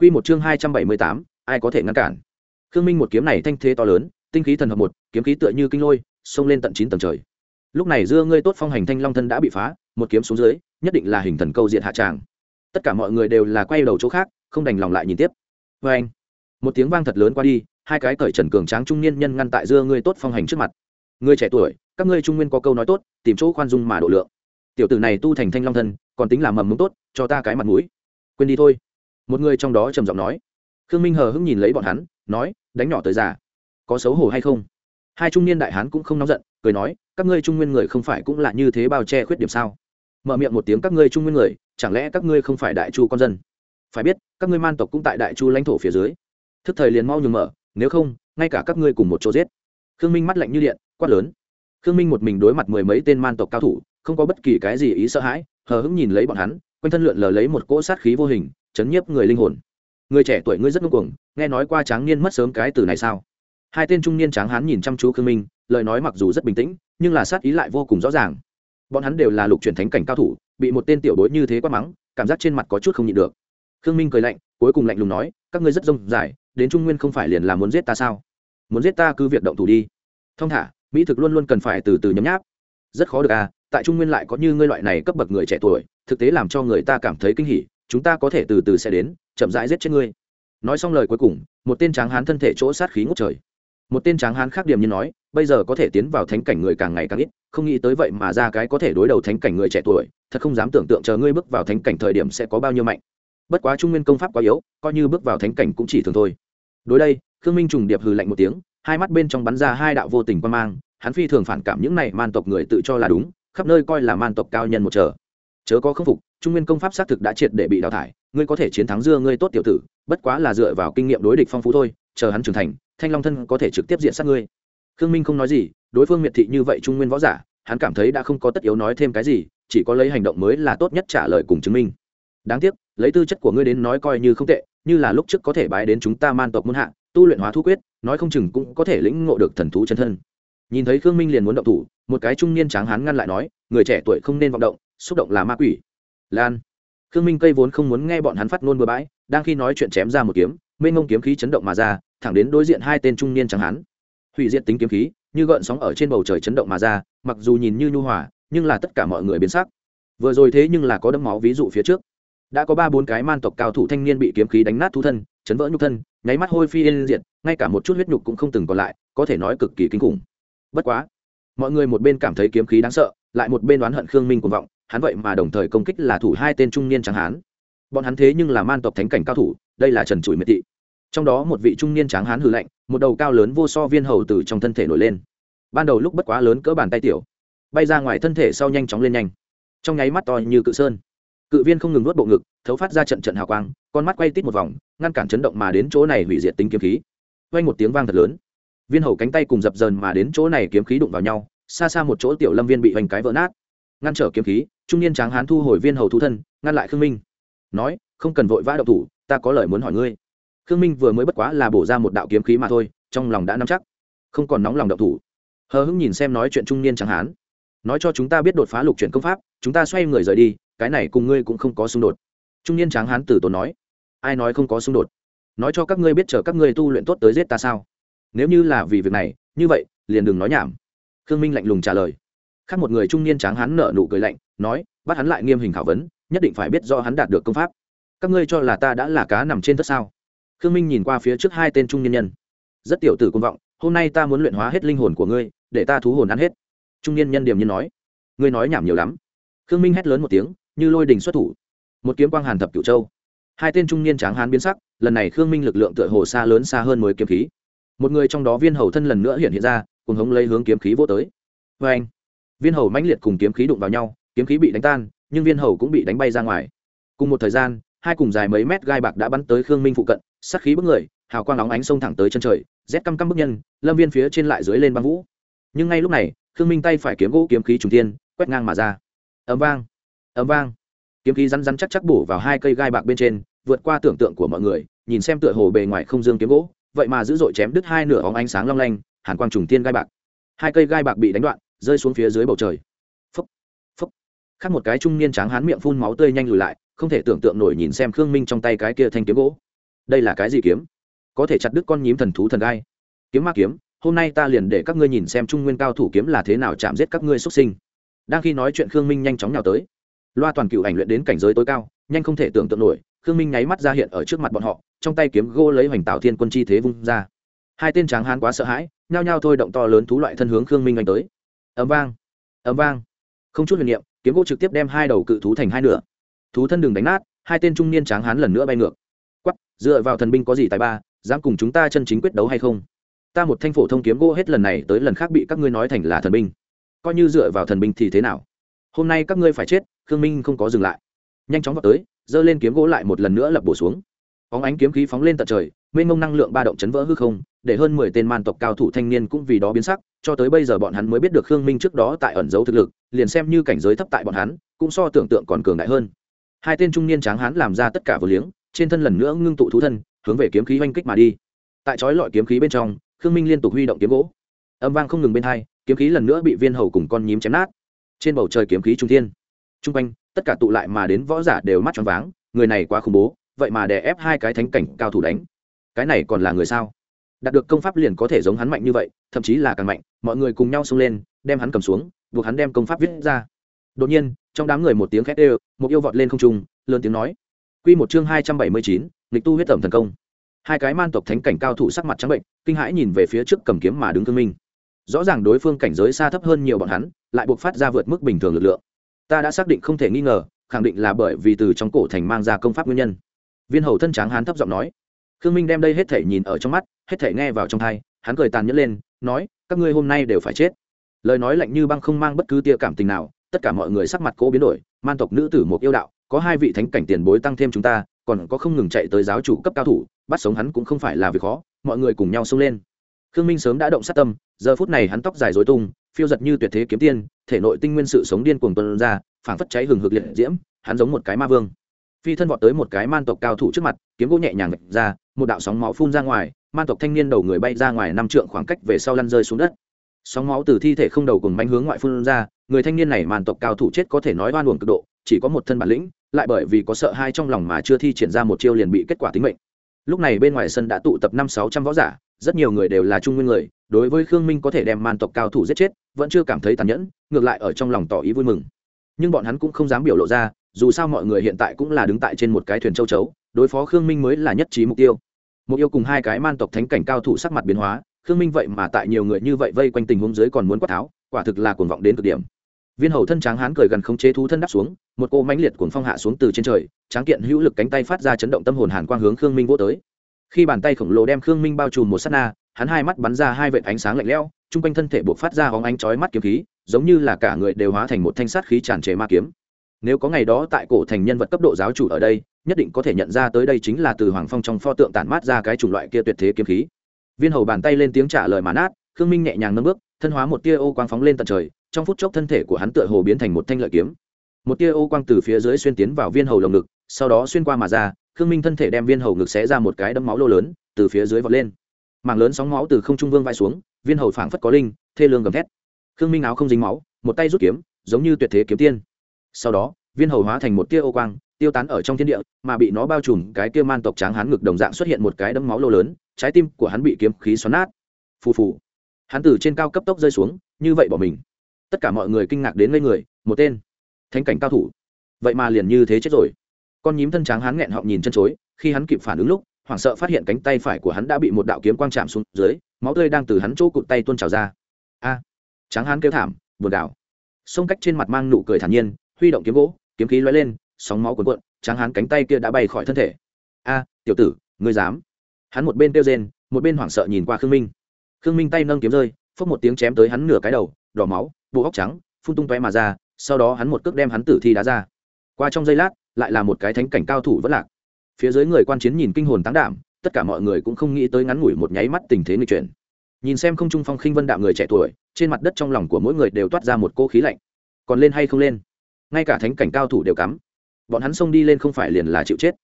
Quy một chương hai trăm bảy mươi tám, ai có thể ngăn cản? Khương Minh một kiếm này thanh thế to lớn, tinh khí thần hợp một, kiếm khí tựa như kinh lôi, xông lên tận chín tầng trời. Lúc này dưa ngươi tốt phong hành thanh long thân đã bị phá, một kiếm xuống dưới, nhất định là hình thần câu diện hạ trạng. Tất cả mọi người đều là quay đầu chỗ khác, không đành lòng lại nhìn tiếp. Và anh, một tiếng vang thật lớn qua đi, hai cái cởi trần cường tráng trung niên nhân ngăn tại dưa ngươi tốt phong hành trước mặt. Ngươi trẻ tuổi, các ngươi trung nguyên có câu nói tốt, tìm chỗ khoan dung mà độ lượng. Tiểu tử này tu thành thanh long thân, còn tính là mầm mống tốt, cho ta cái mặt mũi. Quên đi thôi một người trong đó trầm giọng nói. Khương minh hờ hững nhìn lấy bọn hắn, nói, đánh nhỏ tới già, có xấu hổ hay không? Hai trung niên đại hán cũng không nóng giận, cười nói, các ngươi trung nguyên người không phải cũng là như thế bao che khuyết điểm sao? Mở miệng một tiếng, các ngươi trung nguyên người, chẳng lẽ các ngươi không phải đại chu con dân? Phải biết, các ngươi man tộc cũng tại đại chu lãnh thổ phía dưới. Thức thời liền mau nhường mở, nếu không, ngay cả các ngươi cùng một chỗ giết. Khương minh mắt lạnh như điện, quát lớn. Khương minh một mình đối mặt mười mấy tên man tộc cao thủ, không có bất kỳ cái gì ý sợ hãi, hờ hững nhìn lấy bọn hắn, quanh thân lượn lờ lấy một cỗ sát khí vô hình chấn nhiếp người linh hồn. Người trẻ tuổi ngươi rất ngông cuồng, nghe nói qua tráng niên mất sớm cái từ này sao? Hai tên trung niên tráng hán nhìn chăm chú khương minh, lời nói mặc dù rất bình tĩnh, nhưng là sát ý lại vô cùng rõ ràng. Bọn hắn đều là lục truyền thánh cảnh cao thủ, bị một tên tiểu bối như thế quát mắng, cảm giác trên mặt có chút không nhịn được. Khương minh cười lạnh, cuối cùng lạnh lùng nói, các ngươi rất rông dài đến trung nguyên không phải liền là muốn giết ta sao? Muốn giết ta cứ việc động thủ đi. Thông thả, mỹ thực luôn luôn cần phải từ từ nhấm nháp. Rất khó được à tại trung nguyên lại có như ngươi loại này cấp bậc người trẻ tuổi, thực tế làm cho người ta cảm thấy kinh hỉ chúng ta có thể từ từ sẽ đến, chậm rãi giết chết ngươi. Nói xong lời cuối cùng, một tên tráng hán thân thể chỗ sát khí ngút trời. Một tên tráng hán khác điểm như nói, bây giờ có thể tiến vào thánh cảnh người càng ngày càng ít, không nghĩ tới vậy mà ra cái có thể đối đầu thánh cảnh người trẻ tuổi, thật không dám tưởng tượng chờ ngươi bước vào thánh cảnh thời điểm sẽ có bao nhiêu mạnh. Bất quá trung nguyên công pháp quá yếu, coi như bước vào thánh cảnh cũng chỉ thường thôi. Đối đây, khương minh trùng điệp hừ lạnh một tiếng, hai mắt bên trong bắn ra hai đạo vô tình quan mang, hắn phi thường phản cảm những này man tộc người tự cho là đúng, khắp nơi coi là man tộc cao nhân một chờ. Chớ có khâm phục trung nguyên công pháp xác thực đã triệt để bị đào thải, ngươi có thể chiến thắng dưa ngươi tốt tiểu tử, bất quá là dựa vào kinh nghiệm đối địch phong phú thôi, chờ hắn trưởng thành, thanh long thân có thể trực tiếp diện sát ngươi. Khương minh không nói gì, đối phương miệt thị như vậy trung nguyên võ giả, hắn cảm thấy đã không có tất yếu nói thêm cái gì, chỉ có lấy hành động mới là tốt nhất trả lời cùng chứng minh. Đáng tiếc, lấy tư chất của ngươi đến nói coi như không tệ, như là lúc trước có thể bái đến chúng ta man tộc muôn hạ, tu luyện hóa thu quyết, nói không chừng cũng có thể lĩnh ngộ được thần thú chân thân. Nhìn thấy khương minh liền muốn động thủ, một cái trung niên tráng hán ngăn lại nói, người trẻ tuổi không nên vọng động, xúc động là ma quỷ lan. Khương minh cây vốn không muốn nghe bọn hắn phát ngôn bừa bãi, đang khi nói chuyện chém ra một kiếm, mênh ngông kiếm khí chấn động mà ra, thẳng đến đối diện hai tên trung niên chẳng hắn. Hủy diệt tính kiếm khí, như gợn sóng ở trên bầu trời chấn động mà ra, mặc dù nhìn như nhu hòa, nhưng là tất cả mọi người biến sắc. Vừa rồi thế nhưng là có đấm máu ví dụ phía trước. Đã có ba bốn cái man tộc cao thủ thanh niên bị kiếm khí đánh nát thú thân, chấn vỡ nhục thân, nháy mắt hôi phi lên diệt, ngay cả một chút huyết nhục cũng không từng còn lại, có thể nói cực kỳ kinh khủng. Bất quá, mọi người một bên cảm thấy kiếm khí đáng sợ, lại một bên đoán hận khương minh cuồng vọng hắn vậy mà đồng thời công kích là thủ hai tên trung niên tráng hán. Bọn hắn thế nhưng là man tộc thánh cảnh cao thủ, đây là trần trụi miệt thị. Trong đó một vị trung niên tráng hán hư lạnh, một đầu cao lớn vô so viên hầu từ trong thân thể nổi lên. Ban đầu lúc bất quá lớn cỡ bàn tay tiểu, bay ra ngoài thân thể sau nhanh chóng lên nhanh. Trong nháy mắt to như cự sơn. Cự viên không ngừng nuốt bộ ngực, thấu phát ra trận trận hào quang, con mắt quay tít một vòng, ngăn cản chấn động mà đến chỗ này hủy diệt tính kiếm khí. Vang một tiếng vang thật lớn. Viên hầu cánh tay cùng dập dờn mà đến chỗ này kiếm khí đụng vào nhau, xa xa một chỗ tiểu lâm viên bị hoành cái vỡ nát. Ngăn trở kiếm khí trung niên tráng hán thu hồi viên hầu thú thân, ngăn lại khương minh. Nói, không cần vội vã đậu thủ, ta có lời muốn hỏi ngươi. Khương minh vừa mới bất quá là bổ ra một đạo kiếm khí mà thôi, trong lòng đã nắm chắc. Không còn nóng lòng đậu thủ. Hờ hững nhìn xem nói chuyện trung niên tráng hán. Nói cho chúng ta biết đột phá lục chuyển công pháp, chúng ta xoay người rời đi, cái này cùng ngươi cũng không có xung đột. Trung niên tráng hán tử tốn nói. Ai nói không có xung đột? Nói cho các ngươi biết chờ các ngươi tu luyện tốt tới giết ta sao? Nếu như là vì việc này, như vậy, liền đừng nói nhảm. Khương minh lạnh lùng trả lời khác một người trung niên tráng hắn nợ nụ cười lạnh, nói, bắt hắn lại nghiêm hình khảo vấn, nhất định phải biết do hắn đạt được công pháp. Các ngươi cho là ta đã là cá nằm trên tất sao? Khương minh nhìn qua phía trước hai tên trung niên nhân. Rất tiểu tử công vọng, hôm nay ta muốn luyện hóa hết linh hồn của ngươi, để ta thú hồn ăn hết. Trung niên nhân điềm nhiên nói. Ngươi nói nhảm nhiều lắm. Khương minh hét lớn một tiếng, như lôi đình xuất thủ. Một kiếm quang hàn thập cửu châu. Hai tên trung niên tráng hán biến sắc, lần này khương minh lực lượng tựa hồ xa lớn xa hơn mới kiếm khí. Một người trong đó viên hầu thân lần nữa hiện hiện ra, cùng hống lấy hướng kiếm khí vô tới. Vê anh viên hầu mãnh liệt cùng kiếm khí đụng vào nhau, kiếm khí bị đánh tan, nhưng viên hầu cũng bị đánh bay ra ngoài. Cùng một thời gian, hai cùng dài mấy mét gai bạc đã bắn tới khương minh phụ cận sắc khí bức người, hào quang óng ánh xông thẳng tới chân trời, rét căm căm bức nhân, lâm viên phía trên lại dưới lên băng vũ. Nhưng ngay lúc này, khương minh tay phải kiếm gỗ kiếm khí trùng tiên quét ngang mà ra. Ấm vang ấm vang. Kiếm khí rắn rắn chắc chắc bổ vào hai cây gai bạc bên trên, vượt qua tưởng tượng của mọi người, nhìn xem tựa hồ bề ngoài không dương kiếm gỗ, vậy mà dữ dội chém đứt hai nửa óng ánh sáng long lanh, hàn quang trùng tiên gai bạc. Hai cây gai bạc bị đánh đoạn rơi xuống phía dưới bầu trời. Phấp phấp khác một cái trung niên tráng hán miệng phun máu tươi nhanh lùi lại, không thể tưởng tượng nổi nhìn xem khương minh trong tay cái kia thanh kiếm gỗ. Đây là cái gì kiếm? Có thể chặt đứt con nhím thần thú thần gai. Kiếm ma kiếm, hôm nay ta liền để các ngươi nhìn xem trung nguyên cao thủ kiếm là thế nào chạm giết các ngươi xuất sinh. Đang khi nói chuyện khương minh nhanh chóng nhào tới. Loa toàn cựu ảnh luyện đến cảnh giới tối cao, nhanh không thể tưởng tượng nổi, khương minh nháy mắt ra hiện ở trước mặt bọn họ, trong tay kiếm gô lấy hoành tạo thiên quân chi thế vung ra. Hai tên tráng hán quá sợ hãi, nhao nhao thôi động to lớn thú loại thân hướng khương minh anh tới ấm vang ấm vang. Không chút huyền niệm, kiếm gỗ trực tiếp đem hai đầu cự thú thành hai nửa. Thú thân đường đánh nát, hai tên trung niên tráng hán lần nữa bay ngược. Quắp dựa vào thần binh có gì tài ba, dám cùng chúng ta chân chính quyết đấu hay không? Ta một thanh phổ thông kiếm gỗ hết lần này tới lần khác bị các ngươi nói thành là thần binh. Coi như dựa vào thần binh thì thế nào? Hôm nay các ngươi phải chết, khương minh không có dừng lại. Nhanh chóng vào tới, giơ lên kiếm gỗ lại một lần nữa lập bổ xuống. Phóng ánh kiếm khí phóng lên tận trời, mênh mông năng lượng ba động chấn vỡ hư không để hơn mười tên man tộc cao thủ thanh niên cũng vì đó biến sắc, cho tới bây giờ bọn hắn mới biết được khương minh trước đó tại ẩn giấu thực lực, liền xem như cảnh giới thấp tại bọn hắn, cũng so tưởng tượng còn cường đại hơn. Hai tên trung niên tráng hán làm ra tất cả vô liếng, trên thân lần nữa ngưng tụ thú thân, hướng về kiếm khí oanh kích mà đi. Tại chói lọi kiếm khí bên trong, khương minh liên tục huy động kiếm gỗ. Âm vang không ngừng bên hai, kiếm khí lần nữa bị viên hầu cùng con nhím chém nát. Trên bầu trời kiếm khí trung thiên. Trung quanh, tất cả tụ lại mà đến võ giả đều mắt tròn váng, người này quá khủng bố, vậy mà đè ép hai cái thánh cảnh cao thủ đánh. Cái này còn là người sao? Đạt được công pháp liền có thể giống hắn mạnh như vậy, thậm chí là càng mạnh, mọi người cùng nhau xông lên, đem hắn cầm xuống, buộc hắn đem công pháp viết ra. Đột nhiên, trong đám người một tiếng khét ê một yêu vọt lên không trung, lớn tiếng nói. Q một chương hai trăm bảy mươi chín lịch tu huyết tẩm thần công. Hai cái man tộc thánh cảnh cao thủ sắc mặt trắng bệnh, kinh hãi nhìn về phía trước cầm kiếm mà đứng thương minh. Rõ ràng đối phương cảnh giới xa thấp hơn nhiều bọn hắn, lại buộc phát ra vượt mức bình thường lực lượng. Ta đã xác định không thể nghi ngờ, khẳng định là bởi vì từ trong cổ thành mang ra công pháp nguyên nhân. Viên hầu thân tráng hán thấp giọng nói khương minh đem đây hết thể nhìn ở trong mắt, hết thể nghe vào trong thai hắn cười tàn nhẫn lên, nói, các ngươi hôm nay đều phải chết. Lời nói lạnh như băng không mang bất cứ tia cảm tình nào, tất cả mọi người sắc mặt cố biến đổi, man tộc nữ tử một yêu đạo, có hai vị thánh cảnh tiền bối tăng thêm chúng ta, còn có không ngừng chạy tới giáo chủ cấp cao thủ, bắt sống hắn cũng không phải là việc khó, mọi người cùng nhau xông lên. Khương minh sớm đã động sát tâm, giờ phút này hắn tóc dài dối tung, phiêu giật như tuyệt thế kiếm tiên, thể nội tinh nguyên sự sống điên cuồng tuần ra, phảng phất cháy hừng hực liệt diễm, hắn giống một cái ma vương phi thân vọt tới một cái man tộc cao thủ trước mặt, kiếm gỗ nhẹ nhàng vạch ra, một đạo sóng máu phun ra ngoài, man tộc thanh niên đầu người bay ra ngoài năm trượng khoảng cách về sau lăn rơi xuống đất. Sóng máu từ thi thể không đầu cùng manh hướng ngoại phun ra, người thanh niên này man tộc cao thủ chết có thể nói oan uổng cực độ, chỉ có một thân bản lĩnh, lại bởi vì có sợ hai trong lòng mà chưa thi triển ra một chiêu liền bị kết quả tính mệnh. Lúc này bên ngoài sân đã tụ tập năm sáu trăm võ giả, rất nhiều người đều là trung nguyên người, đối với khương minh có thể đem man tộc cao thủ giết chết, vẫn chưa cảm thấy tàn nhẫn, ngược lại ở trong lòng tỏ ý vui mừng. Nhưng bọn hắn cũng không dám biểu lộ ra dù sao mọi người hiện tại cũng là đứng tại trên một cái thuyền châu chấu, đối phó khương minh mới là nhất trí mục tiêu. Mục yêu cùng hai cái man tộc thánh cảnh cao thủ sắc mặt biến hóa, khương minh vậy mà tại nhiều người như vậy vây quanh tình huống dưới còn muốn quát tháo, quả thực là cuồng vọng đến cực điểm. Viên hầu thân tráng hán cười gần không chế thú thân đắp xuống, một cô mãnh liệt cuồng phong hạ xuống từ trên trời, tráng kiện hữu lực cánh tay phát ra chấn động tâm hồn hàn quang hướng khương minh vô tới. Khi bàn tay khổng lồ đem khương minh bao trùm một s á t na, hắn hai mắt bắn ra hai vệt ánh sáng lạnh lẽo, chung quanh thân thể buộc phát ra hóng ánh chói mắt kiếm khí, giống như là cả người đều hóa thành một thanh sắt khí tràn trề ma kiếm nếu có ngày đó tại cổ thành nhân vật cấp độ giáo chủ ở đây, nhất định có thể nhận ra tới đây chính là từ hoàng phong trong pho tượng tản mát ra cái chủng loại kia tuyệt thế kiếm khí. Viên hầu bàn tay lên tiếng trả lời mán át khương minh nhẹ nhàng nâng bước, thân hóa một tia ô quang phóng lên tận trời, trong phút chốc thân thể của hắn tựa hồ biến thành một thanh lợi kiếm. Một tia ô quang từ phía dưới xuyên tiến vào viên hầu lồng ngực, sau đó xuyên qua mà ra, khương minh thân thể đem viên hầu ngực xé ra một cái đấm máu lô lớn, từ phía dưới vọt lên. Mảng lớn sóng máu từ không trung vương vai xuống, viên hầu phảng phất có linh, thê lương gầm thét. Khương minh áo không dính máu, một tay rút kiếm, giống như tuyệt thế kiếm tiên sau đó, viên hầu hóa thành một tia ô quang, tiêu tán ở trong thiên địa, mà bị nó bao trùm cái kia man tộc tráng hắn ngực đồng dạng xuất hiện một cái đấm máu lô lớn, trái tim của hắn bị kiếm khí xoắn nát. Phù phù. Hắn từ trên cao cấp tốc rơi xuống, như vậy bỏ mình. Tất cả mọi người kinh ngạc đến ngây người, một tên. Thánh cảnh cao thủ. Vậy mà liền như thế chết rồi. Con nhím thân tráng hắn nghẹn họng nhìn chân chối, khi hắn kịp phản ứng lúc, hoảng sợ phát hiện cánh tay phải của hắn đã bị một đạo kiếm quang chạm xuống dưới, máu tươi đang từ hắn chỗ cụt tay tuôn trào ra. A. Tráng hắn kêu thảm, buồn đảo sông cách trên mặt mang nụ cười thản nhiên huy động kiếm gỗ, kiếm khí lóe lên, sóng máu cuồn cuộn, tráng hán cánh tay kia đã bay khỏi thân thể. A, tiểu tử, ngươi dám? Hắn một bên kêu rên, một bên hoảng sợ nhìn qua khương minh. Khương minh tay nâng kiếm rơi, phốc một tiếng chém tới hắn nửa cái đầu, đỏ máu, bộ óc trắng, phun tung tóe mà ra, sau đó hắn một cước đem hắn tử thi đá ra. Qua trong giây lát, lại là một cái thánh cảnh cao thủ vất lạc. Phía dưới người quan chiến nhìn kinh hồn táng đảm, tất cả mọi người cũng không nghĩ tới ngắn ngủi một nháy mắt tình thế người chuyển. Nhìn xem không trung phong khinh vân đạo người trẻ tuổi, trên mặt đất trong lòng của mỗi người đều toát ra một cô khí lạnh. Còn lên hay không lên? Ngay cả thánh cảnh cao thủ đều cắm. Bọn hắn xông đi lên không phải liền là chịu chết.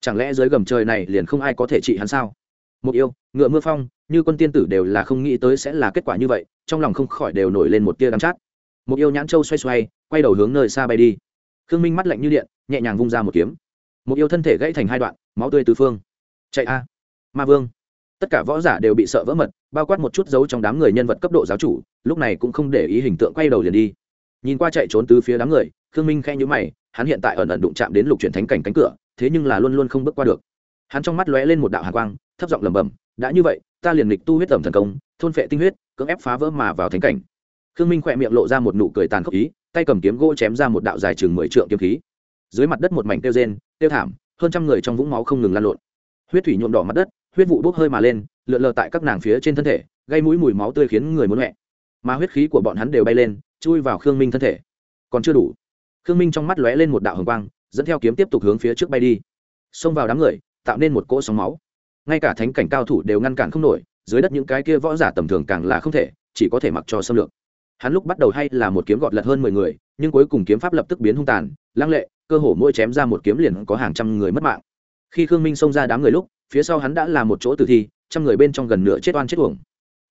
Chẳng lẽ dưới gầm trời này liền không ai có thể trị hắn sao? Một yêu, ngựa mưa phong, như quân tiên tử đều là không nghĩ tới sẽ là kết quả như vậy, trong lòng không khỏi đều nổi lên một tia đắm chát. Một yêu nhãn châu xoay xoay, quay đầu hướng nơi xa bay đi. Khương minh mắt lạnh như điện, nhẹ nhàng vung ra một kiếm. Một yêu thân thể gãy thành hai đoạn, máu tươi tứ phương. Chạy a! Ma vương. Tất cả võ giả đều bị sợ vỡ mật, bao quát một chút dấu trong đám người nhân vật cấp độ giáo chủ, lúc này cũng không để ý hình tượng quay đầu liền đi. Nhìn qua chạy trốn từ phía đám người khương minh khẽ nhữ mày hắn hiện tại ẩn ẩn đụng chạm đến lục chuyển thánh cảnh cánh cửa thế nhưng là luôn luôn không bước qua được. Hắn trong mắt lóe lên một đạo hàn quang thấp giọng lầm bầm, đã như vậy ta liền lịch tu huyết tẩm thần công thôn phệ tinh huyết cưỡng ép phá vỡ mà vào thánh cảnh. Khương minh khỏe miệng lộ ra một nụ cười tàn khốc ý tay cầm kiếm gỗ chém ra một đạo dài chừng mười trượng kiếm khí. Dưới mặt đất một mảnh tiêu rên tiêu thảm hơn trăm người trong vũng máu không ngừng lan lộn. Huyết thủy nhuộm đỏ mặt đất huyết vụ bốc hơi mà lên lượn lờ tại các nàng phía trên thân thể gây mũi mùi máu tươi khiến người muốn mẹ mà huyết khí của bọn hắn đều bay lên chui vào khương minh thân thể. Còn chưa đủ khương minh trong mắt lóe lên một đạo hồng quang, dẫn theo kiếm tiếp tục hướng phía trước bay đi. Xông vào đám người, tạo nên một cỗ sóng máu. Ngay cả thánh cảnh cao thủ đều ngăn cản không nổi, dưới đất những cái kia võ giả tầm thường càng là không thể, chỉ có thể mặc cho xâm lược. Hắn lúc bắt đầu hay là một kiếm gọt lật hơn mười người, nhưng cuối cùng kiếm pháp lập tức biến hung tàn, lăng lệ, cơ hồ mỗi chém ra một kiếm liền có hàng trăm người mất mạng. Khi khương minh xông ra đám người lúc, phía sau hắn đã là một chỗ tử thi, trăm người bên trong gần nửa chết oan chết uổng.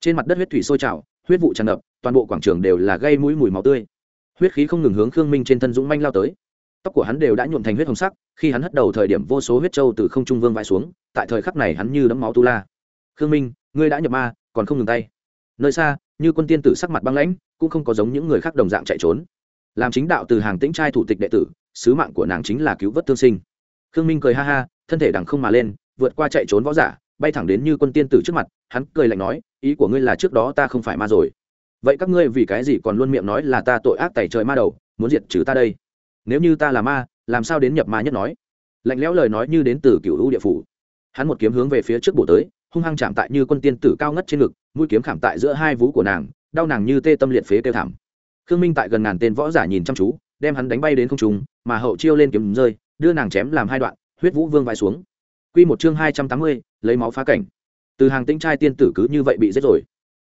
Trên mặt đất huyết thủy sôi trào, huyết vụ tràn ngập, toàn bộ quảng trường đều là gây mũi mùi máu tươi huyết khí không ngừng hướng khương minh trên thân dũng manh lao tới. Tóc của hắn đều đã nhuộm thành huyết hồng sắc, khi hắn hất đầu thời điểm vô số huyết trâu từ không trung vương vãi xuống, tại thời khắc này hắn như đấm máu tu la. Khương minh, ngươi đã nhập ma, còn không ngừng tay. Nơi xa, như quân tiên tử sắc mặt băng lãnh, cũng không có giống những người khác đồng dạng chạy trốn. Làm chính đạo từ hàng tĩnh trai thủ tịch đệ tử, sứ mạng của nàng chính là cứu vớt thương sinh. Khương minh cười ha ha, thân thể đằng không mà lên, vượt qua chạy trốn võ giả, bay thẳng đến như quân tiên tử trước mặt, hắn cười lạnh nói, ý của ngươi là trước đó ta không phải ma rồi vậy các ngươi vì cái gì còn luôn miệng nói là ta tội ác tẩy trời ma đầu, muốn diệt trừ ta đây? Nếu như ta là ma, làm sao đến nhập ma nhất nói? Lạnh lẽo lời nói như đến từ cựu hữu địa phủ. Hắn một kiếm hướng về phía trước bổ tới, hung hăng chạm tại như quân tiên tử cao ngất trên ngực, mũi kiếm khảm tại giữa hai vú của nàng, đau nàng như tê tâm liệt phế kêu thảm. Khương minh tại gần ngàn tên võ giả nhìn chăm chú, đem hắn đánh bay đến không trung, mà hậu chiêu lên kiếm rơi, đưa nàng chém làm hai đoạn, huyết vũ vương vai xuống. Quy một chương hai trăm tám mươi, lấy máu phá cảnh. Từ hàng tĩnh trai tiên tử cứ như vậy bị giết rồi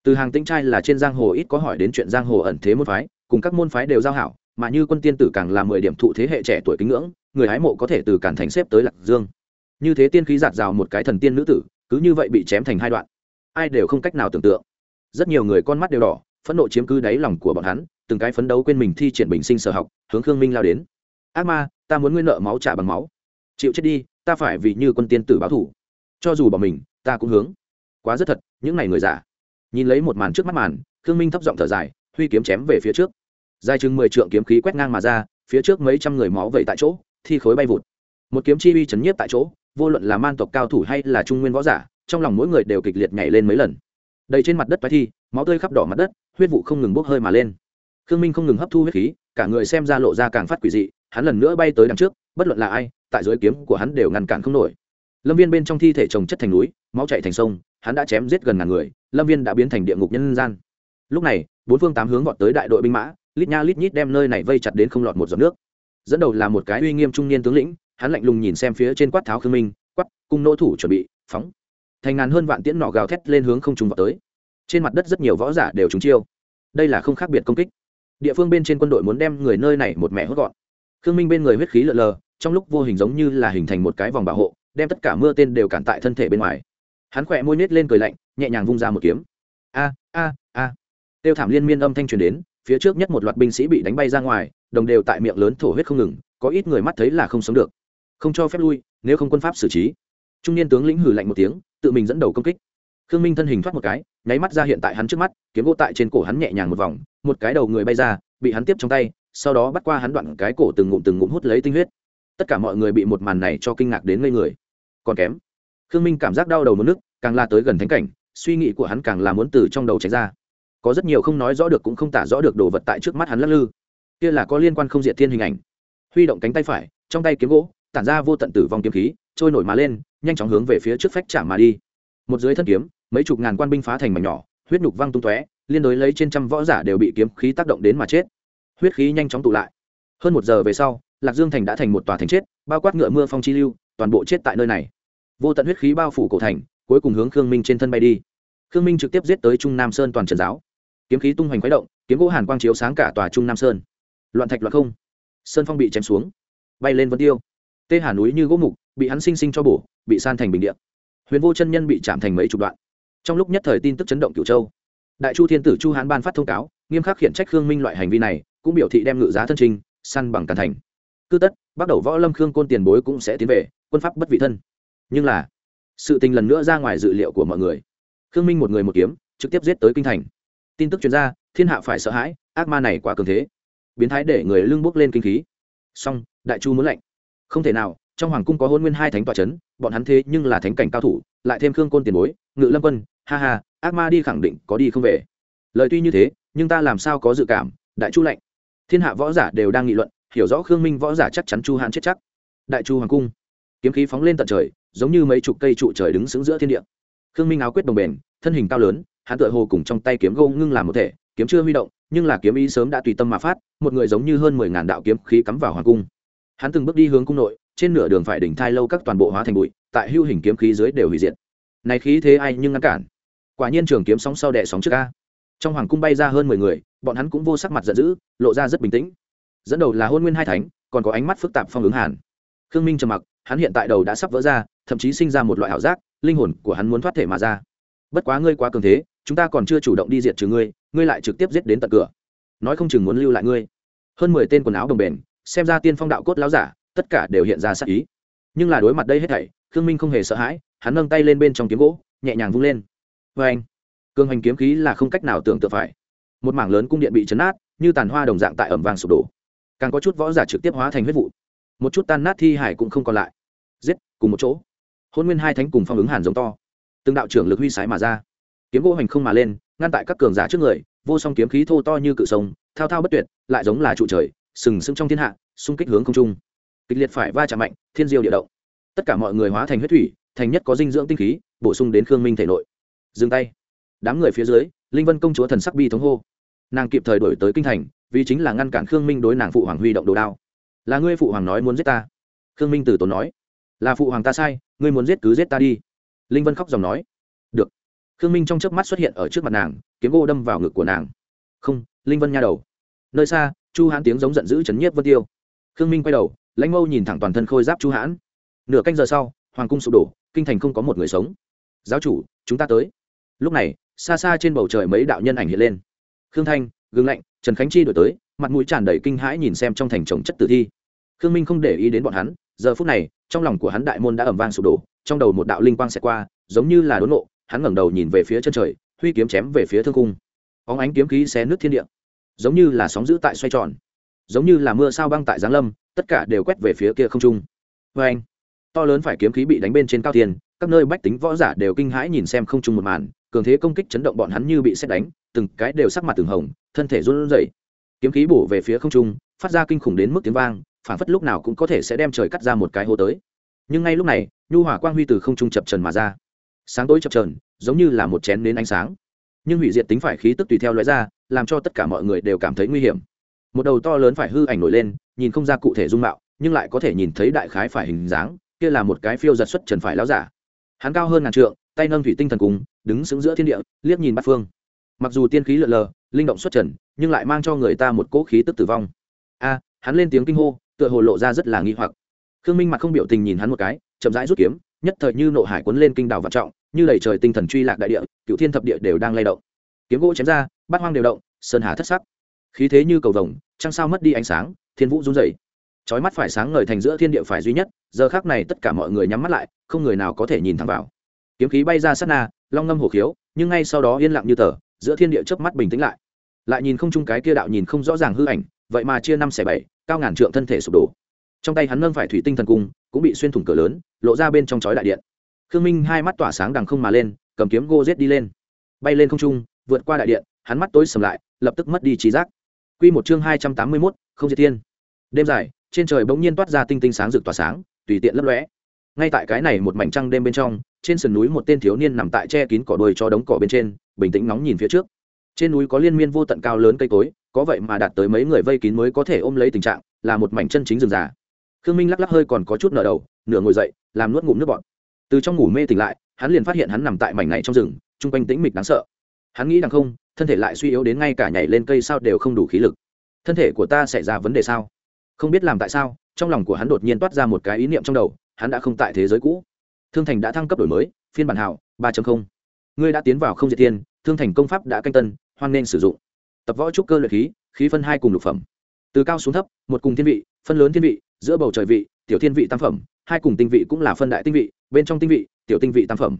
từ hàng tĩnh trai là trên giang hồ ít có hỏi đến chuyện giang hồ ẩn thế môn phái, cùng các môn phái đều giao hảo, mà như quân tiên tử càng là mười điểm thụ thế hệ trẻ tuổi kính ngưỡng, người hái mộ có thể từ cản thành xếp tới lạc dương. Như thế tiên khí giạt rào một cái thần tiên nữ tử, cứ như vậy bị chém thành hai đoạn, ai đều không cách nào tưởng tượng. Rất nhiều người con mắt đều đỏ, phẫn nộ chiếm cứ đáy lòng của bọn hắn, từng cái phấn đấu quên mình thi triển bình sinh sở học, hướng khương minh lao đến. Ác ma, ta muốn nguyên nợ máu trả bằng máu. Chịu chết đi, ta phải vì như quân tiên tử báo thủ cho dù bỏ mình, ta cũng hướng. Quá rất thật, những ngày người giả nhìn lấy một màn trước mắt màn, khương minh thấp giọng thở dài, huy kiếm chém về phía trước. Dài chừng mười trượng kiếm khí quét ngang mà ra, phía trước mấy trăm người máu vẩy tại chỗ, thi khối bay vụt. Một kiếm chi uy chấn nhiếp tại chỗ, vô luận là man tộc cao thủ hay là trung nguyên võ giả, trong lòng mỗi người đều kịch liệt nhảy lên mấy lần. Đầy trên mặt đất toái thi, máu tươi khắp đỏ mặt đất, huyết vụ không ngừng bốc hơi mà lên. Khương minh không ngừng hấp thu huyết khí, cả người xem ra lộ ra càng phát quỷ dị, hắn lần nữa bay tới đằng trước, bất luận là ai, tại dưới kiếm của hắn đều ngăn cản không nổi. Lâm viên bên trong thi thể trồng chất thành núi, máu chạy thành sông, hắn đã chém giết gần ngàn người lâm viên đã biến thành địa ngục nhân gian. Lúc này, bốn phương tám hướng vọt tới đại đội binh mã, lít nha lít nhít đem nơi này vây chặt đến không lọt một giọt nước. Dẫn đầu là một cái uy nghiêm trung niên tướng lĩnh, hắn lạnh lùng nhìn xem phía trên quát tháo khương minh, quát, cung nỗ thủ chuẩn bị, phóng. Thành ngàn hơn vạn tiễn nọ gào thét lên hướng không trùng vào tới. Trên mặt đất rất nhiều võ giả đều trúng chiêu. Đây là không khác biệt công kích. Địa phương bên trên quân đội muốn đem người nơi này một mẹ hốt gọn. Khương minh bên người huyết khí lợn lờ, trong lúc vô hình giống như là hình thành một cái vòng bảo hộ, đem tất cả mưa tên đều cản tại thân thể bên ngoài hắn khỏe môi nết lên cười lạnh, nhẹ nhàng vung ra một kiếm. A a a. Tiêu thảm liên miên âm thanh truyền đến, phía trước nhất một loạt binh sĩ bị đánh bay ra ngoài, đồng đều tại miệng lớn thổ huyết không ngừng, có ít người mắt thấy là không sống được. Không cho phép lui, nếu không quân pháp xử trí. Trung niên tướng lĩnh hử lạnh một tiếng, tự mình dẫn đầu công kích. Khương minh thân hình thoát một cái, nháy mắt ra hiện tại hắn trước mắt, kiếm gỗ tại trên cổ hắn nhẹ nhàng một vòng, một cái đầu người bay ra, bị hắn tiếp trong tay, sau đó bắt qua hắn đoạn cái cổ từng ngụm từng ngụm hút lấy tinh huyết. Tất cả mọi người bị một màn này cho kinh ngạc đến ngây người. Còn kém khương minh cảm giác đau đầu mất nước, càng la tới gần thánh cảnh, suy nghĩ của hắn càng là muốn từ trong đầu tránh ra. Có rất nhiều không nói rõ được cũng không tả rõ được đồ vật tại trước mắt hắn lắc lư. Kia là có liên quan không diện thiên hình ảnh. Huy động cánh tay phải, trong tay kiếm gỗ, tản ra vô tận tử vong kiếm khí, trôi nổi mà lên, nhanh chóng hướng về phía trước phách chạm mà đi. Một dưới thân kiếm, mấy chục ngàn quan binh phá thành mảnh nhỏ, huyết nhục văng tung tóe, liên đối lấy trên trăm võ giả đều bị kiếm khí tác động đến mà chết. Huyết khí nhanh chóng tụ lại. Hơn một giờ về sau, lạc dương thành đã thành một tòa thành chết, bao quát ngựa mưa phong chi lưu, toàn bộ chết tại nơi này vô tận huyết khí bao phủ cổ thành, cuối cùng hướng khương minh trên thân bay đi. Khương minh trực tiếp giết tới trung nam sơn toàn trần giáo. Kiếm khí tung hoành khuấy động, kiếm gỗ hàn quang chiếu sáng cả tòa trung nam sơn. Loạn thạch loạn không. Sơn phong bị chém xuống, bay lên vân tiêu. Tê hà núi như gỗ mục, bị hắn sinh sinh cho bổ, bị san thành bình điện huyền vô chân nhân bị chạm thành mấy chục đoạn. Trong lúc nhất thời tin tức chấn động cửu châu. Đại chu thiên tử chu hán ban phát thông cáo, nghiêm khắc khiển trách khương minh loại hành vi này, cũng biểu thị đem ngự giá thân trinh săn bằng càn thành. Cứ tất, bắt đầu võ lâm khương côn tiền bối cũng sẽ tiến về, quân pháp bất vị thân nhưng là, sự tình lần nữa ra ngoài dự liệu của mọi người. Khương minh một người một kiếm, trực tiếp giết tới kinh thành. Tin tức chuyên gia thiên hạ phải sợ hãi, ác ma này quá cường thế. Biến thái để người lưng bốc lên kinh khí. Song đại chu muốn lạnh. Không thể nào, trong hoàng cung có hôn nguyên hai thánh tòa c h ấ n bọn hắn thế nhưng là thánh cảnh cao thủ, lại thêm khương côn tiền bối, ngự lâm quân, ha ha, ác ma đi khẳng định có đi không về. Lời tuy như thế, nhưng ta làm sao có dự cảm, đại chu lạnh. Thiên hạ võ giả đều đang nghị luận, hiểu rõ khương minh võ giả chắc chắn chu hãn chết chắc. Đại chu hoàng cung kiếm khí phóng lên tận trời, giống như mấy chục cây trụ trời đứng xứng giữa thiên địa. Khương minh áo quyết đồng bền, thân hình cao lớn, hắn tựa hồ cùng trong tay kiếm gô ngưng làm một thể, kiếm chưa huy động, nhưng là kiếm ý sớm đã tùy tâm mà phát, một người giống như hơn mười ngàn đạo kiếm khí cắm vào hoàng cung. Hắn từng bước đi hướng cung nội, trên nửa đường phải đỉnh thai lâu các toàn bộ hóa thành bụi, tại hưu hình kiếm khí dưới đều hủy diệt. Này khí thế ai nhưng ngăn cản? Quả nhiên trường kiếm sóng sau đẻ sóng trước ca trong hoàng cung bay ra hơn mười người, bọn hắn cũng vô sắc mặt giận dữ, lộ ra rất bình tĩnh. Dẫn đầu là hôn nguyên hai thánh, còn có ánh mắt phức tạp phong ứng hàn. Khương minh trầm mặc hắn hiện tại đầu đã sắp vỡ ra, thậm chí sinh ra một loại ảo giác, linh hồn của hắn muốn thoát thể mà ra. Bất quá ngươi quá cường thế, chúng ta còn chưa chủ động đi diệt trừ ngươi ngươi lại trực tiếp giết đến tận cửa. Nói không chừng muốn lưu lại ngươi. Hơn mười tên quần áo đồng bền, xem ra tiên phong đạo cốt láo giả, tất cả đều hiện ra sắc ý. Nhưng là đối mặt đây hết thảy, khương minh không hề sợ hãi, hắn nâng tay lên bên trong kiếm gỗ, nhẹ nhàng vung lên. Vê anh cương hành kiếm khí là không cách nào tưởng tượng phải. Một mảng lớn cung điện bị chấn nát như tàn hoa đồng dạng tại ẩm vàng sụp đổ. Càng có chút võ giả trực tiếp hóa thành huyết vụ một chút tan nát thi hải cũng không còn lại. Giết, cùng một chỗ. Hôn nguyên hai thánh cùng phong ứng hàn giống to. Từng đạo trưởng lực huy sái mà ra. Kiếm gỗ hành không mà lên, ngăn tại các cường giả trước người, vô song kiếm khí thô to như cự sông, thao thao bất tuyệt, lại giống là trụ trời, sừng sững trong thiên hạ, xung kích hướng không trung. Kịch liệt phải va chạm mạnh, thiên diêu địa động. Tất cả mọi người hóa thành huyết thủy, thành nhất có dinh dưỡng tinh khí, bổ sung đến khương minh thể nội. Dừng tay. Đám người phía dưới, linh vân công chúa thần sắc bi thống hô. Nàng kịp thời đổi tới kinh thành, vì chính là ngăn cản khương minh đối nàng phụ hoàng huy động đồ đao là ngươi phụ hoàng nói muốn giết ta. Khương minh tử tốn nói. Là phụ hoàng ta sai, ngươi muốn giết cứ giết ta đi. Linh vân khóc dòng nói. Được. Khương minh trong chớp mắt xuất hiện ở trước mặt nàng, kiếm gỗ đâm vào ngực của nàng. Không, linh vân nha đầu. Nơi xa, chu hãn tiếng giống giận dữ chấn nhiếp vân tiêu. Khương minh quay đầu, lãnh mâu nhìn thẳng toàn thân khôi giáp chu hãn nửa canh giờ sau, hoàng cung sụp đổ, kinh thành không có một người sống. Giáo chủ, chúng ta tới. Lúc này, xa xa trên bầu trời mấy đạo nhân ảnh hiện lên. Khương thanh, gương lạnh, trần khánh chi đổi tới, mặt mũi tràn đầy kinh hãi nhìn xem trong thành trồng chất tử thi khương minh không để ý đến bọn hắn, giờ phút này, trong lòng của hắn đại môn đã ẩm vang sụp đổ, trong đầu một đạo linh quang sẽ qua, giống như là đốn nộ, hắn ngẩng đầu nhìn về phía chân trời, huy kiếm chém về phía thương cung óng ánh kiếm khí xé nước thiên địa, giống như là sóng giữ tại xoay tròn, giống như là mưa sao băng tại giáng lâm, tất cả đều quét về phía kia không trung. Vê anh, to lớn phải kiếm khí bị đánh bên trên cao tiền, các nơi bách tính võ giả đều kinh hãi nhìn xem không trung một màn, cường thế công kích chấn động bọn hắn như bị xét đánh, từng cái đều sắc mặt từng hồng, thân thể run rẩy. Kiếm khí bổ về phía không trung, phát ra kinh khủng đến mức tiếng vang phản phất lúc nào cũng có thể sẽ đem trời cắt ra một cái hố tới. Nhưng ngay lúc này, nhu hỏa quang huy từ không trung chập trần mà ra. Sáng tối chập trần, giống như là một chén nến ánh sáng. Nhưng hủy diệt tính phải khí tức tùy theo lóe ra, làm cho tất cả mọi người đều cảm thấy nguy hiểm. Một đầu to lớn phải hư ảnh nổi lên, nhìn không ra cụ thể dung mạo, nhưng lại có thể nhìn thấy đại khái phải hình dáng, kia là một cái phiêu giật xuất trần phải láo giả. Hắn cao hơn ngàn trượng, tay nâng thủy tinh thần cùng, đứng sững giữa thiên địa, liếc nhìn bát phương. Mặc dù tiên khí lượn lờ, linh động xuất trần, nhưng lại mang cho người ta một cỗ khí tức tử vong. A, hắn lên tiếng kinh hô tựa hồ lộ ra rất là nghi hoặc. Khương minh mặt không biểu tình nhìn hắn một cái, chậm rãi rút kiếm, nhất thời như nộ hải cuốn lên kinh đảo vạn trọng, như đầy trời tinh thần truy lạc đại địa cựu thiên thập địa đều đang lay động. Kiếm gỗ chém ra, bát hoang đều động, sơn hà thất sắc. Khí thế như cầu vồng, trăng sao mất đi ánh sáng, thiên vũ run rẩy. Chói mắt phải sáng ngời thành giữa thiên địa phải duy nhất, giờ khác này tất cả mọi người nhắm mắt lại, không người nào có thể nhìn thẳng vào. Kiếm khí bay ra sát na, long ngâm hổ khiếu, nhưng ngay sau đó yên lặng như tờ, giữa thiên địa chớp mắt bình tĩnh lại. Lại nhìn không chung cái kia đạo nhìn không rõ ràng hư ảnh, vậy mà chia năm xẻ bảy cao ngàn trượng thân thể sụp đổ trong tay hắn nâng phải thủy tinh thần cung cũng bị xuyên thủng cửa lớn lộ ra bên trong chói đại điện khương minh hai mắt tỏa sáng đằng không mà lên cầm kiếm gô rết đi lên bay lên không trung vượt qua đại điện hắn mắt tối sầm lại lập tức mất đi trí giác Quy một chương hai trăm tám mươi 281, không diệt thiên. Đêm dài, trên trời bỗng nhiên toát ra tinh tinh sáng rực tỏa sáng, tùy tiện lấp lóe. Ngay tại cái này một mảnh trăng đêm bên trong, trên sườn núi một tên thiếu niên nằm tại che kín cỏ đuôi cho đống cỏ bên trên, bình tĩnh nóng nhìn phía trước. Trên núi có liên miên vô tận cao lớn cây cối, có vậy mà đạt tới mấy người vây kín mới có thể ôm lấy tình trạng, là một mảnh chân chính rừng già. Khương Minh lắc lắc hơi còn có chút nở đầu, nửa ngồi dậy, làm nuốt ngụm nước bọt. Từ trong ngủ mê tỉnh lại, hắn liền phát hiện hắn nằm tại mảnh này trong rừng, trung quanh tĩnh mịch đáng sợ. Hắn nghĩ rằng không, thân thể lại suy yếu đến ngay cả nhảy lên cây sao đều không đủ khí lực thân thể của ta xảy ra vấn đề sao không biết làm tại sao trong lòng của hắn đột nhiên toát ra một cái ý niệm trong đầu hắn đã không tại thế giới cũ thương thành đã thăng cấp đổi mới phiên bản hảo ba ngươi đã tiến vào không diệt thiên thương thành công pháp đã canh tân hoan nên sử dụng tập võ trúc cơ luyện khí khí phân hai cùng lục phẩm. Từ cao xuống thấp, một cùng thiên vị, phân lớn thiên vị, giữa bầu trời vị, tiểu thiên vị tam phẩm, hai cùng tinh vị cũng là phân đại tinh vị, bên trong tinh vị, tiểu tinh vị tam phẩm.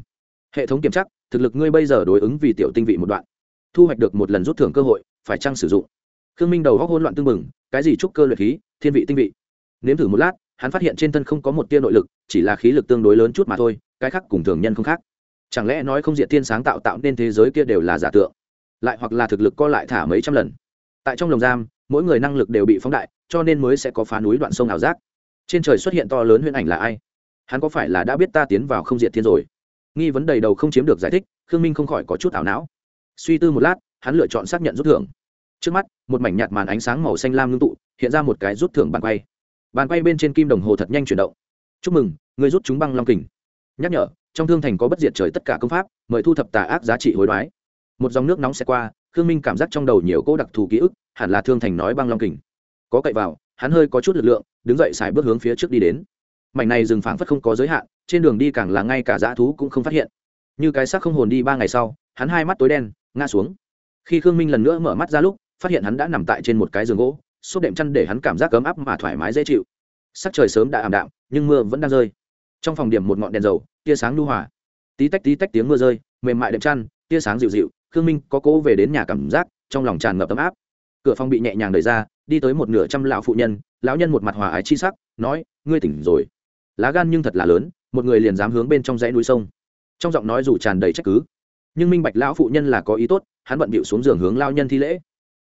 Hệ thống kiểm tra, thực lực ngươi bây giờ đối ứng vì tiểu tinh vị một đoạn. Thu hoạch được một lần rút thưởng cơ hội, phải chăng sử dụng? Khương minh đầu góc hỗn loạn tương mừng cái gì trúc cơ luyện khí, thiên vị tinh vị? Nếm thử một lát, hắn phát hiện trên thân không có một tia nội lực, chỉ là khí lực tương đối lớn chút mà thôi, cái khác cùng thường nhân không khác. Chẳng lẽ nói không diệt thiên sáng tạo tạo nên thế giới kia đều là giả tượng? Lại hoặc là thực lực co lại thả mấy trăm lần. Tại trong lồng giam, mỗi người năng lực đều bị phóng đại, cho nên mới sẽ có phá núi đoạn sông ảo giác. Trên trời xuất hiện to lớn huyễn ảnh là ai? Hắn có phải là đã biết ta tiến vào không diệt thiên rồi? Nghi vấn đầy đầu không chiếm được giải thích, khương minh không khỏi có chút ảo não. Suy tư một lát, hắn lựa chọn xác nhận rút thưởng. Trước mắt, một mảnh nhạt màn ánh sáng màu xanh lam ngưng tụ, hiện ra một cái rút thưởng bàn quay. Bàn quay bên trên kim đồng hồ thật nhanh chuyển động. Chúc mừng, người rút chúng băng long kình. Nhắc nhở, trong thương thành có bất diệt trời tất cả công pháp, mời thu thập tà ác giá trị hối đoái một dòng nước nóng sẽ qua, khương minh cảm giác trong đầu nhiều cỗ đặc thù ký ức, hẳn là thương thành nói băng long kình. Có cậy vào, hắn hơi có chút lực lượng, đứng dậy xài bước hướng phía trước đi đến. Mảnh này rừng phảng phất không có giới hạn, trên đường đi càng là ngay cả dã thú cũng không phát hiện. Như cái xác không hồn đi ba ngày sau, hắn hai mắt tối đen, ngã xuống. Khi khương minh lần nữa mở mắt ra lúc, phát hiện hắn đã nằm tại trên một cái giường gỗ, xốp đệm chăn để hắn cảm giác ấm áp mà thoải mái dễ chịu. Sắc trời sớm đã ảm đạm, nhưng mưa vẫn đang rơi. Trong phòng điểm một ngọn đèn dầu, tia sáng lưu hòa. Tí tách tí tách tiếng mưa rơi, mềm mại đệm chăn, tia sáng dịu dịu khương minh có cố về đến nhà cảm giác, trong lòng tràn ngập ấm áp. Cửa phòng bị nhẹ nhàng đẩy ra, đi tới một nửa trăm lão phụ nhân, lão nhân một mặt hòa ái chi sắc, nói, ngươi tỉnh rồi. Lá gan nhưng thật là lớn, một người liền dám hướng bên trong dãy núi sông. Trong giọng nói dù tràn đầy trách cứ, nhưng minh bạch lão phụ nhân là có ý tốt, hắn bận bịu xuống giường hướng lao nhân thi lễ.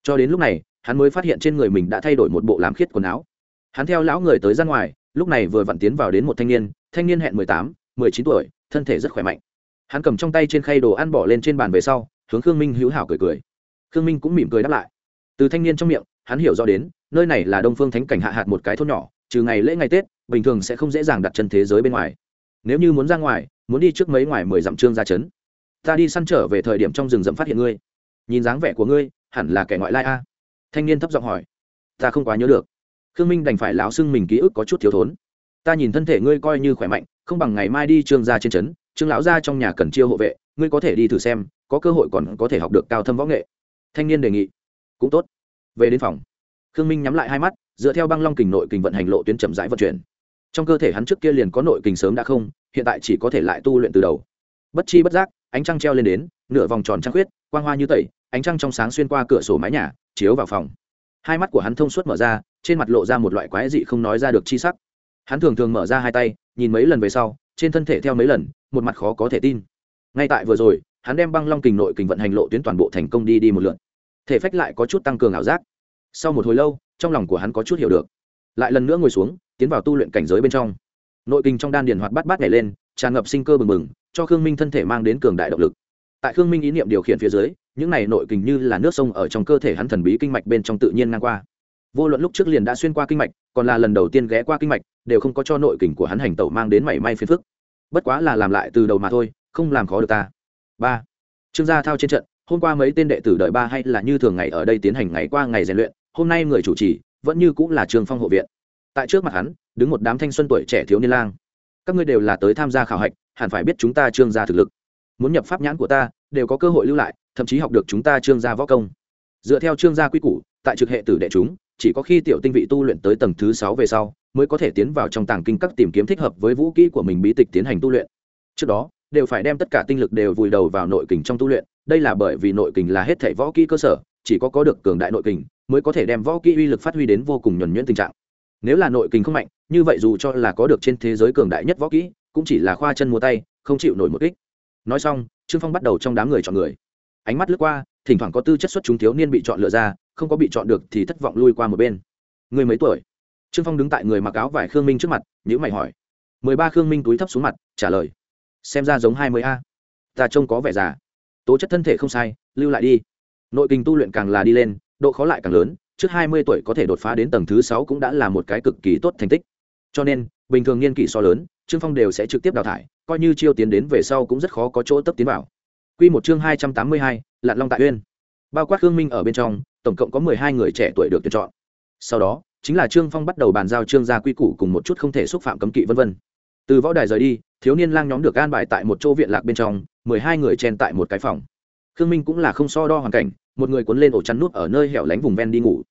Cho đến lúc này, hắn mới phát hiện trên người mình đã thay đổi một bộ làm khiết quần áo. Hắn theo lão người tới ra ngoài, lúc này vừa vặn tiến vào đến một thanh niên thanh niên hẹn mười tám, mười chín tuổi, thân thể rất khỏe mạnh. Hắn cầm trong tay trên khay đồ ăn bỏ lên trên bàn về sau hướng khương minh hữu hảo cười cười khương minh cũng mỉm cười đáp lại từ thanh niên trong miệng hắn hiểu rõ đến nơi này là đông phương thánh cảnh hạ hạt một cái thôn nhỏ trừ ngày lễ ngày tết bình thường sẽ không dễ dàng đặt chân thế giới bên ngoài nếu như muốn ra ngoài muốn đi trước mấy ngoài mười dặm trương ra chấn ta đi săn trở về thời điểm trong rừng rậm phát hiện ngươi nhìn dáng vẻ của ngươi hẳn là kẻ ngoại lai a thanh niên thấp giọng hỏi ta không quá nhớ được khương minh đành phải lão xưng mình ký ức có chút thiếu thốn ta nhìn thân thể ngươi coi như khỏe mạnh không bằng ngày mai đi trương gia trên trấn trương lão gia trong nhà cần chiêu hộ vệ ngươi có thể đi thử xem có cơ hội còn có thể học được cao thâm võ nghệ. Thanh niên đề nghị. Cũng tốt. Về đến phòng, khương minh nhắm lại hai mắt, dựa theo băng long kình nội kình vận hành lộ tuyến chậm rãi vận chuyển. Trong cơ thể hắn trước kia liền có nội kình sớm đã không, hiện tại chỉ có thể lại tu luyện từ đầu. Bất chi bất giác, ánh trăng treo lên đến, nửa vòng tròn trăng khuyết, quang hoa như tẩy, ánh trăng trong sáng xuyên qua cửa sổ mái nhà, chiếu vào phòng. Hai mắt của hắn thông suốt mở ra, trên mặt lộ ra một loại quái dị không nói ra được chi sắc. Hắn thường thường mở ra hai tay, nhìn mấy lần về sau, trên thân thể theo mấy lần, một mặt khó có thể tin. Ngay tại vừa rồi hắn đem băng long kình nội kình vận hành lộ tuyến toàn bộ thành công đi đi một lượt thể phách lại có chút tăng cường ảo giác. Sau một hồi lâu, trong lòng của hắn có chút hiểu được. Lại lần nữa ngồi xuống, tiến vào tu luyện cảnh giới bên trong. Nội kinh trong đan điền hoạt bát bát nhảy lên, tràn ngập sinh cơ bừng bừng, cho khương minh thân thể mang đến cường đại động lực. Tại khương minh ý niệm điều khiển phía dưới, những này nội kình như là nước sông ở trong cơ thể hắn thần bí kinh mạch bên trong tự nhiên ngang qua. Vô luận lúc trước liền đã xuyên qua kinh mạch, còn là lần đầu tiên ghé qua kinh mạch, đều không có cho nội kình của hắn hành tẩu mang đến mảy may phiền phức. Bất quá là làm lại từ đầu mà thôi, không làm khó được ta ba trương gia thao trên trận, hôm qua mấy tên đệ tử đời ba hay là như thường ngày ở đây tiến hành ngày qua ngày rèn luyện, hôm nay người chủ trì vẫn như cũng là trường phong hộ viện. Tại trước mặt hắn, đứng một đám thanh xuân tuổi trẻ thiếu niên lang. Các ngươi đều là tới tham gia khảo hạch, hẳn phải biết chúng ta trương gia thực lực. Muốn nhập pháp nhãn của ta, đều có cơ hội lưu lại, thậm chí học được chúng ta trương gia võ công. Dựa theo trương gia quy củ, tại trực hệ tử đệ chúng, chỉ có khi tiểu tinh vị tu luyện tới tầng thứ sáu về sau, mới có thể tiến vào trong tàng kinh các tìm kiếm thích hợp với vũ kỹ của mình bí tịch tiến hành tu luyện. Trước đó đều phải đem tất cả tinh lực đều vùi đầu vào nội kình trong tu luyện, đây là bởi vì nội kình là hết thể võ kỹ cơ sở, chỉ có có được cường đại nội kình mới có thể đem võ kỹ uy lực phát huy đến vô cùng nhuẩn nhuyễn tình trạng. Nếu là nội kình không mạnh, như vậy dù cho là có được trên thế giới cường đại nhất võ kỹ, cũng chỉ là khoa chân mua tay, không chịu nổi một kích. Nói xong, trương phong bắt đầu trong đám người chọn người. Ánh mắt lướt qua, thỉnh thoảng có tư chất xuất chúng thiếu niên bị chọn lựa ra, không có bị chọn được thì thất vọng lui qua một bên. Người mấy tuổi? Trương phong đứng tại người mặc áo vải khương minh trước mặt nhữ mày hỏi. Mười ba khương minh túi thấp xuống mặt, trả lời xem ra giống hai mươi a. Ta trông có vẻ già. Tố chất thân thể không sai, lưu lại đi. Nội kinh tu luyện càng là đi lên, độ khó lại càng lớn, trước hai mươi tuổi có thể đột phá đến tầng thứ sáu cũng đã là một cái cực kỳ tốt thành tích. Cho nên, bình thường niên kỷ so lớn, trương phong đều sẽ trực tiếp đào thải, coi như chiêu tiến đến về sau cũng rất khó có chỗ tấp tiến vào. Quy một chương hai trăm tám mươi hai, lạn long tại uyên. Bao quát khương minh ở bên trong, tổng cộng có mười hai người trẻ tuổi được tuyển chọn. Sau đó, chính là trương phong bắt đầu bàn giao trương gia quy củ cùng một chút không thể xúc phạm cấm kỵ vân vân. Từ võ đài rời đi thiếu niên lang nhóm được an bài tại một chỗ viện lạc bên trong, mười hai người chen tại một cái phòng. Khương minh cũng là không so đo hoàn cảnh, một người cuốn lên ổ chăn nút ở nơi hẻo lánh vùng ven đi ngủ.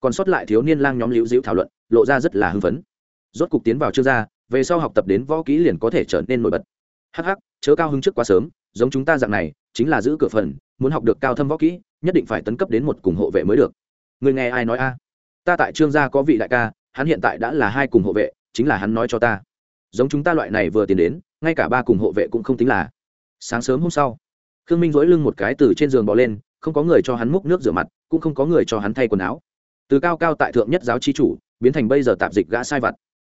Còn sót lại thiếu niên lang nhóm liễu dĩu thảo luận, lộ ra rất là hưng phấn. Rốt cục tiến vào trương gia, về sau học tập đến võ kỹ liền có thể trở nên nổi bật. Hắc hắc, chớ cao hứng trước quá sớm, giống chúng ta dạng này, chính là giữ cửa phần, muốn học được cao thâm võ kỹ, nhất định phải tấn cấp đến một cùng hộ vệ mới được. Người nghe ai nói a? Ta tại trương gia có vị đại ca, hắn hiện tại đã là hai cùng hộ vệ, chính là hắn nói cho ta giống chúng ta loại này vừa tiến đến, ngay cả ba cùng hộ vệ cũng không tính là. Sáng sớm hôm sau, khương minh dỗi lưng một cái từ trên giường bỏ lên, không có người cho hắn múc nước rửa mặt, cũng không có người cho hắn thay quần áo. Từ cao cao tại thượng nhất giáo chi chủ, biến thành bây giờ tạp dịch gã sai vặt.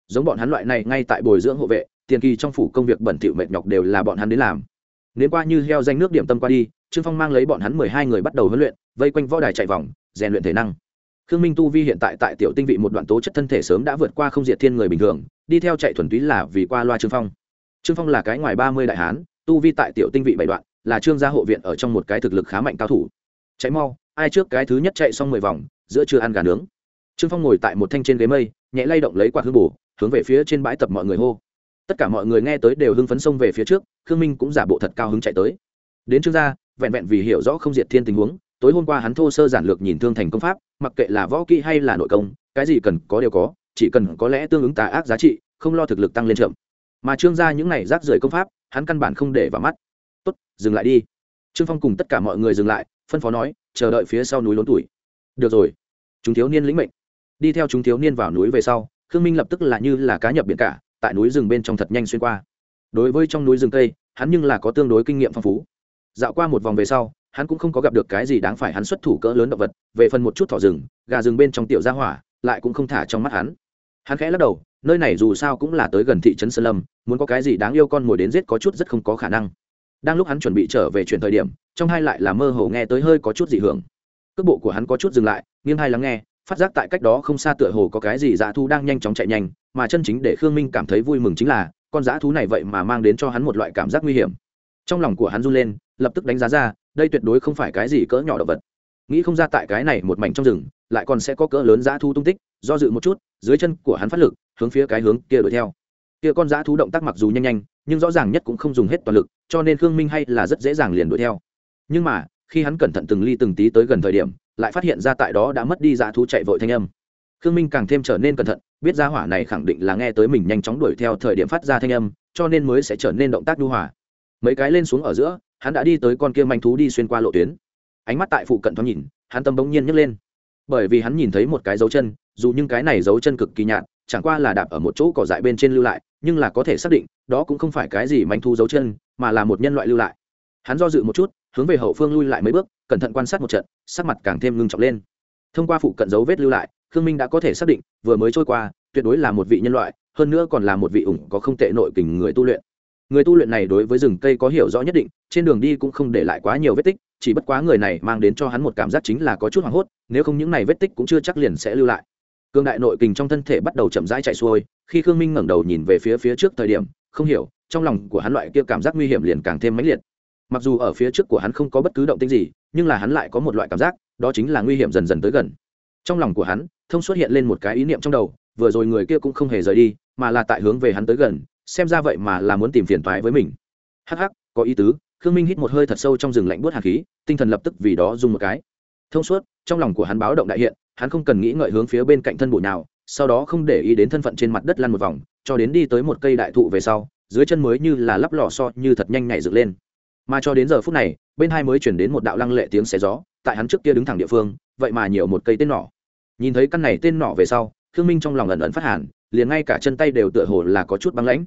Giống bọn hắn loại này ngay tại bồi dưỡng hộ vệ, tiền kỳ trong phủ công việc bẩn thỉu mệt nhọc đều là bọn hắn đến làm. Nếu qua như heo danh nước điểm tâm qua đi, trương phong mang lấy bọn hắn mười hai người bắt đầu huấn luyện, vây quanh võ đài chạy vòng, rèn luyện thể năng khương minh tu vi hiện tại tại tiểu tinh vị một đoạn tố chất thân thể sớm đã vượt qua không diệt thiên người bình thường, đi theo chạy thuần túy là vì qua loa trương phong. Trương phong là cái ngoài ba mươi đại hán, tu vi tại tiểu tinh vị bảy đoạn, là trương gia hộ viện ở trong một cái thực lực khá mạnh cao thủ. Chạy mau, ai trước cái thứ nhất chạy xong mười vòng, giữa chưa ăn gà nướng. Trương phong ngồi tại một thanh trên ghế mây, nhẹ lay động lấy quạt hư bù hướng về phía trên bãi tập mọi người hô. Tất cả mọi người nghe tới đều hưng phấn xông về phía trước, khương minh cũng giả bộ thật cao hứng chạy tới. Đến trương gia, vẹn vẹn vì hiểu rõ không diệt thiên tình huống tối hôm qua hắn thô sơ giản lược nhìn thương thành công pháp, mặc kệ là võ kỹ hay là nội công, cái gì cần có đều có, chỉ cần có lẽ tương ứng tà ác giá trị, không lo thực lực tăng lên chậm. Mà trương gia những này rác rưởi công pháp, hắn căn bản không để vào mắt. Tốt, dừng lại đi. Trương phong cùng tất cả mọi người dừng lại, phân phó nói, chờ đợi phía sau núi lớn tuổi. Được rồi. Chúng thiếu niên lĩnh mệnh. Đi theo chúng thiếu niên vào núi về sau, khương minh lập tức là như là cá nhập biển cả, tại núi rừng bên trong thật nhanh xuyên qua. Đối với trong núi rừng tây hắn nhưng là có tương đối kinh nghiệm phong phú. Dạo qua một vòng về sau hắn cũng không có gặp được cái gì đáng phải hắn xuất thủ cỡ lớn động vật, về phần một chút thỏ rừng, gà rừng bên trong tiểu gia hỏa, lại cũng không thả trong mắt hắn. Hắn khẽ lắc đầu, nơi này dù sao cũng là tới gần thị trấn sơn lâm, muốn có cái gì đáng yêu con mồi đến giết có chút rất không có khả năng. Đang lúc hắn chuẩn bị trở về chuyển thời điểm, trong hai lại là mơ hồ nghe tới hơi có chút dị hưởng. Cước bộ của hắn có chút dừng lại, nghiêng hai lắng nghe, phát giác tại cách đó không xa tựa hồ có cái gì dã thu đang nhanh chóng chạy nhanh, mà chân chính để khương minh cảm thấy vui mừng chính là, con dã thú này vậy mà mang đến cho hắn một loại cảm giác nguy hiểm trong lòng của hắn run lên, lập tức đánh giá ra, đây tuyệt đối không phải cái gì cỡ nhỏ động vật. Nghĩ không ra tại cái này một mảnh trong rừng, lại còn sẽ có cỡ lớn dã thu tung tích, do dự một chút, dưới chân của hắn phát lực, hướng phía cái hướng kia đuổi theo. Kia con dã thú động tác mặc dù nhanh nhanh, nhưng rõ ràng nhất cũng không dùng hết toàn lực, cho nên khương minh hay là rất dễ dàng liền đuổi theo. Nhưng mà, khi hắn cẩn thận từng ly từng tí tới gần thời điểm, lại phát hiện ra tại đó đã mất đi dã thú chạy vội thanh âm. Khương minh càng thêm trở nên cẩn thận, biết ra hỏa này khẳng định là nghe tới mình nhanh chóng đuổi theo thời điểm phát ra thanh âm, cho nên mới sẽ trở nên động tác đu hỏa mấy cái lên xuống ở giữa, hắn đã đi tới con kia manh thú đi xuyên qua lộ tuyến. Ánh mắt tại phụ cận thoáng nhìn, hắn tâm bỗng nhiên nhấc lên. Bởi vì hắn nhìn thấy một cái dấu chân, dù những cái này dấu chân cực kỳ nhạt, chẳng qua là đạp ở một chỗ cỏ dại bên trên lưu lại, nhưng là có thể xác định, đó cũng không phải cái gì manh thú dấu chân, mà là một nhân loại lưu lại. Hắn do dự một chút, hướng về hậu phương lui lại mấy bước, cẩn thận quan sát một trận, sắc mặt càng thêm ngưng trọng lên. Thông qua phụ cận dấu vết lưu lại, khương minh đã có thể xác định, vừa mới trôi qua, tuyệt đối là một vị nhân loại, hơn nữa còn là một vị ủng có không tệ nội kình người tu luyện người tu luyện này đối với rừng cây có hiểu rõ nhất định, trên đường đi cũng không để lại quá nhiều vết tích, chỉ bất quá người này mang đến cho hắn một cảm giác chính là có chút hoảng hốt, nếu không những này vết tích cũng chưa chắc liền sẽ lưu lại. Cương đại nội kình trong thân thể bắt đầu chậm rãi chạy xuôi, khi khương minh ngẩng đầu nhìn về phía phía trước thời điểm, không hiểu, trong lòng của hắn loại kia cảm giác nguy hiểm liền càng thêm mãnh liệt. Mặc dù ở phía trước của hắn không có bất cứ động tĩnh gì, nhưng là hắn lại có một loại cảm giác, đó chính là nguy hiểm dần dần tới gần. Trong lòng của hắn, thông xuất hiện lên một cái ý niệm trong đầu, vừa rồi người kia cũng không hề rời đi, mà là tại hướng về hắn tới gần xem ra vậy mà là muốn tìm phiền toái với mình. Hắc hắc, có ý tứ, khương minh hít một hơi thật sâu trong rừng lạnh buốt hạt khí, tinh thần lập tức vì đó dùng một cái. Thông suốt, trong lòng của hắn báo động đại hiện, hắn không cần nghĩ ngợi hướng phía bên cạnh thân bộ nào sau đó không để ý đến thân phận trên mặt đất lăn một vòng, cho đến đi tới một cây đại thụ về sau, dưới chân mới như là lắp lò so như thật nhanh nhảy dựng lên. Mà cho đến giờ phút này, bên hai mới chuyển đến một đạo lăng lệ tiếng xé gió, tại hắn trước kia đứng thẳng địa phương, vậy mà nhiều một cây tên nỏ. Nhìn thấy căn này tên nỏ về sau, khương minh trong lòng ẩn ẩn phát hàn, liền ngay cả chân tay đều tựa hồ là có chút băng lãnh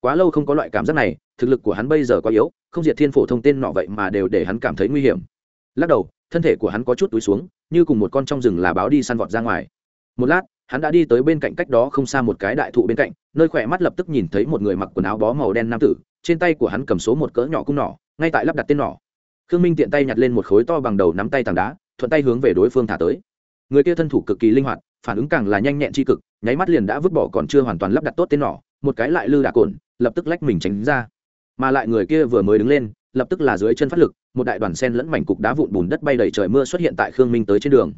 quá lâu không có loại cảm giác này, thực lực của hắn bây giờ quá yếu, không diệt thiên phổ thông tên nọ vậy mà đều để hắn cảm thấy nguy hiểm. Lắc đầu, thân thể của hắn có chút túi xuống, như cùng một con trong rừng là báo đi săn vọt ra ngoài. Một lát, hắn đã đi tới bên cạnh cách đó không xa một cái đại thụ bên cạnh, nơi khỏe mắt lập tức nhìn thấy một người mặc quần áo bó màu đen nam tử, trên tay của hắn cầm số một cỡ nhỏ cung nỏ, ngay tại lắp đặt tên nỏ. Khương minh tiện tay nhặt lên một khối to bằng đầu nắm tay tảng đá, thuận tay hướng về đối phương thả tới. Người kia thân thủ cực kỳ linh hoạt, phản ứng càng là nhanh nhẹn tri cực, nháy mắt liền đã vứt bỏ còn chưa hoàn toàn lắp đặt tốt tên nỏ, một cái lại lư đạ cồn lập tức lách mình tránh ra. Mà lại người kia vừa mới đứng lên, lập tức là dưới chân phát lực, một đại đoàn sen lẫn mảnh cục đá vụn bùn đất bay đầy trời mưa xuất hiện tại khương minh tới trên đường.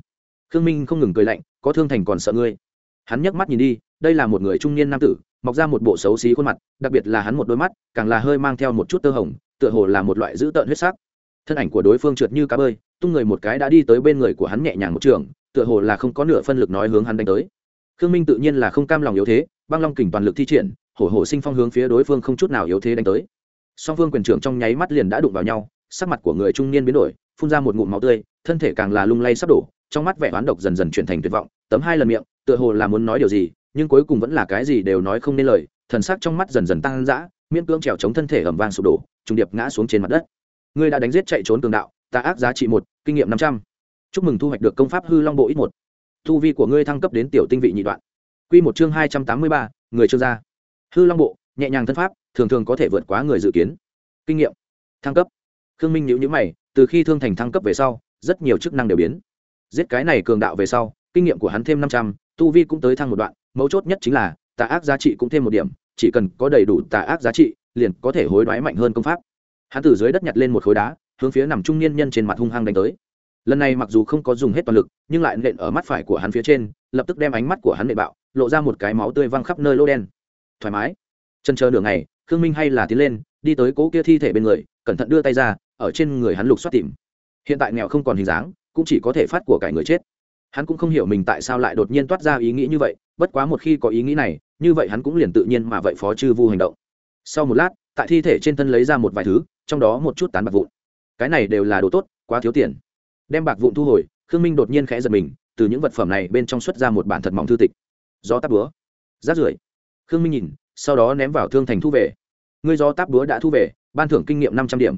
Khương minh không ngừng cười lạnh, có thương thành còn sợ ngươi. Hắn nhấc mắt nhìn đi, đây là một người trung niên nam tử, mọc ra một bộ xấu xí khuôn mặt, đặc biệt là hắn một đôi mắt, càng là hơi mang theo một chút tơ hồng, tựa hồ là một loại dữ tợn huyết sắc. Thân ảnh của đối phương trượt như cá bơi, tung người một cái đã đi tới bên người của hắn nhẹ nhàng một trường, tựa hồ là không có nửa phân lực nói hướng hắn đánh tới. Khương minh tự nhiên là không cam lòng yếu thế, băng long kình toàn lực thi triển hổ hổ sinh phong hướng phía đối phương không chút nào yếu thế đánh tới. Song phương quyền trưởng trong nháy mắt liền đã đụng vào nhau, sắc mặt của người trung niên biến đổi, phun ra một ngụm máu tươi, thân thể càng là lung lay sắp đổ, trong mắt vẻ oán độc dần dần chuyển thành tuyệt vọng, tấm hai lần miệng, tựa hồ là muốn nói điều gì, nhưng cuối cùng vẫn là cái gì đều nói không nên lời, thần sắc trong mắt dần dần tăng dã, miễn cưỡng trèo chống thân thể ẩm vang sụp đổ, trùng điệp ngã xuống trên mặt đất. Ngươi đã đánh giết chạy trốn cường đạo tà ác giá trị một, kinh nghiệm năm trăm. Chúc mừng thu hoạch được công pháp hư long bộ ít một. Thu vi của ngươi thăng cấp đến tiểu tinh vị nhị đoạn. Quy một chương hai trăm tám mươi ba, người trương gia hư long bộ, nhẹ nhàng thân pháp, thường thường có thể vượt quá người dự kiến. Kinh nghiệm. Thăng cấp. Khương minh nhữ nhữ mày, từ khi thương thành thăng cấp về sau, rất nhiều chức năng đều biến. Giết cái này cường đạo về sau, kinh nghiệm của hắn thêm năm trăm, tu vi cũng tới thăng một đoạn, mấu chốt nhất chính là, tà ác giá trị cũng thêm một điểm, chỉ cần có đầy đủ tà ác giá trị, liền có thể hối đoái mạnh hơn công pháp. Hắn từ dưới đất nhặt lên một khối đá, hướng phía nằm trung niên nhân trên mặt hung hăng đánh tới. Lần này mặc dù không có dùng hết toàn lực, nhưng lại nện ở mắt phải của hắn phía trên, lập tức đem ánh mắt của hắn nệ bạo, lộ ra một cái máu tươi văng khắp nơi lô đen thoải mái. Chân chờ nửa ngày, khương minh hay là tiến lên, đi tới cỗ kia thi thể bên người, cẩn thận đưa tay ra, ở trên người hắn lục xoát tìm. Hiện tại nghèo không còn hình dáng, cũng chỉ có thể phát của cải người chết. Hắn cũng không hiểu mình tại sao lại đột nhiên toát ra ý nghĩ như vậy, bất quá một khi có ý nghĩ này, như vậy hắn cũng liền tự nhiên mà vậy phó chư vu hành động. Sau một lát, tại thi thể trên thân lấy ra một vài thứ, trong đó một chút tán bạc vụn. Cái này đều là đồ tốt, quá thiếu tiền. Đem bạc vụn thu hồi, khương minh đột nhiên khẽ giật mình, từ những vật phẩm này bên trong xuất ra một bản thật mỏng thư tịch. Do tắt búa. Rát rưởi khương minh nhìn, sau đó ném vào thương thành thu về. Ngươi do táp búa đã thu về, ban thưởng kinh nghiệm năm trăm điểm.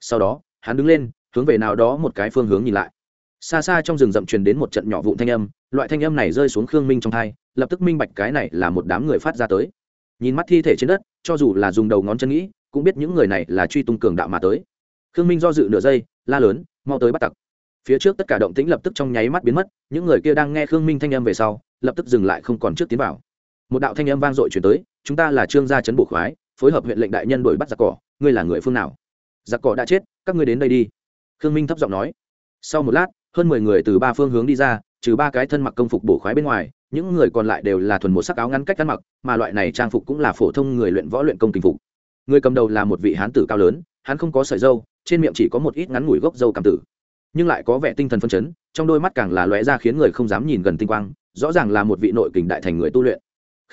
Sau đó, hắn đứng lên, hướng về nào đó một cái phương hướng nhìn lại. Xa xa trong rừng rậm truyền đến một trận nhỏ vụn thanh âm, loại thanh âm này rơi xuống khương minh trong thai, lập tức minh bạch cái này là một đám người phát ra tới. Nhìn mắt thi thể trên đất, cho dù là dùng đầu ngón chân nghĩ, cũng biết những người này là truy tung cường đạo mà tới. Khương minh do dự nửa giây, la lớn, mau tới bắt tặc. Phía trước tất cả động tĩnh lập tức trong nháy mắt biến mất, những người kia đang nghe khương minh thanh âm về sau, lập tức dừng lại không còn trước tiến vào một đạo thanh âm vang dội chuyển tới, chúng ta là trương gia trấn bộ khoái, phối hợp huyện lệnh đại nhân đuổi bắt giặc cỏ, ngươi là người phương nào? Giặc cỏ đã chết, các ngươi đến đây đi. Khương minh thấp giọng nói. Sau một lát, hơn mười người từ ba phương hướng đi ra, trừ ba cái thân mặc công phục bổ khoái bên ngoài, những người còn lại đều là thuần một sắc áo ngắn cách ăn mặc, mà loại này trang phục cũng là phổ thông người luyện võ luyện công kinh phục. Người cầm đầu là một vị hán tử cao lớn, hắn không có sợi dâu trên miệng chỉ có một ít ngắn ngủi gốc dâu cảm tử. Nhưng lại có vẻ tinh thần phân chấn, trong đôi mắt càng là lóe ra khiến người không dám nhìn gần tinh quang, rõ ràng là một vị nội kình đại thành người tu luyện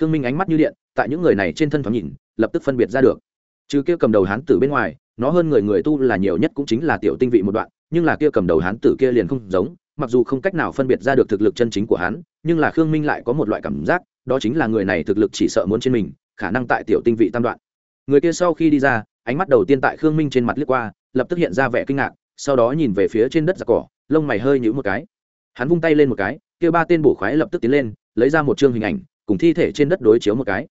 khương minh ánh mắt như điện, tại những người này trên thân thoáng nhìn, lập tức phân biệt ra được. Chứ kia cầm đầu hán tử bên ngoài, nó hơn người người tu là nhiều nhất cũng chính là tiểu tinh vị một đoạn, nhưng là kia cầm đầu hán tử kia liền không giống, mặc dù không cách nào phân biệt ra được thực lực chân chính của hắn, nhưng là khương minh lại có một loại cảm giác, đó chính là người này thực lực chỉ sợ muốn trên mình, khả năng tại tiểu tinh vị tam đoạn. Người kia sau khi đi ra, ánh mắt đầu tiên tại khương minh trên mặt lướt qua, lập tức hiện ra vẻ kinh ngạc, sau đó nhìn về phía trên đất giặc cỏ, lông mày hơi nhũ một cái. Hắn vung tay lên một cái, kia ba tên bổ khoái lập tức tiến lên, lấy ra một chương hình ảnh cùng thi thể trên đất đối chiếu một cái.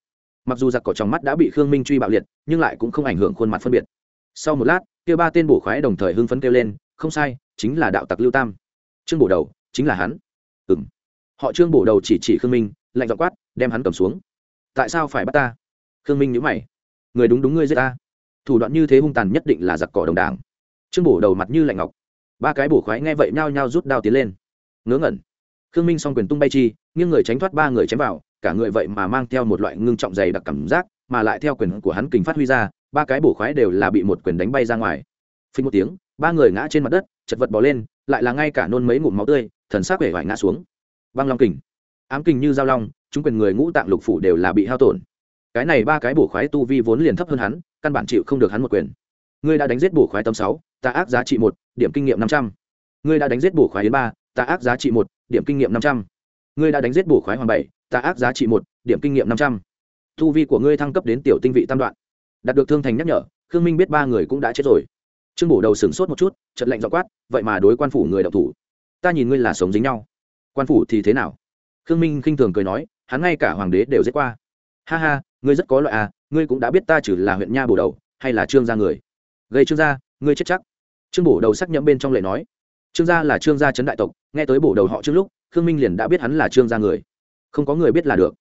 Mặc dù giặc cỏ trong mắt đã bị khương minh truy bạo liệt, nhưng lại cũng không ảnh hưởng khuôn mặt phân biệt. Sau một lát, kia ba tên bổ khoái đồng thời hưng phấn kêu lên, không sai, chính là đạo tặc lưu tam. Trương bổ đầu, chính là hắn. Ừ m họ trương bổ đầu chỉ chỉ khương minh, lạnh dọc quát, đem hắn cầm xuống. Tại sao phải bắt ta? Khương minh nhữ mày. Người đúng đúng ngươi giết ta. Thủ đoạn như thế hung tàn nhất định là giặc cỏ đồng đảng. Trương bổ đầu mặt như lạnh ngọc. Ba cái bổ khoái nghe vậy nhao nhao rút đao tiến lên. Ngớ ngẩn. Khương minh s o n g quyền tung bay chi, nghiêng người tránh thoát ba người chém vào cả người vậy mà mang theo một loại ngưng trọng dày đặc cảm giác, mà lại theo quyền của hắn kình phát huy ra, ba cái bổ khoái đều là bị một quyền đánh bay ra ngoài. Phình một tiếng, ba người ngã trên mặt đất, chật vật bỏ lên, lại là ngay cả nôn mấy ngụm máu tươi, thần sắc vẻ vải ngã xuống. Băng long kình, ám kình như giao long, chúng quyền người ngũ tạng lục phủ đều là bị hao tổn. Cái này ba cái bổ khoái tu vi vốn liền thấp hơn hắn, căn bản chịu không được hắn một quyền. Ngươi đã đánh giết bổ khoái tâm sáu, ta ác giá trị một, điểm kinh nghiệm năm trăm. Ngươi đã đánh giết bổ khoái yến ba, ta ác giá trị một, điểm kinh nghiệm năm trăm. Ngươi đã đánh giết bổ khoái hoàng bảy ta ác giá trị một, điểm kinh nghiệm năm trăm. Thu vi của ngươi thăng cấp đến tiểu tinh vị tam đoạn. Đạt được thương thành nhắc nhở, khương minh biết ba người cũng đã chết rồi. Trương bổ đầu sửng sốt một chút trận lệnh dọ quát, vậy mà đối quan phủ người đọc thủ. Ta nhìn ngươi là sống dính nhau. Quan phủ thì thế nào? Khương minh khinh thường cười nói, hắn ngay cả hoàng đế đều giết qua. Ha ha, ngươi rất có loại à ngươi cũng đã biết ta chỉ là huyện nha bổ đầu, hay là trương gia người. Gây trương gia, ngươi chết chắc. Trương bổ đầu sắc nhẫm bên trong lệ nói. Trương gia là trương gia trấn đại tộc, nghe tới bổ đầu họ trước lúc, khương minh liền đã biết hắn là trương gia người không có người biết là được.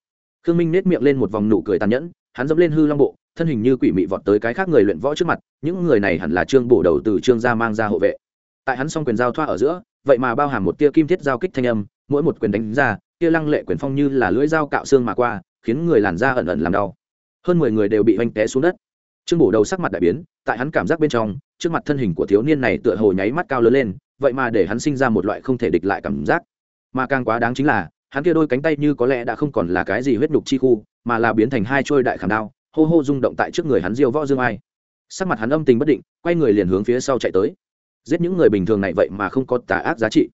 Khương minh nết miệng lên một vòng nụ cười tàn nhẫn, hắn dẫm lên hư long bộ, thân hình như quỷ mị vọt tới cái khác người luyện võ trước mặt, những người này hẳn là trương bổ đầu từ trương gia mang ra hộ vệ. Tại hắn s quyền giao thoa ở giữa, vậy mà bao hàm một tia kim thiết giao kích thanh âm, mỗi một quyền đánh ra, tia lăng lệ quyền phong như là lưỡi dao cạo xương mà qua, khiến người làn da ẩn ẩn làm đau. Hơn mười người đều bị oanh té xuống đất. Trương bổ đầu sắc mặt đại biến, tại hắn cảm giác bên trong, trước mặt thân hình của thiếu niên này tựa hồ nháy mắt cao lớn lên, vậy mà để hắn sinh ra một loại không thể địch lại cảm giác. Mà càng quá đáng chính là hắn kia đôi cánh tay như có lẽ đã không còn là cái gì huyết nhục chi khu, mà là biến thành hai trôi đại khảm đao, hô hô rung động tại trước người hắn diêu võ dương ai. Sắc mặt hắn âm tình bất định, quay người liền hướng phía sau chạy tới. Giết những người bình thường này vậy mà không có tà ác giá trị.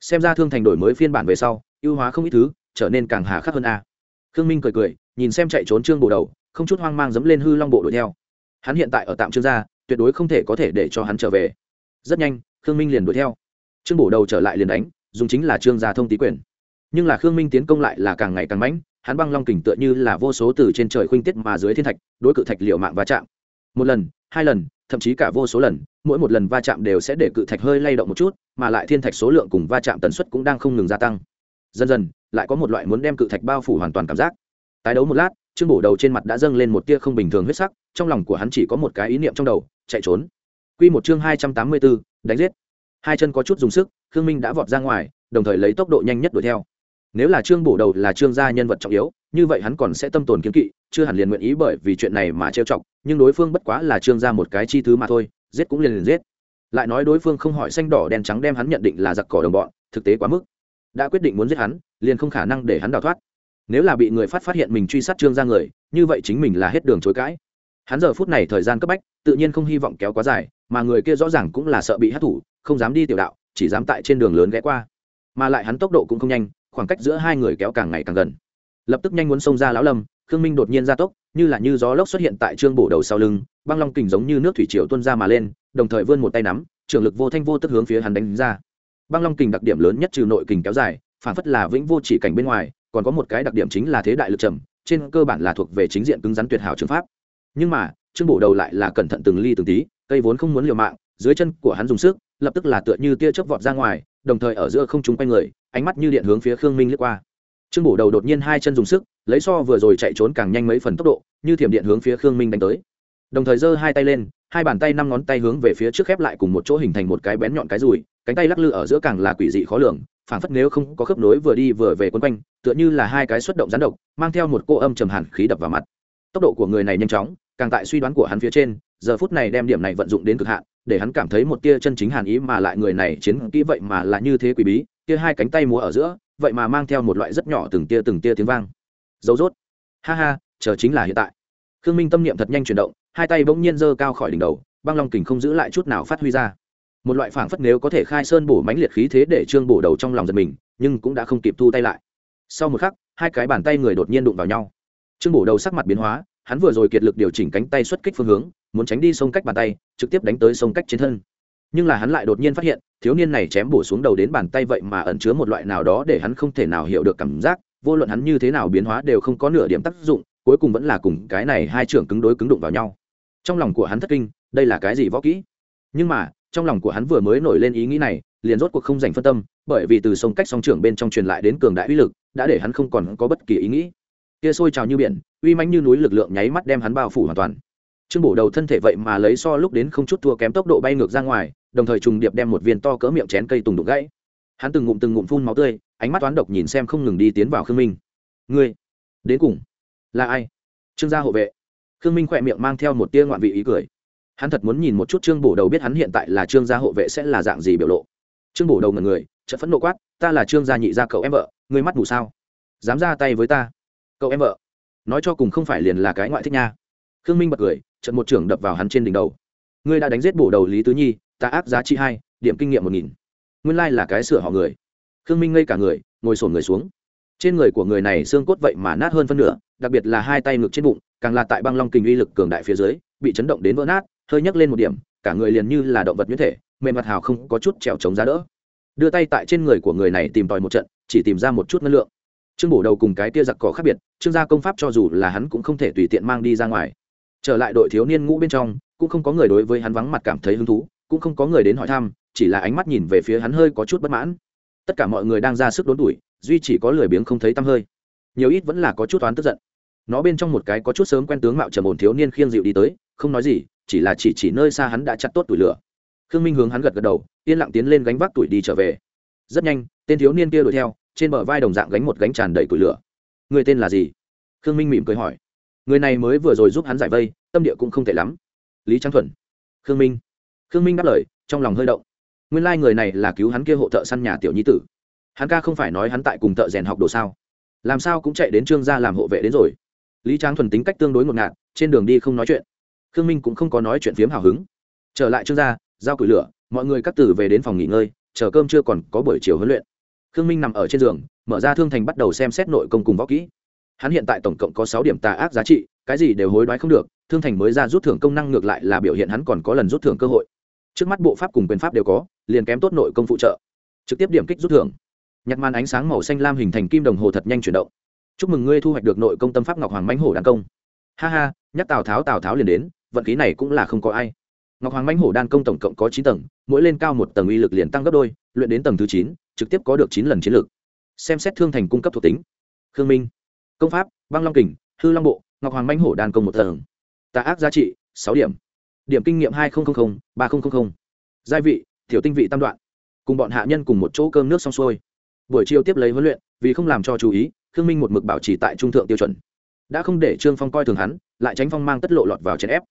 Xem ra thương thành đổi mới phiên bản về sau, ưu hóa không ít thứ, trở nên càng hà khắc hơn a. Khương minh cười cười, nhìn xem chạy trốn trương bổ đầu, không chút hoang mang dẫm lên hư long bộ đuổi theo. Hắn hiện tại ở tạm trương gia, tuyệt đối không thể có thể để cho hắn trở về. Rất nhanh, khương minh liền đuổi theo. Trương bổ đầu trở lại liền đánh, dùng chính là trương gia thông tý quyền nhưng là khương minh tiến công lại là càng ngày càng mãnh, hắn băng long kình tựa như là vô số từ trên trời khuynh tiết mà dưới thiên thạch, đối cự thạch liệu mạng va chạm. Một lần, hai lần, thậm chí cả vô số lần, mỗi một lần va chạm đều sẽ để cự thạch hơi lay động một chút, mà lại thiên thạch số lượng cùng va chạm tần suất cũng đang không ngừng gia tăng. Dần dần, lại có một loại muốn đem cự thạch bao phủ hoàn toàn cảm giác. Tái đấu một lát, trương bổ đầu trên mặt đã dâng lên một tia không bình thường huyết sắc, trong lòng của hắn chỉ có một cái ý niệm trong đầu, chạy trốn. Q một chương hai trăm tám mươi bốn, đánh giết. Hai chân có chút dùng sức, khương minh đã vọt ra ngoài, đồng thời lấy tốc độ nhanh nhất đuổi theo nếu là trương bổ đầu là trương gia nhân vật trọng yếu, như vậy hắn còn sẽ tâm tồn kiếm kỵ, chưa hẳn liền nguyện ý bởi vì chuyện này mà trêu chọc, nhưng đối phương bất quá là trương gia một cái chi thứ mà thôi, giết cũng liền liền giết. Lại nói đối phương không hỏi xanh đỏ đen trắng đem hắn nhận định là giặc cỏ đồng bọn, thực tế quá mức. Đã quyết định muốn giết hắn, liền không khả năng để hắn đào thoát. Nếu là bị người phát phát hiện mình truy sát trương gia người, như vậy chính mình là hết đường chối cãi. Hắn giờ phút này thời gian cấp bách, tự nhiên không hy vọng kéo quá dài, mà người kia rõ ràng cũng là sợ bị hát thủ, không dám đi tiểu đạo, chỉ dám tại trên đường lớn ghé qua. Mà lại hắn tốc độ cũng không nhanh khoảng cách giữa hai người kéo càng ngày càng gần. Lập tức nhanh muốn xông ra lão lâm, khương minh đột nhiên ra tốc, như là như gió lốc xuất hiện tại trương bổ đầu sau lưng, băng long kình giống như nước thủy triều tuôn ra mà lên, đồng thời vươn một tay nắm trường lực vô thanh vô tức hướng phía hắn đánh ra. Băng long kình đặc điểm lớn nhất trừ nội kình kéo dài, phản phất là vĩnh vô chỉ cảnh bên ngoài, còn có một cái đặc điểm chính là thế đại lực trầm, trên cơ bản là thuộc về chính diện cứng rắn tuyệt hảo trường pháp. Nhưng mà, trương bổ đầu lại là cẩn thận từng ly từng tí, cây vốn không muốn liều mạng, dưới chân của hắn dùng sức, lập tức là tựa như tia chớp vọt ra ngoài, đồng thời ở giữa không chúng quanh người ánh mắt như điện hướng phía khương minh lướt qua. Trương bổ đầu đột nhiên hai chân dùng sức, lấy so vừa rồi chạy trốn càng nhanh mấy phần tốc độ, như thiểm điện hướng phía khương minh đánh tới. Đồng thời giơ hai tay lên, hai bàn tay năm ngón tay hướng về phía trước khép lại cùng một chỗ hình thành một cái bén nhọn cái rùi, cánh tay lắc lư ở giữa càng là quỷ dị khó lường, phảng phất nếu không có khớp nối vừa đi vừa về quấn quanh, tựa như là hai cái xuất động rắn độc, mang theo một cô âm trầm hẳn khí đập vào mặt. Tốc độ của người này nhanh chóng, càng tại suy đoán của hắn phía trên, giờ phút này đem điểm này vận dụng đến cực hạn, để hắn cảm thấy một tia chân chính hàn ý mà lại người này chiến kỹ vậy mà là như thế quỷ bí kia hai cánh tay múa ở giữa, vậy mà mang theo một loại rất nhỏ từng tia từng tia tiếng vang. Dấu rốt. Ha ha, chờ chính là hiện tại. Khương minh tâm niệm thật nhanh chuyển động, hai tay bỗng nhiên giơ cao khỏi đỉnh đầu, băng long kình không giữ lại chút nào phát huy ra. Một loại phảng phất nếu có thể khai sơn bổ mánh liệt khí thế để trương bổ đầu trong lòng giật mình, nhưng cũng đã không kịp thu tay lại. Sau một khắc, hai cái bàn tay người đột nhiên đụng vào nhau. Trương bổ đầu sắc mặt biến hóa, hắn vừa rồi kiệt lực điều chỉnh cánh tay xuất kích phương hướng, muốn tránh đi sông cách bàn tay, trực tiếp đánh tới sông cách trên thân nhưng là hắn lại đột nhiên phát hiện, thiếu niên này chém bổ xuống đầu đến bàn tay vậy mà ẩn chứa một loại nào đó để hắn không thể nào hiểu được cảm giác, vô luận hắn như thế nào biến hóa đều không có nửa điểm tác dụng, cuối cùng vẫn là cùng cái này hai trưởng cứng đối cứng đụng vào nhau. Trong lòng của hắn thất kinh, đây là cái gì võ kỹ? Nhưng mà, trong lòng của hắn vừa mới nổi lên ý nghĩ này, liền rốt cuộc không dành phân tâm, bởi vì từ sông cách song trưởng bên trong truyền lại đến cường đại uy lực, đã để hắn không còn có bất kỳ ý nghĩ. Kia sôi trào như biển, uy mãnh như núi lực lượng nháy mắt đem hắn bao phủ hoàn toàn. Trương bổ đầu thân thể vậy mà lấy so lúc đến không chút thua kém tốc độ bay ngược ra ngoài đồng thời trùng điệp đem một viên to cỡ miệng chén cây tùng đục gãy. Hắn từng ngụm từng ngụm phun máu tươi, ánh mắt toán độc nhìn xem không ngừng đi tiến vào khương minh. Ngươi, đến cùng là ai? Trương gia hộ vệ. Khương minh khỏe miệng mang theo một tia ngoạn vị ý cười. Hắn thật muốn nhìn một chút trương bổ đầu biết hắn hiện tại là trương gia hộ vệ sẽ là dạng gì biểu lộ. Trương bổ đầu ngần người, chợt phẫn nộ quát, ta là trương gia nhị gia cậu em vợ, ngươi mắt mù sao? Dám ra tay với ta, cậu em vợ? Nói cho cùng không phải liền là cái ngoại thích nha. Khương minh bật cười trận một trưởng đập vào hắn trên đỉnh đầu. Ngươi đã đánh giết bổ đầu lý tứ nhi ta ác giá trị hai, điểm kinh nghiệm một nghìn. Nguyên lai là cái sửa họ người. Khương minh ngây cả người, ngồi sổn người xuống. Trên người của người này xương cốt vậy mà nát hơn phân nửa, đặc biệt là hai tay ngực trên bụng, càng là tại băng long kình uy lực cường đại phía dưới, bị chấn động đến vỡ nát, hơi nhấc lên một điểm, cả người liền như là động vật nhuyễn thể, mềm mặt hào không có chút trèo chống giá đỡ. Đưa tay tại trên người của người này tìm tòi một trận, chỉ tìm ra một chút năng lượng. Trương bổ đầu cùng cái tia giặc cỏ khác biệt, trương gia công pháp cho dù là hắn cũng không thể tùy tiện mang đi ra ngoài. Trở lại đội thiếu niên ngũ bên trong, cũng không có người đối với hắn vắng mặt cảm thấy hứng thú cũng không có người đến hỏi thăm, chỉ là ánh mắt nhìn về phía hắn hơi có chút bất mãn. Tất cả mọi người đang ra sức đốn đuổi duy chỉ có lười biếng không thấy tăm hơi. Nhiều ít vẫn là có chút toán tức giận. Nó bên trong một cái có chút sớm quen tướng mạo trầm ổn thiếu niên khiêng dịu đi tới, không nói gì, chỉ là chỉ chỉ nơi xa hắn đã chặt tốt tuổi lửa. Khương minh hướng hắn gật gật đầu, yên lặng tiến lên gánh vác tuổi đi trở về. Rất nhanh, tên thiếu niên kia đuổi theo, trên bờ vai đồng dạng gánh một gánh tràn đầy tuổi lửa. Người tên là gì? Khương minh mỉm cười hỏi. Người này mới vừa rồi giúp hắn giải vây, tâm địa cũng không tệ lắm. Lý trang thuần. Khương minh khương minh đáp lời, trong lòng hơi động. Nguyên lai、like、người này là cứu hắn kia hộ thợ săn nhà tiểu nhi tử. Hắn ca không phải nói hắn tại cùng thợ rèn học đồ sao? Làm sao cũng chạy đến trương gia làm hộ vệ đến rồi? Lý trang thuần tính cách tương đối ngột ngạt, trên đường đi không nói chuyện. Khương minh cũng không có nói chuyện phiếm hào hứng. Trở lại trương gia, giao củi lửa, mọi người cắt tử về đến phòng nghỉ ngơi, chờ cơm chưa còn có buổi chiều huấn luyện. Khương minh nằm ở trên giường, mở ra thương thành bắt đầu xem xét nội công cùng võ kỹ. Hắn hiện tại tổng cộng có sáu điểm tà ác giá trị, cái gì đều hối đoái không được, thương thành mới ra rút thưởng công năng ngược lại là biểu hiện hắn còn có lần rút thưởng cơ hội trước mắt bộ pháp cùng quyền pháp đều có, liền kém tốt nội công phụ trợ. Trực tiếp điểm kích rút thưởng. Nhặt màn ánh sáng màu xanh lam hình thành kim đồng hồ thật nhanh chuyển động. Chúc mừng ngươi thu hoạch được nội công tâm pháp ngọc hoàng mãnh hổ đan công. Ha ha, nhắc tào tháo tào tháo liền đến, vận khí này cũng là không có ai. Ngọc hoàng mãnh hổ đan công tổng cộng có chín tầng, mỗi lên cao một tầng uy lực liền tăng gấp đôi, luyện đến tầng thứ chín, trực tiếp có được chín lần chiến lược xem xét thương thành cung cấp thuộc tính. Khương minh. Công pháp, băng long kình, hư long bộ, ngọc hoàng mãnh hổ đan công một tầng. Tà ác giá trị, sáu điểm điểm kinh nghiệm hai nghìn ba nghìn gia vị tiểu tinh vị tam đoạn. Cùng bọn hạ nhân cùng một chỗ cơm nước xong xuôi. Buổi chiều tiếp lấy huấn luyện vì không làm cho chú ý khương minh một mực bảo trì tại trung thượng tiêu chuẩn. Đã không để trương phong coi thường hắn lại tránh phong mang tất lộ lọt vào chèn ép.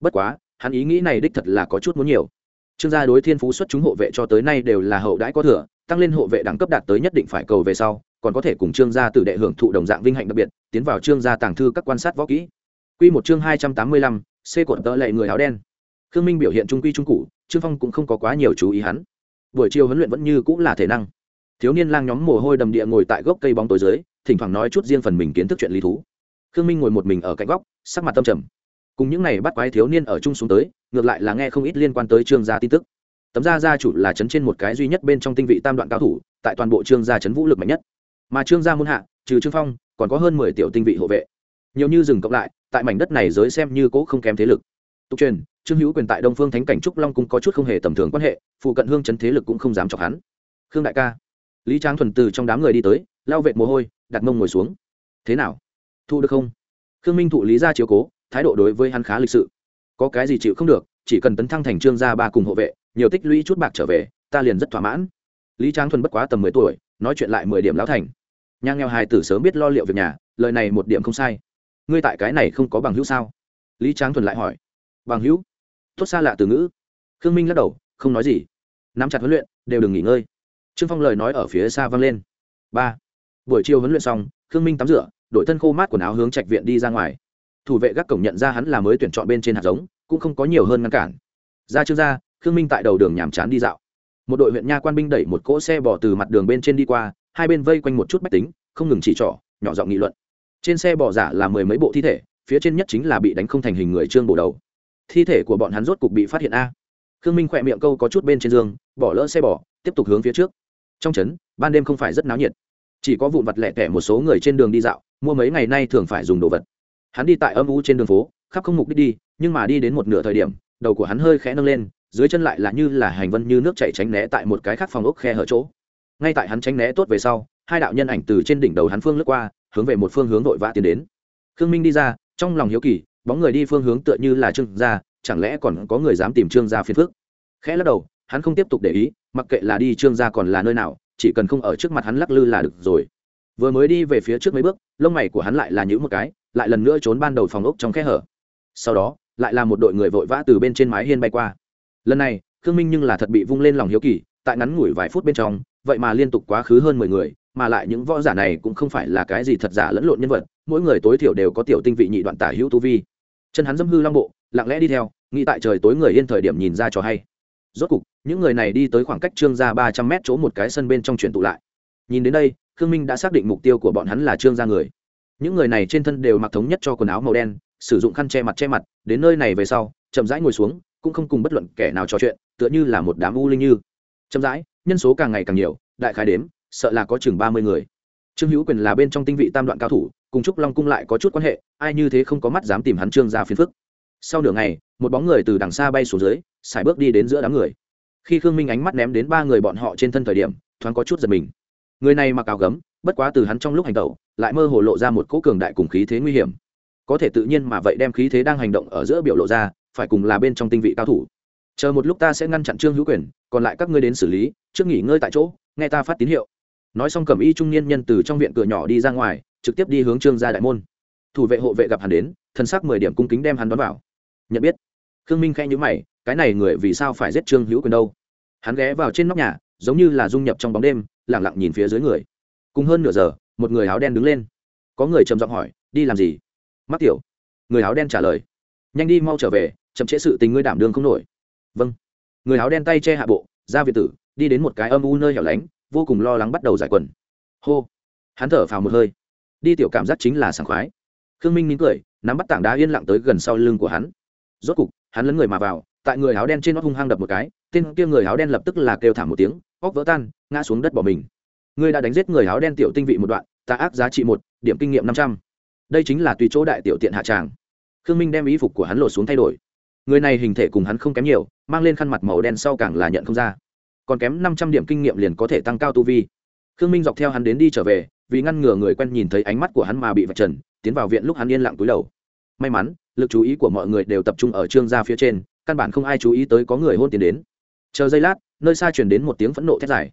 Bất quá hắn ý nghĩ này đích thật là có chút muốn nhiều. Trương gia đối thiên phú xuất chúng hộ vệ cho tới nay đều là hậu đãi có thừa tăng lên hộ vệ đẳng cấp đạt tới nhất định phải cầu về sau còn có thể cùng trương gia tử đệ hưởng thụ đồng dạng vinh hạnh đặc biệt tiến vào trương gia tàng thư các quan sát võ kỹ. Quy một chương hai trăm tám mươi lăm, C cuộn tợ lệ người áo đen. Khương Minh biểu hiện trung quy trung cụ, Trương Phong cũng không có quá nhiều chú ý hắn. Buổi chiều huấn luyện vẫn như cũng là thể năng. Thiếu niên lang nhóm mồ hôi đầm địa ngồi tại gốc cây bóng tối dưới, thỉnh thoảng nói chút riêng phần mình kiến thức chuyện lý thú. Khương Minh ngồi một mình ở cạnh góc, sắc mặt tâm trầm. Cùng những này bắt quái thiếu niên ở chung xuống tới, ngược lại là nghe không ít liên quan tới Trương gia tin tức. Tấm gia gia chủ là chấn trên một cái duy nhất bên trong tinh vị tam đoạn cao thủ, tại toàn bộ Trương gia chấn vũ lực mạnh nhất. Mà Trương gia muốn hạ, trừ Trương Phong, còn có hơn mười tiểu tinh vị hộ vệ. Nhiều như dừng cộng lại, tại mảnh đất này giới xem như cố không kém thế lực. Tục truyền trương hữu quyền tại đông phương thánh cảnh trúc long cung có chút không hề tầm thường quan hệ phụ cận hương chấn thế lực cũng không dám chọc hắn. Khương đại ca lý tráng thuần từ trong đám người đi tới lao vệt mồ hôi đặt mông ngồi xuống. Thế nào? Thu được không? Khương minh thụ lý ra chiếu cố thái độ đối với hắn khá lịch sự. Có cái gì chịu không được chỉ cần tấn thăng thành trương gia ba cùng hộ vệ nhiều tích lũy chút bạc trở về ta liền rất thỏa mãn. Lý tráng thuần bất quá tầm mười tuổi nói chuyện lại mười điểm lão thành. Nhà nghèo hài tử sớm biết lo liệu việc nhà lời này một điểm không sai ngươi tại cái này không có bằng hữu sao? Lý tráng thuần lại hỏi. Bằng hữu? Tốt xa lạ từ ngữ. Khương minh lắc đầu, không nói gì. Nắm chặt huấn luyện, đều đừng nghỉ ngơi. Trương phong lời nói ở phía xa vang lên. Ba. Buổi chiều huấn luyện xong, khương minh tắm rửa, đổi thân khô mát quần áo hướng trạch viện đi ra ngoài. Thủ vệ gác cổng nhận ra hắn là mới tuyển chọn bên trên hạt giống, cũng không có nhiều hơn ngăn cản. Ra trương ra khương minh tại đầu đường nhàm chán đi dạo. Một đội huyện nha quan binh đẩy một cỗ xe bỏ từ mặt đường bên trên đi qua, hai bên vây quanh một chút bách tính, không ngừng chỉ trỏ, nhỏ giọng nghị luận trên xe bỏ giả là mười mấy bộ thi thể, phía trên nhất chính là bị đánh không thành hình người trương bổ đầu. Thi thể của bọn hắn rốt cục bị phát hiện a. Khương minh khỏe miệng câu có chút bên trên giường bỏ lỡ xe bỏ, tiếp tục hướng phía trước. Trong trấn, ban đêm không phải rất náo nhiệt. Chỉ có vụn vặt lẹ tẻ một số người trên đường đi dạo, mua mấy ngày nay thường phải dùng đồ vật. Hắn đi tại âm u trên đường phố, khắp không mục đích đi, nhưng mà đi đến một nửa thời điểm, đầu của hắn hơi khẽ nâng lên, dưới chân lại là như là hành vân như nước chảy tránh né tại một cái khác phòng ốc khe hở chỗ. Ngay tại hắn tránh né tốt về sau, hai đạo nhân ảnh từ trên đỉnh đầu hắn phương lướt qua hướng về một phương hướng vội vã tiến đến. Khương minh đi ra, trong lòng hiếu kỳ, bóng người đi phương hướng tựa như là trương gia, chẳng lẽ còn có người dám tìm trương gia phiền phức? Khẽ lắc đầu, hắn không tiếp tục để ý, mặc kệ là đi trương gia còn là nơi nào, chỉ cần không ở trước mặt hắn lắc lư là được rồi. Vừa mới đi về phía trước mấy bước, lông mày của hắn lại là những một cái, lại lần nữa trốn ban đầu phòng ốc trong khe hở. Sau đó, lại là một đội người vội vã từ bên trên mái hiên bay qua. Lần này, khương minh nhưng là thật bị vung lên lòng hiếu kỳ, tại ngắn ngủi vài phút bên trong, vậy mà liên tục quá khứ hơn mười người mà lại những võ giả này cũng không phải là cái gì thật giả lẫn lộn nhân vật, mỗi người tối thiểu đều có tiểu tinh vị nhị đoạn tả hữu tu vi. Chân hắn dâm hư long bộ, lặng lẽ đi theo, nghĩ tại trời tối người yên thời điểm nhìn ra cho hay. Rốt cục, những người này đi tới khoảng cách trương gia ba trăm mét chỗ một cái sân bên trong chuyển tụ lại. Nhìn đến đây, khương minh đã xác định mục tiêu của bọn hắn là trương gia người. Những người này trên thân đều mặc thống nhất cho quần áo màu đen, sử dụng khăn che mặt che mặt, đến nơi này về sau, chậm rãi ngồi xuống, cũng không cùng bất luận kẻ nào trò chuyện, tựa như là một đám u linh như. Chậm rãi, nhân số càng ngày càng nhiều, đại khái đếm sợ là có chừng ba mươi người. Trương hữu quyền là bên trong tinh vị tam đoạn cao thủ, cùng trúc long cung lại có chút quan hệ, ai như thế không có mắt dám tìm hắn trương ra phiền phức. Sau nửa ngày, một bóng người từ đằng xa bay xuống dưới xài bước đi đến giữa đám người. Khi khương minh ánh mắt ném đến ba người bọn họ trên thân thời điểm, thoáng có chút giật mình. Người này mặc áo gấm, bất quá từ hắn trong lúc hành động lại mơ hồ lộ ra một cỗ cường đại cùng khí thế nguy hiểm. Có thể tự nhiên mà vậy đem khí thế đang hành động ở giữa biểu lộ ra, phải cùng là bên trong tinh vị cao thủ. Chờ một lúc ta sẽ ngăn chặn trương hữu quyền, còn lại các ngươi đến xử lý, trước nghỉ ngơi tại chỗ, nghe ta phát tín hiệu nói xong cầm y trung niên nhân từ trong viện cửa nhỏ đi ra ngoài, trực tiếp đi hướng trương gia đại môn. Thủ vệ hộ vệ gặp hắn đến thân xác mười điểm cung kính đem hắn đón vào. Nhận biết. Khương minh khẽ nhữ mày, cái này người vì sao phải giết trương hữu quyền đâu? Hắn ghé vào trên nóc nhà, giống như là dung nhập trong bóng đêm lẳng lặng nhìn phía dưới người. Cùng hơn nửa giờ, một người áo đen đứng lên. Có người trầm giọng hỏi, đi làm gì? Mắc tiểu. Người áo đen trả lời, nhanh đi, mau trở về, chậm trễ sự tình ngươi đảm đương không nổi. Vâng. Người áo đen tay che hạ bộ ra việt tử, đi đến một cái âm u nơi hẻo lánh vô cùng lo lắng bắt đầu giải quần. Hô. Hắn thở phào một hơi. Đi tiểu cảm giác chính là sảng khoái. Khương minh nín cười, nắm bắt tảng đá yên lặng tới gần sau lưng của hắn. Rốt cục, hắn lấn người mà vào, tại người áo đen trên nó hung hăng đập một cái, tên kia người áo đen lập tức là kêu thảm một tiếng, óc vỡ tan, ngã xuống đất bỏ mình. Ngươi đã đánh giết người áo đen tiểu tinh vị một đoạn tà ác giá trị một, điểm kinh nghiệm năm trăm. Đây chính là tùy chỗ đại tiểu tiện hạ tràng. Khương minh đem y phục của hắn lột xuống thay đổi. Người này hình thể cùng hắn không kém nhiều, mang lên khăn mặt màu đen sau càng là nhận không ra còn kém năm trăm điểm kinh nghiệm liền có thể tăng cao tu vi. Khương minh dọc theo hắn đến đi trở về, vì ngăn ngừa người quen nhìn thấy ánh mắt của hắn mà bị vạch trần, tiến vào viện lúc hắn yên lặng túi đầu. May mắn, lực chú ý của mọi người đều tập trung ở trương gia phía trên, căn bản không ai chú ý tới có người hôn tiến đến. Chờ giây lát, nơi xa chuyển đến một tiếng phẫn nộ thét dài.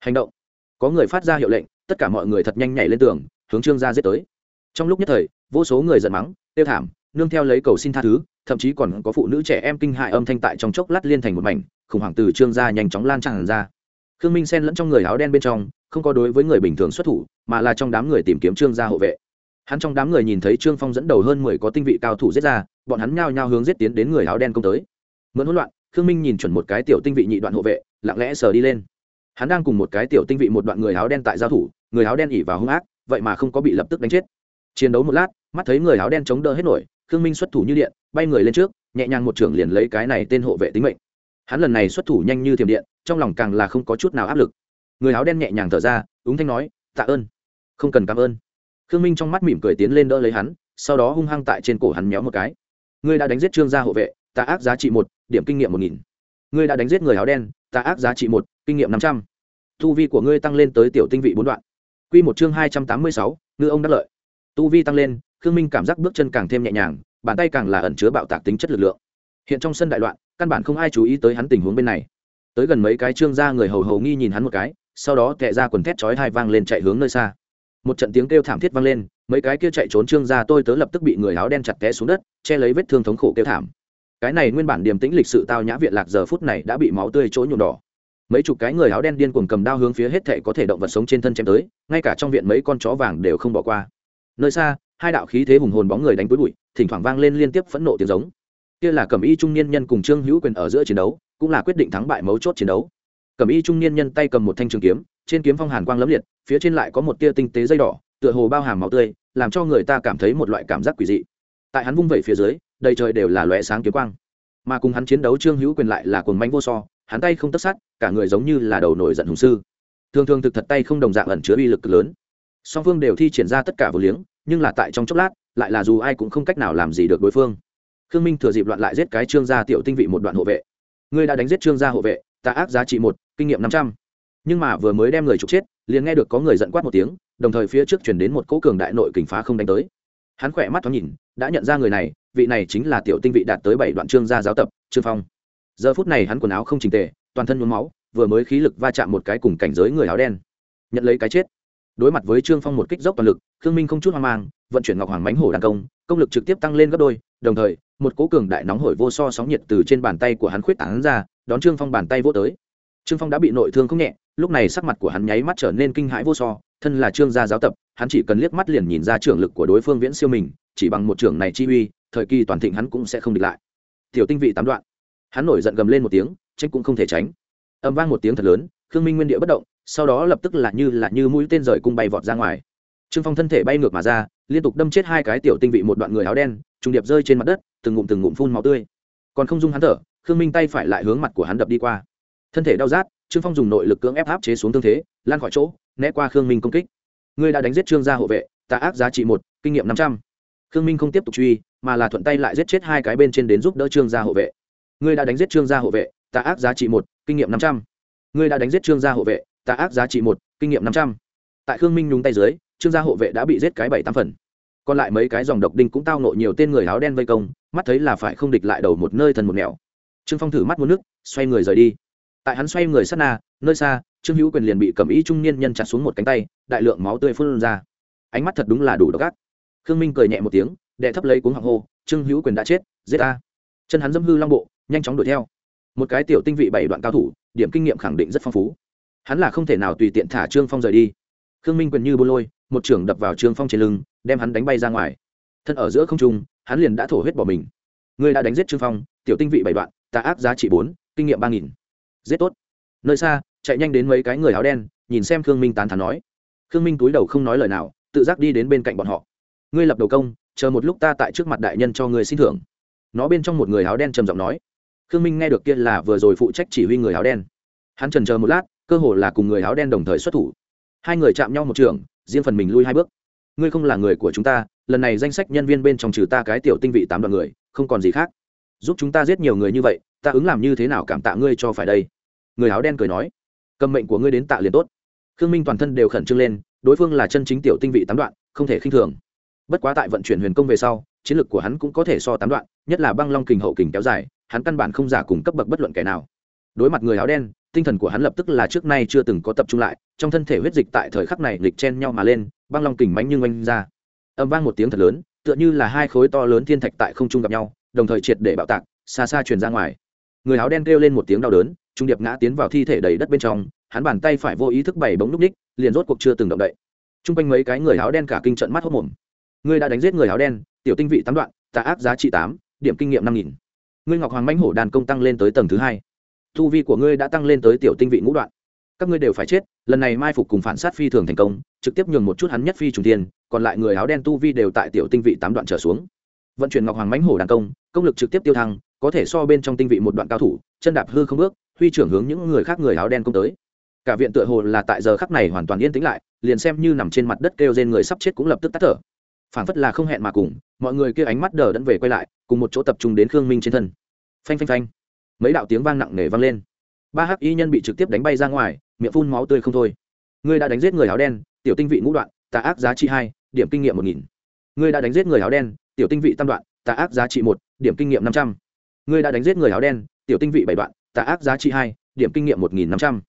Hành động. Có người phát ra hiệu lệnh, tất cả mọi người thật nhanh nhảy lên tường, hướng trương gia giết tới. Trong lúc nhất thời, vô số người giận mắng, tiêu thảm, nương theo lấy cầu xin tha thứ, thậm chí còn có phụ nữ trẻ em kinh hại âm thanh tại trong chốc lát liên thành một mảnh khủng hoảng từ trương gia nhanh chóng lan tràn ra. Khương minh xen lẫn trong người áo đen bên trong, không có đối với người bình thường xuất thủ, mà là trong đám người tìm kiếm trương gia hộ vệ. Hắn trong đám người nhìn thấy trương phong dẫn đầu hơn mười có tinh vị cao thủ giết ra, bọn hắn nhao nhao hướng giết tiến đến người áo đen công tới. Mượn hỗn loạn, khương minh nhìn chuẩn một cái tiểu tinh vị nhị đoạn hộ vệ, lặng lẽ sờ đi lên. Hắn đang cùng một cái tiểu tinh vị một đoạn người áo đen tại giao thủ, người áo đen ỉ vào hung ác, vậy mà không có bị lập tức đánh chết. Chiến đấu một lát, mắt thấy người áo đen chống đỡ hết nổi, khương minh xuất thủ như điện, bay người lên trước, nhẹ nhàng một trưởng liền lấy cái này tên hộ vệ tính mệnh hắn lần này xuất thủ nhanh như thiểm điện, trong lòng càng là không có chút nào áp lực. Người áo đen nhẹ nhàng thở ra ứng thanh nói, tạ ơn. Không cần cảm ơn. Khương minh trong mắt mỉm cười tiến lên đỡ lấy hắn, sau đó hung hăng tại trên cổ hắn méo một cái. Ngươi đã đánh giết trương gia hộ vệ tạ ác giá trị một, điểm kinh nghiệm một nghìn. Ngươi đã đánh giết người áo đen tạ ác giá trị một, kinh nghiệm năm trăm. Tu vi của ngươi tăng lên tới tiểu tinh vị bốn đoạn. Q một chương hai trăm tám mươi sáu, ngư ông đắc lợi. Tu vi tăng lên, khương minh cảm giác bước chân càng thêm nhẹ nhàng, bàn tay càng là ẩn chứa bạo tạc tính chất lực lượng. Hiện trong sân đại loạn căn bản không ai chú ý tới hắn tình huống bên này. Tới gần mấy cái trương gia người hầu hầu nghi nhìn hắn một cái, sau đó tệ ra quần thét chói hai vang lên chạy hướng nơi xa. Một trận tiếng kêu thảm thiết vang lên, mấy cái kia chạy trốn trương gia tôi tớ lập tức bị người áo đen chặt té xuống đất, che lấy vết thương thống khổ kêu thảm. Cái này nguyên bản điềm tĩnh lịch sự tao nhã viện lạc giờ phút này đã bị máu tươi chỗ nhuộm đỏ. Mấy chục cái người áo đen điên cuồng cầm đao hướng phía hết thệ có thể động vật sống trên thân chém tới, ngay cả trong viện mấy con chó vàng đều không bỏ qua. Nơi xa, hai đạo khí thế hùng hồn bóng người đánh túi bụi, thỉnh thoảng vang lên liên tiếp phẫn nộ tiếng giống kia là cẩm y trung niên nhân cùng trương hữu quyền ở giữa chiến đấu, cũng là quyết định thắng bại mấu chốt chiến đấu. Cẩm y trung niên nhân tay cầm một thanh trường kiếm, trên kiếm phong hàn quang lấm liệt, phía trên lại có một tia tinh tế dây đỏ, tựa hồ bao hàm máu tươi, làm cho người ta cảm thấy một loại cảm giác quỷ dị. Tại hắn vung vẩy phía dưới, đầy trời đều là lóe sáng kiếm quang. Mà cùng hắn chiến đấu trương hữu quyền lại là cuồng mánh vô so, hắn tay không tất sát, cả người giống như là đầu nổi giận hùng sư. Thường thường thực thật tay không đồng dạng ẩn chứa uy lực lớn. Song phương đều thi triển ra tất cả vô liếng, nhưng là tại trong chốc lát, lại là dù ai cũng không cách nào làm gì được đối phương khương minh thừa dịp loạn lại giết cái trương gia tiểu tinh vị một đoạn hộ vệ. Ngươi đã đánh giết trương gia hộ vệ, ta ác giá trị một, kinh nghiệm năm trăm. Nhưng mà vừa mới đem người trục chết, liền nghe được có người giận quát một tiếng, đồng thời phía trước chuyển đến một cỗ cường đại nội kình phá không đánh tới. Hắn khỏe mắt thoáng nhìn, đã nhận ra người này, vị này chính là tiểu tinh vị đạt tới bảy đoạn trương gia giáo tập, trương phong. Giờ phút này hắn quần áo không trình tề, toàn thân nhuốm máu, vừa mới khí lực va chạm một cái cùng cảnh giới người áo đen. Nhận lấy cái chết. Đối mặt với trương phong một kích dốc toàn lực, khương minh không chút hoang mang, vận chuyển ngọc hoàng mánh hổ đàn công công lực trực tiếp tăng lên gấp đôi, đồng thời một cố cường đại nóng hổi vô so sóng nhiệt từ trên bàn tay của hắn khuyết tảng ra, đón trương phong bàn tay vô tới. Trương phong đã bị nội thương không nhẹ, lúc này sắc mặt của hắn nháy mắt trở nên kinh hãi vô so, thân là trương gia giáo tập, hắn chỉ cần liếc mắt liền nhìn ra trưởng lực của đối phương viễn siêu mình, chỉ bằng một trưởng này chi uy, thời kỳ toàn thịnh hắn cũng sẽ không địch lại. Tiểu tinh vị tám đoạn. Hắn nổi giận gầm lên một tiếng tranh cũng không thể tránh. Âm vang một tiếng thật lớn, khương minh nguyên địa bất động, sau đó lập tức là như là như mũi tên rời cung bay vọt ra ngoài. Trương phong thân thể bay ngược mà ra, liên tục đâm chết hai cái tiểu tinh vị một đoạn người áo đen trùng điệp rơi trên mặt đất, từng ngụm từng ngụm phun máu tươi. Còn không dung hắn thở, khương minh tay phải lại hướng mặt của hắn đập đi qua. Thân thể đau rát, trương phong dùng nội lực cưỡng ép áp chế xuống tương thế, lan khỏi chỗ, né qua khương minh công kích. Ngươi đã đánh giết trương gia hộ vệ tà ác giá trị một, kinh nghiệm năm trăm. Khương minh không tiếp tục truy, mà là thuận tay lại giết chết hai cái bên trên đến giúp đỡ trương gia hộ vệ. Ngươi đã đánh giết trương gia hộ vệ tà ác giá trị một, kinh nghiệm năm trăm. Ngươi đã đánh giết trương gia hộ vệ tà ác giá trị một, kinh nghiệm năm trăm. Tại khương minh nhúng tay dưới, trương gia hộ vệ đã bị giết cái bảy tám phần còn lại mấy cái dòng độc đinh cũng tao nộ nhiều tên người áo đen vây công, mắt thấy là phải không địch lại đầu một nơi thần một nẻo. Trương phong thử mắt muốn nước, xoay người rời đi. Tại hắn xoay người sát na, nơi xa, trương hữu quyền liền bị cầm ý trung niên nhân chặt xuống một cánh tay, đại lượng máu tươi phun ra. Ánh mắt thật đúng là đủ độc ác. Khương minh cười nhẹ một tiếng, đệ thấp lấy cuống hoàng hô, trương hữu quyền đã chết, giết ta. Chân hắn dâm hư long bộ, nhanh chóng đuổi theo. Một cái tiểu tinh vị bảy đoạn cao thủ, điểm kinh nghiệm khẳng định rất phong phú. Hắn là không thể nào tùy tiện thả trương phong rời đi. Khương minh quyền như bô lôi, một trưởng đập vào trương phong trên lưng đem hắn đánh bay ra ngoài. Thân ở giữa không trung, hắn liền đã thổ huyết bỏ mình. Ngươi đã đánh giết trương phong, tiểu tinh vị bảy đoạn, tà ác giá trị bốn, kinh nghiệm ba nghìn. Giết tốt. Nơi xa, chạy nhanh đến mấy cái người áo đen, nhìn xem khương minh tán thán nói. Khương minh túi đầu không nói lời nào, tự giác đi đến bên cạnh bọn họ. Ngươi lập đầu công, chờ một lúc ta tại trước mặt đại nhân cho ngươi xin thưởng. Nó bên trong một người áo đen trầm giọng nói. Khương minh nghe được kia là vừa rồi phụ trách chỉ huy người áo đen. Hắn trần chờ một lát, cơ hồ là cùng người áo đen đồng thời xuất thủ. Hai người chạm nhau một trường, riêng phần mình lui hai bước ngươi không là người của chúng ta, lần này danh sách nhân viên bên trong trừ ta cái tiểu tinh vị tám đoạn người, không còn gì khác. Giúp chúng ta giết nhiều người như vậy, ta ứng làm như thế nào cảm tạ ngươi cho phải đây? Người áo đen cười nói. Cầm mệnh của ngươi đến tạ liền tốt. Khương minh toàn thân đều khẩn trương lên, đối phương là chân chính tiểu tinh vị tám đoạn, không thể khinh thường. Bất quá tại vận chuyển huyền công về sau, chiến lược của hắn cũng có thể so tám đoạn, nhất là băng long kình hậu kình kéo dài, hắn căn bản không giả cùng cấp bậc bất luận kẻ nào. Đối mặt người áo đen, tinh thần của hắn lập tức là trước nay chưa từng có tập trung lại, trong thân thể huyết dịch tại thời khắc này nghịch chen nhau mà lên băng long kình mánh nhưng oanh ra. Âm vang một tiếng thật lớn, tựa như là hai khối to lớn thiên thạch tại không trung gặp nhau, đồng thời triệt để bạo tạc, xa xa truyền ra ngoài. Người áo đen kêu lên một tiếng đau đớn, trung điệp ngã tiến vào thi thể đầy đất bên trong, hắn bàn tay phải vô ý thức bày bóng núp ních liền rốt cuộc chưa từng động đậy. T r u n g quanh mấy cái người áo đen cả kinh trận mắt hốc mồm. Ngươi đã đánh giết người áo đen, tiểu tinh vị tám đoạn tạ áp giá trị tám, điểm kinh nghiệm năm nghìn. Ngươi ngọc hoàng mãnh hổ đàn công tăng lên tới tầng thứ hai. Thu vi của ngươi đã tăng lên tới tiểu tinh vị ngũ đoạn các ngươi đều phải chết, lần này mai phục cùng phản sát phi thường thành công, trực tiếp nhường một chút hắn nhất phi trùng tiên còn lại người áo đen tu vi đều tại tiểu tinh vị tám đoạn trở xuống. Vận chuyển ngọc hoàng mãnh hổ đàn công công lực trực tiếp tiêu thăng, có thể so bên trong tinh vị một đoạn cao thủ, chân đạp hư không bước, huy trưởng hướng những người khác người áo đen công tới. Cả viện tựa hồ là tại giờ khắc này hoàn toàn yên tĩnh lại, liền xem như nằm trên mặt đất kêu trên người sắp chết cũng lập tức tắt thở. Phản phất là không hẹn mà cùng, mọi người kia ánh mắt đờ đẫn về quay lại, cùng một chỗ tập trung đến khương minh trên thân. Phanh phanh phanh. Mấy đạo tiếng vang nặng nề vang lên. Ba hắc y nhân bị trực tiếp đánh bay ra ngoài miệng phun máu tươi không thôi. Ngươi đã đánh giết người áo đen, tiểu tinh vị ngũ đoạn, tà ác giá trị hai, điểm kinh nghiệm một nghìn. Ngươi đã đánh giết người áo đen, tiểu tinh vị tam đoạn, tà ác giá trị một, điểm kinh nghiệm năm trăm. Ngươi đã đánh giết người áo đen, tiểu tinh vị bảy đoạn, tà ác giá trị hai, điểm kinh nghiệm một nghìn năm trăm.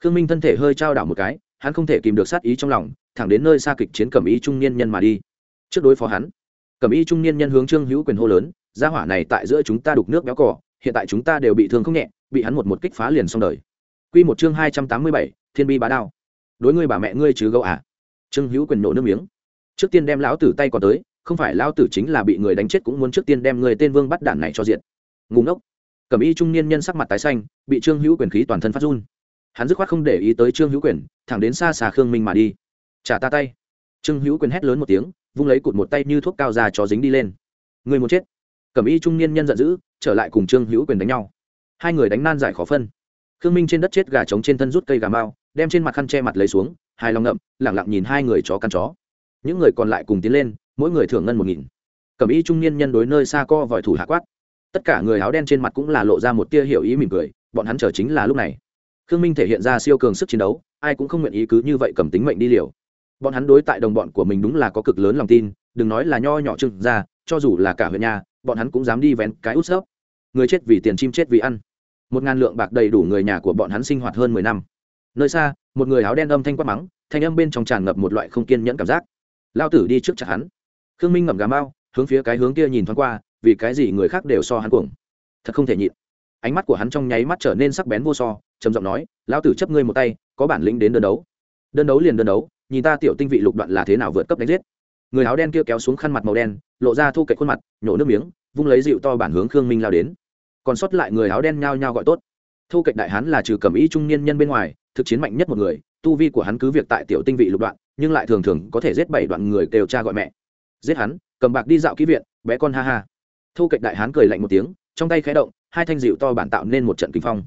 Khương minh thân thể hơi trao đảo một cái, hắn không thể kìm được sát ý trong lòng, thẳng đến nơi xa kịch chiến cẩm ý trung niên nhân mà đi. Trước đối phó hắn, cẩm ý trung niên nhân hướng trương hữu quyền hô lớn, gia hỏa này tại giữa chúng ta đục nước béo cỏ hiện tại chúng ta đều bị thương không nhẹ, bị hắn một một kích phá liền xong đời. Quy một chương hai trăm tám mươi bảy, thiên bi bá đao. Đối ngươi bà mẹ ngươi chứ gấu à? Trương hữu quyền nổ nước miếng. Trước tiên đem lão tử tay còn tới, không phải lão tử chính là bị người đánh chết cũng muốn trước tiên đem người tên vương bắt đạn này cho diện ngùng ngốc. cẩm y trung niên nhân sắc mặt tái xanh, bị trương hữu quyền khí toàn thân phát run. Hắn dứt khoát không để ý tới trương hữu quyền, thẳng đến xa xà khương minh mà đi. Trả ta tay. Trương hữu quyền hét lớn một tiếng, vung lấy cụt một tay như thuốc cao già cho dính đi lên. Người muốn chết. Cẩm y trung niên nhân giận dữ, trở lại cùng trương hữu quyền đánh nhau. Hai người đánh nan giải khó phân khương minh trên đất chết gà trống trên thân rút cây gà mau, đem trên mặt khăn che mặt lấy xuống hai lòng ngậm, lẳng lặng nhìn hai người chó căn chó. Những người còn lại cùng tiến lên, mỗi người thưởng ngân một nghìn. Cẩm y trung niên nhân đối nơi xa co vòi thủ hạ quát. Tất cả người áo đen trên mặt cũng là lộ ra một tia hiểu ý mỉm cười, bọn hắn chờ chính là lúc này. Khương minh thể hiện ra siêu cường sức chiến đấu, ai cũng không nguyện ý cứ như vậy cầm tính mệnh đi liều. Bọn hắn đối tại đồng bọn của mình đúng là có cực lớn lòng tin, đừng nói là nho nhỏ trưng ra, cho dù là cả huyện nhà, bọn hắn cũng dám đi vén cái út xớp người chết vì tiền, chim chết vì ăn một ngàn lượng bạc đầy đủ người nhà của bọn hắn sinh hoạt hơn mười năm. Nơi xa, một người áo đen âm thanh quát mắng, thanh âm bên trong tràn ngập một loại không kiên nhẫn cảm giác. Lao tử đi trước chặt hắn. Khương minh ngậm gà mau, hướng phía cái hướng kia nhìn thoáng qua, vì cái gì người khác đều so hắn cuồng? Thật không thể nhịn. Ánh mắt của hắn trong nháy mắt trở nên sắc bén vô so, trầm giọng nói, lao tử chấp ngươi một tay, có bản lĩnh đến đơn đấu. Đơn đấu liền đơn đấu, nhìn ta tiểu tinh vị lục đoạn là thế nào vượt cấp đánh giết. Người áo đen kia kéo xuống khăn mặt màu đen, lộ ra thu cậy khuôn mặt, nhổ nước miếng, vung lấy dịu to bản hướng khương minh lao đến còn sót lại người áo đen nhao nhao gọi tốt. Thu kệch đại hán là trừ cầm ý trung niên nhân bên ngoài, thực chiến mạnh nhất một người, tu vi của hắn cứ việc tại tiểu tinh vị lục đoạn, nhưng lại thường thường có thể giết bảy đoạn người kêu cha gọi mẹ. Giết hắn, cầm bạc đi dạo ký viện, bé con ha ha. Thu kệch đại hán cười lạnh một tiếng, trong tay khé động, hai thanh dịu to bản tạo nên một trận kinh phong.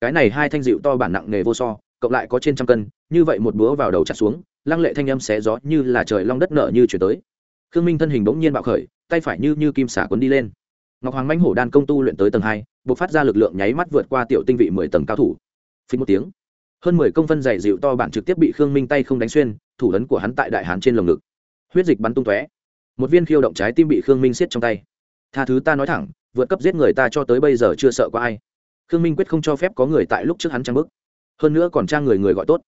Cái này hai thanh dịu to bản nặng nghề vô so, cộng lại có trên trăm cân, như vậy một búa vào đầu chặt xuống, lăng lệ thanh âm xé gió như là trời long đất nở như chuyển tới. Khương minh thân hình bỗng nhiên bạo khởi, tay phải như như kim xả quấn đi lên ngọc hoàng manh hổ đan công tu luyện tới tầng hai buộc phát ra lực lượng nháy mắt vượt qua tiểu tinh vị mười tầng cao thủ. Phí một tiếng, hơn mười công phân dày dịu to bản trực tiếp bị khương minh tay không đánh xuyên, thủ lấn của hắn tại đại hán trên lồng ngực. Huyết dịch bắn tung tóe. Một viên khiêu động trái tim bị khương minh siết trong tay. Tha thứ ta nói thẳng, vượt cấp giết người ta cho tới bây giờ chưa sợ có ai. Khương minh quyết không cho phép có người tại lúc trước hắn trang bức hơn nữa còn trang người người gọi tốt.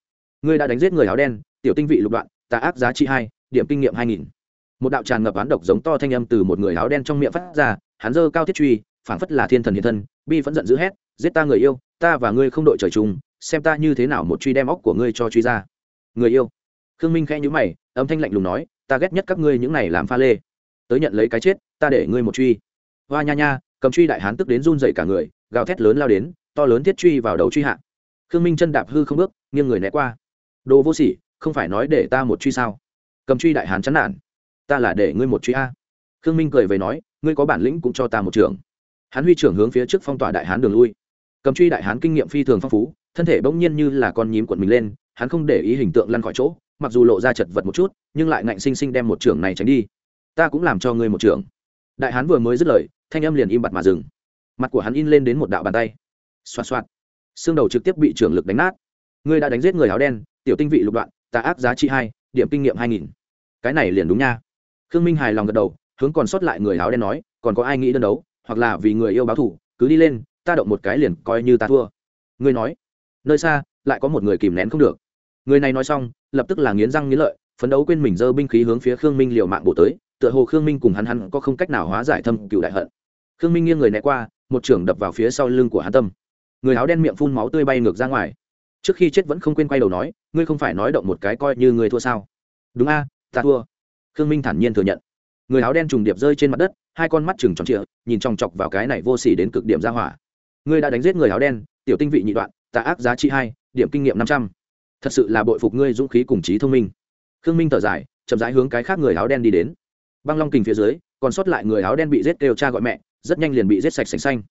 Ngươi đã đánh giết người áo đen, tiểu tinh vị lục đoạn, tà ác giá trị hai, điểm kinh nghiệm hai nghìn. Một đạo tràn ngập án độc giống to thanh âm từ một người áo đen trong miệng phát ra hắn dơ cao thiết truy, phảng phất là thiên thần hiện thân, bi vẫn giận dữ hét, giết ta người yêu, ta và ngươi không đội trời chung, xem ta như thế nào một truy đem óc của ngươi cho truy ra. Người yêu? Khương minh khẽ nhữ mày, âm thanh lạnh lùng nói, ta ghét nhất các ngươi những này làm pha lê. Tới nhận lấy cái chết, ta để ngươi một truy. Hoa nha nha, cầm truy đại hán tức đến run dậy cả người, gào thét lớn lao đến, to lớn thiết truy vào đầu truy hạ. Khương minh chân đạp hư không bước, nghiêng người né qua. Đồ vô sỉ, không phải nói để ta một truy sao? Cầm truy đại hán chán nản. Ta là để ngươi một truy a. Khương minh cười về nói ngươi có bản lĩnh cũng cho ta một trưởng. hắn huy trưởng hướng phía trước phong tỏa đại hán đường lui. Cầm truy đại hán kinh nghiệm phi thường phong phú, thân thể bỗng nhiên như là con nhím cuộn mình lên, hắn không để ý hình tượng lăn khỏi chỗ, mặc dù lộ ra chật vật một chút, nhưng lại ngạnh sinh sinh đem một trưởng này tránh đi. Ta cũng làm cho ngươi một trưởng đại hán vừa mới dứt lời, thanh âm liền im bặt mà dừng. Mặt của hắn in lên đến một đạo bàn tay. Xoạt xoạt. Xương đầu trực tiếp bị trưởng lực đánh nát. Ngươi đã đánh giết người áo đen, tiểu tinh vị lục đoạn tà ác giá trị hai, điểm kinh nghiệm hai nghìn. Cái này liền đúng nha. Khương minh hài lòng gật đầu hướng còn sót lại người áo đen nói, còn có ai nghĩ đơn đấu, hoặc là vì người yêu báo thủ cứ đi lên, ta động một cái liền coi như ta thua. Ngươi nói, nơi xa, lại có một người kìm nén không được. Người này nói xong, lập tức là nghiến răng nghiến lợi, phấn đấu quên mình giơ binh khí hướng phía khương minh liều mạng bổ tới, tựa hồ khương minh cùng hắn hắn có không cách nào hóa giải thâm cựu đại hận. Khương minh nghiêng người né qua, một trưởng đập vào phía sau lưng của hắn tâm. Người áo đen miệng phun máu tươi bay ngược ra ngoài. Trước khi chết vẫn không quên quay đầu nói, ngươi không phải nói động một cái coi như ngươi thua sao? Đúng a, ta thua. Khương minh thản nhiên thừa nhận người áo đen trùng điệp rơi trên mặt đất, hai con mắt chừng tròn trịa, nhìn chòng chọc vào cái này vô s ỉ đến cực điểm ra hỏa. Ngươi đã đánh giết người áo đen, tiểu tinh vị nhị đoạn, tà ác giá trị hai, điểm kinh nghiệm năm trăm. Thật sự là bội phục ngươi dũng khí cùng trí thông minh. Khương minh thở dài, chậm rãi hướng cái khác người áo đen đi đến. Băng long kình phía dưới, còn sót lại người áo đen bị giết kêu cha gọi mẹ, rất nhanh liền bị giết sạch sành xanh.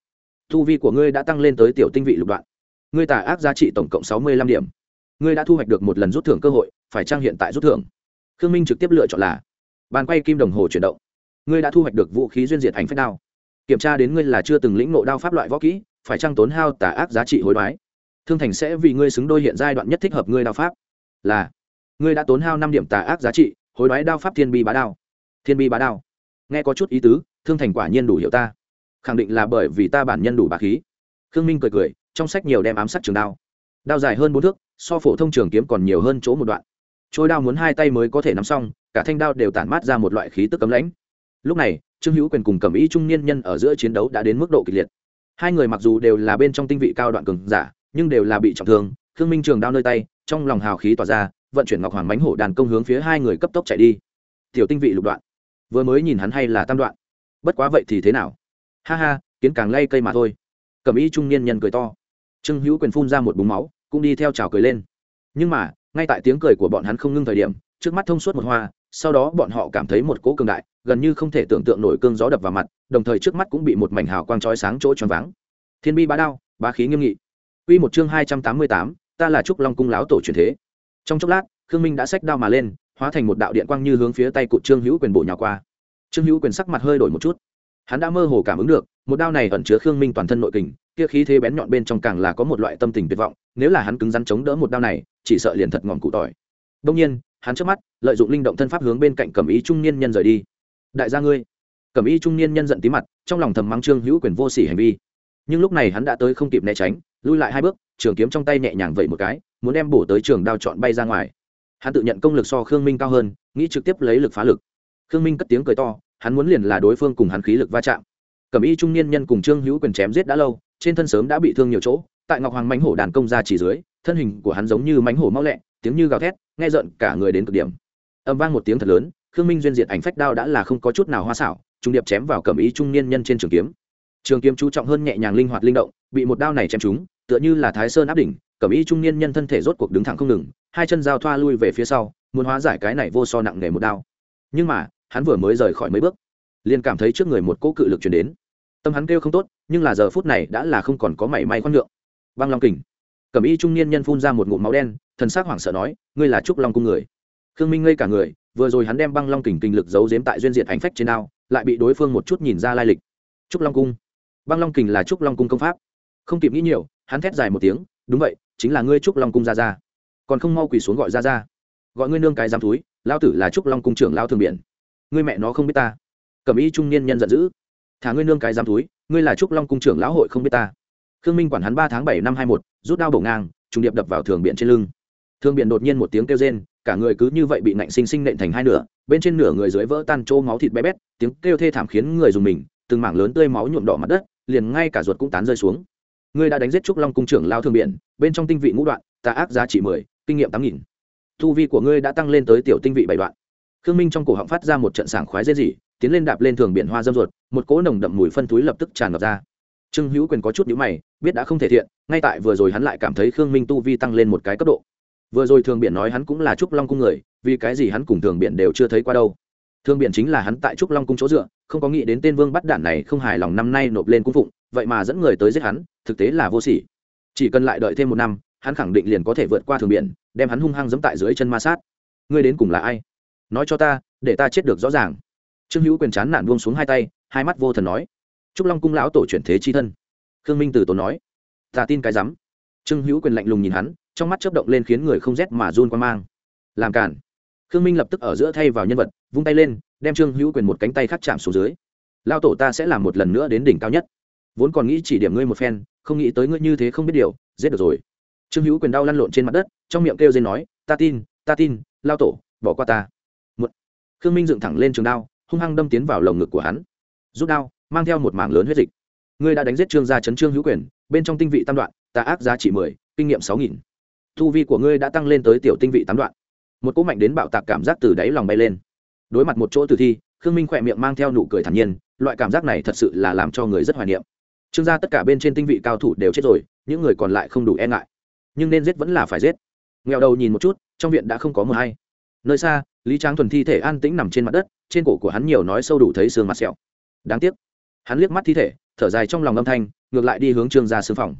Thu vi của ngươi đã tăng lên tới tiểu tinh vị lục đoạn. Ngươi tà ác giá trị tổng cộng sáu mươi lăm điểm. Ngươi đã thu hoạch được một lần rút thưởng cơ hội, phải trang hiện tại rút thưởng? Khương minh trực tiếp lựa chọn là bàn quay kim đồng hồ chuyển động. Ngươi đã thu hoạch được vũ khí duyên diệt hành phách đao. Kiểm tra đến ngươi là chưa từng lĩnh nộ đao pháp loại võ kỹ, phải trang tốn hao tà ác giá trị hối đoái? Thương thành sẽ vì ngươi xứng đôi hiện giai đoạn nhất thích hợp ngươi đao pháp. Là, ngươi đã tốn hao năm điểm tà ác giá trị, hối đoái đao pháp thiên bi bá đao. Thiên bi bá đao. Nghe có chút ý tứ, thương thành quả nhiên đủ hiểu ta. Khẳng định là bởi vì ta bản nhân đủ bà khí. Khương minh cười cười, trong sách nhiều đem ám sát trường đao. Đao dài hơn bốn thước, so phổ thông trường kiếm còn nhiều hơn chỗ một đoạn trôi đao muốn hai tay mới có thể nắm xong, cả thanh đao đều tản mát ra một loại khí tức cấm lãnh. Lúc này, trương hữu quyền cùng cầm ý trung niên nhân ở giữa chiến đấu đã đến mức độ kịch liệt. Hai người mặc dù đều là bên trong tinh vị cao đoạn cường giả, nhưng đều là bị trọng thương, khương minh trường đao nơi tay, trong lòng hào khí tỏa ra, vận chuyển ngọc hoàng bánh hổ đàn công hướng phía hai người cấp tốc chạy đi. Tiểu tinh vị lục đoạn. Vừa mới nhìn hắn hay là tam đoạn. Bất quá vậy thì thế nào? Ha ha, kiến càng lay cây mà thôi. Cầm ý trung niên nhân cười to. Trương hữu quyền phun ra một búng máu, cũng đi theo trào cười lên. Nhưng mà ngay tại tiếng cười của bọn hắn không ngưng thời điểm trước mắt thông suốt một hoa sau đó bọn họ cảm thấy một cỗ cường đại gần như không thể tưởng tượng nổi cơn gió đập vào mặt đồng thời trước mắt cũng bị một mảnh hào quang chói sáng chỗ tròn váng. Thiên bi bá đao bá khí nghiêm nghị. Quy một chương hai trăm tám mươi tám, ta là trúc long cung lão tổ truyền thế. Trong chốc lát khương minh đã xách đao mà lên hóa thành một đạo điện quang như hướng phía tay cụt trương hữu quyền bộ nhào qua. Trương hữu quyền sắc mặt hơi đổi một chút. Hắn đã mơ hồ cảm ứng được một đao này ẩn chứa khương minh toàn thân nội kình, kia khí thế bén nhọn bên trong càng là có một loại tâm tình tuyệt vọng, nếu là hắn cứng rắn chống đỡ một đao này, chỉ sợ liền thật ngọn cụ tỏi. Đông nhiên, hắn trước mắt, lợi dụng linh động thân pháp hướng bên cạnh cẩm ý trung niên nhân rời đi. Đại gia ngươi. Cẩm ý trung niên nhân giận tí mặt, trong lòng thầm mắng trương hữu quyền vô sỉ hành vi. Nhưng lúc này hắn đã tới không kịp né tránh, lui lại hai bước, trường kiếm trong tay nhẹ nhàng vậy một cái, muốn đem bổ tới trường đao chọn bay ra ngoài. Hắn tự nhận công lực so khương minh cao hơn, nghĩ trực tiếp lấy lực phá lực. Khương minh cất tiếng cười to, hắn muốn liền là đối phương cùng hắn khí lực va chạm cẩm y trung niên nhân cùng trương hữu quyền chém giết đã lâu, trên thân sớm đã bị thương nhiều chỗ, tại ngọc hoàng mánh hổ đàn công ra chỉ dưới, thân hình của hắn giống như mánh hổ mau lẹ, tiếng như gào thét, nghe rợn cả người đến cực điểm. Âm vang một tiếng thật lớn, khương minh duyên diệt ảnh phách đao đã là không có chút nào hoa xảo, trung điệp chém vào cẩm Y trung niên nhân trên trường kiếm. Trường kiếm chú trọng hơn nhẹ nhàng linh hoạt linh động, bị một đao này chém trúng, tựa như là thái sơn áp đỉnh, cẩm Y trung niên nhân thân thể rốt cuộc đứng thẳng không ngừng, hai chân giao thoa lui về phía sau, muốn hóa giải cái này vô so nặng nề một đao. Nhưng mà, hắn vừa mới rời khỏi mấy bước, liền cảm thấy trước người một cỗ cự lực chuyển đến tâm hắn kêu không tốt, nhưng là giờ phút này đã là không còn có mảy may khoan nhượng. Băng long kình. Cẩm y trung niên nhân phun ra một ngụm máu đen, thần s ắ c hoảng sợ nói, ngươi là trúc long cung người. Khương minh ngây cả người, vừa rồi hắn đem băng long kình kinh lực giấu giếm tại duyên diện ảnh phách trên ao, lại bị đối phương một chút nhìn ra lai lịch. Trúc long cung. Băng long kình là trúc long cung công pháp. Không kịp nghĩ nhiều, hắn thét dài một tiếng, đúng vậy, chính là ngươi trúc long cung ra ra còn không mau quỳ xuống gọi ra ra gọi ngươi nương cái giam túi lao tử là trúc long cung trưởng lao thường biển. Ngươi mẹ nó không biết ta. Cẩm y trung niên nhân giận dữ thả ngươi nương cái giam túi, ngươi là trúc long cung trưởng lão hội không biết ta. Khương minh quản hắn ba tháng bảy năm hai một rút đao bổ ngang, trùng điệp đập vào thường biện trên lưng. Thường biện đột nhiên một tiếng kêu rên, cả người cứ như vậy bị nạnh sinh sinh nện thành hai nửa, bên trên nửa người dưới vỡ tan trô máu thịt bé bét, tiếng kêu thê thảm khiến người dùng mình, từng mảng lớn tươi máu nhuộm đỏ mặt đất, liền ngay cả ruột cũng tán rơi xuống. Ngươi đã đánh giết trúc long cung trưởng lao thường biện bên trong tinh vị ngũ đoạn, tà ác giá trị mười, kinh nghiệm tám nghìn. Thu vi của ngươi đã tăng lên tới tiểu tinh vị bảy đoạn. Khương minh trong cổ họng phát ra một trận sảng khoái dễ gì tiến lên đạp lên thường biển hoa dâm ruột, một cỗ nồng đậm mùi phân túi lập tức tràn ngập ra. Trương hữu quyền có chút nhữ mày, biết đã không thể thiện, ngay tại vừa rồi hắn lại cảm thấy khương minh tu vi tăng lên một cái cấp độ. Vừa rồi thường biển nói hắn cũng là trúc long cung người, vì cái gì hắn cùng thường biển đều chưa thấy qua đâu. Thường biển chính là hắn tại trúc long cung chỗ dựa, không có nghĩ đến tên vương bắt đản này không hài lòng năm nay nộp lên cung phụng, vậy mà dẫn người tới giết hắn, thực tế là vô sỉ. Chỉ cần lại đợi thêm một năm, hắn khẳng định liền có thể vượt qua thường biển, đem hắn hung hăng giẫm tại dưới chân ma sát. Ngươi đến cùng là ai? Nói cho ta, để ta chết được rõ ràng trương hữu quyền chán nản buông xuống hai tay, hai mắt vô thần nói. Trúc long cung lão tổ chuyển thế chi thân. Khương minh từ tốn nói. Ta tin cái rắm. Trương hữu quyền lạnh lùng nhìn hắn, trong mắt chớp động lên khiến người không rét mà run qua mang. Làm cản. Khương minh lập tức ở giữa thay vào nhân vật, vung tay lên, đem trương hữu quyền một cánh tay khác chạm xuống dưới. Lao tổ ta sẽ làm một lần nữa đến đỉnh cao nhất. Vốn còn nghĩ chỉ điểm ngươi một phen, không nghĩ tới ngươi như thế không biết điều, giết được rồi. Trương hữu quyền đau lăn lộn trên mặt đất, trong miệng kêu dên nói, ta tin ta tin lao tổ, bỏ qua ta. Một. Khương minh dựng thẳng lên trường đao hung hăng đâm tiến vào lồng ngực của hắn. Rút đao, mang theo một mảng lớn huyết dịch. Ngươi đã đánh giết trương gia chấn trương hữu quyền, bên trong tinh vị tam đoạn ta ác giá trị mười, kinh nghiệm sáu nghìn. Thu vi của ngươi đã tăng lên tới tiểu tinh vị tám đoạn. Một cỗ mạnh đến bạo tạc cảm giác từ đáy lòng bay lên. Đối mặt một chỗ tử thi, khương minh khỏe miệng mang theo nụ cười thản nhiên, loại cảm giác này thật sự là làm cho người rất hoài niệm. Trương gia tất cả bên trên tinh vị cao thủ đều chết rồi, những người còn lại không đủ e ngại. Nhưng nên giết vẫn là phải giết. Nghèo đầu nhìn một chút, trong viện đã không có mờ hay. Nơi xa, lý tráng thuần thi thể an tĩnh nằm trên mặt đất trên cổ của hắn nhiều nói sâu đủ thấy xương mặt sẹo. Đáng tiếc. Hắn liếc mắt thi thể, thở dài trong lòng âm thanh, ngược lại đi hướng trương gia xương phòng.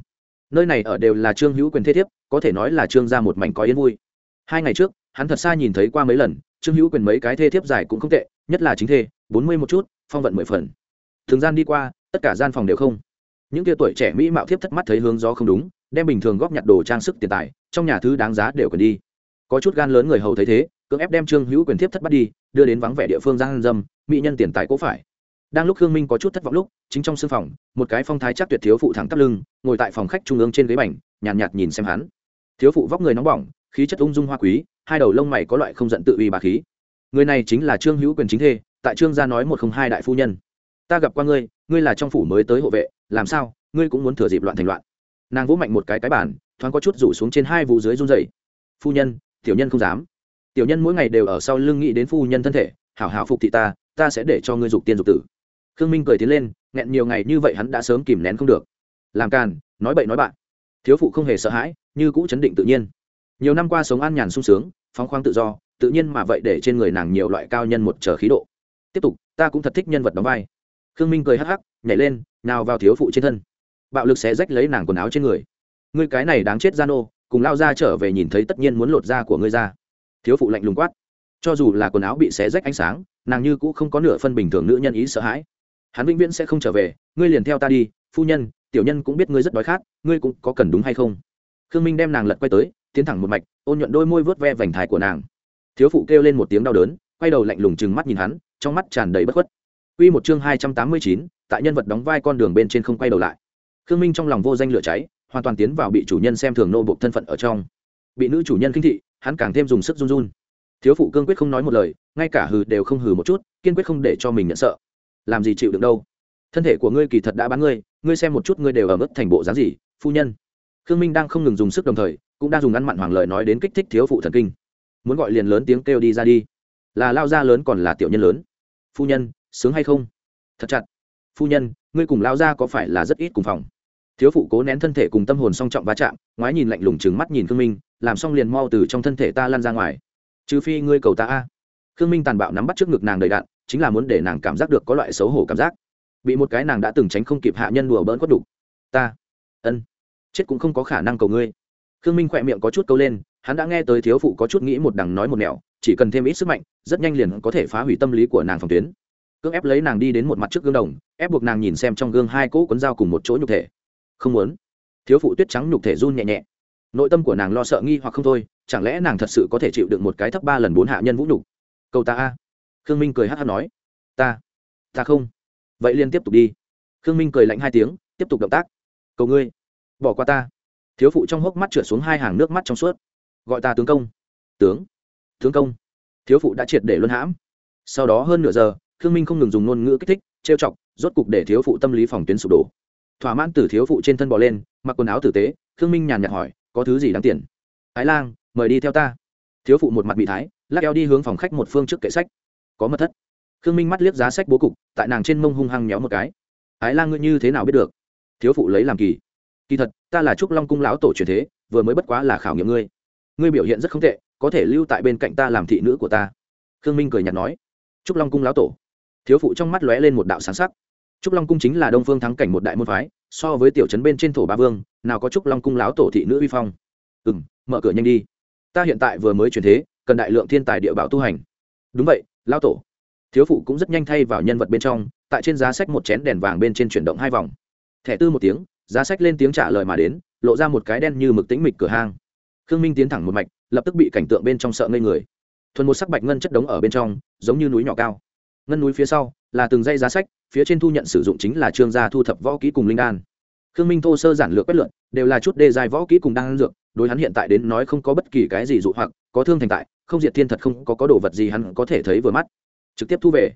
Nơi này ở đều là trương hữu quyền thế thiếp, có thể nói là trương gia một mảnh có yên vui. Hai ngày trước, hắn thật xa nhìn thấy qua mấy lần, trương hữu quyền mấy cái thê thiếp dài cũng không tệ, nhất là chính thê, bốn mươi một chút, phong vận mười phần. Thường gian đi qua, tất cả gian phòng đều không. Những tia tuổi trẻ mỹ mạo thiếp thất mắt thấy hướng gió không đúng, đem bình thường góp nhặt đồ trang sức tiền tài, trong nhà thứ đáng giá đều cần đi. Có chút gan lớn người hầu thấy thế cưỡng ép đem trương hữu quyền thiếp thất bắt đi đưa đến vắng vẻ địa phương giang dâm mỹ nhân tiền tài cố phải. Đang lúc hương minh có chút thất vọng lúc chính trong sưng phòng một cái phong thái chắc tuyệt thiếu phụ thẳng tắp lưng ngồi tại phòng khách trung ương trên ghế bành nhàn nhạt, nhạt nhìn xem hắn. Thiếu phụ vóc người nóng bỏng khí chất ung dung hoa quý hai đầu lông mày có loại không giận tự uy bà khí. Người này chính là trương hữu quyền chính thê tại trương gia nói một không hai đại phu nhân. Ta gặp qua ngươi ngươi là trong phủ mới tới hộ vệ làm sao ngươi cũng muốn thừa dịp loạn thành loạn. Nàng vỗ mạnh một cái cái bản thoáng có chút rủ xuống trên hai vụ dưới run dày phu nhân tiểu nhân không dám tiểu nhân mỗi ngày đều ở sau lưng nghĩ đến phu nhân thân thể, hảo hảo phục thị ta ta sẽ để cho ngươi dục tiên dục tử. Khương minh cười tiến lên, nghẹn nhiều ngày như vậy hắn đã sớm kìm nén không được. Làm càn, nói bậy nói bạn. Thiếu phụ không hề sợ hãi, như cũ chấn định tự nhiên. Nhiều năm qua sống an nhàn sung sướng, phóng khoáng tự do, tự nhiên mà vậy để trên người nàng nhiều loại cao nhân một trở khí độ. Tiếp tục, ta cũng thật thích nhân vật đóng vai. Khương minh cười hắc hắc, nhảy lên, nào vào thiếu phụ trên thân. Bạo lực sẽ rách lấy nàng quần áo trên người. Ngươi cái này đáng chết gian ô cùng lao ra trở về nhìn thấy tất nhiên muốn lột da của ngươi ra thiếu phụ lạnh lùng quát. Cho dù là quần áo bị xé rách ánh sáng nàng như cũng không có nửa phân bình thường nữ nhân ý sợ hãi. Hắn vĩnh viễn sẽ không trở về ngươi liền theo ta đi phu nhân tiểu nhân cũng biết ngươi rất đói khát ngươi cũng có cần đúng hay không? Khương minh đem nàng lật quay tới tiến thẳng một mạch ôn nhuận đôi môi vớt ve vành thái của nàng. Thiếu phụ kêu lên một tiếng đau đớn quay đầu lạnh lùng chừng mắt nhìn hắn trong mắt tràn đầy bất khuất. Quy một chương hai trăm tám mươi chín, tại nhân vật đóng vai con đường bên trên không quay đầu lại. Khương Minh trong lòng vô danh lửa cháy, hoàn toàn tiến vào bị chủ nhân xem thường nô bộc thân phận ở trong. Bị nữ chủ nhân khinh thị, hắn càng thêm dùng sức run run. Thiếu phụ cương quyết không nói một lời, ngay cả hừ đều không hừ một chút, kiên quyết không để cho mình nhận sợ. Làm gì chịu được đâu? Thân thể của ngươi kỳ thật đã bán ngươi, ngươi xem một chút ngươi đều ở mức thành bộ dáng gì, phu nhân. Khương Minh đang không ngừng dùng sức đồng thời, cũng đang dùng ăn mặn hoàng lời nói đến kích thích thiếu phụ thần kinh. Muốn gọi liền lớn tiếng kêu đi ra đi. Là lao ra lớn còn là tiểu nhân lớn. Phu nhân, sướng hay không thật chặt phu nhân ngươi cùng lao ra có phải là rất ít cùng phòng thiếu phụ cố nén thân thể cùng tâm hồn song trọng va chạm ngoái nhìn lạnh lùng chừng mắt nhìn khương minh làm xong liền mau từ trong thân thể ta lan ra ngoài. Trừ phi ngươi cầu ta a. Khương minh tàn bạo nắm bắt trước ngực nàng đầy đạn, chính là muốn để nàng cảm giác được có loại xấu hổ cảm giác. Bị một cái nàng đã từng tránh không kịp hạ nhân đùa bỡn quất đục. Ta. Ân. Chết cũng không có khả năng cầu ngươi. Khương minh khỏe miệng có chút câu lên, hắn đã nghe tới thiếu phụ có chút nghĩ một đằng nói một nẻo, chỉ cần thêm ít sức mạnh, rất nhanh liền có thể phá hủy tâm lý của nàng phòng tuyến. Cưỡng ép lấy nàng đi đến một mặt trước gương đồng, ép buộc nàng nhìn xem trong gương hai cỗ cuốn dao cùng một chỗ nhục thể. Không muốn. Thiếu phụ tuyết trắng nhục thể run nhẹ nhẹ nội tâm của nàng lo sợ nghi hoặc không thôi, chẳng lẽ nàng thật sự có thể chịu được một cái thấp ba lần bốn hạ nhân vũ nhục? Câu ta a. Khương minh cười hát hát nói. Ta ta không. Vậy liên tiếp tục đi. Khương minh cười lạnh hai tiếng, tiếp tục động tác. Cầu ngươi, bỏ qua ta. Thiếu phụ trong hốc mắt trượt xuống hai hàng nước mắt trong suốt. Gọi ta tướng công. Tướng tướng công. Thiếu phụ đã triệt để luân hãm. Sau đó hơn nửa giờ, khương minh không ngừng dùng ngôn ngữ kích thích, trêu chọc, rốt cục để thiếu phụ tâm lý phòng tuyến sụp đổ. Thỏa mãn từ thiếu phụ trên thân bò lên mặc quần áo tử tế, khương minh nhàn nhạt hỏi, có thứ gì đáng tiền? Thái lang, mời đi theo ta. Thiếu phụ một mặt bị thái, lắc eo đi hướng phòng khách một phương trước kệ sách. Có mật thất. Khương minh mắt liếc giá sách bố cục, tại nàng trên mông hung hăng nhéo một cái. Ái lang, ngươi như thế nào biết được? Thiếu phụ lấy làm kỳ. Kỳ thật, ta là trúc long cung lão tổ truyền thế, vừa mới bất quá là khảo nghiệm ngươi. Ngươi biểu hiện rất không tệ, có thể lưu tại bên cạnh ta làm thị nữ của ta. Khương minh cười nhạt nói. Trúc long cung lão tổ. Thiếu phụ trong mắt lóe lên một đạo sáng sắc. Trúc long cung chính là đông phương thắng cảnh một đại môn phái so với tiểu trấn bên trên thổ ba vương, nào có chúc long cung lão tổ thị nữ uy phong. Ừ m mở cửa nhanh đi. Ta hiện tại vừa mới chuyển thế, cần đại lượng thiên tài địa bảo tu hành. Đúng vậy, lão tổ. Thiếu phụ cũng rất nhanh thay vào nhân vật bên trong, tại trên giá sách một chén đèn vàng bên trên chuyển động hai vòng. Thẻ tư một tiếng, giá sách lên tiếng trả lời mà đến, lộ ra một cái đen như mực tĩnh mịch cửa hang. Khương minh tiến thẳng một mạch, lập tức bị cảnh tượng bên trong sợ ngây người. Thuần một sắc bạch ngân chất đống ở bên trong, giống như núi nhỏ cao. Ngân núi phía sau là từng dây giá sách, phía trên thu nhận sử dụng chính là trương gia thu thập võ kỹ cùng linh đan. Khương minh thô sơ giản lược bất luận đều là chút đề dài võ kỹ cùng đan dược, đối hắn hiện tại đến nói không có bất kỳ cái gì dụ hoặc, có thương thành tại, không diệt thiên thật không có có đồ vật gì hắn có thể thấy vừa mắt. Trực tiếp thu về.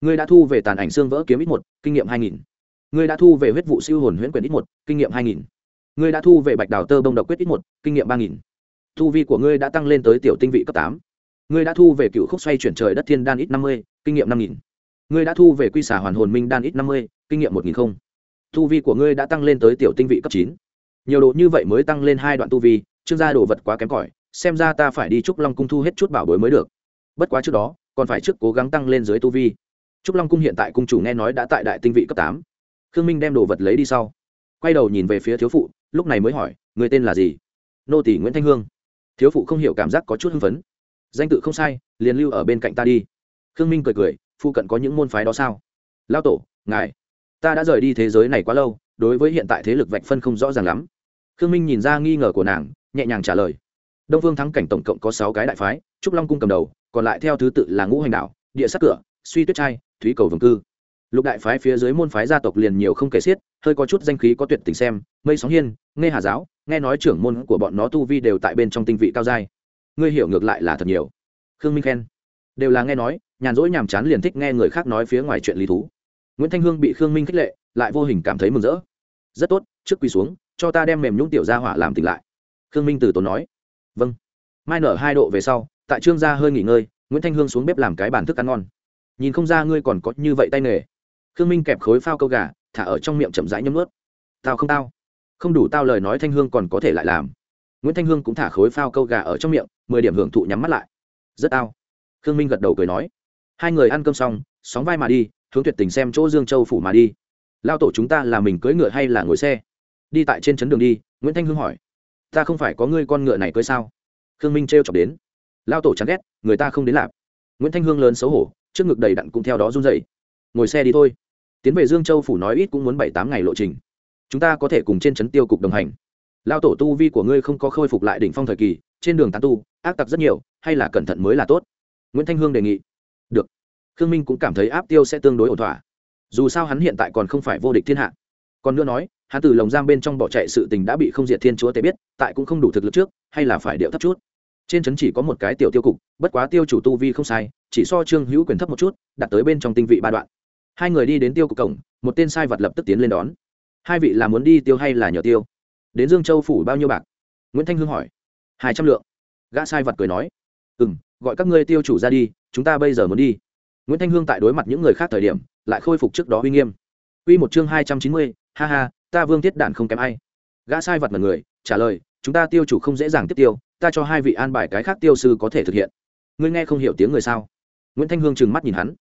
Ngươi đã thu về tàn ảnh xương vỡ kiếm ít một, kinh nghiệm hai nghìn. Ngươi đã thu về huyết vụ siêu hồn huyễn quyền ít một, kinh nghiệm hai nghìn. Ngươi đã thu về bạch đào tơ bông độc quyết ít một, kinh nghiệm ba nghìn. Thu vi của ngươi đã tăng lên tới tiểu tinh vị cấp tám. Ngươi đã thu về cựu khúc xoay chuyển trời đất thiên đan ít năm mươi, kinh nghiệm năm nghìn ngươi đã thu về quy xả hoàn hồn minh đan ít năm mươi, kinh nghiệm một nghìn không. Tu vi của ngươi đã tăng lên tới tiểu tinh vị cấp chín. Nhiều độ như vậy mới tăng lên hai đoạn tu vi chương gia đồ vật quá kém cỏi, xem ra ta phải đi trúc long cung thu hết chút bảo bối mới được. Bất quá trước đó, còn phải trước cố gắng tăng lên dưới tu vi. Trúc long cung hiện tại cung chủ nghe nói đã tại đại tinh vị cấp tám. Khương minh đem đồ vật lấy đi sau, quay đầu nhìn về phía thiếu phụ, lúc này mới hỏi người tên là gì? Nô tỷ nguyễn thanh hương. Thiếu phụ không hiểu cảm giác có chút hưng phấn. Danh tự không sai, liền lưu ở bên cạnh ta đi. Khương minh cười cười phụ cận có những môn phái đó sao? Lao tổ, ngài, ta đã rời đi thế giới này quá lâu, đối với hiện tại thế lực vạch phân không rõ ràng lắm. Khương minh nhìn ra nghi ngờ của nàng, nhẹ nhàng trả lời. Đông vương thắng cảnh tổng cộng có sáu cái đại phái, trúc long cung cầm đầu, còn lại theo thứ tự là ngũ hành đạo, địa sắc cửa, suy tuyết trai, thúy cầu vương cư. Lục đại phái phía dưới môn phái gia tộc liền nhiều không kể xiết, hơi có chút danh khí có tuyệt tình xem, mây sóng hiên, nghe hà giáo, nghe nói trưởng môn của bọn nó tu vi đều tại bên trong tinh vị cao giai. Ngươi hiểu ngược lại là thật nhiều. Khương minh khen. Đều là nghe nói nhàn rỗi nhàm chán liền thích nghe người khác nói phía ngoài chuyện lý thú. Nguyễn thanh hương bị khương minh khích lệ, lại vô hình cảm thấy mừng rỡ. Rất tốt, trước quỳ xuống, cho ta đem mềm nhũng tiểu ra hỏa làm tỉnh lại. Khương minh từ tốn nói. Vâng. Mai nở hai độ về sau, tại trương gia hơi nghỉ ngơi, nguyễn thanh hương xuống bếp làm cái bàn thức ăn ngon. Nhìn không ra ngươi còn có như vậy tay nghề. Khương minh kẹp khối phao câu gà, thả ở trong miệng chậm rãi nhấm ướt tao không tao. Không đủ tao lời nói thanh hương còn có thể lại làm. Nguyễn thanh hương cũng thả khối phao câu gà ở trong miệng, mười điểm hưởng thụ nhắm mắt lại. Rất tao. Khương minh gật đầu cười nói hai người ăn cơm xong, sóng vai mà đi, hướng tuyệt tình xem chỗ dương châu phủ mà đi. Lao tổ chúng ta là mình cưỡi ngựa hay là ngồi xe? Đi tại trên trấn đường đi, nguyễn thanh hương hỏi. Ta không phải có ngươi con ngựa này cưỡi sao? Khương minh t r chọc đến. Lao tổ chán ghét, người ta không đến lạp nguyễn thanh hương lớn xấu hổ, trước ngực đầy đặn cũng theo đó run dậy ngồi xe đi thôi. Tiến về dương châu phủ nói ít cũng muốn bảy tám ngày lộ trình. Chúng ta có thể cùng trên trấn tiêu cục đồng hành. Lao tổ tu vi của ngươi không có khôi phục lại đỉnh phong thời kỳ, trên đường tán tu, ác tặc rất nhiều, hay là cẩn thận mới là tốt. Nguyễn thanh hương đề nghị khương minh cũng cảm thấy áp tiêu sẽ tương đối ổn thỏa. Dù sao hắn hiện tại còn không phải vô địch thiên hạ. Còn nữa nói, hắn từ lồng giam bên trong bỏ chạy sự tình đã bị không diệt thiên chúa tế biết, tại cũng không đủ thực lực trước, hay là phải điệu thấp chút. Trên trấn chỉ có một cái tiểu tiêu cục, bất quá tiêu chủ tu vi không sai, chỉ so trương hữu quyền thấp một chút, đặt tới bên trong tinh vị ba đoạn. Hai người đi đến tiêu cục cổng, một tên sai vật lập tức tiến lên đón. Hai vị là muốn đi tiêu hay là nhờ tiêu? Đến dương châu phủ bao nhiêu bạc? Nguyễn thanh hương hỏi. Hai trăm lượng. Gã sai vật cười nói. Ừ m gọi các ngươi tiêu chủ ra đi, chúng ta bây giờ muốn đi nguyễn thanh hương tại đối mặt những người khác thời điểm, lại khôi phục trước đó uy nghiêm. Quy một chương hai trăm chín mươi, ha ha, ta vương tiết đản không kém ai. Gã sai vật mặt người, trả lời, chúng ta tiêu chủ không dễ dàng tiếp tiêu, ta cho hai vị an bài cái khác tiêu sư có thể thực hiện. Ngươi nghe không hiểu tiếng người sao? Nguyễn thanh hương trừng mắt nhìn hắn.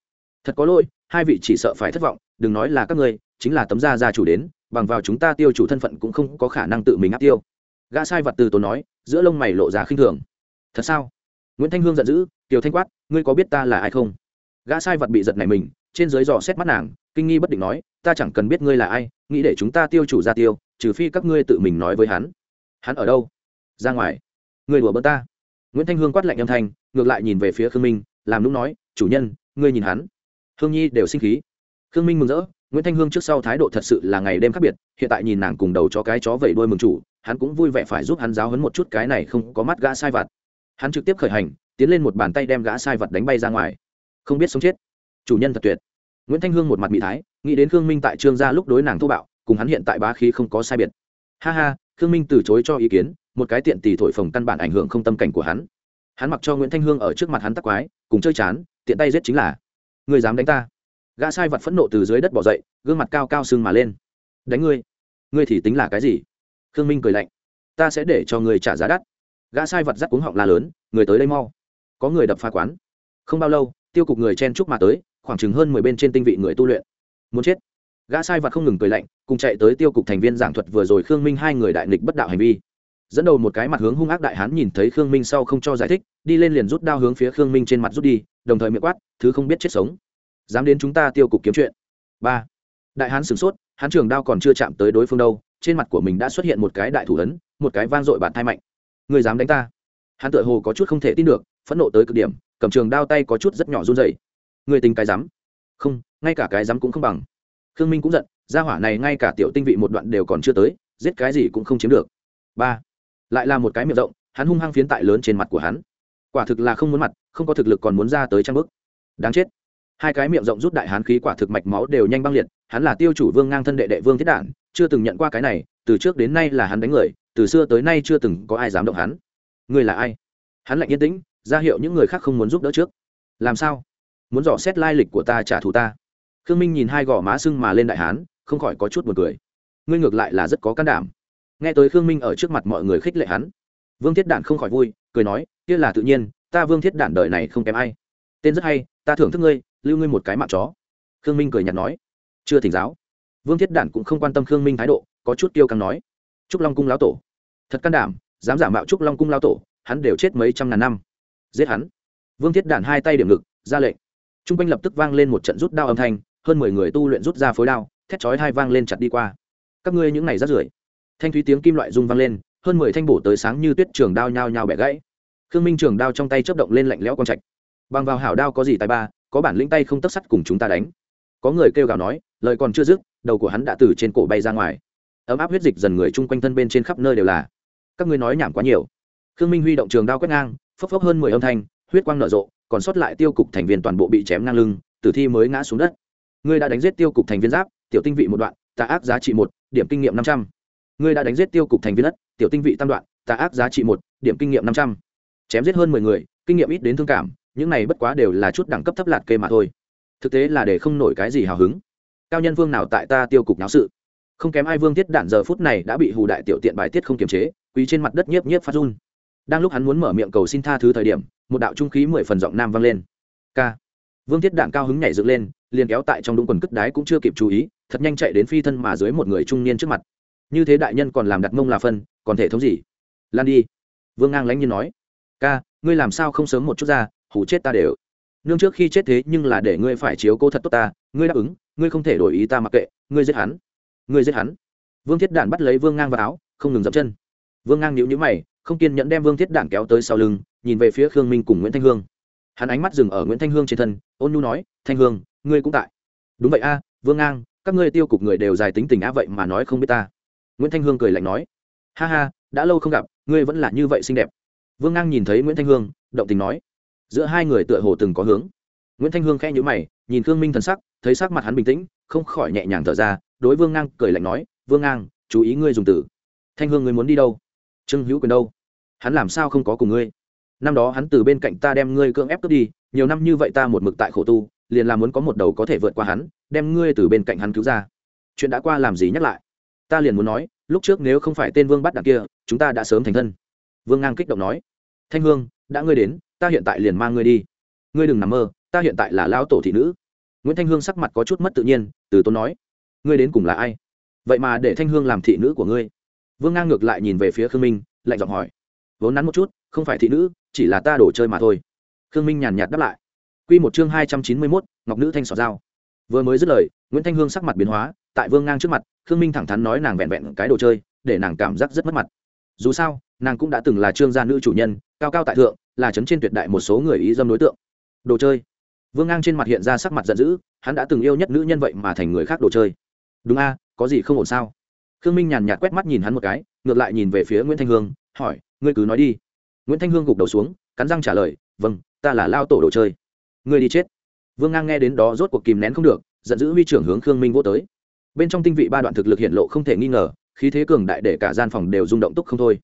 Thật có lỗi, hai vị chỉ sợ phải thất vọng, đừng nói là các ngươi, chính là tấm gia gia chủ đến, bằng vào chúng ta tiêu chủ thân phận cũng không có khả năng tự mình áp tiêu. Gã sai vật từ tốn nói, giữa lông mày lộ ra khinh thường. Thật sao? Nguyễn thanh hương giận dữ, tiểu thanh quát, ngươi có biết ta là ai không? Gã sai vật bị giật này mình, trên dưới dò xét mắt nàng, kinh nghi bất định nói, ta chẳng cần biết ngươi là ai, nghĩ để chúng ta tiêu chủ ra tiêu, trừ phi các ngươi tự mình nói với hắn. Hắn ở đâu? Ra ngoài. Người đùa bớt ta. Nguyễn thanh hương quát lạnh âm thanh, ngược lại nhìn về phía khương minh, làm lúc nói, chủ nhân, ngươi nhìn hắn. Hương nhi đều sinh khí. Khương minh mừng rỡ, nguyễn thanh hương trước sau thái độ thật sự là ngày đêm khác biệt, hiện tại nhìn nàng cùng đầu cho cái chó vẩy đuôi mừng chủ, hắn cũng vui vẻ phải giúp hắn giáo hấn một chút cái này không có mắt gã sai vặt. Hắn trực tiếp khởi hành, tiến lên một bàn tay đem gã sai vật đánh bay ra ngoài không biết sống chết. Chủ nhân thật tuyệt. Nguyễn thanh hương một mặt mỹ thái, nghĩ đến khương minh tại trương gia lúc đối nàng thô bạo, cùng hắn hiện tại bá khí không có sai biệt. Ha ha, khương minh từ chối cho ý kiến, một cái tiện tỷ thổi phồng căn bản ảnh hưởng không tâm cảnh của hắn. Hắn mặc cho nguyễn thanh hương ở trước mặt hắn tắc quái, cùng chơi chán, tiện tay giết chính là. Người dám đánh ta? Gã sai vật phẫn nộ từ dưới đất bỏ dậy, gương mặt cao cao sưng mà lên. Đánh ngươi? Ngươi thì tính là cái gì? Khương minh cười lạnh. Ta sẽ để cho ngươi trả giá đắt. Gã sai vật dắt cuống họng la lớn, người tới đây mau. Có người đập phá quán. Không bao lâu tiêu cục người chen chúc mà tới, khoảng chừng hơn mười bên trên tinh vị người tu luyện. Muốn chết. Gã sai vật không ngừng cười lạnh, cùng chạy tới tiêu cục thành viên giảng thuật vừa rồi khương minh hai người đại nghịch bất đạo hành vi. Dẫn đầu một cái mặt hướng hung ác đại hán nhìn thấy khương minh sau không cho giải thích, đi lên liền rút đao hướng phía khương minh trên mặt rút đi, đồng thời miệng quát, thứ không biết chết sống. Dám đến chúng ta tiêu cục kiếm chuyện. Ba. Đại hán sửng sốt, hán trường đao còn chưa chạm tới đối phương đâu, trên mặt của mình đã xuất hiện một cái đại thủ ấn, một cái vang dội bản thai mạnh. Người dám đánh ta? Hắn tựa hồ có chút không thể tin được, phẫn nộ tới cực điểm cầm trường đao tay có chút rất nhỏ run rẩy. Người tính cái rắm không, ngay cả cái rắm cũng không bằng. Khương minh cũng giận, gia hỏa này ngay cả tiểu tinh vị một đoạn đều còn chưa tới, giết cái gì cũng không chiếm được. Ba, lại là một cái miệng rộng, hắn hung hăng phiến tại lớn trên mặt của hắn. Quả thực là không muốn mặt, không có thực lực còn muốn ra tới trang bức. Đáng chết. Hai cái miệng rộng rút đại hán khí quả thực mạch máu đều nhanh băng liệt, hắn là tiêu chủ vương ngang thân đệ đệ vương thiết đản, chưa từng nhận qua cái này, từ trước đến nay là hắn đánh người, từ xưa tới nay chưa từng có ai dám động hắn. Người là ai? Hắn lạnh yên tĩnh ra hiệu những người khác không muốn giúp đỡ trước. Làm sao? Muốn dò xét lai lịch của ta trả thù ta? Khương minh nhìn hai gò má sưng mà lên đại hán, không khỏi có chút b u ồ n cười. Ngươi ngược lại là rất có can đảm. Nghe tới khương minh ở trước mặt mọi người khích lệ hắn, vương thiết đản không khỏi vui, cười nói, kia là tự nhiên, ta vương thiết đản đời này không kém ai. Tên rất hay, ta thưởng thức ngươi, lưu ngươi một cái mạng chó. Khương minh cười n h ạ t nói, chưa thỉnh giáo. Vương thiết đản cũng không quan tâm khương minh thái độ, có chút tiêu căng nói, trúc long cung lão tổ. Thật can đảm, dám giả mạo trúc long cung lão tổ, hắn đều chết mấy trăm ngàn năm giết hắn. Vương thiết đản hai tay điểm ngực, ra lệnh. T r u n g quanh lập tức vang lên một trận rút đao âm thanh, hơn mười người tu luyện rút ra phối đao, thét chói hai vang lên chặt đi qua. Các ngươi những này rắt rưởi. Thanh thúy tiếng kim loại rung vang lên, hơn mười thanh bổ tới sáng như tuyết trường đao nhao nhao bẻ gãy. Khương minh trường đao trong tay chấp động lên lạnh lẽo con trạch. Bằng vào hảo đao có gì tài ba, có bản lĩnh tay không tất sắt cùng chúng ta đánh. Có người kêu gào nói, lời còn chưa dứt, đầu của hắn đã từ trên cổ bay ra ngoài. Ấm áp huyết dịch dần người chung quanh thân bên trên khắp nơi đều là. Các ngươi nói nhảm quá nhiều. Khương minh huy động trường đao quét ngang phốc phốc hơn mười âm thanh, huyết quang nở rộ, còn sót lại tiêu cục thành viên toàn bộ bị chém ngang lưng, tử thi mới ngã xuống đất. Ngươi đã đánh giết tiêu cục thành viên giáp, tiểu tinh vị một đoạn, tà ác giá trị một, điểm kinh nghiệm năm trăm. Ngươi đã đánh giết tiêu cục thành viên đất, tiểu tinh vị tam đoạn, tà ác giá trị một, điểm kinh nghiệm năm trăm. Chém giết hơn mười người, kinh nghiệm ít đến thương cảm, những này bất quá đều là chút đẳng cấp thấp lạt kê mà thôi. Thực tế là để không nổi cái gì hào hứng. Cao nhân vương nào tại ta tiêu cục náo sự? Không kém ai vương thiết đạn giờ phút này đã bị hù đại tiểu tiện bài tiết không kiềm chế quý trên mặt đất nhiếp nhiếp phát run đang lúc hắn muốn mở miệng cầu xin tha thứ thời điểm, một đạo trung khí mười phần giọng nam vang lên. K vương thiết đạn cao hứng nhảy dựng lên, liền kéo tại trong đúng quần cất đái cũng chưa kịp chú ý, thật nhanh chạy đến phi thân mà dưới một người trung niên trước mặt. Như thế đại nhân còn làm đặt mông là phân, còn thể thống gì? Lan đi. Vương ngang lánh như nói. Ca, ngươi làm sao không sớm một chút ra hủ chết ta đều. Nương trước khi chết thế nhưng là để ngươi phải chiếu cô thật tốt ta, ngươi đáp ứng, ngươi không thể đổi ý ta mặc kệ, ngươi giết hắn. Ngươi giết hắn. Vương thiết đạn bắt lấy vương ngang vào áo, không ngừng dậm chân. Vương ngang nhíu nhíu mày không kiên nhẫn đem vương thiết đản kéo tới sau lưng, nhìn về phía khương minh cùng nguyễn thanh hương. Hắn ánh mắt dừng ở nguyễn thanh hương trên thân, ôn nhu nói, thanh hương, ngươi cũng tại. Đúng vậy a, vương ngang, các ngươi tiêu cục người đều dài tính tình á vậy mà nói không biết ta. Nguyễn thanh hương cười lạnh nói, ha ha, đã lâu không gặp, ngươi vẫn là như vậy xinh đẹp. Vương ngang nhìn thấy nguyễn thanh hương, động tình nói, giữa hai người tựa hồ từng có hướng. Nguyễn thanh hương khẽ nhữ mày, nhìn khương minh thần sắc, thấy sắc mặt hắn bình tĩnh, không khỏi nhẹ nhàng thở ra, đối vương ngang cười lạnh nói, vương ngang, chú ý ngươi dùng từ. Thanh hương, ngươi muốn đi đâu? Trương hữu quyền đâu? Hắn làm sao không có cùng ngươi? Năm đó hắn từ bên cạnh ta đem ngươi cưỡng ép cướp đi, nhiều năm như vậy ta một mực tại khổ tu, liền làm muốn có một đầu có thể vượt qua hắn, đem ngươi từ bên cạnh hắn cứu ra. Chuyện đã qua làm gì nhắc lại? Ta liền muốn nói, lúc trước nếu không phải tên vương bắt đặc kia, chúng ta đã sớm thành thân. Vương ngang kích động nói, thanh hương, đã ngươi đến, ta hiện tại liền mang ngươi đi. Ngươi đừng nằm mơ, ta hiện tại là lão tổ thị nữ. Nguyễn thanh hương sắc mặt có chút mất tự nhiên, từ tốn nói, ngươi đến cùng là ai? Vậy mà để thanh hương làm thị nữ của ngươi vương ngang ngược lại nhìn về phía khương minh, lạnh giọng hỏi. Vốn nắn một chút, không phải thị nữ, chỉ là ta đồ chơi mà thôi. Khương minh nhàn nhạt đáp lại. Q một chương hai trăm chín mươi mốt, ngọc nữ thanh sọt dao vừa mới dứt lời, nguyễn thanh hương sắc mặt biến hóa, tại vương ngang trước mặt, khương minh thẳng thắn nói nàng vẹn vẹn cái đồ chơi, để nàng cảm giác rất mất mặt. Dù sao, nàng cũng đã từng là trương gia nữ chủ nhân, cao cao tại thượng, là chấn trên tuyệt đại một số người ý dâm đối tượng. Đồ chơi. Vương ngang trên mặt hiện ra sắc mặt giận dữ, hắn đã từng yêu nhất nữ nhân vậy mà thành người khác đồ chơi. Đúng a, có gì không ổn sao? Khương minh nhàn nhạt quét mắt nhìn hắn một cái, ngược lại nhìn về phía nguyễn thanh hương, hỏi, ngươi cứ nói đi. Nguyễn thanh hương gục đầu xuống, cắn răng trả lời vâng ta là lao tổ đồ chơi. Ngươi đi chết. Vương ngang nghe đến đó rốt cuộc kìm nén không được, giận dữ huy trưởng hướng khương minh vô tới. Bên trong tinh vị ba đoạn thực lực hiện lộ không thể nghi ngờ, khí thế cường đại để cả gian phòng đều rung động túc không thôi.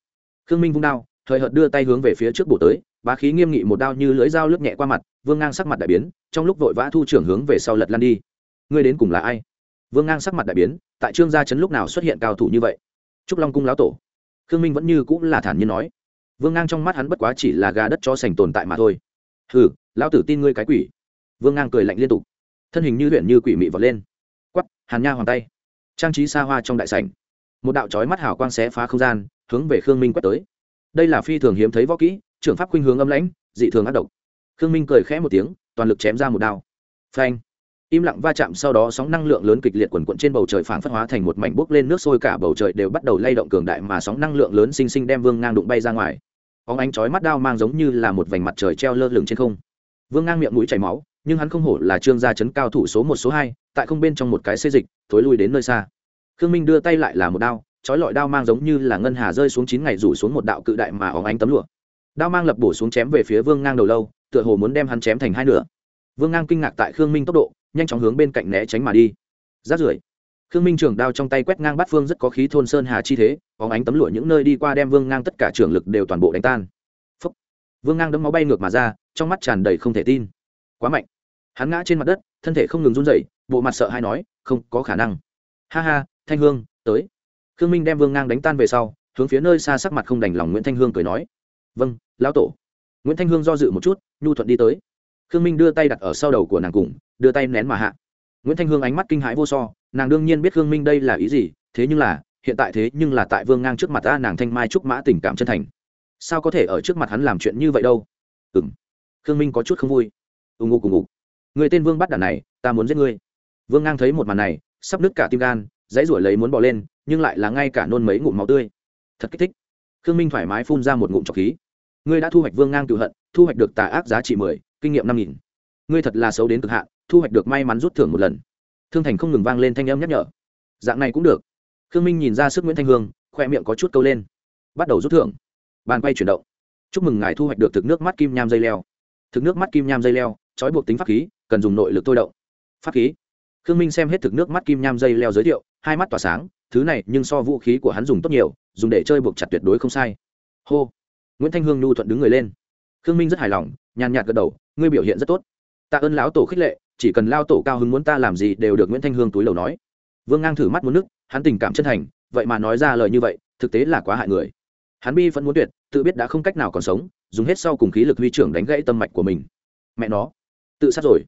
Khương minh vung đao, thời hợt đưa tay hướng về phía trước bổ tới, bá khí nghiêm nghị một đao như lưỡi dao lướt nhẹ qua mặt, vương ngang sắc mặt đại biến, trong lúc vội vã thu trưởng hướng về sau lật lan đi. Ngươi đến cùng là ai? Vương ngang sắc mặt đại biến, tại trương gia trấn lúc nào xuất hiện cao thủ như vậy? Trúc long cung lão tổ. Khương minh vẫn như cũng là thản nhiên nói. Vương ngang trong mắt hắn bất quá chỉ là gà đất cho sành tồn tại mà thôi. Hừ, lão tử tin ngươi cái quỷ. Vương ngang cười lạnh liên tục. Thân hình như huyện như quỷ mị vọt lên. Quắp hàn nha hoàng tay. Trang trí xa hoa trong đại sảnh. Một đạo trói mắt hào quang xé phá không gian, hướng về khương minh quét tới. Đây là phi thường hiếm thấy võ kỹ, trưởng pháp khuynh hướng âm lãnh, dị thường ác độc. Khương minh cười khẽ một tiếng, toàn lực chém ra một đao. Phanh im lặng va chạm sau đó sóng năng lượng lớn kịch liệt quần quận trên bầu trời phảng phất hóa thành một mảnh bốc lên nước sôi cả bầu trời đều bắt đầu lay động cường đại mà sóng năng lượng lớn sinh sinh đem vương ngang đụng bay ra ngoài. Óng ánh chói mắt đao mang giống như là một vành mặt trời treo lơ lửng trên không. Vương ngang miệng mũi chảy máu, nhưng hắn không hổ là trương gia chấn cao thủ số một, số hai, tại không bên trong một cái xê dịch, thối lui đến nơi xa. Khương minh đưa tay lại là một đao, chói lọi đao mang giống như là ngân hà rơi xuống chín ngày rủ xuống một đạo cự đại mà óng ánh tấm lụa. Đao mang lập bổ xuống chém về phía vương ngang đầu lâu, tựa hồ muốn đem hắn chém thành hai nửa. Vương ngang kinh ngạc tại khương minh tốc độ nhanh chóng hướng bên cạnh né tránh mà đi. Rát rưởi, khương minh trường đao trong tay quét ngang bát phương rất có khí thôn sơn hà chi thế, bóng ánh tấm lụa những nơi đi qua đem vương ngang tất cả trường lực đều toàn bộ đánh tan. Phúc. vương ngang đấm máu bay ngược mà ra, trong mắt tràn đầy không thể tin. Quá mạnh. Hắn ngã trên mặt đất, thân thể không ngừng run rẩy, bộ mặt sợ hay nói, không có khả năng. Ha ha, thanh hương, tới. Khương minh đem vương ngang đánh tan về sau, hướng phía nơi xa sắc mặt không đành lòng nguyễn thanh hương cười nói vâng lão tổ. Nguyễn thanh hương do dự một chút, nhu thuận đi tới. Khương minh đưa tay đặt ở sau đầu của nàng cùng đưa tay nén mà hạ. Nguyễn thanh hương ánh mắt kinh hãi vô so, nàng đương nhiên biết khương minh đây là ý gì, thế nhưng là, hiện tại thế nhưng là tại vương ngang trước mặt ta, nàng thanh mai trúc mã tình cảm chân thành. Sao có thể ở trước mặt hắn làm chuyện như vậy đâu? Ừ m khương minh có chút không vui. Ù ngụ cùng ngụ người tên vương bắt đàn này, ta muốn giết ngươi. Vương ngang thấy một màn này, sắp nứt cả tim gan, dãy ruổi lấy muốn bỏ lên, nhưng lại là ngay cả nôn mấy ngụm máu tươi. Thật kích thích. Khương minh thoải mái phun ra một ngụm trọc khí. Ngươi đã thu hoạch vương ngang cựu hận, thu hoạch được tà ác giá trị mười, kinh nghiệm năm nghìn ngươi thật là xấu đến cực hạn, thu hoạch được may mắn rút thưởng một lần. Thương thành không ngừng vang lên thanh âm nhắc nhở. Dạng này cũng được. Khương minh nhìn ra sức nguyễn thanh hương khoe miệng có chút câu lên. Bắt đầu rút thưởng. Bàn quay chuyển động. Chúc mừng ngài thu hoạch được thực nước mắt kim nham dây leo. Thực nước mắt kim nham dây leo, trói buộc tính pháp khí, cần dùng nội lực thôi động. Pháp khí. Khương minh xem hết thực nước mắt kim nham dây leo giới thiệu, hai mắt tỏa sáng, thứ này nhưng so vũ khí của hắn dùng tốt nhiều, dùng để chơi buộc chặt tuyệt đối không sai. Hô. Nguyễn thanh hương nhu thuận đứng người lên. Khương minh rất hài lòng, nhàn nhạt gật đầu, ngươi biểu hiện rất tốt tạ ơn lão tổ khích lệ, chỉ cần lao tổ cao hứng muốn ta làm gì đều được nguyễn thanh hương túi lầu nói. Vương ngang thử mắt muốn nước, hắn tình cảm chân thành, vậy mà nói ra lời như vậy, thực tế là quá hại người. Hắn bi vẫn muốn tuyệt, tự biết đã không cách nào còn sống, dùng hết sau cùng khí lực huy trưởng đánh gãy tâm mạch của mình. Mẹ nó, tự sát rồi.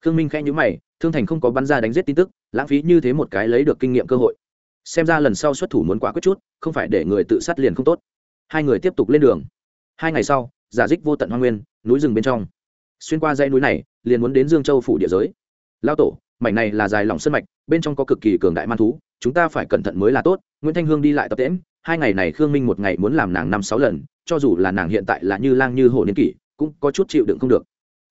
Khương minh khẽ nhữ mày, thương thành không có bắn ra đánh giết tin tức, lãng phí như thế một cái lấy được kinh nghiệm cơ hội. Xem ra lần sau xuất thủ muốn quá quyết chút, không phải để người tự sát liền không tốt. Hai người tiếp tục lên đường. Hai ngày sau, giả dích vô tận hoa nguyên, núi rừng bên trong xuyên qua dãy núi này, liền muốn đến dương châu phủ địa giới. Lao tổ, mảnh này là dài lòng sân mạch, bên trong có cực kỳ cường đại man thú, chúng ta phải cẩn thận mới là tốt. Nguyễn thanh hương đi lại tập tễm hai ngày này khương minh một ngày muốn làm nàng năm sáu lần, cho dù là nàng hiện tại là như lang như hồ niên kỷ, cũng có chút chịu đựng không được.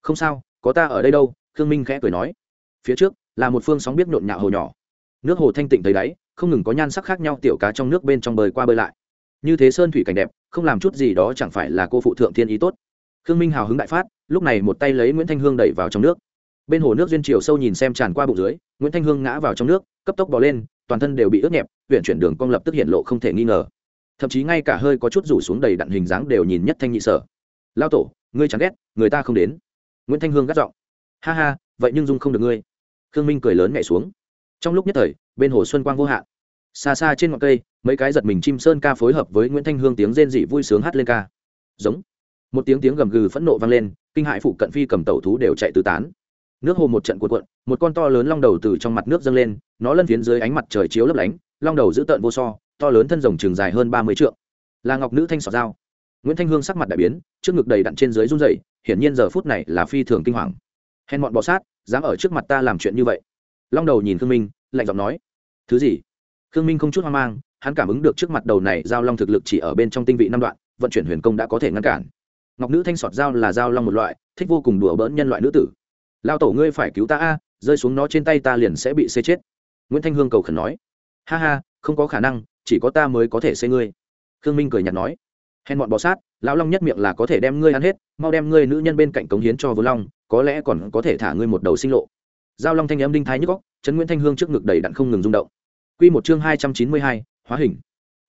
Không sao, có ta ở đây đâu, khương minh khẽ cười nói. Phía trước, là một phương sóng biết nhộn nhạo hồ nhỏ. Nước hồ thanh tịnh thấy đáy, không ngừng có nhan sắc khác nhau tiểu cá trong nước bên trong bơi qua bơi lại. Như thế sơn thủy cảnh đẹp, không làm chút gì đó chẳng phải là cô phụ thượng thiên ý tốt khương minh hào hứng đại phát, lúc này một tay lấy nguyễn thanh hương đẩy vào trong nước. Bên hồ nước duyên chiều sâu nhìn xem tràn qua bụng dưới, nguyễn thanh hương ngã vào trong nước, cấp tốc bỏ lên, toàn thân đều bị ướt nhẹp huyện chuyển đường cong lập tức hiện lộ không thể nghi ngờ. Thậm chí ngay cả hơi có chút rủ xuống đầy đặn hình dáng đều nhìn nhất thanh nhị sở. Lao tổ, ngươi chẳng ghét, người ta không đến. Nguyễn thanh hương gắt giọng. Ha ha, vậy nhưng dung không được ngươi. Khương minh cười lớn nhảy xuống. Trong lúc nhất thời, bên hồ xuân quang vô hạn. Xa xa trên ngọn cây, mấy cái giật mình chim sơn ca phối hợp với nguyễn thanh hương tiếng rên dị vui sướng hát lên ca. Giống một tiếng tiếng gầm gừ phẫn nộ vang lên, kinh hại phụ cận phi cầm tẩu thú đều chạy tứ tán. Nước hồ một trận cuộn cuộn, một con to lớn long đầu từ trong mặt nước dâng lên, nó lân phiến dưới ánh mặt trời chiếu lấp lánh, long đầu giữ tợn vô so, to lớn thân rồng trường dài hơn ba mươi trượng. Là ngọc nữ thanh sọt dao. Nguyễn thanh hương sắc mặt đại biến, trước ngực đầy đặn trên dưới run dày hiển nhiên giờ phút này là phi thường kinh hoàng. Hèn bọn bọ sát, dám ở trước mặt ta làm chuyện như vậy. Long đầu nhìn khương minh, lạnh giọng nói, thứ gì? Khương minh không chút hoang mang, hắn cảm ứng được trước mặt đầu này giao long thực lực chỉ ở bên trong tinh vị năm đoạn, vận chuyển huyền công đã có thể ngăn cản ngọc nữ thanh sọt dao là dao long một loại, thích vô cùng đùa bỡn nhân loại nữ tử. Lao tổ ngươi phải cứu ta a, rơi xuống nó trên tay ta liền sẽ bị xê chết. Nguyễn thanh hương cầu khẩn nói. Ha ha, không có khả năng, chỉ có ta mới có thể xê ngươi. Khương minh cười nhạt nói. Hèn bọn bọ sát, lão long nhất miệng là có thể đem ngươi ăn hết, mau đem ngươi nữ nhân bên cạnh cống hiến cho vô long, có lẽ còn có thể thả ngươi một đầu sinh lộ. Giao long thanh âm đinh thái nhức góc trấn nguyễn thanh hương trước ngực đầy đặn không ngừng rung động. Q một chương hai trăm chín mươi hai, hóa hình.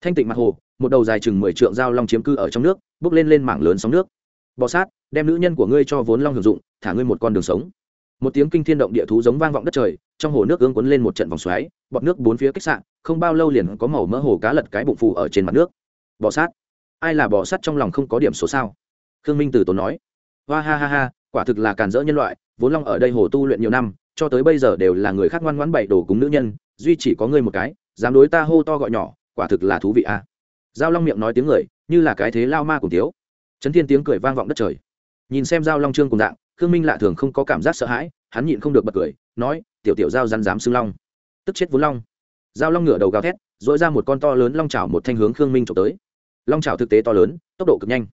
Thanh tịnh mặt hồ, một đầu dài chừng mười trượng giao long chiếm cư ở trong nước, bước lên lên mảng lớn sóng nước bò sát, đem nữ nhân của ngươi cho vốn long hưởng dụng, thả ngươi một con đường sống. Một tiếng kinh thiên động địa thú giống vang vọng đất trời, trong hồ nước ương cuốn lên một trận vòng xoáy, bọt nước bốn phía kích sạn không bao lâu liền có màu mỡ hồ cá lật cái bụng phù ở trên mặt nước. Bò sát. Ai là bò sát trong lòng không có điểm số sao? Khương minh từ tốn nói. Hoa ha ha ha, quả thực là càn rỡ nhân loại, vốn long ở đây hồ tu luyện nhiều năm, cho tới bây giờ đều là người khác ngoan ngoãn bậy đổ cúng nữ nhân, duy chỉ có ngươi một cái, dám đối ta hô to gọi nhỏ, quả thực là thú vị a. À. giao long miệng nói tiếng người, như là cái thế lao ma cùng tiếu trấn thiên tiếng cười vang vọng đất trời. Nhìn xem giao long trương cùng dạng, khương minh lạ thường không có cảm giác sợ hãi, hắn nhịn không được bật cười, nói, tiểu tiểu giao rắn dám xưng long. Tức chết vốn long. Giao long ngửa đầu gào thét dội ra một con to lớn long Chảo một thanh hướng khương minh trộm tới. Long Chảo thực tế to lớn, tốc độ cực nhanh.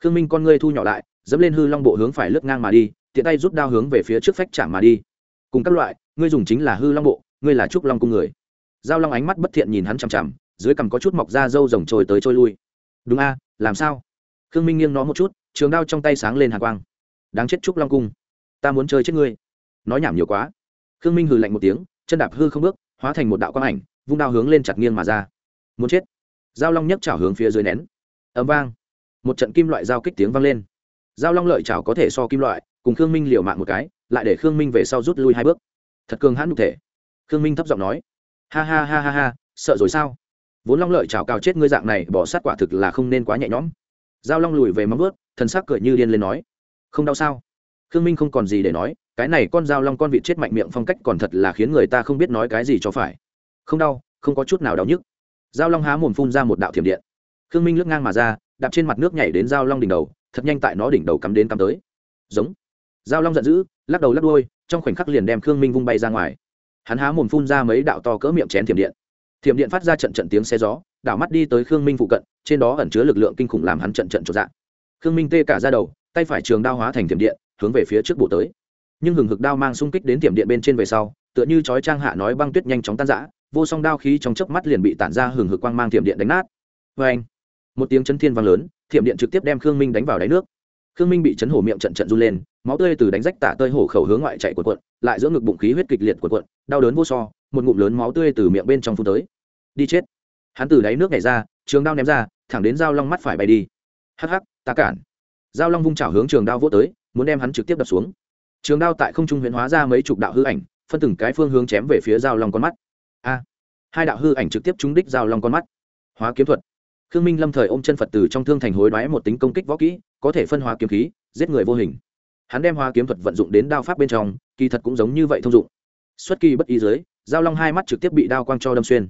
Khương minh con ngươi thu nhỏ lại, dẫm lên hư long bộ hướng phải lướt ngang mà đi, tiện tay rút đao hướng về phía trước phách chạm mà đi. Cùng các loại, ngươi dùng chính là hư long bộ, ngươi là trúc long cung người. Giao long ánh mắt bất thiện nhìn hắn chằm chằm, dưới cằm có chút mọc ra râu rồng trôi tới trôi lui. Đúng a, làm sao? Khương minh nghiêng nó một chút, trường đao trong tay sáng lên hạ quang. Đáng chết trúc long cung, ta muốn chơi chết ngươi. Nói nhảm nhiều quá. Khương minh hừ lạnh một tiếng, chân đạp hư không bước, hóa thành một đạo quang ảnh, vung đao hướng lên chặt nghiêng mà ra. Muốn chết. Giao long nhấc chảo hướng phía dưới nén. Ấm vang. Một trận kim loại giao kích tiếng vang lên. Giao long lợi chảo có thể so kim loại, cùng khương minh liều mạng một cái, lại để khương minh về sau rút lui hai bước. Thật cường hãn nhục thể. Khương minh thấp giọng nói. Ha ha ha ha ha, sợ rồi sao? Vốn long lợi chảo cao chết ngươi dạng này, bỏ sát quả thực là không nên quá nhẹ nhõm giao long lùi về móng vớt thần sắc cười như điên lên nói, không đau sao? Khương minh không còn gì để nói, cái này con dao long con vịt chết mạnh miệng phong cách còn thật là khiến người ta không biết nói cái gì cho phải. Không đau, không có chút nào đau nhức. Dao long há mồm phun ra một đạo thiểm điện. Khương minh lướt ngang mà ra, đạp trên mặt nước nhảy đến dao long đỉnh đầu, thật nhanh tại nó đỉnh đầu cắm đến cắm tới. Giống. Dao long giận dữ, lắc đầu lắc đuôi, trong khoảnh khắc liền đem khương minh vung bay ra ngoài. Hắn há mồm phun ra mấy đạo to cỡ miệng chén thiểm điện. Thiểm điện phát ra trận trận tiếng xe gió đảo mắt đi tới khương minh phụ cận trên đó ẩn chứa lực lượng kinh khủng làm hắn trận trận trộn dạng. Khương minh tê cả ra đầu tay phải trường đao hóa thành thiểm điện hướng về phía trước bộ tới. Nhưng hừng hực đao mang xung kích đến tiệm điện bên trên về sau tựa như chói trang hạ nói băng tuyết nhanh chóng tan rã vô song đao khí trong chớp mắt liền bị tản ra hừng hực quang mang tiệm điện đánh nát. Vê anh một tiếng chấn thiên vang lớn tiệm điện trực tiếp đem khương minh đánh vào đáy nước. Khương minh bị chấn hổ miệng trận trận run lên máu tươi từ đánh rách tả tơi hổ khẩu hướng ngoại chạy của quận, lại giữa ngực bụng khí huyết kịch liệt của quận, đau đớn vô so một ngụm lớn máu tươi từ miệng bên trong phun tới. Đi chết! Hắn từ đáy nước nhảy ra, trường đao ném ra, thẳng đến dao long mắt phải bay đi. Hắc hắc, ta cản. Dao long vung chảo hướng trường đao vỗ tới, muốn đem hắn trực tiếp đập xuống. Trường đao tại không trung huyễn hóa ra mấy chục đạo hư ảnh, phân từng cái phương hướng chém về phía dao long con mắt. A. Hai đạo hư ảnh trực tiếp trúng đích dao long con mắt. Hóa kiếm thuật. Khương minh lâm thời ôm chân phật từ trong thương thành hối đoái một tính công kích võ kỹ, có thể phân hóa kiếm khí, giết người vô hình. Hắn đem hóa kiếm thuật vận dụng đến đao pháp bên trong, kỳ thật cũng giống như vậy thông dụng. Xuất kỳ bất ý dưới dao long hai mắt trực tiếp bị đao quang cho đâm xuyên.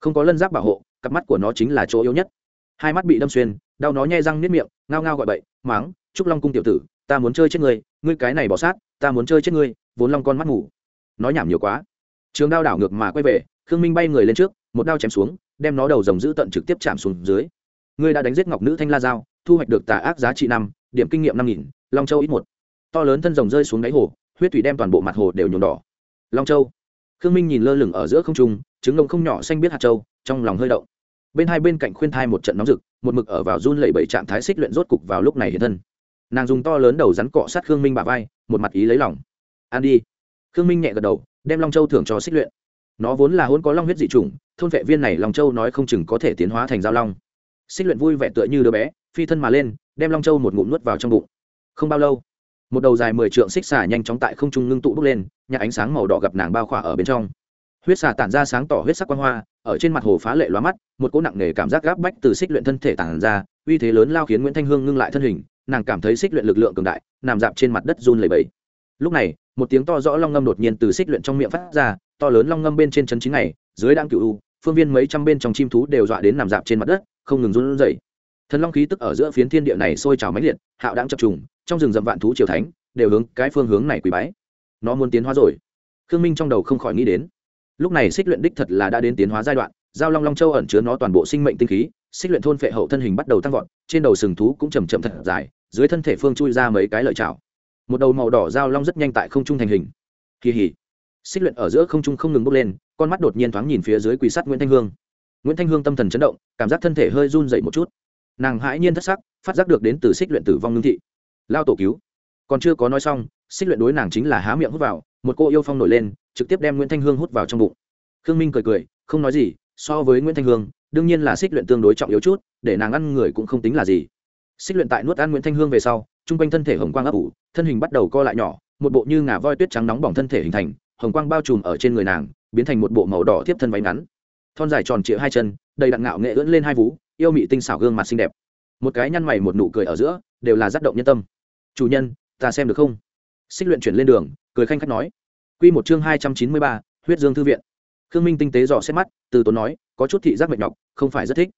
Không có lân giáp bảo hộ cặp mắt của nó chính là chỗ yếu nhất. Hai mắt bị đâm xuyên, đau nó nhe răng nếp miệng, ngao ngao gọi bậy, máng, trúc long cung tiểu tử, ta muốn chơi chết ngươi ngươi cái này bỏ sát, ta muốn chơi chết ngươi, vốn long con mắt ngủ. Nói nhảm nhiều quá. Trường đao đảo ngược mà quay về, khương minh bay người lên trước, một đao chém xuống, đem nó đầu rồng giữ tận trực tiếp chạm xuống dưới. Ngươi đã đánh giết ngọc nữ thanh la giao, thu hoạch được tà ác giá trị năm, điểm kinh nghiệm năm nghìn, long châu ít một. To lớn thân rồng rơi xuống đáy hồ, huyết thủy đem toàn bộ mặt hồ đều nhuộm đỏ. Long châu. Khương minh nhìn lơ lửng ở giữa không trung trứng ngông không nhỏ xanh biết hạt châu, trong lòng hơi động. Bên hai bên cạnh khuyên thai một trận nóng rực, một mực ở vào run lẩy bẩy trạng thái xích luyện rốt cục vào lúc này hiện thân. Nàng dùng to lớn đầu rắn cọ sát khương minh bà vai, một mặt ý lấy lòng. An đi. Khương minh nhẹ gật đầu, đem long châu thưởng cho xích luyện. Nó vốn là hôn có long huyết dị chủng, thôn vệ viên này long châu nói không chừng có thể tiến hóa thành giao long. Xích luyện vui vẻ tựa như đứa bé, phi thân mà lên, đem long châu một ngụm nuốt vào trong bụng. Không bao lâu, một đầu dài mười trượng xích xả nhanh chóng tại không trung ngưng tụ bốc lên, nhạc ánh sáng màu đỏ gặp nàng bao khỏa ở bên trong huyết xả tản ra sáng tỏ huyết sắc quang hoa, ở trên mặt hồ phá lệ loa mắt, một cỗ nặng nề cảm giác gáp bách từ xích luyện thân thể tản ra, uy thế lớn lao khiến nguyễn thanh hương ngưng lại thân hình, nàng cảm thấy xích luyện lực lượng cường đại, nằm dạp trên mặt đất run lầy bẫy lúc này, một tiếng to rõ long ngâm đột nhiên từ xích luyện trong miệng phát ra, to lớn long ngâm bên trên chân chính này, dưới đang cựu u, phương viên mấy trăm bên trong chim thú đều dọa đến nằm dạp trên mặt đất, không ngừng run rẩy. Thần long khí tức ở giữa phiến thiên địa này sôi trào mãnh liệt, hạo đang chập trùng, trong rừng rậm vạn thú triều thánh, đều hướng cái phương hướng này quỳ bái. Nó muốn tiến hóa rồi. Khương minh trong đầu không khỏi nghĩ đến lúc này xích luyện đích thật là đã đến tiến hóa giai đoạn, giao long long châu ẩn chứa nó toàn bộ sinh mệnh tinh khí, xích luyện thôn phệ hậu thân hình bắt đầu tăng vọt, trên đầu sừng thú cũng chầm chậm thật dài, dưới thân thể phương chui ra mấy cái lợi chảo. Một đầu màu đỏ giao long rất nhanh tại không trung thành hình. Kỳ hỉ. Xích luyện ở giữa không trung không ngừng bốc lên, con mắt đột nhiên thoáng nhìn phía dưới quỳ sắt nguyễn thanh hương. Nguyễn thanh hương tâm thần chấn động, cảm giác thân thể hơi run dậy một chút. Nàng hãi nhiên thất sắc, phát giác được đến từ xích luyện tử vong ngưng thị. Lao tổ cứu. Còn chưa có nói xong, xích luyện đối nàng chính là há miệng hút vào, một cô yêu phong nổi lên trực tiếp đem nguyễn thanh hương hút vào trong bụng. Khương minh cười cười, không nói gì, so với nguyễn thanh hương, đương nhiên là xích luyện tương đối trọng yếu chút, để nàng ăn người cũng không tính là gì. Xích luyện tại nuốt ăn nguyễn thanh hương về sau chung quanh thân thể hồng quang ấp ủ, thân hình bắt đầu co lại nhỏ, một bộ như ngà voi tuyết trắng nóng bỏng thân thể hình thành, hồng quang bao trùm ở trên người nàng, biến thành một bộ màu đỏ tiếp thân váy ngắn. Thon dài tròn trịa hai chân, đầy đặn ngạo nghệ ưỡn lên hai vú, yêu mị tinh xảo gương mặt xinh đẹp. Một cái nhăn mày một nụ cười ở giữa, đều là giác động nhân tâm. Chủ nhân, ta xem được không? Xích luyện chuyển lên đường, cười khanh khách nói. Quy một chương hai trăm chín mươi ba huyết dương thư viện. Khương minh tinh tế dò xét mắt từ tốn nói có chút thị giác mệt nhọc không phải rất thích.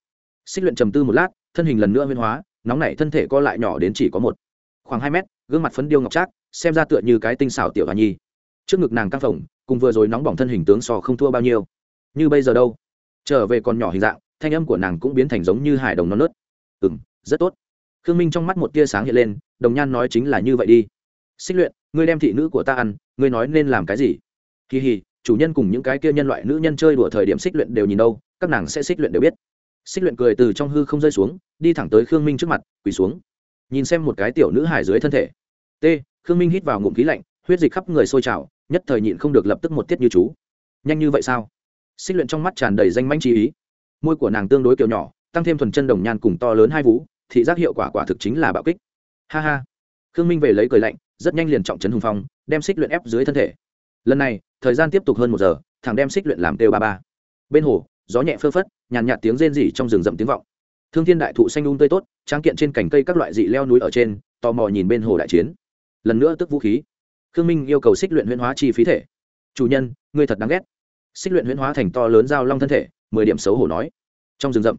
Xích luyện trầm tư một lát thân hình lần nữa huyên hóa nóng nảy thân thể co lại nhỏ đến chỉ có một. Khoảng hai mét gương mặt phấn điêu ngọc trác xem ra tựa như cái tinh xảo tiểu hoa nhi. Trước ngực nàng căng phồng cùng vừa rồi nóng bỏng thân hình tướng so không thua bao nhiêu. Như bây giờ đâu? Trở về còn nhỏ hình dạng thanh âm của nàng cũng biến thành giống như hải đồng non nớt. Ừm, rất tốt. Khương minh trong mắt một tia sáng hiện lên đồng nhan nói chính là như vậy đi. Xích luyện ngươi đem thị nữ của ta ăn ngươi nói nên làm cái gì? Kỳ hì, chủ nhân cùng những cái kia nhân loại nữ nhân chơi đùa thời điểm xích luyện đều nhìn đâu, các nàng sẽ xích luyện đều biết. Xích luyện cười từ trong hư không rơi xuống, đi thẳng tới khương minh trước mặt, quỳ xuống. Nhìn xem một cái tiểu nữ hải dưới thân thể. T, khương minh hít vào ngụm khí lạnh, huyết dịch khắp người sôi trào, nhất thời nhịn không được lập tức một tiết như chú. Nhanh như vậy sao? Xích luyện trong mắt tràn đầy danh manh chi ý. Môi của nàng tương đối kiểu nhỏ, tăng thêm thuần chân đồng nhan cùng to lớn hai vú, thị giác hiệu quả quả thực chính là bạo kích. Ha ha khương minh về lấy cười lạnh, rất nhanh liền trọng trấn hùng phong, đem xích luyện ép dưới thân thể. Lần này, thời gian tiếp tục hơn một giờ, thằng đem xích luyện làm têu ba ba. Bên hồ, gió nhẹ phơ phất, nhàn nhạt tiếng rên rỉ trong rừng rậm tiếng vọng. Thương thiên đại thụ xanh un um tươi tốt trang kiện trên cành cây các loại dị leo núi ở trên, tò mò nhìn bên hồ đại chiến. Lần nữa tức vũ khí. Khương minh yêu cầu xích luyện huyễn hóa chi phí thể. Chủ nhân, ngươi thật đáng ghét. Xích luyện huyễn hóa thành to lớn dao long thân thể, mười điểm xấu hổ nói. Trong rừng rậm,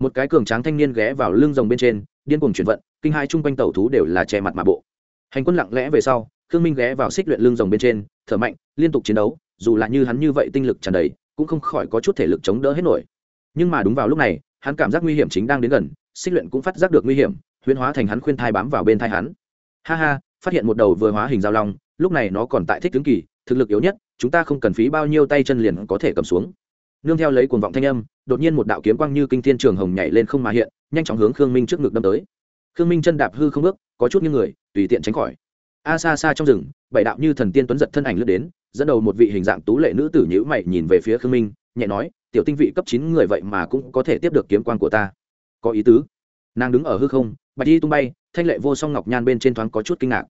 một cái cường tráng thanh niên ghé vào lưng rồng bên trên điên cuồng chuyển vận, kinh hai chung quanh tàu thú đều là che mặt mà bộ. Hành quân lặng lẽ về sau, khương minh ghé vào xích luyện lưng rồng bên trên, thở mạnh, liên tục chiến đấu, dù là như hắn như vậy tinh lực tràn đầy, cũng không khỏi có chút thể lực chống đỡ hết nổi. Nhưng mà đúng vào lúc này, hắn cảm giác nguy hiểm chính đang đến gần, xích luyện cũng phát giác được nguy hiểm, huyễn hóa thành hắn khuyên thai bám vào bên thai hắn. Ha ha, phát hiện một đầu vừa hóa hình giao long, lúc này nó còn tại thích tướng kỳ, thực lực yếu nhất, chúng ta không cần phí bao nhiêu tay chân liền có thể cầm xuống nương theo lấy cuồng vọng thanh âm, đột nhiên một đạo kiếm quang như kinh thiên trường hồng nhảy lên không mà hiện, nhanh chóng hướng khương minh trước ngực đâm tới. Khương minh chân đạp hư không bước, có chút như người, tùy tiện tránh khỏi. A xa xa trong rừng, bảy đạo như thần tiên tuấn giật thân ảnh lướt đến, dẫn đầu một vị hình dạng tú lệ nữ tử nhữ mày nhìn về phía khương minh, nhẹ nói, tiểu tinh vị cấp chín người vậy mà cũng có thể tiếp được kiếm quan của ta. Có ý tứ. Nàng đứng ở hư không, bạch y tung bay, thanh lệ vô song ngọc nhan bên trên thoáng có chút kinh ngạc.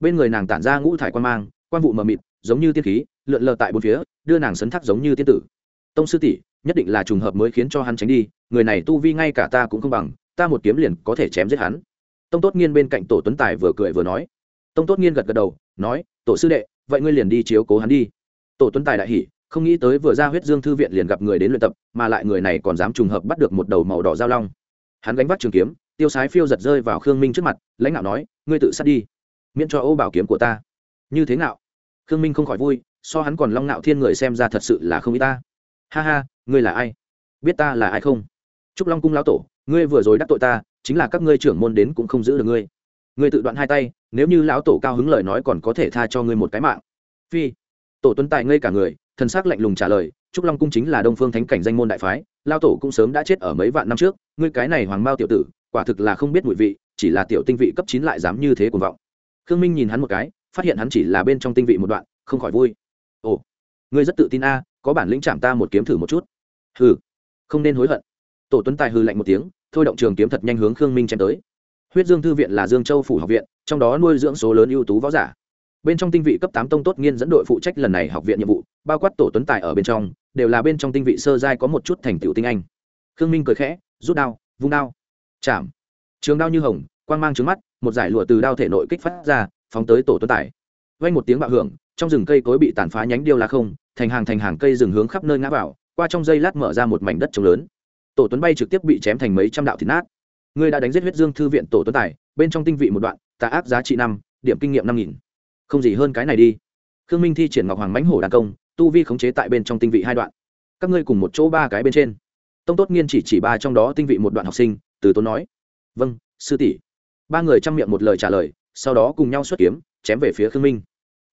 Bên người nàng tản ra ngũ thải quan mang quan vụ mờ mịt, giống như tiên khí, lượn lờ tại bốn phía, đưa nàng sấn thác giống như tiên tử tông sư tỷ, nhất định là trùng hợp mới khiến cho hắn tránh đi, người này tu vi ngay cả ta cũng không bằng, ta một kiếm liền có thể chém giết hắn. Tông tốt nghiên bên cạnh tổ tuấn tài vừa cười vừa nói. Tông tốt nghiên gật gật đầu, nói, tổ sư đệ, vậy ngươi liền đi chiếu cố hắn đi. Tổ tuấn tài đại hỉ, không nghĩ tới vừa ra huyết dương thư viện liền gặp người đến luyện tập, mà lại người này còn dám trùng hợp bắt được một đầu màu đỏ giao long. Hắn gánh vác trường kiếm, tiêu sái phiêu giật rơi vào khương minh trước mặt, lãnh đạo nói, ngươi tự sát đi, miễn cho ô bảo kiếm của ta. Như thế nào khương minh không khỏi vui, so hắn còn long nạo thiên người xem ra thật sự là không y ta ha ha, ngươi là ai? Biết ta là ai không? Trúc long cung lão tổ, ngươi vừa rồi đắc tội ta, chính là các ngươi trưởng môn đến cũng không giữ được ngươi. Ngươi tự đoạn hai tay, nếu như lão tổ cao hứng lời nói còn có thể tha cho ngươi một cái mạng. Phi. Tổ tuấn tài ngây cả người, thần s ắ c lạnh lùng trả lời, trúc long cung chính là đông phương thánh cảnh danh môn đại phái lao tổ cũng sớm đã chết ở mấy vạn năm trước, ngươi cái này hoàng mao tiểu tử, quả thực là không biết mùi vị, chỉ là tiểu tinh vị cấp chín lại dám như thế cuồng vọng. Khương minh nhìn hắn một cái, phát hiện hắn chỉ là bên trong tinh vị một đoạn, không khỏi vui. Ồ ngươi rất tự tin a, có bản lĩnh chạm ta một kiếm thử một chút. Hừ, không nên hối hận. Tổ tuấn tài hư lạnh một tiếng, thôi động trường kiếm thật nhanh hướng khương minh chém tới. Huyết dương thư viện là dương châu phủ học viện, trong đó nuôi dưỡng số lớn ưu tú võ giả. Bên trong tinh vị cấp tám tông tốt nghiên dẫn đội phụ trách lần này học viện nhiệm vụ, bao quát tổ tuấn tài ở bên trong, đều là bên trong tinh vị sơ giai có một chút thành tựu tinh anh. Khương minh cười khẽ, rút đao, vung đao. Chạm. Trường đao như hồng, quang mang trứng mắt, một giải lụa từ đao thể nội kích phát ra, phóng tới tổ tuấn tài. Vang một tiếng bạo hưởng trong rừng cây cối bị tàn phá nhánh điêu lá không, thành hàng thành hàng cây rừng hướng khắp nơi ngã vào, qua trong dây lát mở ra một mảnh đất trống lớn. Tổ tuấn bay trực tiếp bị chém thành mấy trăm đạo thịt nát. Ngươi đã đánh giết huyết dương thư viện tổ tuấn tài, bên trong tinh vị một đoạn, tà ác giá trị năm, điểm kinh nghiệm năm nghìn. Không gì hơn cái này đi. Khương minh thi triển ngọc hoàng mãnh hổ đàn công, tu vi khống chế tại bên trong tinh vị hai đoạn. Các ngươi cùng một chỗ ba cái bên trên. Tông tốt nghiên chỉ chỉ ba trong đó tinh vị một đoạn học sinh, từ tốn nói. Vâng sư tỷ. Ba người chăm miệng một lời trả lời, sau đó cùng nhau xuất kiếm, chém về phía khương minh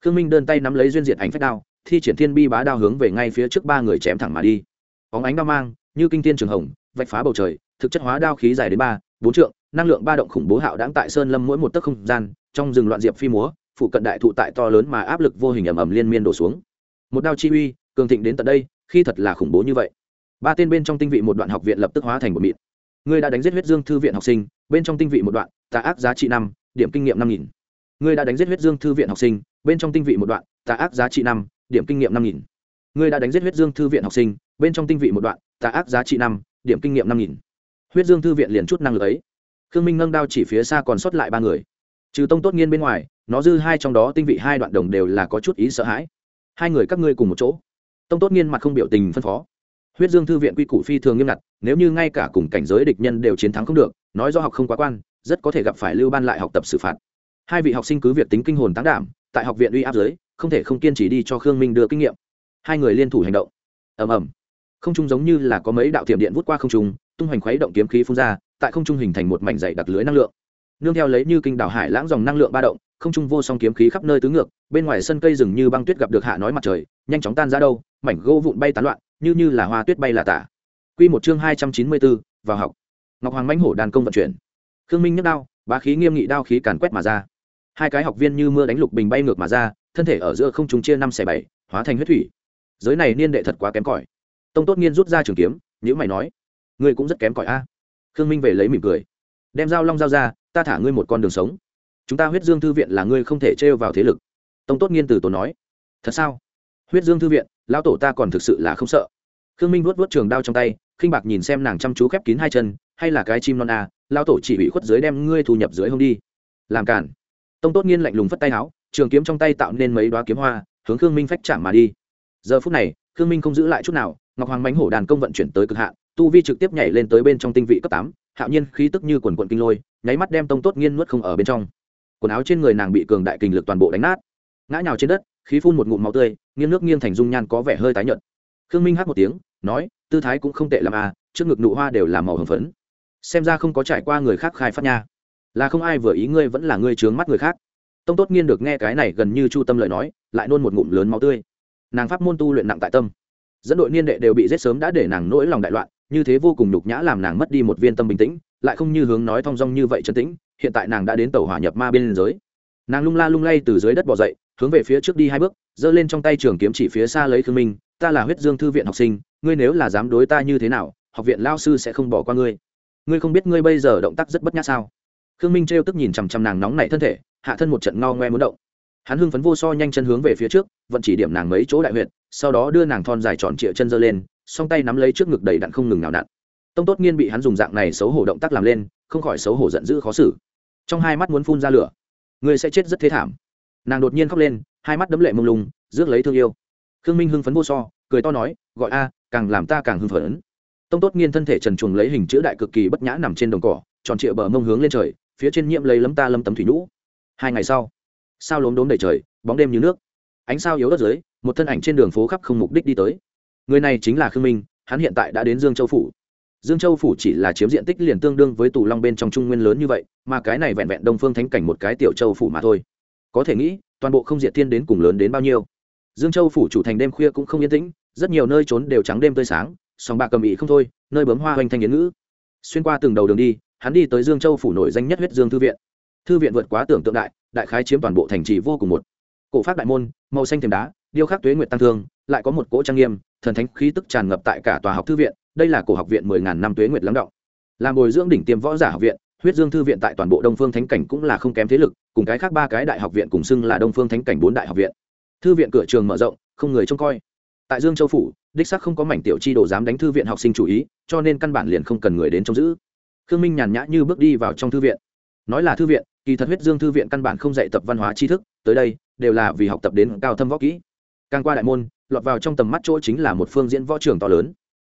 khương minh đơn tay nắm lấy duyên diệt ảnh phách đao, thi triển thiên bi bá đao hướng về ngay phía trước ba người chém thẳng mà đi. Óng ánh đao mang, như kinh thiên trường hồng, vạch phá bầu trời, thực chất hóa đao khí dài đến ba, bốn trượng, năng lượng ba động khủng bố hạo đáng tại sơn lâm mỗi một tấc không gian, trong rừng loạn diệp phi múa, phụ cận đại thụ tại to lớn mà áp lực vô hình ầm ầm liên miên đổ xuống. Một đao chi uy, cường thịnh đến tận đây, khi thật là khủng bố như vậy. Ba tên bên trong tinh vị một đoạn học viện lập tức hóa thành một mịn. Ngươi đã đánh giết huyết dương thư viện học sinh, bên trong tinh vị một đoạn, tà ác giá trị năm, điểm kinh nghiệm năm nghìn. Ngươi đã đánh giết huyết dương thư viện học sinh bên trong tinh vị một đoạn, tà ác giá trị năm, điểm kinh nghiệm năm nghìn. Ngươi đã đánh giết huyết dương thư viện học sinh, bên trong tinh vị một đoạn, tà ác giá trị năm, điểm kinh nghiệm năm nghìn. Huyết dương thư viện liền chút năng lực ấy. Khương minh nâng đao chỉ phía xa còn sót lại ba người. Trừ tông tốt nghiên bên ngoài, nó dư hai trong đó tinh vị hai đoạn đồng đều là có chút ý sợ hãi. Hai người các ngươi cùng một chỗ. Tông tốt nghiên mặt không biểu tình phân phó. Huyết dương thư viện quy củ phi thường nghiêm ngặt, nếu như ngay cả cùng cảnh giới địch nhân đều chiến thắng không được, nói do học không quá quan, rất có thể gặp phải lưu ban lại học tập xử phạt. Hai vị học sinh cứ việc tính kinh hồn tán đảm tại học viện uy áp giới, không thể không kiên trì đi cho khương minh đưa kinh nghiệm. Hai người liên thủ hành động. Ầm ầm. Không trung giống như là có mấy đạo tiệm điện vút qua không trung, tung hoành khuấy động kiếm khí phun ra, tại không trung hình thành một mảnh dày đặc lưới năng lượng. Nương theo lấy như kinh đảo hải lãng dòng năng lượng ba động, không trung vô song kiếm khí khắp nơi tứ ngược, bên ngoài sân cây rừng như băng tuyết gặp được hạ nói mặt trời, nhanh chóng tan ra đâu, mảnh gỗ vụn bay tán loạn, như như là hoa tuyết bay là tả. Quy một chương hai trăm chín mươi bốn, vào học. Ngọc hoàng mãnh hổ đàn công vận chuyển. Khương minh nhấc đao, bá khí nghiêm nghị đao khí càn quét mà ra hai cái học viên như mưa đánh lục bình bay ngược mà ra thân thể ở giữa không chúng chia năm xẻ bảy hóa thành huyết thủy. Giới này niên đệ thật quá kém cỏi. Tông tốt nghiên rút ra trường kiếm nhữ mày nói ngươi cũng rất kém cỏi a. Khương minh về lấy mỉm cười đem dao long dao ra ta thả ngươi một con đường sống. Chúng ta huyết dương thư viện là ngươi không thể trêu vào thế lực. Tông tốt nghiên từ tổ nói thật sao? Huyết dương thư viện lão tổ ta còn thực sự là không sợ. Khương minh vuốt vuốt trường đao trong tay khinh bạc nhìn xem nàng chăm chú khép kín hai chân hay là cái chim non a à, lão tổ chỉ bị khuất dưới đem ngươi thu nhập dưới hông đi. Làm cản tông tốt nghiên lạnh lùng phất tay áo, trường kiếm trong tay tạo nên mấy đoá kiếm hoa, hướng khương minh phách chạm mà đi. Giờ phút này, khương minh không giữ lại chút nào, ngọc hoàng mánh hổ đàn công vận chuyển tới cực hạn, tu vi trực tiếp nhảy lên tới bên trong tinh vị cấp tám, hạo nhiên khí tức như quần quận kinh lôi, nháy mắt đem tông tốt nghiên nuốt không ở bên trong. Quần áo trên người nàng bị cường đại kình lực toàn bộ đánh nát. Ngã nhào trên đất, khí phun một ngụm máu tươi, nghiêng nước nghiêng thành dung nhan có vẻ hơi tái nhợt. Khương minh hát một tiếng, nói, tư thái cũng không tệ làm à trước ngực nụ hoa đều là màu hồng phấn. Xem ra không có trải qua người khác khai phát nha là không ai vừa ý ngươi vẫn là ngươi trướng mắt người khác. Tông tốt nghiên được nghe cái này gần như chu tâm lời nói, lại nôn một ngụm lớn máu tươi. Nàng pháp môn tu luyện nặng tại tâm. Dẫn đội niên đệ đều bị giết sớm đã để nàng nỗi lòng đại loạn, như thế vô cùng nhục nhã làm nàng mất đi một viên tâm bình tĩnh, lại không như hướng nói thong dong như vậy trấn tĩnh, hiện tại nàng đã đến tàu hỏa nhập ma bên giới. Nàng lung la lung lay từ dưới đất bỏ dậy, hướng về phía trước đi hai bước, giơ lên trong tay trường kiếm chỉ phía xa lấy khương minh, ta là huyết dương thư viện học sinh, ngươi nếu là dám đối ta như thế nào, học viện lao sư sẽ không bỏ qua ngươi. Ngươi không biết ngươi bây giờ động tác rất bất nhã sao? Khương minh trêu tức nhìn chằm chằm nàng nóng nảy thân thể, hạ thân một trận ngao ngoe muốn động. Hắn hưng phấn vô so nhanh chân hướng về phía trước, vận chỉ điểm nàng mấy chỗ đại huyệt, sau đó đưa nàng thon dài tròn trịa chân giơ lên, song tay nắm lấy trước ngực đầy đặn không ngừng nào nặn. Tông tốt nghiên bị hắn dùng dạng này xấu hổ động tác làm lên, không khỏi xấu hổ giận dữ khó xử. Trong hai mắt muốn phun ra lửa. Người sẽ chết rất thế thảm. Nàng đột nhiên khóc lên, hai mắt đấm lệ mông lung, rước lấy thương yêu. Khương minh hưng phấn vô so, cười to nói, gọi a, càng làm ta càng hưng phấn. Tông tốt nghiên thân thể trần chuồng lấy hình chữ đại cực kỳ bất nhã nằm trên đồng cỏ, tròn trịa bờ mông hướng lên trời phía trên nhiễm lấy lấm ta lâm tấm thủy nhũ. Hai ngày sau, sao lốm đốm đầy trời, bóng đêm như nước. Ánh sao yếu đất dưới, một thân ảnh trên đường phố khắp không mục đích đi tới. Người này chính là khương minh, hắn hiện tại đã đến dương châu phủ. Dương châu phủ chỉ là chiếm diện tích liền tương đương với tù long bên trong trung nguyên lớn như vậy, mà cái này vẹn vẹn đông phương thánh cảnh một cái tiểu châu phủ mà thôi. Có thể nghĩ, toàn bộ không diện thiên đến cùng lớn đến bao nhiêu. Dương châu phủ chủ thành đêm khuya cũng không yên tĩnh, rất nhiều nơi trốn đều trắng đêm tươi sáng sòng bạc cầm ị không thôi, nơi bấm hoa hoành thanh yến ngữ. Xuyên qua từng đầu đường đi hắn đi tới dương châu phủ nổi danh nhất huyết dương thư viện. Thư viện vượt quá tưởng tượng đại đại khái chiếm toàn bộ thành trì vô cùng một. Cổ pháp đại môn, màu xanh thềm đá, điêu khắc tuế nguyệt tăng thương, lại có một cỗ trang nghiêm, thần thánh khí tức tràn ngập tại cả tòa học thư viện, đây là cổ học viện mười ngàn năm tuế nguyệt lắng động. Làm bồi dưỡng đỉnh tiêm võ giả học viện, huyết dương thư viện tại toàn bộ đông phương thánh cảnh cũng là không kém thế lực, cùng cái khác ba cái đại học viện cùng xưng là đông phương thánh cảnh bốn đại học viện. Thư viện cửa trường mở rộng, không người trông coi. Tại dương châu phủ, đích sắc không có mảnh tiểu chi đồ dám đánh thư viện học sinh chủ ý, cho nên căn bản liền không cần người đến trông giữ khương minh nhàn nhã như bước đi vào trong thư viện. Nói là thư viện, kỳ thật huyết dương thư viện căn bản không dạy tập văn hóa tri thức, tới đây, đều là vì học tập đến cao thâm võ kỹ. Càng qua đại môn, lọt vào trong tầm mắt chỗ chính là một phương diễn võ trường to lớn.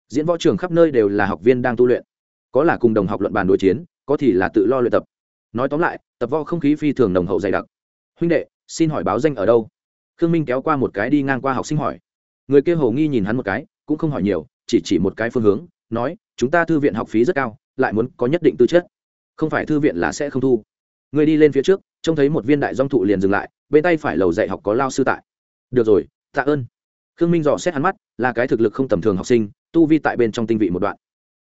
Diễn võ trường khắp nơi đều là học viên đang tu luyện. Có là cùng đồng học luận bàn đối chiến, có thì là tự lo luyện tập. Nói tóm lại, tập võ không khí phi thường nồng hậu dày đặc. Huynh đệ, xin hỏi báo danh ở đâu? Khương minh kéo qua một cái đi ngang qua học sinh hỏi. Người kia hầu nghi nhìn hắn một cái, cũng không hỏi nhiều, chỉ chỉ một cái phương hướng, nói, chúng ta thư viện học phí rất cao lại muốn có nhất định tư chất. Không phải thư viện là sẽ không thu. Người đi lên phía trước, trông thấy một viên đại dong thụ liền dừng lại, bên tay phải lầu dạy học có lao sư tại. Được rồi, tạ ơn. Khương minh dò xét hắn mắt, là cái thực lực không tầm thường học sinh, tu vi tại bên trong tinh vị một đoạn.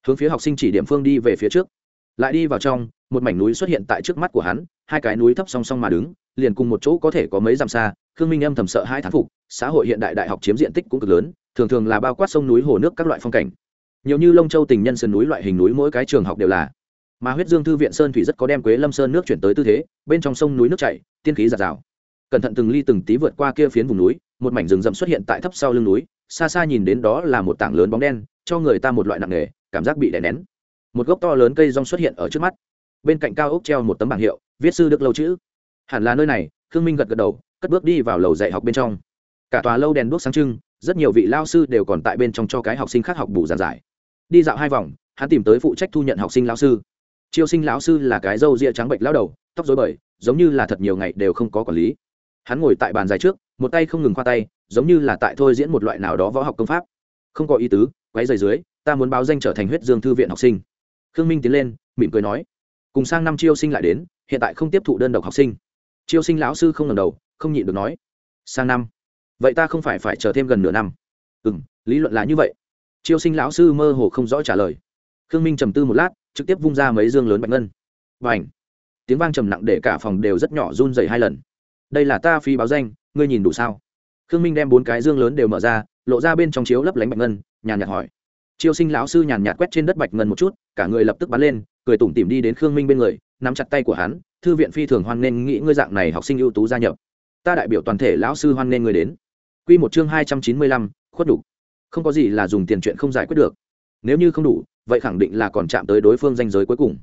Hướng phía học sinh chỉ điểm phương đi về phía trước. Lại đi vào trong, một mảnh núi xuất hiện tại trước mắt của hắn, hai cái núi thấp song song mà đứng, liền cùng một chỗ có thể có mấy dặm xa, khương minh âm thầm sợ hai thán phục, xã hội hiện đại đại học chiếm diện tích cũng cực lớn, thường thường là bao quát sông núi hồ nước các loại phong cảnh nhiều như lông châu tình nhân sườn núi loại hình núi mỗi cái trường học đều là. Mà huyết dương thư viện sơn thủy rất có đem quế lâm sơn nước chuyển tới tư thế, bên trong sông núi nước chảy, tiên khí giạt rào. Cẩn thận từng ly từng tí vượt qua kia phiến vùng núi, một mảnh rừng rậm xuất hiện tại thấp sau lưng núi, xa xa nhìn đến đó là một tảng lớn bóng đen, cho người ta một loại nặng nề, cảm giác bị đè nén. Một gốc to lớn cây rong xuất hiện ở trước mắt. Bên cạnh cao ốc treo một tấm bảng hiệu, viết sư đức lâu chữ. Hẳn là nơi này, khương minh gật gật đầu, cất bước đi vào lầu dạy học bên trong. Cả tòa lâu đèn đuốc sáng trưng, rất nhiều vị lao sư đều còn tại bên trong cho cái học sinh khác học bù giàn giải đi dạo hai vòng, hắn tìm tới phụ trách thu nhận học sinh lao sư. Chiêu sinh lão sư là cái râu ria trắng bệnh lao đầu, tóc dối bời, giống như là thật nhiều ngày đều không có quản lý. Hắn ngồi tại bàn dài trước, một tay không ngừng khoa tay, giống như là tại thôi diễn một loại nào đó võ học công pháp. Không có ý tứ quáy dày dưới, ta muốn báo danh trở thành huyết dương thư viện học sinh. Khương minh tiến lên, mỉm cười nói, cùng sang năm chiêu sinh lại đến, hiện tại không tiếp thụ đơn độc học sinh. Chiêu sinh lão sư không ngần đầu, không nhịn được nói, sang năm? Vậy ta không phải phải chờ thêm gần nửa năm. Ừ m lý luận là như vậy chiêu sinh lão sư mơ hồ không rõ trả lời. Khương minh trầm tư một lát, trực tiếp vung ra mấy dương lớn bạch ngân. Và ảnh tiếng vang trầm nặng để cả phòng đều rất nhỏ run dày hai lần. Đây là ta phi báo danh, ngươi nhìn đủ sao? Khương minh đem bốn cái dương lớn đều mở ra, lộ ra bên trong chiếu lấp lánh bạch ngân, nhàn nhạt hỏi. Chiêu sinh lão sư nhàn nhạt quét trên đất bạch ngân một chút, cả người lập tức bắn lên, cười tủm tỉm đi đến khương minh bên người, nắm chặt tay của hắn, thư viện phi thường hoan nghênh, nghĩ ngươi dạng này học sinh ưu tú gia nhập. Ta đại biểu toàn thể lão sư hoan nghênh ngươi đến. Q một chương hai trăm chín mươi lăm, khuất đủ không có gì là dùng tiền chuyện không giải quyết được. Nếu như không đủ, vậy khẳng định là còn chạm tới đối phương danh giới cuối cùng.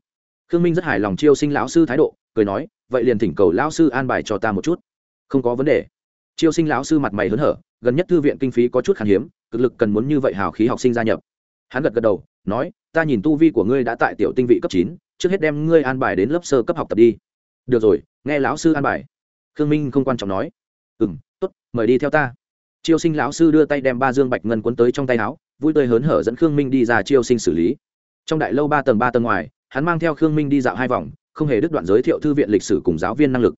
Khương minh rất hài lòng chiêu sinh lão sư thái độ, cười nói, vậy liền thỉnh cầu lão sư an bài cho ta một chút. Không có vấn đề. Chiêu sinh lão sư mặt mày hớn hở, gần nhất thư viện kinh phí có chút khan hiếm, cực lực cần muốn như vậy hào khí học sinh gia nhập. Hắn gật gật đầu, nói, ta nhìn tu vi của ngươi đã tại tiểu tinh vị cấp chín, trước hết đem ngươi an bài đến lớp sơ cấp học tập đi. Được rồi, nghe lão sư an bài. Khương minh không quan trọng nói ừ m t ố t mời đi theo ta chiêu sinh lão sư đưa tay đem ba dương bạch ngân quấn tới trong tay áo, vui tươi hớn hở dẫn khương minh đi ra chiêu sinh xử lý. Trong đại lâu ba tầng ba tầng ngoài, hắn mang theo khương minh đi dạo hai vòng, không hề đứt đoạn giới thiệu thư viện lịch sử cùng giáo viên năng lực.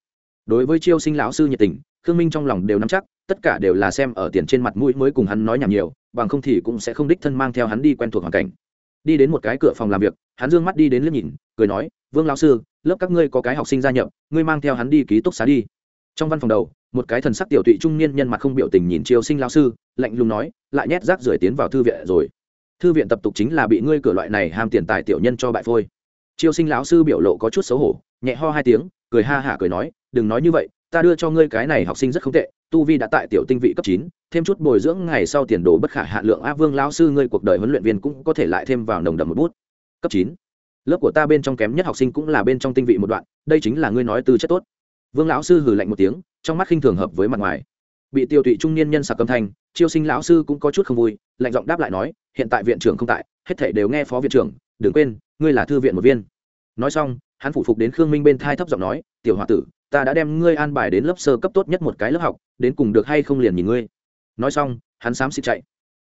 Đối với chiêu sinh lão sư nhiệt tình, khương minh trong lòng đều nắm chắc, tất cả đều là xem ở tiền trên mặt mũi mới cùng hắn nói nhảm nhiều, bằng không thì cũng sẽ không đích thân mang theo hắn đi quen thuộc hoàn cảnh. Đi đến một cái cửa phòng làm việc, hắn d ư ơ n g mắt đi đến liếc nhìn, cười nói, vương lão sư, lớp các ngươi có cái học sinh gia nhập, ngươi mang theo hắn đi ký túc xá đi. Trong văn phòng đầu một cái thần sắc tiểu tụy trung niên nhân mặt không biểu tình nhìn chiêu sinh lão sư, lạnh lùng nói, lại nhét rác rưởi tiến vào thư viện rồi. Thư viện tập tục chính là bị ngươi cửa loại này ham tiền tài tiểu nhân cho bại phôi. Chiêu sinh lão sư biểu lộ có chút xấu hổ, nhẹ ho hai tiếng, cười ha hả cười nói, đừng nói như vậy, ta đưa cho ngươi cái này học sinh rất không tệ, tu vi đã tại tiểu tinh vị cấp chín, thêm chút bồi dưỡng ngày sau tiền đồ bất khả hạ lượng a vương lão sư ngươi cuộc đời huấn luyện viên cũng có thể lại thêm vào nồng đậm một bút. Cấp chín. Lớp của ta bên trong kém nhất học sinh cũng là bên trong tinh vị một đoạn, đây chính là ngươi nói tư chất tốt vương lão sư hừ lạnh một tiếng, trong mắt khinh thường hợp với mặt ngoài. Bị tiêu tụy trung niên nhân sạc âm thanh, chiêu sinh lão sư cũng có chút không vui, lạnh giọng đáp lại nói, hiện tại viện trưởng không tại, hết thảy đều nghe phó viện trưởng, đừng quên, ngươi là thư viện một viên. Nói xong, hắn phụ phục đến khương minh bên thai thấp giọng nói, tiểu h o a tử, ta đã đem ngươi an bài đến lớp sơ cấp tốt nhất một cái lớp học, đến cùng được hay không liền nhìn ngươi. Nói xong, hắn xám xịt chạy.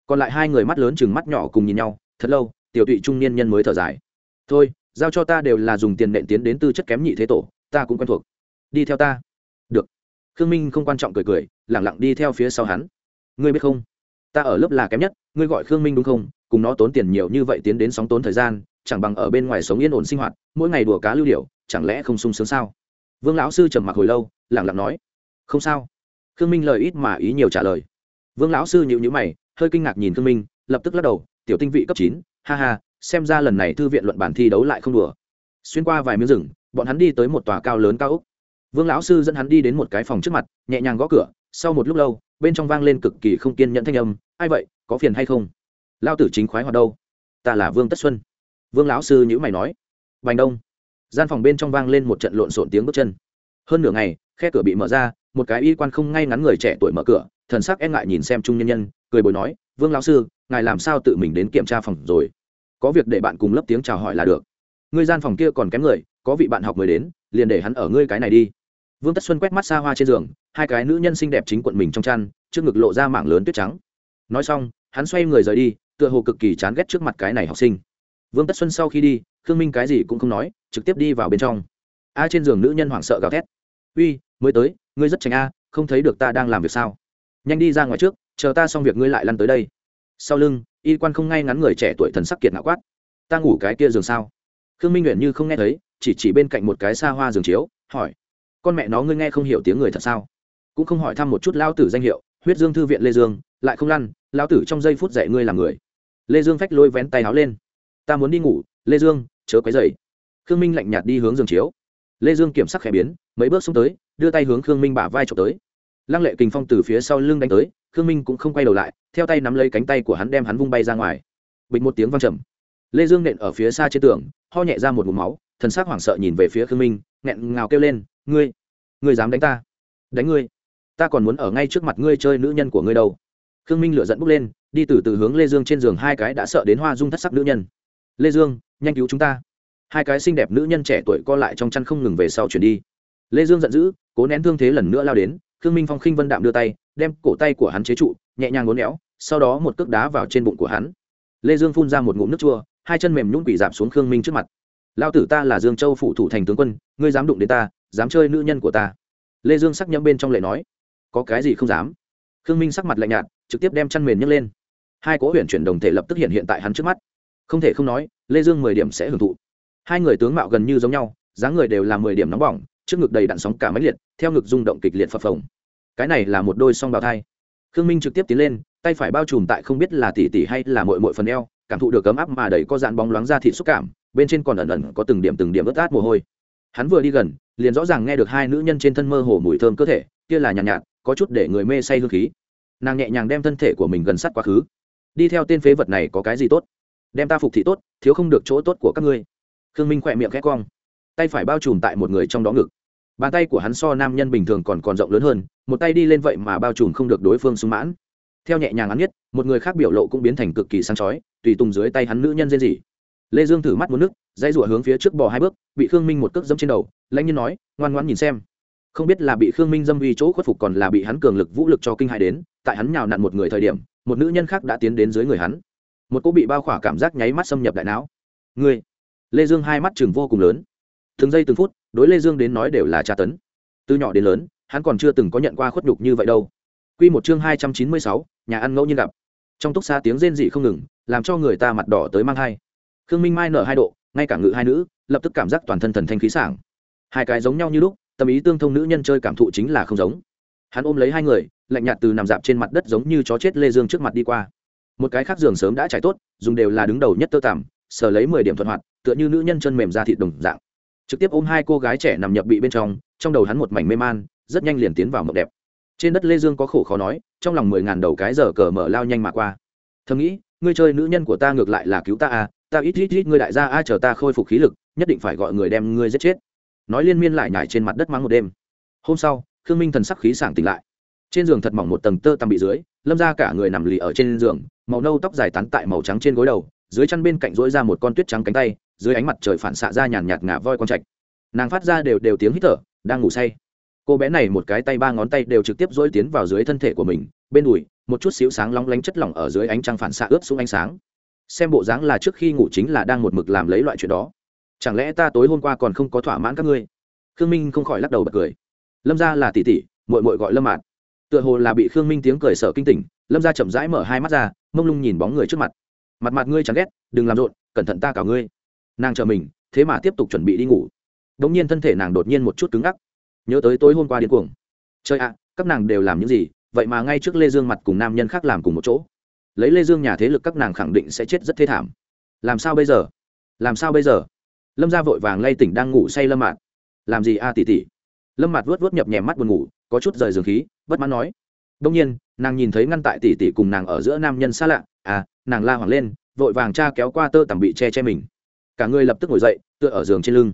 Còn lại hai người mắt lớn chừng mắt nhỏ cùng nhìn nhau, thật lâu, tiểu tụy trung niên nhân mới thở dài. Thôi, giao cho ta đều là dùng tiền nện tiến đến tư chất kém nhị thế tổ, ta cũng quen thuộc đi theo ta. Được. Khương minh không quan trọng cười cười lẳng lặng đi theo phía sau hắn. Ngươi biết không? Ta ở lớp là kém nhất ngươi gọi khương minh đúng không? Cùng nó tốn tiền nhiều như vậy tiến đến sóng tốn thời gian chẳng bằng ở bên ngoài sống yên ổn sinh hoạt mỗi ngày đùa cá lưu điểu, chẳng lẽ không sung sướng sao? Vương lão sư trầm mặc hồi lâu lẳng lặng nói. Không sao. Khương minh lời ít mà ý nhiều trả lời. Vương lão sư nhịu nhữ mày hơi kinh ngạc nhìn khương minh lập tức lắc đầu tiểu tinh vị cấp chín ha ha xem ra lần này thư viện luận bản thi đấu lại không đùa. Xuyên qua vài miếng rừng bọn hắn đi tới một tòa cao lớn cao úc vương lão sư dẫn hắn đi đến một cái phòng trước mặt, nhẹ nhàng gõ cửa, sau một lúc lâu, bên trong vang lên cực kỳ không kiên nhẫn thanh âm, ai vậy, có phiền hay không? Lao tử chính khoái hoạt đâu? Ta là vương tất xuân. Vương lão sư nhữ mày nói, bành đông. Gian phòng bên trong vang lên một trận lộn xộn tiếng bước chân. Hơn nửa ngày, khe cửa bị mở ra, một cái y quan không ngay ngắn người trẻ tuổi mở cửa, thần sắc e ngại nhìn xem trung nhân nhân, cười bồi nói, vương lão sư, ngài làm sao tự mình đến kiểm tra phòng rồi? Có việc để bạn cùng lớp tiếng chào hỏi là được. Ngươi gian phòng kia còn kém người, có vị bạn học mới đến, liền để hắn ở ngươi cái này đi vương tất xuân quét mắt xa hoa trên giường, hai cái nữ nhân xinh đẹp chính quận mình trong chăn, trước ngực lộ ra mảng lớn tuyết trắng. Nói xong, hắn xoay người rời đi, tựa hồ cực kỳ chán ghét trước mặt cái này học sinh. Vương tất xuân sau khi đi, khương minh cái gì cũng không nói, trực tiếp đi vào bên trong. A trên giường nữ nhân hoảng sợ gào thét. Uy, mới tới, ngươi rất tránh a, không thấy được ta đang làm việc sao? Nhanh đi ra ngoài trước, chờ ta xong việc ngươi lại lăn tới đây. Sau lưng, y quan không ngay ngắn người trẻ tuổi thần sắc kiệt ngạo quát. Ta ngủ cái kia giường sao? Khương minh nguyện như không nghe thấy, chỉ chỉ bên cạnh một cái xa hoa giường chiếu, hỏi con mẹ nó ngươi nghe không hiểu tiếng người thật sao? Cũng không hỏi thăm một chút lao tử danh hiệu, huyết dương thư viện lê dương, lại không lăn lao tử trong giây phút dạy ngươi làm người. Lê dương phách lôi vén tay áo lên. Ta muốn đi ngủ, lê dương, chớ quấy dậy khương minh lạnh nhạt đi hướng giường chiếu. Lê dương kiểm sắc khẽ biến, mấy bước xuống tới, đưa tay hướng khương minh bả vai trộm tới. Lăng lệ kình phong từ phía sau lưng đánh tới, khương minh cũng không quay đầu lại, theo tay nắm lấy cánh tay của hắn đem hắn vung bay ra ngoài. Bịch một tiếng văng trầm. Lê dương nện ở phía xa trên tường, ho nhẹ ra một mụm máu, thần sắc hoảng sợ nhìn về phía khương minh nghẹn ngào kêu lên, ngươi ngươi dám đánh ta? Đánh ngươi? Ta còn muốn ở ngay trước mặt ngươi chơi nữ nhân của ngươi đâu. Khương minh lửa dẫn bốc lên, đi từ từ hướng lê dương trên giường, hai cái đã sợ đến hoa dung thất sắc nữ nhân. Lê dương, nhanh cứu chúng ta. Hai cái xinh đẹp nữ nhân trẻ tuổi co lại trong chăn không ngừng về sau chuyển đi. Lê dương giận dữ, cố nén thương thế lần nữa lao đến, khương minh phong khinh vân đạm đưa tay, đem cổ tay của hắn chế trụ, nhẹ nhàng ngốn éo, sau đó một cước đá vào trên bụng của hắn. Lê dương phun ra một ngụm nước chua, hai chân mềm nhũng quỷ dạp xuống khương minh trước mặt lao tử ta là dương châu phụ thủ thành tướng quân, ngươi dám đụng đến ta, dám chơi nữ nhân của ta. Lê dương sắc nhẫm bên trong lệ nói. Có cái gì không dám? Khương minh sắc mặt lạnh nhạt, trực tiếp đem chăn mền nhấc lên. Hai cố huyền chuyển đồng thể lập tức hiện hiện tại hắn trước mắt. Không thể không nói, lê dương mười điểm sẽ hưởng thụ. Hai người tướng mạo gần như giống nhau, dáng người đều là mười điểm nóng bỏng, trước ngực đầy đạn sóng cả máy liệt, theo ngực rung động kịch liệt phập phồng. Cái này là một đôi song bào thai. Khương minh trực tiếp tiến lên, tay phải bao trùm tại không biết là tỉ tỉ hay là mội mội phần eo, cảm thụ được ấm áp mà đầy có dạn bóng loáng ra thị xúc cảm bên trên còn ẩn ẩn có từng điểm từng điểm ướt át mồ hôi. Hắn vừa đi gần liền rõ ràng nghe được hai nữ nhân trên thân mơ hồ mùi thơm cơ thể kia là nhàn nhạt, nhạt có chút để người mê say hương khí. Nàng nhẹ nhàng đem thân thể của mình gần sát quá khứ. Đi theo tên phế vật này có cái gì tốt? Đem ta phục thị tốt thiếu không được chỗ tốt của các ngươi. Khương minh khỏe miệng khẽ cong tay phải bao trùm tại một người trong đó ngực. Bàn tay của hắn so nam nhân bình thường còn còn rộng lớn hơn một tay đi lên vậy mà bao trùm không được đối phương sung mãn. Theo nhẹ nhàng hắn nhất một người khác biểu lộ cũng biến thành cực kỳ sáng chói tùy tùng dưới tay hắn nữ nhân dên gì lê dương thử mắt muốn nước dây rụa hướng phía trước bò hai bước, bị khương minh một cước dẫm trên đầu lãnh nhiên nói, ngoan ngoãn nhìn xem. Không biết là bị khương minh dâm uy chỗ khuất phục còn là bị hắn cường lực vũ lực cho kinh hại đến, tại hắn nhào nặn một người thời điểm, một nữ nhân khác đã tiến đến dưới người hắn. Một cô bị bao khỏa cảm giác nháy mắt xâm nhập đại não. Người lê dương hai mắt chừng vô cùng lớn. Từng giây từng phút, đối lê dương đến nói đều là tra tấn. Từ nhỏ đến lớn, hắn còn chưa từng có nhận qua khuất nhục như vậy đâu. Q một chương hai trăm chín mươi sáu, nhà ăn ngẫu nhiên gặp. Trong túc xa tiếng rên dị không ngừng, làm cho người ta mặt đỏ tới mang thai khương minh mai nở hai độ, ngay cả ngự hai nữ, lập tức cảm giác toàn thân thần thanh khí sảng. Hai cái giống nhau như lúc, tâm ý tương thông nữ nhân chơi cảm thụ chính là không giống. Hắn ôm lấy hai người, lạnh nhạt từ nằm dạp trên mặt đất giống như chó chết lê dương trước mặt đi qua. Một cái khác giường sớm đã trải tốt, dùng đều là đứng đầu nhất tơ tằm, sờ lấy mười điểm thuận hoạt, tựa như nữ nhân chân mềm ra thịt đồng dạng. Trực tiếp ôm hai cô gái trẻ nằm nhập bị bên trong trong đầu hắn một mảnh mê man, rất nhanh liền tiến vào mộng đẹp. Trên đất lê dương có khổ khó nói, trong lòng mười ngàn đầu cái giờ cờ mở lao nhanh mà qua. Thầm nghĩ, ngươi chơi nữ nhân của ta ngược lại là cứu ta à ta ít ít ít ngươi đại gia a, chờ ta khôi phục khí lực, nhất định phải gọi người đem ngươi giết chết. Nói liên miên lại nhảy trên mặt đất mắng một đêm. Hôm sau, khương minh thần sắc khí sảng tỉnh lại. Trên giường thật mỏng một tầng tơ tằm bị dưới, lâm ra cả người nằm lì ở trên giường, màu nâu tóc dài tán tại màu trắng trên gối đầu, dưới chăn bên cạnh rỗi ra một con tuyết trắng cánh tay, dưới ánh mặt trời phản xạ ra nhàn nhạt ngả voi con trạch. Nàng phát ra đều đều tiếng hít thở, đang ngủ say. Cô bé này một cái tay ba ngón tay đều trực tiếp dối tiến vào dưới thân thể của mình, bên đùi, một chút xíu sáng long lánh chất lỏng ở dưới ánh trăng phản xạ ướp xuống ánh sáng xem bộ dáng là trước khi ngủ chính là đang một mực làm lấy loại chuyện đó. Chẳng lẽ ta tối hôm qua còn không có thỏa mãn các ngươi? Khương minh không khỏi lắc đầu bật cười. Lâm ra là tỷ tỷ mội mội gọi lâm mạt. Tựa hồ là bị khương minh tiếng cười sợ kinh tỉnh, lâm ra chậm rãi mở hai mắt ra, mông lung nhìn bóng người trước mặt. Mặt mặt ngươi chẳng ghét, đừng làm rộn, cẩn thận ta cả ngươi. Nàng chờ mình, thế mà tiếp tục chuẩn bị đi ngủ. Đ ỗ n g nhiên thân thể nàng đột nhiên một chút cứng ngắc. Nhớ tới tối hôm qua điên cuồng. Chơi ạ, các nàng đều làm những gì, vậy mà ngay trước lê dương mặt cùng nam nhân khác làm cùng một chỗ lấy lê dương nhà thế lực các nàng khẳng định sẽ chết rất thê thảm. Làm sao bây giờ? Làm sao bây giờ? Lâm gia vội vàng lay tỉnh đang ngủ say lâm mạt. Làm gì a tỷ tỷ? Lâm mạt vớt vớt nhập nhèm mắt buồn ngủ, có chút rời giường khí, bất mãn nói. Đông nhiên, nàng nhìn thấy ngăn tại tỷ tỷ cùng nàng ở giữa nam nhân xa lạ. À nàng la hoảng lên, vội vàng cha kéo qua tơ tằm bị che che mình. Cả người lập tức ngồi dậy, tựa ở giường trên lưng.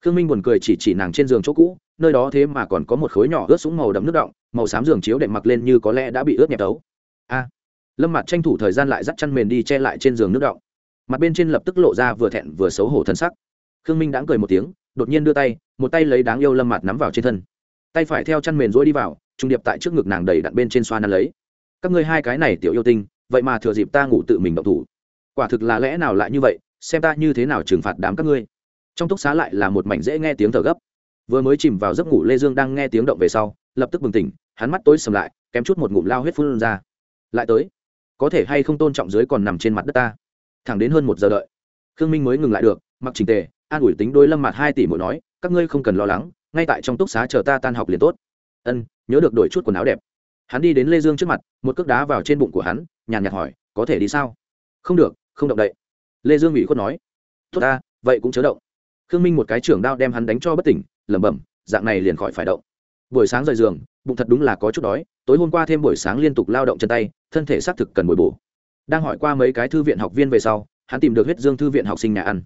Khương minh buồn cười chỉ chỉ nàng trên giường chỗ cũ, nơi đó thế mà còn có một khối nhỏ ướt sũng màu đậm nước động, màu xám giường chiếu đệm mặc lên như có lẽ đã bị ướt nhẹp tấu. A lâm mặt tranh thủ thời gian lại dắt chăn mền đi che lại trên giường nước động mặt bên trên lập tức lộ ra vừa thẹn vừa xấu hổ thân sắc. Khương minh đãng cười một tiếng, đột nhiên đưa tay, một tay lấy đáng yêu lâm mặt nắm vào trên thân. Tay phải theo chăn mền rối đi vào, trung điệp tại trước ngực nàng đầy đặn bên trên xoa nắn lấy. Các ngươi hai cái này tiểu yêu tinh, vậy mà thừa dịp ta ngủ tự mình động thủ. Quả thực là lẽ nào lại như vậy, xem ta như thế nào trừng phạt đám các ngươi. Trong túc xá lại là một mảnh dễ nghe tiếng thở gấp. Vừa mới chìm vào giấc ngủ lê dương đang nghe tiếng động về sau, lập tức bừng tỉnh, hắn mắt tối sầm lại, kém chút một ngụm lao huyết phun ra. Lại tới có thể hay không tôn trọng dưới còn nằm trên mặt đất ta? Thẳng đến hơn một giờ đợi, khương minh mới ngừng lại được, mặc trình tề, an ủi tính đôi lâm mặt hai tỷ mỗi nói, các ngươi không cần lo lắng, ngay tại trong túc xá chờ ta tan học liền tốt. Ân, nhớ được đổi chút quần áo đẹp. Hắn đi đến lê dương trước mặt, một cước đá vào trên bụng của hắn, nhàn nhạt hỏi, có thể đi sao? Không được, không động đậy. Lê dương ủy khuất nói, tốt ta, vậy cũng chớ động. Khương minh một cái trưởng đao đem hắn đánh cho bất tỉnh, lẩm bẩm, dạng này liền khỏi phải động. Buổi sáng rời giường bụng thật đúng là có chút đói, tối hôm qua thêm buổi sáng liên tục lao động chân tay, thân thể xác thực cần bồi bổ. Đang hỏi qua mấy cái thư viện học viên về sau, hắn tìm được huyết dương thư viện học sinh nhà ăn.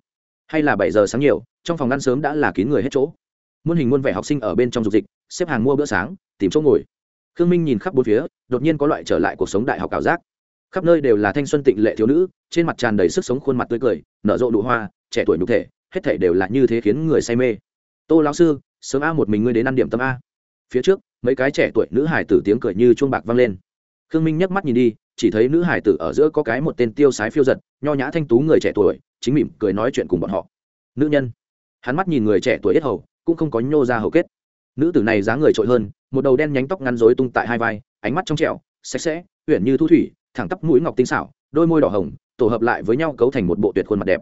Hay là bảy giờ sáng nhiều, trong phòng ăn sớm đã là kín người hết chỗ. Muôn hình muôn vẻ học sinh ở bên trong dục dịch, xếp hàng mua bữa sáng, tìm chỗ ngồi. Khương minh nhìn khắp bốn phía, đột nhiên có loại trở lại cuộc sống đại học ảo giác. Khắp nơi đều là thanh xuân tịnh lệ thiếu nữ, trên mặt tràn đầy sức sống khuôn mặt tươi cười, nở rộ nụ hoa, trẻ tuổi nhục thể, hết thể đều là như thế khiến người say mê. Tô lão sư, sớm a một mình ngươi đến ăn điểm tâm a. Phía trước mấy cái trẻ tuổi nữ hải tử tiếng cười như chuông bạc vang lên. Khương minh nhấc mắt nhìn đi, chỉ thấy nữ hải tử ở giữa có cái một tên tiêu sái phiêu giật, nho nhã thanh tú người trẻ tuổi, chính mỉm cười nói chuyện cùng bọn họ. Nữ nhân. Hắn mắt nhìn người trẻ tuổi ít hầu, cũng không có nhô ra hầu kết. Nữ tử này dáng người trội hơn, một đầu đen nhánh tóc ngắn rối tung tại hai vai, ánh mắt trong trẻo, sạch sẽ, uyển như thu thủy, thẳng tắp mũi ngọc tinh xảo, đôi môi đỏ hồng, tổ hợp lại với nhau cấu thành một bộ tuyệt khuôn mặt đẹp.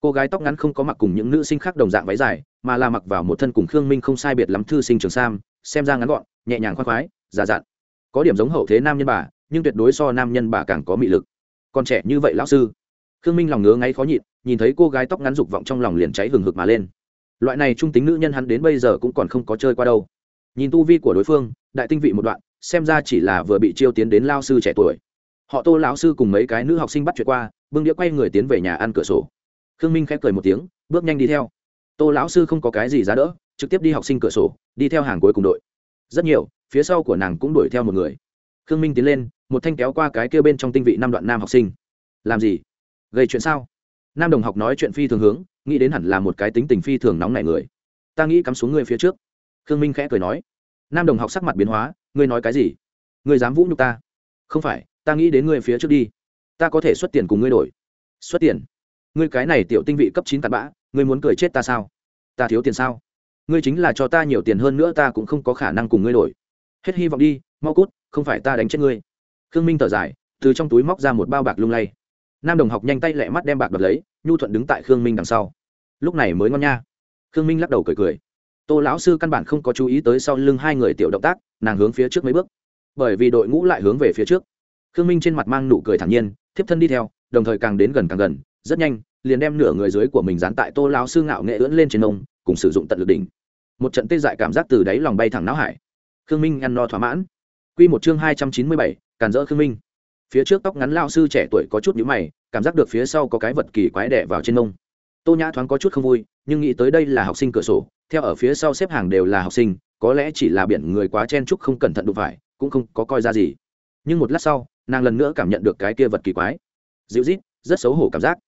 Cô gái tóc ngắn không có mặc cùng những nữ sinh khác đồng dạng váy dài, mà là mặc vào một thân cùng khương minh không sai biệt lắm thư sinh trường sam xem ra ngắn gọn, nhẹ nhàng khoan khoái giả dặn. Có điểm giống hậu thế nam nhân bà, nhưng tuyệt đối so nam nhân bà càng có mị lực. Còn trẻ như vậy lão sư. Khương minh lòng ngứa ngáy khó nhịn, nhìn thấy cô gái tóc ngắn dục vọng trong lòng liền cháy hừng hực mà lên. Loại này trung tính nữ nhân hắn đến bây giờ cũng còn không có chơi qua đâu. Nhìn tu vi của đối phương, đại tinh vị một đoạn, xem ra chỉ là vừa bị chiêu tiến đến lao sư trẻ tuổi. Họ tô lão sư cùng mấy cái nữ học sinh bắt chuyện qua, bưng đĩa quay người tiến về nhà ăn cửa sổ. Khương minh khép cười một tiếng, bước nhanh đi theo. Tô lão sư không có cái gì giá đỡ trực tiếp đi học sinh cửa sổ, đi theo hàng cuối cùng đội. Rất nhiều, phía sau của nàng cũng đuổi theo một người. Khương minh tiến lên, một thanh kéo qua cái kia bên trong tinh vị năm đoạn nam học sinh. Làm gì? Gây chuyện sao? Nam đồng học nói chuyện phi thường hướng, nghĩ đến hẳn là một cái tính tình phi thường nóng nảy người. Ta nghĩ cắm xuống ngươi phía trước. Khương minh khẽ cười nói. Nam đồng học sắc mặt biến hóa, ngươi nói cái gì? Ngươi dám vũ nhục ta? Không phải, ta nghĩ đến ngươi phía trước đi. Ta có thể xuất tiền cùng ngươi đổi. Xuất tiền? Ngươi cái này tiểu tinh vị cấp chín tạt bã, ngươi muốn cười chết ta sao? Ta thiếu tiền sao? Ngươi chính là cho ta nhiều tiền hơn nữa ta cũng không có khả năng cùng ngươi đổi. Hết hy vọng đi, mau cút, không phải ta đánh chết ngươi. Khương minh thở dài, từ trong túi móc ra một bao bạc lung lay. Nam đồng học nhanh tay lẹ mắt đem bạc đập lấy, nhu thuận đứng tại khương minh đằng sau. Lúc này mới ngon nha. Khương minh lắc đầu cười cười. Tô lão sư căn bản không có chú ý tới sau lưng hai người tiểu động tác, nàng hướng phía trước mấy bước. Bởi vì đội ngũ lại hướng về phía trước. Khương minh trên mặt mang nụ cười thản nhiên, thiếp thân đi theo, đồng thời càng đến gần càng gần, rất nhanh, liền đem nửa người dưới của mình dán tại tô lão sư ngạo nghệ ưỡn lên trên ông, cùng sử dụng tận lực đỉnh một trận tê dại cảm giác từ đáy lòng bay thẳng não hải. Khương minh ăn no thỏa mãn. Q một chương hai trăm chín mươi bảy, càn rỡ khương minh. Phía trước tóc ngắn lao sư trẻ tuổi có chút nhũ mày, cảm giác được phía sau có cái vật kỳ quái đẻ vào trên nông tô nhã thoáng có chút không vui, nhưng nghĩ tới đây là học sinh cửa sổ, theo ở phía sau xếp hàng đều là học sinh, có lẽ chỉ là biển người quá chen chúc không cẩn thận đụng phải, cũng không có coi ra gì. Nhưng một lát sau, nàng lần nữa cảm nhận được cái kia vật kỳ quái. Dịu rít rất xấu hổ cảm giác.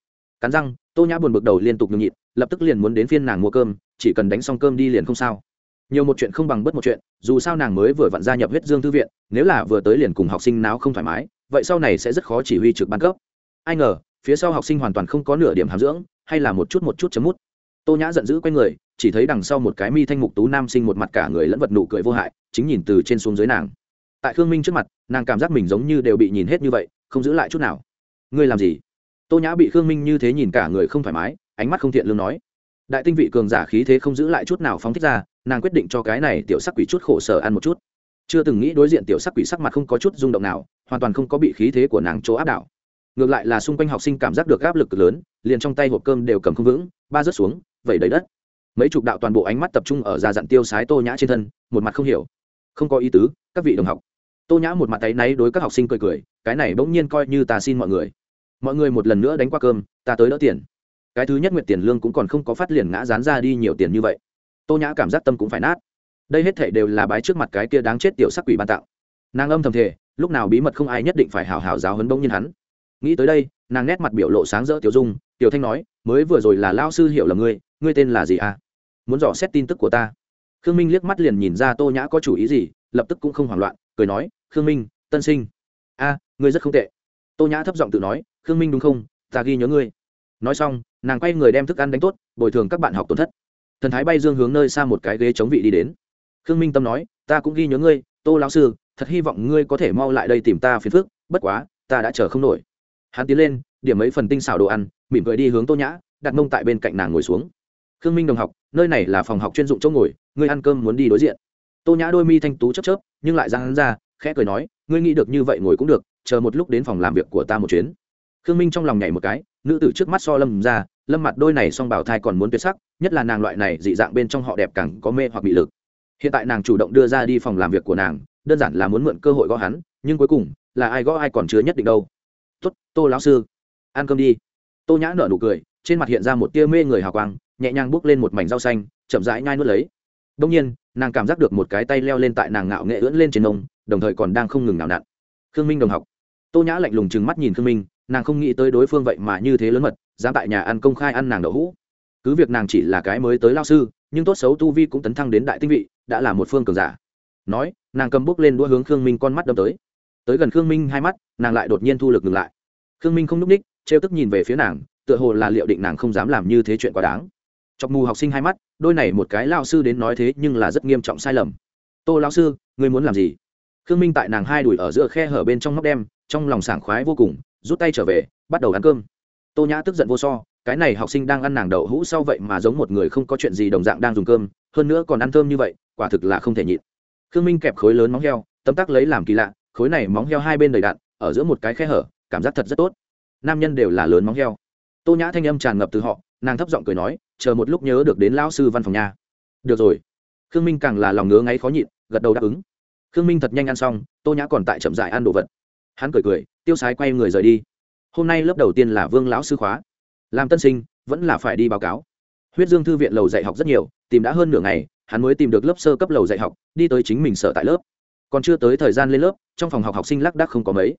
Cắn răng, tô nhã buồn bực đầu liên tục nhường nhịn lập tức liền muốn đến phiên nàng mua cơm, chỉ cần đánh xong cơm đi liền không sao. Nhiều một chuyện không bằng bất một chuyện, dù sao nàng mới vừa vặn gia nhập huyết dương thư viện, nếu là vừa tới liền cùng học sinh nào không thoải mái, vậy sau này sẽ rất khó chỉ huy trực ban cấp. Ai ngờ, phía sau học sinh hoàn toàn không có nửa điểm hàm dưỡng, hay là một chút một chút chấm mút. Tô nhã giận dữ q u a y người, chỉ thấy đằng sau một cái mi thanh mục tú nam sinh một mặt cả người lẫn vật nụ cười vô hại, chính nhìn từ trên xuống dưới nàng. Tại khương minh trước mặt, nàng cảm giác mình giống như đều bị nhìn hết như vậy, không giữ lại chút nào. Ngươi làm gì? Tô nhã bị khương minh như thế nhìn cả người không thoải mái ánh mắt không thiện lương nói. Đại tinh vị cường giả khí thế không giữ lại chút nào phóng thích ra, nàng quyết định cho cái này tiểu sắc quỷ chút khổ sở ăn một chút. Chưa từng nghĩ đối diện tiểu sắc quỷ sắc mặt không có chút rung động nào, hoàn toàn không có bị khí thế của nàng chỗ áp đảo. Ngược lại là xung quanh học sinh cảm giác được áp lực lớn, liền trong tay hộp cơm đều cầm không vững, ba rớt xuống, vẩy đầy đất. Mấy chục đạo toàn bộ ánh mắt tập trung ở già dặn tiêu sái tô nhã trên thân, một mặt không hiểu. Không có ý tứ, các vị đồng học. Tô nhã một mặt tay náy đối các học sinh cười cười, cái này bỗng nhiên coi như ta xin mọi người. Mọi người một lần nữa đánh qua cơm, ta tới đỡ tiền cái thứ nhất nguyện tiền lương cũng còn không có phát liền ngã dán ra đi nhiều tiền như vậy. Tô nhã cảm giác tâm cũng phải nát. Đây hết thể đều là bái trước mặt cái kia đáng chết tiểu sắc quỷ ban tạo nàng âm thầm thể lúc nào bí mật không ai nhất định phải hào hào giáo hấn bỗng nhiên hắn. Nghĩ tới đây, nàng nét mặt biểu lộ sáng rỡ tiểu dung, tiểu thanh nói, mới vừa rồi là lao sư hiểu là ngươi ngươi tên là gì à? Muốn dò xét tin tức của ta. Khương minh liếc mắt liền nhìn ra tô nhã có chủ ý gì, lập tức cũng không hoảng loạn, cười nói, khương minh, tân sinh. A, ngươi rất không tệ. Tô nhã thấp giọng tự nói, khương minh đúng không? Ta ghi nhớ ngươi. Nói xong nàng quay người đem thức ăn đánh tốt, bồi thường các bạn học tổn thất. Thần thái bay dương hướng nơi xa một cái ghế chống vị đi đến. Khương minh tâm nói, ta cũng ghi nhớ ngươi, tô lão sư, thật hy vọng ngươi có thể mau lại đây tìm ta phiền phức, bất quá, ta đã chờ không nổi. Hắn tiến lên, điểm mấy phần tinh xảo đồ ăn, mỉm cười đi hướng tô nhã, đặt mông tại bên cạnh nàng ngồi xuống. Khương minh đồng học, nơi này là phòng học chuyên dụng chỗ ngồi, ngươi ăn cơm muốn đi đối diện. Tô nhã đôi mi thanh tú chấp chớp, nhưng lại ra hắn ra, khẽ cười nói, ngươi nghĩ được như vậy ngồi cũng được, chờ một lúc đến phòng làm việc của ta một chuyến khương minh trong lòng nhảy một cái, nữ tử trước mắt so lâm ra, lâm mặt đôi này song bảo thai còn muốn tuyệt sắc, nhất là nàng loại này dị dạng bên trong họ đẹp càng có mê hoặc bị lực. Hiện tại nàng chủ động đưa ra đi phòng làm việc của nàng, đơn giản là muốn mượn cơ hội gõ hắn, nhưng cuối cùng, là ai gõ ai còn chưa nhất định đâu. Tốt, tô lão sư, ăn cơm đi. Tô nhã nở nụ cười, trên mặt hiện ra một tia mê người hào quang, nhẹ nhàng bước lên một mảnh rau xanh, chậm rãi nhai nuốt lấy. Đông nhiên, nàng cảm giác được một cái tay leo lên tại nàng ngạo nghệ ưỡn lên trên nông, đồng thời còn đang không ngừng nào nặn. Khương minh đồng học. Tô nhã lạnh lùng chừng mắt nhìn khương minh nàng không nghĩ tới đối phương vậy mà như thế lớn mật, dám tại nhà ăn công khai ăn nàng đậu hũ. Cứ việc nàng chỉ là cái mới tới lao sư, nhưng tốt xấu tu vi cũng tấn thăng đến đại tinh vị, đã là một phương cường giả. Nói, nàng cầm bút lên đua hướng khương minh con mắt đâm tới. Tới gần khương minh hai mắt, nàng lại đột nhiên thu lực ngừng lại. Khương minh không n ú c ních, trêu tức nhìn về phía nàng, tựa hồ là liệu định nàng không dám làm như thế chuyện quá đáng. Chọc mù học sinh hai mắt, đôi này một cái lao sư đến nói thế nhưng là rất nghiêm trọng sai lầm. Tô lao sư, ngươi muốn làm gì? Khương minh tại nàng hai đùi ở giữa khe hở bên trong móc đem, trong lòng sảng khoái vô cùng rút tay trở về, bắt đầu ăn cơm. Tô nhã tức giận vô so, cái này học sinh đang ăn nàng đậu hũ sau vậy mà giống một người không có chuyện gì đồng dạng đang dùng cơm, hơn nữa còn ăn thơm như vậy, quả thực là không thể nhịn. Khương minh kẹp khối lớn móng heo, tấm tắc lấy làm kỳ lạ, khối này móng heo hai bên đầy đạn ở giữa một cái khe hở, cảm giác thật rất tốt. Nam nhân đều là lớn móng heo. Tô nhã thanh âm tràn ngập từ họ, nàng thấp giọng cười nói, chờ một lúc nhớ được đến lão sư văn phòng nhà được rồi. Khương minh càng là lòng ngứa ngáy khó nhịn, gật đầu đáp ứng. Khương minh thật nhanh ăn xong, tô nhã còn tại chậm dại ăn đồ vật hắn cười cười, tiêu sái quay người rời đi. Hôm nay lớp đầu tiên là vương lão sư khóa. Làm tân sinh, vẫn là phải đi báo cáo. Huyết dương thư viện lầu dạy học rất nhiều, tìm đã hơn nửa ngày, hắn mới tìm được lớp sơ cấp lầu dạy học, đi tới chính mình sở tại lớp. Còn chưa tới thời gian lên lớp, trong phòng học học sinh lác đác không có mấy.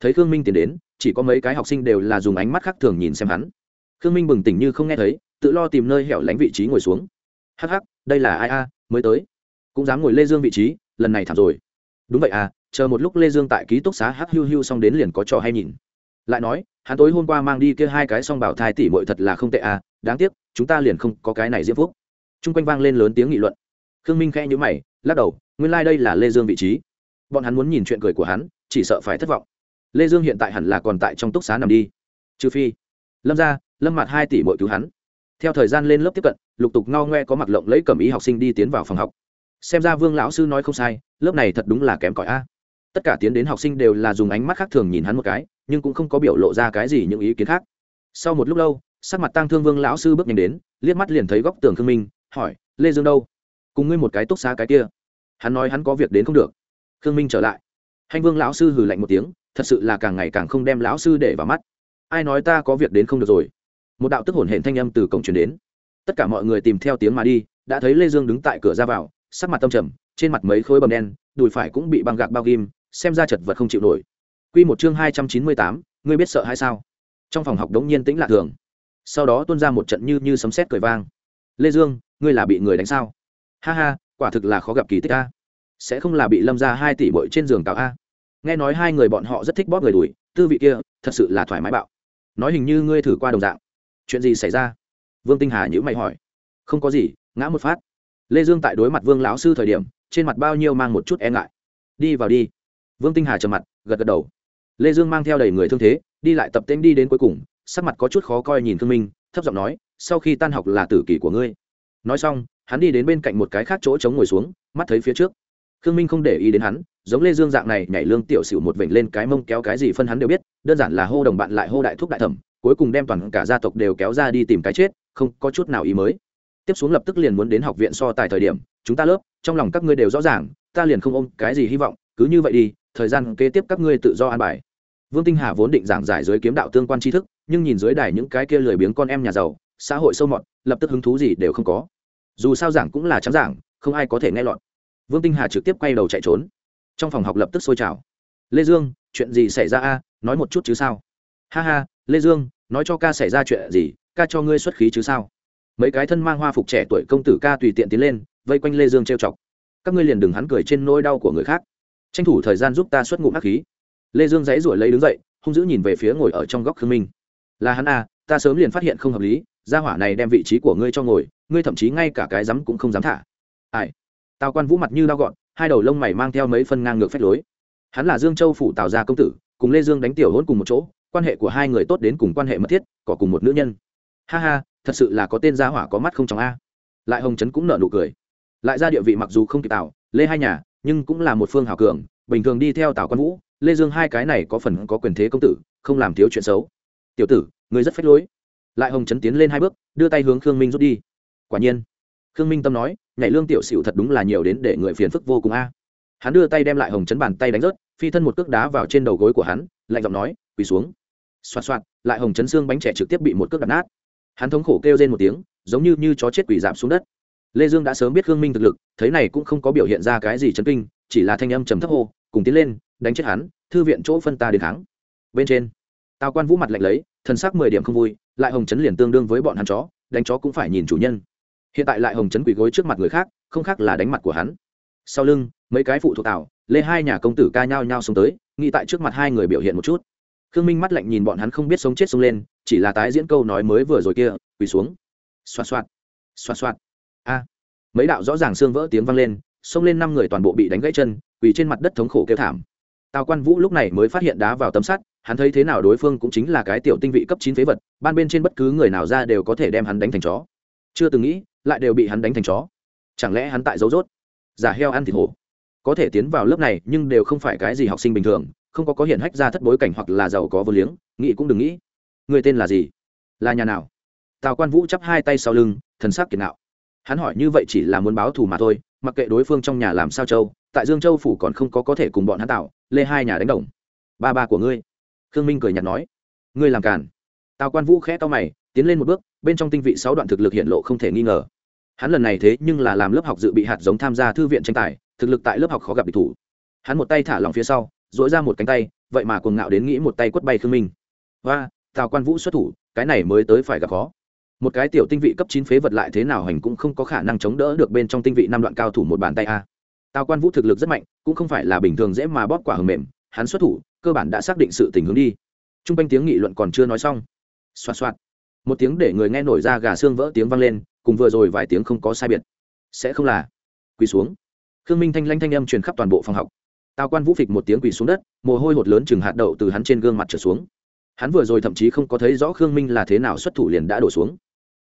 Thấy khương minh tiến đến, chỉ có mấy cái học sinh đều là dùng ánh mắt khác thường nhìn xem hắn. Khương minh bừng tỉnh như không nghe thấy, tự lo tìm nơi hẻo lánh vị trí ngồi xuống. Hắc hắc, đây là ai a, mới tới. Cũng dám ngồi lê dương vị trí, lần này thảm rồi. Đúng vậy à chờ một lúc lê dương tại ký túc xá hắc hiu hiu xong đến liền có trò hay nhìn. Lại nói, hắn tối hôm qua mang đi kia hai cái song bảo thai tỷ muội thật là không tệ à đáng tiếc, chúng ta liền không có cái này diễm phúc. Chung quanh vang lên lớn tiếng nghị luận. Khương minh khẽ nhữ mày, lắc đầu, nguyên lai、like、đây là lê dương vị trí. Bọn hắn muốn nhìn chuyện cười của hắn, chỉ sợ phải thất vọng. Lê dương hiện tại hẳn là còn tại trong túc xá nằm đi. Trừ phi, lâm ra lâm mặt hai tỷ mỗi cứu hắn. Theo thời gian lên lớp tiếp cận, lục tục ngao ngoe có mặc lộng lấy cầm ý học sinh đi tiến vào phòng học. Xem ra vương lão sư nói không sai, lớp này thật đúng là kém cỏi a tất cả tiến đến học sinh đều là dùng ánh mắt khác thường nhìn hắn một cái, nhưng cũng không có biểu lộ ra cái gì những ý kiến khác. Sau một lúc lâu, sắc mặt tăng thương vương lão sư bước nhanh đến, liếc mắt liền thấy góc tường khương minh, hỏi, lê dương đâu? Cùng ngươi một cái túc xá cái kia. Hắn nói hắn có việc đến không được. Khương minh trở lại. Hành vương lão sư hừ lạnh một tiếng, thật sự là càng ngày càng không đem lão sư để vào mắt. Ai nói ta có việc đến không được rồi? Một đạo tức hổn hển thanh âm từ cổng truyền đến. Tất cả mọi người tìm theo tiếng mà đi, đã thấy lê dương đứng tại cửa ra vào, sắc mặt tâm trầm, trên mặt mấy khối bầm đen, đùi phải cũng bị băng gạc bao ghim xem ra chật vật không chịu nổi. Quy một chương hai trăm chín mươi tám, ngươi biết sợ hay sao? Trong phòng học đống nhiên tĩnh lạ thường. Sau đó tuôn ra một trận như như sấm sét cười vang. Lê dương, ngươi là bị người đánh sao? Ha ha, quả thực là khó gặp kỳ tích a. Sẽ không là bị lâm ra hai tỷ bội trên giường cào a. Nghe nói hai người bọn họ rất thích bóp người đuổi, tư vị kia thật sự là thoải mái bạo. Nói hình như ngươi thử qua đồng dạng. Chuyện gì xảy ra? Vương tinh hà nhữ mày hỏi. Không có gì, ngã một phát. Lê dương tại đối mặt vương lão sư thời điểm, trên mặt bao nhiêu mang một chút e ngại. Đi vào đi vương tinh hà trầm mặt, gật gật đầu. Lê dương mang theo đầy người thương thế, đi lại tập tễnh đi đến cuối cùng, sắc mặt có chút khó coi nhìn thương minh, thấp giọng nói, sau khi tan học là tử kỷ của ngươi. Nói xong, hắn đi đến bên cạnh một cái khác chỗ chống ngồi xuống, mắt thấy phía trước. Khương minh không để ý đến hắn, giống lê dương dạng này nhảy lương tiểu xỉu một vểnh lên cái mông kéo cái gì phân hắn đều biết, đơn giản là hô đồng bạn lại hô đại thúc đại thẩm, cuối cùng đem toàn cả gia tộc đều kéo ra đi tìm cái chết, không có chút nào ý mới. Tiếp xuống lập tức liền muốn đến học viện so tài thời điểm, chúng ta lớp, trong lòng các ngươi đều rõ ràng, ta liền không ôm cái gì hy vọng cứ như vậy đi, thời gian kế tiếp các ngươi tự do an bài. Vương tinh hà vốn định giảng giải dưới kiếm đạo tương quan tri thức, nhưng nhìn dưới đài những cái kia lười biếng con em nhà giàu, xã hội sâu mọt, lập tức hứng thú gì đều không có. Dù sao giảng cũng là trắng giảng, không ai có thể nghe lọt. Vương tinh hà trực tiếp quay đầu chạy trốn. Trong phòng học lập tức sôi trào. Lê dương, chuyện gì xảy ra a? Nói một chút chứ sao? Ha ha, lê dương, nói cho ca xảy ra chuyện gì, ca cho ngươi xuất khí chứ sao? Mấy cái thân mang hoa phục trẻ tuổi công tử ca tùy tiện tiến lên, vây quanh lê dương trêu chọc. Các ngươi liền đừng hắn cười trên nỗi đau của người khác tranh thủ thời gian giúp ta xuất ngụm hắc khí. Lê dương dãy ruổi lấy đứng dậy, hung dữ nhìn về phía ngồi ở trong góc khương minh. Là hắn à ta sớm liền phát hiện không hợp lý, gia hỏa này đem vị trí của ngươi cho ngồi, ngươi thậm chí ngay cả cái rắm cũng không dám thả. Ai? Tào quan vũ mặt như đau gọn, hai đầu lông mày mang theo mấy phân ngang ngược phách lối. Hắn là dương châu phủ tào gia công tử, cùng lê dương đánh tiểu hôn cùng một chỗ, quan hệ của hai người tốt đến cùng quan hệ mật thiết, có cùng một nữ nhân. Ha ha, thật sự là có tên gia hỏa có mắt không trong a. Lại hồng trấn cũng nở nụ cười. Lại ra địa vị mặc dù không kịp tào lê hai nhà nhưng cũng là một phương hào cường, bình thường đi theo tào quan vũ, lê dương hai cái này có phần có quyền thế công tử, không làm thiếu chuyện xấu. Tiểu tử, ngươi rất phách lối. Lại hồng Chấn tiến lên hai bước, đưa tay hướng khương minh rút đi. Quả nhiên, khương minh tâm nói, nhảy lương tiểu xỉu thật đúng là nhiều đến để người phiền phức vô cùng a. Hắn đưa tay đem lại hồng Chấn bàn tay đánh rớt, phi thân một cước đá vào trên đầu gối của hắn, lạnh giọng nói, quỳ xuống. Xoạt xoạt, lại hồng chấn xương bánh trẻ trực tiếp bị một cước đập nát. Hắn thống khổ kêu lên một tiếng, giống như như chó chết quỳ giảm xuống đất lê dương đã sớm biết khương minh thực lực, thấy này cũng không có biểu hiện ra cái gì chấn kinh, chỉ là thanh âm trầm thấp hô, cùng tiến lên, đánh chết hắn, thư viện chỗ phân ta đến kháng. Bên trên, tào quan vũ mặt lạnh lấy, thần sắc mười điểm không vui, lại hồng chấn liền tương đương với bọn hắn chó, đánh chó cũng phải nhìn chủ nhân. Hiện tại lại hồng chấn quỳ gối trước mặt người khác, không khác là đánh mặt của hắn. Sau lưng, mấy cái phụ thuộc tào, lê hai nhà công tử ca nhao nhao xuống tới, nghĩ tại trước mặt hai người biểu hiện một chút. Khương minh mắt lạnh nhìn bọn hắn không biết sống chết sống lên, chỉ là tái diễn câu nói mới vừa rồi kia, quỳ xuống. Xoạt xoạt xoạt xoạt mấy đạo rõ ràng xương vỡ tiếng vang lên, xông lên năm người toàn bộ bị đánh gãy chân, quỳ trên mặt đất thống khổ kêu thảm. Tào quan vũ lúc này mới phát hiện đá vào tấm sắt, hắn thấy thế nào đối phương cũng chính là cái tiểu tinh vị cấp chín phế vật, ban bên trên bất cứ người nào ra đều có thể đem hắn đánh thành chó. Chưa từng nghĩ, lại đều bị hắn đánh thành chó. Chẳng lẽ hắn tại dấu rốt? Giả heo ăn thịt hổ. Có thể tiến vào lớp này, nhưng đều không phải cái gì học sinh bình thường, không có có hiện hách ra thất bối cảnh hoặc là giàu có vô liếng, nghĩ cũng đừng nghĩ. Người tên là gì? Là nhà nào? Tào quan vũ chắp hai tay sau lưng, thần sắc kiệt nạo hắn hỏi như vậy chỉ là muốn báo thù mà thôi, mặc kệ đối phương trong nhà làm sao châu, tại dương châu phủ còn không có có thể cùng bọn hắn tạo, lê hai nhà đánh đồng. Ba ba của ngươi. Khương minh cười nhạt nói. Ngươi làm càn. Tào quan vũ khẽ to mày, tiến lên một bước, bên trong tinh vị sáu đoạn thực lực hiện lộ không thể nghi ngờ. Hắn lần này thế nhưng là làm lớp học dự bị hạt giống tham gia thư viện tranh tài, thực lực tại lớp học khó gặp địch thủ. Hắn một tay thả lòng phía sau dỗi ra một cánh tay, vậy mà cuồng ngạo đến nghĩ một tay quất bay khương minh. Và tào quan vũ xuất thủ, cái này mới tới phải gặp khó một cái tiểu tinh vị cấp chín phế vật lại thế nào hành cũng không có khả năng chống đỡ được bên trong tinh vị năm đoạn cao thủ một bàn tay a. Tào quan vũ thực lực rất mạnh, cũng không phải là bình thường dễ mà bóp quả hầm mềm, hắn xuất thủ, cơ bản đã xác định sự tình hướng đi. T r u n g quanh tiếng nghị luận còn chưa nói xong. Xoạt xoạt. Một tiếng để người nghe nổi ra gà xương vỡ tiếng vang lên, cùng vừa rồi vài tiếng không có sai biệt. Sẽ không là. Quỳ xuống. Khương minh thanh lanh thanh âm truyền khắp toàn bộ phòng học. Tào quan vũ phịch một tiếng quỳ xuống đất, mồ hôi hột lớn chừng hạt đậu từ hắn trên gương mặt trở xuống. Hắn vừa rồi thậm chí không có thấy rõ khương minh là thế nào xuất thủ liền đã đổ xuống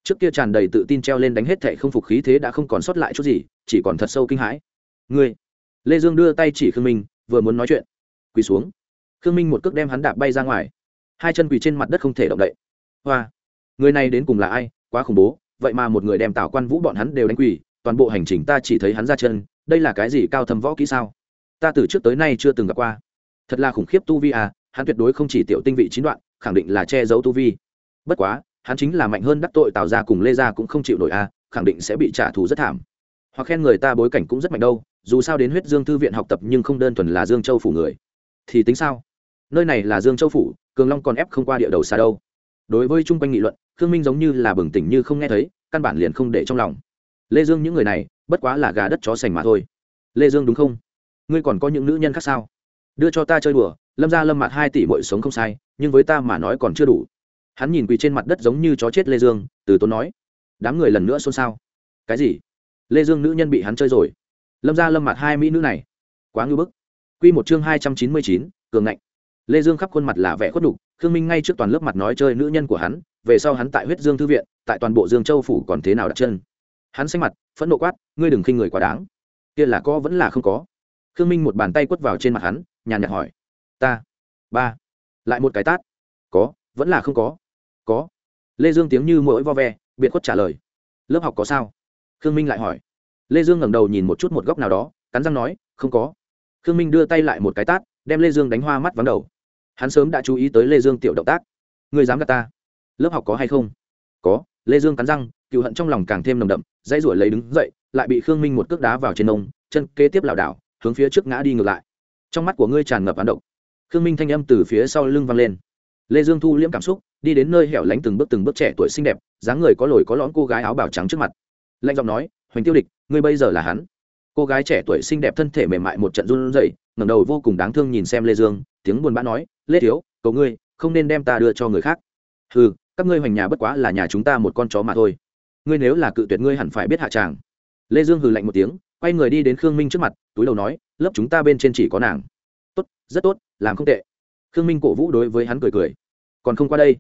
trước kia tràn đầy tự tin treo lên đánh hết thẻ không phục khí thế đã không còn sót lại chút gì, chỉ còn thật sâu kinh hãi. Ngươi. Lê dương đưa tay chỉ khương minh, vừa muốn nói chuyện. Quỳ xuống. Khương minh một cước đem hắn đạp bay ra ngoài. Hai chân quỳ trên mặt đất không thể động đậy. Hoa. Người này đến cùng là ai? Quá khủng bố. Vậy mà một người đem tào quan vũ bọn hắn đều đánh quỳ, toàn bộ hành trình ta chỉ thấy hắn ra chân. Đây là cái gì cao thâm võ kỹ sao? Ta từ trước tới nay chưa từng gặp qua. Thật là khủng khiếp tu vi à hắn tuyệt đối không chỉ tiểu tinh vị chín đoạn, khẳng định là che giấu tu vi. Bất quá hắn chính là mạnh hơn đắc tội tào ra cùng lê ra cũng không chịu nổi a, khẳng định sẽ bị trả thù rất thảm. Hoặc khen người ta bối cảnh cũng rất mạnh đâu, dù sao đến huyết dương thư viện học tập nhưng không đơn thuần là dương châu phủ người. Thì tính sao? Nơi này là dương châu phủ, cường long còn ép không qua địa đầu xa đâu. Đối với chung quanh nghị luận, khương minh giống như là bừng tỉnh như không nghe thấy, căn bản liền không để trong lòng. Lê dương những người này, bất quá là gà đất chó sành mà thôi. Lê dương đúng không? Ngươi còn có những nữ nhân khác sao? Đưa cho ta chơi đùa, lâm ra lâm mặt hai tỷ bội sống không sai, nhưng với ta mà nói còn chưa đủ hắn nhìn quỳ trên mặt đất giống như chó chết lê dương, từ tốn nói, đám người lần nữa xôn xao. Cái gì? Lê dương nữ nhân bị hắn chơi rồi. Lâm ra lâm mặt hai mỹ nữ này, quá ngưu bức. Q một chương hai trăm chín mươi chín, cường ngạnh. Lê dương khắp khuôn mặt là vẻ khuất đục khương minh ngay trước toàn lớp mặt nói chơi nữ nhân của hắn, về sau hắn tại huyết dương thư viện, tại toàn bộ dương châu phủ còn thế nào đặt chân. Hắn xanh mặt, phẫn nộ quát, ngươi đừng khinh người quá đáng. Kia là có vẫn là không có. Khương minh một bàn tay quất vào trên mặt hắn, nhàn nhạt hỏi, ta, ba, lại một cái tát, có, vẫn là không có có. Lê dương tiếng như mỗi vo ve, biệt khuất trả lời. Lớp học có sao? Khương minh lại hỏi. Lê dương ngẩng đầu nhìn một chút một góc nào đó, cắn răng nói, không có. Khương minh đưa tay lại một cái tát, đem lê dương đánh hoa mắt vắng đầu. Hắn sớm đã chú ý tới lê dương tiểu động tác. Người dám gạt ta? Lớp học có hay không? Có. Lê dương cắn răng cựu hận trong lòng càng thêm nồng đậm, dãy ruổi lấy đứng dậy, lại bị khương minh một cước đá vào trên nông chân kế tiếp lảo đảo, hướng phía trước ngã đi ngược lại. Trong mắt của ngươi tràn ngập hán động khương minh thanh âm từ phía sau lưng vang lên lê dương thu liễm cảm xúc, đi đến nơi hẻo lánh từng bước từng bước trẻ tuổi xinh đẹp, dáng người có lồi có lõn cô gái áo bào trắng trước mặt. Lạnh giọng nói hoành tiêu địch, ngươi bây giờ là hắn. Cô gái trẻ tuổi xinh đẹp thân thể mềm mại một trận run rẩy, ngẩng đầu vô cùng đáng thương nhìn xem lê dương, tiếng buồn bã nói, lê thiếu, cầu ngươi, không nên đem ta đưa cho người khác. Ừ các ngươi hoành nhà bất quá là nhà chúng ta một con chó mà thôi. Ngươi nếu là cự tuyệt ngươi hẳn phải biết hạ tràng. Lê dương hừ lạnh một tiếng, quay người đi đến khương minh trước mặt, túi đầu nói, lớp chúng ta bên trên chỉ có nàng. Tốt, rất tốt, làm không tệ. Khương minh cổ vũ đối với hắn cười cười còn không qua đây.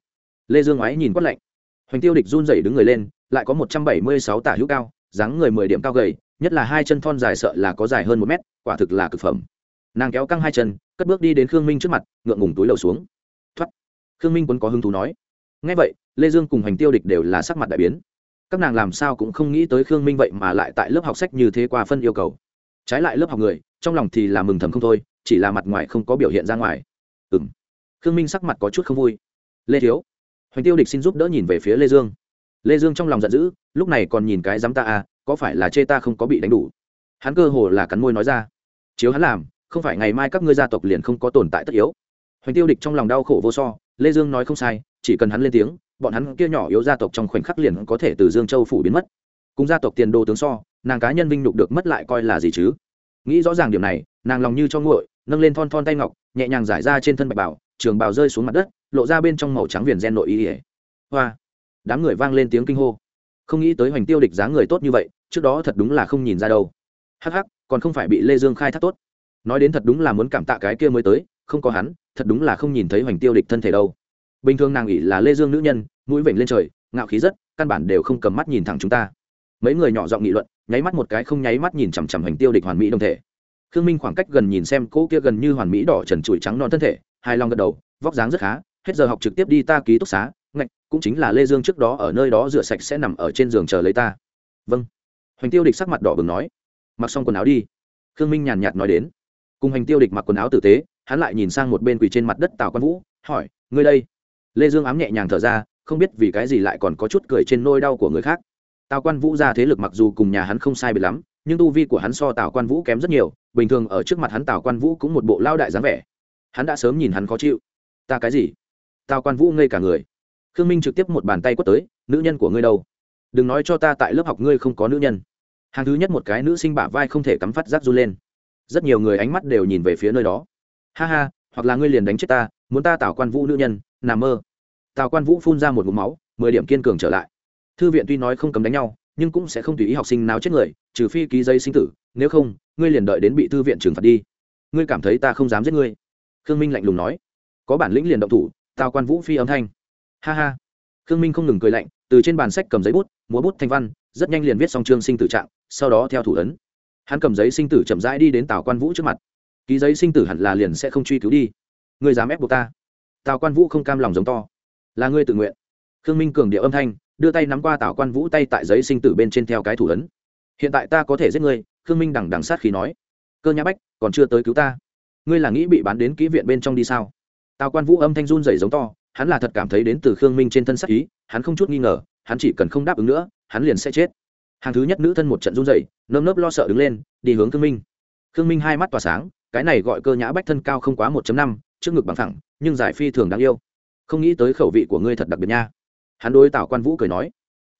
Lê dương ái nhìn quát lạnh. Hoành tiêu địch run rẩy đứng người lên, lại có một trăm bảy mươi sáu tả hữu cao, dáng người mười điểm cao gầy, nhất là hai chân thon dài sợ là có dài hơn một mét, quả thực là cực phẩm. Nàng kéo căng hai chân, cất bước đi đến khương minh trước mặt, ngượng ngùng túi lầu xuống. Thoát. Khương minh quân có hứng thú nói. Ngay vậy, lê dương cùng hoành tiêu địch đều là sắc mặt đại biến. Các nàng làm sao cũng không nghĩ tới khương minh vậy mà lại tại lớp học sách như thế qua phân yêu cầu. Trái lại lớp học người, trong lòng thì là mừng thầm không thôi, chỉ là mặt ngoài không có biểu hiện ra ngoài. Ừ m khương minh sắc mặt có chút không vui lê thiếu hoành tiêu địch xin giúp đỡ nhìn về phía lê dương lê dương trong lòng giận dữ lúc này còn nhìn cái dám ta à có phải là chê ta không có bị đánh đủ? hắn cơ hồ là cắn môi nói ra, chiếu hắn làm, không phải ngày mai các ngươi gia tộc liền không có tồn tại tất yếu. hoành tiêu địch trong lòng đau khổ vô so, lê dương nói không sai, chỉ cần hắn lên tiếng, bọn hắn kia nhỏ yếu gia tộc trong khoảnh khắc liền có thể từ dương châu phủ biến mất. cùng gia tộc tiền đồ tướng so, nàng cá nhân vinh nhục được mất lại coi là gì chứ? nghĩ rõ ràng điểm này, nàng lòng như cho nguội, nâng lên thon thon tay ngọc, nhẹ nhàng giải ra trên thân bạch bảo, trường bào rơi xuống mặt đất lộ ra bên trong màu trắng viền gen nội y, ỉa. Hoa. Đám người vang lên tiếng kinh hô. Không nghĩ tới hoành tiêu địch dáng người tốt như vậy trước đó thật đúng là không nhìn ra đâu. Hắc hắc còn không phải bị lê dương khai thác tốt. Nói đến thật đúng là muốn cảm tạ cái kia mới tới không có hắn thật đúng là không nhìn thấy hoành tiêu địch thân thể đâu. Bình thường nàng nghĩ là lê dương nữ nhân mũi vểnh lên trời ngạo khí rất căn bản đều không cầm mắt nhìn thẳng chúng ta. Mấy người nhỏ giọng nghị luận nháy mắt một cái không nháy mắt nhìn chằm chằm hoành tiêu địch hoàn mỹ đồng thể. Khương minh khoảng cách gần nhìn xem cô kia gần như hoàn mỹ đỏ trần trụi trắng non thân thể hai long gật đầu vóc dáng rất khá hết giờ học trực tiếp đi ta ký túc xá, ngạch, cũng chính là lê dương trước đó ở nơi đó rửa sạch sẽ nằm ở trên giường chờ lấy ta. Vâng. Hoành tiêu địch sắc mặt đỏ bừng nói. Mặc xong quần áo đi. Khương minh nhàn nhạt nói đến. Cùng hành tiêu địch mặc quần áo tử tế, hắn lại nhìn sang một bên quỳ trên mặt đất tào quan vũ, hỏi, ngươi đây? Lê dương ám nhẹ nhàng thở ra, không biết vì cái gì lại còn có chút cười trên nôi đau của người khác. Tào quan vũ ra thế lực mặc dù cùng nhà hắn không sai biệt lắm, nhưng tu vi của hắn so tào quan vũ kém rất nhiều, bình thường ở trước mặt hắn tào quan vũ cũng một bộ lao đại dáng vẻ. Hắn đã sớm nhìn hắn khó chịu. Ta cái gì? Tào quan vũ ngây cả người. Khương minh trực tiếp một bàn tay quất tới, nữ nhân của ngươi đâu? Đừng nói cho ta tại lớp học ngươi không có nữ nhân. Hàng thứ nhất một cái nữ sinh bả vai không thể cắm phát rác run lên. Rất nhiều người ánh mắt đều nhìn về phía nơi đó. Ha ha, hoặc là ngươi liền đánh chết ta, muốn ta tào quan vũ nữ nhân, nằm mơ. Tào quan vũ phun ra một mũ máu, mười điểm kiên cường trở lại. Thư viện tuy nói không cấm đánh nhau, nhưng cũng sẽ không tùy ý học sinh nào chết người, trừ phi ký giấy sinh tử, nếu không, ngươi liền đợi đến bị thư viện trừng phạt đi. Ngươi cảm thấy ta không dám giết ngươi? Khương minh lạnh lùng nói. Có bản lĩnh liền động thủ tào quan vũ phi âm thanh. Ha ha. Khương minh không ngừng cười lạnh, từ trên bàn sách cầm giấy bút, múa bút thanh văn, rất nhanh liền viết xong chương sinh tử trạng, sau đó theo thủ ấn. Hắn cầm giấy sinh tử chậm rãi đi đến tào quan vũ trước mặt. Ký giấy sinh tử hẳn là liền sẽ không truy cứu đi. Người dám ép buộc ta? Tào quan vũ không cam lòng giống to. Là ngươi tự nguyện. Khương minh cường điệu âm thanh, đưa tay nắm qua tào quan vũ tay tại giấy sinh tử bên trên theo cái thủ ấn. Hiện tại ta có thể giết ngươi, khương minh đằng đằng sát khi nói. Cơ nhã bách, còn chưa tới cứu ta. Ngươi là nghĩ bị bán đến kỹ viện bên trong đi sao? Tào quan vũ âm thanh run rẩy giống to, hắn là thật cảm thấy đến từ khương minh trên thân sắc ý, hắn không chút nghi ngờ, hắn chỉ cần không đáp ứng nữa, hắn liền sẽ chết. Hàng thứ nhất nữ thân một trận run rẩy, nơm nớp lo sợ đứng lên, đi hướng khương minh. Khương minh hai mắt tỏa sáng, cái này gọi cơ nhã bách thân cao không quá một năm, trước ngực bằng thẳng nhưng giải phi thường đáng yêu. Không nghĩ tới khẩu vị của ngươi thật đặc biệt nha. Hắn đối tào quan vũ cười nói.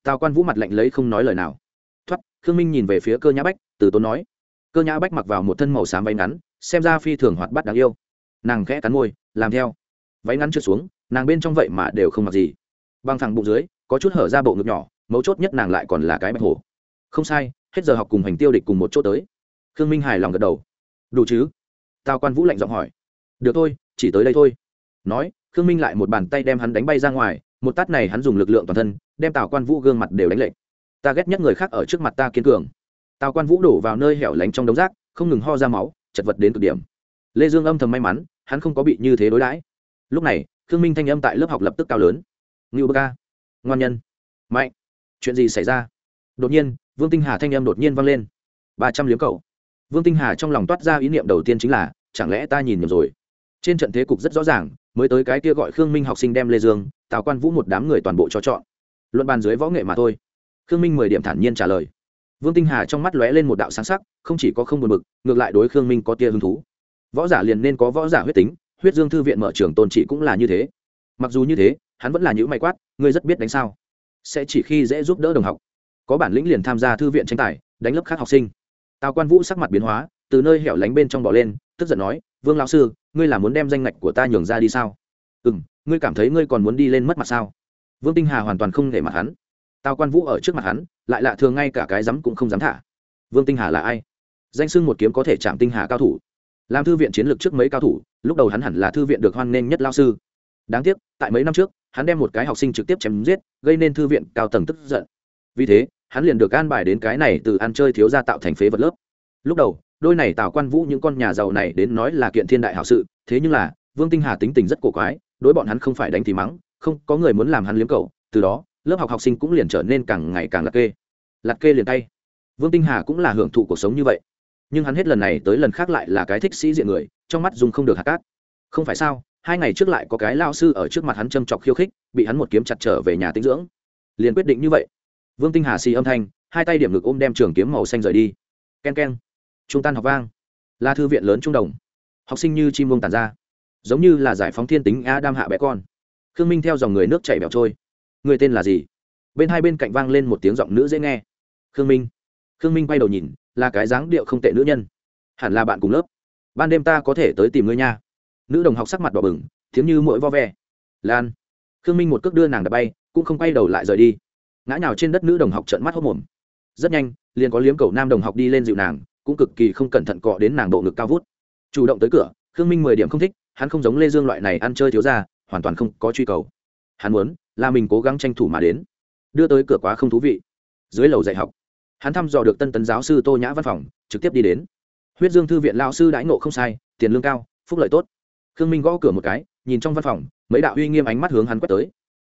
Tào quan vũ mặt lạnh lấy không nói lời nào. Thoát, khương minh nhìn về phía cơ nhã bách, từ tốn nói. Cơ nhã bách mặc vào một thân màu xám váy ngắn, xem ra phi thường hoạt bát đáng yêu nàng khẽ cắn môi, làm theo. Váy ngắn trượt xuống, nàng bên trong vậy mà đều không mặc gì. Băng thẳng bụng dưới, có chút hở ra bộ ngực nhỏ, mấu chốt nhất nàng lại còn là cái bạch hổ. Không sai, hết giờ học cùng hành tiêu địch cùng một chỗ tới. Khương minh hài lòng gật đầu. Đủ chứ? Tào quan vũ lạnh giọng hỏi. Được thôi, chỉ tới đây thôi. Nói, khương minh lại một bàn tay đem hắn đánh bay ra ngoài, một tát này hắn dùng lực lượng toàn thân, đem tào quan vũ gương mặt đều đánh lệch. Ta ghét nhất người khác ở trước mặt ta kiên cường. Tào quan vũ đổ vào nơi hẻo lánh trong đống rác, không ngừng ho ra máu, chật vật đến cực điểm lê dương âm thầm may mắn, hắn không có bị như thế đối đãi. Lúc này, khương minh thanh âm tại lớp học lập tức cao lớn. Ngưu bơ ca. Ngoan nhân. Mạnh. Chuyện gì xảy ra? Đột nhiên, vương tinh hà thanh âm đột nhiên vang lên. Ba trăm liếm cầu vương tinh hà trong lòng toát ra ý niệm đầu tiên chính là, chẳng lẽ ta nhìn nhầm rồi? Trên trận thế cục rất rõ ràng, mới tới cái kia gọi khương minh học sinh đem lê dương, tào quan vũ một đám người toàn bộ cho chọn. Luận bàn dưới võ nghệ mà thôi. Khương minh mười điểm thản nhiên trả lời. Vương tinh hà trong mắt lóe lên một đạo sáng sắc, không chỉ có không buồn bực, ngược lại đối khương minh có tia hứng thú võ giả liền nên có võ giả huyết tính, huyết dương thư viện mở trường tôn trị cũng là như thế. Mặc dù như thế, hắn vẫn là những may quát, ngươi rất biết đánh sao? Sẽ chỉ khi dễ giúp đỡ đồng học. Có bản lĩnh liền tham gia thư viện tranh tài, đánh lớp khác học sinh. Tào quan vũ sắc mặt biến hóa, từ nơi hẻo lánh bên trong bỏ lên, tức giận nói, vương lão sư, ngươi là muốn đem danh ngạch của ta nhường ra đi sao? Ừ m ngươi cảm thấy ngươi còn muốn đi lên mất mặt sao? Vương tinh hà hoàn toàn không để mặt hắn. Tào quan vũ ở trước mặt hắn, lại lạ thường ngay cả cái dám cũng không dám thả. Vương tinh hà là ai? Danh sưng một kiếm có thể chạm tinh hà cao thủ làm thư viện chiến lược trước mấy cao thủ, lúc đầu hắn hẳn là thư viện được hoan nghênh nhất lao sư. Đáng tiếc, tại mấy năm trước, hắn đem một cái học sinh trực tiếp chém giết, gây nên thư viện cao tầng tức giận. Vì thế, hắn liền được an bài đến cái này từ ăn chơi thiếu ra tạo thành phế vật lớp. Lúc đầu, đôi này tào quan vũ những con nhà giàu này đến nói là kiện thiên đại hảo sự, thế nhưng là, vương tinh hà tính tình rất cổ quái, đối bọn hắn không phải đánh thì mắng, không, có người muốn làm hắn liếm cầu từ đó, lớp học học sinh cũng liền trở nên càng ngày càng lạc kê. Lạc kê liền tay. Vương tinh hà cũng là hưởng thụ cuộc sống như vậy nhưng hắn hết lần này tới lần khác lại là cái thích sĩ diện người, trong mắt dùng không được hạt cát. Không phải sao, hai ngày trước lại có cái lao sư ở trước mặt hắn châm chọc khiêu khích, bị hắn một kiếm chặt trở về nhà tinh dưỡng. Liền quyết định như vậy. Vương tinh hà xì âm thanh, hai tay điểm ngực ôm đem trường kiếm màu xanh rời đi. K e n k e n trung tan học vang. Là thư viện lớn trung đồng. Học sinh như chim mông tàn ra. Giống như là giải phóng thiên tính a đam hạ bé con. Khương minh theo dòng người nước chảy bẹo trôi. Người tên là gì? Bên hai bên cạnh vang lên một tiếng giọng nữ dễ nghe. Khương minh. Khương minh quay đầu nhìn là cái dáng điệu không tệ nữ nhân. Hẳn là bạn cùng lớp. Ban đêm ta có thể tới tìm ngươi nha. Nữ đồng học sắc mặt đỏ bừng, thiếm như mỗi vo ve. Lan. Khương minh một cước đưa nàng đập bay, cũng không quay đầu lại rời đi. Ngã nhào trên đất nữ đồng học trợn mắt hốc mồm. Rất nhanh, liền có liếm cầu nam đồng học đi lên dịu nàng, cũng cực kỳ không cẩn thận cọ đến nàng độ ngực cao vút. Chủ động tới cửa, khương minh mười điểm không thích, hắn không giống lê dương loại này ăn chơi thiếu ra hoàn toàn không có truy cầu. Hắn muốn, là mình cố gắng tranh thủ mà đến. Đưa tới cửa quá không thú vị. Dưới lầu dạy học hắn thăm dò được tân tấn giáo sư tô nhã văn phòng, trực tiếp đi đến. Huyết dương thư viện lao sư đãi ngộ không sai, tiền lương cao, phúc lợi tốt. Khương minh gõ cửa một cái, nhìn trong văn phòng, mấy đạo uy nghiêm ánh mắt hướng hắn quét tới.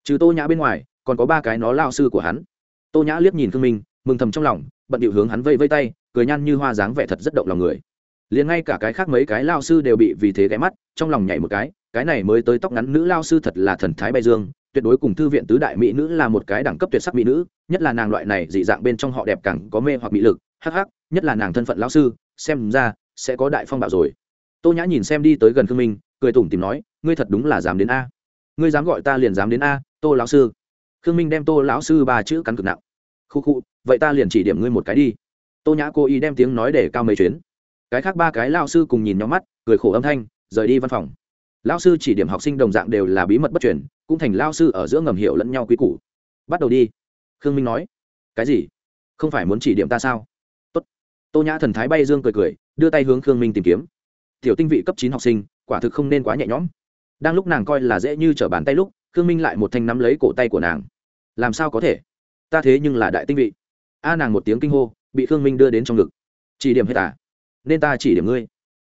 Trừ tô nhã bên ngoài, còn có ba cái nó lao sư của hắn. Tô nhã liếc nhìn khương minh, mừng thầm trong lòng, bận điệu hướng hắn vây vây tay, cười nhăn như hoa dáng vẻ thật rất động lòng người. Liền ngay cả cái khác mấy cái lao sư đều bị vì thế ghé mắt, trong lòng nhảy một cái cái này mới tới tóc ngắn nữ lao sư thật là thần thái bay dương tuyệt đối cùng thư viện tứ đại mỹ nữ là một cái đẳng cấp tuyệt sắc mỹ nữ, nhất là nàng loại này dị dạng bên trong họ đẹp càng có mê hoặc mỹ lực, hắc hắc, nhất là nàng thân phận lão sư, xem ra sẽ có đại phong bạo rồi. Tô nhã nhìn xem đi tới gần khương minh, cười tủm tìm nói, ngươi thật đúng là dám đến a. Ngươi dám gọi ta liền dám đến a, tô lão sư. Khương minh đem tô lão sư ba chữ cắn cực nặng. Khu khu, vậy ta liền chỉ điểm ngươi một cái đi. Tô nhã cố ý đem tiếng nói để cao mấy chuyến. Cái khác ba cái lao sư cùng nhìn nhóm mắt, cười khổ âm thanh, rời đi văn phòng. Lao sư chỉ điểm học sinh đồng dạng đều là bí mật bất chuyển cũng thành lao sư ở giữa ngầm hiểu lẫn nhau quý củ. Bắt đầu đi. Khương minh nói. Cái gì? Không phải muốn chỉ điểm ta sao? Tốt. tô nhã thần thái bay dương cười cười, đưa tay hướng khương minh tìm kiếm. Tiểu tinh vị cấp chín học sinh, quả thực không nên quá nhẹ nhõm. Đang lúc nàng coi là dễ như t r ở bàn tay lúc, khương minh lại một thanh nắm lấy cổ tay của nàng. Làm sao có thể? Ta thế nhưng là đại tinh vị. A nàng một tiếng kinh hô, bị khương minh đưa đến trong ngực. Chỉ điểm hết à? Nên ta chỉ điểm ngươi.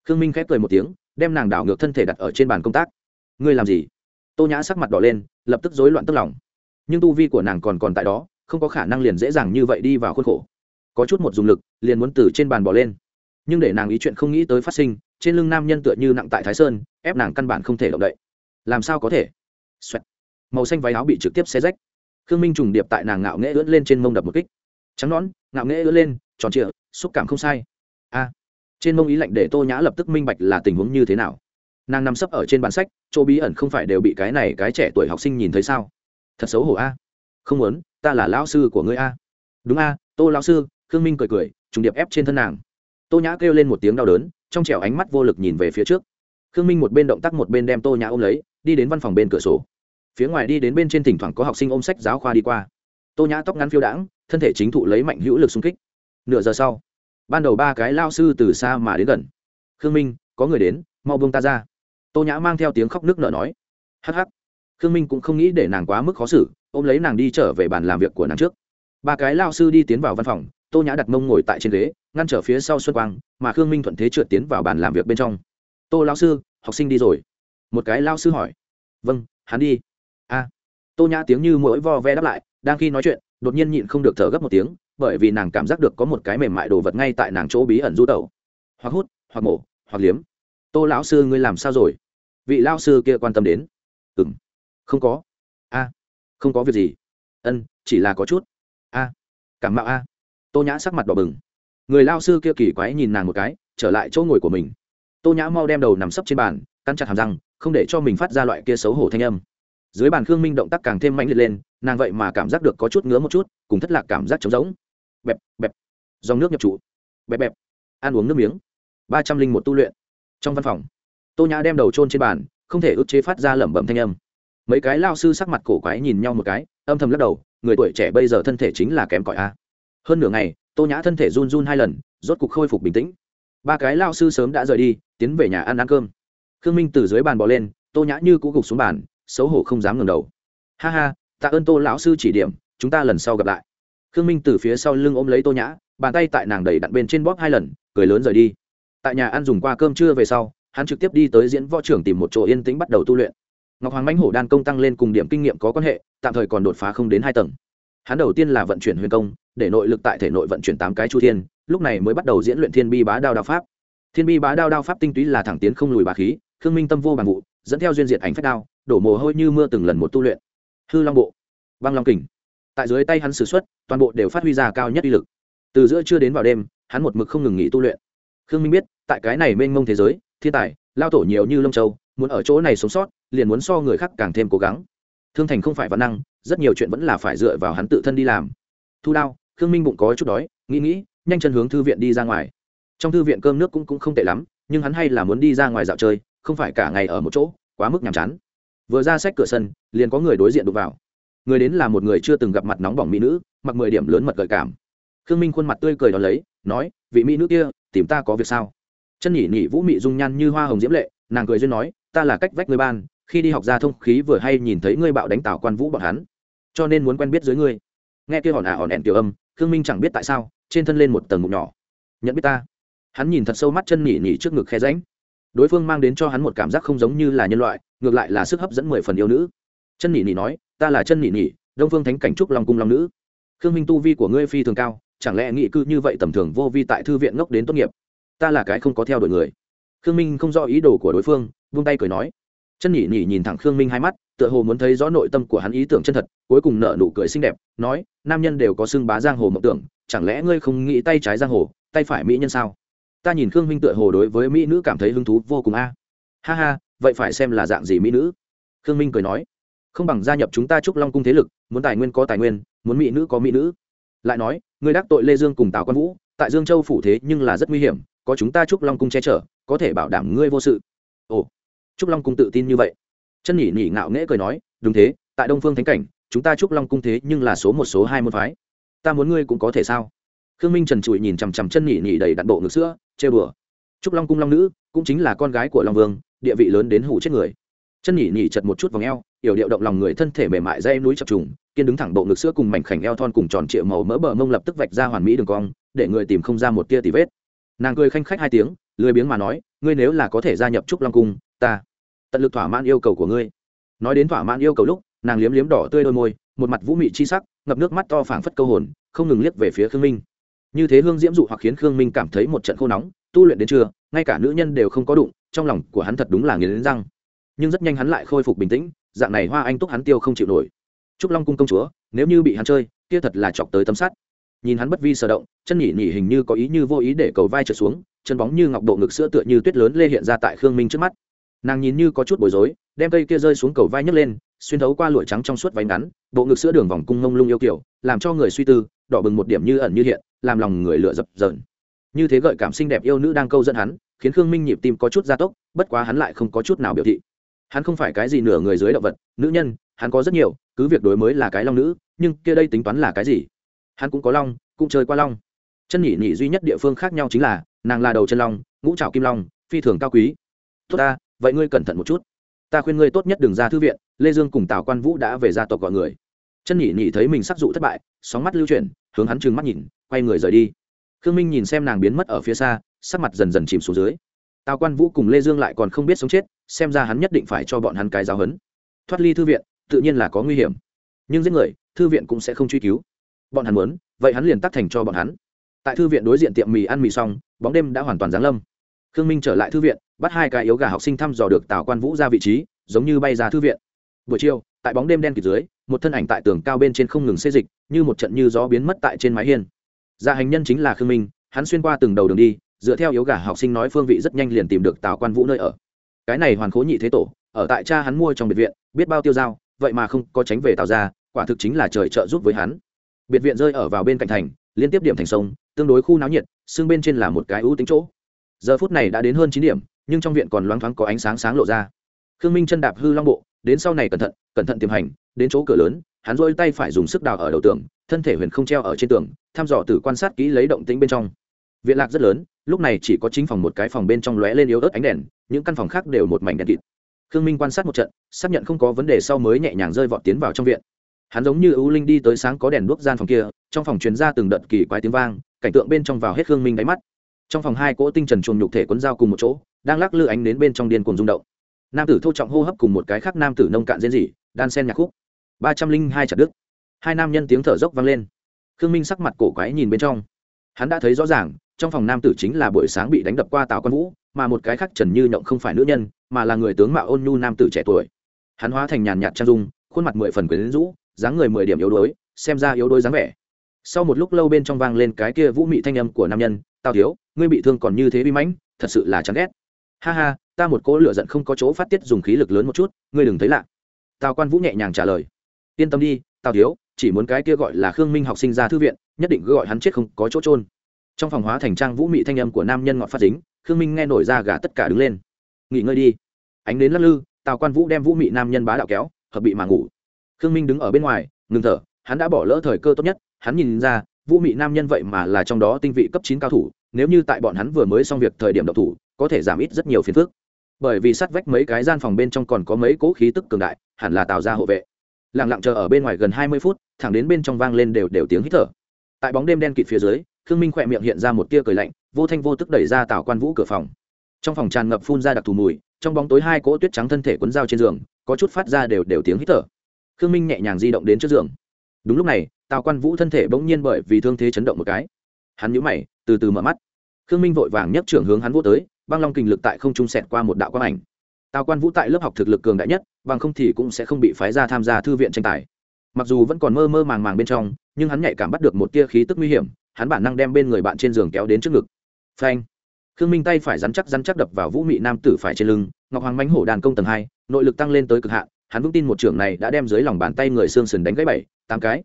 Khương minh khép cười một tiếng, đem nàng đảo ngược thân thể đặt ở trên bàn công tác. Ngươi làm gì? Tô nhã sắc mặt đỏ lên, lập tức rối loạn tức lòng. Nhưng tu vi của nàng còn còn tại đó, không có khả năng liền dễ dàng như vậy đi vào khuôn khổ. Có chút một dùng lực, liền muốn từ trên bàn bỏ lên. Nhưng để nàng ý chuyện không nghĩ tới phát sinh, trên lưng nam nhân tựa như nặng tại thái sơn, ép nàng căn bản không thể động đậy. Làm sao có thể、Xoẹt. Màu xanh váy áo bị trực tiếp xé rách. Khương minh trùng điệp tại nàng ngạo nghễ ưỡn lên trên mông đập một kích. Trắng nón ngạo nghễ ưỡn lên, tròn trịa, xúc cảm không sai. A. Trên mông ý lạnh để tô nhã lập tức minh bạch là tình huống như thế nào nàng nằm sấp ở trên bản sách, chỗ bí ẩn không phải đều bị cái này cái trẻ tuổi học sinh nhìn thấy sao? Thật xấu hổ a. Không muốn, ta là lão sư của ngươi a. Đúng a, tô lão sư, khương minh cười cười, trùng điệp ép trên thân nàng. Tô nhã kêu lên một tiếng đau đớn, trong trẻo ánh mắt vô lực nhìn về phía trước. Khương minh một bên động tác một bên đem tô nhã ôm lấy, đi đến văn phòng bên cửa sổ. Phía ngoài đi đến bên trên thỉnh thoảng có học sinh ôm sách giáo khoa đi qua. Tô nhã tóc ngắn phiêu đãng, thân thể chính thụ lấy mạnh hữu lực xung kích. Nửa giờ sau, ban đầu ba cái lao sư từ xa mà đến gần. Khương minh, có người đến, mau buông ta ra tô nhã mang theo tiếng khóc nước nợ nói hh khương minh cũng không nghĩ để nàng quá mức khó xử, ôm lấy nàng đi trở về bàn làm việc của nàng trước. Ba cái lao sư đi tiến vào văn phòng, tô nhã đặt mông ngồi tại trên ghế, ngăn trở phía sau xuân quang, mà khương minh thuận thế trượt tiến vào bàn làm việc bên trong. Tô lao sư, học sinh đi rồi. Một cái lao sư hỏi. Vâng hắn đi. A. Tô nhã tiếng như mỗi vo ve đáp lại, đang khi nói chuyện, đột nhiên nhịn không được thở gấp một tiếng, bởi vì nàng cảm giác được có một cái mềm mại đồ vật ngay tại nàng chỗ bí ẩn du tẩu. Hoặc hút, hoặc mổ, hoặc liếm. Tô lão sư, ngươi làm sao rồi? Vị lao sư kia quan tâm đến. Ừ m không có. A. Không có việc gì. Ân, chỉ là có chút. A. Cảm mạo a. Tô nhã sắc mặt đỏ bừng. Người lao sư kia kỳ quái nhìn nàng một cái, trở lại chỗ ngồi của mình. Tô nhã mau đem đầu nằm sấp trên bàn căn chặt hàm răng, không để cho mình phát ra loại kia xấu hổ thanh âm. Dưới bàn khương minh động tác càng thêm mạnh liệt lên, nàng vậy mà cảm giác được có chút ngứa một chút, cùng thất lạc cảm giác trống rỗng. Bẹp bẹp. Dòng nước nhập trụ. Bẹp bẹp. Ăn uống nước miếng. Ba trăm linh một tu luyện. Trong văn phòng tô nhã đem đầu trôn trên bàn, không thể ức chế phát ra lẩm bẩm thanh âm. Mấy cái lao sư sắc mặt cổ quái nhìn nhau một cái, âm thầm lắc đầu, người tuổi trẻ bây giờ thân thể chính là kém cỏi a. Hơn nửa ngày, tô nhã thân thể run run hai lần, rốt cục khôi phục bình tĩnh. Ba cái lao sư sớm đã rời đi, tiến về nhà ăn ăn cơm. Khương minh từ dưới bàn bỏ lên, tô nhã như cũ gục xuống bàn, xấu hổ không dám ngẩng đầu. Ha ha, tạ ơn tô lão sư chỉ điểm, chúng ta lần sau gặp lại. Khương minh từ phía sau lưng ôm lấy tô nhã, bàn tay tại nàng đầy đặn bên trên bóp hai lần, cười lớn rời đi. Tại nhà ăn dùng qua cơm trưa về sau hắn trực tiếp đi tới diễn võ trưởng tìm một chỗ yên tĩnh bắt đầu tu luyện. Ngọc hoàng mãnh hổ đan công tăng lên cùng điểm kinh nghiệm có quan hệ, tạm thời còn đột phá không đến hai tầng. Hắn đầu tiên là vận chuyển huyền công, để nội lực tại thể nội vận chuyển tám cái chu thiên, lúc này mới bắt đầu diễn luyện thiên bi bá đao đao pháp. Thiên bi bá đao đao pháp tinh túy là thẳng tiến không lùi bá khí, khương minh tâm vô bằng vụ, dẫn theo duyên diệt ảnh phách đao, đổ mồ hôi như mưa từng lần một tu luyện. Hư long bộ băng long kình. Tại dưới tay hắn s ử x u ấ t toàn bộ đều phát huy ra cao nhất uy lực. Từ giữa trưa đến vào đêm, hắn một mực không ngừng nghỉ tu luyện. Khương minh biết, tại cái này mênh mông thế giới thiên tài lao tổ nhiều như lông châu muốn ở chỗ này sống sót liền muốn so người khác càng thêm cố gắng. Thương thành không phải văn năng rất nhiều chuyện vẫn là phải dựa vào hắn tự thân đi làm. Thu đao khương minh bụng có chút đói nghĩ nghĩ nhanh chân hướng thư viện đi ra ngoài. Trong thư viện cơm nước cũng, cũng không tệ lắm nhưng hắn hay là muốn đi ra ngoài dạo chơi không phải cả ngày ở một chỗ quá mức nhàm chán. Vừa ra sách cửa sân liền có người đối diện đụng vào. Người đến là một người chưa từng gặp mặt nóng bỏng mỹ nữ mặc mười điểm lớn mật gợi cảm. Khương minh khuôn mặt tươi cười đón lấy nói vị mỹ nữ kia tìm ta có việc sao? Chân nhỉ nhỉ vũ mị dung nhan như hoa hồng diễm lệ, nàng cười duyên nói, ta là cách vách người ban, khi đi học ra thông khí vừa hay nhìn thấy ngươi bạo đánh tào quan vũ bọn hắn, cho nên muốn quen biết dưới ngươi. Nghe kia hòn ả à hòn ẹn tiểu âm, khương minh chẳng biết tại sao, trên thân lên một tầng ngục nhỏ. Nhận biết ta? Hắn nhìn thật sâu mắt chân nhỉ nhỉ trước ngực khe ránh đối phương mang đến cho hắn một cảm giác không giống như là nhân loại, ngược lại là sức hấp dẫn mười phần yêu nữ. Chân nhỉ nhỉ nói, ta là chân nhỉ nhỉ, đông phương thánh cảnh trúc long cung long nữ. Khương minh tu vi của ngươi phi thường cao, chẳng lẽ nghị cư như vậy tầm thường vô vi tại thư viện ngốc đến tốt nghiệp? Ta là cái không có theo đuổi người. Khương minh không rõ ý đồ của đối phương, vung tay cười nói. Chân nhỉ nhỉ nhìn thẳng khương minh hai mắt, tựa hồ muốn thấy rõ nội tâm của hắn ý tưởng chân thật, cuối cùng nợ nụ cười xinh đẹp, nói, nam nhân đều có xưng bá giang hồ mộng tưởng, chẳng lẽ ngươi không nghĩ tay trái giang hồ, tay phải mỹ nhân sao? Ta nhìn khương minh tựa hồ đối với mỹ nữ cảm thấy hứng thú vô cùng a. Ha ha, vậy phải xem là dạng gì mỹ nữ? Khương minh cười nói. Không bằng gia nhập chúng ta trúc long cung thế lực, muốn tài nguyên có tài nguyên, muốn mỹ nữ có mỹ nữ. Lại nói, ngươi đắc tội lê dương cùng tào quan vũ, tại dương châu phủ thế nhưng là rất nguy hiểm có chúng ta trúc long cung che chở, có thể bảo đảm ngươi vô sự. Ồ, trúc long cung tự tin như vậy. Chân nhỉ nhỉ ngạo nghễ cười nói, đúng thế, tại đông phương thánh cảnh, chúng ta trúc long cung thế nhưng là số một, số hai môn phái. Ta muốn ngươi cũng có thể sao? Khương minh trần trụi nhìn chằm chằm chân nhỉ nhỉ đầy đặn bộ ngực sữa chê bừa trúc long cung long nữ, cũng chính là con gái của long vương, địa vị lớn đến hủ chết người. Chân nhỉ nhỉ chật một chút vòng eo, yểu điệu động lòng người thân thể mềm mại dây núi chập trùng, kiên đứng thẳng bộ ngực sữa cùng mảnh khảnh eo thon cùng tròn triệu màu mỡ bờ mông lập tức vạch ra hoàn mỹ đường cong, để người tìm không ra một tia tì vết nàng cười khanh khách hai tiếng, lười biếng mà nói, ngươi nếu là có thể gia nhập trúc long cung, ta tận lực thỏa mãn yêu cầu của ngươi. Nói đến thỏa mãn yêu cầu lúc, nàng liếm liếm đỏ tươi đôi môi, một mặt vũ mị chi sắc, ngập nước mắt to phảng phất câu hồn, không ngừng liếc về phía khương minh. Như thế hương diễm dụ hoặc khiến khương minh cảm thấy một trận khô nóng, tu luyện đến trưa, ngay cả nữ nhân đều không có đụng, trong lòng của hắn thật đúng là nghiến răng. Nhưng rất nhanh hắn lại khôi phục bình tĩnh, dạng này hoa anh túc hắn tiêu không chịu nổi. Trúc long cung công chúa, nếu như bị hắn chơi, kia thật là chọc tới tấm sắt nhìn hắn bất vi sở động, chân nhỉ nhỉ hình như có ý như vô ý để cầu vai trở xuống, chân bóng như ngọc bộ ngực sữa tựa như tuyết lớn lê hiện ra tại khương minh trước mắt. Nàng nhìn như có chút bối rối, đem cây kia rơi xuống cầu vai nhấc lên, xuyên thấu qua lụa trắng trong suốt váy ngắn, bộ ngực sữa đường vòng cung ngông lung yêu kiểu, làm cho người suy tư, đỏ bừng một điểm như ẩn như hiện, làm lòng người lựa dập dờn. Như thế gợi cảm xinh đẹp yêu nữ đang câu dẫn hắn, khiến khương minh nhịp tim có chút gia tốc, bất quá hắn lại không có chút nào biểu thị. Hắn không phải cái gì nửa người dưới động vật, nữ nhân, hắn có rất nhiều, cứ việc đối mới là cái long nữ, nhưng kia đây tính toán là cái gì? Hắn cũng có long, cũng chơi qua long. Chân nhỉ nhỉ duy nhất địa phương khác nhau chính là, nàng là đầu chân long, ngũ trào kim long, phi thường cao quý. Tốt ta, vậy ngươi cẩn thận một chút. Ta khuyên ngươi tốt nhất đừng ra thư viện, lê dương cùng tào quan vũ đã về gia tộc gọi người. Chân nhỉ nhỉ thấy mình sắc dụ thất bại, sóng mắt lưu chuyển, hướng hắn trừng mắt nhìn, quay người rời đi. Khương minh nhìn xem nàng biến mất ở phía xa, sắc mặt dần dần chìm xuống dưới. Tào quan vũ cùng lê dương lại còn không biết sống chết, xem ra hắn nhất định phải cho bọn hắn cái giáo hấn thoát ly thư viện, tự nhiên là có nguy hiểm. Nhưng giết người, thư viện cũng sẽ không truy cứu bọn hắn muốn, vậy hắn liền tắt thành cho bọn hắn. Tại thư viện đối diện tiệm mì ăn mì xong, bóng đêm đã hoàn toàn giáng lâm. Khương minh trở lại thư viện, bắt hai cái yếu gà học sinh thăm dò được tào quan vũ ra vị trí, giống như bay ra thư viện. Buổi chiều, tại bóng đêm đen kịt dưới, một thân ảnh tại tường cao bên trên không ngừng xê dịch, như một trận như gió biến mất tại trên mái hiên. Gia hành nhân chính là khương minh, hắn xuyên qua từng đầu đường đi, dựa theo yếu gà học sinh nói phương vị rất nhanh liền tìm được tào quan vũ nơi ở. Cái này hoàn khố nhị thế tổ, ở tại cha hắn mua trong biệt viện, biết bao tiêu dao, vậy mà không có tránh về tào ra quả thực chính là trời trợ giúp với hắn biệt viện rơi ở vào bên cạnh thành, liên tiếp điểm thành sông, tương đối khu náo nhiệt, xương bên trên là một cái ưu tính chỗ. Giờ phút này đã đến hơn chín điểm, nhưng trong viện còn loáng thoáng có ánh sáng sáng lộ ra. Khương minh chân đạp hư long bộ, đến sau này cẩn thận cẩn thận tiềm hành, đến chỗ cửa lớn, hắn dôi tay phải dùng sức đào ở đầu tường, thân thể huyền không treo ở trên tường, thăm dò từ quan sát kỹ lấy động tĩnh bên trong. Viện lạc rất lớn, lúc này chỉ có chính phòng một cái phòng bên trong lóe lên yếu ớt ánh đèn, những căn phòng khác đều một mảnh đèn kịt. Khương minh quan sát một trận, xác nhận không có vấn đề sau mới nhẹ nhàng rơi vọt tiến vào trong viện hắn giống như ưu linh đi tới sáng có đèn đuốc gian phòng kia, trong phòng truyền ra từng đợt kỳ quái tiếng vang, cảnh tượng bên trong vào hết khương minh đáy mắt. Trong phòng hai cỗ tinh trần chuồng nhục thể quấn dao cùng một chỗ, đang lắc lư ánh đến bên trong điên cuồng rung động. Nam tử thô trọng hô hấp cùng một cái khác nam tử nông cạn diễn dị đan sen nhạc khúc. Ba trăm linh hai chặt đức hai nam nhân tiếng thở dốc vang lên. Khương minh sắc mặt cổ quái nhìn bên trong. Hắn đã thấy rõ ràng, trong phòng nam tử chính là buổi sáng bị đánh đập qua tào quan vũ, mà một cái khác trần như nhộng không phải nữ nhân, mà là người tướng mạo ôn nhu nam tử trẻ tuổi. Hắn hóa thành nhàn nhạt trang dung, khuôn mặt mười phần quyến rũ dáng người mười điểm yếu đuối, xem ra yếu đuối dáng vẻ. Sau một lúc lâu bên trong vang lên cái kia vũ mị thanh âm của nam nhân tao thiếu, ngươi bị thương còn như thế bi mãnh, thật sự là chán ghét. Ha ha, ta một cỗ lửa giận không có chỗ phát tiết dùng khí lực lớn một chút, ngươi đừng thấy lạ. Tào quan vũ nhẹ nhàng trả lời. Yên tâm đi, tào thiếu, chỉ muốn cái kia gọi là khương minh học sinh ra thư viện, nhất định gọi hắn chết không có chỗ trôn trong phòng hóa thành trang vũ mị thanh âm của nam nhân ngọt phát dính, khương minh nghe nổi ra gà tất cả đứng lên. Nghỉ ngơi đi. Ánh đến lắc lư, tào quan vũ đem vũ mị nam nhân bá đạo kéo, hợp bị mà ngủ khương minh đứng ở bên ngoài, ngừng thở, hắn đã bỏ lỡ thời cơ tốt nhất, hắn nhìn ra, vũ mị nam nhân vậy mà là trong đó tinh vị cấp chín cao thủ, nếu như tại bọn hắn vừa mới xong việc thời điểm độc thủ, có thể giảm ít rất nhiều phiền phức. Bởi vì sát vách mấy cái gian phòng bên trong còn có mấy cỗ khí tức cường đại, hẳn là tạo ra hộ vệ. Lặng lặng chờ ở bên ngoài gần hai mươi phút, thẳng đến bên trong vang lên đều đều tiếng hít thở. Tại bóng đêm đen kịt phía dưới, khương minh khỏe miệng hiện ra một tia cười lạnh, vô thanh vô tức đẩy ra tào quan vũ cửa phòng. Trong phòng tràn ngập phun ra đặc thù mùi, trong bóng tối hai cỗ tuyết trắng thân thể quấn dao trên giường, có chút phát ra đều đều tiếng hít thở khương minh nhẹ nhàng di động đến trước giường. Đúng lúc này, tào quan vũ thân thể bỗng nhiên bởi vì thương thế chấn động một cái. Hắn nhũ mày, từ từ mở mắt. Khương minh vội vàng nhấc trưởng hướng hắn vô tới, băng long kình lực tại không trung sẹt qua một đạo quang ảnh. Tào quan vũ tại lớp học thực lực cường đại nhất, bằng không thì cũng sẽ không bị phái ra tham gia thư viện tranh tài. Mặc dù vẫn còn mơ mơ màng màng bên trong, nhưng hắn nhạy cảm bắt được một tia khí tức nguy hiểm, hắn bản năng đem bên người bạn trên giường kéo đến trước ngực. Phanh! Khương minh tay phải rắn chắc rắn chắc đập vào vũ mị nam tử phải trên lưng, ngọc hoàng mánh hổ đàn công tầng hai, nội lực tăng lên tới cực hạn hắn vững tin một trưởng này đã đem dưới lòng bàn tay người xương sườn đánh gãy bảy, tám cái.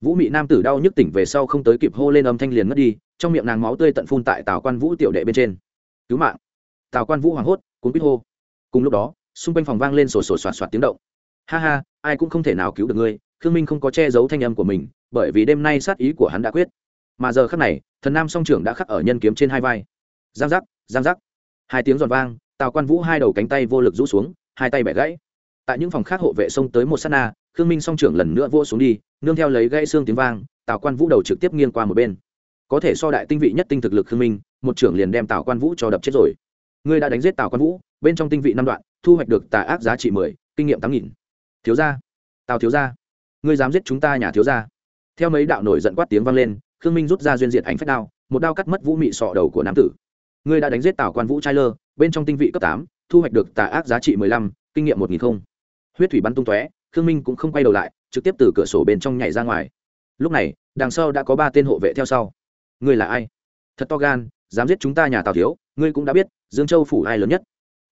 Vũ mị nam tử đau nhức tỉnh về sau không tới kịp hô lên âm thanh liền mất đi, trong miệng nàng máu tươi tận phun tại tào quan vũ tiểu đệ bên trên. Cứu mạng! Tào quan vũ hoảng hốt, cuốn quýt hô. Cùng lúc đó, xung quanh phòng vang lên sổ sổ soạt soạt tiếng động. Ha ha, ai cũng không thể nào cứu được ngươi, khương minh không có che giấu thanh âm của mình, bởi vì đêm nay sát ý của hắn đã quyết. Mà giờ khắc này, thần nam song trưởng đã khắc ở nhân kiếm trên hai vai. Giang giác giang giác. Hai tiếng giòn vang, tào quan vũ hai đầu cánh tay vô lực rũ xuống, hai tay bẻ gãy tại những phòng khác hộ vệ xông tới một s á t na, khương minh song trưởng lần nữa vô xuống đi, nương theo lấy gãy xương tiếng vang, tào quan vũ đầu trực tiếp nghiêng qua một bên. Có thể so đại tinh vị nhất tinh thực lực khương minh, một trưởng liền đem tào quan vũ cho đập chết rồi. Ngươi đã đánh giết tào quan vũ, bên trong tinh vị năm đoạn, thu hoạch được tà ác giá trị mười, kinh nghiệm tám nghìn. Thiếu gia, tào thiếu gia, ngươi dám giết chúng ta nhà thiếu gia. Theo mấy đạo nổi giận quát tiếng vang lên, khương minh rút ra duyên diện ảnh phách đao, một đao cắt mất vũ mị sọ đầu của nam tử. Ngươi đã đánh giết tào quan vũ trai lơ, bên trong tinh vị cấp tám, thu hoạch được tà ác giá trị mười lăm, kinh nghiệm một nghìn không huyết thủy bắn tung tóe, khương minh cũng không quay đầu lại, trực tiếp từ cửa sổ bên trong nhảy ra ngoài. Lúc này, đằng sau đã có ba tên hộ vệ theo sau. Ngươi là ai? Thật to gan, dám giết chúng ta nhà tào thiếu, ngươi cũng đã biết, dương châu phủ ai lớn nhất.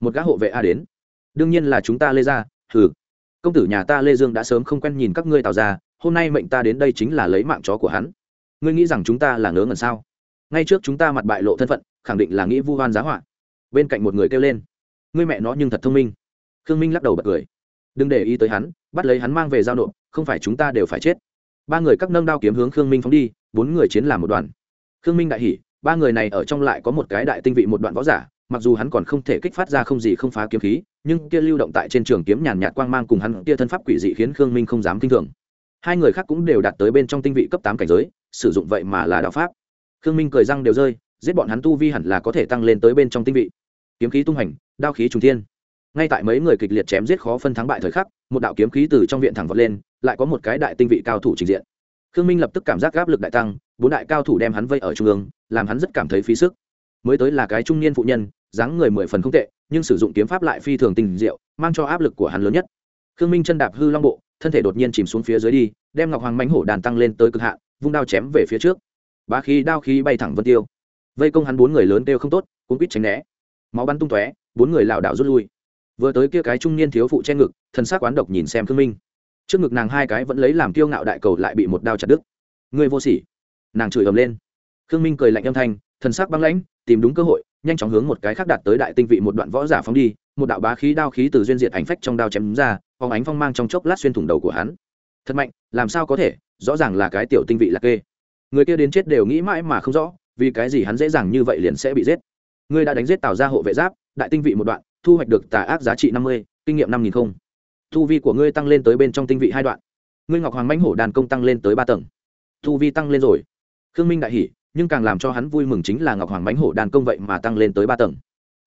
Một gã hộ vệ a đến. Đương nhiên là chúng ta lê ra hừ. Công tử nhà ta lê dương đã sớm không quen nhìn các ngươi tào ra hôm nay mệnh ta đến đây chính là lấy mạng chó của hắn. Ngươi nghĩ rằng chúng ta là ngớ ngẩn sao? Ngay trước chúng ta mặt bại lộ thân phận, khẳng định là nghĩ vu hoan giá họa. Bên cạnh một người kêu lên. Ngươi mẹ nó nhưng thật thông minh. Khương minh lắc đầu bật cười đừng để ý tới hắn, bắt lấy hắn mang về giao nộp, không phải chúng ta đều phải chết. Ba người các nâng đao kiếm hướng khương minh phóng đi, bốn người chiến làm một đoàn. Khương minh đại hỉ, ba người này ở trong lại có một cái đại tinh vị một đoạn võ giả, mặc dù hắn còn không thể kích phát ra không gì không phá kiếm khí, nhưng kia lưu động tại trên trường kiếm nhàn nhạt quang mang cùng hắn kia thân pháp quỷ dị khiến khương minh không dám kinh thường. Hai người khác cũng đều đạt tới bên trong tinh vị cấp tám cảnh giới, sử dụng vậy mà là đạo pháp. Khương minh cười răng đều rơi, giết bọn hắn tu vi hẳn là có thể tăng lên tới bên trong tinh vị. Kiếm khí tung hành, đao khí trùng thiên ngay tại mấy người kịch liệt chém giết khó phân thắng bại thời khắc, một đạo kiếm khí từ trong viện thẳng vọt lên, lại có một cái đại tinh vị cao thủ trình diện. Khương minh lập tức cảm giác áp lực đại tăng, bốn đại cao thủ đem hắn vây ở trung ương, làm hắn rất cảm thấy phí sức. Mới tới là cái trung niên phụ nhân, dáng người mười phần không tệ, nhưng sử dụng kiếm pháp lại phi thường tình diệu, mang cho áp lực của hắn lớn nhất. Khương minh chân đạp hư long bộ, thân thể đột nhiên chìm xuống phía dưới đi, đem ngọc hoàng mánh hổ đàn tăng lên tới cực hạn, vung đao chém về phía trước. Ba khí, đao khí bay thẳng vân tiêu. Vây công hắn bốn người lớn đều không tốt cũng quýt tránh né. Máu bắn tung tóe, bốn người lảo đảo rút lui vừa tới kia cái trung niên thiếu phụ che ngực thân xác oán độc nhìn xem khương minh. Trước ngực nàng hai cái vẫn lấy làm kiêu ngạo đại cầu lại bị một đao chặt đứt. Người vô sỉ. Nàng chửi ầm lên. Khương minh cười lạnh âm thanh, thần sắc băng lãnh, tìm đúng cơ hội, nhanh chóng hướng một cái khác đạt tới đại tinh vị một đoạn võ giả phóng đi, một đạo bá khí đao khí từ duyên diệt ảnh phách trong đao chém ra, phóng ánh phong mang trong chốc lát xuyên thủng đầu của hắn. Thật mạnh, làm sao có thể, rõ ràng là cái tiểu tinh vị là kê. Người kia đến chết đều nghĩ mãi mà không rõ, vì cái gì hắn dễ dàng như vậy liền sẽ bị giết. Ngươi đã đánh giết tào ra hộ vệ giáp, đại tinh vị một đoạn thu hoạch được tà ác giá trị năm mươi, kinh nghiệm năm nghìn không. Thu vi của ngươi tăng lên tới bên trong tinh vị hai đoạn. Ngươi ngọc hoàng mãnh hổ đàn công tăng lên tới ba tầng. Thu vi tăng lên rồi. Khương minh đại hỉ, nhưng càng làm cho hắn vui mừng chính là ngọc hoàng mãnh hổ đàn công vậy mà tăng lên tới ba tầng.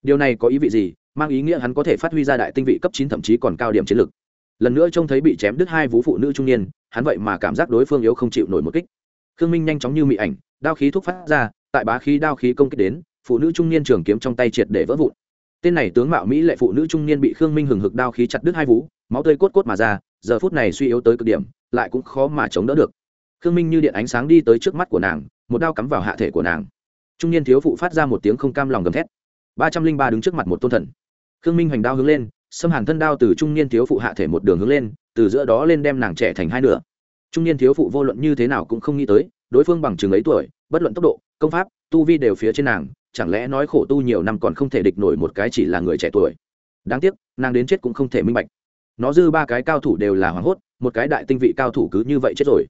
Điều này có ý vị gì? Mang ý nghĩa hắn có thể phát huy ra đại tinh vị cấp chín thậm chí còn cao điểm chiến lực. lần nữa trông thấy bị chém đứt hai vú phụ nữ trung niên, hắn vậy mà cảm giác đối phương yếu không chịu nổi một kích. Khương minh nhanh chóng như mị ảnh, đao khí thúc phát ra, tại bá khí đao khí công kích đến, phụ nữ trung niên trường kiếm trong tay triệt để vỡ vụn tên này tướng mạo mỹ lệ phụ nữ trung niên bị khương minh hừng hực đao khí chặt đứt hai vú, máu tươi cốt cốt mà ra, giờ phút này suy yếu tới cực điểm, lại cũng khó mà chống đỡ được. Khương minh như điện ánh sáng đi tới trước mắt của nàng, một đao cắm vào hạ thể của nàng. Trung niên thiếu phụ phát ra một tiếng không cam lòng gầm thét. Ba trăm linh ba đứng trước mặt một tôn thần. Khương minh hoành đao hướng lên, xâm hàn thân đao từ trung niên thiếu phụ hạ thể một đường hướng lên, từ giữa đó lên đem nàng trẻ thành hai nửa. Trung niên thiếu phụ vô luận như thế nào cũng không nghĩ tới, đối phương bằng chừng ấy tuổi, bất luận tốc độ, công pháp, tu vi đều phía trên nàng chẳng lẽ nói khổ tu nhiều năm còn không thể địch nổi một cái chỉ là người trẻ tuổi? Đáng tiếc, nàng đến chết cũng không thể minh bạch. Nó dư ba cái cao thủ đều là hoảng hốt, một cái đại tinh vị cao thủ cứ như vậy chết rồi.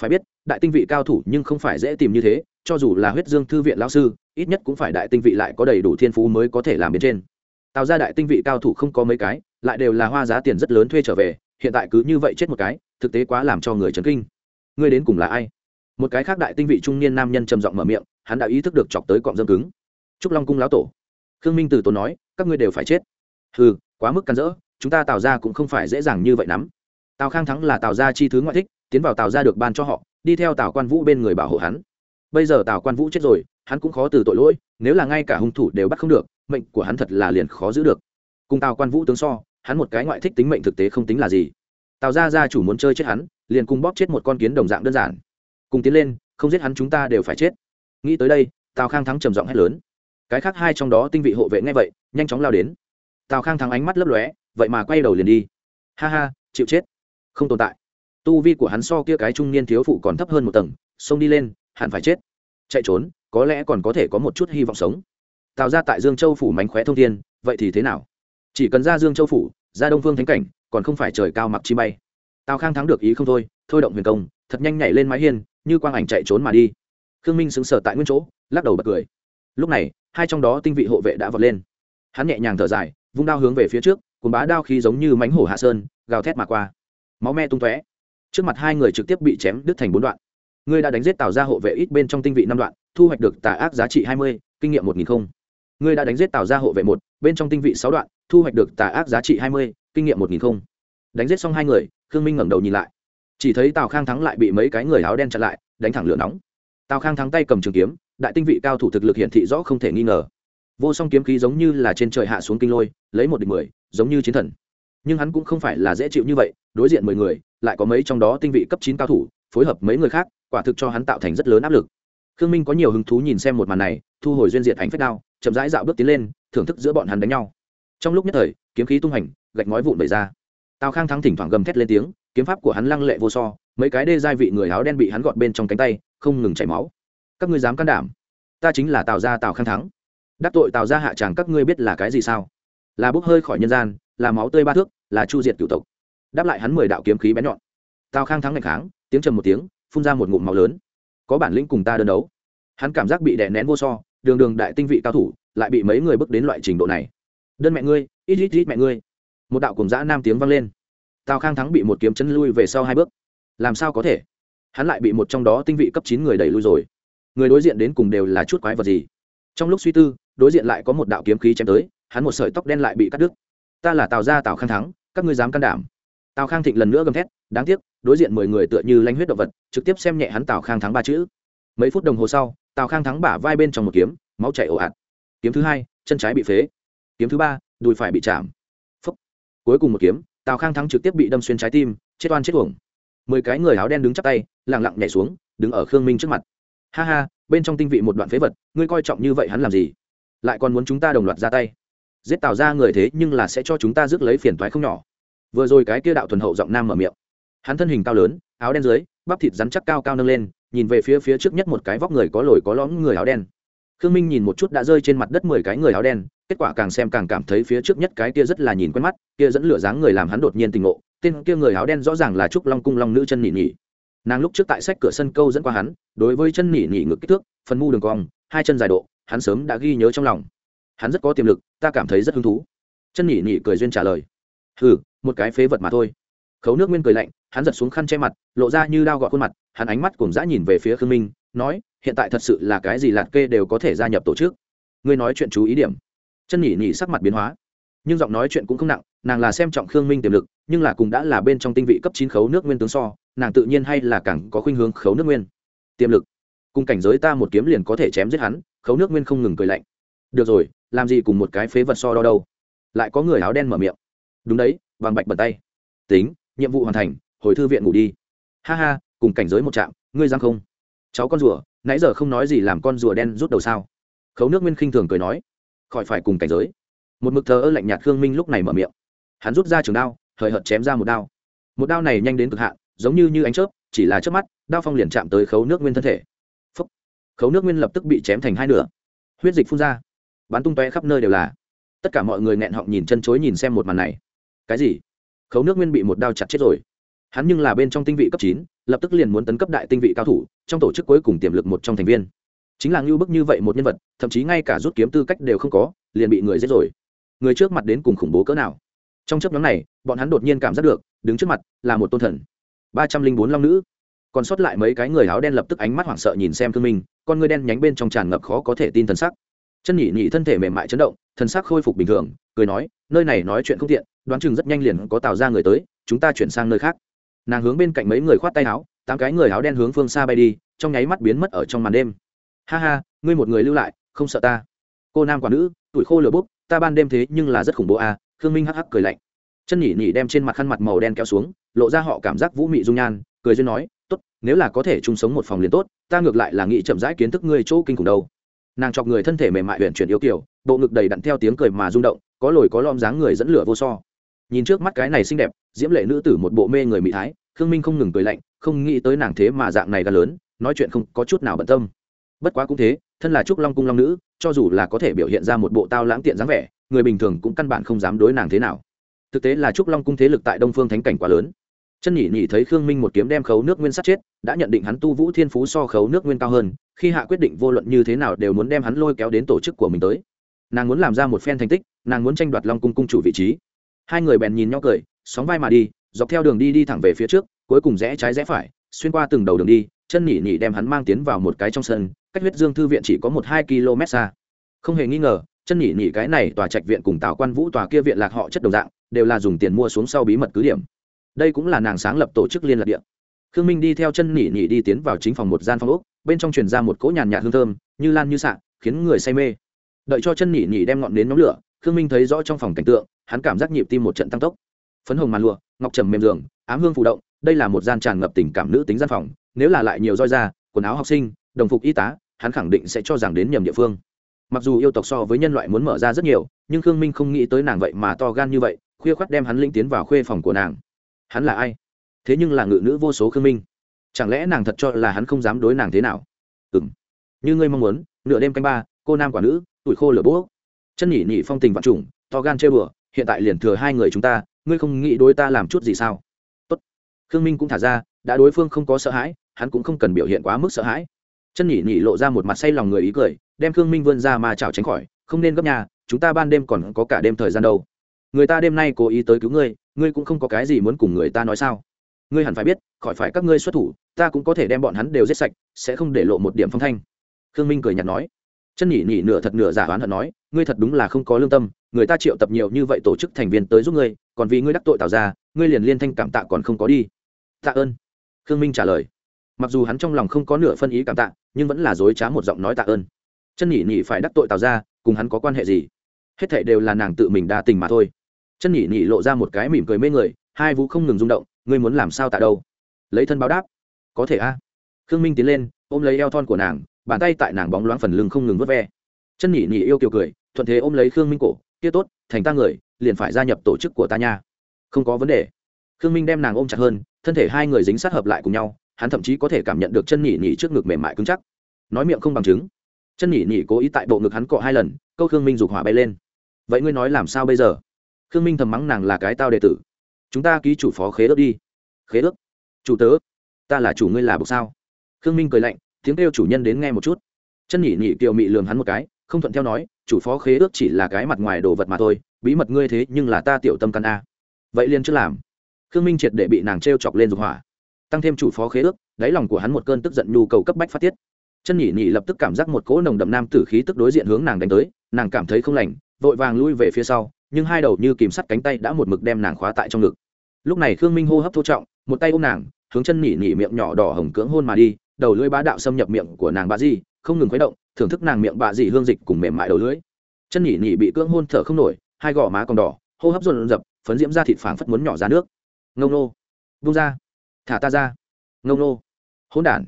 Phải biết, đại tinh vị cao thủ nhưng không phải dễ tìm như thế, cho dù là huyết dương thư viện lao sư, ít nhất cũng phải đại tinh vị lại có đầy đủ thiên phú mới có thể làm bên trên. Tạo ra đại tinh vị cao thủ không có mấy cái, lại đều là hoa giá tiền rất lớn thuê trở về, hiện tại cứ như vậy chết một cái, thực tế quá làm cho người chấn kinh. Ngươi đến cùng là ai? Một cái khác đại tinh vị trung niên nam nhân trầm giọng mở miệng, hắn đã ý thức được chọc tới cọng dâm cứng trúc long cung lão tổ khương minh từ tốn nói các ngươi đều phải chết hừ quá mức cắn rỡ chúng ta tạo ra cũng không phải dễ dàng như vậy lắm tào khang thắng là tào gia chi thứ ngoại thích tiến vào tào gia được ban cho họ đi theo tào quan vũ bên người bảo hộ hắn bây giờ tào quan vũ chết rồi hắn cũng khó từ tội lỗi nếu là ngay cả hung thủ đều bắt không được mệnh của hắn thật là liền khó giữ được cùng tào quan vũ tướng so hắn một cái ngoại thích tính mệnh thực tế không tính là gì tào gia gia chủ muốn chơi chết hắn liền cùng bóp chết một con kiến đồng dạng đơn giản cùng tiến lên không giết hắn chúng ta đều phải chết nghĩ tới đây tào khang thắng trầm giọng hét lớn cái khác hai trong đó tinh vị hộ vệ nghe vậy, nhanh chóng lao đến. Tào khang thắng ánh mắt lấp lóe, vậy mà quay đầu liền đi. Ha ha, chịu chết. Không tồn tại. Tu vi của hắn so kia cái trung niên thiếu phụ còn thấp hơn một tầng, xông đi lên, hẳn phải chết. Chạy trốn, có lẽ còn có thể có một chút hy vọng sống. Tào ra tại dương châu phủ mánh khóe thông thiên, vậy thì thế nào? Chỉ cần ra dương châu phủ, ra đông phương thánh cảnh, còn không phải trời cao mặc chi bay. Tào khang thắng được ý không thôi thôi động huyền công, thật nhanh nhảy lên mái hiên, như quang ảnh chạy trốn mà đi. Khương minh sững sờ tại nguyên chỗ, lắc đầu bật cười. Lúc này hai trong đó tinh vị hộ vệ đã vọt lên. Hắn nhẹ nhàng thở dài, vung đao hướng về phía trước cùng bá đao khí giống như mánh hổ hạ sơn, gào thét mà qua. Máu me tung tóe. Trước mặt hai người trực tiếp bị chém đứt thành bốn đoạn. Ngươi đã đánh giết tạo ra hộ vệ ít bên trong tinh vị năm đoạn, thu hoạch được tà ác giá trị hai mươi, kinh nghiệm một nghìn không. Ngươi đã đánh giết tạo ra hộ vệ một, bên trong tinh vị sáu đoạn, thu hoạch được tà ác giá trị hai mươi, kinh nghiệm một nghìn không. Đánh giết xong hai người, khương minh ngẩng đầu nhìn lại. Chỉ thấy tào khang thắng lại bị mấy cái người áo đen chặn lại, đánh thẳng lửa nóng. Tào khang thắng tay cầm trường kiếm đại tinh vị cao thủ thực lực hiển thị rõ không thể nghi ngờ. Vô song kiếm khí giống như là trên trời hạ xuống kinh lôi, lấy một địch mười, giống như chiến thần. Nhưng hắn cũng không phải là dễ chịu như vậy, đối diện mười người, lại có mấy trong đó tinh vị cấp chín cao thủ, phối hợp mấy người khác, quả thực cho hắn tạo thành rất lớn áp lực. Khương minh có nhiều hứng thú nhìn xem một màn này, thu hồi duyên diệt ảnh phép đao, chậm rãi dạo bước tiến lên, thưởng thức giữa bọn hắn đánh nhau. Trong lúc nhất thời, kiếm khí tung hành, gạch ngói vụn bày ra. Tào khang thắng thỉnh thoảng gầm thét lên tiếng, kiếm pháp của hắn lăng lệ vô so, mấy cái đê giai vị người áo đen bị hắn gọt bên trong cánh tay, không ngừng chảy máu các ngươi dám can đảm. Ta chính là tào gia tào khang thắng. Đắc tội tào gia hạ tràng các ngươi biết là cái gì sao? Là bốc hơi khỏi nhân gian, là máu tươi ba thước, là chu diệt cựu tộc. Đáp lại hắn mười đạo kiếm khí bén nhọn. Tào khang thắng ngày kháng, tiếng trầm một tiếng, phun ra một ngụm máu lớn. Có bản lĩnh cùng ta đơn đấu. Hắn cảm giác bị đè nén vô so, đường đường đại tinh vị cao thủ, lại bị mấy người bước đến loại trình độ này. Đơn mẹ ngươi, ít ít ít mẹ ngươi. Một đạo cùng dã nam tiếng vang lên. Tào khang thắng bị một kiếm chấn lui về sau hai bước. Làm sao có thể? Hắn lại bị một trong đó tinh vị cấp chín người đẩy lui rồi người đối diện đến cùng đều là chút quái vật gì? Trong lúc suy tư, đối diện lại có một đạo kiếm khí chém tới, hắn một sợi tóc đen lại bị cắt đứt. Ta là tào gia tào khang thắng, các ngươi dám can đảm. Tào khang thịnh lần nữa gầm thét, đáng tiếc, đối diện mười người tựa như lanh huyết động vật, trực tiếp xem nhẹ hắn tào khang thắng ba chữ. Mấy phút đồng hồ sau, tào khang thắng bả vai bên trong một kiếm, máu chảy ồ ạt. Kiếm thứ hai, chân trái bị phế. Kiếm thứ ba, đùi phải bị chạm. Phúc. cuối cùng một kiếm, tào khang thắng trực tiếp bị đâm xuyên trái tim, chết oan chết uổng. Mười cái người áo đen đứng chắp tay lẳng lặng nhảy xuống, đứng ở khương minh trước mặt ha ha, bên trong tinh vị một đoạn phế vật, ngươi coi trọng như vậy hắn làm gì? Lại còn muốn chúng ta đồng loạt ra tay. Giết tào ra người thế nhưng là sẽ cho chúng ta rước lấy phiền toái không nhỏ. Vừa rồi cái kia đạo thuần hậu giọng nam mở miệng. Hắn thân hình cao lớn, áo đen dưới, bắp thịt rắn chắc cao cao nâng lên, nhìn về phía phía trước nhất một cái vóc người có lồi có lõm người áo đen. Khương minh nhìn một chút đã rơi trên mặt đất mười cái người áo đen, kết quả càng xem càng cảm thấy phía trước nhất cái kia rất là nhìn quen mắt, kia dẫn lửa dáng người làm hắn đột nhiên tình ngộ, tên kia người áo đen rõ ràng là trúc long cung long nữ chân nhị nhị nàng lúc trước tại sách cửa sân câu dẫn qua hắn, đối với chân nỉ nỉ ngực kích thước, phần mu đường cong, hai chân dài độ, hắn sớm đã ghi nhớ trong lòng. Hắn rất có tiềm lực, ta cảm thấy rất hứng thú. Chân nỉ nỉ cười duyên trả lời. Ừ một cái phế vật mà thôi. Khấu nước nguyên cười lạnh, hắn giật xuống khăn che mặt, lộ ra như đao gọt khuôn mặt, hắn ánh mắt cùng dã nhìn về phía khương minh, nói, hiện tại thật sự là cái gì lạt kê đều có thể gia nhập tổ chức. Ngươi nói chuyện chú ý điểm. Chân nhỉ nhỉ sắc mặt biến hóa. Nhưng giọng nói chuyện cũng không nặng, nàng là xem trọng khương minh tiềm lực, nhưng là cùng đã là bên trong tinh vị cấp chín khấu nước nguyên tướng so nàng tự nhiên hay là càng có khuynh hướng khấu nước nguyên. Tiềm lực. Cùng cảnh giới ta một kiếm liền có thể chém giết hắn, khấu nước nguyên không ngừng cười lạnh. Được rồi, làm gì cùng một cái phế vật so đo đâu. Lại có người áo đen mở miệng. Đúng đấy, vàng bạch bật tay. Tính, nhiệm vụ hoàn thành, hồi thư viện ngủ đi. Ha ha, cùng cảnh giới một trạm, ngươi giang không? Cháu con rùa, nãy giờ không nói gì làm con rùa đen rút đầu sao? Khấu nước nguyên khinh thường cười nói. Khỏi phải cùng cảnh giới. Một mực thờ ơ lạnh nhạt khương minh lúc này mở miệng. Hắn rút ra trường đao, hời hợt chém ra một đao. Một đao này nhanh đến cực hạn giống như như ánh chớp, chỉ là chớp mắt, đao phong liền chạm tới khấu nước nguyên thân thể. Phúc. khấu nước nguyên lập tức bị chém thành hai nửa. Huyết dịch phun ra. Bắn tung tóe khắp nơi đều là. Tất cả mọi người nghẹn họng nhìn chân chối nhìn xem một màn này. Cái gì? Khấu nước nguyên bị một đao chặt chết rồi. Hắn nhưng là bên trong tinh vị cấp chín, lập tức liền muốn tấn cấp đại tinh vị cao thủ, trong tổ chức cuối cùng tiềm lực một trong thành viên. Chính là ngưu bức như vậy một nhân vật, thậm chí ngay cả rút kiếm tư cách đều không có, liền bị người giết rồi. Người trước mặt đến cùng khủng bố cỡ nào? Trong chấp nhóm này, bọn hắn đột nhiên cảm giác được, đứng trước mặt là một tôn thần ba trăm linh bốn long nữ. Còn sót lại mấy cái người áo đen lập tức ánh mắt hoảng sợ nhìn xem thương minh, con người đen nhánh bên trong tràn ngập khó có thể tin thần sắc. Chân nhị nhị thân thể mềm mại chấn động, thần sắc khôi phục bình thường, cười nói, nơi này nói chuyện không tiện, đoán chừng rất nhanh liền có tạo ra người tới, chúng ta chuyển sang nơi khác. Nàng hướng bên cạnh mấy người khoát tay áo, tám cái người áo đen hướng phương xa bay đi, trong nháy mắt biến mất ở trong màn đêm. Ha ha, ngươi một người lưu lại, không sợ ta. Cô nam quả nữ, tuổi khô lửa bốc, ta ban đêm thế nhưng là rất khủng bố à khương minh hắc hắc cười lạnh chân nhỉ nhỉ đem trên mặt khăn mặt màu đen kéo xuống, lộ ra họ cảm giác vũ mị dung nhan, cười duyên nói, tốt, nếu là có thể chung sống một phòng liền tốt, ta ngược lại là nghĩ chậm rãi kiến thức ngươi chỗ kinh khủng đâu. Nàng chọc người thân thể mềm mại huyện chuyển yêu kiểu bộ ngực đầy đặn theo tiếng cười mà rung động, có lồi có lom dáng người dẫn lửa vô so. Nhìn trước mắt cái này xinh đẹp, diễm lệ nữ tử một bộ mê người mỹ thái, khương minh không ngừng cười lạnh, không nghĩ tới nàng thế mà dạng này gần lớn, nói chuyện không có chút nào bận tâm. Bất quá cũng thế, thân là trúc long cung long nữ, cho dù là có thể biểu hiện ra một bộ tao lãng tiện dáng vẻ, người bình thường cũng căn bản không dám đối nàng thế nào thực tế là trúc long cung thế lực tại đông phương thánh cảnh quá lớn chân nhỉ nhỉ thấy khương minh một kiếm đem khấu nước nguyên sát chết đã nhận định hắn tu vũ thiên phú so khấu nước nguyên cao hơn khi hạ quyết định vô luận như thế nào đều muốn đem hắn lôi kéo đến tổ chức của mình tới nàng muốn làm ra một phen thành tích nàng muốn tranh đoạt long cung cung chủ vị trí hai người bèn nhìn nhau cười sóng vai mà đi dọc theo đường đi đi thẳng về phía trước cuối cùng rẽ trái rẽ phải xuyên qua từng đầu đường đi chân nhỉ nhỉ đem hắn mang tiến vào một cái trong sân cách huyết dương thư viện chỉ có một hai km xa không hề nghi ngờ chân nhỉ nhỉ cái này tòa trạch viện cùng tào quan vũ tòa kia viện lạc họ chất đồng dạng đều là dùng tiền mua xuống sau bí mật cứ điểm. Đây cũng là nàng sáng lập tổ chức liên lạc điện khương minh đi theo chân nỉ nỉ đi tiến vào chính phòng một gian phòng úc bên trong truyền ra một cỗ nhàn nhạt hương thơm, như lan như sạ khiến người say mê. Đợi cho chân nỉ nỉ đem ngọn đến nhóm lửa, khương minh thấy rõ trong phòng cảnh tượng, hắn cảm giác nhịp tim một trận tăng tốc. Phấn hồng màn lụa, ngọc trầm mềm giường ám hương phụ động, đây là một gian tràn ngập tình cảm nữ tính gian phòng, nếu là lại nhiều roi da quần áo học sinh, đồng phục y tá, hắn khẳng định sẽ cho rằng đến nhầm địa phương. Mặc dù yêu tộc so với nhân loại muốn mở ra rất nhiều, nhưng khương minh không nghĩ tới nàng vậy mà to gan như vậy khuya khoắt đem hắn linh tiến vào khuê phòng của nàng. Hắn là ai? Thế nhưng là ngự nữ vô số khương minh. Chẳng lẽ nàng thật cho là hắn không dám đối nàng thế nào? Ừ m như ngươi mong muốn, nửa đêm canh ba, cô nam quả nữ, tuổi khô lửa bố. Chân nhỉ nhỉ phong tình vạn trùng, to gan chơi bừa, hiện tại liền thừa hai người chúng ta, ngươi không nghĩ đối ta làm chút gì sao? Tốt. Khương minh cũng thả ra, đã đối phương không có sợ hãi, hắn cũng không cần biểu hiện quá mức sợ hãi. Chân nhỉ nhỉ lộ ra một mặt say lòng người ý cười, đem khương minh vươn ra mà chào tránh khỏi, không nên gấp nhà, chúng ta ban đêm còn có cả đêm thời gian đâu người ta đêm nay cố ý tới cứu ngươi ngươi cũng không có cái gì muốn cùng người ta nói sao? Ngươi hẳn phải biết, khỏi phải các ngươi xuất thủ, ta cũng có thể đem bọn hắn đều giết sạch, sẽ không để lộ một điểm phong thanh. Khương minh cười nhạt nói. Chân nhỉ nhỉ nửa thật nửa giả oán hận nói, ngươi thật đúng là không có lương tâm, người ta triệu tập nhiều như vậy tổ chức thành viên tới giúp ngươi, còn vì ngươi đắc tội tạo ra ngươi liền liên thanh cảm tạ còn không có đi. Tạ ơn. Khương minh trả lời. Mặc dù hắn trong lòng không có nửa phân ý cảm tạ, nhưng vẫn là dối trá một giọng nói tạ ơn. Chân nhỉ nhỉ phải đắc tội tạo ra cùng hắn có quan hệ gì? Hết thệ đều là nàng tự mình đa tình mà thôi chân nhỉ nhỉ lộ ra một cái mỉm cười mê người, hai vũ không ngừng rung động, ngươi muốn làm sao tạ đâu? Lấy thân báo đáp. Có thể a. Khương minh tiến lên, ôm lấy eo thon của nàng, bàn tay tại nàng bóng loáng phần lưng không ngừng vớt ve. Chân nhỉ nhỉ yêu kiều cười, thuận thế ôm lấy khương minh cổ, kia tốt, thành ta người, liền phải gia nhập tổ chức của ta nha. Không có vấn đề. Khương minh đem nàng ôm chặt hơn, thân thể hai người dính sát hợp lại cùng nhau, hắn thậm chí có thể cảm nhận được chân nhỉ nhỉ trước ngực mềm mại cứng chắc. Nói miệng không bằng chứng. Chân nhỉ nhỉ cố ý tại bộ ngực hắn cọ hai lần, câu khương minh dục hỏa bay lên. Vậy ngươi nói làm sao bây giờ? Khương minh thầm mắng nàng là cái tao đệ tử. Chúng ta ký chủ phó khế ước đi. Khế ước? Chủ tớ, ta là chủ ngươi là bậc sao? Khương minh cười lạnh, tiếng kêu chủ nhân đến nghe một chút. Chân nhỉ nhỉ kiều mị lường hắn một cái, không thuận theo nói, chủ phó khế ước chỉ là cái mặt ngoài đồ vật mà thôi, bí mật ngươi thế nhưng là ta tiểu tâm căn a. Vậy liền chưa làm. Khương minh triệt để bị nàng t r e o chọc lên dục hỏa. Tăng thêm chủ phó khế ước, đáy lòng của hắn một cơn tức giận nhu cầu cấp bách phát tiết. Chân nhỉ nhỉ lập tức cảm giác một cỗ nồng đậm nam tử khí tức đối diện hướng nàng đánh tới, nàng cảm thấy không lành, vội vàng lui về phía sau nhưng hai đầu như kìm sắt cánh tay đã một mực đem nàng khóa tại trong ngực. Lúc này khương minh hô hấp thô trọng, một tay ôm nàng, hướng chân nỉ nỉ miệng nhỏ đỏ hồng cưỡng hôn mà đi, đầu lưỡi bá đạo xâm nhập miệng của nàng bà di, không ngừng khuấy động, thưởng thức nàng miệng bà di hương dịch cùng mềm mại đầu lưỡi. Chân nỉ nỉ bị cưỡng hôn thở không nổi, hai gò má còn đỏ, hô hấp dồn dập phấn diễm ra thịt phảng phất muốn nhỏ ra nước. Ngông nô vung ra, thả ta ra. Ngông nô, hỗn đản.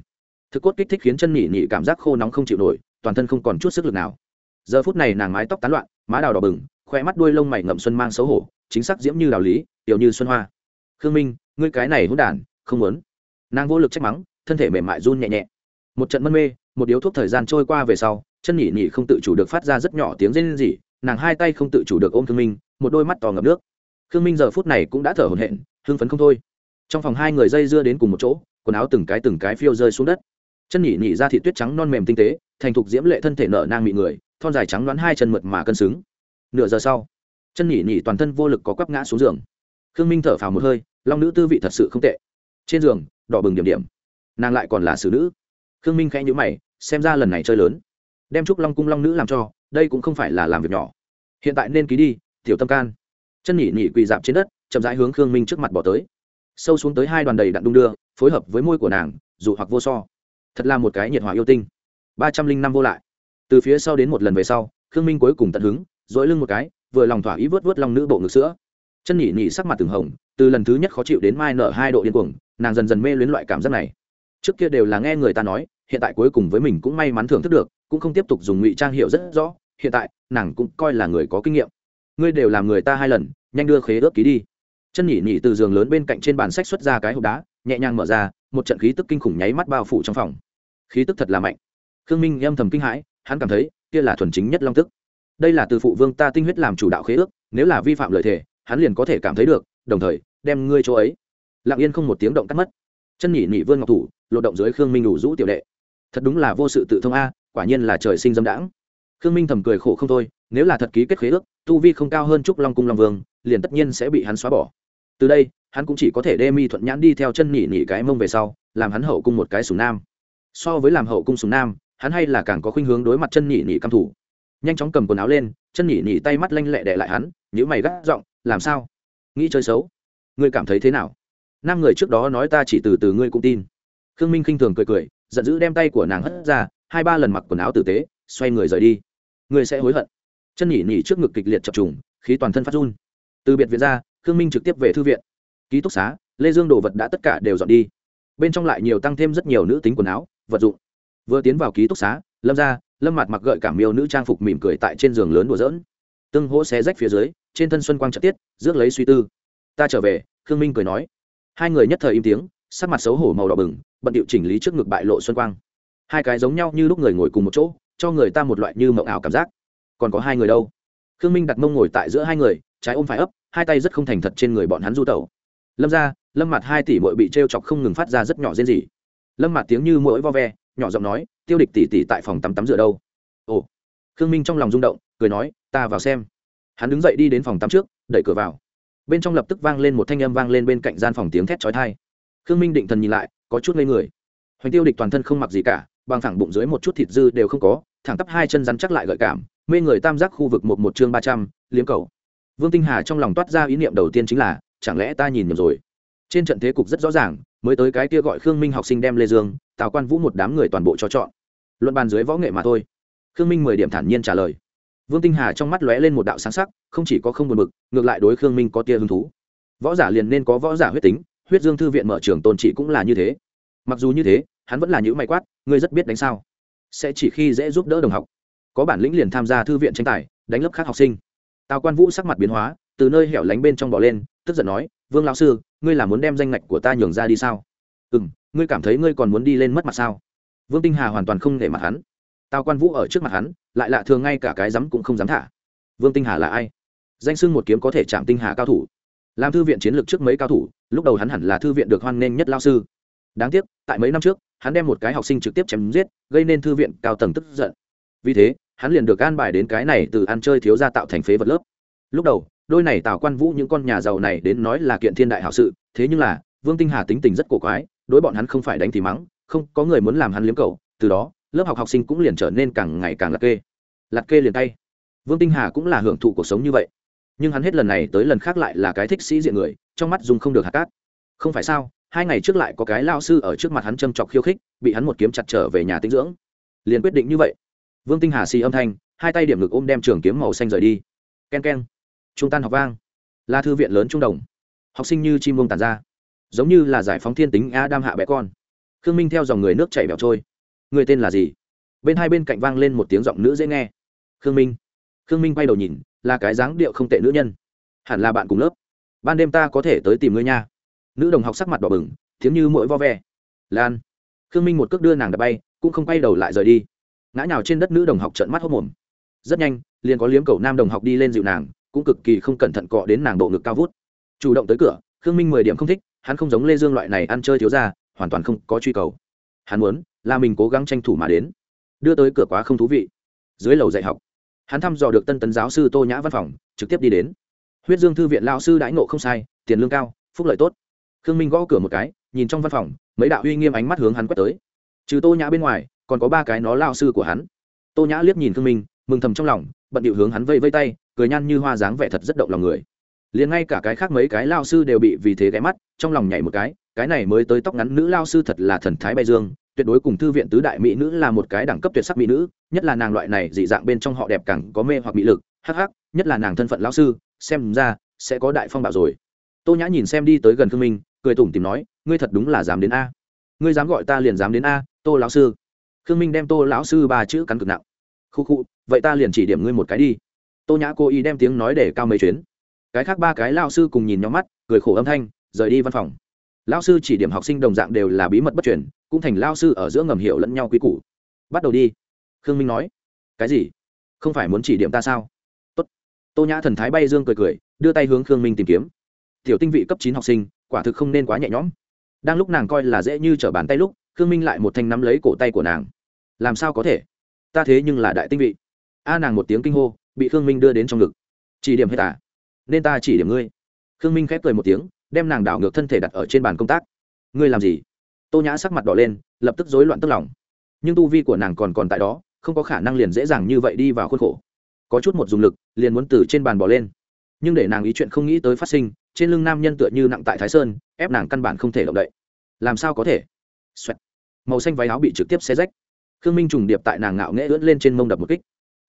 Thực cốt kích thích khiến chân nỉ nỉ cảm giác khô nóng không chịu nổi, toàn thân không còn chút sức lực nào. Giờ phút này nàng mái tóc tán loạn, má đào đỏ bừng khoe mắt đuôi lông mày ngậm xuân mang xấu hổ, chính xác diễm như đạo lý, tiểu như xuân hoa. Khương minh, ngươi cái này hôn đản, không muốn. Nàng vô lực trách mắng, thân thể mềm mại run nhẹ nhẹ. Một trận mân mê, một điếu thuốc thời gian trôi qua về sau, chân nhỉ nhỉ không tự chủ được phát ra rất nhỏ tiếng rên rỉ, nàng hai tay không tự chủ được ôm khương minh, một đôi mắt tò ngập nước. Khương minh giờ phút này cũng đã thở hổn hển, hưng phấn không thôi. Trong phòng hai người dây dưa đến cùng một chỗ, quần áo từng cái từng cái phiêu rơi xuống đất. Chân nhỉ nhỉ ra thị tuyết trắng non mềm tinh tế, thành thục diễm lệ thân thể nở nang mị người, thon dài trắng đoán hai chân mượt mà cân xứng nửa giờ sau, chân nhỉ nhỉ toàn thân vô lực có quắp ngã xuống giường. Khương minh thở phào một hơi, long nữ tư vị thật sự không tệ. Trên giường, đỏ bừng điểm điểm. Nàng lại còn là xử nữ. Khương minh khẽ nhữ mày, xem ra lần này chơi lớn. Đem trúc long cung long nữ làm cho, đây cũng không phải là làm việc nhỏ. Hiện tại nên ký đi, tiểu tâm can. Chân nhỉ nhỉ quỳ dạp trên đất, chậm rãi hướng khương minh trước mặt bỏ tới. Sâu xuống tới hai đoàn đầy đặn đung đưa, phối hợp với môi của nàng, dù hoặc vô so. Thật là một cái nhiệt hỏa yêu tinh. Ba trăm linh năm vô lại. Từ phía sau đến một lần về sau, khương minh cuối cùng tận hứng dỗi lưng một cái, vừa lòng thỏa ý vớt vớt lòng nữ bộ ngực sữa. Chân nhỉ nhỉ sắc mặt từng hồng, từ lần thứ nhất khó chịu đến mai nở hai độ điên cuồng, nàng dần dần mê luyến loại cảm giác này. Trước kia đều là nghe người ta nói, hiện tại cuối cùng với mình cũng may mắn thưởng thức được, cũng không tiếp tục dùng ngụy trang hiệu rất rõ, hiện tại, nàng cũng coi là người có kinh nghiệm. Ngươi đều làm người ta hai lần, nhanh đưa khế ước ký đi. Chân nhỉ nhỉ từ giường lớn bên cạnh trên bàn sách xuất ra cái hộp đá, nhẹ nhàng mở ra, một trận khí tức kinh khủng nháy mắt bao phủ trong phòng. Khí tức thật là mạnh. Khương minh âm thầm kinh hãi, hắn cảm thấy, kia là thuần chính nhất long tức đây là từ phụ vương ta tinh huyết làm chủ đạo khế ước, nếu là vi phạm lợi thể hắn liền có thể cảm thấy được, đồng thời, đem ngươi chỗ ấy. Lặng yên không một tiếng động cắt mất. Chân nhỉ nhị vương ngọc thủ lộ động dưới khương minh đủ rũ tiểu đệ. Thật đúng là vô sự tự thông a, quả nhiên là trời sinh dâm đãng. Khương minh thầm cười khổ không thôi, nếu là thật ký kết khế ước, tu vi không cao hơn trúc long cung long vương, liền tất nhiên sẽ bị hắn xóa bỏ. Từ đây, hắn cũng chỉ có thể đê mi thuận nhãn đi theo chân nhỉ nhỉ cái mông về sau, làm hắn hậu cung một cái sùng nam. So với làm hậu cung sùng nam, hắn hay là càng có khuynh hướng đối mặt chân nhỉ nhỉ căm thủ nhanh chóng cầm quần áo lên, chân nhỉ nhỉ tay mắt lanh lẹ đẻ lại hắn nhữ mày gắt giọng, làm sao? Nghĩ chơi xấu? Ngươi cảm thấy thế nào? Năm người trước đó nói ta chỉ từ từ ngươi cũng tin. Khương minh khinh thường cười cười, giận dữ đem tay của nàng hất ra, hai ba lần mặc quần áo tử tế, xoay người rời đi. Ngươi sẽ hối hận. Chân nhỉ nhỉ trước ngực kịch liệt chập trùng, khí toàn thân phát run. Từ biệt viện ra, khương minh trực tiếp về thư viện. Ký túc xá, lê dương đồ vật đã tất cả đều dọn đi. Bên trong lại nhiều tăng thêm rất nhiều nữ tính quần áo, vật dụng. Vừa tiến vào ký túc xá, lâm ra lâm mặt mặc gợi cảm miêu nữ trang phục mỉm cười tại trên giường lớn đùa dỡn tương hỗ xé rách phía dưới, trên thân xuân quang trợ tiết, rước lấy suy tư. Ta trở về, khương minh cười nói. Hai người nhất thời im tiếng, sắc mặt xấu hổ màu đỏ bừng, bận điệu chỉnh lý trước ngực bại lộ xuân quang. Hai cái giống nhau như lúc người ngồi cùng một chỗ, cho người ta một loại như mộng ảo cảm giác. Còn có hai người đâu? Khương minh đặt mông ngồi tại giữa hai người, trái ôm phải ấp, hai tay rất không thành thật trên người bọn hắn du tẩu. Lâm ra, lâm mặt hai tỷ bội bị t r e o chọc không ngừng phát ra rất nhỏ riêng gì lâm mặt tiếng như mỗi vo ve nhỏ giọng nói, tiêu địch tỉ tỉ tại phòng tắm tắm rửa đâu? Ồ. Khương minh trong lòng rung động, cười nói, ta vào xem. Hắn đứng dậy đi đến phòng tắm trước, đẩy cửa vào. Bên trong lập tức vang lên một thanh âm vang lên bên cạnh gian phòng tiếng thét trói thai khương minh định thần nhìn lại, có chút ngây người. Hoành tiêu địch toàn thân không mặc gì cả, bằng thẳng bụng dưới một chút thịt dư đều không có, thẳng tắp hai chân rắn chắc lại gợi cảm, mê người tam giác khu vực một một chương ba trăm, liếm cầu. Vương tinh hà trong lòng toát ra ý niệm đầu tiên chính là, chẳng lẽ ta nhìn nhầm rồi? Trên trận thế cục rất rõ ràng, mới tới cái kia gọi khương minh học sinh đem lê dương tào quan vũ một đám người toàn bộ cho chọn. Luận bàn dưới võ nghệ mà thôi. Khương minh mười điểm thản nhiên trả lời. Vương tinh hà trong mắt lóe lên một đạo sáng sắc, không chỉ có không buồn bực, ngược lại đối khương minh có tia hứng thú. Võ giả liền nên có võ giả huyết tính, huyết dương thư viện mở trường tôn trị cũng là như thế. Mặc dù như thế, hắn vẫn là những mày quát, ngươi rất biết đánh sao? Sẽ chỉ khi dễ giúp đỡ đồng học. Có bản lĩnh liền tham gia thư viện tranh tài, đánh lớp khác học sinh. Tào quan vũ sắc mặt biến hóa, từ nơi hẻo lánh bên trong bỏ lên, tức giận nói, vương lão sư, ngươi là muốn đem danh ngạch của ta nhường ra đi sao? Ừ m ngươi cảm thấy ngươi còn muốn đi lên mất mặt sao? Vương tinh hà hoàn toàn không để mặt hắn. Tào quan vũ ở trước mặt hắn, lại lạ thường ngay cả cái rắm cũng không dám thả. Vương tinh hà là ai? Danh sưng một kiếm có thể chạm tinh hà cao thủ. Làm thư viện chiến lược trước mấy cao thủ, lúc đầu hắn hẳn là thư viện được hoan nghênh nhất lao sư. Đáng tiếc, tại mấy năm trước, hắn đem một cái học sinh trực tiếp chém giết, gây nên thư viện cao tầng tức giận. Vì thế, hắn liền được an bài đến cái này từ ăn chơi thiếu ra tạo thành phế vật lớp. Lúc đầu, đôi này tào quan vũ những con nhà giàu này đến nói là kiện thiên đại hảo sự, thế nhưng là, vương tinh hà tính tình rất cổ quái đối bọn hắn không phải đánh thì mắng, không, có người muốn làm hắn liếm cầu từ đó, lớp học học sinh cũng liền trở nên càng ngày càng lạc kê. Lạc kê liền tay. Vương tinh hà cũng là hưởng thụ cuộc sống như vậy. Nhưng hắn hết lần này tới lần khác lại là cái thích sĩ diện người, trong mắt dùng không được hạt cát. Không phải sao, hai ngày trước lại có cái lao sư ở trước mặt hắn châm chọc khiêu khích, bị hắn một kiếm chặt trở về nhà tinh dưỡng. Liền quyết định như vậy. Vương tinh hà xì âm thanh, hai tay điểm ngực ôm đem trường kiếm màu xanh rời đi. K e n k e n trung tan học vang. Là thư viện lớn trung đồng. Học sinh như chim bông tàn ra giống như là giải phóng thiên tính a đam hạ bé con. Khương minh theo dòng người nước chảy bẻo trôi. Người tên là gì? Bên hai bên cạnh vang lên một tiếng giọng nữ dễ nghe. Khương minh. Khương minh quay đầu nhìn, là cái dáng điệu không tệ nữ nhân. Hẳn là bạn cùng lớp. Ban đêm ta có thể tới tìm ngươi nha. Nữ đồng học sắc mặt đỏ bừng, tiếng như mỗi vo ve. Lan. Khương minh một cước đưa nàng đập bay, cũng không quay đầu lại rời đi. Ngã nhào trên đất nữ đồng học trợn mắt hốc mồm. Rất nhanh, liền có liếm cầu nam đồng học đi lên dịu nàng, cũng cực kỳ không cẩn thận cọ đến nàng độ ngực cao vút. Chủ động tới cửa, khương minh mười điểm không thích hắn không giống lê dương loại này ăn chơi thiếu ra hoàn toàn không có truy cầu. Hắn muốn là mình cố gắng tranh thủ mà đến, đưa tới cửa quá không thú vị. Dưới lầu dạy học, hắn thăm dò được tân tấn giáo sư tô nhã văn phòng, trực tiếp đi đến. Huyết dương thư viện lao sư đãi ngộ không sai, tiền lương cao, phúc lợi tốt. Khương minh gõ cửa một cái, nhìn trong văn phòng, mấy đạo uy nghiêm ánh mắt hướng hắn quét tới. Trừ tô nhã bên ngoài, còn có ba cái nó lao sư của hắn. Tô nhã liếc nhìn khương minh, mừng thầm trong lòng, bận điệu hướng hắn vây vây tay, cười nhăn như hoa dáng vẻ thật rất động lòng người liền ngay cả cái khác mấy cái lao sư đều bị vì thế ghé mắt, trong lòng nhảy một cái cái này mới tới tóc ngắn nữ lao sư thật là thần thái bay dương, tuyệt đối cùng thư viện tứ đại mỹ nữ là một cái đẳng cấp tuyệt sắc mỹ nữ, nhất là nàng loại này dị dạng bên trong họ đẹp càng có mê hoặc mỹ lực, hắc hắc, nhất là nàng thân phận lao sư, xem ra sẽ có đại phong bạo rồi. Tô nhã nhìn xem đi tới gần khương minh, cười tủm tìm nói, ngươi thật đúng là dám đến a. Ngươi dám gọi ta liền dám đến a, tô lão sư. Khương minh đem tô lão sư ba chữ cắn cực nặng. Khu khu, vậy ta liền chỉ điểm ngươi một cái đi. Tô nhã cố ý đem tiếng nói để cao mấy chuyến cái khác ba cái lao sư cùng nhìn nhóm mắt, cười khổ âm thanh, rời đi văn phòng. Lao sư chỉ điểm học sinh đồng dạng đều là bí mật bất truyền, cũng thành lao sư ở giữa ngầm hiểu lẫn nhau quý củ. Bắt đầu đi. Khương minh nói. Cái gì? Không phải muốn chỉ điểm ta sao? Tốt. tô nhã thần thái bay dương cười cười, đưa tay hướng khương minh tìm kiếm. Tiểu tinh vị cấp chín học sinh, quả thực không nên quá nhẹ nhõm. Đang lúc nàng coi là dễ như t bàn tay lúc, khương minh lại một thanh nắm lấy cổ tay của nàng. Làm sao có thể? Ta thế nhưng là đại tinh vị. A nàng một tiếng kinh hô, bị khương minh đưa đến trong ngực. Chỉ điểm hết à? Nên ta chỉ điểm ngươi. Khương minh khép cười một tiếng, đem nàng đảo ngược thân thể đặt ở trên bàn công tác. Ngươi làm gì? Tô nhã sắc mặt đỏ lên, lập tức rối loạn tức lòng. Nhưng tu vi của nàng còn còn tại đó, không có khả năng liền dễ dàng như vậy đi vào khuôn khổ. Có chút một dùng lực, liền muốn từ trên bàn bỏ lên. Nhưng để nàng ý chuyện không nghĩ tới phát sinh, trên lưng nam nhân tựa như nặng tại thái sơn, ép nàng căn bản không thể động đậy. Làm sao có thể、Xoẹt. Màu xanh váy áo bị trực tiếp xé rách. Khương minh trùng điệp tại nàng ngạo nghễ ưỡn lên trên mông đập một kích.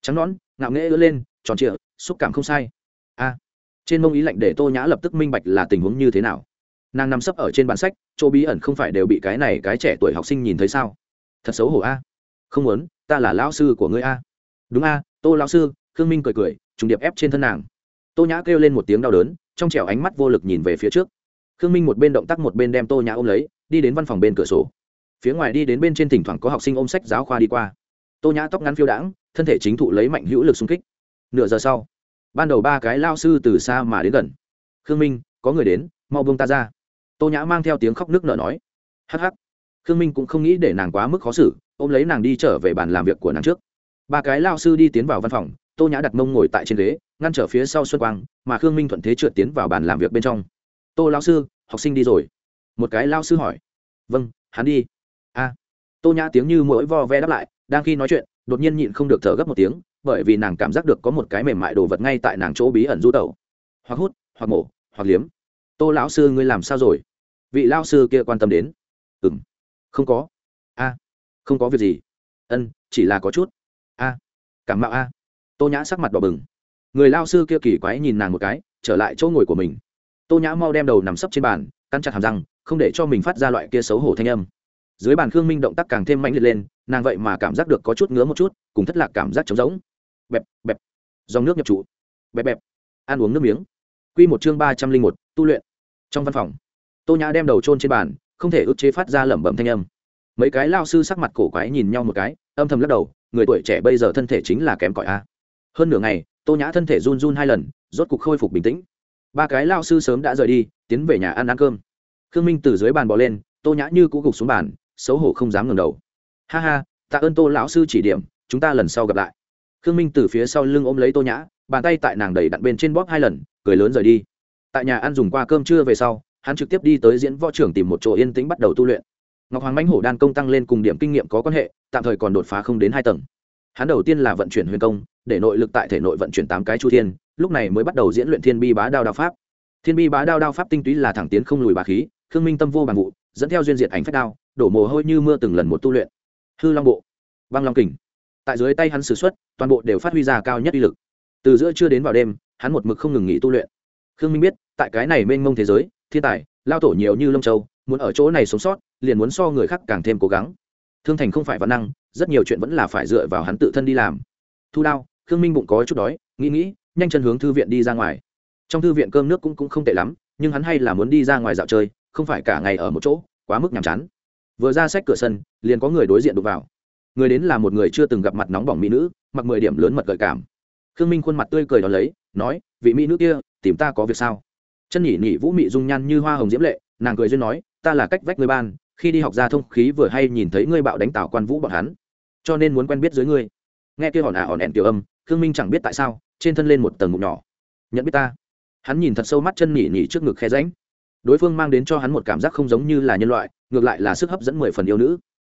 Trắng nón ngạo nghễ ưỡn lên, tròn trịa, xúc cảm không sai. A trên mông ý lạnh để tô nhã lập tức minh bạch là tình huống như thế nào. Nàng nằm sấp ở trên bản sách, chỗ bí ẩn không phải đều bị cái này cái trẻ tuổi học sinh nhìn thấy sao? Thật xấu hổ a. Không muốn, ta là lão sư của ngươi a. Đúng a, tô lão sư, khương minh cười cười, trùng điệp ép trên thân nàng. Tô nhã kêu lên một tiếng đau đớn, trong trẻo ánh mắt vô lực nhìn về phía trước. Khương minh một bên động tác một bên đem tô nhã ôm lấy, đi đến văn phòng bên cửa sổ. Phía ngoài đi đến bên trên thỉnh thoảng có học sinh ôm sách giáo khoa đi qua. Tô nhã tóc ngắn phiêu đãng, thân thể chính thụ lấy mạnh hữu lực xung kích. Nửa giờ sau ban đầu ba cái lao sư từ xa mà đến gần. Khương minh, có người đến, mau buông ta ra. Tô nhã mang theo tiếng khóc nước nở nói. Hắc hắc. Khương minh cũng không nghĩ để nàng quá mức khó xử, ôm lấy nàng đi trở về bàn làm việc của nàng trước. Ba cái lao sư đi tiến vào văn phòng, tô nhã đặt mông ngồi tại trên ghế, ngăn trở phía sau xuân quang, mà khương minh thuận thế trượt tiến vào bàn làm việc bên trong. Tô lao sư, học sinh đi rồi. Một cái lao sư hỏi. Vâng hắn đi. A. Tô nhã tiếng như mỗi vo ve đáp lại, đang khi nói chuyện, đột nhiên nhịn không được thở gấp một tiếng bởi vì nàng cảm giác được có một cái mềm mại đồ vật ngay tại nàng chỗ bí ẩn du tẩu. Hoặc hút, hoặc mổ, hoặc liếm. Tô lão sư, ngươi làm sao rồi? Vị lao sư kia quan tâm đến. Ừ m không có. A. Không có việc gì. Ân, chỉ là có chút. A. Cảm mạo a. Tô nhã sắc mặt đỏ bừng. Người lao sư kia kỳ quái nhìn nàng một cái, trở lại chỗ ngồi của mình. Tô nhã mau đem đầu nằm sấp trên bàn căn chặt hàm răng, không để cho mình phát ra loại kia xấu hổ thanh âm. Dưới bàn khương minh động tác càng thêm mạnh liệt lên, nàng vậy mà cảm giác được có chút ngứa một chút, cùng thất lạc cảm giác trống rỗng bẹp bẹp. Dòng nước nhập trụ. Bẹp bẹp. Ăn uống nước miếng. Q một chương ba trăm linh một, tu luyện. Trong văn phòng, tô nhã đem đầu trôn trên bàn, không thể ức chế phát ra lẩm bẩm thanh âm. Mấy cái lao sư sắc mặt cổ quái nhìn nhau một cái, âm thầm lắc đầu, người tuổi trẻ bây giờ thân thể chính là kém cỏi a. Hơn nửa ngày, tô nhã thân thể run run hai lần, rốt cục khôi phục bình tĩnh. Ba cái lao sư sớm đã rời đi, tiến về nhà ăn ăn cơm. Khương minh từ dưới bàn bỏ lên, tô nhã như cũ gục xuống bàn, xấu hổ không dám ngẩng đầu. Ha ha, tạ ơn tô lão sư chỉ điểm, chúng ta lần sau gặp lại khương minh từ phía sau lưng ôm lấy tô nhã, bàn tay tại nàng đầy đặn bên trên bóp hai lần, cười lớn rời đi. Tại nhà ăn dùng qua cơm trưa về sau, hắn trực tiếp đi tới diễn võ trưởng tìm một chỗ yên tĩnh bắt đầu tu luyện. Ngọc hoàng mãnh hổ đan công tăng lên cùng điểm kinh nghiệm có quan hệ, tạm thời còn đột phá không đến hai tầng. Hắn đầu tiên là vận chuyển huyền công, để nội lực tại thể nội vận chuyển tám cái chu thiên, lúc này mới bắt đầu diễn luyện thiên bi bá đao đao pháp. Thiên bi bá đao đao pháp tinh túy là thẳng tiến không lùi bá khí, khương minh tâm vô bằng vụ, dẫn theo duyên diệt ảnh phách đao, đổ mồ hôi như mưa từng lần một tu luyện. Hư long bộ băng long kình tại dưới tay hắn s ử x u ấ t toàn bộ đều phát huy ra cao nhất uy lực. Từ giữa trưa đến vào đêm hắn một mực không ngừng nghỉ tu luyện. Khương minh biết tại cái này mênh mông thế giới thiên tài lao tổ nhiều như lông châu muốn ở chỗ này sống sót liền muốn so người khác càng thêm cố gắng. Thương thành không phải văn năng rất nhiều chuyện vẫn là phải dựa vào hắn tự thân đi làm. Thu đao khương minh bụng có chút đói nghĩ nghĩ nhanh chân hướng thư viện đi ra ngoài. Trong thư viện cơm nước cũng, cũng không tệ lắm nhưng hắn hay là muốn đi ra ngoài dạo chơi không phải cả ngày ở một chỗ quá mức nhàm chán. Vừa ra sách cửa sân liền có người đối diện đụng vào người đến là một người chưa từng gặp mặt nóng bỏng mỹ nữ, mặc mười điểm lớn mật gợi cảm. Khương minh khuôn mặt tươi cười đón lấy, nói, vị mỹ nữ kia, tìm ta có việc sao? Chân nhỉ nhỉ vũ mị dung nhan như hoa hồng diễm lệ, nàng cười duyên nói, ta là cách vách người ban, khi đi học ra thông khí vừa hay nhìn thấy ngươi bạo đánh tào quan vũ bọn hắn, cho nên muốn quen biết dưới ngươi. Nghe kia hòn ả à hòn ẹn tiểu âm, khương minh chẳng biết tại sao, trên thân lên một tầng ngục nhỏ. Nhận biết ta? Hắn nhìn thật sâu mắt chân nhỉ nhỉ trước ngực khe ránh đối phương mang đến cho hắn một cảm giác không giống như là nhân loại, ngược lại là sức hấp dẫn mười phần yêu nữ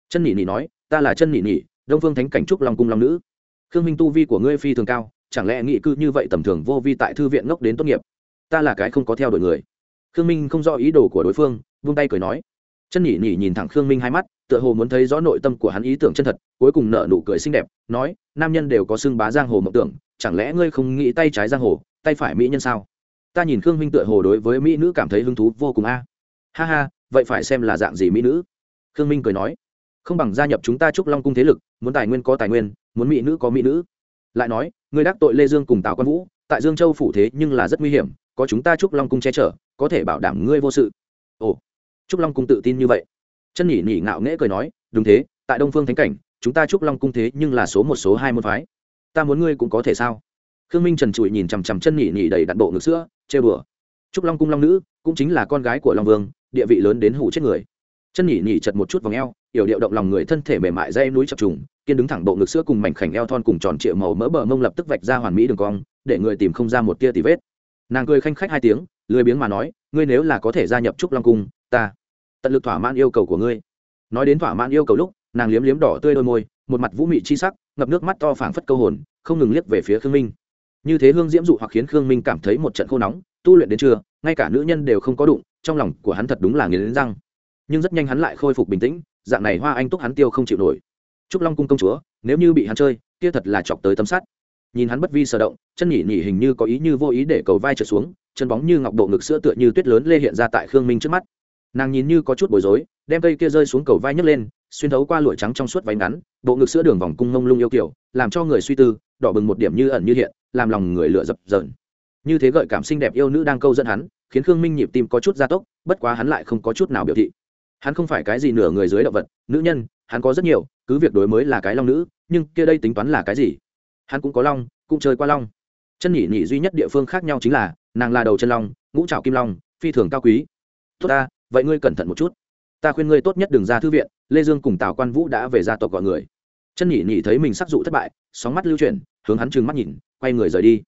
chân Nhị Nhị nói ta là chân Nhị Nhị, đông phương thánh cảnh trúc long cung long nữ. Khương minh tu vi của ngươi phi thường cao chẳng lẽ nghị cư như vậy tầm thường vô vi tại thư viện ngốc đến tốt nghiệp? Ta là cái không có theo đuổi người. Khương minh không rõ ý đồ của đối phương vung tay cười nói. Chân nhỉ nhỉ nhìn thẳng khương minh hai mắt tựa hồ muốn thấy rõ nội tâm của hắn ý tưởng chân thật cuối cùng nở nụ cười xinh đẹp nói nam nhân đều có xưng bá giang hồ mộng tưởng chẳng lẽ ngươi không nghĩ tay trái giang hồ tay phải mỹ nhân sao? Ta nhìn khương minh tựa hồ đối với mỹ nữ cảm thấy hứng thú vô cùng a. Ha ha vậy phải xem là dạng gì mỹ nữ. Khương minh cười nói không bằng gia nhập chúng ta trúc long cung thế lực, muốn tài nguyên có tài nguyên, muốn mỹ nữ có mỹ nữ. Lại nói, ngươi đắc tội lê dương cùng tào quan vũ, tại dương châu phủ thế nhưng là rất nguy hiểm, có chúng ta trúc long cung che chở, có thể bảo đảm ngươi vô sự. Ồ, trúc long cung tự tin như vậy. Chân nhỉ nhỉ ngạo nghễ cười nói, đúng thế, tại đông phương thánh cảnh, chúng ta trúc long cung thế nhưng là số một, số hai môn phái. Ta muốn ngươi cũng có thể sao? Khương minh trần trụi nhìn chằm chằm chân nhỉ nhỉ đầy đặn bộ ngực sữa chê bừa trúc long cung long nữ, cũng chính là con gái của long vương, địa vị lớn đến hủ chết người. Chân nhỉ nhỉ chật một chút vòng eo yểu điệu động lòng người thân thể mềm mại dây núi chập trùng, kiên đứng thẳng bộ ngực sữa cùng mảnh khảnh eo thon cùng tròn trịa màu mỡ bờ mông lập tức vạch ra hoàn mỹ đường cong, để người tìm không ra một tia tì vết. Nàng cười khanh khách hai tiếng, lười biếng mà nói, ngươi nếu là có thể gia nhập trúc long cung, ta tận lực thỏa mãn yêu cầu của ngươi. Nói đến thỏa mãn yêu cầu lúc, nàng liếm liếm đỏ tươi đôi môi, một mặt vũ mị chi sắc, ngập nước mắt to phảng phất câu hồn, không ngừng liếc về phía khương minh. Như thế hương diễm dụ hoặc khiến khương minh cảm thấy một trận khô nóng, tu luyện đến trưa, ngay cả nữ nhân đều không có đụng, trong lòng của hắn thật đúng là nghiến răng nhưng rất nhanh hắn lại khôi phục bình tĩnh, dạng này hoa anh túc hắn tiêu không chịu nổi. Trúc long cung công chúa, nếu như bị hắn chơi, kia thật là chọc tới tấm sắt. Nhìn hắn bất vi sở động, chân nhỉ nhỉ hình như có ý như vô ý để cầu vai trở xuống, chân bóng như ngọc bộ ngực sữa tựa như tuyết lớn lê hiện ra tại khương minh trước mắt. Nàng nhìn như có chút bối rối, đem cây kia rơi xuống cầu vai nhấc lên, xuyên thấu qua lụa trắng trong suốt váy ngắn, bộ ngực sữa đường vòng cung mông lung yêu kiểu làm cho người suy tư, đỏ bừng một điểm như ẩn như hiện, làm lòng người lựa dập dờn. Như thế gợi cảm xinh đẹp yêu nữ đang câu dẫn hắn, khiến khương minh nhịp tim có chút gia tốc, bất quá hắn lại không có chút nào biểu thị hắn không phải cái gì nửa người dưới động vật, nữ nhân, hắn có rất nhiều, cứ việc đối mới là cái long nữ, nhưng kia đây tính toán là cái gì? Hắn cũng có long, cũng chơi qua long. Chân nhỉ nhỉ duy nhất địa phương khác nhau chính là, nàng là đầu chân long, ngũ trào kim long, phi thường cao quý. Tốt ta, vậy ngươi cẩn thận một chút. Ta khuyên ngươi tốt nhất đừng ra thư viện, lê dương cùng tào quan vũ đã về gia tộc gọi người. Chân nhỉ nhỉ thấy mình sắc dụ thất bại, sóng mắt lưu chuyển, hướng hắn trừng mắt nhìn, quay người rời đi.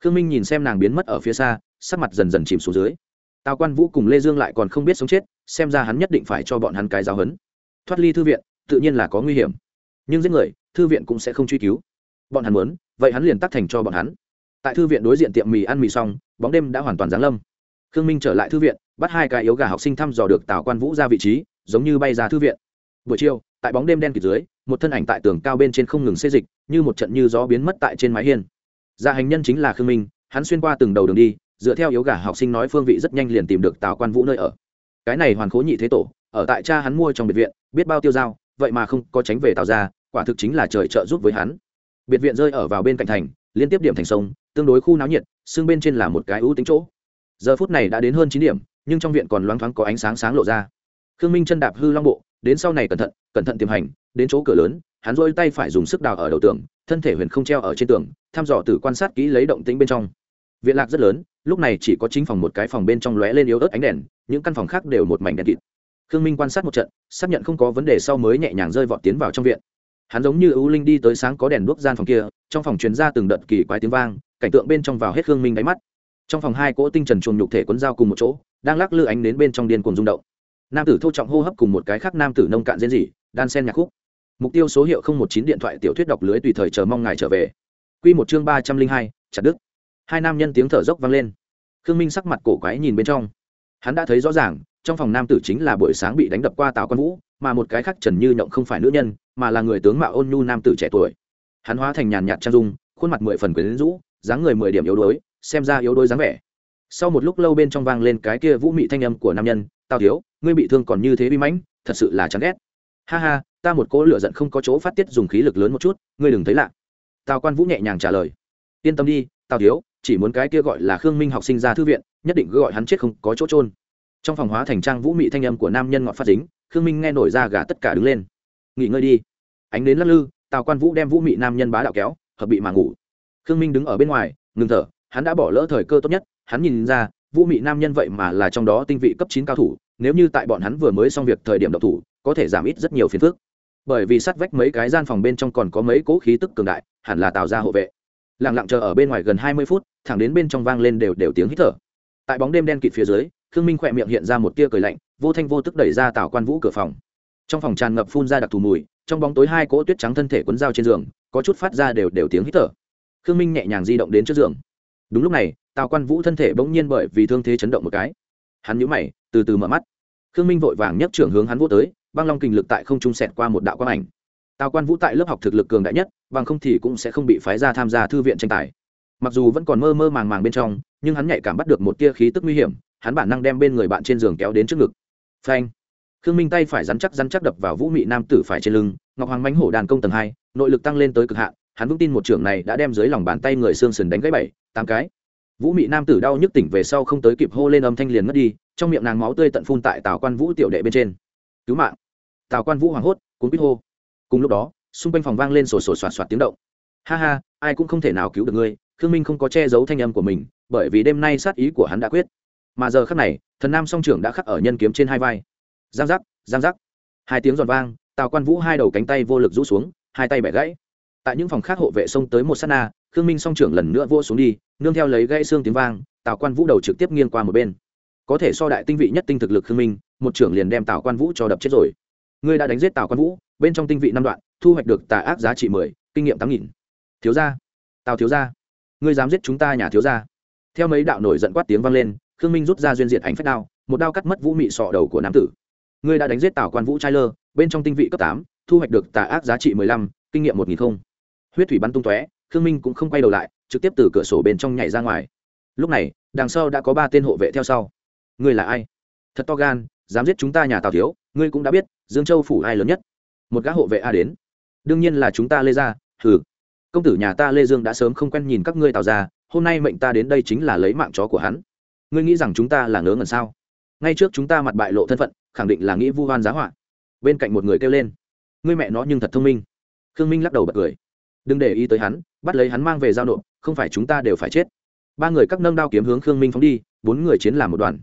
Khương minh nhìn xem nàng biến mất ở phía xa, sắc mặt dần dần chìm xuống dưới. Tào quan vũ cùng lê dương lại còn không biết sống chết xem ra hắn nhất định phải cho bọn hắn cái giáo hấn. Thoát ly thư viện, tự nhiên là có nguy hiểm. Nhưng giết người, thư viện cũng sẽ không truy cứu. Bọn hắn muốn, vậy hắn liền tắt thành cho bọn hắn. Tại thư viện đối diện tiệm mì ăn mì xong, bóng đêm đã hoàn toàn giáng lâm. Khương minh trở lại thư viện, bắt hai cái yếu gà học sinh thăm dò được tào quan vũ ra vị trí, giống như bay ra thư viện. Buổi chiều, tại bóng đêm đen kịt dưới, một thân ảnh tại tường cao bên trên không ngừng xê dịch, như một trận như gió biến mất tại trên mái hiên. Gia hành nhân chính là khương minh, hắn xuyên qua từng đầu đường đi, dựa theo yếu gà học sinh nói phương vị rất nhanh liền tìm được tào quan vũ nơi ở cái này hoàn khố nhị thế tổ, ở tại cha hắn mua trong biệt viện, biết bao tiêu dao, vậy mà không có tránh về tào ra quả thực chính là trời trợ giúp với hắn. Biệt viện rơi ở vào bên cạnh thành, liên tiếp điểm thành sông, tương đối khu náo nhiệt, xương bên trên là một cái ưu tính chỗ. Giờ phút này đã đến hơn chín điểm, nhưng trong viện còn loáng thoáng có ánh sáng sáng lộ ra. Khương minh chân đạp hư long bộ, đến sau này cẩn thận cẩn thận tiềm hành, đến chỗ cửa lớn, hắn dôi tay phải dùng sức đào ở đầu tường, thân thể huyền không treo ở trên tường, thăm dò từ quan sát kỹ lấy động tĩnh bên trong. Viện lạc rất lớn lúc này chỉ có chính phòng một cái phòng bên trong lóe lên yếu ớt ánh đèn, những căn phòng khác đều một mảnh đèn kịt. Khương minh quan sát một trận, xác nhận không có vấn đề sau mới nhẹ nhàng rơi vọt tiến vào trong viện. Hắn giống như ưu linh đi tới sáng có đèn đuốc gian phòng kia, trong phòng truyền ra từng đợt kỳ quái tiếng vang, cảnh tượng bên trong vào hết khương minh đáy mắt. Trong phòng hai cỗ tinh trần chuồng nhục thể quấn dao cùng một chỗ, đang lắc lư ánh đến bên trong điên cuồng rung động. Nam tử thô trọng hô hấp cùng một cái khác nam tử nông cạn diễn dị, đan sen nhạc khúc. Mục tiêu số hiệu không một chín điện thoại tiểu thuyết đọc lưới tùy thời chờ mong ngài trở về. Q một chương ba trăm linh hai, chặt đức hai nam nhân tiếng thở dốc vang lên. Khương minh sắc mặt cổ quái nhìn bên trong. Hắn đã thấy rõ ràng, trong phòng nam tử chính là buổi sáng bị đánh đập qua tào quan vũ, mà một cái khác trần như nhộng không phải nữ nhân, mà là người tướng mạo ôn nhu nam tử trẻ tuổi. Hắn hóa thành nhàn nhạt trang dung, khuôn mặt mười phần quyến rũ, dáng người mười điểm yếu đuối, xem ra yếu đuối dáng vẻ. Sau một lúc lâu bên trong vang lên cái kia vũ mị thanh âm của nam nhân, tào thiếu, ngươi bị thương còn như thế bi mãnh, thật sự là chán ghét. Ha ha, ta một cỗ lửa giận không có chỗ phát tiết dùng khí lực lớn một chút, ngươi đừng thấy lạ. Tào quan vũ nhẹ nhàng trả lời. Yên tâm đi, tào thiếu chỉ muốn cái kia gọi là khương minh học sinh ra thư viện, nhất định cứ gọi hắn chết không có chỗ trôn trong phòng hóa thành trang vũ mị thanh âm của nam nhân ngọt phát dính, khương minh nghe nổi ra gà tất cả đứng lên. Nghỉ ngơi đi. Ánh đến lắc lư, tào quan vũ đem vũ mị nam nhân bá đạo kéo, hợp bị mà ngủ. Khương minh đứng ở bên ngoài, ngừng thở, hắn đã bỏ lỡ thời cơ tốt nhất, hắn nhìn ra, vũ mị nam nhân vậy mà là trong đó tinh vị cấp chín cao thủ, nếu như tại bọn hắn vừa mới xong việc thời điểm độc thủ, có thể giảm ít rất nhiều phiền phức. Bởi vì sát vách mấy cái gian phòng bên trong còn có mấy cỗ khí tức cường đại, hẳn là tạo ra hộ vệ lặng lặng chờ ở bên ngoài gần hai mươi phút, thẳng đến bên trong vang lên đều đều tiếng hít thở. Tại bóng đêm đen kịt phía dưới, khương minh khỏe miệng hiện ra một tia cười lạnh, vô thanh vô tức đẩy ra tào quan vũ cửa phòng. Trong phòng tràn ngập phun ra đặc thù mùi, trong bóng tối hai cỗ tuyết trắng thân thể quấn dao trên giường, có chút phát ra đều đều tiếng hít thở. Khương minh nhẹ nhàng di động đến trước giường. Đúng lúc này, tào quan vũ thân thể bỗng nhiên bởi vì thương thế chấn động một cái. Hắn nhũ mày, từ từ mở mắt. Khương minh vội vàng nhấc trưởng hướng hắn vô tới, băng long kình lực tại không trung sẹt qua một đạo quang ảnh tào quan vũ tại lớp học thực lực cường đại nhất, bằng không thì cũng sẽ không bị phái ra tham gia thư viện tranh tài. Mặc dù vẫn còn mơ mơ màng màng bên trong, nhưng hắn nhạy cảm bắt được một tia khí tức nguy hiểm, hắn bản năng đem bên người bạn trên giường kéo đến trước ngực. Phanh! Khương minh tay phải rắn chắc rắn chắc đập vào vũ mị nam tử phải trên lưng, ngọc hoàng mánh hổ đàn công tầng hai, nội lực tăng lên tới cực hạn, hắn vững tin một trưởng này đã đem dưới lòng bàn tay người xương sườn đánh gãy bảy, tám cái. Vũ mị nam tử đau nhức tỉnh về sau không tới kịp hô lên âm thanh liền mất đi, trong miệng nàng máu tươi tận phun tại tào quan vũ tiểu đệ bên trên. Cứu mạng! Tào quan vũ hoảng hốt, cuốn quýt hô cùng lúc đó, xung quanh phòng vang lên sổ sổ soạt soạt tiếng động. Ha ha, ai cũng không thể nào cứu được ngươi, khương minh không có che giấu thanh âm của mình, bởi vì đêm nay sát ý của hắn đã quyết. Mà giờ khắc này, thần nam song trưởng đã khắc ở nhân kiếm trên hai vai. Giang giác giang giác. Hai tiếng giòn vang, tào quan vũ hai đầu cánh tay vô lực rũ xuống, hai tay bẻ gãy. Tại những phòng khác hộ vệ xông tới một s á t na, khương minh song trưởng lần nữa vô xuống đi, nương theo lấy gãy xương tiếng vang, tào quan vũ đầu trực tiếp nghiêng qua một bên. Có thể so đại tinh vị nhất tinh thực lực khương minh, một trưởng liền đem tào quan vũ cho đập chết rồi ngươi đã đánh giết tào quan vũ bên trong tinh vị năm đoạn thu hoạch được tà ác giá trị mười kinh nghiệm tám nghìn thiếu gia tào thiếu gia ngươi dám giết chúng ta nhà thiếu gia theo mấy đạo nổi giận quát tiếng vang lên khương minh rút ra duyên diện ảnh phách đao một đao cắt mất vũ mị sọ đầu của nam tử ngươi đã đánh giết tào quan vũ trai lơ bên trong tinh vị cấp tám thu hoạch được tà ác giá trị mười lăm kinh nghiệm một nghìn không huyết thủy bắn tung tóe khương minh cũng không quay đầu lại trực tiếp từ cửa sổ bên trong nhảy ra ngoài lúc này đằng sau đã có ba tên hộ vệ theo sau ngươi là ai thật to gan dám giết chúng ta nhà tào thiếu, ngươi cũng đã biết, dương châu phủ ai lớn nhất. Một gã hộ vệ a đến. Đương nhiên là chúng ta lê gia, hừ. Công tử nhà ta lê dương đã sớm không quen nhìn các ngươi tào ra hôm nay mệnh ta đến đây chính là lấy mạng chó của hắn. Ngươi nghĩ rằng chúng ta là ngớ ngẩn sao? Ngay trước chúng ta mặt bại lộ thân phận, khẳng định là nghĩ vu hoan giá họa. Bên cạnh một người kêu lên. Ngươi mẹ nó nhưng thật thông minh. Khương minh lắc đầu bật cười. Đừng để ý tới hắn, bắt lấy hắn mang về giao nộp, không phải chúng ta đều phải chết. Ba người các nâng đao kiếm hướng khương minh phóng đi, bốn người chiến làm một đoàn.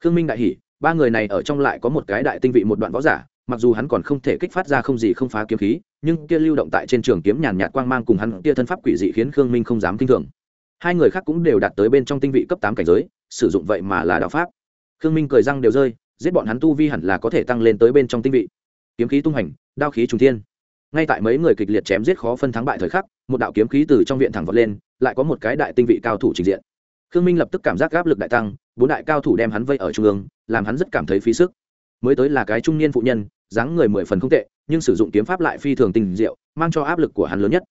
Khương minh đại hỉ ba người này ở trong lại có một cái đại tinh vị một đoạn võ giả, mặc dù hắn còn không thể kích phát ra không gì không phá kiếm khí, nhưng kia lưu động tại trên trường kiếm nhàn nhạt quang mang cùng hắn kia thân pháp quỷ dị khiến khương minh không dám kinh thường. Hai người khác cũng đều đạt tới bên trong tinh vị cấp tám cảnh giới, sử dụng vậy mà là đạo pháp. Khương minh cười răng đều rơi, giết bọn hắn tu vi hẳn là có thể tăng lên tới bên trong tinh vị. Kiếm khí tung hành, đao khí trùng thiên. Ngay tại mấy người kịch liệt chém giết khó phân thắng bại thời khắc, một đạo kiếm khí từ trong viện thẳng vọt lên, lại có một cái đại tinh vị cao thủ trình diện. Khương minh lập tức cảm giác áp lực đại tăng bốn đại cao thủ đem hắn vây ở trung ương, làm hắn rất cảm thấy phí sức. Mới tới là cái trung niên phụ nhân, dáng người mười phần không tệ, nhưng sử dụng kiếm pháp lại phi thường tình diệu, mang cho áp lực của hắn lớn nhất.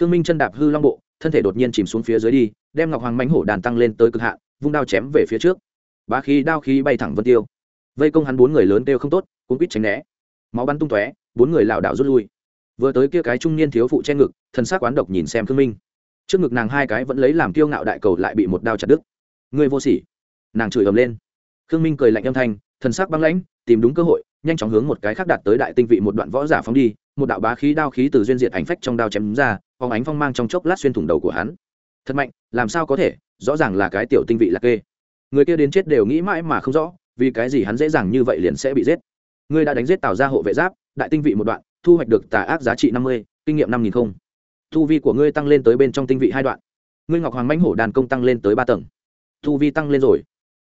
Khương minh chân đạp hư long bộ, thân thể đột nhiên chìm xuống phía dưới đi, đem ngọc hoàng mánh hổ đàn tăng lên tới cực hạn, vung đao chém về phía trước. Ba khí đao khí bay thẳng vân tiêu. Vây công hắn bốn người lớn đều không tốt cũng quýt tránh né. Máu bắn tung tóe, bốn người lảo đảo rút lui. Vừa tới kia cái trung niên thiếu phụ che ngực thân xác quán độc nhìn xem khương minh. Trước ngực nàng hai cái vẫn lấy làm kiêu ngạo đại cầu lại bị một đao chặt đứt. Người vô sỉ nàng chửi ầm lên. Khương minh cười lạnh âm thanh, thần sắc băng lãnh, tìm đúng cơ hội, nhanh chóng hướng một cái khác đạt tới đại tinh vị một đoạn võ giả phóng đi, một đạo bá khí đao khí từ duyên diệt ảnh phách trong đao chém ra, phóng ánh phong mang trong chốc lát xuyên thủng đầu của hắn. Thật mạnh, làm sao có thể, rõ ràng là cái tiểu tinh vị là kê. Người kia đến chết đều nghĩ mãi mà không rõ, vì cái gì hắn dễ dàng như vậy liền sẽ bị giết. Ngươi đã đánh giết tào ra hộ vệ giáp, đại tinh vị một đoạn, thu hoạch được tà ác giá trị năm mươi, kinh nghiệm năm nghìn không. Thu vi của ngươi tăng lên tới bên trong tinh vị hai đoạn. Ngươi ngọc hoàng mãnh hổ đàn công tăng lên tới ba tầng. Thu vi tăng lên rồi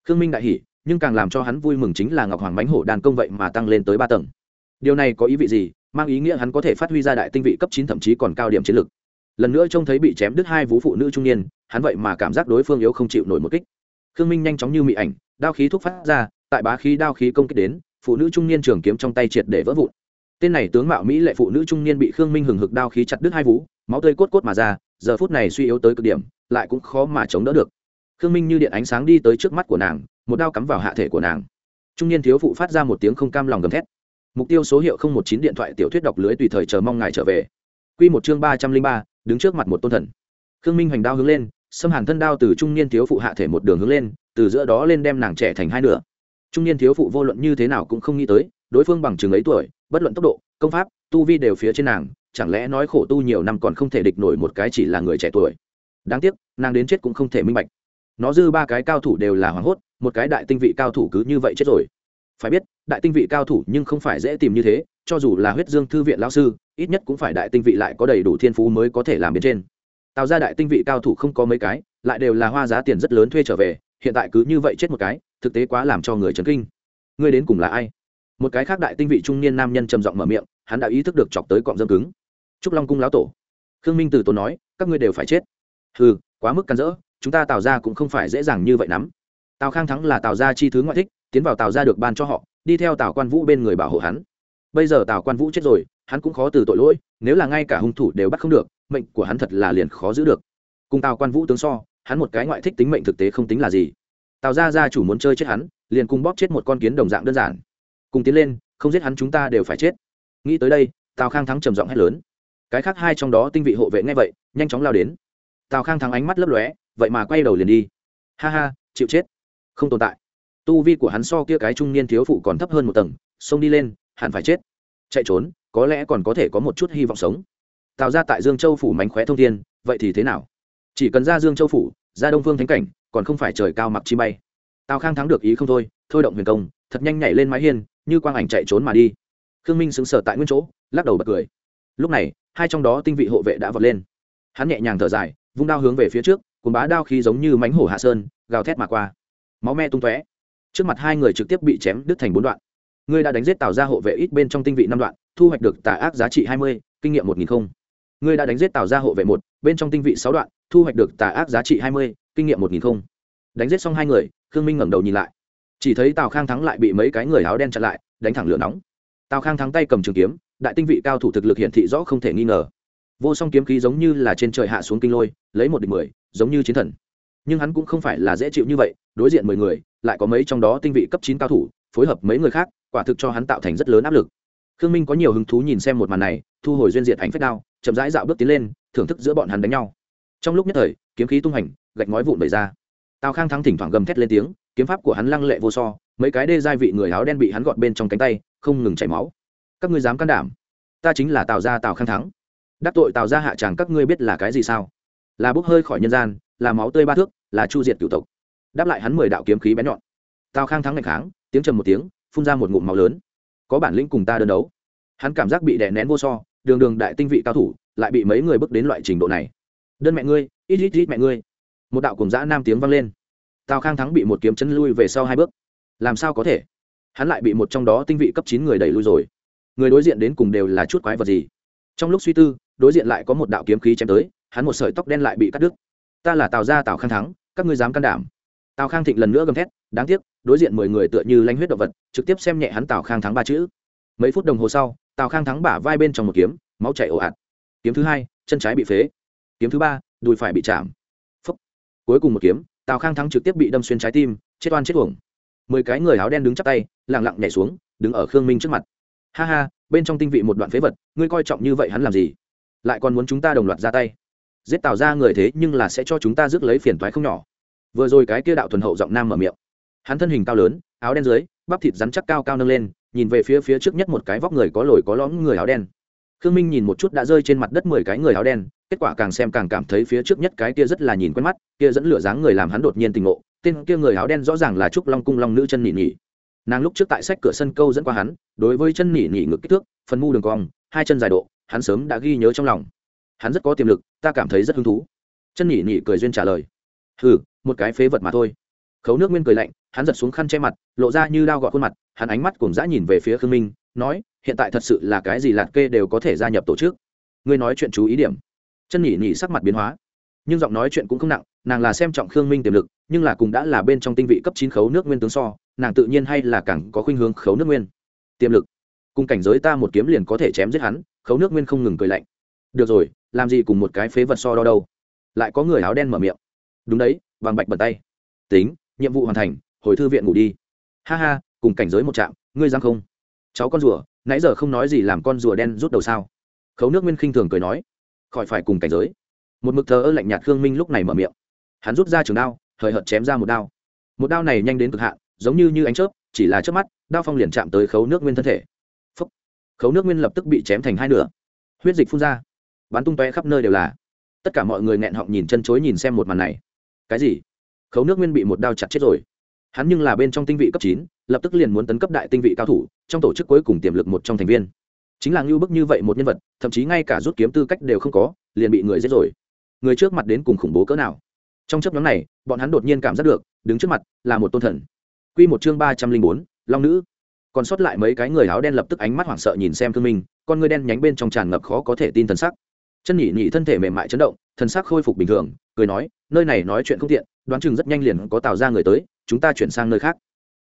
khương minh đại hỉ, nhưng càng làm cho hắn vui mừng chính là ngọc hoàng bánh hổ đàn công vậy mà tăng lên tới ba tầng. Điều này có ý vị gì? Mang ý nghĩa hắn có thể phát huy ra đại tinh vị cấp chín thậm chí còn cao điểm chiến lược. lần nữa trông thấy bị chém đứt hai vú phụ nữ trung niên, hắn vậy mà cảm giác đối phương yếu không chịu nổi một kích. Khương minh nhanh chóng như mị ảnh, đao khí thúc phát ra, tại bá khí đao khí công kích đến, phụ nữ trung niên trường kiếm trong tay triệt để vỡ vụn. Tên này tướng mạo mỹ lệ phụ nữ trung niên bị khương minh hừng hực đao khí chặt đứt hai vú, máu tươi cốt cốt mà ra, giờ phút này suy yếu tới cực điểm, lại cũng khó mà chống đỡ được khương minh như điện ánh sáng đi tới trước mắt của nàng, một đao cắm vào hạ thể của nàng. Trung niên thiếu phụ phát ra một tiếng không cam lòng gầm thét. Mục tiêu số hiệu một chín điện thoại tiểu thuyết đọc lưới tùy thời chờ mong ngài trở về. Q một chương ba trăm linh ba, đứng trước mặt một tôn thần. Khương minh hoành đao hướng lên, xâm hàn thân đao từ trung niên thiếu phụ hạ thể một đường hướng lên, từ giữa đó lên đem nàng trẻ thành hai nửa. Trung niên thiếu phụ vô luận như thế nào cũng không nghĩ tới, đối phương bằng chừng ấy tuổi, bất luận tốc độ, công pháp, tu vi đều phía trên nàng, chẳng lẽ nói khổ tu nhiều năm còn không thể địch nổi một cái chỉ là người trẻ tuổi. Đáng tiếc, nàng đến chết cũng không thể minh bạch nó dư ba cái cao thủ đều là hoảng hốt, một cái đại tinh vị cao thủ cứ như vậy chết rồi. Phải biết, đại tinh vị cao thủ nhưng không phải dễ tìm như thế, cho dù là huyết dương thư viện lao sư, ít nhất cũng phải đại tinh vị lại có đầy đủ thiên phú mới có thể làm bên trên. Tạo ra đại tinh vị cao thủ không có mấy cái, lại đều là hoa giá tiền rất lớn thuê trở về, hiện tại cứ như vậy chết một cái, thực tế quá làm cho người chấn kinh. Ngươi đến cùng là ai? Một cái khác đại tinh vị trung niên nam nhân trầm giọng mở miệng, hắn đã ý thức được chọc tới cọng dâm cứng. Trúc long cung lão tổ. Khương minh từ tốn nói, các ngươi đều phải chết. Hừ, quá mức cắn rỡ chúng ta tạo ra cũng không phải dễ dàng như vậy lắm. Tào khang thắng là tào gia chi thứ ngoại thích, tiến vào tào gia được ban cho họ, đi theo tào quan vũ bên người bảo hộ hắn. Bây giờ tào quan vũ chết rồi, hắn cũng khó từ tội lỗi, nếu là ngay cả hung thủ đều bắt không được, mệnh của hắn thật là liền khó giữ được. Cùng tào quan vũ tướng so, hắn một cái ngoại thích tính mệnh thực tế không tính là gì. Tào gia gia chủ muốn chơi chết hắn, liền cùng bóp chết một con kiến đồng dạng đơn giản. Cùng tiến lên, không giết hắn chúng ta đều phải chết. Nghĩ tới đây, tào khang thắng trầm giọng hét lớn. Cái khác hai trong đó tinh vị hộ vệ ngay vậy, nhanh chóng lao đến. Tào khang thắng ánh mắt lấp lóe vậy mà quay đầu liền đi. Ha ha, chịu chết. Không tồn tại. Tu vi của hắn so kia cái trung niên thiếu phụ còn thấp hơn một tầng, xông đi lên, hẳn phải chết. Chạy trốn, có lẽ còn có thể có một chút hy vọng sống. Tào ra tại dương châu phủ mánh khóe thông thiên, vậy thì thế nào? Chỉ cần ra dương châu phủ, ra đông phương thánh cảnh, còn không phải trời cao mặc chi bay. Tào khang thắng được ý không thôi thôi động huyền công, thật nhanh nhảy lên mái hiên, như quang ảnh chạy trốn mà đi. Khương minh xứng sở tại nguyên chỗ, lắc đầu bật cười. Lúc này, hai trong đó tinh vị hộ vệ đã vọt lên. Hắn nhẹ nhàng thở dài, vung đao hướng về phía trước cùng bá đao khí giống như mánh hổ hạ sơn, gào thét mà qua. Máu me tung tóe. Trước mặt hai người trực tiếp bị chém đứt thành bốn đoạn. Ngươi đã đánh giết tào ra hộ vệ ít bên trong tinh vị năm đoạn, thu hoạch được tà ác giá trị hai mươi, kinh nghiệm một nghìn không. Ngươi đã đánh giết tào ra hộ vệ một, bên trong tinh vị sáu đoạn, thu hoạch được tà ác giá trị hai mươi, kinh nghiệm một nghìn không. Đánh giết xong hai người, khương minh ngẩng đầu nhìn lại. Chỉ thấy tào khang thắng lại bị mấy cái người áo đen chặn lại, đánh thẳng lửa nóng. Tào khang thắng tay cầm trường kiếm, đại tinh vị cao thủ thực lực hiển thị rõ không thể nghi ngờ. Vô song kiếm khí giống như là trên trời hạ xuống kinh lôi, lấy một địch mười giống như chiến thần. Nhưng hắn cũng không phải là dễ chịu như vậy, đối diện mười người, lại có mấy trong đó tinh vị cấp chín cao thủ, phối hợp mấy người khác, quả thực cho hắn tạo thành rất lớn áp lực. Khương minh có nhiều hứng thú nhìn xem một màn này, thu hồi duyên diệt ảnh phép đao, chậm rãi dạo bước tiến lên, thưởng thức giữa bọn hắn đánh nhau. Trong lúc nhất thời, kiếm khí tung hành, gạch ngói vụn bày ra. Tào khang thắng thỉnh thoảng gầm thét lên tiếng, kiếm pháp của hắn lăng lệ vô so, mấy cái đê giai vị người áo đen bị hắn gọt bên trong cánh tay, không ngừng chảy máu. Các ngươi dám can đảm? Ta chính là tào gia tào khang thắng. Đắc tội tào gia hạ tràng các ngươi biết là cái gì sao? Là bốc hơi khỏi nhân gian, là máu tươi ba thước, là chu diệt cửu tộc. Đáp lại hắn mười đạo kiếm khí bén nhọn. Tào khang thắng ngày kháng, tiếng trầm một tiếng, phun ra một ngụm máu lớn. Có bản lĩnh cùng ta đơn đấu. Hắn cảm giác bị đè nén vô so, đường đường đại tinh vị cao thủ, lại bị mấy người bước đến loại trình độ này. Đơn mẹ ngươi, ít ít ít mẹ ngươi. Một đạo cùng dã nam tiếng vang lên. Tào khang thắng bị một kiếm chân lui về sau hai bước. Làm sao có thể? Hắn lại bị một trong đó tinh vị cấp chín người đẩy lui rồi. Người đối diện đến cùng đều là chút quái vật gì? Trong lúc suy tư, đối diện lại có một đạo kiếm khí chém tới hắn một sợi tóc đen lại bị cắt đứt. Ta là tào gia tào khang thắng, các ngươi dám can đảm. Tào khang thịnh lần nữa gầm thét, đáng tiếc, đối diện mười người tựa như lanh huyết động vật, trực tiếp xem nhẹ hắn tào khang thắng ba chữ. Mấy phút đồng hồ sau, tào khang thắng bả vai bên trong một kiếm, máu chảy ồ ạt. Kiếm thứ hai, chân trái bị phế. Kiếm thứ ba, đùi phải bị chạm. Phúc. cuối cùng một kiếm, tào khang thắng trực tiếp bị đâm xuyên trái tim, chết oan chết uổng. Mười cái người áo đen đứng chắp tay lẳng lặng nhảy xuống, đứng ở khương minh trước mặt. Ha ha, bên trong tinh vị một đoạn phế vật, ngươi coi trọng như vậy hắn làm gì? Lại còn muốn chúng ta đồng loạt ra tay giết tào ra người thế nhưng là sẽ cho chúng ta rước lấy phiền toái không nhỏ. Vừa rồi cái kia đạo thuần hậu giọng nam mở miệng. Hắn thân hình cao lớn, áo đen dưới, bắp thịt rắn chắc cao cao nâng lên, nhìn về phía phía trước nhất một cái vóc người có lồi có lõm người áo đen. Khương minh nhìn một chút đã rơi trên mặt đất mười cái người áo đen, kết quả càng xem càng cảm thấy phía trước nhất cái kia rất là nhìn quen mắt, kia dẫn lửa dáng người làm hắn đột nhiên tình ngộ, tên kia người áo đen rõ ràng là trúc long cung long nữ chân nỉ nỉ. Nàng lúc trước tại sách cửa sân câu dẫn qua hắn, đối với chân nỉ nỉ ngực kích thước, phần mu đường cong, hai chân dài độ, hắn sớm đã ghi nhớ trong lòng hắn rất có tiềm lực, ta cảm thấy rất hứng thú. Chân nhỉ nhỉ cười duyên trả lời. Hừ, một cái phế vật mà thôi. Khấu nước nguyên cười lạnh, hắn giật xuống khăn che mặt, lộ ra như đao gọt khuôn mặt, hắn ánh mắt cùng dã nhìn về phía khương minh, nói, hiện tại thật sự là cái gì lạt kê đều có thể gia nhập tổ chức. Ngươi nói chuyện chú ý điểm. Chân nhỉ nhỉ sắc mặt biến hóa. Nhưng giọng nói chuyện cũng không nặng, nàng là xem trọng khương minh tiềm lực, nhưng là cùng đã là bên trong tinh vị cấp chín khấu nước nguyên tướng so, nàng tự nhiên hay là càng có khuynh hướng khấu nước nguyên. Tiềm lực. Cùng cảnh giới ta một kiếm liền có thể chém giết hắn, khấu nước nguyên không ngừng cười lạnh. Được rồi làm gì cùng một cái phế vật so đo đâu? Lại có người áo đen mở miệng. Đúng đấy, vàng bạch bật tay. Tính, nhiệm vụ hoàn thành, hồi thư viện ngủ đi. Ha ha, cùng cảnh giới một trạm, ngươi giang không? Cháu con rùa, nãy giờ không nói gì làm con rùa đen rút đầu sao? Khấu nước nguyên khinh thường cười nói. Khỏi phải cùng cảnh giới. Một mực thờ ơ lạnh nhạt khương minh lúc này mở miệng. Hắn rút ra trường đao, hời hợt chém ra một đao. Một đao này nhanh đến cực hạn, giống như như ánh chớp, chỉ là chớp mắt, đao phong liền chạm tới khấu nước nguyên thân thể. Phúc. khấu nước nguyên lập tức bị chém thành hai nửa. Huyết dịch phun ra bắn tung tóe khắp nơi đều là. Tất cả mọi người nghẹn họng nhìn chân chối nhìn xem một màn này. Cái gì? Khấu nước nguyên bị một đao chặt chết rồi. Hắn nhưng là bên trong tinh vị cấp chín, lập tức liền muốn tấn cấp đại tinh vị cao thủ, trong tổ chức cuối cùng tiềm lực một trong thành viên. Chính là ngưu bức như vậy một nhân vật, thậm chí ngay cả rút kiếm tư cách đều không có, liền bị người giết rồi. Người trước mặt đến cùng khủng bố cỡ nào? Trong chấp nhóm này, bọn hắn đột nhiên cảm giác được, đứng trước mặt là một tôn thần. Q một chương ba trăm linh bốn, long nữ. Còn sót lại mấy cái người áo đen lập tức ánh mắt hoảng sợ nhìn xem thương minh, con người đen nhánh bên trong tràn ngập khó có thể tin thần sắc chân nhị nhị thân thể mềm mại chấn động, thần sắc khôi phục bình thường, cười nói, nơi này nói chuyện không tiện, đoán chừng rất nhanh liền có tạo ra người tới, chúng ta chuyển sang nơi khác.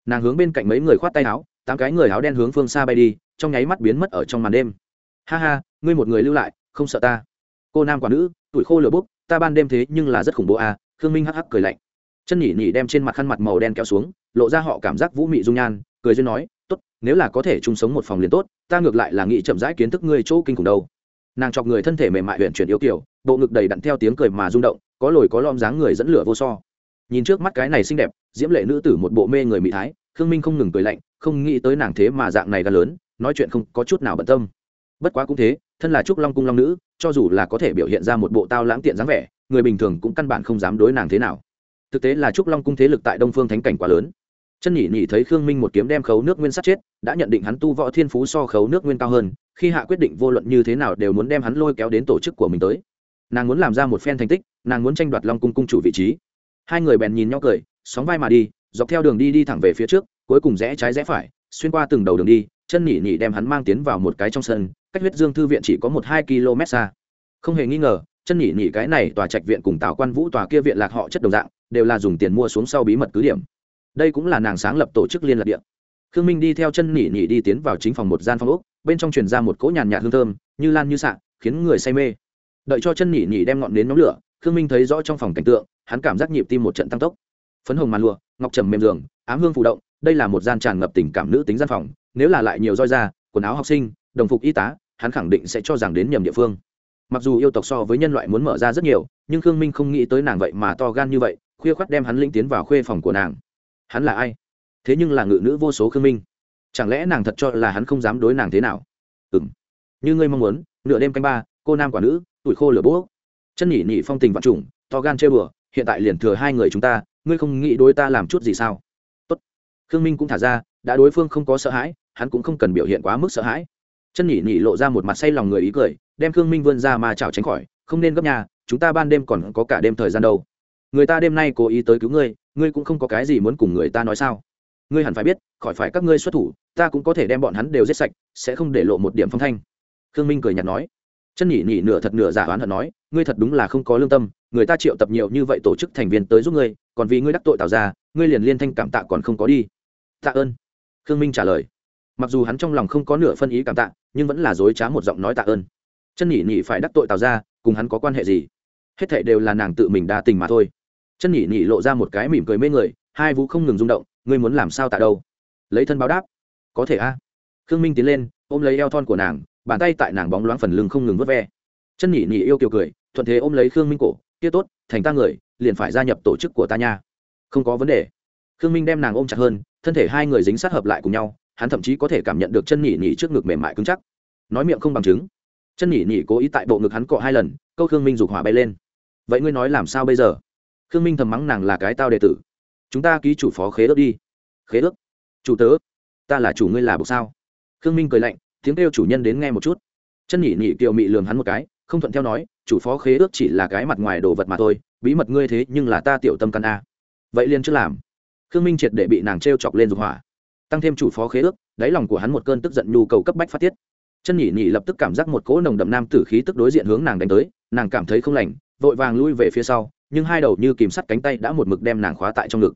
Nàng hướng bên cạnh mấy người khoát tay áo, tám cái người áo đen hướng phương xa bay đi, trong nháy mắt biến mất ở trong màn đêm. Ha ha, ngươi một người lưu lại, không sợ ta. Cô nam quả nữ, tuổi khô lửa bốc, ta ban đêm thế nhưng là rất khủng bố à khương minh hắc hắc cười lạnh. Chân nhỉ nhỉ đem trên mặt khăn mặt màu đen kéo xuống, lộ ra họ cảm giác vũ mị dung nhan, cười duyên nói, tốt, nếu là có thể chung sống một phòng liền tốt, ta ngược lại là nghĩ chậm rãi kiến thức ngươi chỗ kinh khủng đâu nàng chọc người thân thể mềm mại huyện chuyển yêu kiểu, bộ ngực đầy đặn theo tiếng cười mà rung động, có lồi có lom dáng người dẫn lửa vô so. Nhìn trước mắt cái này xinh đẹp, diễm lệ nữ tử một bộ mê người mỹ thái, khương minh không ngừng cười lạnh, không nghĩ tới nàng thế mà dạng này ga lớn, nói chuyện không có chút nào bận tâm. Bất quá cũng thế, thân là trúc long cung long nữ, cho dù là có thể biểu hiện ra một bộ tao lãng tiện dáng vẻ, người bình thường cũng căn bản không dám đối nàng thế nào. Thực tế là trúc long cung thế lực tại đông phương thánh cảnh quá lớn chân nhị nhị thấy khương minh một kiếm đem khấu nước nguyên sát chết, đã nhận định hắn tu võ thiên phú so khấu nước nguyên cao hơn, khi hạ quyết định vô luận như thế nào đều muốn đem hắn lôi kéo đến tổ chức của mình tới. Nàng muốn làm ra một phen thành tích, nàng muốn tranh đoạt long cung cung chủ vị trí. Hai người bèn nhìn nhau cười, sóng vai mà đi, dọc theo đường đi đi thẳng về phía trước, cuối cùng rẽ trái rẽ phải, xuyên qua từng đầu đường đi, chân nhị nhị đem hắn mang tiến vào một cái trong sân, cách huyết dương thư viện chỉ có một hai km xa. Không hề nghi ngờ, chân nhị nhị cái này tòa trạch viện cùng tào quan vũ tòa kia viện lạc họ chất đồng dạng, đều là dùng tiền mua xuống sau bí mật cứ điểm đây cũng là nàng sáng lập tổ chức liên lạc địa. khương minh đi theo chân nhị nhị đi tiến vào chính phòng một gian phòng úc bên trong truyền ra một cỗ nhàn nhạt hương thơm, như lan như sạn khiến người say mê. Đợi cho chân nhị nhị đem ngọn đến nhóm lửa, khương minh thấy rõ trong phòng cảnh tượng, hắn cảm giác nhịp tim một trận tăng tốc. Phấn hồng màn lụa, ngọc trầm mềm giường ám hương phụ động, đây là một gian tràn ngập tình cảm nữ tính gian phòng, nếu là lại nhiều roi da quần áo học sinh, đồng phục y tá, hắn khẳng định sẽ cho rằng đến nhầm địa phương. Mặc dù yêu tộc so với nhân loại muốn mở ra rất nhiều, nhưng khương minh không nghĩ tới nàng vậy mà to gan như vậy, khuya khoắt đem hắn linh tiến vào khuê phòng của nàng hắn là ai? Thế nhưng là ngự nữ vô số khương minh. Chẳng lẽ nàng thật cho là hắn không dám đối nàng thế nào? Ừ m như ngươi mong muốn, nửa đêm canh ba, cô nam quả nữ, tuổi khô lửa bố. Chân nhỉ nhỉ phong tình vạn trùng, to gan chơi bừa, hiện tại liền thừa hai người chúng ta, ngươi không nghĩ đối ta làm chút gì sao? Tốt. Khương minh cũng thả ra, đã đối phương không có sợ hãi, hắn cũng không cần biểu hiện quá mức sợ hãi. Chân nhỉ nhỉ lộ ra một mặt say lòng người ý cười, đem khương minh vươn ra mà chảo tránh khỏi, không nên gấp nhà, chúng ta ban đêm còn có cả đêm thời gian đâu. Người ta đêm nay cố ý tới cứu ngươi ngươi cũng không có cái gì muốn cùng người ta nói sao? Ngươi hẳn phải biết, khỏi phải các ngươi xuất thủ, ta cũng có thể đem bọn hắn đều giết sạch, sẽ không để lộ một điểm phong thanh. Khương minh cười nhạt nói. Chân nhỉ nhỉ nửa thật nửa giả oán hận nói, ngươi thật đúng là không có lương tâm, người ta triệu tập nhiều như vậy tổ chức thành viên tới giúp ngươi, còn vì ngươi đắc tội tạo ra ngươi liền liên thanh cảm tạ còn không có đi. Tạ ơn. Khương minh trả lời. Mặc dù hắn trong lòng không có nửa phân ý cảm tạ, nhưng vẫn là dối trá một giọng nói tạ ơn. Chân nhỉ nhỉ phải đắc tội tạo ra cùng hắn có quan hệ gì? Hết thệ đều là nàng tự mình đa tình mà thôi chân nhỉ nhỉ lộ ra một cái mỉm cười mê người, hai vũ không ngừng rung động, ngươi muốn làm sao tạ đâu? Lấy thân báo đáp, có thể a. Khương minh tiến lên, ôm lấy eo thon của nàng, bàn tay tại nàng bóng loáng phần lưng không ngừng vớt ve. Chân nhỉ nhỉ yêu kiều cười, thuận thế ôm lấy khương minh cổ, kia tốt, thành ta người, liền phải gia nhập tổ chức của ta nha. Không có vấn đề. Khương minh đem nàng ôm chặt hơn, thân thể hai người dính sát hợp lại cùng nhau, hắn thậm chí có thể cảm nhận được chân nhỉ nhỉ trước ngực mềm mại cứng chắc. Nói miệng không bằng chứng. Chân nhỉ nhỉ cố ý tại bộ ngực hắn cọ hai lần, câu khương minh dục hỏa bay lên. Vậy ngươi nói làm sao bây giờ? Khương minh thầm mắng nàng là cái tao đệ tử. Chúng ta ký chủ phó khế ước đi. Khế ước? Chủ tớ, ta là chủ ngươi là buộc sao? Khương minh cười lạnh, tiếng kêu chủ nhân đến nghe một chút. Chân nhị nhị kiều mị lường hắn một cái, không thuận theo nói, chủ phó khế ước chỉ là cái mặt ngoài đồ vật mà thôi, bí mật ngươi thế nhưng là ta tiểu tâm căn a. Vậy liền chưa làm. Khương minh triệt để bị nàng t r e o chọc lên dục hỏa. Tăng thêm chủ phó khế ước, đáy lòng của hắn một cơn tức giận nhu cầu cấp bách phát tiết. Chân nhỉ nhỉ lập tức cảm giác một cỗ nồng đậm nam tử khí tức đối diện hướng nàng đánh tới, nàng cảm thấy không lành, vội vàng lui về phía sau nhưng hai đầu như kìm sắt cánh tay đã một mực đem nàng khóa tại trong ngực.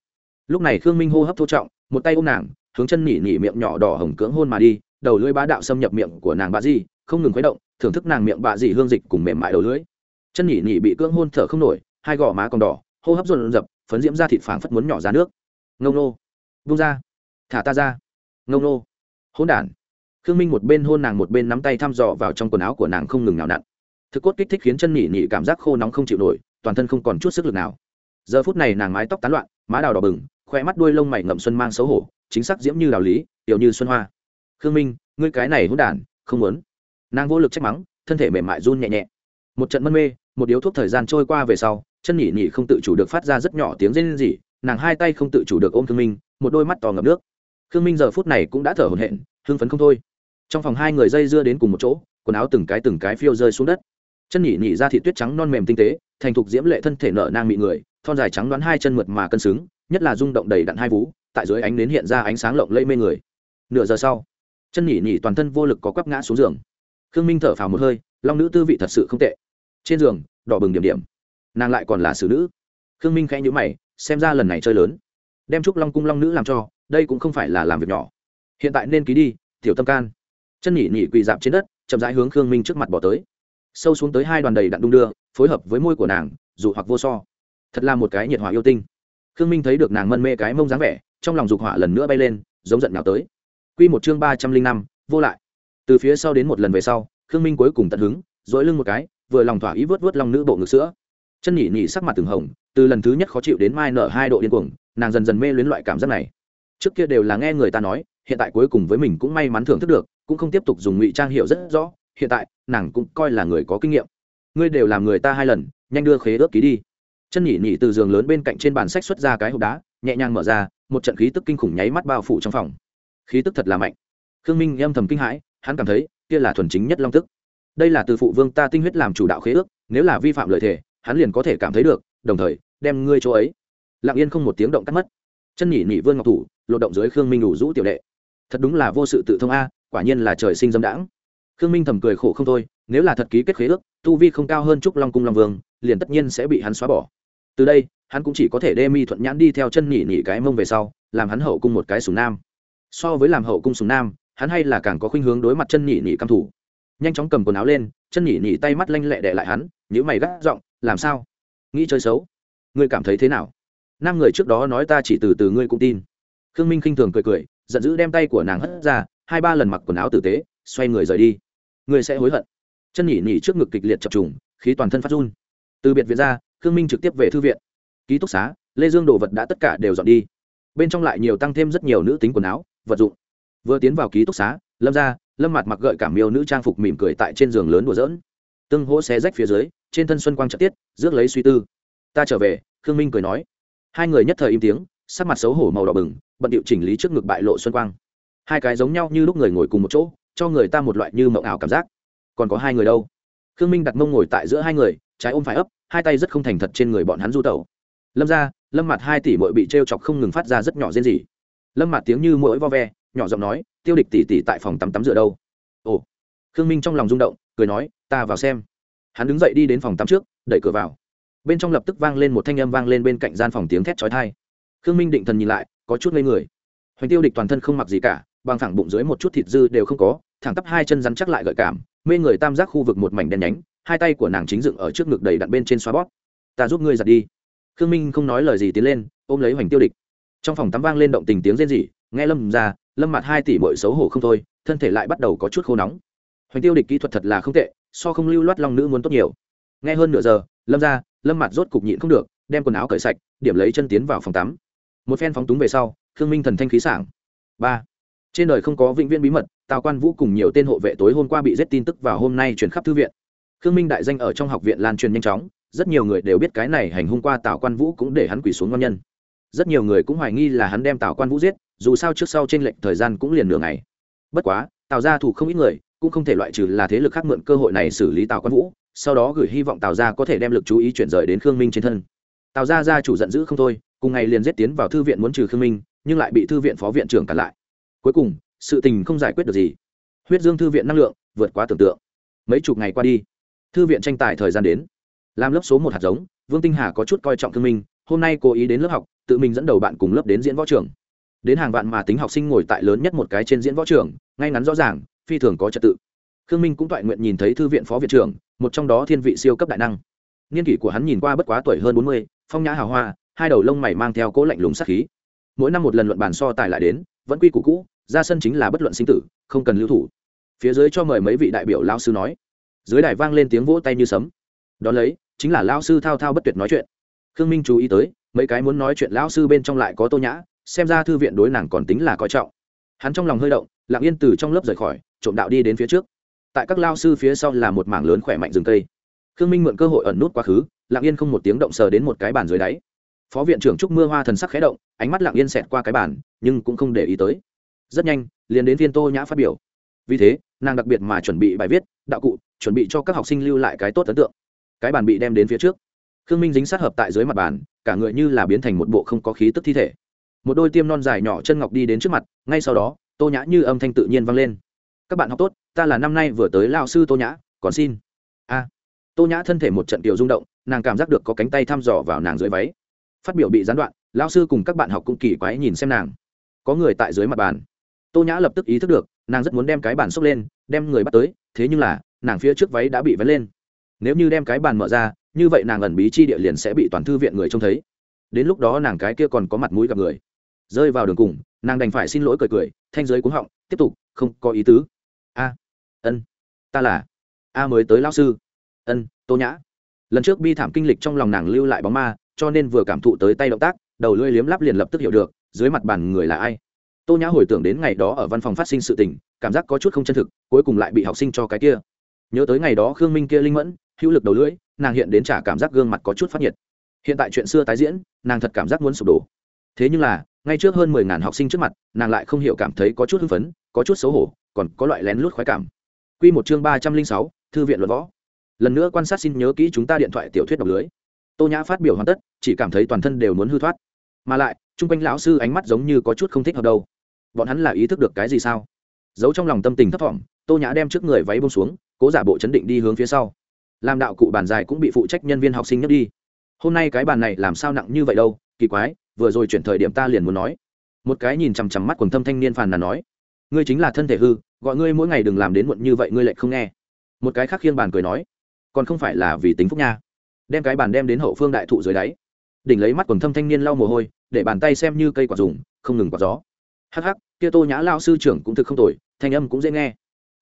Lúc này khương minh hô hấp thô trọng một tay ôm nàng hướng chân nỉ nỉ miệng nhỏ đỏ hồng cưỡng hôn mà đi đầu lưỡi bá đạo xâm nhập miệng của nàng bà di không ngừng khuấy động thưởng thức nàng miệng bà di hương dịch cùng mềm mại đầu lưỡi. Chân nỉ nỉ bị cưỡng hôn thở không nổi hai gò má còn đỏ hô hấp run rập, phấn diễm ra thịt phảng phất muốn nhỏ ra nước. Ngông nô vung ra thả ta ra. Ngông nô hỗn đản. Khương minh một bên hôn nàng một bên nắm tay thăm dò vào trong quần áo của nàng không ngừng nào nặn. Thực cốt kích thích khiến chân nỉ nỉ cảm giác khô nóng không chịu nổi toàn thân không còn chút sức lực nào. Giờ phút này nàng mái tóc tán loạn, má đào đỏ bừng, khoe mắt đuôi lông mày ngậm xuân mang xấu hổ, chính xác diễm như đào lý, tiểu như xuân hoa. Khương minh, ngươi cái này hôn đản, không muốn. Nàng vô lực trách mắng, thân thể mềm mại run nhẹ nhẹ. Một trận mân mê, một điếu thuốc thời gian trôi qua về sau, chân nhỉ nhỉ không tự chủ được phát ra rất nhỏ tiếng rên rỉ, nàng hai tay không tự chủ được ôm khương minh, một đôi mắt to ngập nước. Khương minh giờ phút này cũng đã thở hổn hển, hưng phấn không thôi. Trong phòng hai người dây dưa đến cùng một chỗ, quần áo từng cái từng cái phiêu rơi xuống đất chân nhỉ nhỉ ra thị tuyết trắng non mềm tinh tế, thành thục diễm lệ thân thể nở nang mị người, thon dài trắng đoán hai chân mượt mà cân xứng, nhất là rung động đầy đặn hai vú, tại dưới ánh nến hiện ra ánh sáng lộng lẫy mê người. Nửa giờ sau, chân nhỉ nhỉ toàn thân vô lực có quắp ngã xuống giường. Khương minh thở phào một hơi, long nữ tư vị thật sự không tệ. Trên giường, đỏ bừng điểm điểm. Nàng lại còn là xử nữ. Khương minh khẽ nhữ mày, xem ra lần này chơi lớn. Đem trúc long cung long nữ làm cho, đây cũng không phải là làm việc nhỏ. Hiện tại nên ký đi, tiểu tâm can. Chân nhỉ nhỉ quỳ dạp trên đất, chậm rãi hướng khương minh trước mặt bỏ tới sâu xuống tới hai đoàn đầy đặn đung đưa, phối hợp với môi của nàng, dù hoặc vô so. Thật là một cái nhiệt hỏa yêu tinh. Khương minh thấy được nàng mân mê cái mông dáng vẻ, trong lòng dục hỏa lần nữa bay lên, giống giận nào tới. Q một chương ba trăm linh năm, vô lại. Từ phía sau đến một lần về sau, khương minh cuối cùng tận hứng, dỗi lưng một cái, vừa lòng thỏa ý vớt vớt lòng nữ bộ ngực sữa. Chân nhỉ nhỉ sắc mặt từng hồng, từ lần thứ nhất khó chịu đến mai nở hai độ điên cuồng, nàng dần dần mê luyến loại cảm giác này. Trước kia đều là nghe người ta nói, hiện tại cuối cùng với mình cũng may mắn thưởng thức được, cũng không tiếp tục dùng ngụy trang hiệu rất rõ hiện tại, nàng cũng coi là người có kinh nghiệm. Ngươi đều làm người ta hai lần, nhanh đưa khế ước ký đi. Chân nhỉ nhỉ từ giường lớn bên cạnh trên bàn sách xuất ra cái hộp đá, nhẹ nhàng mở ra, một trận khí tức kinh khủng nháy mắt bao phủ trong phòng. Khí tức thật là mạnh. Khương minh âm thầm kinh hãi, hắn cảm thấy, kia là thuần chính nhất long tức. Đây là từ phụ vương ta tinh huyết làm chủ đạo khế ước, nếu là vi phạm lợi thể hắn liền có thể cảm thấy được, đồng thời, đem ngươi chỗ ấy. Lặng yên không một tiếng động cắt mất. Chân nhỉ nhỉ vương ngọc thủ lộ động dưới khương minh đủ rũ tiểu đệ. Thật đúng là vô sự tự thông a, quả nhiên là trời sinh dâm đãng khương minh thầm cười khổ không thôi, nếu là thật ký kết khế ước, tu vi không cao hơn trúc long cung long vương, liền tất nhiên sẽ bị hắn xóa bỏ. Từ đây, hắn cũng chỉ có thể đê mi thuận nhãn đi theo chân nhỉ nhỉ cái mông về sau, làm hắn hậu cung một cái sùng nam. So với làm hậu cung sùng nam, hắn hay là càng có khuynh hướng đối mặt chân nhỉ nhỉ căm thủ. Nhanh chóng cầm quần áo lên, chân nhỉ nhỉ tay mắt lanh lẹ đệ lại hắn nhữ mày gắt giọng, làm sao? Nghĩ chơi xấu? Ngươi cảm thấy thế nào? Năm người trước đó nói ta chỉ từ từ ngươi cũng tin. Khương minh khinh thường cười cười, giận dữ đem tay của nàng hất ra, hai ba lần mặc quần áo tử tế, xoay người rời đi ngươi sẽ hối hận. Chân nhỉ nhỉ trước ngực kịch liệt chập trùng, khí toàn thân phát run. Từ biệt viện ra, khương minh trực tiếp về thư viện. Ký túc xá, lê dương đồ vật đã tất cả đều dọn đi. Bên trong lại nhiều tăng thêm rất nhiều nữ tính quần áo, vật dụng. Vừa tiến vào ký túc xá, lâm ra, lâm mặt mặc gợi cảm miêu nữ trang phục mỉm cười tại trên giường lớn đùa dỡn tương hỗ xé rách phía dưới, trên thân xuân quang trợ tiết, rước lấy suy tư. Ta trở về, khương minh cười nói. Hai người nhất thời im tiếng, sắc mặt xấu hổ màu đỏ bừng, bận điệu chỉnh lý trước ngực bại lộ xuân quang. Hai cái giống nhau như lúc người ngồi cùng một chỗ cho người ta một loại như mộng ảo cảm giác. Còn có hai người đâu? Khương minh đặt mông ngồi tại giữa hai người, trái ôm phải ấp, hai tay rất không thành thật trên người bọn hắn du tẩu. Lâm ra lâm mặt hai tỷ mội bị t r e o chọc không ngừng phát ra rất nhỏ riêng gì lâm mặt tiếng như mỗi vo ve, nhỏ giọng nói, tiêu địch tỷ tỷ tại phòng tắm tắm rửa đâu? Ồ. Khương minh trong lòng rung động, cười nói, ta vào xem. Hắn đứng dậy đi đến phòng tắm trước, đẩy cửa vào. Bên trong lập tức vang lên một thanh âm vang lên bên cạnh gian phòng tiếng thét trói thai khương minh định thần nhìn lại, có chút ngây người. Hoành tiêu địch toàn thân không mặc gì cả, bằng thẳng bụng dưới một chút thịt dư đều không có thẳng tắp hai chân rắn chắc lại gợi cảm, mê người tam giác khu vực một mảnh đen nhánh, hai tay của nàng chính dựng ở trước ngực đầy đặn bên trên xoa bóp. Ta giúp ngươi giặt đi. Khương minh không nói lời gì tiến lên, ôm lấy hoành tiêu địch. Trong phòng tắm vang lên động tình tiếng rên rỉ, nghe lâm ra, lâm mặt hai tỷ bội xấu hổ không thôi, thân thể lại bắt đầu có chút khô nóng. Hoành tiêu địch kỹ thuật thật là không tệ, so không lưu loát long nữ muốn tốt nhiều. Nghe hơn nửa giờ, lâm ra, lâm mặt rốt cục nhịn không được, đem quần áo cởi sạch, điểm lấy chân tiến vào phòng tắm. Một phen phóng túng về sau, khương minh thần thanh khí sảng. Ba. Trên đời không có vĩnh viễn bí mật tào quan vũ cùng nhiều tên hộ vệ tối hôm qua bị giết tin tức vào hôm nay chuyển khắp thư viện. Khương minh đại danh ở trong học viện lan truyền nhanh chóng, rất nhiều người đều biết cái này hành hung qua tào quan vũ cũng để hắn quỳ xuống ngon nhân. Rất nhiều người cũng hoài nghi là hắn đem tào quan vũ giết, dù sao trước sau trên lệnh thời gian cũng liền nửa ngày. Bất quá, tào gia thủ không ít người, cũng không thể loại trừ là thế lực khác mượn cơ hội này xử lý tào quan vũ, sau đó gửi hy vọng tào gia có thể đem lực chú ý chuyển rời đến khương minh trên thân. Tào gia gia chủ giận dữ không thôi, cùng ngày liền giết tiến vào thư viện muốn trừ khương minh, nhưng lại bị thư viện phó viện trưởng cản lại. Cuối cùng sự tình không giải quyết được gì. Huyết dương thư viện năng lượng vượt quá tưởng tượng. Mấy chục ngày qua đi, thư viện tranh tài thời gian đến. Làm lớp số một hạt giống, vương tinh hà có chút coi trọng thương minh, hôm nay cố ý đến lớp học, tự mình dẫn đầu bạn cùng lớp đến diễn võ trường. Đến hàng vạn mà tính học sinh ngồi tại lớn nhất một cái trên diễn võ trường, ngay ngắn rõ ràng, phi thường có trật tự. Khương minh cũng toại nguyện nhìn thấy thư viện phó viện trưởng, một trong đó thiên vị siêu cấp đại năng. Niên kỷ của hắn nhìn qua bất quá tuổi hơn bốn mươi, phong nhã hào hoa, hai đầu lông mày mang theo cố lạnh lùng sắc khí. Mỗi năm một lần luận bàn so tài lại đến, vẫn quy củ cũ ra sân chính là bất luận sinh tử, không cần lưu thủ. Phía dưới cho mời mấy vị đại biểu lao sư nói. Dưới đài vang lên tiếng vỗ tay như sấm. Đón lấy, chính là lao sư thao thao bất tuyệt nói chuyện. Khương minh chú ý tới, mấy cái muốn nói chuyện lao sư bên trong lại có tô nhã, xem ra thư viện đối nàng còn tính là coi trọng. Hắn trong lòng hơi động, lặng yên từ trong lớp rời khỏi, trộm đạo đi đến phía trước. Tại các lao sư phía sau là một mảng lớn khỏe mạnh rừng cây. Khương minh mượn cơ hội ẩn nút quá khứ, lặng yên không một tiếng động sờ đến một cái bàn dưới đáy. Phó viện trưởng trúc mưa hoa thần sắc khẽ động, ánh mắt lặng yên xẹt qua cái bàn, nhưng cũng không để ý tới rất nhanh, liền đến viên tô nhã phát biểu. Vì thế, nàng đặc biệt mà chuẩn bị bài viết, đạo cụ, chuẩn bị cho các học sinh lưu lại cái tốt ấn tượng. Cái bàn bị đem đến phía trước. Khương minh dính sát hợp tại dưới mặt bàn, cả người như là biến thành một bộ không có khí tức thi thể. Một đôi tiêm non dài nhỏ chân ngọc đi đến trước mặt, ngay sau đó, tô nhã như âm thanh tự nhiên vang lên. Các bạn học tốt, ta là năm nay vừa tới lao sư tô nhã, còn xin. A. Tô nhã thân thể một trận tiểu rung động, nàng cảm giác được có cánh tay thăm dò vào nàng dưới váy. Phát biểu bị gián đoạn, lao sư cùng các bạn học cũng kỳ quái nhìn xem nàng. Có người tại dưới mặt bàn tô nhã lập tức ý thức được, nàng rất muốn đem cái bàn xốc lên, đem người bắt tới, thế nhưng là, nàng phía trước váy đã bị vén lên. Nếu như đem cái bàn mở ra, như vậy nàng ẩn bí chi địa liền sẽ bị toàn thư viện người trông thấy. Đến lúc đó nàng cái kia còn có mặt mũi gặp người. Rơi vào đường cùng, nàng đành phải xin lỗi cười cười, thanh giới cuống họng, tiếp tục, không có ý tứ. A, ân, ta là, a mới tới lao sư. Ân, tô nhã. Lần trước bi thảm kinh lịch trong lòng nàng lưu lại bóng ma, cho nên vừa cảm thụ tới tay động tác, đầu lưỡi liếm lắp liền lập tức hiểu được, dưới mặt bàn người là ai tô nhã hồi tưởng đến ngày đó ở văn phòng phát sinh sự tình, cảm giác có chút không chân thực, cuối cùng lại bị học sinh cho cái kia. Nhớ tới ngày đó khương minh kia linh mẫn, hữu lực đầu lưỡi, nàng hiện đến trả cảm giác gương mặt có chút phát nhiệt. Hiện tại chuyện xưa tái diễn, nàng thật cảm giác muốn sụp đổ. Thế nhưng là, ngay trước hơn mười ngàn học sinh trước mặt, nàng lại không hiểu cảm thấy có chút hưng phấn, có chút xấu hổ, còn có loại lén lút khoái cảm. Q một chương ba trăm linh sáu, thư viện luận võ. Lần nữa quan sát xin nhớ kỹ chúng ta điện thoại tiểu thuyết đọc lưới. Tô nhã phát biểu hoàn tất, chỉ cảm thấy toàn thân đều muốn hư thoát. Mà lại, chung quanh lão sư ánh mắt giống như có chút không thích hợp đâu bọn hắn là ý thức được cái gì sao? Giấu trong lòng tâm tình thấp thỏm, tô nhã đem trước người váy bông xuống, cố giả bộ chấn định đi hướng phía sau. Làm đạo cụ bàn dài cũng bị phụ trách nhân viên học sinh nhấc đi. Hôm nay cái bàn này làm sao nặng như vậy đâu, kỳ quái, vừa rồi chuyển thời điểm ta liền muốn nói. Một cái nhìn chằm chằm mắt quần thâm thanh niên phàn là nói, ngươi chính là thân thể hư, gọi ngươi mỗi ngày đừng làm đến muộn như vậy ngươi lại không nghe. Một cái khác khiên bàn cười nói, còn không phải là vì tính phúc nha. Đem cái bàn đem đến hậu phương đại thụ dưới đáy. Đỉnh lấy mắt quần thâm thanh niên lau mồ hôi, để bàn tay xem như cây quả dùng, không ngừng quả gió. Hắc hắc kia tô nhã lao sư trưởng cũng thực không tồi, thanh âm cũng dễ nghe.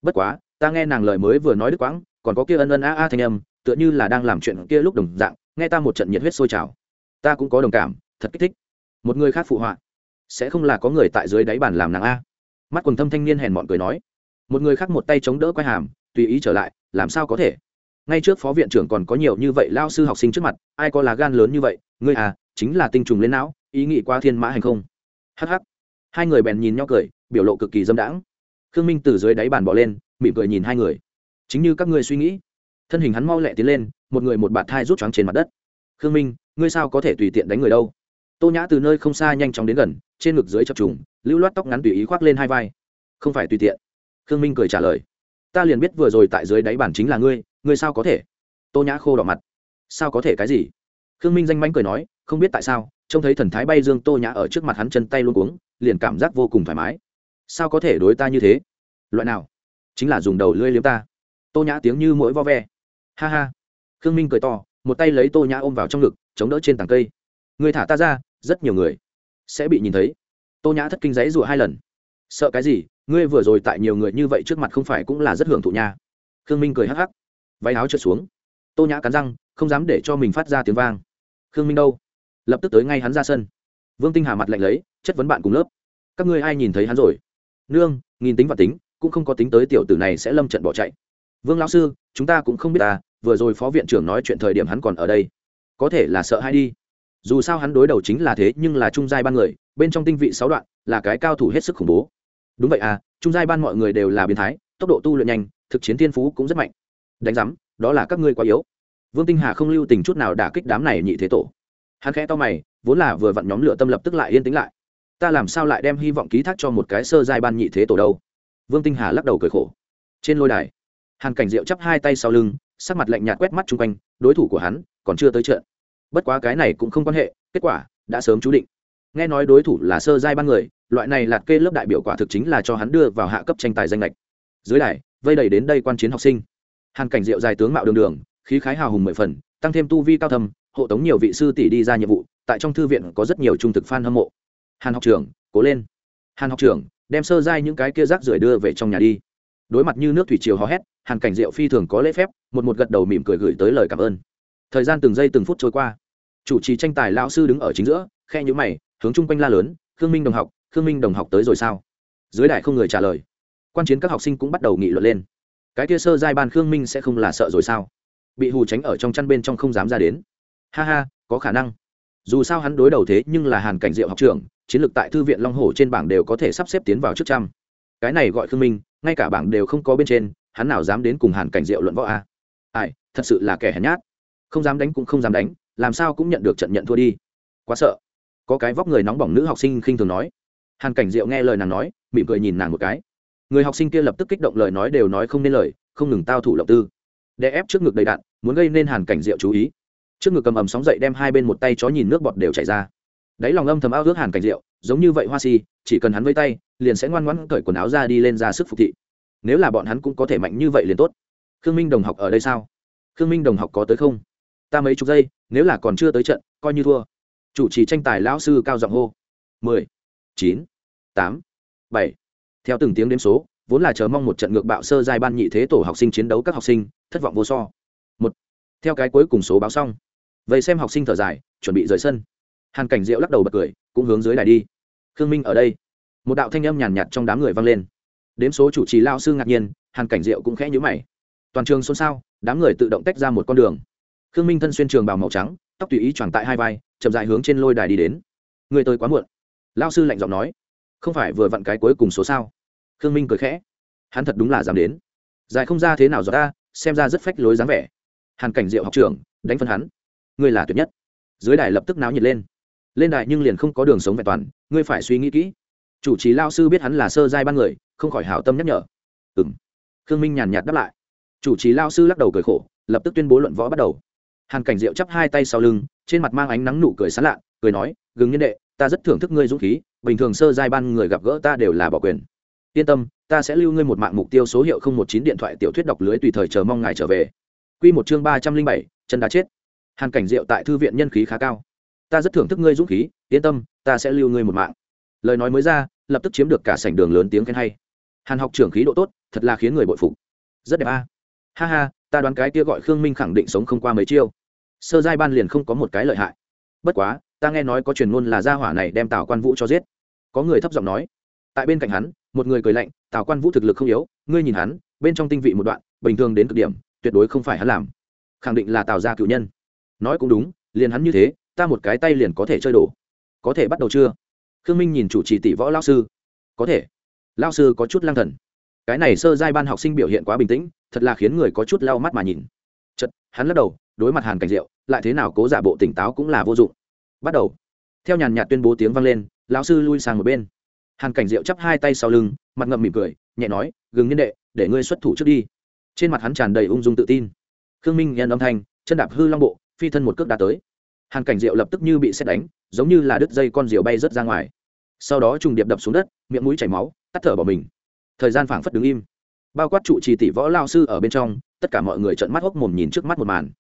Bất quá, ta nghe nàng lời mới vừa nói đứt quãng, còn có kia ân ân a a thanh âm, tựa như là đang làm chuyện kia lúc đồng dạng, nghe ta một trận nhiệt huyết sôi trào. Ta cũng có đồng cảm, thật kích thích. Một người khác phụ họa. Sẽ không là có người tại dưới đáy bàn làm nàng a. Mắt quần thâm thanh niên hèn mọn cười nói. Một người khác một tay chống đỡ quay hàm, tùy ý trở lại, làm sao có thể? Ngay trước phó viện trưởng còn có nhiều như vậy lao sư học sinh trước mặt, ai có lá gan lớn như vậy? Ngươi à chính là tinh trùng lên não, ý nghĩ qua thiên mã hành không? Hh hai người bèn nhìn nhau cười, biểu lộ cực kỳ dâm đãng. Khương minh từ dưới đáy bàn bỏ lên, mỉm cười nhìn hai người. Chính như các ngươi suy nghĩ. Thân hình hắn mau lẹ tiến lên, một người một bạt thai rút choáng trên mặt đất. Khương minh, ngươi sao có thể tùy tiện đánh người đâu? Tô nhã từ nơi không xa nhanh chóng đến gần, trên ngực dưới chập trùng, lưu loát tóc ngắn tùy ý khoác lên hai vai. Không phải tùy tiện. Khương minh cười trả lời. Ta liền biết vừa rồi tại dưới đáy bản chính là ngươi ngươi sao có thể? Tô nhã khô đỏ mặt. Sao có thể cái gì? Khương minh danh mánh cười nói, không biết tại sao, trông thấy thần thái bay dương tô nhã ở trước mặt hắn chân tay luôn cuống liền cảm giác vô cùng thoải mái. Sao có thể đối ta như thế? Loại nào? Chính là dùng đầu lưỡi liếm ta. Tô nhã tiếng như mỗi vo ve. Ha ha. Khương minh cười to, một tay lấy tô nhã ôm vào trong ngực, chống đỡ trên tảng cây. Người thả ta ra, rất nhiều người sẽ bị nhìn thấy. Tô nhã thất kinh giấy rụa hai lần. Sợ cái gì? Ngươi vừa rồi tại nhiều người như vậy trước mặt không phải cũng là rất hưởng thụ nha. Khương minh cười hắc hắc. Váy áo trượt xuống. Tô nhã cắn răng, không dám để cho mình phát ra tiếng vang. Khương minh đâu? Lập tức tới ngay hắn ra sân. Vương tinh hà mặt lạnh lấy chất vấn bạn cùng lớp. Các ngươi ai nhìn thấy hắn rồi? Nương, nghìn tính và tính, cũng không có tính tới tiểu tử này sẽ lâm trận bỏ chạy. Vương lão sư, chúng ta cũng không biết ta, vừa rồi phó viện trưởng nói chuyện thời điểm hắn còn ở đây. Có thể là sợ hay đi. Dù sao hắn đối đầu chính là thế, nhưng là trung giai ban người, bên trong tinh vị sáu đoạn, là cái cao thủ hết sức khủng bố. Đúng vậy à trung giai ban mọi người đều là biến thái, tốc độ tu luyện nhanh, thực chiến thiên phú cũng rất mạnh. Đánh giám, đó là các ngươi quá yếu. Vương tinh hà không lưu tình chút nào đả kích đám này nhị thế tổ. Hắn khẽ to mày, vốn là vừa vặn nhóm lửa tâm lập tức lại yên tĩnh lại ta làm sao lại đem hy vọng ký thác cho một cái sơ giai ban nhị thế tổ đâu? Vương tinh hà lắc đầu cười khổ. Trên lôi đài hàn cảnh diệu chắp hai tay sau lưng sắc mặt lạnh nhạt quét mắt chung quanh đối thủ của hắn còn chưa tới trận. Bất quá cái này cũng không quan hệ kết quả đã sớm chú định. Nghe nói đối thủ là sơ giai ban người loại này lạt kê lớp đại biểu quả thực chính là cho hắn đưa vào hạ cấp tranh tài danh lệch. Dưới đài vây đầy đến đây quan chiến học sinh. Hàn cảnh diệu dài tướng mạo đường đường khí khái hào hùng mười phần tăng thêm tu vi cao thầm, hộ tống nhiều vị sư tỷ đi ra nhiệm vụ tại trong thư viện có rất nhiều trung thực f a n hâm mộ hàn học trưởng, cố lên. Hàn học trưởng, đem sơ giai những cái kia rác rưởi đưa về trong nhà đi. Đối mặt như nước thủy triều hò hét, hàn cảnh diệu phi thường có lễ phép, một một gật đầu mỉm cười gửi tới lời cảm ơn. Thời gian từng giây từng phút trôi qua. Chủ trì tranh tài lão sư đứng ở chính giữa, khe nhữ mày, hướng chung quanh la lớn, khương minh đồng học, khương minh đồng học tới rồi sao? Dưới đại không người trả lời. Quan chiến các học sinh cũng bắt đầu nghị luận lên. Cái kia sơ giai ban khương minh sẽ không là sợ rồi sao? Bị hù tránh ở trong chăn bên trong không dám ra đến. Ha ha, có khả năng. Dù sao hắn đối đầu thế nhưng là hàn cảnh diệu học trưởng chiến lược tại thư viện long hồ trên bảng đều có thể sắp xếp tiến vào trước trăm. Cái này gọi khương minh, ngay cả bảng đều không có bên trên, hắn nào dám đến cùng hàn cảnh diệu luận võ a? Ai, thật sự là kẻ hèn nhát. Không dám đánh cũng không dám đánh, làm sao cũng nhận được trận nhận thua đi. Quá sợ. Có cái vóc người nóng bỏng nữ học sinh khinh thường nói. Hàn cảnh diệu nghe lời nàng nói, mỉm cười nhìn nàng một cái. Người học sinh kia lập tức kích động lời nói đều nói không nên lời, không ngừng tao thủ lộng tư. Đè ép trước ngực đầy đạn, muốn gây nên hàn cảnh diệu chú ý. Trước ngực cầm ầm sóng dậy đem hai bên một tay chó nhìn nước bọt đều chảy ra đáy lòng âm thầm ao ước hàn cảnh diệu, giống như vậy hoa si, chỉ cần hắn vây tay, liền sẽ ngoan ngoãn cởi quần áo ra đi lên ra sức phục thị. Nếu là bọn hắn cũng có thể mạnh như vậy liền tốt. Khương minh đồng học ở đây sao? Khương minh đồng học có tới không? Ta mấy chục giây, nếu là còn chưa tới trận, coi như thua. Chủ trì tranh tài lão sư cao giọng hô. Mười, chín, tám, bảy. Theo từng tiếng đếm số, vốn là chờ mong một trận ngược bạo sơ giai ban nhị thế tổ học sinh chiến đấu các học sinh, thất vọng vô so. Một. Theo cái cuối cùng số báo xong. Vậy xem học sinh thở dài, chuẩn bị rời sân hàn cảnh diệu lắc đầu bật cười, cũng hướng dưới đài đi. Khương minh ở đây. Một đạo thanh âm nhàn nhạt trong đám người vang lên. Đếm số chủ trì lao sư ngạc nhiên, hàn cảnh diệu cũng khẽ nhữ mày. Toàn trường xôn xao, đám người tự động tách ra một con đường. Khương minh thân xuyên trường bào màu trắng, tóc tùy ý choàng tại hai vai, chậm dại hướng trên lôi đài đi đến. Người tới quá muộn. Lao sư lạnh giọng nói. Không phải vừa vặn cái cuối cùng số sao? Khương minh cười khẽ. Hắn thật đúng là dám đến. Dài không ra thế nào rồi ta, xem ra rất phách lối dáng vẻ. Hàn cảnh diệu học trưởng, đánh phân hắn. Ngươi là tuyệt nhất. Dưới đài lập tức náo nhiệt lên lên đại nhưng liền không có đường sống vẹn toàn, ngươi phải suy nghĩ kỹ. Chủ trì lao sư biết hắn là sơ giai ban người, không khỏi hảo tâm nhắc nhở. Ừ m khương minh nhàn nhạt đáp lại. Chủ trì lao sư lắc đầu cười khổ, lập tức tuyên bố luận võ bắt đầu. Hàn cảnh diệu chắp hai tay sau lưng, trên mặt mang ánh nắng nụ cười sán lạ, cười nói, gừng nhân đệ, ta rất thưởng thức ngươi dũng khí, bình thường sơ giai ban người gặp gỡ ta đều là bỏ quyền. Yên tâm, ta sẽ lưu ngươi một mạng mục tiêu số hiệu không một chín điện thoại tiểu thuyết đọc lưới tùy thời chờ mong ngài trở về. Q một chương ba trăm linh bảy, chân đã chết. Hàn cảnh diệu tại thư viện nhân khí khá cao ta rất thưởng thức ngươi dũng khí, yên tâm, ta sẽ lưu ngươi một mạng. Lời nói mới ra, lập tức chiếm được cả sảnh đường lớn tiếng khen hay. Hàn học trưởng khí độ tốt, thật là khiến người bội phục. Rất đẹp a. Ha ha, ta đoán cái kia gọi khương minh khẳng định sống không qua mấy chiêu. Sơ giai ban liền không có một cái lợi hại. Bất quá, ta nghe nói có truyền ngôn là gia hỏa này đem tào quan vũ cho giết. Có người thấp giọng nói. Tại bên cạnh hắn, một người cười lạnh, tào quan vũ thực lực không yếu, ngươi nhìn hắn, bên trong tinh vị một đoạn, bình thường đến cực điểm, tuyệt đối không phải hắn làm. Khẳng định là tào gia cựu nhân. Nói cũng đúng, liền hắn như thế ta một cái tay liền có thể chơi đổ có thể bắt đầu chưa? Khương minh nhìn chủ trì tỷ võ lao sư. Có thể. Lao sư có chút lang thần. Cái này sơ giai ban học sinh biểu hiện quá bình tĩnh, thật là khiến người có chút lau mắt mà nhìn. Chật hắn lắc đầu, đối mặt hàn cảnh diệu, lại thế nào cố giả bộ tỉnh táo cũng là vô dụng. Bắt đầu. Theo nhàn nhạt tuyên bố tiếng vang lên, lão sư lui sang một bên. Hàn cảnh diệu chắp hai tay sau lưng, mặt ngậm mỉm cười, nhẹ nói, gừng nhân đệ, để ngươi xuất thủ trước đi. Trên mặt hắn tràn đầy ung dung tự tin. Khương minh nhận âm thanh, chân đạp hư long bộ, phi thân một cước đã tới hàn cảnh diệu lập tức như bị xét đánh, giống như là đứt dây con diều bay rớt ra ngoài. Sau đó trùng điệp đập xuống đất, miệng mũi chảy máu, tắt thở bỏ mình. Thời gian phảng phất đứng im. Bao quát trụ trì tỷ võ lao sư ở bên trong, tất cả mọi người trợn mắt hốc mồm nhìn trước mắt một màn.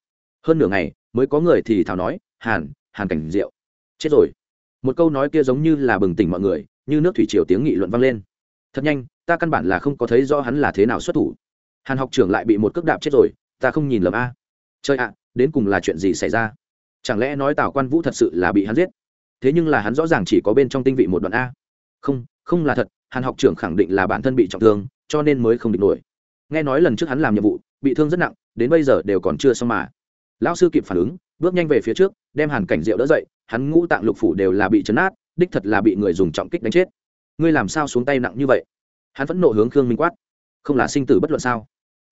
Hơn nửa ngày, mới có người thì thào nói, hàn hàn cảnh diệu, chết rồi. Một câu nói kia giống như là bừng tỉnh mọi người, như nước thủy triều tiếng nghị luận vang lên. Thật nhanh, ta căn bản là không có thấy rõ hắn là thế nào xuất thủ. Hàn học trưởng lại bị một cước đạp chết rồi, ta không nhìn lầm a. Chơi ạ, đến cùng là chuyện gì xảy ra? Chẳng lẽ nói tào quan vũ thật sự là bị hắn giết? Thế nhưng là hắn rõ ràng chỉ có bên trong tinh vị một đoạn a. Không không là thật, hàn học trưởng khẳng định là bản thân bị trọng thương, cho nên mới không địch nổi. Nghe nói lần trước hắn làm nhiệm vụ, bị thương rất nặng, đến bây giờ đều còn chưa xong mà. Lão sư kịp phản ứng, bước nhanh về phía trước, đem hàn cảnh diệu đỡ dậy, hắn ngũ tạng lục phủ đều là bị chấn át, đích thật là bị người dùng trọng kích đánh chết. Ngươi làm sao xuống tay nặng như vậy? Hắn vẫn nộ hướng khương minh quát. Không là sinh tử bất luận sao?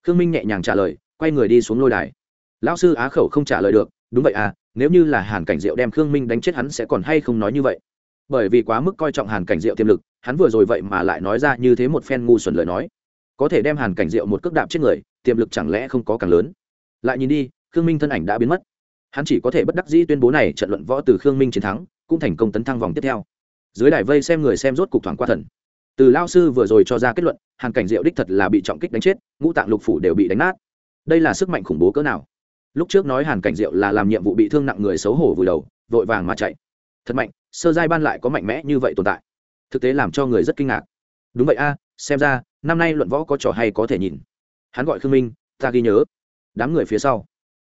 Khương minh nhẹ nhàng trả lời, quay người đi xuống lôi đài. Lão sư á khẩu không trả lời được, đúng vậy à nếu như là hàn cảnh diệu đem khương minh đánh chết hắn sẽ còn hay không nói như vậy? Bởi vì quá mức coi trọng hàn cảnh diệu tiềm lực, hắn vừa rồi vậy mà lại nói ra như thế một phen ngu xuẩn lời nói. Có thể đem hàn cảnh diệu một cước đạp chết người, tiềm lực chẳng lẽ không có càng lớn? Lại nhìn đi, khương minh thân ảnh đã biến mất. Hắn chỉ có thể bất đắc dĩ tuyên bố này trận luận võ từ khương minh chiến thắng, cũng thành công tấn thăng vòng tiếp theo. Dưới đài vây xem người xem rốt cục thoảng qua thần. Từ lao sư vừa rồi cho ra kết luận, hàn cảnh diệu đích thật là bị trọng kích đánh chết, ngũ tạng lục phủ đều bị đánh nát. Đây là sức mạnh khủng bố cỡ nào? Lúc trước nói hàn cảnh diệu là làm nhiệm vụ bị thương nặng người xấu hổ vùi đầu, vội vàng mà chạy. Thật mạnh, sơ giai ban lại có mạnh mẽ như vậy tồn tại. Thực tế làm cho người rất kinh ngạc. Đúng vậy a, xem ra, năm nay luận võ có trò hay có thể nhìn. Hắn gọi khương minh, ta ghi nhớ. Đám người phía sau.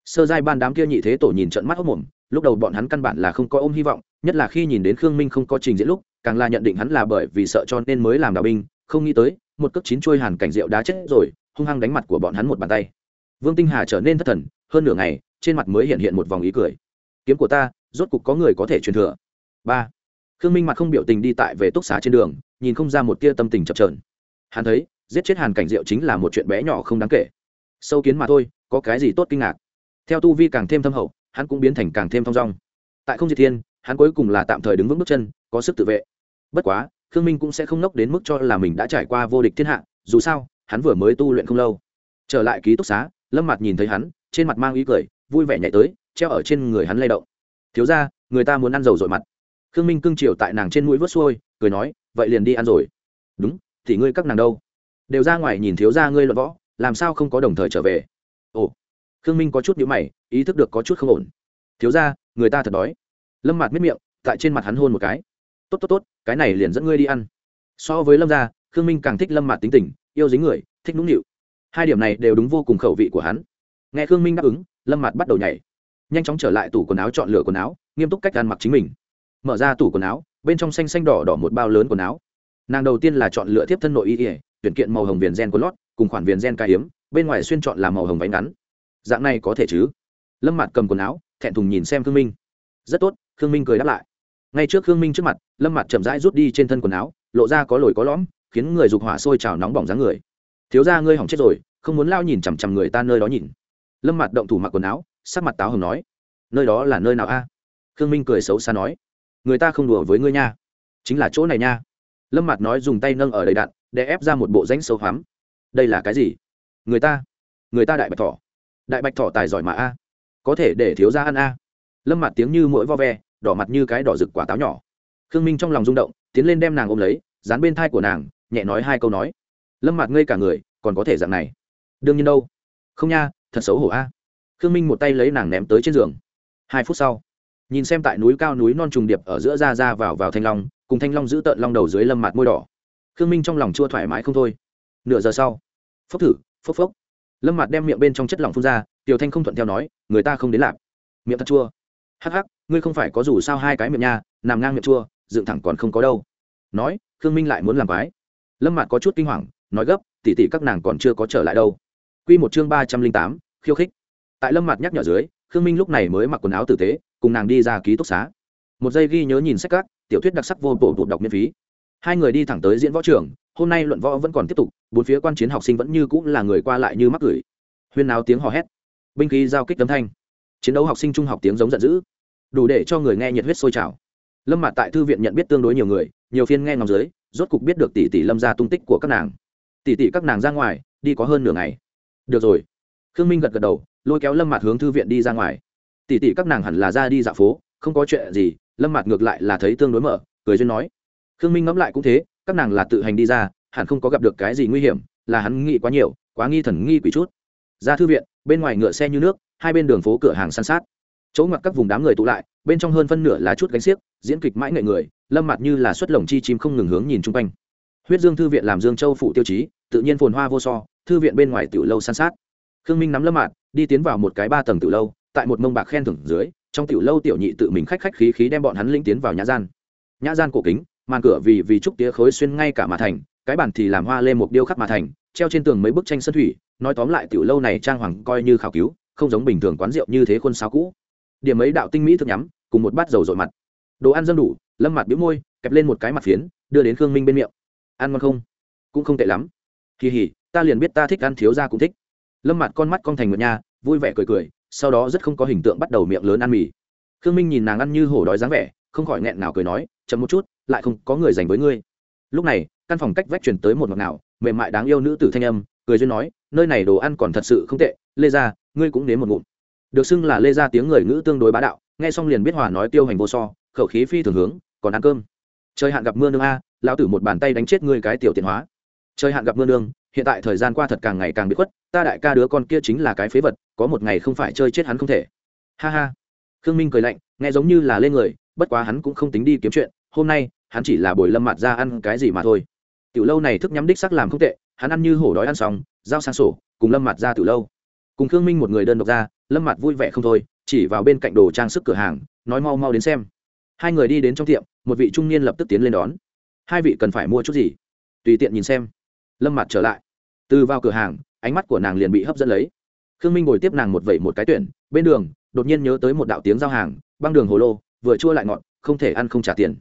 Sơ giai ban đám kia nhị thế tổ nhìn trận mắt hốc mồm, lúc đầu bọn hắn căn bản là không có ôm hy vọng, nhất là khi nhìn đến khương minh không có trình diễn lúc, càng là nhận định hắn là bởi vì sợ cho nên mới làm đạo binh, không nghĩ tới, một cước chín chuôi hàn cảnh rượu đá chết rồi, hung hăng đánh mặt của bọn hắn một bàn tay. Vương tinh hà trở nên thất thần hơn nửa ngày, trên mặt mới hiện hiện một vòng ý cười. Kiếm của ta, rốt cục có người có thể truyền thừa. Ba. Khương minh mặt không biểu tình đi tại về túc xá trên đường, nhìn không ra một tia tâm tình chập trờn hắn thấy, giết chết hàn cảnh diệu chính là một chuyện bé nhỏ không đáng kể. Sâu kiến mà thôi, có cái gì tốt kinh ngạc? Theo tu vi càng thêm thâm hậu, hắn cũng biến thành càng thêm thong dong. Tại không diệt thiên, hắn cuối cùng là tạm thời đứng vững bước chân, có sức tự vệ. Bất quá, khương minh cũng sẽ không nốc đến mức cho là mình đã trải qua vô địch thiên hạ, dù sao, hắn vừa mới tu luyện không lâu. Trở lại ký túc xá, lâm mặt nhìn thấy hắn trên mặt mang ý cười, vui vẻ nhảy tới, treo ở trên người hắn lay động. Thiếu ra người ta muốn ăn dầu dội mặt. Khương minh cưng chiều tại nàng trên mũi vớt xuôi, cười nói, vậy liền đi ăn rồi. Đúng, thì ngươi các nàng đâu? Đều ra ngoài nhìn thiếu ra ngươi luận võ, làm sao không có đồng thời trở về? Ồ. Khương minh có chút nhữ mày, ý thức được có chút không ổn. Thiếu ra người ta thật đói. Lâm mặt miết miệng, tại trên mặt hắn hôn một cái. Tốt tốt tốt, cái này liền dẫn ngươi đi ăn. So với lâm gia, khương minh càng thích lâm mặt tính tình, yêu dính người, thích nũng nịu. Hai điểm này đều đúng vô cùng khẩu vị của hắn nghe khương minh đáp ứng, lâm mặt bắt đầu nhảy. Nhanh chóng trở lại tủ quần áo chọn lựa quần áo, nghiêm túc cách ăn mặc chính mình. Mở ra tủ quần áo, bên trong xanh xanh đỏ đỏ một bao lớn quần áo. Nàng đầu tiên là chọn lựa tiếp thân nội y ỉa tuyển kiện màu hồng viền gen quần lót, cùng khoản viền gen ca hiếm bên ngoài xuyên chọn là màu hồng váy ngắn. Dạng này có thể chứ? Lâm mặt cầm quần áo, thẹn thùng nhìn xem khương minh. Rất tốt, khương minh cười đáp lại. Ngay trước khương minh trước mặt, lâm mặt chậm rãi rút đi trên thân quần áo, lộ ra có lồi có lõm, khiến người dục hỏa sôi trào nóng bỏng dáng người. Thiếu ra ngươi hỏng chết rồi, không muốn lao nhìn chằm chằm người ta nơi đó nhìn lâm mặt động thủ mặc quần áo, sắc mặt táo hồng nói, nơi đó là nơi nào a? Khương minh cười xấu xa nói, người ta không đùa với ngươi nha. Chính là chỗ này nha. Lâm mặt nói dùng tay nâng ở đầy đạn, để ép ra một bộ rãnh sâu hoắm. Đây là cái gì? Người ta người ta đại bạch thỏ. Đại bạch thỏ tài giỏi mà a. Có thể để thiếu ra ăn a. Lâm mặt tiếng như mũi vo ve, đỏ mặt như cái đỏ rực quả táo nhỏ. Khương minh trong lòng rung động, tiến lên đem nàng ôm lấy, dán bên thai của nàng, nhẹ nói hai câu nói. Lâm mặt ngây cả người, còn có thể dạng này? Đương nhiên đâu. Không nha thật xấu hổ a. Khương minh một tay lấy nàng ném tới trên giường. Hai phút sau, nhìn xem tại núi cao núi non trùng điệp ở giữa ra ra vào vào thanh long, cùng thanh long giữ tợn long đầu dưới lâm mặt môi đỏ. Khương minh trong lòng chua thoải mái không thôi. Nửa giờ sau, phốc thử, phốc phốc. Lâm mặt đem miệng bên trong chất lỏng phun ra, tiểu thanh không thuận theo nói, người ta không đến lạp. Miệng thật chua. Hắc hắc, ngươi không phải có dù sao hai cái miệng nha, nằm ngang miệng chua, dựng thẳng còn không có đâu. Nói, khương minh lại muốn làm quái. Lâm mặt có chút kinh hoàng, nói gấp tỉ tỉ các nàng còn chưa có trở lại đâu. Q một chương ba trăm linh tám khiêu khích. Tại lâm mặt nhắc nhở dưới, khương minh lúc này mới mặc quần áo tử tế, cùng nàng đi ra ký túc xá. Một giây ghi nhớ nhìn sách các, tiểu thuyết đặc sắc vô bổ bụt đọc miễn phí. Hai người đi thẳng tới diễn võ trường, hôm nay luận võ vẫn còn tiếp tục, bốn phía quan chiến học sinh vẫn như cũng là người qua lại như mắc gửi huyên náo tiếng hò hét, binh khí giao kích tấm thanh, chiến đấu học sinh trung học tiếng giống giận dữ, đủ để cho người nghe nhiệt huyết sôi trào. Lâm mặt tại thư viện nhận biết tương đối nhiều người, nhiều phiên nghe ngóng dưới, rốt cục biết được tỷ tỷ lâm ra tung tích của các nàng. Tỷ tỷ các nàng ra ngoài, đi có hơn nửa ngày. Được rồi khương minh gật gật đầu, lôi kéo lâm mạt hướng thư viện đi ra ngoài. Tỷ tỷ các nàng hẳn là ra đi dạo phố, không có chuyện gì, lâm mạt ngược lại là thấy tương đối mở, cười duyên nói. Khương minh ngẫm lại cũng thế, các nàng là tự hành đi ra, hẳn không có gặp được cái gì nguy hiểm, là hắn nghĩ quá nhiều, quá nghi thần nghi quỷ chút. Ra thư viện, bên ngoài ngựa xe như nước, hai bên đường phố cửa hàng san sát. Chỗ ngoặt các vùng đám người tụ lại, bên trong hơn phân nửa là chút gánh xiếc, diễn kịch mãi nghệ người, lâm mặt như là xuất lồng chi chim không ngừng hướng nhìn chung quanh. Huyết dương thư viện làm dương châu phụ tiêu chí, tự nhiên phồn hoa vô so, thư viện bên ngoài tiểu lâu san sát khương minh nắm lâm mạt, đi tiến vào một cái ba tầng tiểu lâu, tại một mông bạc khen thưởng dưới, trong tiểu lâu tiểu nhị tự mình khách khách khí khí đem bọn hắn linh tiến vào nhã gian. Nhã gian cổ kính, màn cửa vì vì trúc tía khối xuyên ngay cả mà thành, cái bản thì làm hoa lê một điêu khắc mà thành, treo trên tường mấy bức tranh sân thủy, nói tóm lại tiểu lâu này trang hoàng coi như khảo cứu, không giống bình thường quán rượu như thế khuôn sao cũ. Điểm ấy đạo tinh mỹ thức nhắm, cùng một bát dầu dội mặt. Đồ ăn dâm đủ, lâm mặt biếu môi, kẹp lên một cái mặt phiến, đưa đến khương minh bên miệng. Ăn ngon không? Cũng không tệ lắm. Kỳ hỉ, ta liền biết ta thích ăn, thiếu ra cũng thích lâm mặt con mắt con thành ngựa nha, vui vẻ cười cười, sau đó rất không có hình tượng bắt đầu miệng lớn ăn mì. Khương minh nhìn nàng ăn như hổ đói dáng vẻ, không khỏi nghẹn nào cười nói, chậm một chút, lại không có người dành với ngươi. Lúc này, căn phòng cách vách chuyển tới một ngọt nào mềm mại đáng yêu nữ tử thanh âm, cười duyên nói, nơi này đồ ăn còn thật sự không tệ, lê ra ngươi cũng đến một ngụm. Được xưng là lê ra tiếng người ngữ tương đối bá đạo, nghe xong liền biết hòa nói tiêu hành vô so, khẩu khí phi thường hướng, còn ăn cơm. Trời hạn gặp mưa nương a, lão tử một bàn tay đánh chết ngươi cái tiểu tiện hóa. Trời hạn gặp mưa nương hiện tại thời gian qua thật càng ngày càng bị khuất, ta đại ca đứa con kia chính là cái phế vật, có một ngày không phải chơi chết hắn không thể. Ha ha. Khương minh cười lạnh, nghe giống như là lên người, bất quá hắn cũng không tính đi kiếm chuyện, hôm nay, hắn chỉ là buổi lâm mặt ra ăn cái gì mà thôi. Tiểu lâu này thức nhắm đích sắc làm không tệ, hắn ăn như hổ đói ăn xong, giao sang sổ, cùng lâm mặt ra tiểu lâu. Cùng khương minh một người đơn độc ra, lâm mặt vui vẻ không thôi, chỉ vào bên cạnh đồ trang sức cửa hàng, nói mau mau đến xem. Hai người đi đến trong tiệm, một vị trung niên lập tức tiến lên đón. Hai vị cần phải mua chút gì? Tùy tiện nhìn xem. Lâm mặt trở lại từ vào cửa hàng, ánh mắt của nàng liền bị hấp dẫn lấy. Khương minh ngồi tiếp nàng một vẩy một cái tuyển, bên đường, đột nhiên nhớ tới một đạo tiếng giao hàng, băng đường hồ lô, vừa chua lại ngọt, không thể ăn không trả tiền.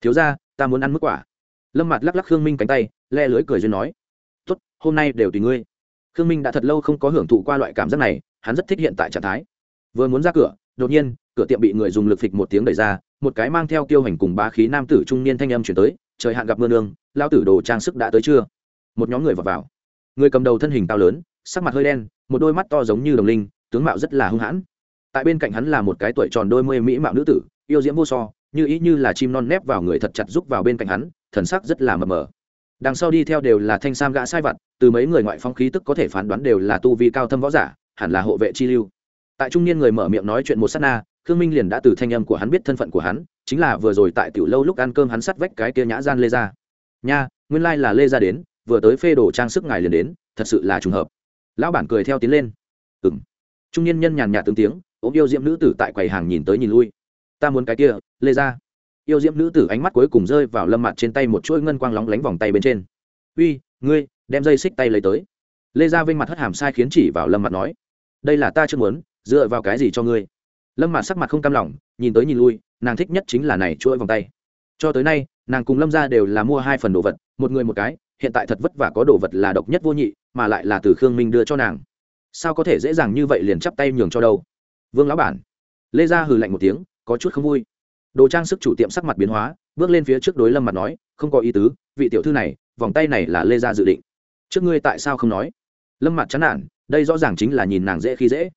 Thiếu ra ta muốn ăn mức quả. Lâm mặt lắc lắc khương minh cánh tay, le lưới cười duyên nói. Tốt, hôm nay đều tùy ngươi. Khương minh đã thật lâu không có hưởng thụ qua loại cảm giác này, hắn rất thích hiện tại trạng thái. Vừa muốn ra cửa, đột nhiên, cửa tiệm bị người dùng lực phịch một tiếng đẩy ra, một cái mang theo tiêu hành cùng bá khí nam tử trung niên thanh âm chuyển tới, trời hạn gặp mưa nương lao tử đồ trang sức đã tới chưa? Một nhóm người vào vào người cầm đầu thân hình cao lớn, sắc mặt hơi đen, một đôi mắt to giống như đồng linh, tướng mạo rất là hung hãn. Tại bên cạnh hắn là một cái tuổi tròn đôi mươi mỹ mạo nữ tử, yêu diễm vô so, như ý như là chim non nép vào người thật chặt giúp vào bên cạnh hắn, thần sắc rất là mờ mờ. Đằng sau đi theo đều là thanh sam gã sai vặt, từ mấy người ngoại phong khí tức có thể phán đoán đều là tu vi cao thâm võ giả, hẳn là hộ vệ chi lưu. Tại trung niên người mở miệng nói chuyện một sát na, khương minh liền đã từ thanh âm của hắn biết thân phận của hắn, chính là vừa rồi tại tiểu lâu lúc ăn cơm hắn sắt vách cái kia nhã gian lê ra nha, nguyên lai là lê ra đến vừa tới phê đồ trang sức ngài liền đến, thật sự là trùng hợp. Lão bản cười theo tiến lên. Ừ m trung niên nhân nhàn nhạt tướng tiếng ốm yêu diễm nữ tử tại quầy hàng nhìn tới nhìn lui. Ta muốn cái kia, lê ra. Yêu diễm nữ tử ánh mắt cuối cùng rơi vào lâm mặt trên tay một chuỗi ngân quang lóng lánh vòng tay bên trên. Uy, ngươi, đem dây xích tay lấy tới. Lê ra vinh mặt hất hàm sai khiến chỉ vào lâm mặt nói. Đây là ta chưa muốn, dựa vào cái gì cho ngươi? Lâm mặt sắc mặt không cam lòng, nhìn tới nhìn lui, nàng thích nhất chính là này chuỗi vòng tay. Cho tới nay, nàng cùng lâm ra đều là mua hai phần đồ vật, một người một cái hiện tại thật vất vả có đồ vật là độc nhất vô nhị, mà lại là từ khương minh đưa cho nàng. Sao có thể dễ dàng như vậy liền chắp tay nhường cho đâu? Vương lão bản. Lê gia hừ lạnh một tiếng, có chút không vui. Đồ trang sức chủ tiệm sắc mặt biến hóa, bước lên phía trước đối lâm mặt nói, không có ý tứ, vị tiểu thư này, vòng tay này là lê gia dự định. Trước ngươi tại sao không nói? Lâm mặt chán nản, đây rõ ràng chính là nhìn nàng dễ khi dễ.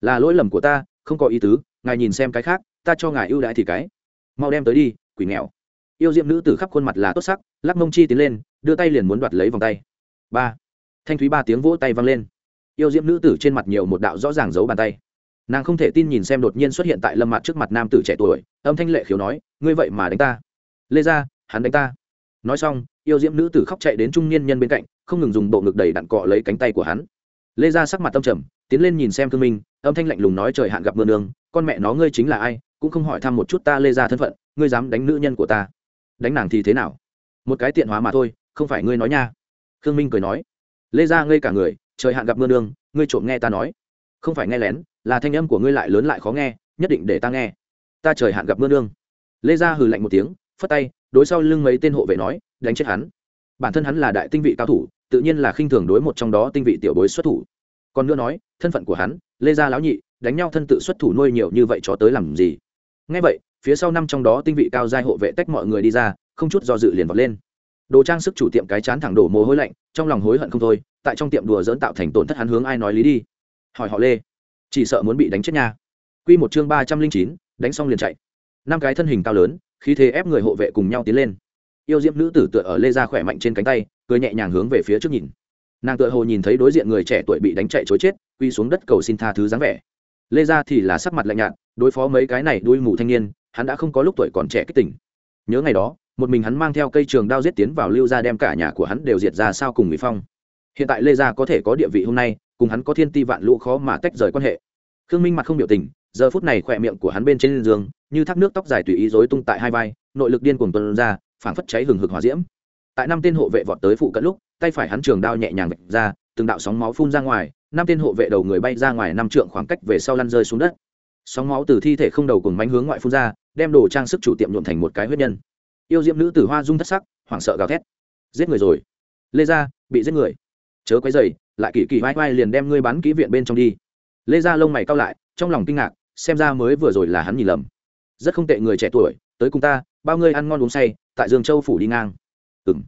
Là lỗi lầm của ta, không có ý tứ, ngài nhìn xem cái khác, ta cho ngài ưu đãi thì cái. Mau đem tới đi, quỷ nghèo. Yêu diệm nữ tử khắp khuôn mặt là tốt sắc, lắc mông chi tiến lên đưa tay liền muốn đoạt lấy vòng tay. Ba. Thanh thúy ba tiếng vỗ tay vang lên. Yêu diễm nữ tử trên mặt nhiều một đạo rõ ràng giấu bàn tay. Nàng không thể tin nhìn xem đột nhiên xuất hiện tại lâm mặt trước mặt nam tử trẻ tuổi, âm thanh lệ khiếu nói, ngươi vậy mà đánh ta. Lê ra hắn đánh ta. Nói xong, yêu diễm nữ tử khóc chạy đến trung niên nhân bên cạnh, không ngừng dùng bộ ngực đầy đặn cọ lấy cánh tay của hắn. Lê ra sắc mặt tâm trầm, tiến lên nhìn xem thương minh, âm thanh lạnh lùng nói, trời hạn gặp mưa nương, con mẹ nó ngươi chính là ai, cũng không hỏi thăm một chút ta lê ra thân phận, ngươi dám đánh nữ nhân của ta. Đánh nàng thì thế nào? Một cái tiện hóa mà thôi không phải ngươi nói nha. Khương minh cười nói. Lê ra ngây cả người, trời hạn gặp mưa nương, ngươi trộm nghe ta nói. Không phải nghe lén, là thanh âm của ngươi lại lớn lại khó nghe, nhất định để ta nghe. Ta trời hạn gặp mưa nương. Lê gia hừ lạnh một tiếng, phất tay, đối sau lưng mấy tên hộ vệ nói, đánh chết hắn. Bản thân hắn là đại tinh vị cao thủ, tự nhiên là khinh thường đối một trong đó tinh vị tiểu bối xuất thủ. Còn nữa nói, thân phận của hắn, lê gia lão nhị, đánh nhau thân tự xuất thủ nuôi nhiều như vậy cho tới làm gì? Ngay vậy, phía sau năm trong đó tinh vị cao giai hộ vệ tách mọi người đi ra, không chút do dự liền vọt lên đồ trang sức chủ tiệm cái chán thẳng đổ mồ hôi lạnh, trong lòng hối hận không thôi, tại trong tiệm đùa dỡn tạo thành tổn thất hắn hướng ai nói lý đi. Hỏi họ lê. Chỉ sợ muốn bị đánh chết nha. Q một chương ba trăm linh chín, đánh xong liền chạy. Năm cái thân hình cao lớn, khí thế ép người hộ vệ cùng nhau tiến lên. Yêu diễm nữ tử tựa ở lê ra khỏe mạnh trên cánh tay, cười nhẹ nhàng hướng về phía trước nhìn. Nàng tựa hồ nhìn thấy đối diện người trẻ tuổi bị đánh chạy chối chết quy xuống đất cầu xin tha thứ dáng vẻ. Lê ra thì là sắc mặt lạnh nhạt, đối phó mấy cái này đuôi mù thanh niên, hắn đã không có lúc tuổi còn trẻ kích tỉnh nhớ ngày đó một mình hắn mang theo cây trường đao giết tiến vào lưu gia đem cả nhà của hắn đều diệt ra sao cùng mỹ phong. Hiện tại lê gia có thể có địa vị hôm nay, cùng hắn có thiên ti vạn lũ khó mà tách rời quan hệ. Khương minh mặt không biểu tình, giờ phút này khỏe miệng của hắn bên trên giường như thác nước tóc dài tùy ý rối tung tại hai vai, nội lực điên cuồng tuần ra, phảng phất cháy hừng hực hỏa diễm. Tại năm tên hộ vệ vọt tới phụ cận lúc, tay phải hắn trường đao nhẹ nhàng vạch ra, từng đạo sóng máu phun ra ngoài, năm tên hộ vệ đầu người bay ra ngoài năm trượng khoảng cách về sau lăn rơi xuống đất. Sóng máu từ thi thể không đầu cùng mánh hướng ngoại phun ra, đem đồ trang sức chủ tiệm nhuộm thành một cái huyết nhân yêu diễm nữ tử hoa dung thất sắc, hoảng sợ gào thét. Giết người rồi. Lê gia, bị giết người. Chớ quấy dày lại kỳ kỳ vai vai liền đem ngươi bán kỹ viện bên trong đi. Lê gia lông mày cao lại, trong lòng kinh ngạc, xem ra mới vừa rồi là hắn nhìn lầm. Rất không tệ người trẻ tuổi, tới cùng ta, bao ngươi ăn ngon uống say, tại dương châu phủ đi ngang. Ừng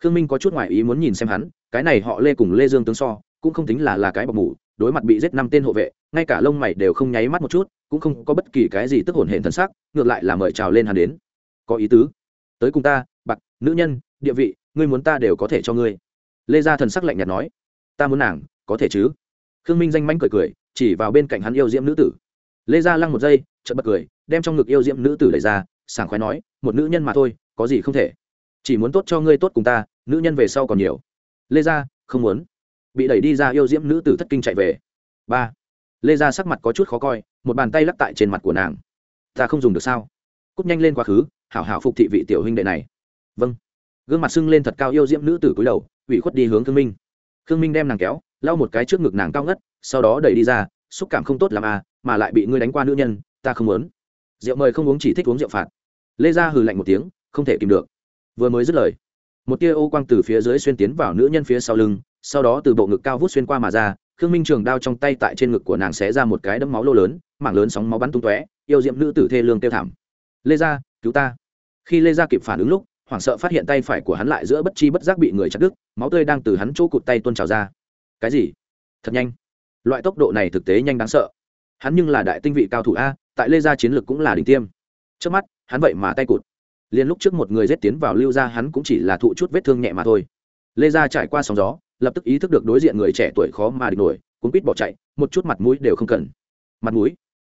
khương minh có chút ngoại ý muốn nhìn xem hắn, cái này họ lê cùng lê dương tướng so, cũng không tính là là cái bọc mủ, đối mặt bị giết năm tên hộ vệ, ngay cả lông mày đều không nháy mắt một chút, cũng không có bất kỳ cái gì tức hồn hển thân xác ngược lại là mời chào lên hắn đến. Có ý tứ tới cùng ta, bạc, nữ nhân, địa vị, ngươi muốn ta đều có thể cho ngươi. Lê gia thần sắc lạnh nhạt nói. Ta muốn nàng, có thể chứ? Khương minh danh manh cười cười, chỉ vào bên cạnh hắn yêu diễm nữ tử. Lê gia lăng một giây, chợt bật cười, đem trong ngực yêu diễm nữ tử đẩy ra, sảng khoái nói, một nữ nhân mà thôi, có gì không thể. Chỉ muốn tốt cho ngươi tốt cùng ta, nữ nhân về sau còn nhiều. Lê gia, không muốn. Bị đẩy đi ra, yêu diễm nữ tử thất kinh chạy về. Ba. Lê gia sắc mặt có chút khó coi, một bàn tay lắc tại trên mặt của nàng. Ta không dùng được sao? Cúp nhanh lên quá khứ, hảo hảo phục thị vị tiểu huynh đệ này. Vâng. Gương mặt sưng lên thật cao yêu diễm nữ tử cúi đầu, ủy khuất đi hướng thương minh. Thương minh đem nàng kéo, lau một cái trước ngực nàng cao ngất, sau đó đẩy đi ra, xúc cảm không tốt làm à mà lại bị ngươi đánh qua nữ nhân, ta không muốn. Rượu mời không uống chỉ thích uống rượu phạt. Lê gia hừ lạnh một tiếng, không thể kìm được. Vừa mới dứt lời, một tia ô quang từ phía dưới xuyên tiến vào nữ nhân phía sau lưng, sau đó từ bộ ngực cao vút xuyên qua mà ra, khương minh trường đao trong tay tại trên ngực của nàng xé ra một cái đấm máu lô lớn, mảng lớn sóng máu bắn tung tóe, yêu diệm nữ tử thê lương tiêu thảm lê gia, cứu ta. Khi lê gia kịp phản ứng lúc, hoảng sợ phát hiện tay phải của hắn lại giữa bất chi bất giác bị người chặt đứt, máu tươi đang từ hắn chỗ cụt tay tuôn trào ra. Cái gì? Thật nhanh. Loại tốc độ này thực tế nhanh đáng sợ. Hắn nhưng là đại tinh vị cao thủ a, tại lê gia chiến lược cũng là đỉnh tiêm. Trước mắt, hắn vậy mà tay cụt. Liền lúc trước một người rét tiến vào lưu gia hắn cũng chỉ là thụ chút vết thương nhẹ mà thôi. Lê gia trải qua sóng gió, lập tức ý thức được đối diện người trẻ tuổi khó mà địch nổi, cuốn quýt bỏ chạy, một chút mặt mũi đều không cần. Mặt mũi,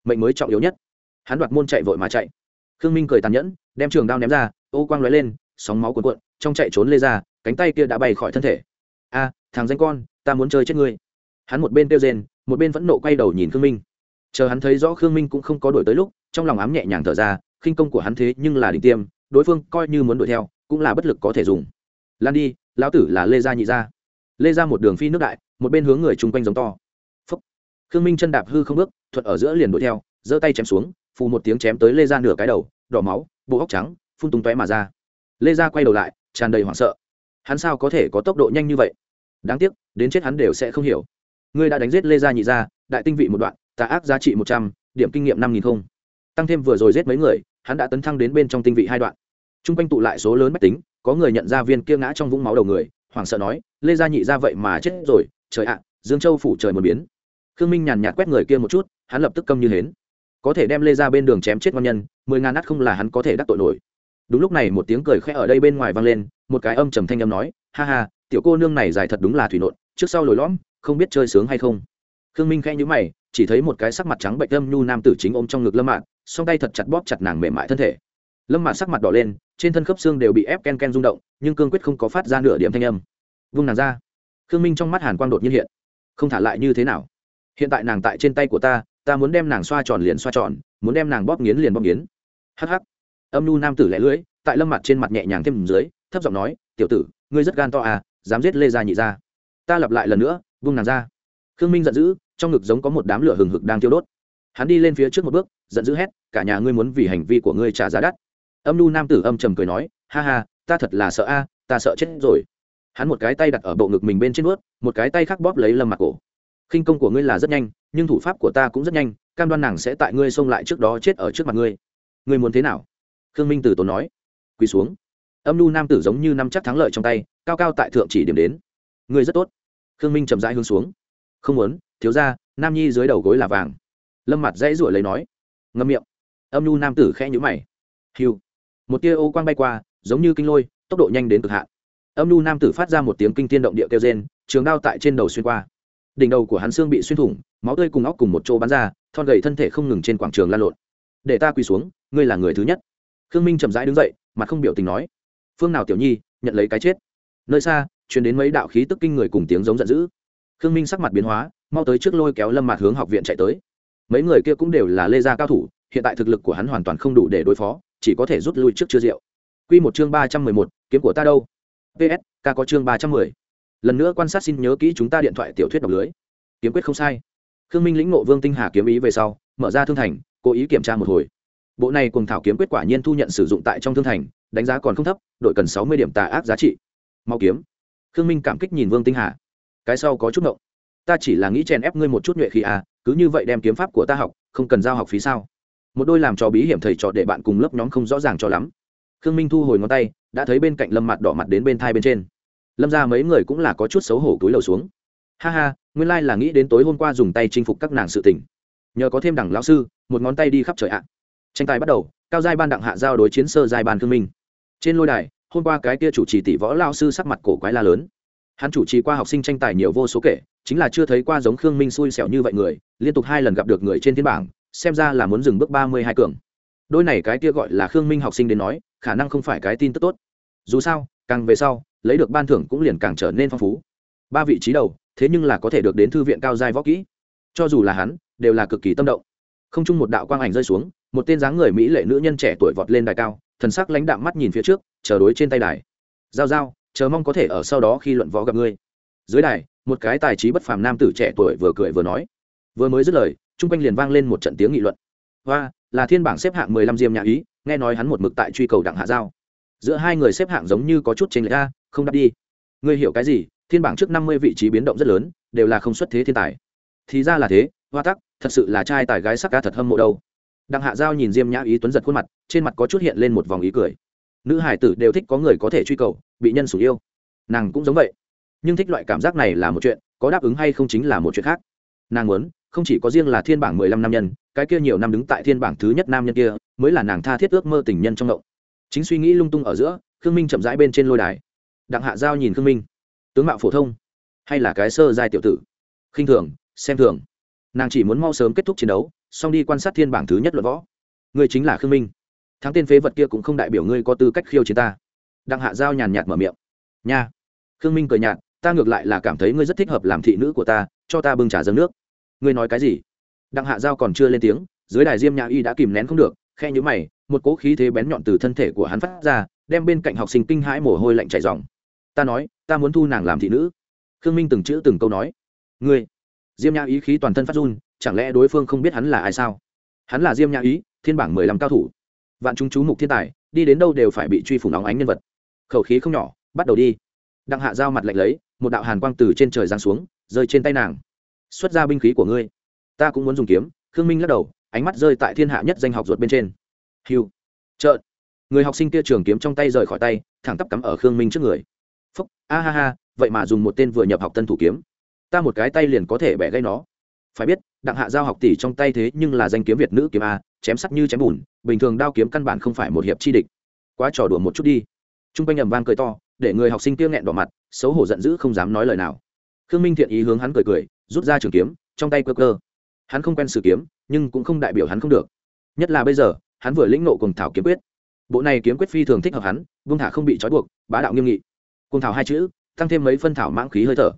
mệnh mới trọng yếu nhất. Hắn đoạt môn chạy vội mà chạy khương minh cười tàn nhẫn, đem trường đao ném ra, ô quang lóe lên, sóng máu cuộn cuộn, trong chạy trốn lê ra, cánh tay kia đã bay khỏi thân thể. A, thằng danh con, ta muốn chơi chết ngươi. Hắn một bên kêu rên, một bên vẫn nộ quay đầu nhìn khương minh. Chờ hắn thấy rõ khương minh cũng không có đổi tới lúc, trong lòng ám nhẹ nhàng thở ra, khinh công của hắn thế nhưng là đỉnh tiêm, đối phương coi như muốn đuổi theo, cũng là bất lực có thể dùng. Lan đi, lão tử là lê gia nhị gia. Lê ra một đường phi nước đại, một bên hướng người chung quanh giống to. Phúc. Khương minh chân đạp hư không bước, thuận ở giữa liền đuổi theo, giơ tay chém xuống phù một tiếng chém tới lê ra nửa cái đầu, đỏ máu, bộ óc trắng, phun tung tóe mà ra. Lê ra quay đầu lại, tràn đầy hoảng sợ. Hắn sao có thể có tốc độ nhanh như vậy? Đáng tiếc, đến chết hắn đều sẽ không hiểu. Ngươi đã đánh giết lê gia nhị gia, đại tinh vị một đoạn, tà ác giá trị một trăm, điểm kinh nghiệm năm nghìn không. Tăng thêm vừa rồi giết mấy người, hắn đã tấn thăng đến bên trong tinh vị hai đoạn. T r u n g quanh tụ lại số lớn mách tính, có người nhận ra viên kia ngã trong vũng máu đầu người, hoảng sợ nói, lê gia nhị ra vậy mà chết rồi, trời ạ, dương châu phủ trời một biến. Khương minh nhàn nhạt quét người kia một chút, hắn lập tức câm như hến có thể đem lê ra bên đường chém chết ngon nhân, mười ngàn nát không là hắn có thể đắc tội nổi. Đúng lúc này một tiếng cười khẽ ở đây bên ngoài vang lên, một cái âm trầm thanh âm nói, ha ha, tiểu cô nương này dài thật đúng là thủy nộn, trước sau lồi lõm, không biết chơi sướng hay không? Khương minh khẽ nhữ mày, chỉ thấy một cái sắc mặt trắng bệnh âm nhu nam tử chính ôm trong ngực lâm mạn, song tay thật chặt bóp chặt nàng mềm mại thân thể. Lâm mạn sắc mặt đỏ lên, trên thân khớp xương đều bị ép ken ken rung động, nhưng cương quyết không có phát ra nửa điểm thanh âm. Vung nàng ra. Khương minh trong mắt hàn quang đột nhiên hiện. Không thả lại như thế nào? Hiện tại nàng tại trên tay của ta ta muốn đem nàng xoa tròn liền xoa tròn muốn đem nàng bóp nghiến liền bóp nghiến. Hh âm nu nam tử lẻ lưỡi tại lâm mặt trên mặt nhẹ nhàng thêm dưới thấp giọng nói tiểu tử ngươi rất gan to à dám giết lê gia nhị ra ta lặp lại lần nữa vung nàng ra. Khương minh giận dữ trong ngực giống có một đám lửa hừng hực đang thiêu đốt. Hắn đi lên phía trước một bước giận dữ hét cả nhà ngươi muốn vì hành vi của ngươi trả giá đắt. Âm nu nam tử âm trầm cười nói ha ha ta thật là sợ a ta sợ chết rồi. Hắn một cái tay đặt ở bộ ngực mình bên trên bước, một cái tay khác bóp lấy lâm mặt cổ khinh công của ngươi là rất nhanh, nhưng thủ pháp của ta cũng rất nhanh, cam đoan nàng sẽ tại ngươi xông lại trước đó chết ở trước mặt ngươi. Ngươi muốn thế nào? Khương minh tử tốn nói. Quỳ xuống. Âm nu nam tử giống như năm chắc thắng lợi trong tay, cao cao tại thượng chỉ điểm đến. Ngươi rất tốt. Khương minh chậm rãi hướng xuống. Không muốn, thiếu ra nam nhi dưới đầu gối là vàng. Lâm mặt dãy ruổi lấy nói. Ngâm miệng. Âm nu nam tử khẽ nhũ mày. Hiu một tia ô quang bay qua, giống như kinh lôi, tốc độ nhanh đến cực hạn. Âm nu nam tử phát ra một tiếng kinh tiên động địa kêu rên, trường đao tại trên đầu xuyên qua đỉnh đầu của hắn xương bị xuyên thủng, máu tươi cùng óc cùng một chỗ bắn ra, thon gầy thân thể không ngừng trên quảng trường lan lộn. Để ta quỳ xuống, ngươi là người thứ nhất. Khương minh chậm rãi đứng dậy, mặt không biểu tình nói. Phương nào tiểu nhi, nhận lấy cái chết. Nơi xa chuyển đến mấy đạo khí tức kinh người cùng tiếng giống giận dữ. Khương minh sắc mặt biến hóa, mau tới trước lôi kéo lâm mặt hướng học viện chạy tới. Mấy người kia cũng đều là lê gia cao thủ, hiện tại thực lực của hắn hoàn toàn không đủ để đối phó, chỉ có thể rút lui trước chưa rượu. Quy một chương ba trăm mười một, kiếm của ta đâu? Ps ca có chương ba trăm mười lần nữa quan sát xin nhớ kỹ chúng ta điện thoại tiểu thuyết đọc lưới. Kiếm quyết không sai. Khương minh lĩnh ngộ vương tinh hà kiếm ý về sau, mở ra thương thành, cố ý kiểm tra một hồi. Bộ này cùng thảo kiếm quyết quả nhiên thu nhận sử dụng tại trong thương thành, đánh giá còn không thấp, đội cần sáu mươi điểm tà ác giá trị. Mau kiếm. Khương minh cảm kích nhìn vương tinh hà. Cái sau có chút ngộng. Ta chỉ là nghĩ chèn ép ngươi một chút nhuệ khí à cứ như vậy đem kiếm pháp của ta học, không cần giao học phí sao? Một đôi làm trò bí hiểm thầy trò để bạn cùng lớp nhóm không rõ ràng cho lắm. Khương minh thu hồi ngón tay, đã thấy bên cạnh lâm mặt đỏ mặt đến bên thai bên trên lâm ra mấy người cũng là có chút xấu hổ túi lầu xuống. Ha ha, nguyên lai là nghĩ đến tối hôm qua dùng tay chinh phục các nàng sự tình. Nhờ có thêm đẳng lão sư, một ngón tay đi khắp trời ạ. Tranh tài bắt đầu, cao giai ban đặng hạ giao đối chiến sơ giai ban thương minh. Trên lôi đài, hôm qua cái kia chủ trì tỷ võ lao sư sắc mặt cổ quái la lớn. Hắn chủ trì qua học sinh tranh tài nhiều vô số kể, chính là chưa thấy qua giống khương minh xui xẻo như vậy người, liên tục hai lần gặp được người trên thiên bảng, xem ra là muốn dừng bước ba mươi hai cường. Đôi này cái kia gọi là khương minh học sinh đến nói, khả năng không phải cái tin tức tốt. Dù sao, càng về sau lấy được ban thưởng cũng liền càng trở nên phong phú. Ba vị trí đầu, thế nhưng là có thể được đến thư viện cao giai võ kỹ. Cho dù là hắn, đều là cực kỳ tâm động. Không chung một đạo quang ảnh rơi xuống, một tên dáng người mỹ lệ nữ nhân trẻ tuổi vọt lên đài cao, thần sắc lãnh đạm mắt nhìn phía trước, chờ đối trên tay đài. Giao giao, chờ mong có thể ở sau đó khi luận võ gặp ngươi. Dưới đài, một cái tài trí bất phàm nam tử trẻ tuổi vừa cười vừa nói. Vừa mới dứt lời, chung quanh liền vang lên một trận tiếng nghị luận. Hoa, là thiên bảng xếp hạng mười lăm diêm nhà ý, nghe nói hắn một mực tại truy cầu đặng hạ giao. Giữa hai người xếp hạng giống như có chút trên lệch a không đáp đi. Ngươi hiểu cái gì? Thiên bảng trước năm mươi vị trí biến động rất lớn, đều là không xuất thế thiên tài. Thì ra là thế, hoa tắc, thật sự là trai tài gái sắc ca thật hâm mộ đâu. Đặng hạ giao nhìn diêm nhã ý tuấn giật khuôn mặt, trên mặt có chút hiện lên một vòng ý cười. Nữ hải tử đều thích có người có thể truy cầu, bị nhân sủng yêu. Nàng cũng giống vậy. Nhưng thích loại cảm giác này là một chuyện, có đáp ứng hay không chính là một chuyện khác. Nàng muốn, không chỉ có riêng là thiên bảng mười lăm nam nhân, cái kia nhiều năm đứng tại thiên bảng thứ nhất nam nhân kia, mới là nàng tha thiết ước mơ tình nhân trong động. Chính suy nghĩ lung tung ở giữa, khương minh chậm rãi bên trên lôi đài đặng hạ giao nhìn khương minh. Tướng mạo phổ thông, hay là cái sơ giai tiểu tử? Khinh thường, xem thường. Nàng chỉ muốn mau sớm kết thúc chiến đấu, xong đi quan sát thiên bảng thứ nhất luận võ. Ngươi chính là khương minh. Thắng tên phế vật kia cũng không đại biểu ngươi có tư cách khiêu chiến ta. Đặng hạ giao nhàn nhạt mở miệng. Nha. Khương minh cười nhạt, ta ngược lại là cảm thấy ngươi rất thích hợp làm thị nữ của ta, cho ta bưng trà dâng nước. Ngươi nói cái gì? Đặng hạ giao còn chưa lên tiếng, dưới đài diêm nhà y đã kìm nén không được, khe nhữ mày, một cỗ khí thế bén nhọn từ thân thể của hắn phát ra, đem bên cạnh học sinh kinh hãi mồ hôi lạnh chảy dòng ta nói, ta muốn thu nàng làm thị nữ. Khương minh từng chữ từng câu nói. Ngươi, diêm nhã ý khí toàn thân phát run, chẳng lẽ đối phương không biết hắn là ai sao? Hắn là diêm nhã ý, thiên bảng mười lăm cao thủ. Vạn chúng chú mục thiên tài, đi đến đâu đều phải bị truy phủ nóng ánh nhân vật. Khẩu khí không nhỏ, bắt đầu đi. Đặng hạ giao mặt lạnh lấy, một đạo hàn quang từ trên trời giáng xuống, rơi trên tay nàng. Xuất ra binh khí của ngươi. Ta cũng muốn dùng kiếm, khương minh lắc đầu, ánh mắt rơi tại thiên hạ nhất danh học ruột bên trên. Hiu trợn người học sinh kia trường kiếm trong tay rời khỏi tay, thẳng tắp cắm ở khương minh trước người phúc, a ha ha, vậy mà dùng một tên vừa nhập học tân thủ kiếm. Ta một cái tay liền có thể bẻ gây nó. Phải biết, đặng hạ giao học tỷ trong tay thế nhưng là danh kiếm việt nữ kiếm a, chém sắt như chém bùn, bình thường đao kiếm căn bản không phải một hiệp chi địch. Quá trò đùa một chút đi. T r u n g quanh ầm vang cười to, để người học sinh kia nghẹn đỏ mặt, xấu hổ giận dữ không dám nói lời nào. Khương minh thiện ý hướng hắn cười cười, rút ra trường kiếm, trong tay cơ cơ. Hắn không quen sử kiếm, nhưng cũng không đại biểu hắn không được. Nhất là bây giờ, hắn vừa lĩnh nộ cùng thảo kiếm quyết. Bộ này kiếm quyết phi thường thích hợp hắn vương thả không bị trói buộc, bá đạo nghiêm nghị cùng thảo hai chữ, tăng thêm mấy phân thảo mãng khí hơi thở.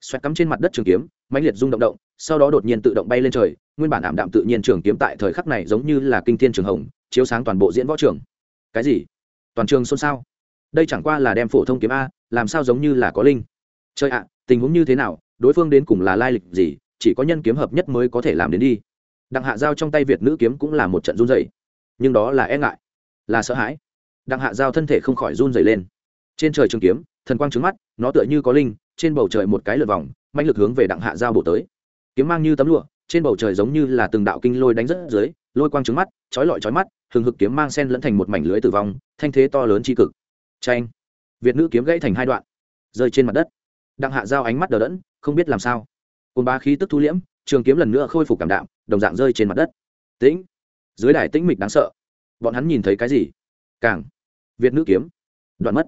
Xoẹt cắm trên mặt đất trường kiếm, mãnh liệt rung động động, sau đó đột nhiên tự động bay lên trời, nguyên bản ảm đạm tự nhiên trường kiếm tại thời khắc này giống như là kinh thiên trường hồng, chiếu sáng toàn bộ diễn võ trường. Cái gì? Toàn trường xôn xao? Đây chẳng qua là đem phổ thông kiếm a, làm sao giống như là có linh. Chơi ạ, tình huống như thế nào, đối phương đến cùng là lai lịch gì, chỉ có nhân kiếm hợp nhất mới có thể làm đến đi. Đặng hạ giao trong tay việt nữ kiếm cũng là một trận run dày nhưng đó là e ngại, là sợ hãi. Đặng hạ giao thân thể không khỏi run dày lên. Trên trời trường kiếm thần quang trứng mắt, nó tựa như có linh, trên bầu trời một cái lượt vòng mạnh lực hướng về đặng hạ giao bổ tới. Kiếm mang như tấm lụa, trên bầu trời giống như là từng đạo kinh lôi đánh rất dưới, lôi quang trứng mắt chói lọi chói mắt, hừng hực kiếm mang sen lẫn thành một mảnh lưới tử vong, thanh thế to lớn tri cực. Tranh việt nữ kiếm gãy thành hai đoạn, rơi trên mặt đất. Đặng hạ giao ánh mắt đờ đẫn, không biết làm sao. Cồn ba khí tức thu liễm, trường kiếm lần nữa khôi phục cảm đạm, đồng dạng rơi trên mặt đất. Tĩnh! Dưới đài tĩnh mịch đáng sợ. Bọn hắn nhìn thấy cái gì? Càng! Việt nữ kiếm. Đoạn mất.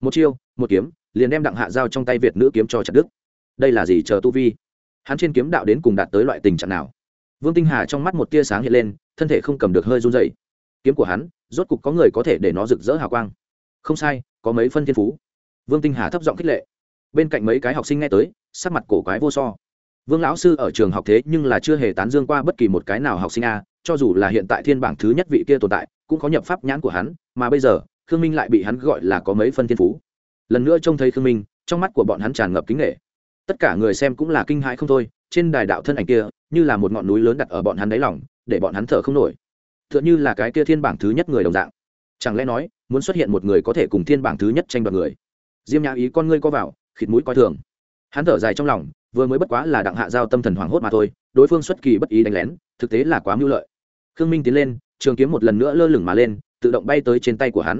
Một chiêu một kiếm, liền đem đặng hạ giao trong tay việt nữ kiếm cho chặt đức đây là gì chờ tu vi? Hắn trên kiếm đạo đến cùng đạt tới loại tình trạng nào? Vương tinh hà trong mắt một tia sáng hiện lên, thân thể không cầm được hơi run dậy kiếm của hắn, rốt cục có người có thể để nó rực rỡ hào quang. Không sai, có mấy phân thiên phú. Vương tinh hà thấp giọng khích lệ. Bên cạnh mấy cái học sinh nghe tới, sắc mặt cổ quái vô so. Vương lão sư ở trường học thế nhưng là chưa hề tán dương qua bất kỳ một cái nào học sinh a, cho dù là hiện tại thiên bảng thứ nhất vị kia tồn tại, cũng có nhập pháp nhãn của hắn, mà bây giờ, khương minh lại bị hắn gọi là có mấy phân thiên phú lần nữa trông thấy khương minh trong mắt của bọn hắn tràn ngập kính nghệ tất cả người xem cũng là kinh hãi không thôi trên đài đạo thân ảnh kia như là một ngọn núi lớn đặt ở bọn hắn đáy lỏng để bọn hắn thở không nổi t h ư ợ n h ư là cái kia thiên bảng thứ nhất người đồng dạng chẳng lẽ nói muốn xuất hiện một người có thể cùng thiên bảng thứ nhất tranh đoạt người diêm nhã ý con ngươi co vào khịt mũi coi thường hắn thở dài trong lòng vừa mới bất quá là đặng hạ giao tâm thần hoảng hốt mà thôi đối phương xuất kỳ bất ý đánh lén thực tế là quá mưu lợi khương minh tiến lên trường kiếm một lần nữa lơ lửng mà lên tự động bay tới trên tay của hắn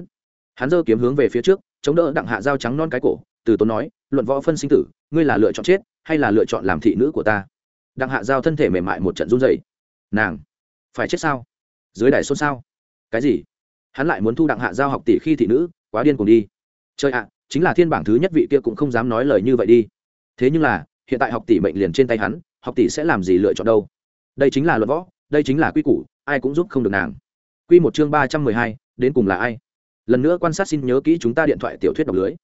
hắn giơ kiếm hướng về phía trước chống đỡ đặng hạ dao trắng non cái cổ, từ tốn nói, luận võ phân sinh tử, ngươi là lựa chọn chết hay là lựa chọn làm thị nữ của ta? Đặng hạ giao thân thể mềm mại một trận run dày nàng, phải chết sao? Dưới đài xôn xao? Cái gì? Hắn lại muốn thu đặng hạ giao học tỷ khi thị nữ, quá điên cùng đi. Chơi ạ, chính là thiên bảng thứ nhất vị kia cũng không dám nói lời như vậy đi. Thế nhưng là, hiện tại học tỷ mệnh liền trên tay hắn, học tỷ sẽ làm gì lựa chọn đâu? Đây chính là luật võ, đây chính là quy củ, ai cũng giúp không được nàng. Quy một chương ba trăm mười hai, đến cùng là ai? Lần nữa quan sát xin nhớ kỹ chúng ta điện thoại tiểu thuyết đọc lưới.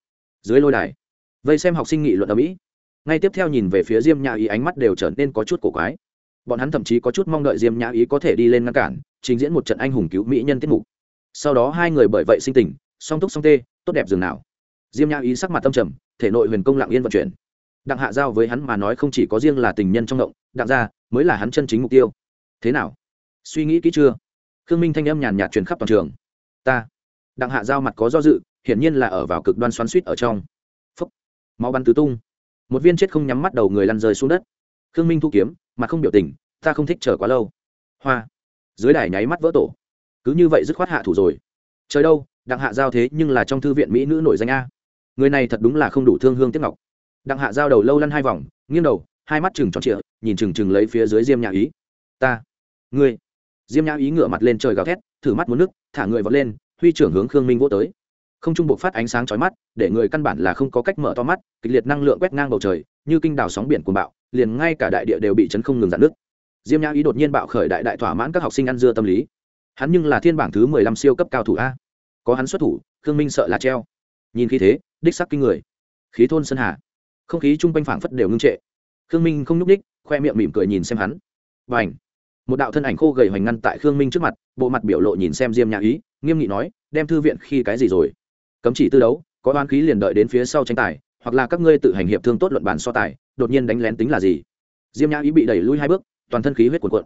Dưới lôi đài. Vây xem học sinh nghị luận ở mỹ. Ngay tiếp theo nhìn về phía diêm nhã ý ánh mắt đều trở nên có chút cổ quái. Bọn hắn thậm chí có chút mong đợi diêm nhã ý có thể đi lên ngăn cản, trình diễn một trận anh hùng cứu mỹ nhân tiết mục. Sau đó hai người bởi vậy sinh tình, song túc song tê, tốt đẹp dường nào. Diêm nhã ý sắc mặt tâm trầm, thể nội huyền công lặng yên vận chuyển. Đặng hạ giao với hắn mà nói không chỉ có riêng là tình nhân trong động, đặng gia mới là hắn chân chính mục tiêu. Thế nào? Suy nghĩ kỹ chưa? Khương minh thanh âm nhàn nhạt truyền khắp toàn trường. Ta đặng hạ giao mặt có do dự, hiển nhiên là ở vào cực đoan xoắn suýt ở trong. Phấp máu bắn tứ tung. Một viên chết không nhắm mắt đầu người lăn rơi xuống đất. Khương minh thu kiếm, mặt không biểu tình, ta không thích chờ quá lâu. Hoa. Dưới đài nháy mắt vỡ tổ. Cứ như vậy dứt khoát hạ thủ rồi. Trời đâu, đặng hạ giao thế nhưng là trong thư viện mỹ nữ nổi danh a. Người này thật đúng là không đủ thương hương tiếc ngọc. Đặng hạ giao đầu lâu lăn hai vòng, nghiêng đầu, hai mắt chừng tròn trịa, nhìn chừng chừng lấy phía dưới diêm nhã ý. Ta. Ngươi. Diêm nhã ý ngửa mặt lên trời gào thét, thử mắt muốn nước, thả người vọt lên huy trưởng hướng khương minh vỗ tới. Không trung buộc phát ánh sáng chói mắt, để người căn bản là không có cách mở to mắt, kịch liệt năng lượng quét ngang bầu trời, như kinh đào sóng biển cuồng bạo, liền ngay cả đại địa đều bị chấn không ngừng dạn nước diêm nhã ý đột nhiên bạo khởi đại đại thỏa mãn các học sinh ăn dưa tâm lý. Hắn nhưng là thiên bảng thứ mười lăm siêu cấp cao thủ a. Có hắn xuất thủ, khương minh sợ là treo. Nhìn khí thế, đích sắc kinh người. Khí thôn sơn hà. Không khí chung quanh phảng phất đều ngưng trệ. Khương minh không nhúc ních khoe miệng mỉm cười nhìn xem hắn. Và ảnh một đạo thân ảnh khô gầy hoành ngăn tại khương minh trước mặt, bộ mặt biểu lộ nhìn xem diêm nhã ý, nghiêm nghị nói, đem thư viện khi cái gì rồi? Cấm chỉ tư đấu, có oan khí liền đợi đến phía sau tranh tài, hoặc là các ngươi tự hành hiệp thương tốt luận bàn so tài, đột nhiên đánh lén tính là gì? Diêm nhã ý bị đẩy lui hai bước, toàn thân khí huyết cuộn cuộn.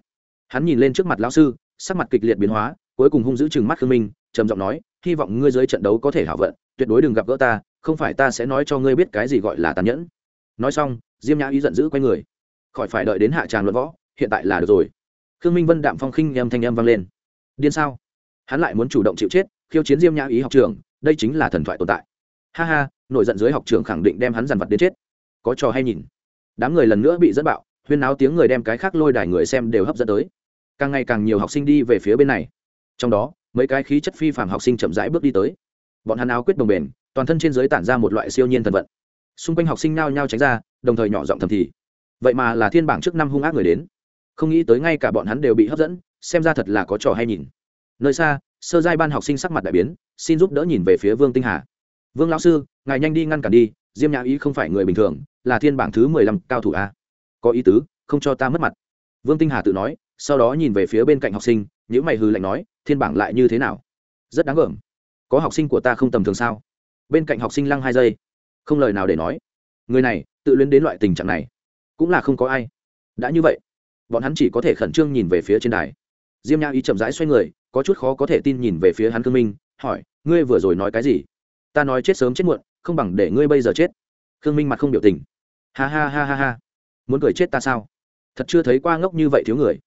Hắn nhìn lên trước mặt lão sư, sắc mặt kịch liệt biến hóa, cuối cùng hung giữ chừng mắt khương minh, trầm giọng nói, hy vọng ngươi dưới trận đấu có thể hảo vận, tuyệt đối đừng gặp gỡ ta, không phải ta sẽ nói cho ngươi biết cái gì gọi là tàn nhẫn. Nói xong, diêm nhã ý giận dữ quay người. Khỏi phải đợi đến hạ tràng luận võ, hiện tại là được rồi khương minh vân đạm phong khinh em thanh âm vang lên. Điên sao? Hắn lại muốn chủ động chịu chết, khiêu chiến diêm nhã ý học trường đây chính là thần thoại tồn tại. Ha ha, nổi giận dưới học trường khẳng định đem hắn dằn vặt đến chết. Có trò hay nhìn. Đám người lần nữa bị dẫn bạo, huyên náo tiếng người đem cái khác lôi đài người xem đều hấp dẫn tới. Càng ngày càng nhiều học sinh đi về phía bên này. Trong đó, mấy cái khí chất phi phạm học sinh chậm rãi bước đi tới. Bọn hắn áo quyết đồng bền, toàn thân trên giới tản ra một loại siêu nhiên thần vận. Xung quanh học sinh nao nhao tránh ra, đồng thời nhỏ giọng thầm thì. Vậy mà là thiên bảng trước năm hung ác người đến không nghĩ tới ngay cả bọn hắn đều bị hấp dẫn, xem ra thật là có trò hay nhìn. Nơi xa, sơ giai ban học sinh sắc mặt đại biến, xin giúp đỡ nhìn về phía vương tinh hà. Vương lão sư, ngài nhanh đi ngăn cản đi, diêm nhã ý không phải người bình thường, là thiên bảng thứ mười lăm cao thủ a. Có ý tứ, không cho ta mất mặt. Vương tinh hà tự nói, sau đó nhìn về phía bên cạnh học sinh những mày hư lạnh nói, thiên bảng lại như thế nào? Rất đáng gờm có học sinh của ta không tầm thường sao? Bên cạnh học sinh lăng hai giây, không lời nào để nói. Người này, tự luyến đến loại tình trạng này, cũng là không có ai. Đã như vậy bọn hắn chỉ có thể khẩn trương nhìn về phía trên đài. Diêm nhã ý chậm rãi xoay người, có chút khó có thể tin nhìn về phía hắn khương minh, hỏi, ngươi vừa rồi nói cái gì? Ta nói chết sớm chết muộn, không bằng để ngươi bây giờ chết. Khương minh mặt không biểu tình. Ha ha ha ha ha, muốn cười chết ta sao? Thật chưa thấy qua ngốc như vậy thiếu người.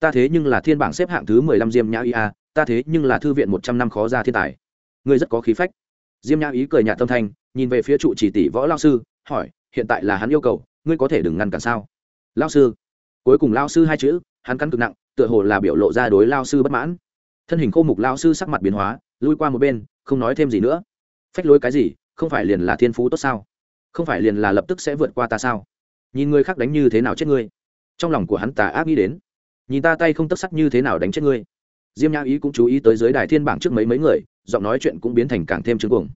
Ta thế nhưng là thiên bảng xếp hạng thứ mười lăm diêm nhã ý a, ta thế nhưng là thư viện một trăm năm khó ra thiên tài. Ngươi rất có khí phách. Diêm nhã ý cười nhạt tâm thanh, nhìn về phía trụ chỉ tỷ võ lao sư, hỏi, hiện tại là hắn yêu cầu, ngươi có thể đừng ngăn cản sao? Lao sư cuối cùng lao sư hai chữ, hắn cắn cực nặng, tựa hồ là biểu lộ ra đối lao sư bất mãn. Thân hình khô mục lao sư sắc mặt biến hóa, lui qua một bên, không nói thêm gì nữa. Phách lối cái gì, không phải liền là thiên phú tốt sao? Không phải liền là lập tức sẽ vượt qua ta sao? Nhìn người khác đánh như thế nào chết ngươi? Trong lòng của hắn tà ác nghĩ đến. Nhìn ta tay không tất sắc như thế nào đánh chết ngươi? Diêm nhã ý cũng chú ý tới giới đài thiên bảng trước mấy mấy người, giọng nói chuyện cũng biến thành càng thêm chứng cuồng.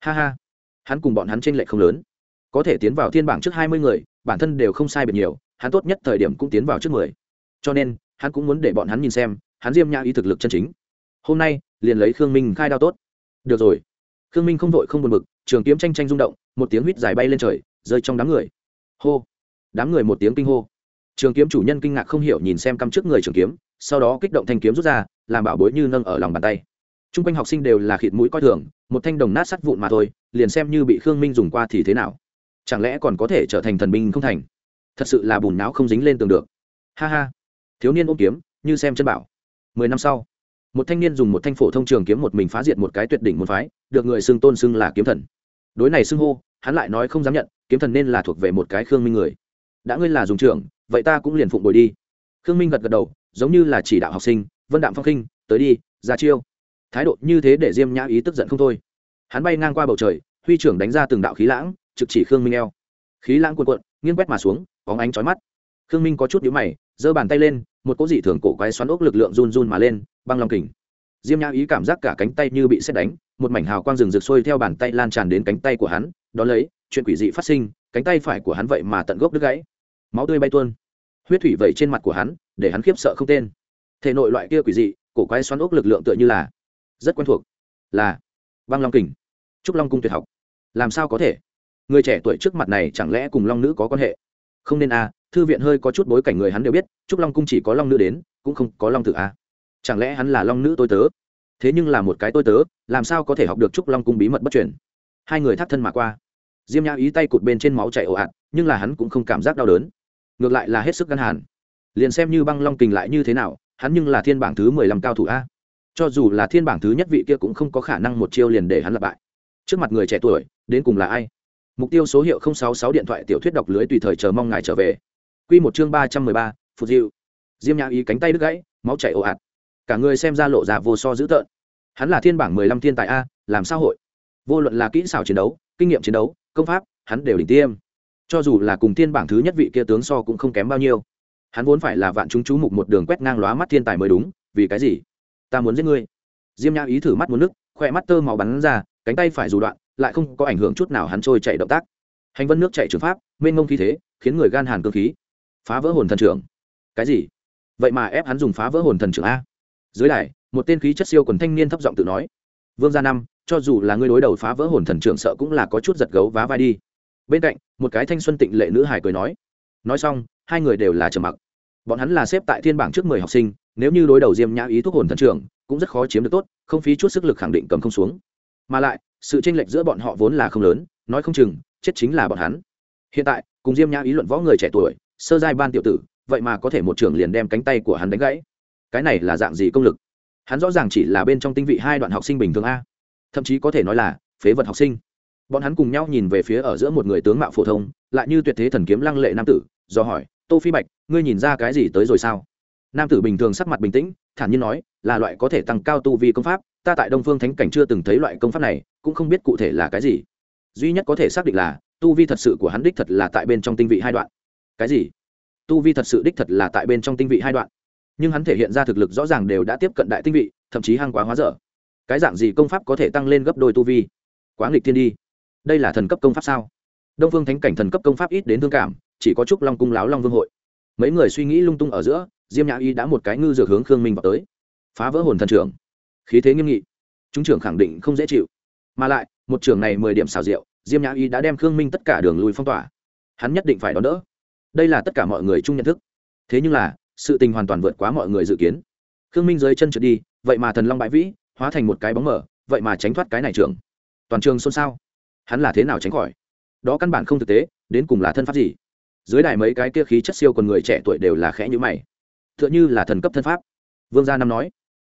Ha ha, hắn cùng bọn hắn trên lệ không lớn. Có thể tiến vào thiên bảng trước hai mươi người, bản thân đều không sai biệt nhiều hắn tốt nhất thời điểm cũng tiến vào trước mười. Cho nên, hắn cũng muốn để bọn hắn nhìn xem, hắn diêm nhã ý thực lực chân chính. Hôm nay, liền lấy khương minh khai đao tốt. Được rồi. Khương minh không vội không buồn bực, trường kiếm tranh tranh rung động, một tiếng huýt dài bay lên trời, rơi trong đám người. Hô. Đám người một tiếng kinh hô. Trường kiếm chủ nhân kinh ngạc không hiểu nhìn xem căm trước người trường kiếm, sau đó kích động thanh kiếm rút ra, làm bảo bối như nâng ở lòng bàn tay. T r u n g quanh học sinh đều là khịt mũi coi thường, một thanh đồng nát sắt vụn mà thôi, liền xem như bị khương minh dùng qua thì thế nào. Chẳng lẽ còn có thể trở thành thần binh không thành? Thật sự là bùn não không dính lên tường được. Ha ha. Thiếu niên ôm kiếm, như xem chân bảo. Mười năm sau, một thanh niên dùng một thanh phổ thông trường kiếm một mình phá diệt một cái tuyệt đỉnh môn phái, được người xưng tôn xưng là kiếm thần. Đối này xưng hô, hắn lại nói không dám nhận, kiếm thần nên là thuộc về một cái khương minh người. Đã ngươi là dùng trưởng, vậy ta cũng liền phụng bồi đi. Khương minh gật gật đầu, giống như là chỉ đạo học sinh, vân đạm phong khinh tới đi, ra chiêu. Thái độ như thế để diêm nhã ý tức giận không thôi. Hắn bay ngang qua bầu trời, huy trưởng đánh ra từng đạo khí lãng, trực chỉ khương minh eo. Khí lãng cuộn cuộn, nghiêng quét mà xuống bóng ánh chói mắt. Khương minh có chút nhíu mày, giơ bàn tay lên, một cỗ dị thường cổ quái xoắn ốc lực lượng run run mà lên, băng long kình. Diêm nhã ý cảm giác cả cánh tay như bị xét đánh, một mảnh hào quang rừng rực sôi theo bàn tay lan tràn đến cánh tay của hắn đ ó lấy, chuyện quỷ dị phát sinh, cánh tay phải của hắn vậy mà tận gốc đứt gãy. Máu tươi bay tuôn. Huyết thủy vẩy trên mặt của hắn, để hắn khiếp sợ không tên. Thể nội loại kia quỷ dị, cổ quái xoắn ốc lực lượng tựa như là, rất quen thuộc, là băng long kình. Trúc long cung tuyệt học. Làm sao có thể? Người trẻ tuổi trước mặt này chẳng lẽ cùng long nữ có quan hệ? Không nên à, thư viện hơi có chút bối cảnh người hắn đều biết trúc long cung chỉ có long nữ đến cũng không có long tử à. chẳng lẽ hắn là long nữ tôi tớ? Thế nhưng là một cái tôi tớ làm sao có thể học được trúc long cung bí mật bất chuyển hai người thắt thân mà qua. Diêm nhã ý tay cụt bên trên máu chảy ồ ạt nhưng là hắn cũng không cảm giác đau đớn. Ngược lại là hết sức gắn hàn. Liền xem như băng long kình lại như thế nào hắn nhưng là thiên bảng thứ mười lăm cao thủ a. Cho dù là thiên bảng thứ nhất vị kia cũng không có khả năng một chiêu liền để hắn lặp bại. Trước mặt người trẻ tuổi đến cùng là ai? Mục tiêu số hiệu sáu sáu điện thoại tiểu thuyết đọc lưới tùy thời chờ mong ngài trở về. Quy một chương ba trăm mười ba phụt diệu. Diêm nhã ý cánh tay đứt gãy, máu chảy ồ ạt. Cả người xem ra lộ ra vô so dữ tợn. Hắn là thiên bảng mười lăm thiên tài a, làm sao hội? Vô luận là kỹ xảo chiến đấu, kinh nghiệm chiến đấu, công pháp, hắn đều đỉnh tiêm. Cho dù là cùng thiên bảng thứ nhất vị kia tướng so cũng không kém bao nhiêu. Hắn vốn phải là vạn chúng chú mục một đường quét ngang lóa mắt thiên tài mới đúng, vì cái gì? Ta muốn giết ngươi. Diêm nhã ý thử mắt muốn nước, khoe mắt tơ màu bắn ra, cánh tay phải dù đoạn lại không có ảnh hưởng chút nào hắn trôi chạy động tác. Hành vân nước chạy trường pháp, mênh ngông khí thế, khiến người gan hàn cơ khí. Phá vỡ hồn thần trưởng. Cái gì? Vậy mà ép hắn dùng phá vỡ hồn thần trưởng a. Dưới đài, một tên khí chất siêu quần thanh niên thấp giọng tự nói. Vương gia năm, cho dù là ngươi đối đầu phá vỡ hồn thần trưởng sợ cũng là có chút giật gấu vá vai đi. Bên cạnh, một cái thanh xuân tịnh lệ nữ hài cười nói. Nói xong, hai người đều là trầm mặc. Bọn hắn là xếp tại thiên bảng trước mười học sinh, nếu như đối đầu diêm nhã ý thuốc hồn thần trưởng, cũng rất khó chiếm được tốt, không phí chút sức lực khẳng định cầm không xuống. Mà lại sự tranh lệch giữa bọn họ vốn là không lớn, nói không chừng, chết chính là bọn hắn. Hiện tại, cùng diêm nhã ý luận võ người trẻ tuổi, sơ giai ban tiểu tử, vậy mà có thể một trưởng liền đem cánh tay của hắn đánh gãy. Cái này là dạng gì công lực? Hắn rõ ràng chỉ là bên trong tinh vị hai đoạn học sinh bình thường a. Thậm chí có thể nói là phế vật học sinh. Bọn hắn cùng nhau nhìn về phía ở giữa một người tướng mạo phổ thông, lại như tuyệt thế thần kiếm lăng lệ nam tử, do hỏi, tô phi bạch, ngươi nhìn ra cái gì tới rồi sao? Nam tử bình thường sắc mặt bình tĩnh, thản nhiên nói, là loại có thể tăng cao tu vi công pháp ta tại đông phương thánh cảnh chưa từng thấy loại công pháp này, cũng không biết cụ thể là cái gì. Duy nhất có thể xác định là, tu vi thật sự của hắn đích thật là tại bên trong tinh vị hai đoạn. Cái gì? Tu vi thật sự đích thật là tại bên trong tinh vị hai đoạn. Nhưng hắn thể hiện ra thực lực rõ ràng đều đã tiếp cận đại tinh vị, thậm chí hăng quá hóa dở. Cái dạng gì công pháp có thể tăng lên gấp đôi tu vi? Quá nghịch thiên đi. Đây là thần cấp công pháp sao? Đông phương thánh cảnh thần cấp công pháp ít đến thương cảm, chỉ có chúc long cung láo long vương hội. Mấy người suy nghĩ lung tung ở giữa, diêm nhã y đã một cái ngư dược hướng khương minh vào tới. Phá vỡ hồn thần trưởng khí thế nghiêm nghị. Chúng trưởng khẳng định không dễ chịu. Mà lại, một trưởng này mười điểm xào rượu, diêm nhã y đã đem khương minh tất cả đường lùi phong tỏa. Hắn nhất định phải đón đỡ. Đây là tất cả mọi người chung nhận thức. Thế nhưng là, sự tình hoàn toàn vượt quá mọi người dự kiến. Khương minh dưới chân trượt đi, vậy mà thần long bãi vĩ, hóa thành một cái bóng mở vậy mà tránh thoát cái này trường toàn trường xôn xao. Hắn là thế nào tránh khỏi? Đó căn bản không thực tế, đến cùng là thân pháp gì? Dưới đài mấy cái kia khí chất siêu còn người trẻ tuổi đều là khẽ nhữ mày. T h ư ợ n h ư là thần cấp thân pháp. Vương gia năm nói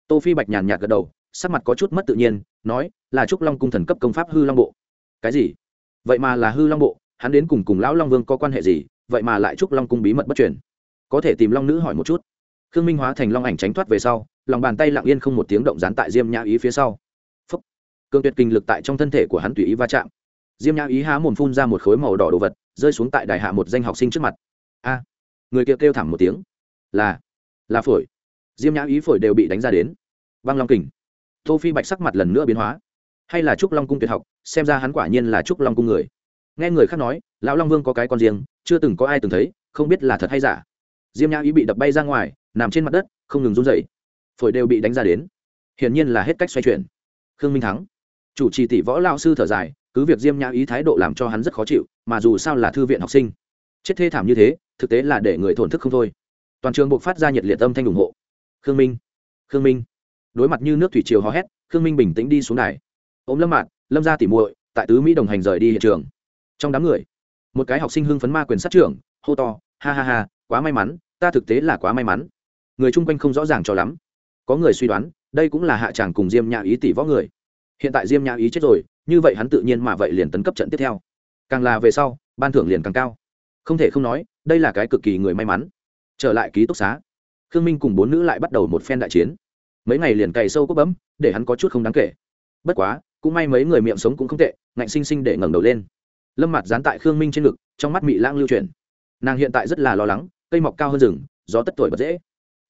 tô phi bạch nhàn nhạt gật đầu, sắc mặt có chút mất tự nhiên, nói, là trúc long cung thần cấp công pháp hư long bộ. Cái gì? Vậy mà là hư long bộ? Hắn đến cùng cùng lão long vương có quan hệ gì? Vậy mà lại trúc long cung bí mật bất truyền? Có thể tìm long nữ hỏi một chút. Khương minh hóa thành long ảnh tránh thoát về sau, lòng bàn tay lặng yên không một tiếng động dán tại diêm nhã ý phía sau. Phúc. cương tuyệt kinh lực tại trong thân thể của hắn tùy ý va chạm. Diêm nhã ý há mồm phun ra một khối màu đỏ đồ vật, rơi xuống tại đại hạ một danh học sinh trước mặt. A! Người kia kêu thảm một tiếng. Là là phổi diêm nhã ý phổi đều bị đánh ra đến. Băng long kình. Tô phi bạch sắc mặt lần nữa biến hóa. Hay là trúc long cung tuyệt học, xem ra hắn quả nhiên là trúc long cung người. Nghe người khác nói, lão long vương có cái con riêng, chưa từng có ai từng thấy, không biết là thật hay giả. Diêm nhã ý bị đập bay ra ngoài, nằm trên mặt đất, không ngừng run dậy phổi đều bị đánh ra đến. Hiển nhiên là hết cách xoay chuyển. Khương minh thắng. Chủ trì tỷ võ lao sư thở dài, cứ việc diêm nhã ý thái độ làm cho hắn rất khó chịu, mà dù sao là thư viện học sinh. Chết thê thảm như thế, thực tế là để người thổn thức không thôi. Toàn trường buộc phát ra nhiệt liệt âm thanh ủng hộ khương minh khương minh. Đối mặt như nước thủy triều hò hét, khương minh bình tĩnh đi xuống đài. Ôm lâm mạn lâm ra tỉ muội, tại tứ mỹ đồng hành rời đi hiện trường. Trong đám người, một cái học sinh hưng phấn ma quyền sát trưởng, hô to, ha ha ha, quá may mắn, ta thực tế là quá may mắn. Người chung quanh không rõ ràng cho lắm. Có người suy đoán, đây cũng là hạ tràng cùng diêm nhã ý tỷ võ người. Hiện tại diêm nhã ý chết rồi, như vậy hắn tự nhiên mà vậy liền tấn cấp trận tiếp theo. Càng là về sau, ban thưởng liền càng cao. Không thể không nói, đây là cái cực kỳ người may mắn. Trở lại ký túc xá khương minh cùng bốn nữ lại bắt đầu một phen đại chiến. Mấy ngày liền cày sâu cốc bấm, để hắn có chút không đáng kể. Bất quá, cũng may mấy người miệng sống cũng không tệ, ngạnh sinh sinh để ngẩng đầu lên. Lâm mặt dán tại khương minh trên ngực, trong mắt mị lãng lưu truyền nàng hiện tại rất là lo lắng, cây mọc cao hơn rừng, gió tất tuổi bật dễ.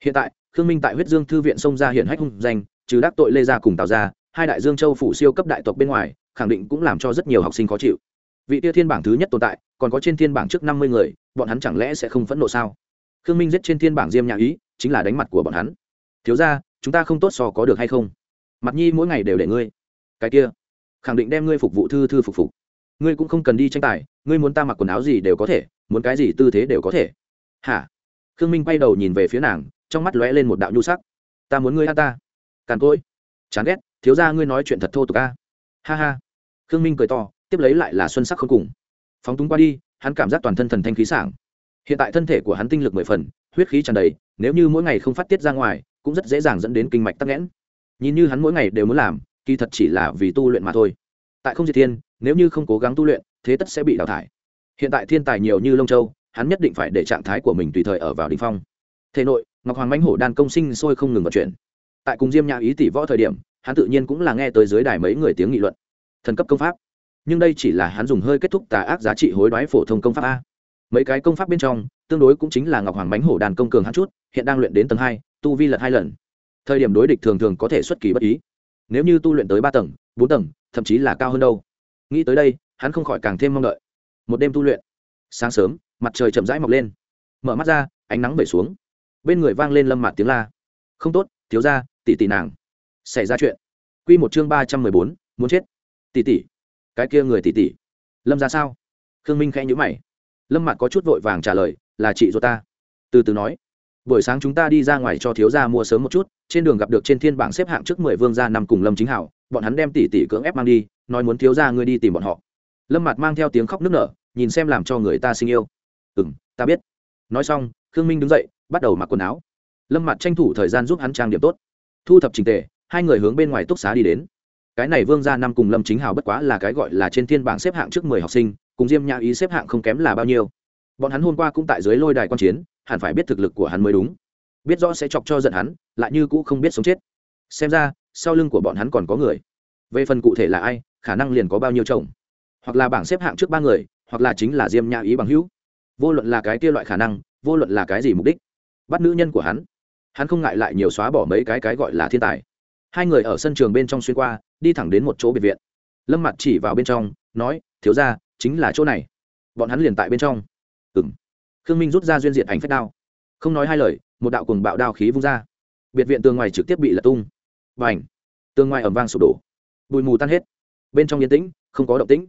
Hiện tại, khương minh tại huyết dương thư viện sông ra hiện hách hung danh, trừ đắc tội lê gia cùng tào gia, hai đại dương châu phủ siêu cấp đại tộc bên ngoài, khẳng định cũng làm cho rất nhiều học sinh khó chịu. Vị tia thiên bảng thứ nhất tồn tại, còn có trên thiên bảng trước năm mươi người, bọn hắn chẳng lẽ sẽ không phẫn nộ sao? Khương minh giết trên thiên bảng diêm nhà ý chính là đánh mặt của bọn hắn. Thiếu ra chúng ta không tốt so có được hay không? Mặt nhi mỗi ngày đều để ngươi. Cái kia, khẳng định đem ngươi phục vụ thư thư phục phục. Ngươi cũng không cần đi tranh tài, ngươi muốn ta mặc quần áo gì đều có thể, muốn cái gì tư thế đều có thể. Hả? Khương minh quay đầu nhìn về phía nàng, trong mắt lóe lên một đạo nhu sắc. Ta muốn ngươi a ta. Càn cỗi. Chán ghét, thiếu ra ngươi nói chuyện thật thô tục a. Ha ha. Khương minh cười to, tiếp lấy lại là xuân sắc không cùng. Phóng túng qua đi, hắn cảm giác toàn thân thần thanh khí sảng. Hiện tại thân thể của hắn tinh lực mười phần huyết khí tràn đầy, nếu như mỗi ngày không phát tiết ra ngoài, cũng rất dễ dàng dẫn đến kinh mạch tắc nghẽn. Nhìn như hắn mỗi ngày đều muốn làm, kỳ thật chỉ là vì tu luyện mà thôi. Tại không diệt thiên, nếu như không cố gắng tu luyện, thế tất sẽ bị đào thải. Hiện tại thiên tài nhiều như lông châu, hắn nhất định phải để trạng thái của mình tùy thời ở vào đỉnh phong. Thể nội, ngọc hoàng mãnh hổ đan công sinh sôi không ngừng vận chuyển. Tại cùng diêm nhã ý tỷ võ thời điểm, hắn tự nhiên cũng là nghe tới dưới đài mấy người tiếng nghị luận. Thần cấp công pháp. Nhưng đây chỉ là hắn dùng hơi kết thúc tà ác giá trị hối đoái phổ thông công pháp a mấy cái công pháp bên trong, tương đối cũng chính là ngọc hoàng bánh hổ đàn công cường hắn chút, hiện đang luyện đến tầng hai, tu vi lật hai lần. Thời điểm đối địch thường thường có thể xuất kỳ bất ý. Nếu như tu luyện tới ba tầng, bốn tầng, thậm chí là cao hơn đâu. Nghĩ tới đây, hắn không khỏi càng thêm mong đợi. Một đêm tu luyện, sáng sớm, mặt trời chậm rãi mọc lên. Mở mắt ra, ánh nắng vẩy xuống. Bên người vang lên lâm mạt tiếng la. Không tốt, thiếu ra tỷ tỷ nàng. Xảy ra chuyện. Q một chương ba trăm mười bốn, muốn chết. Tỷ tỷ, cái kia người tỷ tỷ. Lâm ra sao? Khương minh khẽ nhữ mày lâm mặt có chút vội vàng trả lời, là chị ruột ta. Từ từ nói, buổi sáng chúng ta đi ra ngoài cho thiếu gia mua sớm một chút, trên đường gặp được trên thiên bảng xếp hạng trước mười vương gia nằm cùng lâm chính hảo, bọn hắn đem tỷ tỷ cưỡng ép mang đi, nói muốn thiếu gia ngươi đi tìm bọn họ. Lâm mặt mang theo tiếng khóc nức nở, nhìn xem làm cho người ta sinh yêu. Ừ m ta biết. Nói xong, khương minh đứng dậy, bắt đầu mặc quần áo. Lâm mặt tranh thủ thời gian giúp hắn trang điểm tốt. Thu thập trình tề, hai người hướng bên ngoài túc xá đi đến. Cái này vương gia năm cùng lâm chính hào bất quá là cái gọi là trên thiên bảng xếp hạng trước mười học sinh cùng diêm nhã ý xếp hạng không kém là bao nhiêu. Bọn hắn hôm qua cũng tại dưới lôi đài quan chiến, hẳn phải biết thực lực của hắn mới đúng. Biết rõ sẽ chọc cho giận hắn, lại như cũ không biết sống chết. Xem ra, sau lưng của bọn hắn còn có người. Về phần cụ thể là ai, khả năng liền có bao nhiêu chồng. Hoặc là bảng xếp hạng trước ba người, hoặc là chính là diêm nhã ý bằng hữu. Vô luận là cái kia loại khả năng, vô luận là cái gì mục đích. Bắt nữ nhân của hắn. Hắn không ngại lại nhiều xóa bỏ mấy cái cái gọi là thiên tài. Hai người ở sân trường bên trong xuyên qua, đi thẳng đến một chỗ biệt viện. Lâm mặt chỉ vào bên trong, nói, thiếu ra chính là chỗ này. Bọn hắn liền tại bên trong. Ừ m khương minh rút ra duyên diện ảnh phách đao. Không nói hai lời, một đạo cùng bạo đao khí vung ra. Biệt viện tường ngoài trực tiếp bị lật tung. Và ảnh tường ngoài ẩm vang sụp đổ. Bụi mù tan hết. Bên trong yên tĩnh, không có động tĩnh.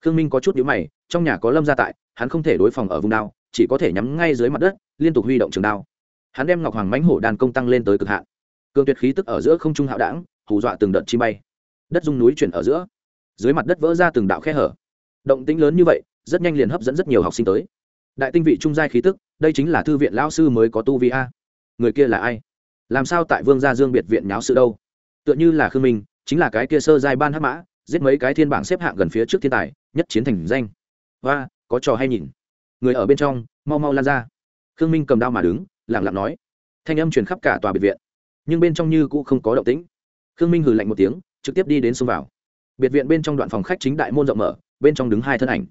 Khương minh có chút nhữ mày, trong nhà có lâm gia tại, hắn không thể đối phòng ở vùng đao, chỉ có thể nhắm ngay dưới mặt đất, liên tục huy động trường đao. Hắn đem ngọc hoàng mánh hổ đàn công tăng lên tới cực hạn. Cường tuyệt khí tức ở giữa không trung hạo đảng, hù dọa từng đợt chi bay. Đất dung núi chuyển ở giữa. Dưới mặt đất vỡ ra từng đạo khe hở động tĩnh lớn như vậy, rất nhanh liền hấp dẫn rất nhiều học sinh tới. Đại tinh vị trung giai khí tức, đây chính là thư viện lão sư mới có tu vi a. Người kia là ai? Làm sao tại vương gia dương biệt viện nháo sự đâu? Tựa như là khương minh, chính là cái kia sơ giai ban hắc mã, giết mấy cái thiên bảng xếp hạng gần phía trước thiên tài, nhất chiến thành danh. Và có trò hay nhìn. Người ở bên trong, mau mau lan ra. Khương minh cầm đao mà đứng lẳng lặng nói. Thanh âm truyền khắp cả tòa biệt viện, nhưng bên trong như cũng không có động tĩnh. Khương minh hừ lạnh một tiếng, trực tiếp đi đến xông vào. Biệt viện bên trong đoạn phòng khách chính đại môn rộng mở bên trong đứng hai thân ảnh.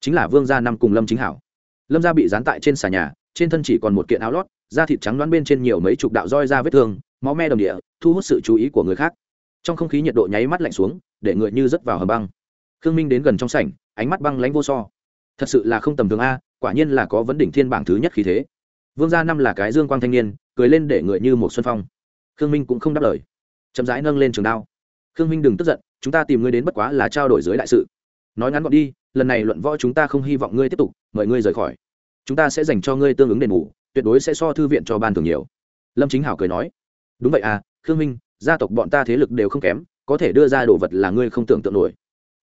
Chính là vương gia năm cùng lâm chính hảo. Lâm gia bị dán tại trên xà nhà, trên thân chỉ còn một kiện áo lót, da thịt trắng đoán bên trên nhiều mấy chục đạo roi ra vết thương, máu me đồng địa, thu hút sự chú ý của người khác. Trong không khí nhiệt độ nháy mắt lạnh xuống, để người như rớt vào hầm băng. Khương minh đến gần trong sảnh, ánh mắt băng lánh vô so. Thật sự là không tầm thường a, quả nhiên là có vấn đỉnh thiên bảng thứ nhất khí thế. Vương gia năm là cái dương quang thanh niên, cười lên để người như một xuân phong. Khương minh cũng không đáp lời. Chậm rãi nâng lên trường đao. Khương minh đừng tức giận, chúng ta tìm ngươi đến bất quá là trao đổi giới đại sự nói ngắn gọn đi, lần này luận võ chúng ta không hy vọng ngươi tiếp tục, mời ngươi rời khỏi. Chúng ta sẽ dành cho ngươi tương ứng đền bù, tuyệt đối sẽ so thư viện cho ban thường nhiều. Lâm chính hảo cười nói. Đúng vậy à khương minh, gia tộc bọn ta thế lực đều không kém, có thể đưa ra đồ vật là ngươi không tưởng tượng nổi.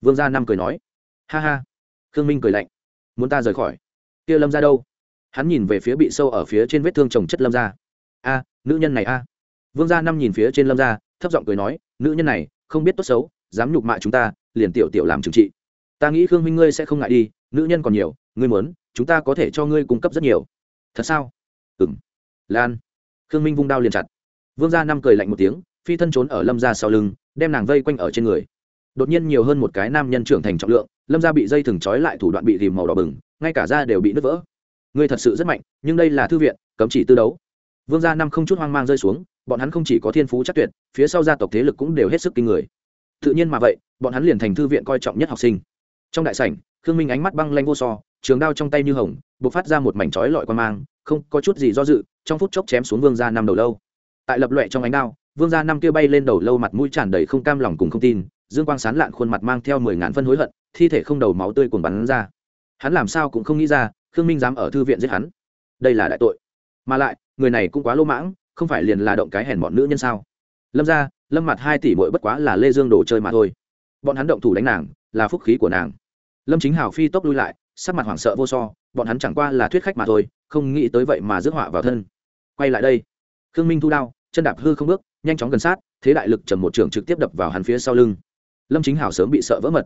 Vương gia năm cười nói. Ha ha. Khương minh cười lạnh. Muốn ta rời khỏi? Kia lâm ra đâu? Hắn nhìn về phía bị sâu ở phía trên vết thương trồng chất lâm ra a, nữ nhân này a. Vương gia năm nhìn phía trên lâm ra thấp giọng cười nói. Nữ nhân này, không biết tốt xấu, dám nhục mạ chúng ta, liền tiểu tiểu làm trừng trị ta nghĩ khương minh ngươi sẽ không ngại đi, nữ nhân còn nhiều, ngươi muốn, chúng ta có thể cho ngươi cung cấp rất nhiều. Thật sao? Ừng lan. Khương minh vung đao liền chặt. Vương gia năm cười lạnh một tiếng, phi thân trốn ở lâm gia sau lưng, đem nàng vây quanh ở trên người. Đột nhiên nhiều hơn một cái nam nhân trưởng thành trọng lượng, lâm gia bị dây thừng trói lại thủ đoạn bị rìm màu đỏ bừng, ngay cả da đều bị nứt vỡ. Ngươi thật sự rất mạnh, nhưng đây là thư viện, cấm chỉ tư đấu. Vương gia năm không chút hoang mang rơi xuống, bọn hắn không chỉ có thiên phú chắc tuyệt, phía sau gia tộc thế lực cũng đều hết sức kinh người. Tự nhiên mà vậy, bọn hắn liền thành thư viện coi trọng nhất học sinh trong đại sảnh, khương minh ánh mắt băng lanh vô so, trường đao trong tay như hồng b ộ c phát ra một mảnh trói lọi quan mang, không có chút gì do dự, trong phút chốc chém xuống vương gia năm đầu lâu. Tại lập loẹ trong ánh đao, vương gia năm kia bay lên đầu lâu mặt mũi tràn đầy không cam lòng cùng không tin, dương quang sán lạn khuôn mặt mang theo mười ngàn phân hối hận, thi thể không đầu máu tươi cuồng bắn ra. Hắn làm sao cũng không nghĩ ra, khương minh dám ở thư viện giết hắn. Đây là đại tội. Mà lại, người này cũng quá lỗ mãng, không phải liền là động cái hèn bọn nữ nhân sao? Lâm ra lâm mặt hai tỷ bội bất quá là lê dương đồ chơi mà thôi. Bọn hắn động thủ đánh nàng là phúc khí của nàng. Lâm chính hào phi tốc lui lại, sắc mặt hoảng sợ vô so, bọn hắn chẳng qua là thuyết khách mà thôi, không nghĩ tới vậy mà rước họa vào thân. Quay lại đây, khương minh thu đao, chân đạp hư không bước, nhanh chóng gần sát, thế đại lực trầm một trường trực tiếp đập vào hắn phía sau lưng. Lâm chính hào sớm bị sợ vỡ mật.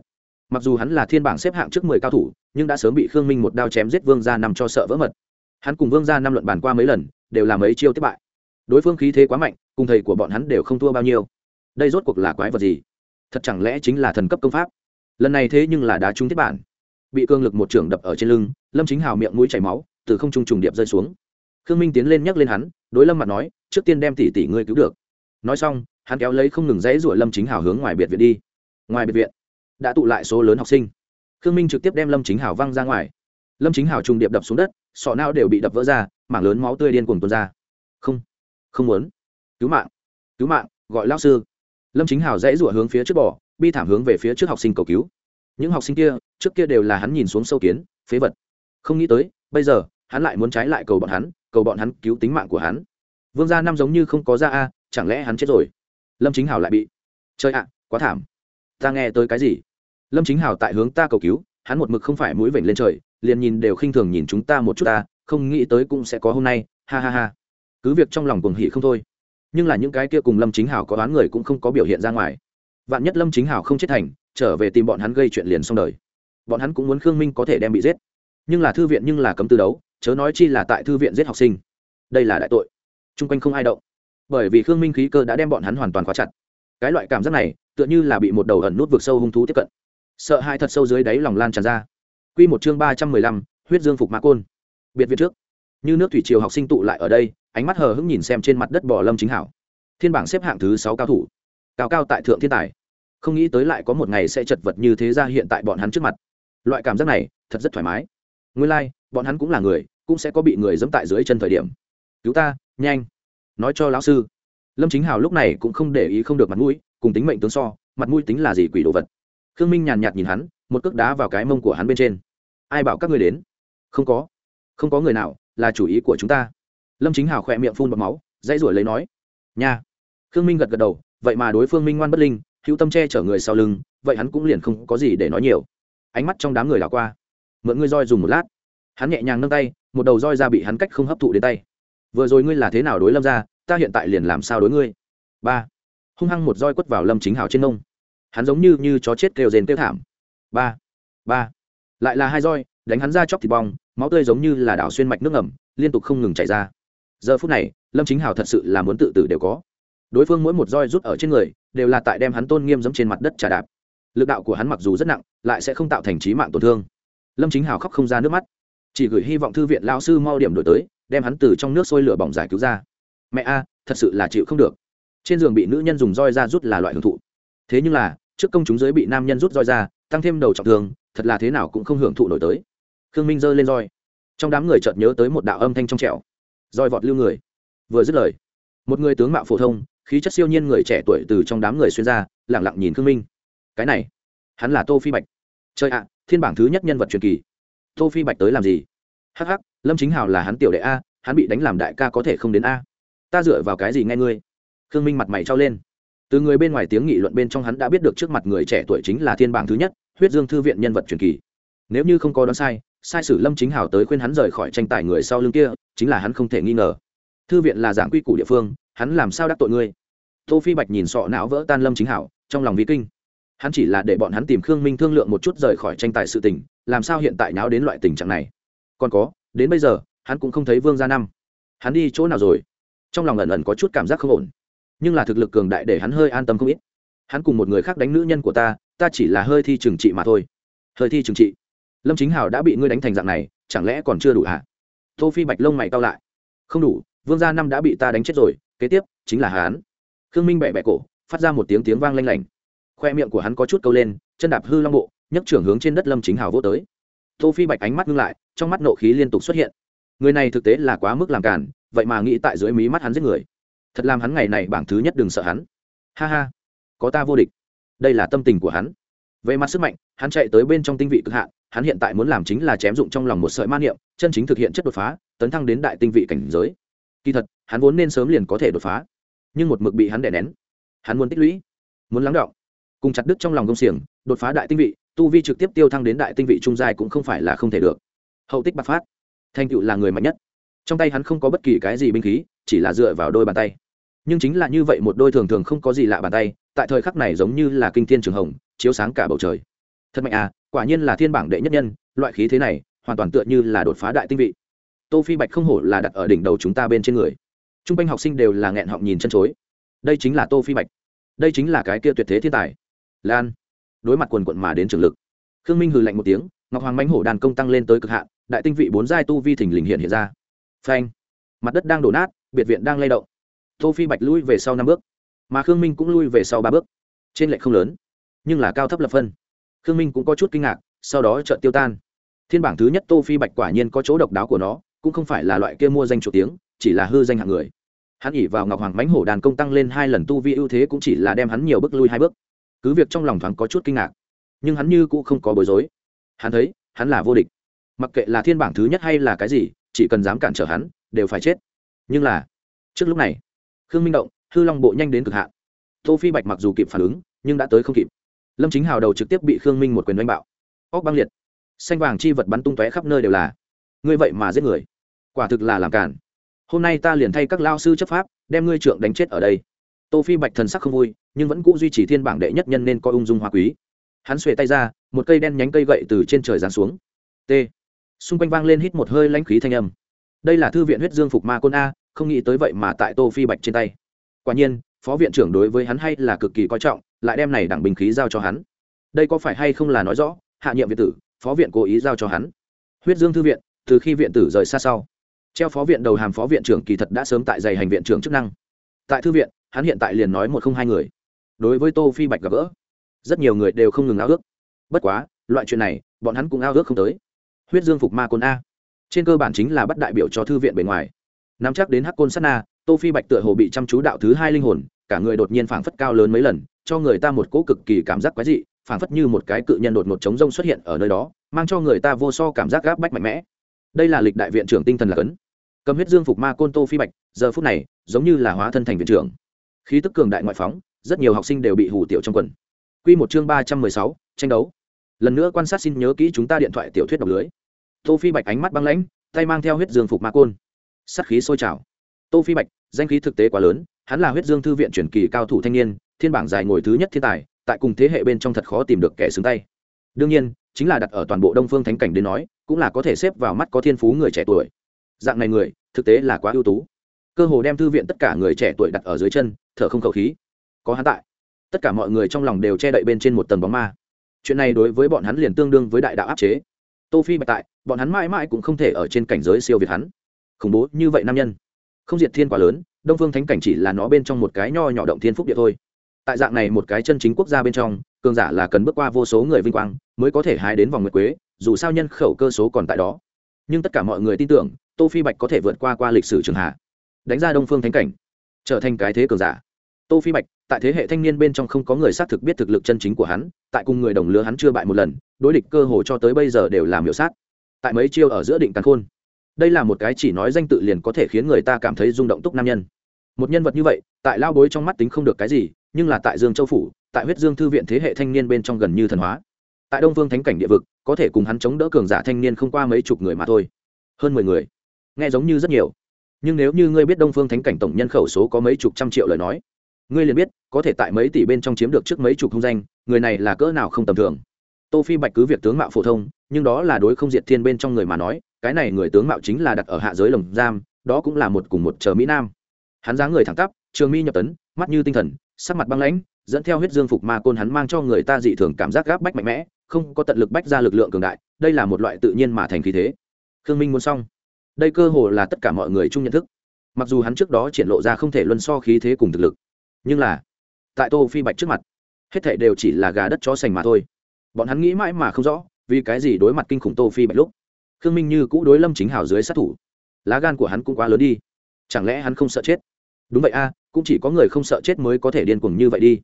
Mặc dù hắn là thiên bảng xếp hạng trước mười cao thủ, nhưng đã sớm bị khương minh một đao chém giết vương gia nằm cho sợ vỡ mật. Hắn cùng vương gia năm luận bàn qua mấy lần, đều làm ấy chiêu tiếp bại. Đối phương khí thế quá mạnh, cùng thầy của bọn hắn đều không thua bao nhiêu. Đây rốt cuộc là quái vật gì? Thật chẳng lẽ chính là thần cấp công pháp? Lần này thế nhưng là đá trúng tiếp bản. Bị cương lực một trưởng đập ở trên lưng, lâm chính hào miệng mũi chảy máu, từ không trung trùng điệp rơi xuống. Khương minh tiến lên nhắc lên hắn, đối lâm mặt nói, trước tiên đem tỷ tỷ ngươi cứu được. Nói xong, hắn kéo lấy không ngừng dãy rủa lâm chính hào hướng ngoài biệt viện đi. Ngoài biệt viện, đã tụ lại số lớn học sinh. Khương minh trực tiếp đem lâm chính hào văng ra ngoài. Lâm chính hào trùng điệp đập xuống đất, sọ não đều bị đập vỡ ra, mảng lớn máu tươi điên cuồng tuôn ra. Không không muốn. Cứu mạng cứu mạng, gọi lao sư. Lâm chính hào dãy rủa hướng phía trước bỏ bi thảm hướng về phía trước học sinh cầu cứu. Những học sinh kia, trước kia đều là hắn nhìn xuống sâu kiến, phế vật. Không nghĩ tới, bây giờ, hắn lại muốn trái lại cầu bọn hắn, cầu bọn hắn cứu tính mạng của hắn. Vương gia năm giống như không có ra a, chẳng lẽ hắn chết rồi? Lâm chính hào lại bị. Chơi ạ, quá thảm. Ta nghe tới cái gì? Lâm chính hào tại hướng ta cầu cứu, hắn một mực không phải mũi vểnh lên trời, liền nhìn đều khinh thường nhìn chúng ta một chút ta, không nghĩ tới cũng sẽ có hôm nay, ha ha ha. Cứ việc trong lòng cuồng hỉ không thôi, nhưng là những cái kia cùng lâm chính hào có đoán người cũng không có biểu hiện ra ngoài vạn nhất lâm chính hảo không chết thành, trở về tìm bọn hắn gây chuyện liền xong đời. Bọn hắn cũng muốn khương minh có thể đem bị giết. Nhưng là thư viện nhưng là cấm tư đấu, chớ nói chi là tại thư viện giết học sinh. Đây là đại tội. T r u n g quanh không ai động. Bởi vì khương minh khí cơ đã đem bọn hắn hoàn toàn khóa chặt. Cái loại cảm giác này, tựa như là bị một đầu ẩn nút vực sâu hung thú tiếp cận. Sợ hãi thật sâu dưới đáy lòng lan tràn ra. Q một chương ba trăm mười lăm, huyết dương phục mã côn. Biệt viện trước. Như nước thủy triều học sinh tụ lại ở đây, ánh mắt hờ hững nhìn xem trên mặt đất bỏ lâm chính hảo. Thiên bảng xếp hạng thứ sáu cao thủ cao cao tại thượng thiên tài. Không nghĩ tới lại có một ngày sẽ chật vật như thế ra hiện tại bọn hắn trước mặt. Loại cảm giác này thật rất thoải mái. Nguyên lai、like, bọn hắn cũng là người cũng sẽ có bị người dẫm tại dưới chân thời điểm. Cứu ta nhanh. Nói cho lão sư. Lâm chính hào lúc này cũng không để ý không được mặt mũi cùng tính mệnh tướng so mặt mũi tính là gì quỷ đồ vật. Khương minh nhàn nhạt nhìn hắn một cước đá vào cái mông của hắn bên trên. Ai bảo các người đến? Không có. Không có người nào là chủ ý của chúng ta. Lâm chính hào khỏe miệng phun bọt máu dãy ruổi lấy nói. Nha. Khương minh gật gật đầu vậy mà đối phương minh ngoan bất linh, hữu tâm che chở người sau lưng, vậy hắn cũng liền không có gì để nói nhiều. Ánh mắt trong đám người đảo qua. Mượn ngươi roi dùng một lát. Hắn nhẹ nhàng nâng tay, một đầu roi ra bị hắn cách không hấp thụ đến tay. Vừa rồi ngươi là thế nào đối lâm ra ta hiện tại liền làm sao đối ngươi? Ba. Hung hăng một roi quất vào lâm chính hào trên nông. Hắn giống như như chó chết kêu rền kêu thảm. Ba. Ba. Lại là hai roi, đánh hắn ra chóc thịt bong, máu tươi giống như là đảo xuyên mạch nước ngầm, liên tục không ngừng chảy ra. Giờ phút này, lâm chính hào thật sự là muốn tự tử đều có đối phương mỗi một roi rút ở trên người đều là tại đem hắn tôn nghiêm dẫm trên mặt đất trà đạp. Lực đạo của hắn mặc dù rất nặng, lại sẽ không tạo thành trí mạng tổn thương. Lâm chính hào khóc không ra nước mắt. Chỉ gửi hy vọng thư viện lao sư mau điểm đổi tới, đem hắn từ trong nước sôi lửa bỏng giải cứu ra. Mẹ a, thật sự là chịu không được. Trên giường bị nữ nhân dùng roi ra rút là loại hưởng thụ. Thế nhưng là, trước công chúng giới bị nam nhân rút roi ra, tăng thêm đầu trọng thương, thật là thế nào cũng không hưởng thụ nổi tới. Khương minh giơ lên roi. Trong đám người chợt nhớ tới một đạo âm thanh trong trẻo. Roi vọt lưu người. Vừa dứt lời, một người tướng mạo phổ thông khí chất siêu nhiên người trẻ tuổi từ trong đám người xuyên ra lẳng lặng nhìn khương minh. Cái này, hắn là tô phi bạch. Chơi ạ, thiên bảng thứ nhất nhân vật truyền kỳ. Tô phi bạch tới làm gì? Hắc hắc, lâm chính hào là hắn tiểu đệ a, hắn bị đánh làm đại ca có thể không đến a. Ta dựa vào cái gì nghe ngươi? Khương minh mặt mày trao lên. Từ người bên ngoài tiếng nghị luận bên trong hắn đã biết được trước mặt người trẻ tuổi chính là thiên bảng thứ nhất, huyết dương thư viện nhân vật truyền kỳ. Nếu như không có đoán sai sai sử lâm chính hào tới khuyên hắn rời khỏi tranh tài người sau lưng kia, chính là hắn không thể nghi ngờ. Thư viện là giảng quy củ địa phương hắn làm sao đắc tội ngươi? Tô phi bạch nhìn sọ não vỡ tan lâm chính hảo, trong lòng vi kinh. Hắn chỉ là để bọn hắn tìm khương minh thương lượng một chút rời khỏi tranh tài sự tình, làm sao hiện tại náo đến loại tình trạng này? Còn có, đến bây giờ, hắn cũng không thấy vương gia năm. Hắn đi chỗ nào rồi? Trong lòng ẩn ẩn có chút cảm giác không ổn. Nhưng là thực lực cường đại để hắn hơi an tâm không ít. Hắn cùng một người khác đánh nữ nhân của ta ta chỉ là hơi thi trừng trị mà thôi. Hơi thi trừng trị. Lâm chính hào đã bị ngươi đánh thành dạng này, chẳng lẽ còn chưa đủ hả? Tô phi bạch lông mày cao lại. Không đủ, vương gia năm đã bị ta đánh chết rồi kế tiếp, chính là hắn. Khương minh bẹ bẹ cổ, phát ra một tiếng tiếng vang lanh lảnh. Khoe miệng của hắn có chút câu lên, chân đạp hư long bộ, nhấc trưởng hướng trên đất lâm chính hào vô tới. Tô phi bạch ánh mắt ngưng lại, trong mắt nộ khí liên tục xuất hiện. Người này thực tế là quá mức làm cản vậy mà nghĩ tại dưới mí mắt hắn giết người. Thật làm hắn ngày này bảng thứ nhất đừng sợ hắn. Ha ha, có ta vô địch. Đây là tâm tình của hắn. Về mặt sức mạnh, hắn chạy tới bên trong tinh vị cực hạn, hắn hiện tại muốn làm chính là chém dụng trong lòng một sợi man niệm, chân chính thực hiện chất đột phá, tấn thăng đến đại tinh vị cảnh giới. Kỳ thật hắn vốn nên sớm liền có thể đột phá. Nhưng một mực bị hắn đè nén. Hắn muốn tích lũy, muốn lắng động. Cùng chặt đứt trong lòng công xiềng, đột phá đại tinh vị, tu vi trực tiếp tiêu thăng đến đại tinh vị trung giai cũng không phải là không thể được. Hậu tích bạc phát. Thanh cựu là người mạnh nhất. Trong tay hắn không có bất kỳ cái gì binh khí, chỉ là dựa vào đôi bàn tay. Nhưng chính là như vậy một đôi thường thường không có gì lạ bàn tay, tại thời khắc này giống như là kinh thiên trường hồng, chiếu sáng cả bầu trời. Thật mạnh à quả nhiên là thiên bảng đệ nhất nhân, loại khí thế này, hoàn toàn tựa như là đột phá đại tinh vị. Tô phi bạch không hổ là đặt ở đỉnh đầu chúng ta bên trên người t r u n g quanh học sinh đều là nghẹn họng nhìn chân chối. Đây chính là tô phi bạch. Đây chính là cái kia tuyệt thế thiên tài. Lan. Đối mặt quần quận mà đến trường lực. Khương minh hừ lạnh một tiếng, ngọc hoàng mánh hổ đàn công tăng lên tới cực hạn, đại tinh vị bốn giai tu vi thình lình hiện hiện ra. Phanh. Mặt đất đang đổ nát, biệt viện đang lay động. Tô phi bạch lui về sau năm bước, mà khương minh cũng lui về sau ba bước. Trên lệ không lớn, nhưng là cao thấp lập phân. Khương minh cũng có chút kinh ngạc, sau đó chợt tiêu tan. Thiên bảng thứ nhất tô phi bạch quả nhiên có chỗ độc đáo của nó, cũng không phải là loại kia mua danh chủ tiếng chỉ là hư danh hạng người. Hắn ỉ vào ngọc hoàng mãnh hổ đàn công tăng lên hai lần tu vi ưu thế cũng chỉ là đem hắn nhiều bước lui hai bước. Cứ việc trong lòng thoáng có chút kinh ngạc, nhưng hắn như cũng không có bối rối. Hắn thấy, hắn là vô địch. Mặc kệ là thiên bảng thứ nhất hay là cái gì, chỉ cần dám cản trở hắn, đều phải chết. Nhưng là, trước lúc này, khương minh động, hư long bộ nhanh đến cực hạn. Tô phi bạch mặc dù kịp phản ứng, nhưng đã tới không kịp. Lâm chính hào đầu trực tiếp bị khương minh một quyền đánh bạo. Óc băng liệt. Xanh vàng chi vật bắn tung tóe khắp nơi đều là. Ngươi vậy mà giết người. Quả thực là làm cản hôm nay ta liền thay các lao sư chấp pháp, đem ngươi trượng đánh chết ở đây. Tô phi bạch thần sắc không vui, nhưng vẫn cũ duy trì thiên bảng đệ nhất nhân nên coi ung dung hoa quý. Hắn xuề tay ra, một cây đen nhánh cây gậy từ trên trời giáng xuống. T. Xung quanh vang lên hít một hơi lãnh khí thanh âm. Đây là thư viện huyết dương phục ma côn a, không nghĩ tới vậy mà tại tô phi bạch trên tay. Quả nhiên, phó viện trưởng đối với hắn hay là cực kỳ coi trọng, lại đem này đẳng bình khí giao cho hắn. Đây có phải hay không là nói rõ, hạ nhiệm viện tử, phó viện cố ý giao cho hắn. Huyết dương thư viện, từ khi viện tử rời xa sau treo phó viện đầu hàm phó viện trưởng kỳ thật đã sớm tại dày hành viện trưởng chức năng. Tại thư viện, hắn hiện tại liền nói một không hai người. Đối với tô phi bạch gặp gỡ, rất nhiều người đều không ngừng ao ước. Bất quá, loại chuyện này, bọn hắn cũng ao ước không tới. Huyết dương phục ma côn a. Trên cơ bản chính là bắt đại biểu cho thư viện bề ngoài. Nắm chắc đến hắc côn sát na, tô phi bạch tựa hồ bị chăm chú đạo thứ hai linh hồn, cả người đột nhiên phảng phất cao lớn mấy lần, cho người ta một cỗ cực kỳ cảm giác quái dị, phảng phất như một cái cự nhân đột một trống rông xuất hiện ở nơi đó, mang cho người ta vô so cảm giác gáp bách mạnh mẽ. Đây là lịch đại viện trưởng tinh thần là cấn cầm huyết dương phục ma côn tô phi bạch, giờ phút này, giống như là hóa thân thành viện trưởng. Khí tức cường đại ngoại phóng, rất nhiều học sinh đều bị hủ tiểu trong quần. Quy một chương ba trăm mười sáu, tranh đấu. Lần nữa quan sát xin nhớ kỹ chúng ta điện thoại tiểu thuyết đọc lưới. Tô phi bạch ánh mắt băng lãnh, tay mang theo huyết dương phục ma côn. Sát khí sôi trào. Tô phi bạch, danh khí thực tế quá lớn, hắn là huyết dương thư viện truyền kỳ cao thủ thanh niên, thiên bảng dài ngồi thứ nhất thiên tài, tại cùng thế hệ bên trong thật khó tìm được kẻ xứng tay. Đương nhiên, chính là đặt ở toàn bộ đông phương thánh cảnh đến nói, cũng là có thể xếp vào mắt có thiên phú người trẻ tuổi dạng này người, thực tế là quá ưu tú. Cơ hồ đem thư viện tất cả người trẻ tuổi đặt ở dưới chân, thở không khẩu khí. Có hắn tại, tất cả mọi người trong lòng đều che đậy bên trên một tầng bóng ma. Chuyện này đối với bọn hắn liền tương đương với đại đạo áp chế. Tô phi bạch tại, bọn hắn mãi mãi cũng không thể ở trên cảnh giới siêu việt hắn. Khủng bố như vậy nam nhân. Không diệt thiên quá lớn, đông phương thánh cảnh chỉ là nó bên trong một cái nho nhỏ động thiên phúc địa thôi. Tại dạng này một cái chân chính quốc gia bên trong, cường giả là cần bước qua vô số người vinh quang, mới có thể hái đến vòng nguyệt quế, dù sao nhân khẩu cơ số còn tại đó. Nhưng tất cả mọi người tin tưởng tô phi bạch có thể vượt qua qua lịch sử trường hạ, đánh ra đông phương thánh cảnh, trở thành cái thế cường giả. Tô phi bạch, tại thế hệ thanh niên bên trong không có người xác thực biết thực lực chân chính của hắn, tại cùng người đồng lứa hắn chưa bại một lần, đối địch cơ hồ cho tới bây giờ đều làm hiệu sát. Tại mấy chiêu ở giữa định càn khôn. Đây là một cái chỉ nói danh tự liền có thể khiến người ta cảm thấy rung động túc nam nhân. Một nhân vật như vậy, tại lao bối trong mắt tính không được cái gì, nhưng là tại dương châu phủ, tại huyết dương thư viện thế hệ thanh niên bên trong gần như thần hóa. Tại đông vương thánh cảnh địa vực, có thể cùng hắn chống đỡ cường giả thanh niên không qua mấy chục người mà thôi. Hơn mười người nghe giống như rất nhiều. Nhưng nếu như ngươi biết đông phương thánh cảnh tổng nhân khẩu số có mấy chục trăm triệu lời nói, ngươi liền biết, có thể tại mấy tỷ bên trong chiếm được trước mấy chục thông danh, người này là cỡ nào không tầm thường. Tô phi bạch cứ việc tướng mạo phổ thông, nhưng đó là đối không diệt thiên bên trong người mà nói, cái này người tướng mạo chính là đặt ở hạ giới lồng giam, đó cũng là một cùng một chờ mỹ nam. Hắn dáng người thẳng tắp, trường mi nhập tấn, mắt như tinh thần, sắc mặt băng lãnh, dẫn theo huyết dương phục ma côn hắn mang cho người ta dị thường cảm giác gáp bách mạnh mẽ, không có tận lực bách ra lực lượng cường đại, đây là một loại tự nhiên mà thành khí thế. Khương minh muốn xong đây cơ hồ là tất cả mọi người chung nhận thức. Mặc dù hắn trước đó triển lộ ra không thể luân so khí thế cùng thực lực, nhưng là, tại tô phi bạch trước mặt, hết thảy đều chỉ là gà đất chó sành mà thôi. Bọn hắn nghĩ mãi mà không rõ, vì cái gì đối mặt kinh khủng tô phi bạch lúc, khương minh như cũ đối lâm chính hào dưới sát thủ. Lá gan của hắn cũng quá lớn đi. Chẳng lẽ hắn không sợ chết? Đúng vậy a, cũng chỉ có người không sợ chết mới có thể điên cuồng như vậy đi.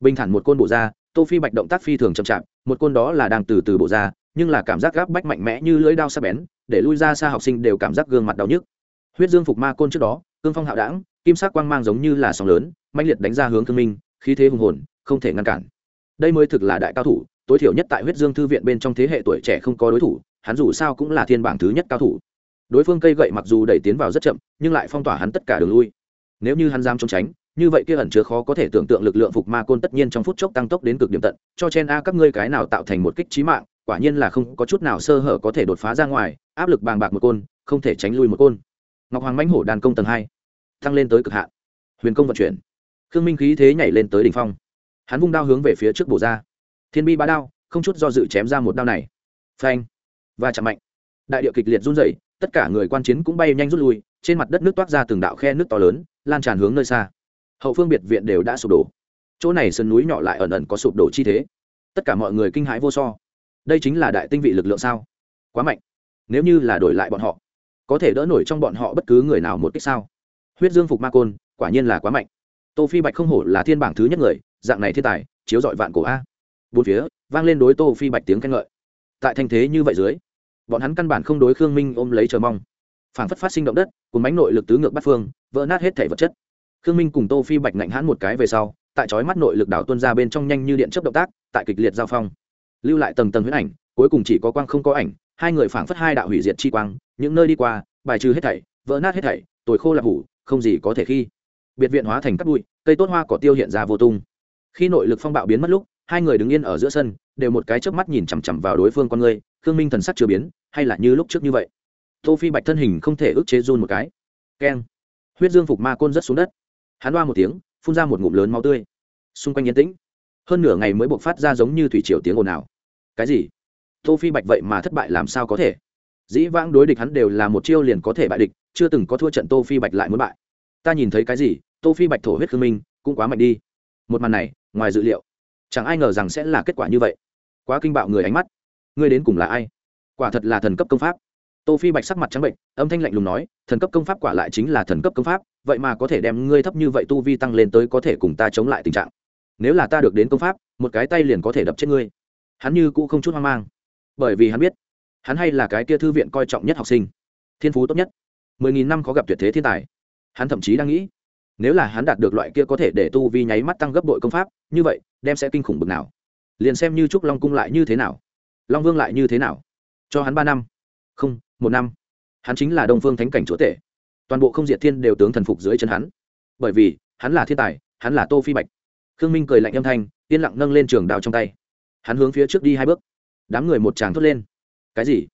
Bình thản một côn bộ ra, tô phi bạch động tác phi thường chậm chạp, một côn đó là đang từ từ bộ ra, nhưng là cảm giác gáp bách mạnh mẽ như lưỡi đao sắc bén để lui ra xa học sinh đều cảm giác gương mặt đau nhức. Huyết dương phục ma côn trước đó, cương phong hạo đảng kim sắc quang mang giống như là sóng lớn mạnh liệt đánh ra hướng thương minh, khí thế hùng hồn, không thể ngăn cản. Đây mới thực là đại cao thủ, tối thiểu nhất tại huyết dương thư viện bên trong thế hệ tuổi trẻ không có đối thủ, hắn dù sao cũng là thiên bảng thứ nhất cao thủ. Đối phương cây gậy mặc dù đẩy tiến vào rất chậm, nhưng lại phong tỏa hắn tất cả đường lui. Nếu như hắn dám trốn tránh, như vậy kia ẩn chứa khó có thể tưởng tượng lực lượng phục ma côn tất nhiên trong phút chốc tăng tốc đến cực điểm tận, cho chen a các ngươi cái nào tạo thành một kích trí mạng quả nhiên là không có chút nào sơ hở có thể đột phá ra ngoài, áp lực bàng bạc một côn, không thể tránh lui một côn. Ngọc hoàng mãnh hổ đàn công tầng hai tăng lên tới cực hạn. Huyền công vận chuyển. Khương minh khí thế nhảy lên tới đỉnh phong. Hắn vung đao hướng về phía trước bổ ra. Thiên bi ba đao, không chút do dự chém ra một đao này. Phanh. Và chạm mạnh. Đại địa kịch liệt run dậy tất cả người quan chiến cũng bay nhanh rút lui, trên mặt đất nước toát ra từng đạo khe nước to lớn, lan tràn hướng nơi xa. Hậu phương biệt viện đều đã sụp đổ. Chỗ này sườn núi nhỏ lại ẩn ẩn có sụp đổ chi thế. Tất cả mọi người kinh hãi vô so đây chính là đại tinh vị lực lượng sao? Quá mạnh. Nếu như là đổi lại bọn họ, có thể đỡ nổi trong bọn họ bất cứ người nào một cách sao? Huyết dương phục ma côn, quả nhiên là quá mạnh. Tô phi bạch không hổ là thiên bảng thứ nhất người, dạng này thiên tài, chiếu dọi vạn cổ a. Bốn phía, vang lên đối tô phi bạch tiếng khen ngợi. Tại thanh thế như vậy dưới, bọn hắn căn bản không đối khương minh ôm lấy chờ mong. Phảng phất phát sinh động đất, cùng bánh nội lực tứ ngược bắt phương, vỡ nát hết thể vật chất. Khương minh cùng tô phi bạch ngạnh hãn một cái về sau, tại chói mắt nội lực đảo tuôn ra bên trong nhanh như điện chớp động tác, tại kịch liệt giao phong lưu lại tầng tầng huyết ảnh, cuối cùng chỉ có quang không có ảnh, hai người phảng phất hai đạo hủy diệt chi quang, những nơi đi qua, bài trừ hết thảy, vỡ nát hết thảy, tồi khô lạp hủ, không gì có thể khi. Biệt viện hóa thành cát bụi, cây tốt hoa cỏ tiêu hiện ra vô tung. Khi nội lực phong bạo biến mất lúc, hai người đứng yên ở giữa sân, đều một cái chớp mắt nhìn chằm chằm vào đối phương con người, khương minh thần sắc chưa biến, hay là như lúc trước như vậy. Tô phi bạch thân hình không thể ức chế run một cái. Keng. Huyết dương phục ma côn rất xuống đất. Hắn đoa một tiếng, phun ra một ngụm lớn máu tươi. Xung quanh yên tĩnh. Hơn nửa ngày mới buộc phát ra giống như thủy triều tiếng ồn ào cái gì? Tô phi bạch vậy mà thất bại làm sao có thể? Dĩ vãng đối địch hắn đều là một chiêu liền có thể bại địch, chưa từng có thua trận tô phi bạch lại muốn bại. Ta nhìn thấy cái gì? Tô phi bạch thổ huyết khương minh, cũng quá mạnh đi. Một màn này, ngoài dự liệu, chẳng ai ngờ rằng sẽ là kết quả như vậy. Quá kinh bạo người ánh mắt. Ngươi đến cùng là ai? Quả thật là thần cấp công pháp. Tô phi bạch sắc mặt trắng bệnh, âm thanh lạnh lùng nói, thần cấp công pháp quả lại chính là thần cấp công pháp, vậy mà có thể đem ngươi thấp như vậy tu vi tăng lên tới có thể cùng ta chống lại tình trạng. Nếu là ta được đến công pháp, một cái tay liền có thể đập chết ngươi hắn như cũ không chút hoang mang. Bởi vì hắn biết, hắn hay là cái kia thư viện coi trọng nhất học sinh. Thiên phú tốt nhất. Mười nghìn năm có gặp tuyệt thế thiên tài. Hắn thậm chí đang nghĩ, nếu là hắn đạt được loại kia có thể để tu vi nháy mắt tăng gấp đội công pháp, như vậy, đem sẽ kinh khủng bực nào? Liền xem như trúc long cung lại như thế nào? Long vương lại như thế nào? Cho hắn ba năm. Không, một năm. Hắn chính là đông phương thánh cảnh chúa tể. Toàn bộ không diệt thiên đều tướng thần phục dưới chân hắn. Bởi vì, hắn là thiên tài, hắn là tô phi bạch. Khương minh cười lạnh âm thanh, yên lặng nâng lên trường đào trong tay hắn hướng phía trước đi hai bước. Đám người một tràng thốt lên. Cái gì?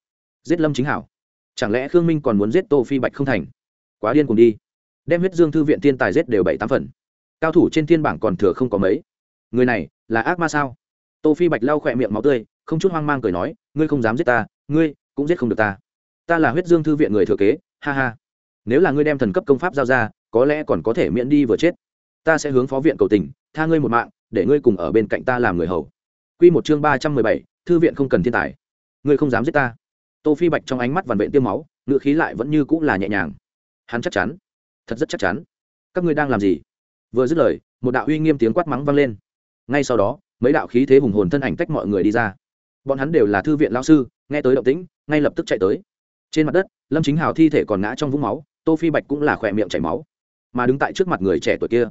Giết lâm chính hảo? Chẳng lẽ khương minh còn muốn giết tô phi bạch không thành? Quá điên cùng đi. Đem huyết dương thư viện thiên tài giết đều bảy tám phần. Cao thủ trên thiên bảng còn thừa không có mấy. Người này là ác ma sao? Tô phi bạch lau khỏe miệng máu tươi, không chút hoang mang cười nói, ngươi không dám giết ta, ngươi cũng giết không được ta. Ta là huyết dương thư viện người thừa kế, ha ha. Nếu là ngươi đem thần cấp công pháp giao ra, có lẽ còn có thể miễn đi vừa chết. Ta sẽ hướng phó viện cầu tình, tha ngươi một mạng, để ngươi cùng ở bên cạnh ta làm người hầu. Quy một chương ba trăm mười bảy, thư viện không cần thiên tài. Ngươi không dám giết ta. Tô phi bạch trong ánh mắt vằn vện tiêm máu ngựa khí lại vẫn như cũng là nhẹ nhàng. Hắn chắc chắn. Thật rất chắc chắn. Các ngươi đang làm gì? Vừa dứt lời, một đạo uy nghiêm tiếng quát mắng vang lên. Ngay sau đó, mấy đạo khí thế hùng hồn thân ảnh tách mọi người đi ra. Bọn hắn đều là thư viện lão sư, nghe tới động tĩnh, ngay lập tức chạy tới. Trên mặt đất, lâm chính hào thi thể còn ngã trong vũng máu, tô phi bạch cũng là khỏe miệng chảy máu. Mà đứng tại trước mặt người trẻ tuổi kia,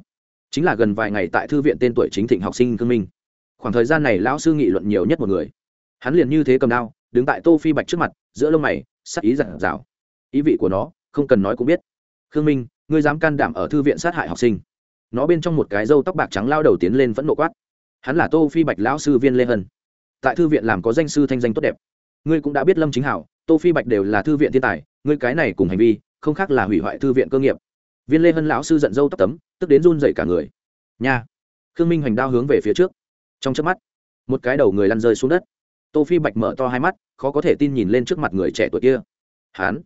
chính là gần vài ngày tại thư viện tên tuổi chính thịnh học sinh cương minh khoảng thời gian này lão sư nghị luận nhiều nhất một người. Hắn liền như thế cầm đao, đứng tại tô phi bạch trước mặt, giữa lông mày, sắc ý giản dào. Ý vị của nó, không cần nói cũng biết. Khương minh, ngươi dám can đảm ở thư viện sát hại học sinh. Nó bên trong một cái râu tóc bạc trắng lao đầu tiến lên vẫn nộ quát. Hắn là tô phi bạch lão sư viên lê hân. Tại thư viện làm có danh sư thanh danh tốt đẹp. Ngươi cũng đã biết lâm chính hảo, tô phi bạch đều là thư viện thiên tài, ngươi cái này cùng hành vi, không khác là hủy hoại thư viện cơ nghiệp. Viên lê hân lão sư giận dâu tóc tấm, tức đến run dậy cả người. Nha. Khương minh hoành đao hướng về phía trước trong chớp mắt, một cái đầu người lăn rơi xuống đất. Tô phi bạch mở to hai mắt, khó có thể tin nhìn lên trước mặt người trẻ tuổi kia. Hắn,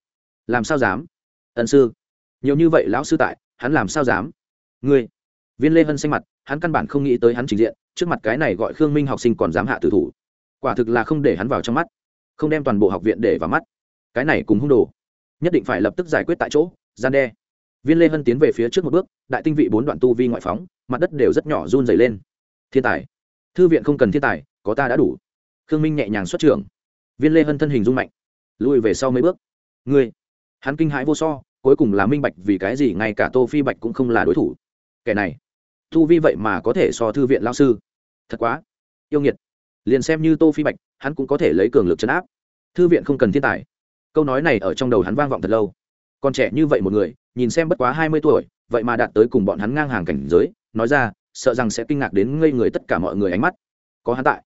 làm sao dám? Ân sư, nhiều như vậy lão sư tại, hắn làm sao dám? Ngươi, viên lê hân xanh mặt, hắn căn bản không nghĩ tới hắn trình diện, trước mặt cái này gọi khương minh học sinh còn dám hạ tử thủ. Quả thực là không để hắn vào trong mắt, không đem toàn bộ học viện để vào mắt. Cái này cùng hung đồ, nhất định phải lập tức giải quyết tại chỗ, gian đe. Viên lê hân tiến về phía trước một bước, đại tinh vị bốn đoạn tu vi ngoại phóng, mặt đất đều rất nhỏ run dày lên. Thiên tài thư viện không cần thiên tài, có ta đã đủ. Khương minh nhẹ nhàng xuất trưởng. Viên lê hân thân hình rung mạnh, lùi về sau mấy bước. Ngươi, hắn kinh hãi vô so, cuối cùng là minh bạch vì cái gì ngay cả tô phi bạch cũng không là đối thủ. Kẻ này thu vi vậy mà có thể so thư viện lao sư. Thật quá. Yêu nghiệt. Liền xem như tô phi bạch, hắn cũng có thể lấy cường lực chấn áp. Thư viện không cần thiên tài. Câu nói này ở trong đầu hắn vang vọng thật lâu. Còn trẻ như vậy một người, nhìn xem bất quá hai mươi tuổi, vậy mà đạt tới cùng bọn hắn ngang hàng cảnh giới, nói ra sợ rằng sẽ kinh ngạc đến ngây người tất cả mọi người ánh mắt. Có hắn tại,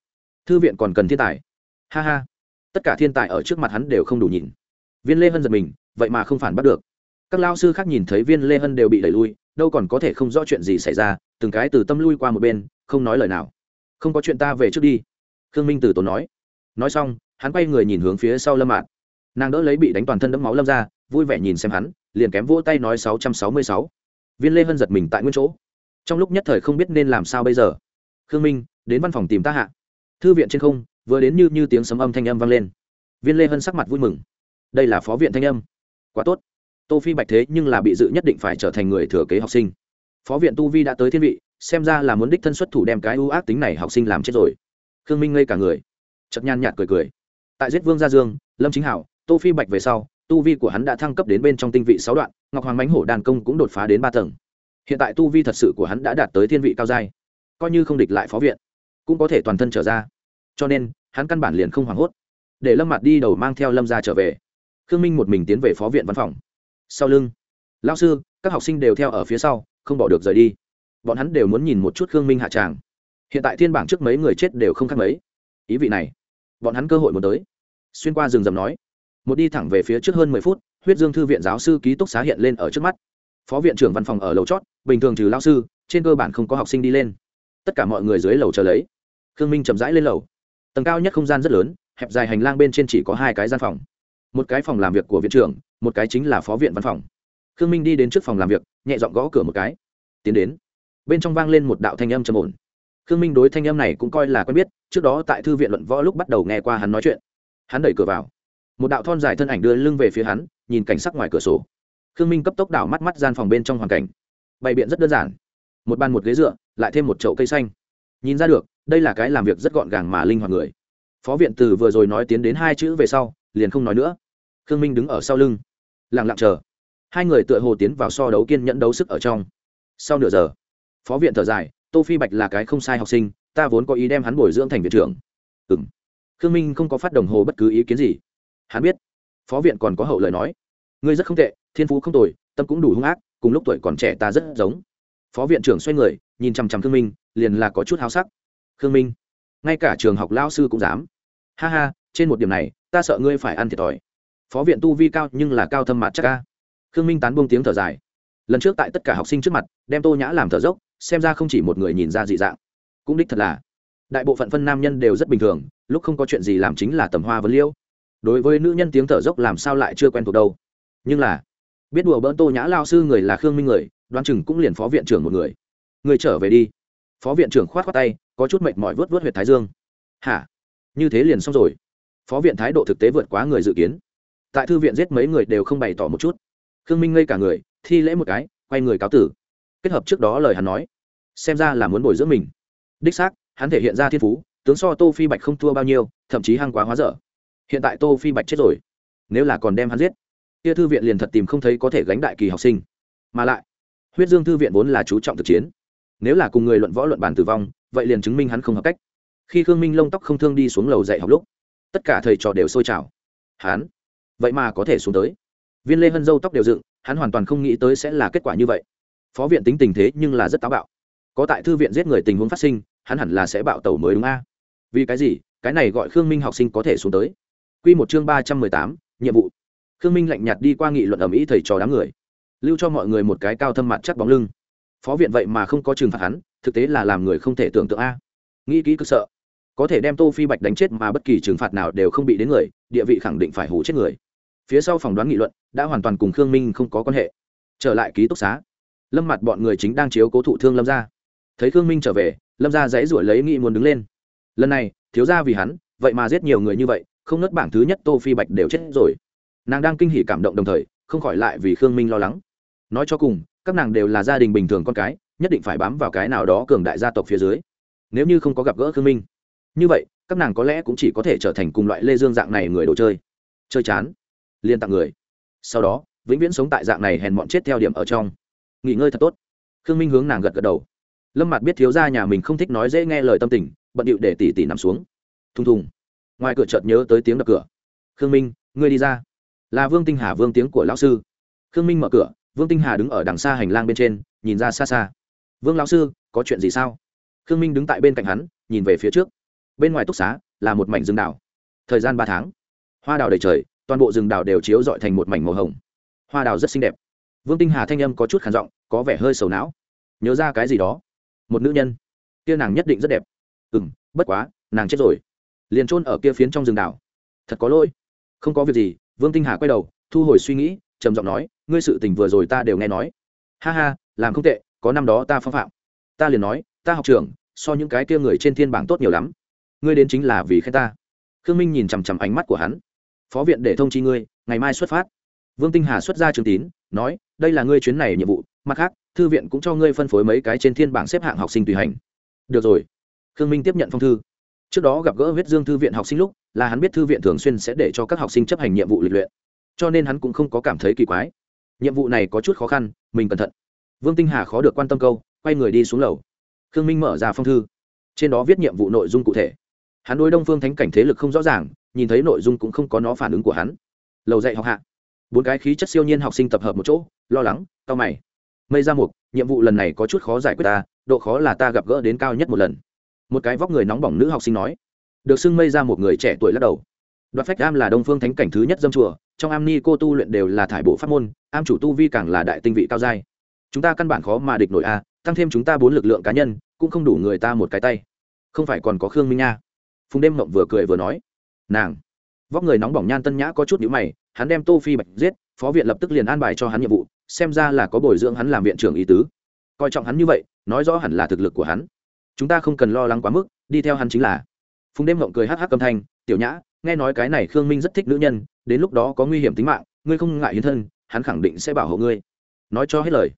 thư viện còn cần thiên tài. Ha ha, tất cả thiên tài ở trước mặt hắn đều không đủ nhìn. Viên lê hân giật mình, vậy mà không phản bắt được. Các lao sư khác nhìn thấy viên lê hân đều bị đẩy lui, đâu còn có thể không rõ chuyện gì xảy ra, từng cái từ tâm lui qua một bên, không nói lời nào. Không có chuyện ta về trước đi. Khương minh từ tốn nói. Nói xong, hắn quay người nhìn hướng phía sau lâm mạn nàng đỡ lấy bị đánh toàn thân đẫm máu lâm ra, vui vẻ nhìn xem hắn, liền kém vỗ tay nói sáu trăm sáu mươi sáu. Viên lê hân giật mình tại nguyên chỗ trong lúc nhất thời không biết nên làm sao bây giờ. Khương minh, đến văn phòng tìm ta hạ. Thư viện trên không, vừa đến như như tiếng sấm âm thanh âm vang lên. Viên lê hân sắc mặt vui mừng. Đây là phó viện thanh âm. Quá tốt. Tô phi bạch thế nhưng là bị dự nhất định phải trở thành người thừa kế học sinh. Phó viện tu vi đã tới thiên vị, xem ra là muốn đích thân xuất thủ đem cái ưu ác tính này học sinh làm chết rồi. Khương minh ngây cả người. Chật nhan nhạt cười cười. Tại giết vương gia dương, lâm chính hảo, tô phi bạch về sau, tu vi của hắn đã thăng cấp đến bên trong tinh vị sáu đoạn, ngọc hoàng mánh hổ đàn công cũng đột phá đến ba tầng hiện tại tu vi thật sự của hắn đã đạt tới thiên vị cao giai, coi như không địch lại phó viện, cũng có thể toàn thân trở ra. Cho nên, hắn căn bản liền không hoảng hốt. Để lâm mặt đi đầu mang theo lâm ra trở về. Khương minh một mình tiến về phó viện văn phòng. Sau lưng lao sư, các học sinh đều theo ở phía sau, không bỏ được rời đi. Bọn hắn đều muốn nhìn một chút khương minh hạ tràng. Hiện tại thiên bảng trước mấy người chết đều không khác mấy. Ý vị này, bọn hắn cơ hội muốn tới. Xuyên qua rừng rầm nói, một đi thẳng về phía trước hơn mười phút, huyết dương thư viện giáo sư ký túc xá hiện lên ở trước mắt phó viện trưởng văn phòng ở lầu chót, bình thường trừ lao sư, trên cơ bản không có học sinh đi lên. Tất cả mọi người dưới lầu chờ lấy. Khương minh chậm rãi lên lầu. Tầng cao nhất không gian rất lớn, hẹp dài hành lang bên trên chỉ có hai cái gian phòng. Một cái phòng làm việc của viện trưởng, một cái chính là phó viện văn phòng. Khương minh đi đến trước phòng làm việc, nhẹ dọn gõ cửa một cái. Tiến đến. Bên trong vang lên một đạo thanh âm trầm ổn. Khương minh đối thanh âm này cũng coi là quen biết, trước đó tại thư viện luận võ lúc bắt đầu nghe qua hắn nói chuyện. Hắn đẩy cửa vào. Một đạo thon dài thân ảnh đưa lưng về phía hắn, nhìn cảnh sắc ngoài cửa sổ khương minh cấp tốc đảo mắt mắt gian phòng bên trong hoàn cảnh. Bày biện rất đơn giản. Một bàn một ghế dựa, lại thêm một chậu cây xanh. Nhìn ra được, đây là cái làm việc rất gọn gàng mà linh hoạt người. Phó viện từ vừa rồi nói tiến đến hai chữ về sau, liền không nói nữa. Khương minh đứng ở sau lưng, lặng lặng chờ. Hai người tựa hồ tiến vào so đấu kiên nhẫn đấu sức ở trong. Sau nửa giờ, phó viện thở dài, tô phi bạch là cái không sai học sinh, ta vốn có ý đem hắn bồi dưỡng thành viện trưởng. Ừ m khương minh không có phát đồng hồ bất cứ ý kiến gì. Hắn biết, phó viện còn có hậu lời nói ngươi rất không tệ, thiên phú không tồi, tâm cũng đủ hung ác, cùng lúc tuổi còn trẻ ta rất giống. Phó viện trưởng xoay người, nhìn chằm chằm khương minh, liền là có chút háo sắc. Khương minh, ngay cả trường học lao sư cũng dám. Ha ha, trên một điểm này, ta sợ ngươi phải ăn thiệt thòi. Phó viện tu vi cao nhưng là cao thâm mặt chắc ca khương minh tán buông tiếng thở dài. Lần trước tại tất cả học sinh trước mặt, đem tô nhã làm thở dốc, xem ra không chỉ một người nhìn ra dị dạng. Cũng đích thật là, đại bộ phận phân nam nhân đều rất bình thường, lúc không có chuyện gì làm chính là tầm hoa vấn liêu. Đối với nữ nhân tiếng thở dốc làm sao lại chưa quen thuộc đâu nhưng là, biết đùa bỡn tô nhã lao sư người là khương minh người, đoán chừng cũng liền phó viện trưởng một người. Người trở về đi. Phó viện trưởng khoát khoát tay, có chút mệt mỏi vớt vớt huyệt thái dương. Hả? Như thế liền xong rồi. Phó viện thái độ thực tế vượt quá người dự kiến. Tại thư viện giết mấy người đều không bày tỏ một chút. Khương minh ngây cả người, thi lễ một cái, quay người cáo tử. Kết hợp trước đó lời hắn nói, xem ra là muốn bồi dưỡng mình. Đích xác, hắn thể hiện ra thiên phú, tướng so tô phi bạch không thua bao nhiêu, thậm chí hăng quá hóa dở. Hiện tại tô phi bạch chết rồi, nếu là còn đem hắn giết kia thư viện liền thật tìm không thấy có thể gánh đại kỳ học sinh. Mà lại, huyết dương thư viện vốn là chú trọng thực chiến. Nếu là cùng người luận võ luận bàn tử vong, vậy liền chứng minh hắn không hợp cách. Khi khương minh lông tóc không thương đi xuống lầu dạy học lúc, tất cả thầy trò đều sôi trào. Hắn, vậy mà có thể xuống tới. Viên lê hân dâu tóc đều dựng, hắn hoàn toàn không nghĩ tới sẽ là kết quả như vậy. Phó viện tính tình thế nhưng là rất táo bạo. Có tại thư viện giết người tình huống phát sinh, hắn hẳn là sẽ bạo tẩu mới đúng a. Vì cái gì? Cái này gọi khương minh học sinh có thể xuống tới. Q một chương ba trăm mười tám, nhiệm vụ khương minh lạnh nhạt đi qua nghị luận ẩm ý thầy trò đám người, lưu cho mọi người một cái cao thâm mặt chắc bóng lưng. Phó viện vậy mà không có trừng phạt hắn, thực tế là làm người không thể tưởng tượng a. Nghĩ kỹ cực sợ, có thể đem tô phi bạch đánh chết mà bất kỳ trừng phạt nào đều không bị đến người, địa vị khẳng định phải hủ chết người. Phía sau phỏng đoán nghị luận, đã hoàn toàn cùng khương minh không có quan hệ. Trở lại ký túc xá, lâm mặt bọn người chính đang chiếu cố thụ thương lâm ra thấy khương minh trở về, lâm ra dãy ruổi lấy nghị muốn đứng lên. Lần này, thiếu ra vì hắn, vậy mà giết nhiều người như vậy, không nớt bảng thứ nhất tô phi bạch đều chết rồi nàng đang kinh hỉ cảm động đồng thời, không khỏi lại vì khương minh lo lắng. Nói cho cùng, các nàng đều là gia đình bình thường con cái, nhất định phải bám vào cái nào đó cường đại gia tộc phía dưới. Nếu như không có gặp gỡ khương minh, như vậy, các nàng có lẽ cũng chỉ có thể trở thành cùng loại lê dương dạng này người đồ chơi. Chơi chán, liên tặng người. Sau đó, vĩnh viễn sống tại dạng này hèn mọn chết theo điểm ở trong. Nghỉ ngơi thật tốt. Khương minh hướng nàng gật gật đầu. Lâm mặt biết thiếu ra nhà mình không thích nói dễ nghe lời tâm tình, bận điệu để tỉ tỉ nằm xuống. Thùng thùng. Ngoài cửa chợt nhớ tới tiếng đập cửa. Khương minh, ngươi đi ra là vương tinh hà vương tiếng của lão sư. Khương minh mở cửa, vương tinh hà đứng ở đằng xa hành lang bên trên, nhìn ra xa xa. Vương lão sư, có chuyện gì sao? Khương minh đứng tại bên cạnh hắn, nhìn về phía trước. Bên ngoài túc xá là một mảnh rừng đảo. Thời gian ba tháng. Hoa đào đầy trời, toàn bộ rừng đảo đều chiếu dọi thành một mảnh màu hồng. Hoa đào rất xinh đẹp. Vương tinh hà thanh âm có chút khản giọng, có vẻ hơi sầu não. Nhớ ra cái gì đó? Một nữ nhân. Kia nàng nhất định rất đẹp. Ừ m bất quá, nàng chết rồi. Liền trôn ở kia phiến trong rừng đảo. Thật có lỗi. Không có việc gì vương tinh hà quay đầu, thu hồi suy nghĩ, trầm giọng nói, ngươi sự tình vừa rồi ta đều nghe nói. Ha ha, làm không tệ, có năm đó ta phong phạm. Ta liền nói, ta học trường so những cái kia người trên thiên bảng tốt nhiều lắm. Ngươi đến chính là vì khen ta. Khương minh nhìn chằm chằm ánh mắt của hắn. Phó viện để thông chi ngươi, ngày mai xuất phát. Vương tinh hà xuất ra trường tín, nói, đây là ngươi chuyến này nhiệm vụ, mặt khác, thư viện cũng cho ngươi phân phối mấy cái trên thiên bảng xếp hạng học sinh tùy hành. Được rồi. Khương minh tiếp nhận phong thư. Trước đó gặp gỡ viết dương thư viện học sinh lúc là hắn biết thư viện thường xuyên sẽ để cho các học sinh chấp hành nhiệm vụ lịch luyện. Cho nên hắn cũng không có cảm thấy kỳ quái. Nhiệm vụ này có chút khó khăn, mình cẩn thận. Vương tinh hà khó được quan tâm câu, quay người đi xuống lầu. Khương minh mở ra phong thư. Trên đó viết nhiệm vụ nội dung cụ thể. Hắn đối đông phương thánh cảnh thế lực không rõ ràng, nhìn thấy nội dung cũng không có nó phản ứng của hắn. Lầu dạy học hạ. Bốn cái khí chất siêu nhiên học sinh tập hợp một chỗ, lo lắng cao mày. Mây ra mục, nhiệm vụ lần này có chút khó giải quyết ta, độ khó là ta gặp gỡ đến cao nhất một lần. Một cái vóc người nóng bỏng nữ học sinh nói được xưng mây ra một người trẻ tuổi lắc đầu. Đoạt phách am là đông phương thánh cảnh thứ nhất dâm chùa, trong am ni cô tu luyện đều là thải bộ pháp môn, am chủ tu vi càng là đại tinh vị cao giai. Chúng ta căn bản khó mà địch nổi a, tăng thêm chúng ta bốn lực lượng cá nhân, cũng không đủ người ta một cái tay. Không phải còn có khương minh nha? Phùng đêm mộng vừa cười vừa nói. Nàng. Vóc người nóng bỏng nhan tân nhã có chút nhữ mày, hắn đem tô phi bạch giết, phó viện lập tức liền an bài cho hắn nhiệm vụ, xem ra là có bồi dưỡng hắn làm viện trưởng ý tứ. Coi trọng hắn như vậy, nói rõ hẳn là thực lực của hắn. Chúng ta không cần lo lắng quá mức, đi theo hắn chính là phùng đêm ngộng cười hắc hắc âm thanh, tiểu nhã, nghe nói cái này khương minh rất thích nữ nhân, đến lúc đó có nguy hiểm tính mạng, ngươi không ngại hiến thân, hắn khẳng định sẽ bảo hộ ngươi. Nói cho hết lời,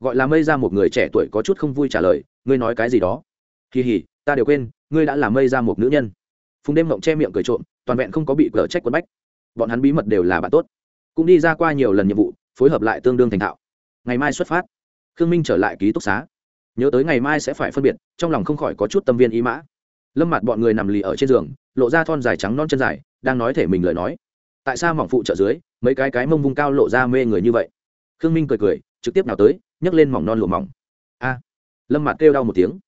gọi là mây ra một người trẻ tuổi có chút không vui trả lời, ngươi nói cái gì đó? Kỳ hỉ ta đều quên, ngươi đã làm mây ra một nữ nhân. Phùng đêm ngộng che miệng cười trộm, toàn vẹn không có bị cờ trách quân bách. Bọn hắn bí mật đều là bạn tốt, cũng đi ra qua nhiều lần nhiệm vụ, phối hợp lại tương đương thành thạo. Ngày mai xuất phát, khương minh trở lại ký túc xá. Nhớ tới ngày mai sẽ phải phân biệt, trong lòng không khỏi có chút tâm viên ý mã lâm mặt bọn người nằm lì ở trên giường, lộ ra thon dài trắng non chân dài, đang nói thể mình lời nói. Tại sao mỏng phụ trợ dưới, mấy cái cái mông vung cao lộ ra mê người như vậy? Khương minh cười cười, trực tiếp nào tới, nhấc lên mỏng non lụa mỏng. A! Lâm mặt kêu đau một tiếng.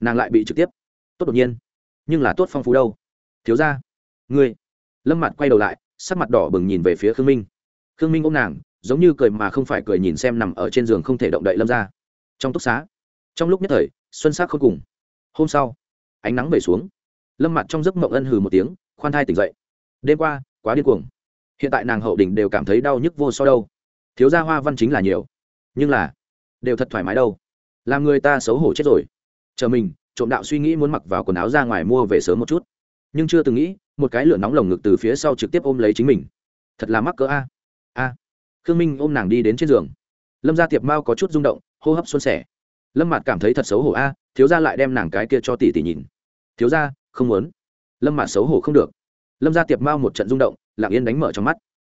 Nàng lại bị trực tiếp. Tốt đột nhiên. Nhưng là tốt phong phú đâu. Thiếu ra ngươi. Lâm mặt quay đầu lại, sắc mặt đỏ bừng nhìn về phía khương minh. Khương minh ôm nàng, giống như cười mà không phải cười nhìn xem nằm ở trên giường không thể động đậy lâm ra trong túc xá, trong lúc nhất thời, xuân sắc không cùng. Hôm sau ánh nắng về xuống. Lâm mặt trong giấc mộng ân hừ một tiếng, khoan thai tỉnh dậy. Đêm qua, quá điên cuồng. Hiện tại nàng hậu đỉnh đều cảm thấy đau nhức vô so đâu. Thiếu gia hoa văn chính là nhiều, nhưng là đều thật thoải mái đâu. Làm người ta xấu hổ chết rồi. Chờ mình, trộm đạo suy nghĩ muốn mặc vào quần áo ra ngoài mua về sớm một chút. Nhưng chưa từng nghĩ, một cái lửa nóng lồng ngực từ phía sau trực tiếp ôm lấy chính mình. Thật là mắc cỡ a. A. Khương minh ôm nàng đi đến trên giường. Lâm gia tiệp mao có chút rung động, hô hấp xuân sẻ. Lâm mặt cảm thấy thật xấu hổ a thiếu gia lại đem nàng cái kia cho tỷ tỷ nhìn. Thiếu gia, không muốn. Lâm mạt xấu hổ không được. Lâm gia tiệp mao một trận rung động, lặng yên đánh mở trong mắt.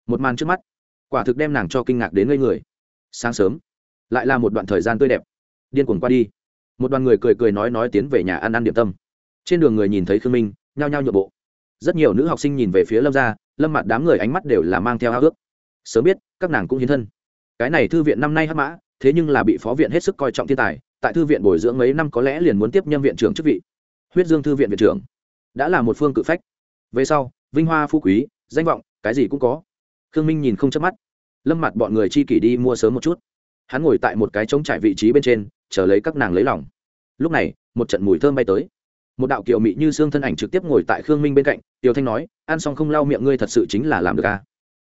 Một màn trước mắt, quả thực đem nàng cho kinh ngạc đến ngây người. Sáng sớm, lại là một đoạn thời gian tươi đẹp. Điên cuồng qua đi. Một đoàn người cười cười nói nói tiến về nhà ăn ăn điểm tâm. Trên đường người nhìn thấy khương minh, nhao nhao nhượng bộ. Rất nhiều nữ học sinh nhìn về phía lâm gia, lâm mặt đám người ánh mắt đều là mang theo ao ước. Sớm biết, các nàng cũng hiến thân. Cái này thư viện năm nay hắc mã, thế nhưng là bị phó viện hết sức coi trọng thiên tài tại thư viện bồi dưỡng mấy năm có lẽ liền muốn tiếp nhâm viện trưởng chức vị. Huyết dương thư viện viện trưởng đã là một phương cự phách. Về sau, vinh hoa phú quý, danh vọng, cái gì cũng có. Khương minh nhìn không chớp mắt. Lâm mặt bọn người chi kỷ đi mua sớm một chút. Hắn ngồi tại một cái trống trải vị trí bên trên, chờ lấy các nàng lấy lòng. Lúc này, một trận mùi thơm bay tới. Một đạo kiều mị như xương thân ảnh trực tiếp ngồi tại khương minh bên cạnh, tiểu thanh nói, ăn xong không lau miệng ngươi thật sự chính là làm được à.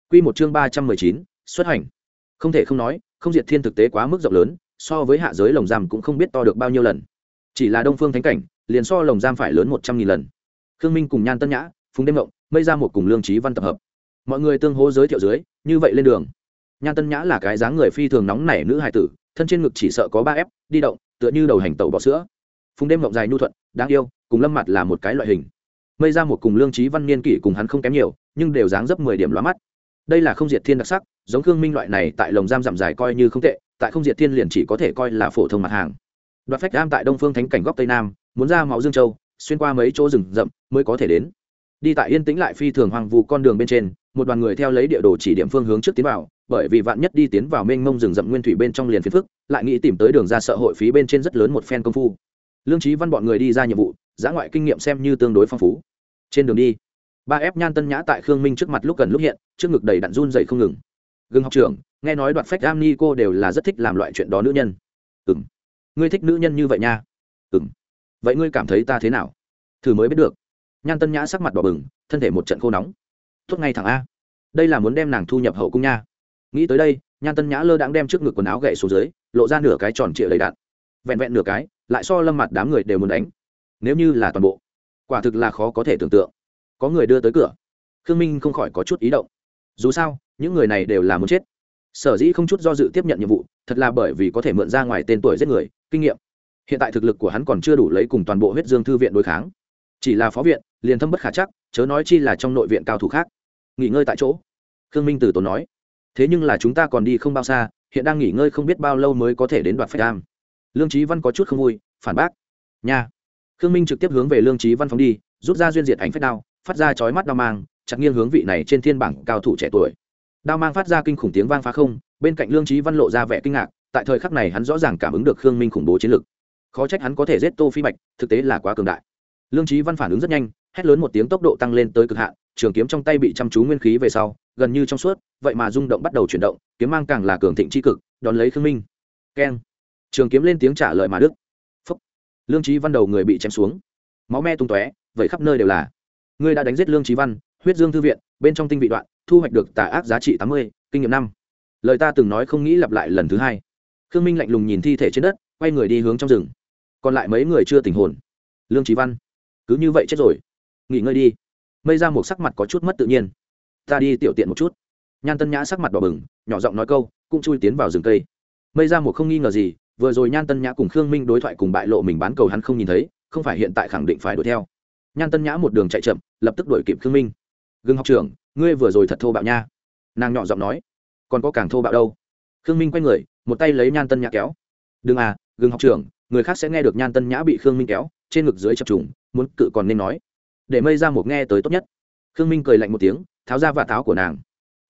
q một chương ba trăm mười chín, xuất hành. Không thể không nói, không diệt thiên thực tế quá mức rộng lớn so với hạ giới lồng giam cũng không biết to được bao nhiêu lần. Chỉ là đông phương thánh cảnh, liền so lồng giam phải lớn một trăm nghìn lần. Khương minh cùng nhan tân nhã, phùng đêm mộng mây ra một cùng lương trí văn tập hợp. Mọi người tương hố giới thiệu dưới, như vậy lên đường. Nhan tân nhã là cái dáng người phi thường nóng nảy nữ hài tử, thân trên ngực chỉ sợ có ba ép, đi động, tựa như đầu hành tẩu bọ sữa. Phùng đêm mộng dài nhu thuận, đáng yêu, cùng lâm mặt là một cái loại hình. Mây ra một cùng lương trí văn niên kỷ cùng hắn không kém nhiều, nhưng đều dáng dấp mười điểm lóa mắt. Đây là không diệt thiên đặc sắc, giống khương minh loại này tại lồng giam giảm dài coi như không tệ tại không diệt thiên liền chỉ có thể coi là phổ thông mặt hàng. Đoạt phách đam tại đông phương thánh cảnh góc tây nam, muốn ra máu dương châu, xuyên qua mấy chỗ rừng rậm mới có thể đến. Đi tại yên tĩnh lại phi thường hoàng vụ con đường bên trên, một đoàn người theo lấy địa đồ chỉ điểm phương hướng trước tiến vào, bởi vì vạn nhất đi tiến vào mênh mông rừng rậm nguyên thủy bên trong liền phiền phức, lại nghĩ tìm tới đường ra sợ hội phí bên trên rất lớn một phen công phu. Lương trí văn bọn người đi ra nhiệm vụ, giã ngoại kinh nghiệm xem như tương đối phong phú. Trên đường đi, ba ép nhan tân nhã tại khương minh trước mặt lúc gần lúc hiện, trước ngực đầy đặn run dậy không ngừng gương học trưởng, nghe nói đoạn phách am ni cô đều là rất thích làm loại chuyện đó nữ nhân. Ừ m ngươi thích nữ nhân như vậy nha. Ừ m vậy ngươi cảm thấy ta thế nào? Thử mới biết được. Nhan tân nhã sắc mặt đỏ bừng, thân thể một trận khô nóng. Tốt ngay thẳng a. Đây là muốn đem nàng thu nhập hậu cung nha. Nghĩ tới đây, nhan tân nhã lơ đãng đem trước ngực quần áo gậy xuống dưới, lộ ra nửa cái tròn trịa đầy đạn vẹn vẹn nửa cái, lại so lâm mặt đám người đều muốn đánh. Nếu như là toàn bộ, quả thực là khó có thể tưởng tượng. Có người đưa tới cửa. Khương minh không khỏi có chút ý động. Dù sao những người này đều là muốn chết. Sở dĩ không chút do dự tiếp nhận nhiệm vụ, thật là bởi vì có thể mượn ra ngoài tên tuổi giết người, kinh nghiệm. Hiện tại thực lực của hắn còn chưa đủ lấy cùng toàn bộ huyết dương thư viện đối kháng. Chỉ là phó viện, liền thâm bất khả chắc, chớ nói chi là trong nội viện cao thủ khác. Nghỉ ngơi tại chỗ. Khương minh từ tốn nói. Thế nhưng là chúng ta còn đi không bao xa, hiện đang nghỉ ngơi không biết bao lâu mới có thể đến đoạt phách cam lương trí văn có chút không vui, phản bác. Nha. Khương minh trực tiếp hướng về lương trí văn phóng đi, rút ra duyên diệt ảnh phách đao, phát ra chói mắt đao mang, chặt nghiêng hướng vị này trên thiên bảng cao thủ trẻ tuổi đao mang phát ra kinh khủng tiếng vang phá không, bên cạnh lương trí văn lộ ra vẻ kinh ngạc, tại thời khắc này hắn rõ ràng cảm ứng được khương minh khủng bố chiến lực. Khó trách hắn có thể giết tô phi bạch, thực tế là quá cường đại. Lương trí văn phản ứng rất nhanh, hét lớn một tiếng tốc độ tăng lên tới cực hạn, trường kiếm trong tay bị chăm chú nguyên khí về sau, gần như trong suốt, vậy mà rung động bắt đầu chuyển động, kiếm mang càng là cường thịnh c cực, đón lấy khương minh. Keng. Trường kiếm lên tiếng trả lời mà đức. Phúc. Lương trí văn đầu người bị chém xuống. Máu me tung tóe vậy khắp nơi đều là. Ngươi đã đánh giết lương trí văn, huyết dương thư viện, bên trong tinh vị đoạn thu hoạch được tà ác giá trị tám mươi, kinh nghiệm năm. Lời ta từng nói không nghĩ lặp lại lần thứ hai. Khương minh lạnh lùng nhìn thi thể trên đất, quay người đi hướng trong rừng. Còn lại mấy người chưa tình hồn. Lương trí văn, cứ như vậy chết rồi. Nghỉ ngơi đi. Mây ra một sắc mặt có chút mất tự nhiên. Ta đi tiểu tiện một chút. Nhan tân nhã sắc mặt đỏ bừng, nhỏ giọng nói câu, cũng chui tiến vào rừng cây. Mây ra một không nghi ngờ gì, vừa rồi nhan tân nhã cùng khương minh đối thoại cùng bại lộ mình bán cầu hắn không nhìn thấy, không phải hiện tại khẳng định phải đuổi theo. Nhan tân nhã một đường chạy chậm, lập tức đuổi kịp khương minh. Gương học trưởng ngươi vừa rồi thật thô bạo nha. Nàng nhỏ giọng nói. Còn có càng thô bạo đâu. Khương minh quay người, một tay lấy nhan tân nhã kéo. Đừng à gương học trưởng, người khác sẽ nghe được nhan tân nhã bị khương minh kéo, trên ngực dưới chập trùng, muốn cự còn nên nói. Để mây ra một nghe tới tốt nhất. Khương minh cười lạnh một tiếng, tháo ra vạt tháo của nàng.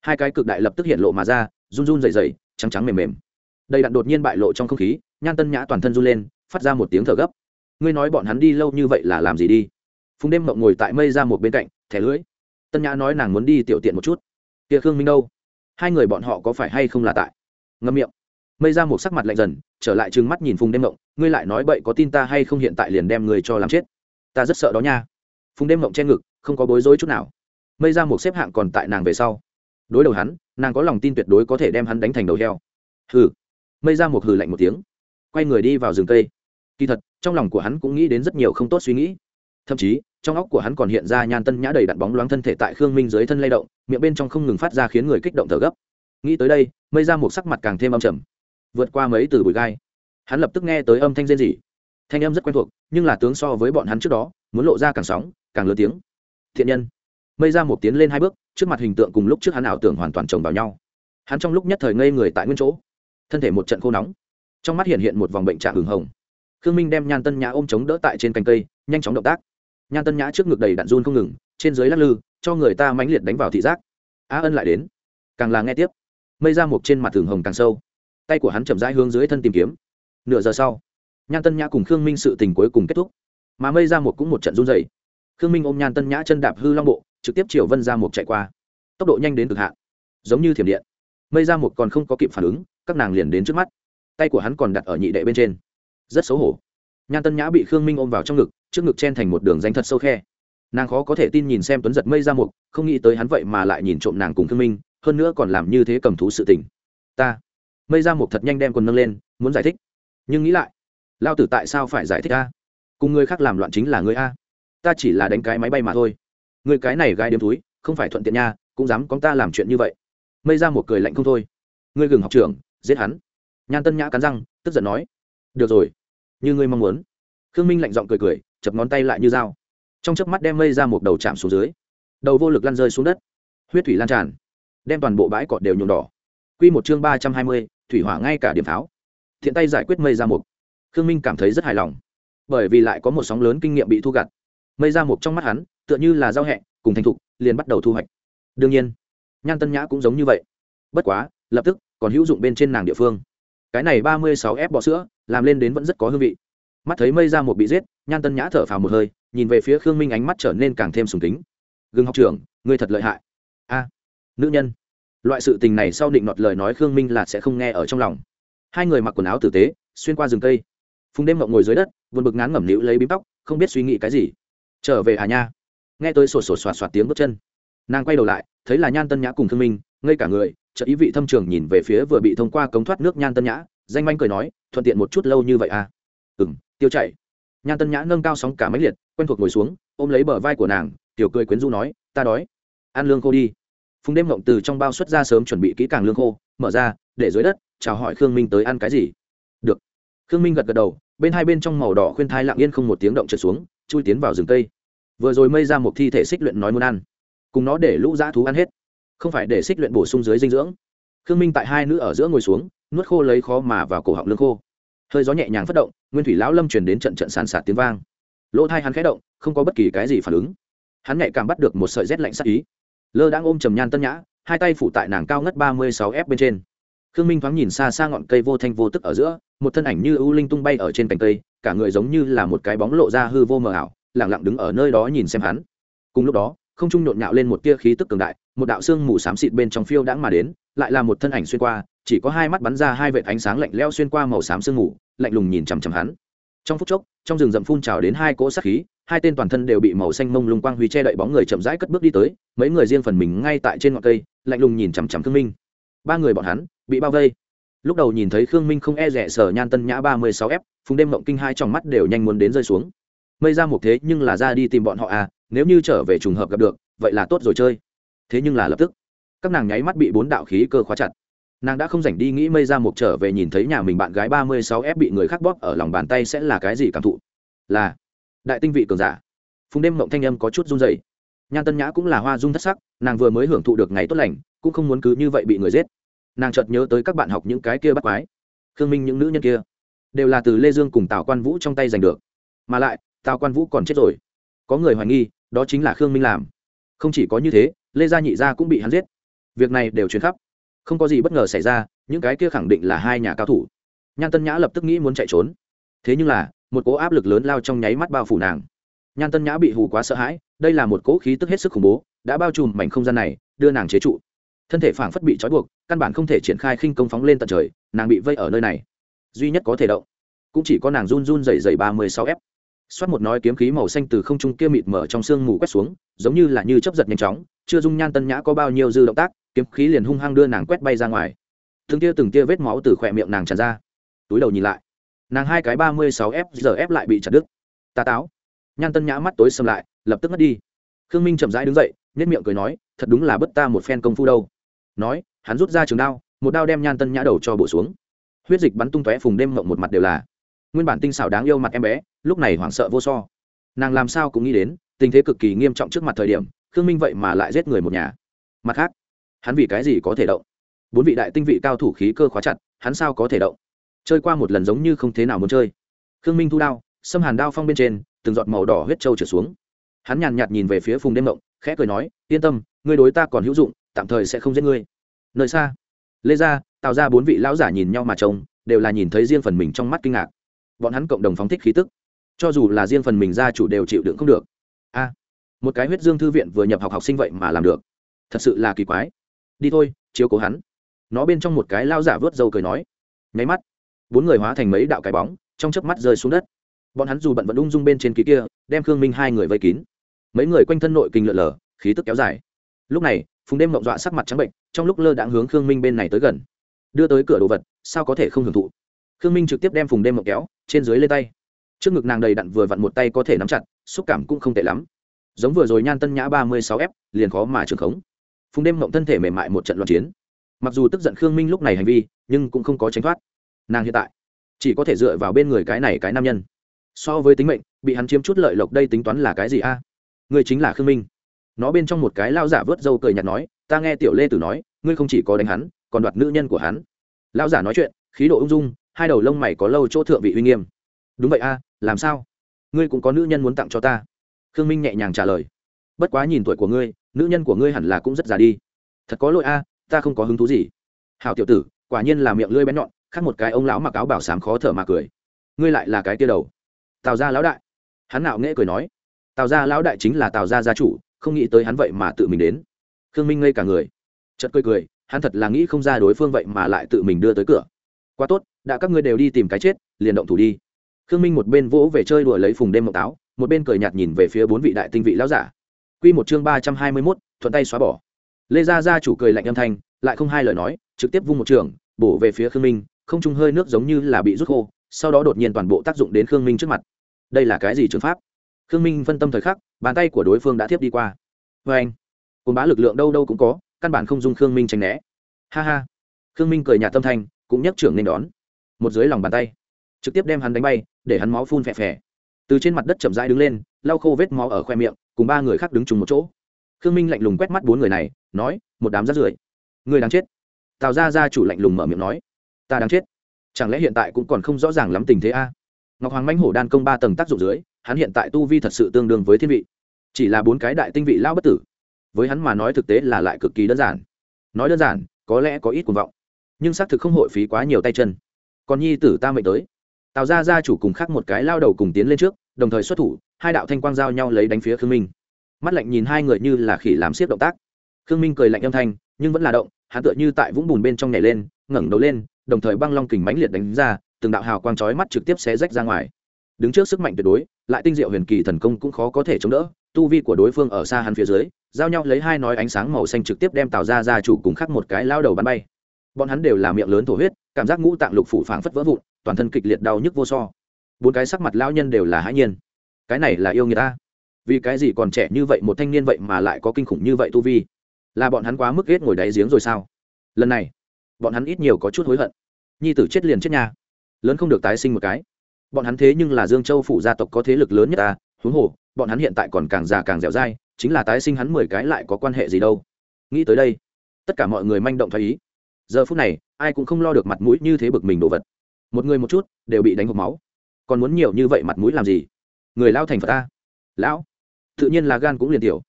Hai cái cực đại lập tức hiện lộ mà ra, run run dày dày trắng trắng mềm mềm. Đầy đạn đột nhiên bại lộ trong không khí, nhan tân nhã toàn thân run lên, phát ra một tiếng thở gấp. Ngươi nói bọn hắn đi lâu như vậy là làm gì đi? Phùng đêm mộng ngồi tại mây ra một bên cạnh, thẻ lưỡi tân nhã nói nàng muốn đi tiểu tiện một chút. Kia khương minh đâu? Hai người bọn họ có phải hay không là tại? Ngâm miệng. Mây ra một sắc mặt lạnh dần, trở lại trừng mắt nhìn phùng đêm mộng ngươi lại nói bậy có tin ta hay không hiện tại liền đem người cho làm chết? Ta rất sợ đó nha. Phùng đêm mộng che ngực, không có bối rối chút nào. Mây ra một xếp hạng còn tại nàng về sau. Đối đầu hắn, nàng có lòng tin tuyệt đối có thể đem hắn đánh thành đầu heo. Hừ. Mây ra một hừ lạnh một tiếng, quay người đi vào rừng cây. Kỳ thật, trong lòng của hắn cũng nghĩ đến rất nhiều không tốt suy nghĩ thậm chí, trong óc của hắn còn hiện ra nhan tân nhã đầy đặn bóng loáng thân thể tại khương minh dưới thân lay động, miệng bên trong không ngừng phát ra khiến người kích động thở gấp. Nghĩ tới đây, mây ra một sắc mặt càng thêm âm trầm. Vượt qua mấy từ bụi gai, hắn lập tức nghe tới âm thanh rên rỉ. Thanh âm rất quen thuộc, nhưng là tướng so với bọn hắn trước đó, muốn lộ ra càng sóng, càng lớn tiếng. Thiện nhân. Mây ra một tiến lên hai bước, trước mặt hình tượng cùng lúc trước hắn ảo tưởng hoàn toàn chồng vào nhau. Hắn trong lúc nhất thời ngây người tại nguyên chỗ. Thân thể một trận khô nóng. Trong mắt hiện hiện một vòng bệnh trạng hừng hồng. Khương minh đem nhan tân nhã ôm chống đỡ tại trên cành cây, nhanh chóng động tác nhan tân nhã trước ngực đầy đạn run không ngừng, trên dưới lắc lư, cho người ta mãnh liệt đánh vào thị giác. Á ân lại đến. Càng là nghe tiếp. Mây ra mục trên mặt thường hồng càng sâu. Tay của hắn chậm rãi hướng dưới thân tìm kiếm. Nửa giờ sau, nhan tân nhã cùng khương minh sự tình cuối cùng kết thúc. Mà mây ra mục cũng một trận run dày khương minh ôm nhan tân nhã chân đạp hư long bộ, trực tiếp chiều vân ra mục chạy qua. Tốc độ nhanh đến cực hạn. Giống như thiểm điện. Mây ra mục còn không có kịp phản ứng, các nàng liền đến trước mắt. Tay của hắn còn đặt ở nhị đệ bên trên. Rất xấu hổ nhan tân nhã bị khương minh ôm vào trong ngực, trước ngực chen thành một đường danh thật sâu khe. Nàng khó có thể tin nhìn xem tuấn giật mây ra mục, không nghĩ tới hắn vậy mà lại nhìn trộm nàng cùng khương minh, hơn nữa còn làm như thế cầm thú sự tình. Ta, mây ra mục thật nhanh đem quần nâng lên, muốn giải thích. Nhưng nghĩ lại, lao tử tại sao phải giải thích a cùng người khác làm loạn chính là người a. Ta chỉ là đánh cái máy bay mà thôi. Người cái này gai đếm túi, không phải thuận tiện nha, cũng dám con ta làm chuyện như vậy. Mây ra một cười lạnh không thôi. Ngươi gừng học trưởng, giết hắn. Nhan tân nhã cắn răng, tức giận nói. Được rồi như ngươi mong muốn. Khương minh lạnh giọng cười cười, chập ngón tay lại như dao. Trong chớp mắt đem mây ra một đầu chạm xuống dưới. Đầu vô lực lăn rơi xuống đất. Huyết thủy lan tràn, đem toàn bộ bãi cọt đều nhuộm đỏ. Q một chương ba trăm hai mươi, thủy hỏa ngay cả điểm pháo. Thiện tay giải quyết mây ra mục. khương minh cảm thấy rất hài lòng, bởi vì lại có một sóng lớn kinh nghiệm bị thu gặt. Mây ra mục trong mắt hắn, tựa như là giao hẹ, cùng thành thục, liền bắt đầu thu hoạch. Đương nhiên, nhan tân nhã cũng giống như vậy. Bất quá, lập tức còn hữu dụng bên trên nàng địa phương. Cái này ba mươi sáu ép bọ sữa làm lên đến vẫn rất có hương vị. Mắt thấy mây ra một bị giết, nhan tân nhã thở phào một hơi, nhìn về phía khương minh ánh mắt trở nên càng thêm sùng kính. Gương học trưởng, ngươi thật lợi hại. A, nữ nhân. Loại sự tình này sau định nọt lời nói khương minh là sẽ không nghe ở trong lòng. Hai người mặc quần áo tử tế, xuyên qua rừng cây. Phùng đêm mộng ngồi dưới đất vượt bực ngán ngẩm nữ lấy bím tóc, không biết suy nghĩ cái gì. Trở về à nha. Nghe tới sổ sổ soạt soạt tiếng bước chân. Nàng quay đầu lại, thấy là nhan tân nhã cùng khương minh, ngây cả người chợ ý vị thâm trường nhìn về phía vừa bị thông qua cống thoát nước nhan tân nhã danh manh cười nói, thuận tiện một chút lâu như vậy à? Ừ m tiêu chảy. Nhan tân nhã nâng cao sóng cả máy liệt, quen thuộc ngồi xuống, ôm lấy bờ vai của nàng, tiểu cười quyến du nói, ta đói. Ăn lương khô đi. Phùng đêm mộng từ trong bao xuất ra sớm chuẩn bị kỹ càng lương khô, mở ra, để dưới đất, chào hỏi khương minh tới ăn cái gì. Được. Khương minh gật gật đầu, bên hai bên trong màu đỏ khuyên thai lặng yên không một tiếng động trượt xuống, chui tiến vào rừng cây. Vừa rồi mây ra một thi thể xích luyện nói muốn ăn. Cùng nó để lũ dã thú ăn hết. Không phải để xích luyện bổ sung dưới dinh dưỡng. Khương minh tại hai nữ ở giữa ngồi xuống nuốt khô lấy khó mà vào cổ họng lương khô. Hơi gió nhẹ nhàng phất động, nguyên thủy lão lâm truyền đến trận trận sàn sạt tiếng vang. Lỗ thai hắn khẽ động, không có bất kỳ cái gì phản ứng. Hắn nhạy cảm bắt được một sợi rét lạnh sắc ý. Lơ đang ôm trầm nhan tân nhã, hai tay phủ tại nàng cao ngất ba mươi sáu f bên trên. Khương minh thoáng nhìn xa xa ngọn cây vô thanh vô tức ở giữa, một thân ảnh như ưu linh tung bay ở trên cành cây, cả người giống như là một cái bóng lộ ra hư vô mờ ảo lẳng lặng đứng ở nơi đó nhìn xem hắn. Cùng lúc đó, không trung nhộn nhạo lên một tia khí tức cường đại, một đạo xương mù xám xịt bên trong phiêu đãng mà đến, lại là một thân ảnh xuyên qua chỉ có hai mắt bắn ra hai vệt ánh sáng lạnh lẽo xuyên qua màu xám sương mù, lạnh lùng nhìn chằm chằm hắn. Trong phút chốc, trong rừng rậm phun trào đến hai cỗ sát khí, hai tên toàn thân đều bị màu xanh mông lung quang huy che đậy bóng người chậm rãi cất bước đi tới, mấy người riêng phần mình ngay tại trên ngọn cây, lạnh lùng nhìn chằm chằm khương minh. Ba người bọn hắn bị bao vây. Lúc đầu nhìn thấy khương minh không e rẻ sở nhan tân nhã ba mươi sáu f phùng đêm mộng kinh hai trong mắt đều nhanh muốn đến rơi xuống. Mây ra một thế nhưng là ra đi tìm bọn họ à nếu như trở về trùng hợp gặp được, vậy là tốt rồi chơi. Thế nhưng là lập tức, các nàng nháy mắt bị bốn đạo khí cơ khóa chặt nàng đã không rảnh đi nghĩ mây ra một trở về nhìn thấy nhà mình bạn gái ba mươi sáu f bị người khác bóp ở lòng bàn tay sẽ là cái gì cảm thụ? Là, đại tinh vị cường giả. Phùng đêm mộng thanh âm có chút run dày nhan tân nhã cũng là hoa dung thất sắc, nàng vừa mới hưởng thụ được ngày tốt lành, cũng không muốn cứ như vậy bị người giết. Nàng chợt nhớ tới các bạn học những cái kia bắt quái. Khương minh những nữ nhân kia, đều là từ lê dương cùng tào quan vũ trong tay giành được. Mà lại, tào quan vũ còn chết rồi. Có người hoài nghi, đó chính là khương minh làm. Không chỉ có như thế, lê gia nhị gia cũng bị hắn giết. Việc này đều truyền khắp không có gì bất ngờ xảy ra, những cái kia khẳng định là hai nhà cao thủ. Nhan tân nhã lập tức nghĩ muốn chạy trốn. Thế nhưng là, một cỗ áp lực lớn lao trong nháy mắt bao phủ nàng. Nhan tân nhã bị hù quá sợ hãi, đây là một cỗ khí tức hết sức khủng bố, đã bao trùm mảnh không gian này, đưa nàng chế trụ. Thân thể phảng phất bị trói buộc, căn bản không thể triển khai khinh công phóng lên tận trời, nàng bị vây ở nơi này. Duy nhất có thể động, cũng chỉ có nàng run run dày dày ba mươi sáu f xoát một nói kiếm khí màu xanh từ không trung kia mịt mở trong sương mù quét xuống, giống như là như chấp giật nhanh chóng, chưa dung nhan tân nhã có bao nhiêu dư động tác kiếm khí liền hung hăng đưa nàng quét bay ra ngoài. Từng tia từng tia vết máu từ khỏe miệng nàng tràn ra. Túi đầu nhìn lại. Nàng hai cái ba mươi sáu f giờ ép lại bị chặt đứt. Ta táo. Nhan tân nhã mắt tối xâm lại, lập tức ngất đi. Khương minh chậm rãi đứng dậy nhất miệng cười nói, thật đúng là bất ta một phen công phu đâu. Nói, hắn rút ra trường đao, một đao đem nhan tân nhã đầu cho bổ xuống. Huyết dịch bắn tung tóe phùng đêm mộng một mặt đều là. Nguyên bản tinh xảo đáng yêu mặt em bé, lúc này hoảng sợ vô so. Nàng làm sao cũng nghĩ đến, tình thế cực kỳ nghiêm trọng trước mặt thời điểm, khương minh vậy mà lại giết người một nhà. Mặt khác hắn vì cái gì có thể động? Bốn vị đại tinh vị cao thủ khí cơ khóa chặt, hắn sao có thể động? Chơi qua một lần giống như không thế nào muốn chơi. Khương minh thu đao, xâm hàn đao phong bên trên, từng giọt màu đỏ huyết trâu trở xuống. Hắn nhàn nhạt nhìn về phía phùng đêm mộng khẽ cười nói, yên tâm, ngươi đối ta còn hữu dụng, tạm thời sẽ không giết ngươi. Nơi xa, lê gia tạo ra bốn vị lão giả nhìn nhau mà trông, đều là nhìn thấy riêng phần mình trong mắt kinh ngạc. Bọn hắn cộng đồng phóng thích khí tức. Cho dù là riêng phần mình gia chủ đều chịu đựng không được. A, một cái huyết dương thư viện vừa nhập học học sinh vậy mà làm được. Thật sự là kỳ quái đi thôi, chiếu cố hắn. Nó bên trong một cái lao giả vớt dâu cười nói. Nháy mắt, bốn người hóa thành mấy đạo cái bóng, trong chớp mắt rơi xuống đất. Bọn hắn dù bận vẫn ung dung bên trên ký kia, đem khương minh hai người vây kín. Mấy người quanh thân nội kinh lượn lờ, khí tức kéo dài. Lúc này, phùng đêm mộng dọa sắc mặt trắng bệnh, trong lúc lơ đãng hướng khương minh bên này tới gần. Đưa tới cửa đồ vật, sao có thể không hưởng thụ? Khương minh trực tiếp đem phùng đêm mộng kéo, trên dưới lên tay. Trước ngực nàng đầy đặn vừa vặn một tay có thể nắm chặt, xúc cảm cũng không tệ lắm. Giống vừa rồi nhan tân nhã ba mươi sáu f, liền khó mà trường khống phùng đêm mộng thân thể mềm mại một trận loạn chiến. Mặc dù tức giận khương minh lúc này hành vi, nhưng cũng không có tránh thoát. Nàng hiện tại chỉ có thể dựa vào bên người cái này cái nam nhân. So với tính mệnh, bị hắn chiếm chút lợi lộc đây tính toán là cái gì a? Người chính là khương minh. Nó bên trong một cái lao giả vớt râu cười nhạt nói, ta nghe tiểu lê tử nói, ngươi không chỉ có đánh hắn, còn đoạt nữ nhân của hắn. Lao giả nói chuyện, khí độ ung dung, hai đầu lông mày có lâu chỗ thượng vị uy nghiêm. Đúng vậy a, làm sao? Ngươi cũng có nữ nhân muốn tặng cho ta. Khương minh nhẹ nhàng trả lời bất quá nhìn tuổi của ngươi, nữ nhân của ngươi hẳn là cũng rất già đi. Thật có lỗi a, ta không có hứng thú gì. Hảo tiểu tử, quả nhiên là miệng lưỡi bén nhọn, khác một cái ông lão mặc áo bảo sám khó thở mà cười. Ngươi lại là cái tia đầu. Tào gia lão đại. Hắn nạo nghễ cười nói. Tào gia lão đại chính là tào gia gia chủ, không nghĩ tới hắn vậy mà tự mình đến. Khương minh ngây cả người. Chật cười cười, hắn thật là nghĩ không ra đối phương vậy mà lại tự mình đưa tới cửa. Quá tốt, đã các ngươi đều đi tìm cái chết, liền động thủ đi. Khương minh một bên vỗ về chơi đùa lấy phùng đêm mộng táo, một bên cười nhạt nhìn về phía bốn vị đại tinh vị lão giả. Quy một chương ba trăm hai mươi mốt, thuận tay xóa bỏ. Lê gia gia chủ cười lạnh âm thanh, lại không hai lời nói, trực tiếp vung một trường, bổ về phía khương minh, không trung hơi nước giống như là bị rút khô, sau đó đột nhiên toàn bộ tác dụng đến khương minh trước mặt. Đây là cái gì trường pháp? Khương minh phân tâm thời khắc, bàn tay của đối phương đã tiếp đi qua. Vê anh cồn bá lực lượng đâu đâu cũng có, căn bản không dung khương minh tránh né. Ha ha. Khương minh cười nhạt tâm thanh, cũng nhấc trưởng nên đón. Một dưới lòng bàn tay, trực tiếp đem hắn đánh bay, để hắn máu phun phè phè. Từ trên mặt đất chậm rãi đứng lên, lau khô vết máu ở khoe miệng cùng ba người khác đứng chung một chỗ. Khương minh lạnh lùng quét mắt bốn người này, nói, một đám rát rưởi. Người đang chết. Tào ra ra chủ lạnh lùng mở miệng nói, ta đang chết. Chẳng lẽ hiện tại cũng còn không rõ ràng lắm tình thế a? Ngọc hoàng mãnh hổ đan công ba tầng tác dụng dưới, hắn hiện tại tu vi thật sự tương đương với thiên vị. Chỉ là bốn cái đại tinh vị lao bất tử. Với hắn mà nói thực tế là lại cực kỳ đơn giản. Nói đơn giản, có lẽ có ít cuồng vọng, nhưng xác thực không hội phí quá nhiều tay chân. Còn nhi tử ta mệnh tới. Tào ra ra chủ cùng khác một cái lao đầu cùng tiến lên trước đồng thời xuất thủ, hai đạo thanh quang giao nhau lấy đánh phía khương minh. Mắt lạnh nhìn hai người như là khỉ làm siết động tác. Khương minh cười lạnh âm thanh, nhưng vẫn là động, hắn tựa như tại vũng bùn bên trong nhảy lên, ngẩng đầu lên, đồng thời băng long kình mãnh liệt đánh ra, từng đạo hào quang chói mắt trực tiếp xé rách ra ngoài. Đứng trước sức mạnh tuyệt đối, lại tinh diệu huyền kỳ thần công cũng khó có thể chống đỡ, tu vi của đối phương ở xa hắn phía dưới, giao nhau lấy hai nói ánh sáng màu xanh trực tiếp đem tạo ra ra chủ cùng khắc một cái lao đầu bắn bay. Bọn hắn đều là miệng lớn thổ huyết, cảm giác ngũ tạng lục phủ phảng phất vỡ vụn, toàn thân kịch liệt đau nhức vô so bốn cái sắc mặt lão nhân đều là hãi nhiên. Cái này là yêu người ta. Vì cái gì còn trẻ như vậy một thanh niên vậy mà lại có kinh khủng như vậy tu vi? Là bọn hắn quá mức ghét ngồi đáy giếng rồi sao? Lần này, bọn hắn ít nhiều có chút hối hận. Nhi tử chết liền chết nhà lớn không được tái sinh một cái. Bọn hắn thế nhưng là dương châu phủ gia tộc có thế lực lớn nhất ta, huống hồ, bọn hắn hiện tại còn càng già càng dẻo dai, chính là tái sinh hắn mười cái lại có quan hệ gì đâu. Nghĩ tới đây, tất cả mọi người manh động thấy ý. Giờ phút này, ai cũng không lo được mặt mũi như thế bực mình đồ vật. Một người một chút, đều bị đánh hộp máu còn muốn nhiều như vậy mặt mũi làm gì? Người lao thành phật ta. Lão. Tự nhiên là gan cũng liền tiểu.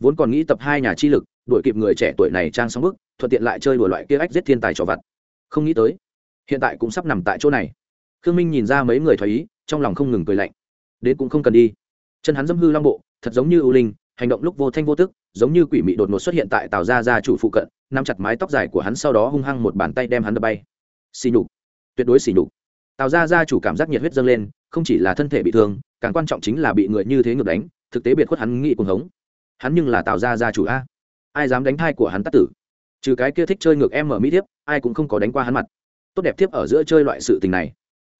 Vốn còn nghĩ tập hai nhà chi lực, đuổi kịp người trẻ tuổi này trang sóng bức, thuận tiện lại chơi đùa loại kia ách giết thiên tài trò vặt. Không nghĩ tới, hiện tại cũng sắp nằm tại chỗ này. Khương minh nhìn ra mấy người thoái ý, trong lòng không ngừng cười lạnh. Đến cũng không cần đi. Chân hắn dâm hư long bộ, thật giống như ưu linh, hành động lúc vô thanh vô tức, giống như quỷ mị đột ngột xuất hiện tại tàu ra gia chủ phụ cận, nắm chặt mái tóc dài của hắn sau đó hung hăng một bàn tay đem hắn đập bay. Xì nhục. Tuyệt đối xì nhục. Tào ra ra chủ cảm giác nhiệt huyết dâng lên, không chỉ là thân thể bị thương, càng quan trọng chính là bị người như thế ngược đánh, thực tế biệt khuất hắn nghĩ cuồng hống hắn nhưng là Tào ra Gia chủ a. Ai dám đánh thai của hắn tắt tử? Trừ cái kia thích chơi ngược em mở mỹ thiếp, ai cũng không có đánh qua hắn mặt. Tốt đẹp thiếp ở giữa chơi loại sự tình này,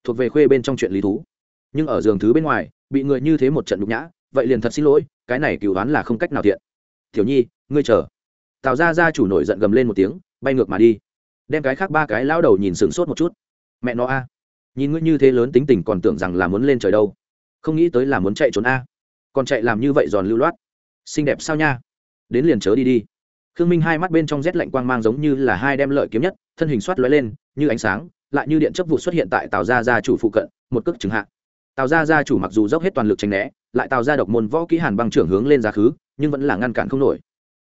thuộc về khuê bên trong chuyện lý thú. Nhưng ở giường thứ bên ngoài, bị người như thế một trận nhục nhã, vậy liền thật xin lỗi, cái này cựu đoán là không cách nào thiện. Thiểu nhi, ngươi chờ. Tào ra ra chủ nổi giận gầm lên một tiếng, bay ngược mà đi. Đem cái khác ba cái lao đầu nhìn sửng sốt một chút. Mẹ nó a nhìn ngươi như thế lớn tính tình còn tưởng rằng là muốn lên trời đâu. Không nghĩ tới là muốn chạy trốn a. Còn chạy làm như vậy giòn lưu loát. Xinh đẹp sao nha? Đến liền chớ đi đi. Khương minh hai mắt bên trong rét lạnh quang mang giống như là hai đem lợi kiếm nhất, thân hình xoát lóe lên, như ánh sáng, lại như điện chấp vụ xuất hiện tại tàu gia gia chủ phụ cận, một cước chứng hạ. Tàu gia gia chủ mặc dù dốc hết toàn lực tránh né, lại tàu ra độc môn võ kỹ hàn băng trưởng hướng lên giá khứ, nhưng vẫn là ngăn cản không nổi.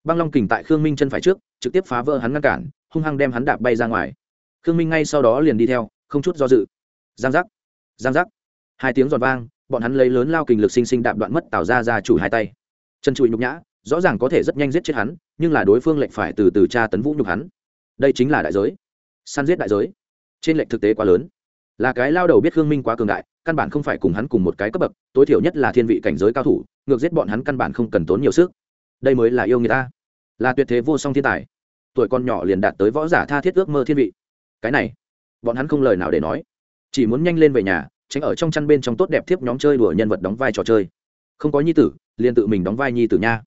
Băng long kình tại khương minh chân phải trước, trực tiếp phá vỡ hắn ngăn cản, hung hăng đem hắn đạp bay ra ngoài. Khương minh ngay sau đó liền đi theo, không chút do dự giang giác. Giang giác. Hai tiếng giòn vang, bọn hắn lấy lớn lao kình lực sinh sinh đạp đoạn mất tào ra ra chủ hai tay. Chân trụi nhục nhã, rõ ràng có thể rất nhanh giết chết hắn, nhưng là đối phương lệnh phải từ từ tra tấn vũ nhục hắn. Đây chính là đại giới. Săn giết đại giới. Trên lệnh thực tế quá lớn. Là cái lao đầu biết khương minh quá cường đại, căn bản không phải cùng hắn cùng một cái cấp bậc, tối thiểu nhất là thiên vị cảnh giới cao thủ, ngược giết bọn hắn căn bản không cần tốn nhiều sức. Đây mới là yêu người ta. Là tuyệt thế vô song thiên tài. Tuổi con nhỏ liền đạt tới võ giả tha thiết ước mơ thiên vị. Cái này, bọn hắn không lời nào để nói chỉ muốn nhanh lên về nhà, tránh ở trong chăn bên trong tốt đẹp tiếp nhóm chơi đùa nhân vật đóng vai trò chơi. Không có nhi tử, liền tự mình đóng vai nhi tử nha.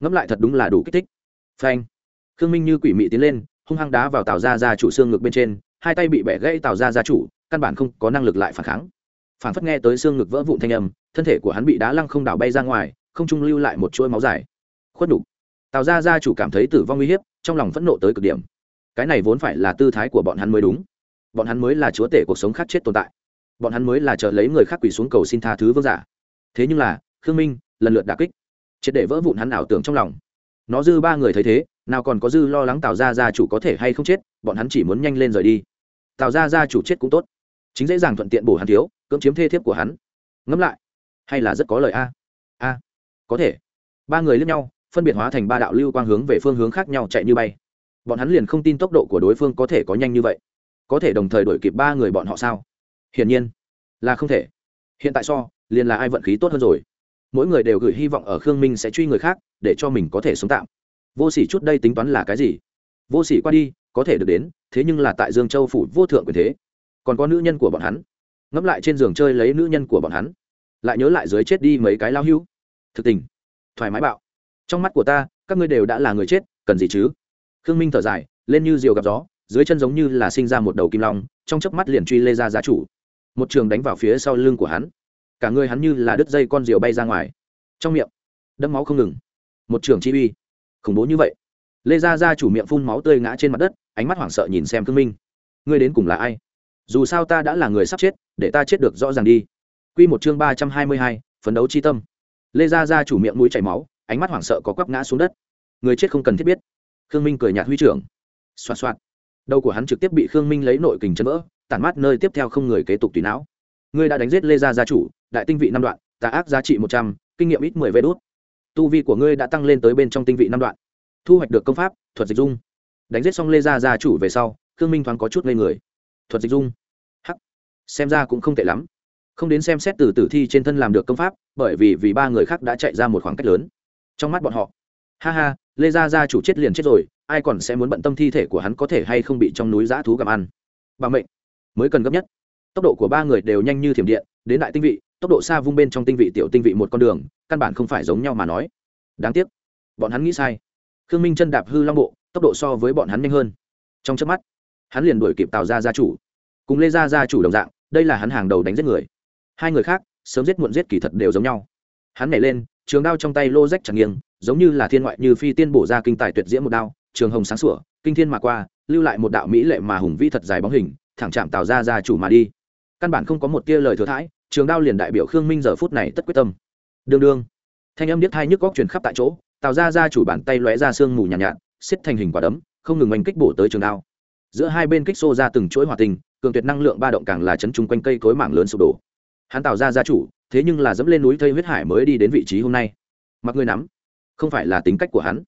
Ngẫm lại thật đúng là đủ kích thích. Phanh. Khương minh như quỷ mị tiến lên, hung hăng đá vào tàu ra ra chủ xương ngực bên trên, hai tay bị bẻ gãy tàu ra ra chủ, căn bản không có năng lực lại phản kháng. Phản phất nghe tới xương ngực vỡ vụn thanh âm, thân thể của hắn bị đá lăng không đảo bay ra ngoài, không trung lưu lại một chuỗi máu dài. Khuất đục tào ra ra chủ cảm thấy tử vong uy hiếp, trong lòng phẫn nộ tới cực điểm. Cái này vốn phải là tư thái của bọn hắn mới đúng bọn hắn mới là chúa tể cuộc sống khác chết tồn tại. Bọn hắn mới là chờ lấy người khác quỳ xuống cầu xin tha thứ vương giả. Thế nhưng là, khương minh, lần lượt đà kích. Triệt để vỡ vụn hắn ảo tưởng trong lòng. Nó dư ba người thấy thế, nào còn có dư lo lắng tào ra gia chủ có thể hay không chết, bọn hắn chỉ muốn nhanh lên rời đi. Tào ra gia chủ chết cũng tốt. Chính dễ dàng thuận tiện bổ hắn thiếu, cưỡng chiếm thê thiếp của hắn. Ngẫm lại, hay là rất có lời a? A, có thể. Ba người lướt nhau, phân biệt hóa thành ba đạo lưu quang hướng về phương hướng khác nhau chạy như bay. Bọn hắn liền không tin tốc độ của đối phương có thể có nhanh như vậy có thể đồng thời đuổi kịp ba người bọn họ sao? Hiển nhiên, là không thể. Hiện tại so, liền là ai vận khí tốt hơn rồi. Mỗi người đều gửi hy vọng ở khương minh sẽ truy người khác, để cho mình có thể sống tạm. Vô s ỉ chút đây tính toán là cái gì? Vô s ỉ qua đi, có thể được đến, thế nhưng là tại dương châu phủ vô thượng quyền thế. Còn có nữ nhân của bọn hắn. Ngẫm lại trên giường chơi lấy nữ nhân của bọn hắn. Lại nhớ lại dưới chết đi mấy cái lao hưu. Thực tình, thoải mái bạo. Trong mắt của ta, các ngươi đều đã là người chết, cần gì chứ? Khương minh thở dài, lên như diều gặp gió dưới chân giống như là sinh ra một đầu kim long, trong chớp mắt liền truy lê ra giá chủ. Một trường đánh vào phía sau lưng của hắn. Cả người hắn như là đứt dây con diều bay ra ngoài. Trong miệng, đẫm máu không ngừng. Một trường chi uy. Khủng bố như vậy. Lê gia gia chủ miệng phun máu tươi ngã trên mặt đất, ánh mắt hoảng sợ nhìn xem khương minh. Ngươi đến cùng là ai? Dù sao ta đã là người sắp chết, để ta chết được rõ ràng đi. Q một chương ba trăm hai mươi hai, phấn đấu chi tâm. Lê gia gia chủ miệng mũi chảy máu, ánh mắt hoảng sợ có quắp ngã xuống đất. Người chết không cần thiết biết. Khương minh cười nhạt huy trưởng. Xoa xoa đầu của hắn trực tiếp bị khương minh lấy nội kình chân vỡ, tản mát nơi tiếp theo không người kế tục tùy não. Ngươi đã đánh giết lê gia gia chủ, đại tinh vị năm đoạn, tà ác giá trị một trăm, kinh nghiệm ít mười vê đốt tu vi của ngươi đã tăng lên tới bên trong tinh vị năm đoạn. Thu hoạch được công pháp, thuật dịch dung. Đánh giết xong lê gia gia chủ về sau, khương minh thoáng có chút ngây người. Thuật dịch dung. Hắc. Xem ra cũng không tệ lắm. Không đến xem xét từ tử thi trên thân làm được công pháp, bởi vì vì ba người khác đã chạy ra một khoảng cách lớn. Trong mắt bọn họ. Ha ha, lê gia gia chủ chết liền chết rồi ai còn sẽ muốn bận tâm thi thể của hắn có thể hay không bị trong núi dã thú gặm ăn. Bằng mệnh, mới cần gấp nhất. Tốc độ của ba người đều nhanh như thiểm điện, đến đại tinh vị, tốc độ xa vung bên trong tinh vị tiểu tinh vị một con đường, căn bản không phải giống nhau mà nói. Đáng tiếc, bọn hắn nghĩ sai. Khương minh chân đạp hư long bộ, tốc độ so với bọn hắn nhanh hơn. Trong trước mắt, hắn liền đuổi kịp tào ra gia chủ. Cùng lê gia gia chủ đồng dạng, đây là hắn hàng đầu đánh giết người. Hai người khác, sớm giết muộn giết kỳ thật đều giống nhau. Hắn nhảy lên, trường đao trong tay lô rách chẳng nghiêng, giống như là thiên ngoại như phi tiên bổ ra kinh tài tuyệt diễm một đao trường hồng sáng sủa kinh thiên mà qua lưu lại một đạo mỹ lệ mà hùng vĩ thật dài bóng hình thẳng chạm tào ra gia chủ mà đi. Căn bản không có một tia lời thừa thãi trường đao liền đại biểu khương minh giờ phút này tất quyết tâm. Đương đương. Thanh âm điếc thai nhức góc truyền khắp tại chỗ tào ra gia chủ bàn tay lóe ra sương mù nhàn nhạt, nhạt xiết thành hình quả đấm không ngừng oanh kích bổ tới trường đao. Giữa hai bên kích xô ra từng chuỗi hòa tình cường tuyệt năng lượng ba động càng là chấn chung quanh cây cối mảng lớn sụp đổ. Hắn tạo ra gia chủ thế nhưng là dẫm lên núi thây huyết hải mới đi đến vị trí hôm nay. Mặc người nắm không phải là tính cách của hắn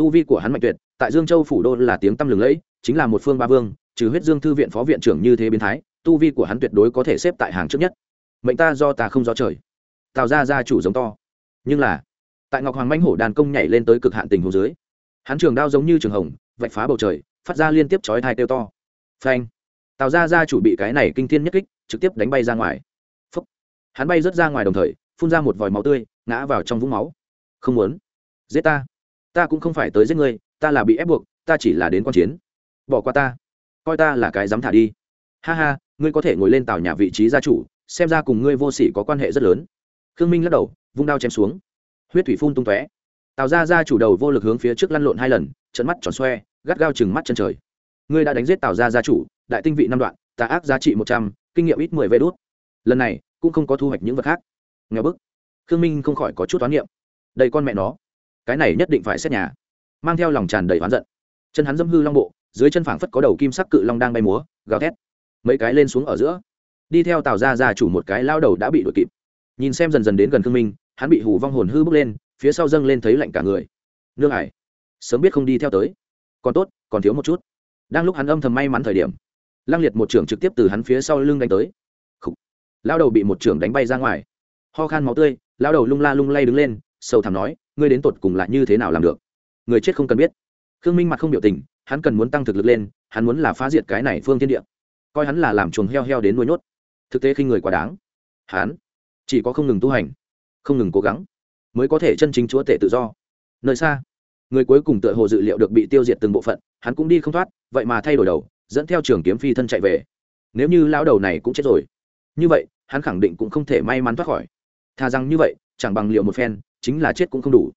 tu vi của hắn mạnh tuyệt, tại dương châu phủ đô là tiếng tăm lừng lẫy, chính là một phương ba vương, trừ huyết dương thư viện phó viện trưởng như thế biến thái, tu vi của hắn tuyệt đối có thể xếp tại hàng trước nhất. Mệnh ta do ta không do trời. Tào ra gia chủ giống to. Nhưng là, tại ngọc hoàng manh hổ đàn công nhảy lên tới cực hạn tình hồ dưới, hắn trường đao giống như trường hồng, vạch phá bầu trời, phát ra liên tiếp chói thai kêu to. Phanh. Tào ra gia chủ bị cái này kinh thiên nhất kích, trực tiếp đánh bay ra ngoài. Phúc. hắn bay rớt ra ngoài đồng thời, phun ra một vòi máu tươi, ngã vào trong vũng máu. Không muốn. Giết ta ta cũng không phải tới giết ngươi, ta là bị ép buộc, ta chỉ là đến q u a n chiến. Bỏ qua ta. Coi ta là cái dám thả đi. Ha ha, ngươi có thể ngồi lên tàu nhà vị trí gia chủ, xem ra cùng ngươi vô s ỉ có quan hệ rất lớn. Khương minh lắc đầu, vung đao chém xuống. Huyết thủy phun tung tóe. Tàu ra ra chủ đầu vô lực hướng phía trước lăn lộn hai lần trận mắt tròn xoe, gắt gao chừng mắt chân trời. Ngươi đã đánh giết tàu ra gia chủ, đại tinh vị năm đoạn, tà ác giá trị một trăm, kinh nghiệm ít mười vê đốt lần này, cũng không có thu hoạch những vật khác. Nghèo bức. Khương minh không khỏi có chút toán niệm. Đầy con mẹ nó cái này nhất định phải xét nhà. Mang theo lòng tràn đầy oán giận. Chân hắn dâm hư long bộ, dưới chân phảng phất có đầu kim sắc cự long đang bay múa, gào thét. Mấy cái lên xuống ở giữa. Đi theo tào ra ra chủ một cái lao đầu đã bị đuổi kịp. Nhìn xem dần dần đến gần khương minh, hắn bị hù vong hồn hư bước lên, phía sau dâng lên thấy lạnh cả người. Nương ải sớm biết không đi theo tới. Còn tốt, còn thiếu một chút. Đang lúc hắn âm thầm may mắn thời điểm, lăng liệt một trưởng trực tiếp từ hắn phía sau lưng đánh tới. Lao đầu bị một trưởng đánh bay ra ngoài. Ho khan máu tươi, lao đầu lung la lung lay đứng lên sâu thẳm nói, ngươi đến tột cùng lại như thế nào làm được? Người chết không cần biết. Khương minh mặt không biểu tình, hắn cần muốn tăng thực lực lên, hắn muốn là phá diệt cái này phương thiên địa. Coi hắn là làm chuồng heo heo đến nuôi nhốt. Thực tế khi người quá đáng. Hắn chỉ có không ngừng tu hành, không ngừng cố gắng, mới có thể chân chính chúa tể tự do. Nơi xa, người cuối cùng tựa hồ dự liệu được bị tiêu diệt từng bộ phận, hắn cũng đi không thoát, vậy mà thay đổi đầu, dẫn theo trường kiếm phi thân chạy về. Nếu như lão đầu này cũng chết rồi, như vậy, hắn khẳng định cũng không thể may mắn thoát khỏi. Thà rằng như vậy, chẳng bằng liệu một phen chính là chết cũng không đủ.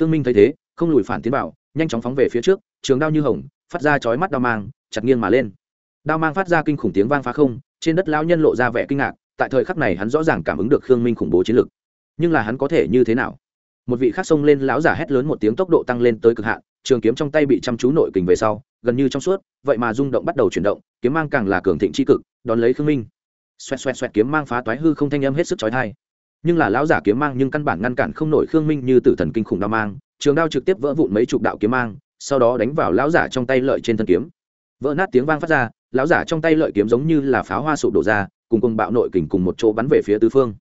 Khương minh thấy thế, không lùi phản tiến vào, nhanh chóng phóng về phía trước, trường đao như hồng, phát ra chói mắt đao mang, chặt nghiêng mà lên. Đao mang phát ra kinh khủng tiếng vang phá không, trên đất lao nhân lộ ra vẻ kinh ngạc, tại thời khắc này hắn rõ ràng cảm ứng được khương minh khủng bố chiến lực. Nhưng là hắn có thể như thế nào? Một vị khác xông lên, lão giả hét lớn một tiếng tốc độ tăng lên tới cực hạn, trường kiếm trong tay bị chăm chú nội kình về sau, gần như trong suốt, vậy mà rung động bắt đầu chuyển động, kiếm mang càng là cường thịnh c cực, đón lấy khương minh. Xoẹt xoẹt xoẹt kiếm mang phá toái hư không thanh âm hết sức chói tai nhưng là lão giả kiếm mang nhưng căn bản ngăn cản không nổi khương minh như tử thần kinh khủng đao mang, trường đao trực tiếp vỡ vụn mấy chục đạo kiếm mang, sau đó đánh vào lão giả trong tay lợi trên thân kiếm. Vỡ nát tiếng vang phát ra, lão giả trong tay lợi kiếm giống như là pháo hoa sụp đổ ra, cùng cùng bạo nội kình cùng một chỗ bắn về phía tứ phương.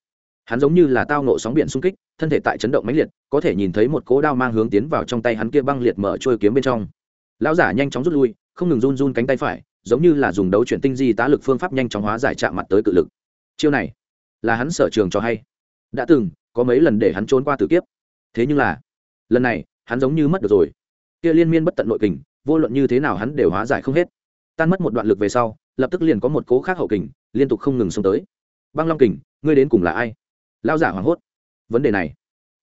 Hắn giống như là tao nộ sóng biển xung kích, thân thể tại chấn động mãnh liệt, có thể nhìn thấy một cỗ đao mang hướng tiến vào trong tay hắn kia băng liệt mở trôi kiếm bên trong. Lão giả nhanh chóng rút lui, không ngừng run run cánh tay phải, giống như là dùng đấu chuyển tinh di tá lực phương pháp nhanh chóng hóa giải chạm mặt tới cự lực. Chiêu này, là hắn sở trường cho hay đã từng có mấy lần để hắn trốn qua tử kiếp. Thế nhưng là, lần này, hắn giống như mất được rồi. Kia liên miên bất tận nội kình, vô luận như thế nào hắn đều hóa giải không hết. Tan mất một đoạn lực về sau, lập tức liền có một cố khác hậu kình, liên tục không ngừng xông tới. Băng long kình, ngươi đến cùng là ai? Lao giả hoảng hốt. Vấn đề này,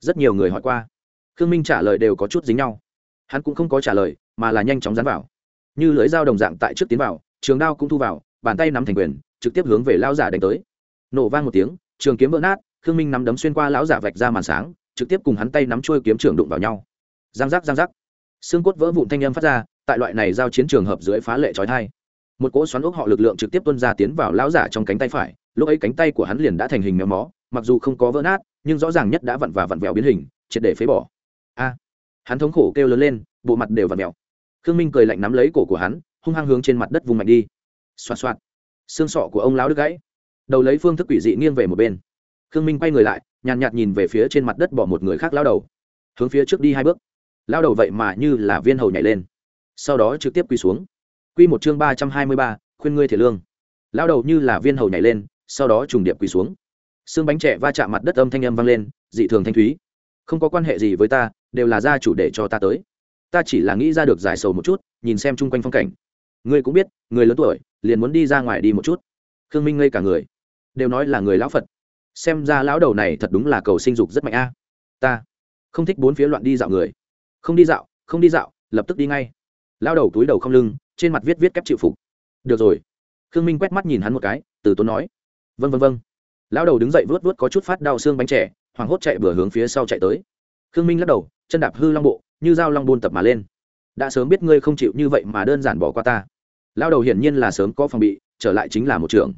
rất nhiều người hỏi qua. Khương minh trả lời đều có chút dính nhau. Hắn cũng không có trả lời, mà là nhanh chóng dán vào. Như lưới dao đồng dạng tại trước tiến vào, trường đao cũng thu vào, bàn tay nắm thành quyền, trực tiếp hướng về lao giả đánh tới. Nổ vang một tiếng, trường kiếm vỡ nát khương minh nắm đấm xuyên qua lão giả vạch ra màn sáng, trực tiếp cùng hắn tay nắm trôi kiếm trường đụng vào nhau. Giang giác giang giác. Xương cốt vỡ vụn thanh âm phát ra, tại loại này giao chiến trường hợp dưới phá lệ trói thai. Một cỗ xoắn ốc họ lực lượng trực tiếp tuân ra tiến vào lão giả trong cánh tay phải, lúc ấy cánh tay của hắn liền đã thành hình méo mó, mặc dù không có vỡ nát, nhưng rõ ràng nhất đã vặn và vặn vẹo biến hình, triệt để phế bỏ. A! Hắn thống khổ kêu lớn lên, bộ mặt đều vặn vẹo. Khương minh cười lạnh nắm lấy cổ của hắn, hung hăng hướng trên mặt đất vùng mạnh đi. Xoạt xoạt. Xương sọ của ông lão đứt gãy. Đầu lấy phương thức quỷ dị nghiêng về một bên khương minh quay người lại nhàn nhạt, nhìn về phía trên mặt đất bỏ một người khác lao đầu. Hướng phía trước đi hai bước. Lao đầu vậy mà như là viên hầu nhảy lên. Sau đó trực tiếp quỳ xuống. Quy một chương ba trăm hai mươi ba khuyên ngươi thể lương. Lao đầu như là viên hầu nhảy lên sau đó trùng điệp quỳ xuống. Xương bánh trẻ va chạm mặt đất âm thanh âm vang lên dị thường thanh thúy. Không có quan hệ gì với ta đều là gia chủ để cho ta tới. Ta chỉ là nghĩ ra được giải sầu một chút nhìn xem chung quanh phong cảnh. Ngươi cũng biết người lớn tuổi liền muốn đi ra ngoài đi một chút. Khương minh ngây cả người. Đều nói là người lão phật xem ra lão đầu này thật đúng là cầu sinh dục rất mạnh a. Ta không thích bốn phía loạn đi dạo người. Không đi dạo, không đi dạo, lập tức đi ngay. Lao đầu túi đầu không lưng, trên mặt viết viết kép chịu phục. Được rồi. Khương minh quét mắt nhìn hắn một cái, từ tốn nói. Vân vân vân lao đầu đứng dậy vớt vớt có chút phát đau xương bánh trẻ hoảng hốt chạy bừa hướng phía sau chạy tới. Khương minh lắc đầu, chân đạp hư long bộ, như dao long buôn tập mà lên. Đã sớm biết ngươi không chịu như vậy mà đơn giản bỏ qua ta. Lao đầu hiển nhiên là sớm có phòng bị, trở lại chính là một trường.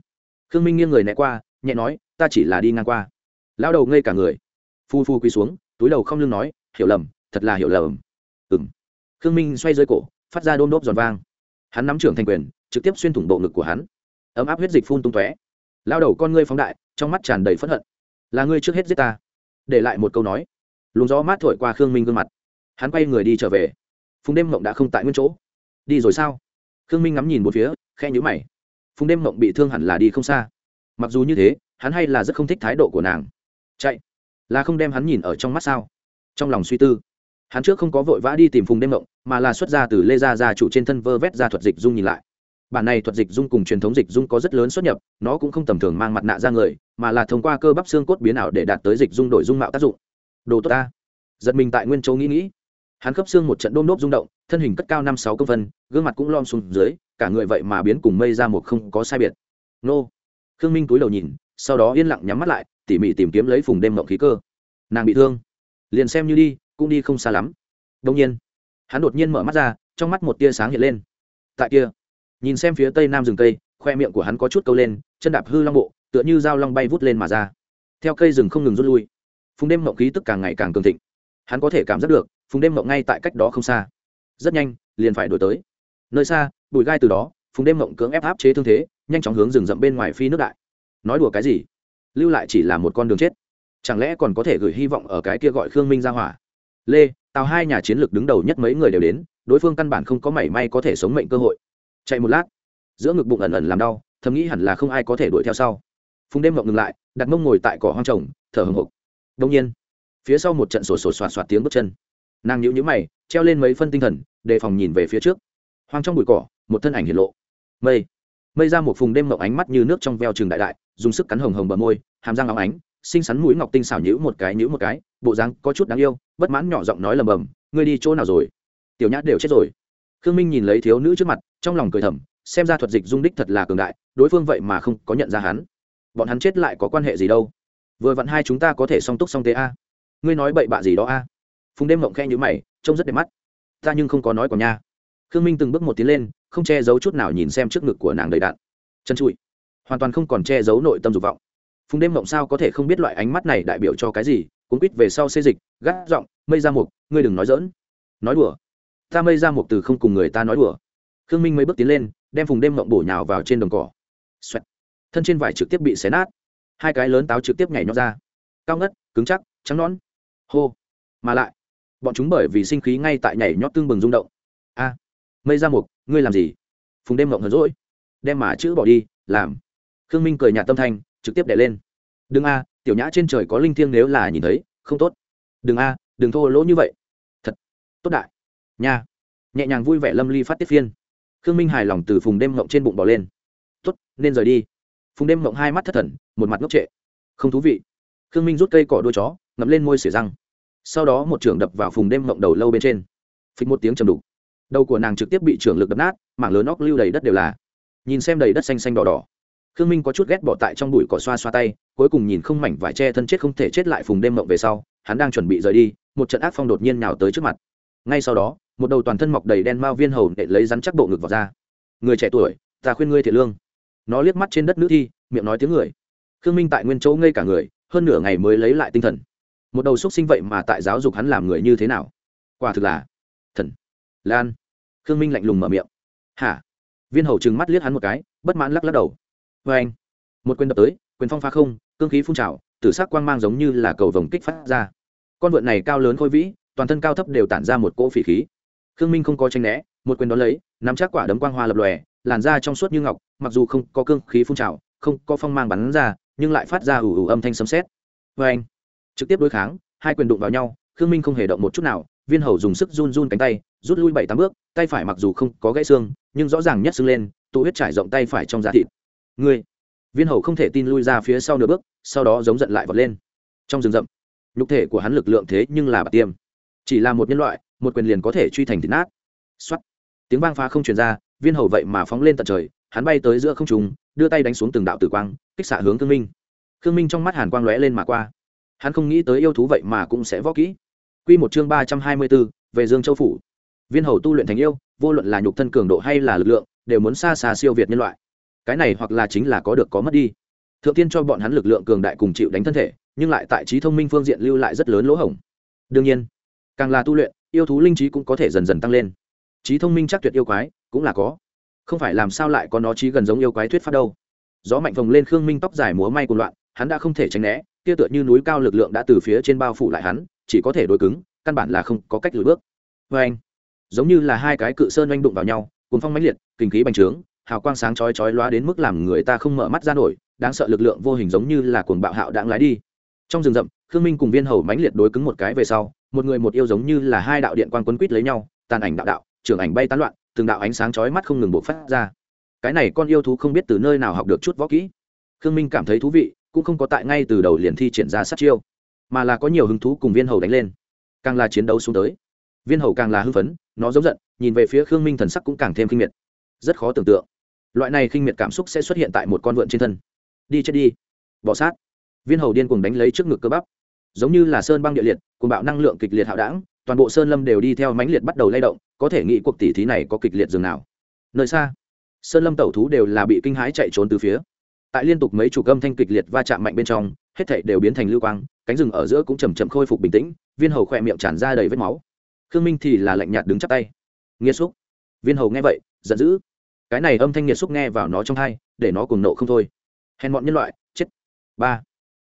Khương minh nghiêng người né qua, nhẹ nói ta chỉ là đi ngang qua. Lao đầu ngây cả người. Phu phu quỳ xuống, túi đầu không lưng nói, hiểu lầm, thật là hiểu lầm. Ừng khương minh xoay dưới cổ, phát ra đôm đốp giòn vang. Hắn nắm trưởng thành quyền, trực tiếp xuyên thủng bộ ngực của hắn. Ấm áp huyết dịch phun tung tóe. Lao đầu con ngươi phóng đại, trong mắt tràn đầy phẫn hận. Là ngươi trước hết giết ta? Để lại một câu nói. Luồng gió mát thổi qua khương minh gương mặt. Hắn quay người đi trở về. Phùng đêm mộng đã không tại nguyên chỗ. Đi rồi sao? Khương minh ngắm nhìn một phía khe nhữ mày. Phùng đêm mộng bị thương hẳn là đi không xa. Mặc dù như thế hắn hay là rất không thích thái độ của nàng. Chạy. Là không đem hắn nhìn ở trong mắt sao? Trong lòng suy tư. Hắn trước không có vội vã đi tìm phùng đêm mộng mà là xuất ra từ lê gia gia chủ trên thân vơ vét ra thuật dịch dung nhìn lại. Bản này thuật dịch dung cùng truyền thống dịch dung có rất lớn xuất nhập, nó cũng không tầm thường mang mặt nạ ra người, mà là thông qua cơ bắp xương cốt biến ảo để đạt tới dịch dung đổi dung mạo tác dụng. Đồ tốt ta. Giật mình tại nguyên châu nghĩ nghĩ. Hắn khớp xương một trận đôm nốt rung động, thân hình cất cao năm sáu công phân, gương mặt cũng lom xuống dưới, cả người vậy mà biến cùng mây ra một không có sai biệt. Nô. Khương minh túi đầu nhìn sau đó yên lặng nhắm mắt lại, tỉ mỉ tìm kiếm lấy phùng đêm mộng khí cơ. Nàng bị thương. Liền xem như đi, cũng đi không xa lắm. Đông nhiên, hắn đột nhiên mở mắt ra, trong mắt một tia sáng hiện lên. Tại kia, nhìn xem phía tây nam rừng cây, khoe miệng của hắn có chút câu lên, chân đạp hư long bộ, tựa như dao long bay vút lên mà ra. Theo cây rừng không ngừng rút lui, phùng đêm mộng khí tức càng ngày càng cường thịnh. Hắn có thể cảm giác được, phùng đêm mộng ngay tại cách đó không xa. Rất nhanh, liền phải đổi tới. Nơi xa, bụi gai từ đó, phùng đêm mộng cưỡng ép áp chế thương thế, nhanh chóng hướng rừng rậm bên ngoài phi nước đại nói đùa cái gì? Lưu lại chỉ là một con đường chết. Chẳng lẽ còn có thể gửi hy vọng ở cái kia gọi khương minh ra hỏa? Lê, tào hai nhà chiến lược đứng đầu nhất mấy người đều đến, đối phương căn bản không có mảy may có thể sống mệnh cơ hội. Chạy một lát, giữa ngực bụng ẩn ẩn làm đau, thầm nghĩ hẳn là không ai có thể đuổi theo sau. Phùng đêm ngậm ngừng lại, đặt mông ngồi tại cỏ hoang trồng, thở hồng hộc. Đông nhiên, phía sau một trận sổ sổ soạt soạt tiếng bước chân. Nàng nhíu nhíu mày, treo lên mấy phân tinh thần, đề phòng nhìn về phía trước. Hoang trong bụi cỏ, một thân ảnh hiện lộ. Mây. Mây ra một phùng đêm mộng ánh mắt như nước trong veo trường đại đại dùng sức cắn hồng hồng bờ môi, hàm răng óng ánh, xinh xắn mũi ngọc tinh xảo nhữ một cái nhữ một cái, bộ dáng có chút đáng yêu, bất mãn nhỏ giọng nói lầm bầm, ngươi đi chỗ nào rồi? Tiểu nhã đều chết rồi. Khương minh nhìn lấy thiếu nữ trước mặt, trong lòng cười thầm, xem ra thuật dịch dung đích thật là cường đại, đối phương vậy mà không có nhận ra hắn. Bọn hắn chết lại có quan hệ gì đâu? Vừa vặn hai chúng ta có thể song túc song tế a. Ngươi nói bậy bạ gì đó a? Phùng đêm mộng khe nhữ mày, trông rất đẹp mắt. Ta nhưng không có nói còn nha. Khương minh từng bước một tiến lên, không che giấu chút nào nhìn xem trước ngực của nàng đầy đạn chân trụi hoàn toàn không còn che giấu nội tâm dục vọng. Phùng đêm mộng sao có thể không biết loại ánh mắt này đại biểu cho cái gì? Cuốn quýt về sau xê dịch gác giọng, mây ra mục, ngươi đừng nói dỡn nói đùa. Ta mây ra mục từ không cùng người ta nói đùa. Khương minh mấy bước tiến lên, đem phùng đêm mộng bổ nhào vào trên đồng cỏ、Xoẹt. Thân trên vải trực tiếp bị xé nát. Hai cái lớn táo trực tiếp nhảy nhót ra. Cao ngất, cứng chắc, trắng nón hô. Mà lại, bọn chúng bởi vì sinh khí ngay tại nhảy nhót tương bừng rung động. A. Mây ra mục, ngươi làm gì? Phùng đêm mộng hờn rỗi đem mà chữ bỏ đi, làm khương minh cười nhạt tâm thanh, trực tiếp đẻ lên. Đừng a, tiểu nhã trên trời có linh thiêng nếu là nhìn thấy, không tốt. Đừng a, đừng thô lỗ như vậy. Thật, tốt đại. Nha. Nhẹ nhàng vui vẻ lâm ly phát tiết phiên. Khương minh hài lòng từ phùng đêm ngộng trên bụng bỏ lên. Tốt, nên rời đi. Phùng đêm ngộng hai mắt thất thần, một mặt ngốc trệ. Không thú vị. Khương minh rút cây cỏ đôi chó, ngậm lên môi xỉa răng. Sau đó một trưởng đập vào phùng đêm ngộng đầu lâu bên trên. Phịch một tiếng chầm đục. Đầu của nàng trực tiếp bị trưởng lực đập nát, mảng lớn óc lưu đầy đất đều là. Nhìn xem đầy đất xanh xanh đỏ đỏ khương minh có chút ghét bỏ tại trong bụi cỏ xoa xoa tay, cuối cùng nhìn không mảnh vải che thân chết không thể chết lại phùng đêm mộng về sau, hắn đang chuẩn bị rời đi, một trận ác phong đột nhiên nào tới trước mặt. Ngay sau đó, một đầu toàn thân mọc đầy đen mao viên hầu để lấy rắn chắc bộ ngực vào ra. Người trẻ tuổi, ta khuyên ngươi thiệt lương. Nó liếc mắt trên đất nữ thi, miệng nói tiếng người. Khương minh tại nguyên chỗ ngây cả người, hơn nửa ngày mới lấy lại tinh thần. Một đầu xúc sinh vậy mà tại giáo dục hắn làm người như thế nào? Quả thực là thần. Lan. Khương minh lạnh lùng mở miệng. Hả? Viên hầu trừng mắt liếc hắn một cái, bất mãn lắc lắc đầu vê anh, một quyền đập tới, quyền phong pha không, cương khí phun trào, tử sắc quang mang giống như là cầu vồng kích phát ra. Con vượn này cao lớn khôi vĩ, toàn thân cao thấp đều tản ra một cỗ phỉ khí. Khương minh không có tranh né, một quyền đón lấy, nắm chắc quả đấm quang hoa lập lòe, làn da trong suốt như ngọc, mặc dù không có cương khí phun trào, không có phong mang bắn ra, nhưng lại phát ra ủ ủ âm thanh sấm sét. Vê anh, trực tiếp đối kháng, hai quyền đụng vào nhau, khương minh không hề động một chút nào, viên hầu dùng sức run run cánh tay, rút lui bảy tám bước, tay phải mặc dù không có gãy xương, nhưng rõ ràng nhất xưng lên, tụ huyết trải rộng tay phải trong giá thịt ngươi. Viên hầu không thể tin lui ra phía sau nửa bước, sau đó giống giận lại vọt lên. Trong rừng rậm, nhục thể của hắn lực lượng thế nhưng là bạc tiêm. Chỉ là một nhân loại, một quyền liền có thể truy thành thịt nát. X tiếng vang phá không truyền ra, viên hầu vậy mà phóng lên tận trời, hắn bay tới giữa không trùng đưa tay đánh xuống từng đạo tử quang, kích xạ hướng Thương minh. Khương minh trong mắt hàn quang lóe lên mà qua. Hắn không nghĩ tới yêu thú vậy mà cũng sẽ võ kỹ. Q một chương ba trăm hai mươi b ố về dương châu phủ. Viên hầu tu luyện thành yêu, vô luận là nhục thân cường độ hay là lực lượng, đều muốn xa xa siêu việt nhân loại cái này hoặc là chính là có được có mất đi. Thượng tiên cho bọn hắn lực lượng cường đại cùng chịu đánh thân thể, nhưng lại tại trí thông minh phương diện lưu lại rất lớn lỗ hổng. Đương nhiên, càng là tu luyện, yêu thú linh trí cũng có thể dần dần tăng lên. Trí thông minh chắc tuyệt yêu quái, cũng là có. Không phải làm sao lại có nó trí gần giống yêu quái thuyết pháp đâu. Gió mạnh vồng lên khương minh tóc dài múa may cùng loạn, hắn đã không thể tránh né, kia tựa như núi cao lực lượng đã từ phía trên bao phủ lại hắn, chỉ có thể đối cứng, căn bản là không có cách lùi bước. Vê anh giống như là hai cái cự sơn oanh đụng vào nhau cùng phong mãnh liệt, kinh khí bành trướng hào quang sáng chói chói loa đến mức làm người ta không mở mắt ra nổi, đáng sợ lực lượng vô hình giống như là cuồng bạo hạo đãng lái đi. Trong rừng rậm, khương minh cùng viên hầu mãnh liệt đối cứng một cái về sau, một người một yêu giống như là hai đạo điện quan quấn quýt lấy nhau, tàn ảnh đạo đạo trưởng ảnh bay tán loạn, từng đạo ánh sáng chói mắt không ngừng bộc phát ra. Cái này con yêu thú không biết từ nơi nào học được chút võ kỹ. Khương minh cảm thấy thú vị, cũng không có tại ngay từ đầu liền thi triển ra sát chiêu, mà là có nhiều hứng thú cùng viên hầu đánh lên. Càng là chiến đấu xuống tới, viên hầu càng là hưng phấn, nó giống giận, nhìn về phía khương minh thần sắc cũng càng thêm kinh miệt rất khó tưởng tượng. Loại này khinh miệt cảm xúc sẽ xuất hiện tại một con vượn trên thân. Đi chết đi. Bỏ sát. Viên hầu điên cùng đánh lấy trước ngực cơ bắp. Giống như là sơn băng địa liệt cùng bạo năng lượng kịch liệt hạo đảng, toàn bộ sơn lâm đều đi theo mãnh liệt bắt đầu lay động, có thể nghĩ cuộc tỷ thí này có kịch liệt dường nào. Nơi xa, sơn lâm tẩu thú đều là bị kinh hãi chạy trốn từ phía. Tại liên tục mấy chủ cơm thanh kịch liệt va chạm mạnh bên trong, hết thảy đều biến thành lưu quang, cánh rừng ở giữa cũng chầm chậm khôi phục bình tĩnh, viên hầu khỏe miệng tràn ra đầy vết máu. Khương minh thì là lạnh nhạt đứng chắp tay. Nghiêm xúc. Viên hầu nghe vậy, giận dữ cái này âm thanh nghiệt xúc nghe vào nó trong hai, để nó cùng nộ không thôi. Hèn mọn nhân loại, chết. Ba.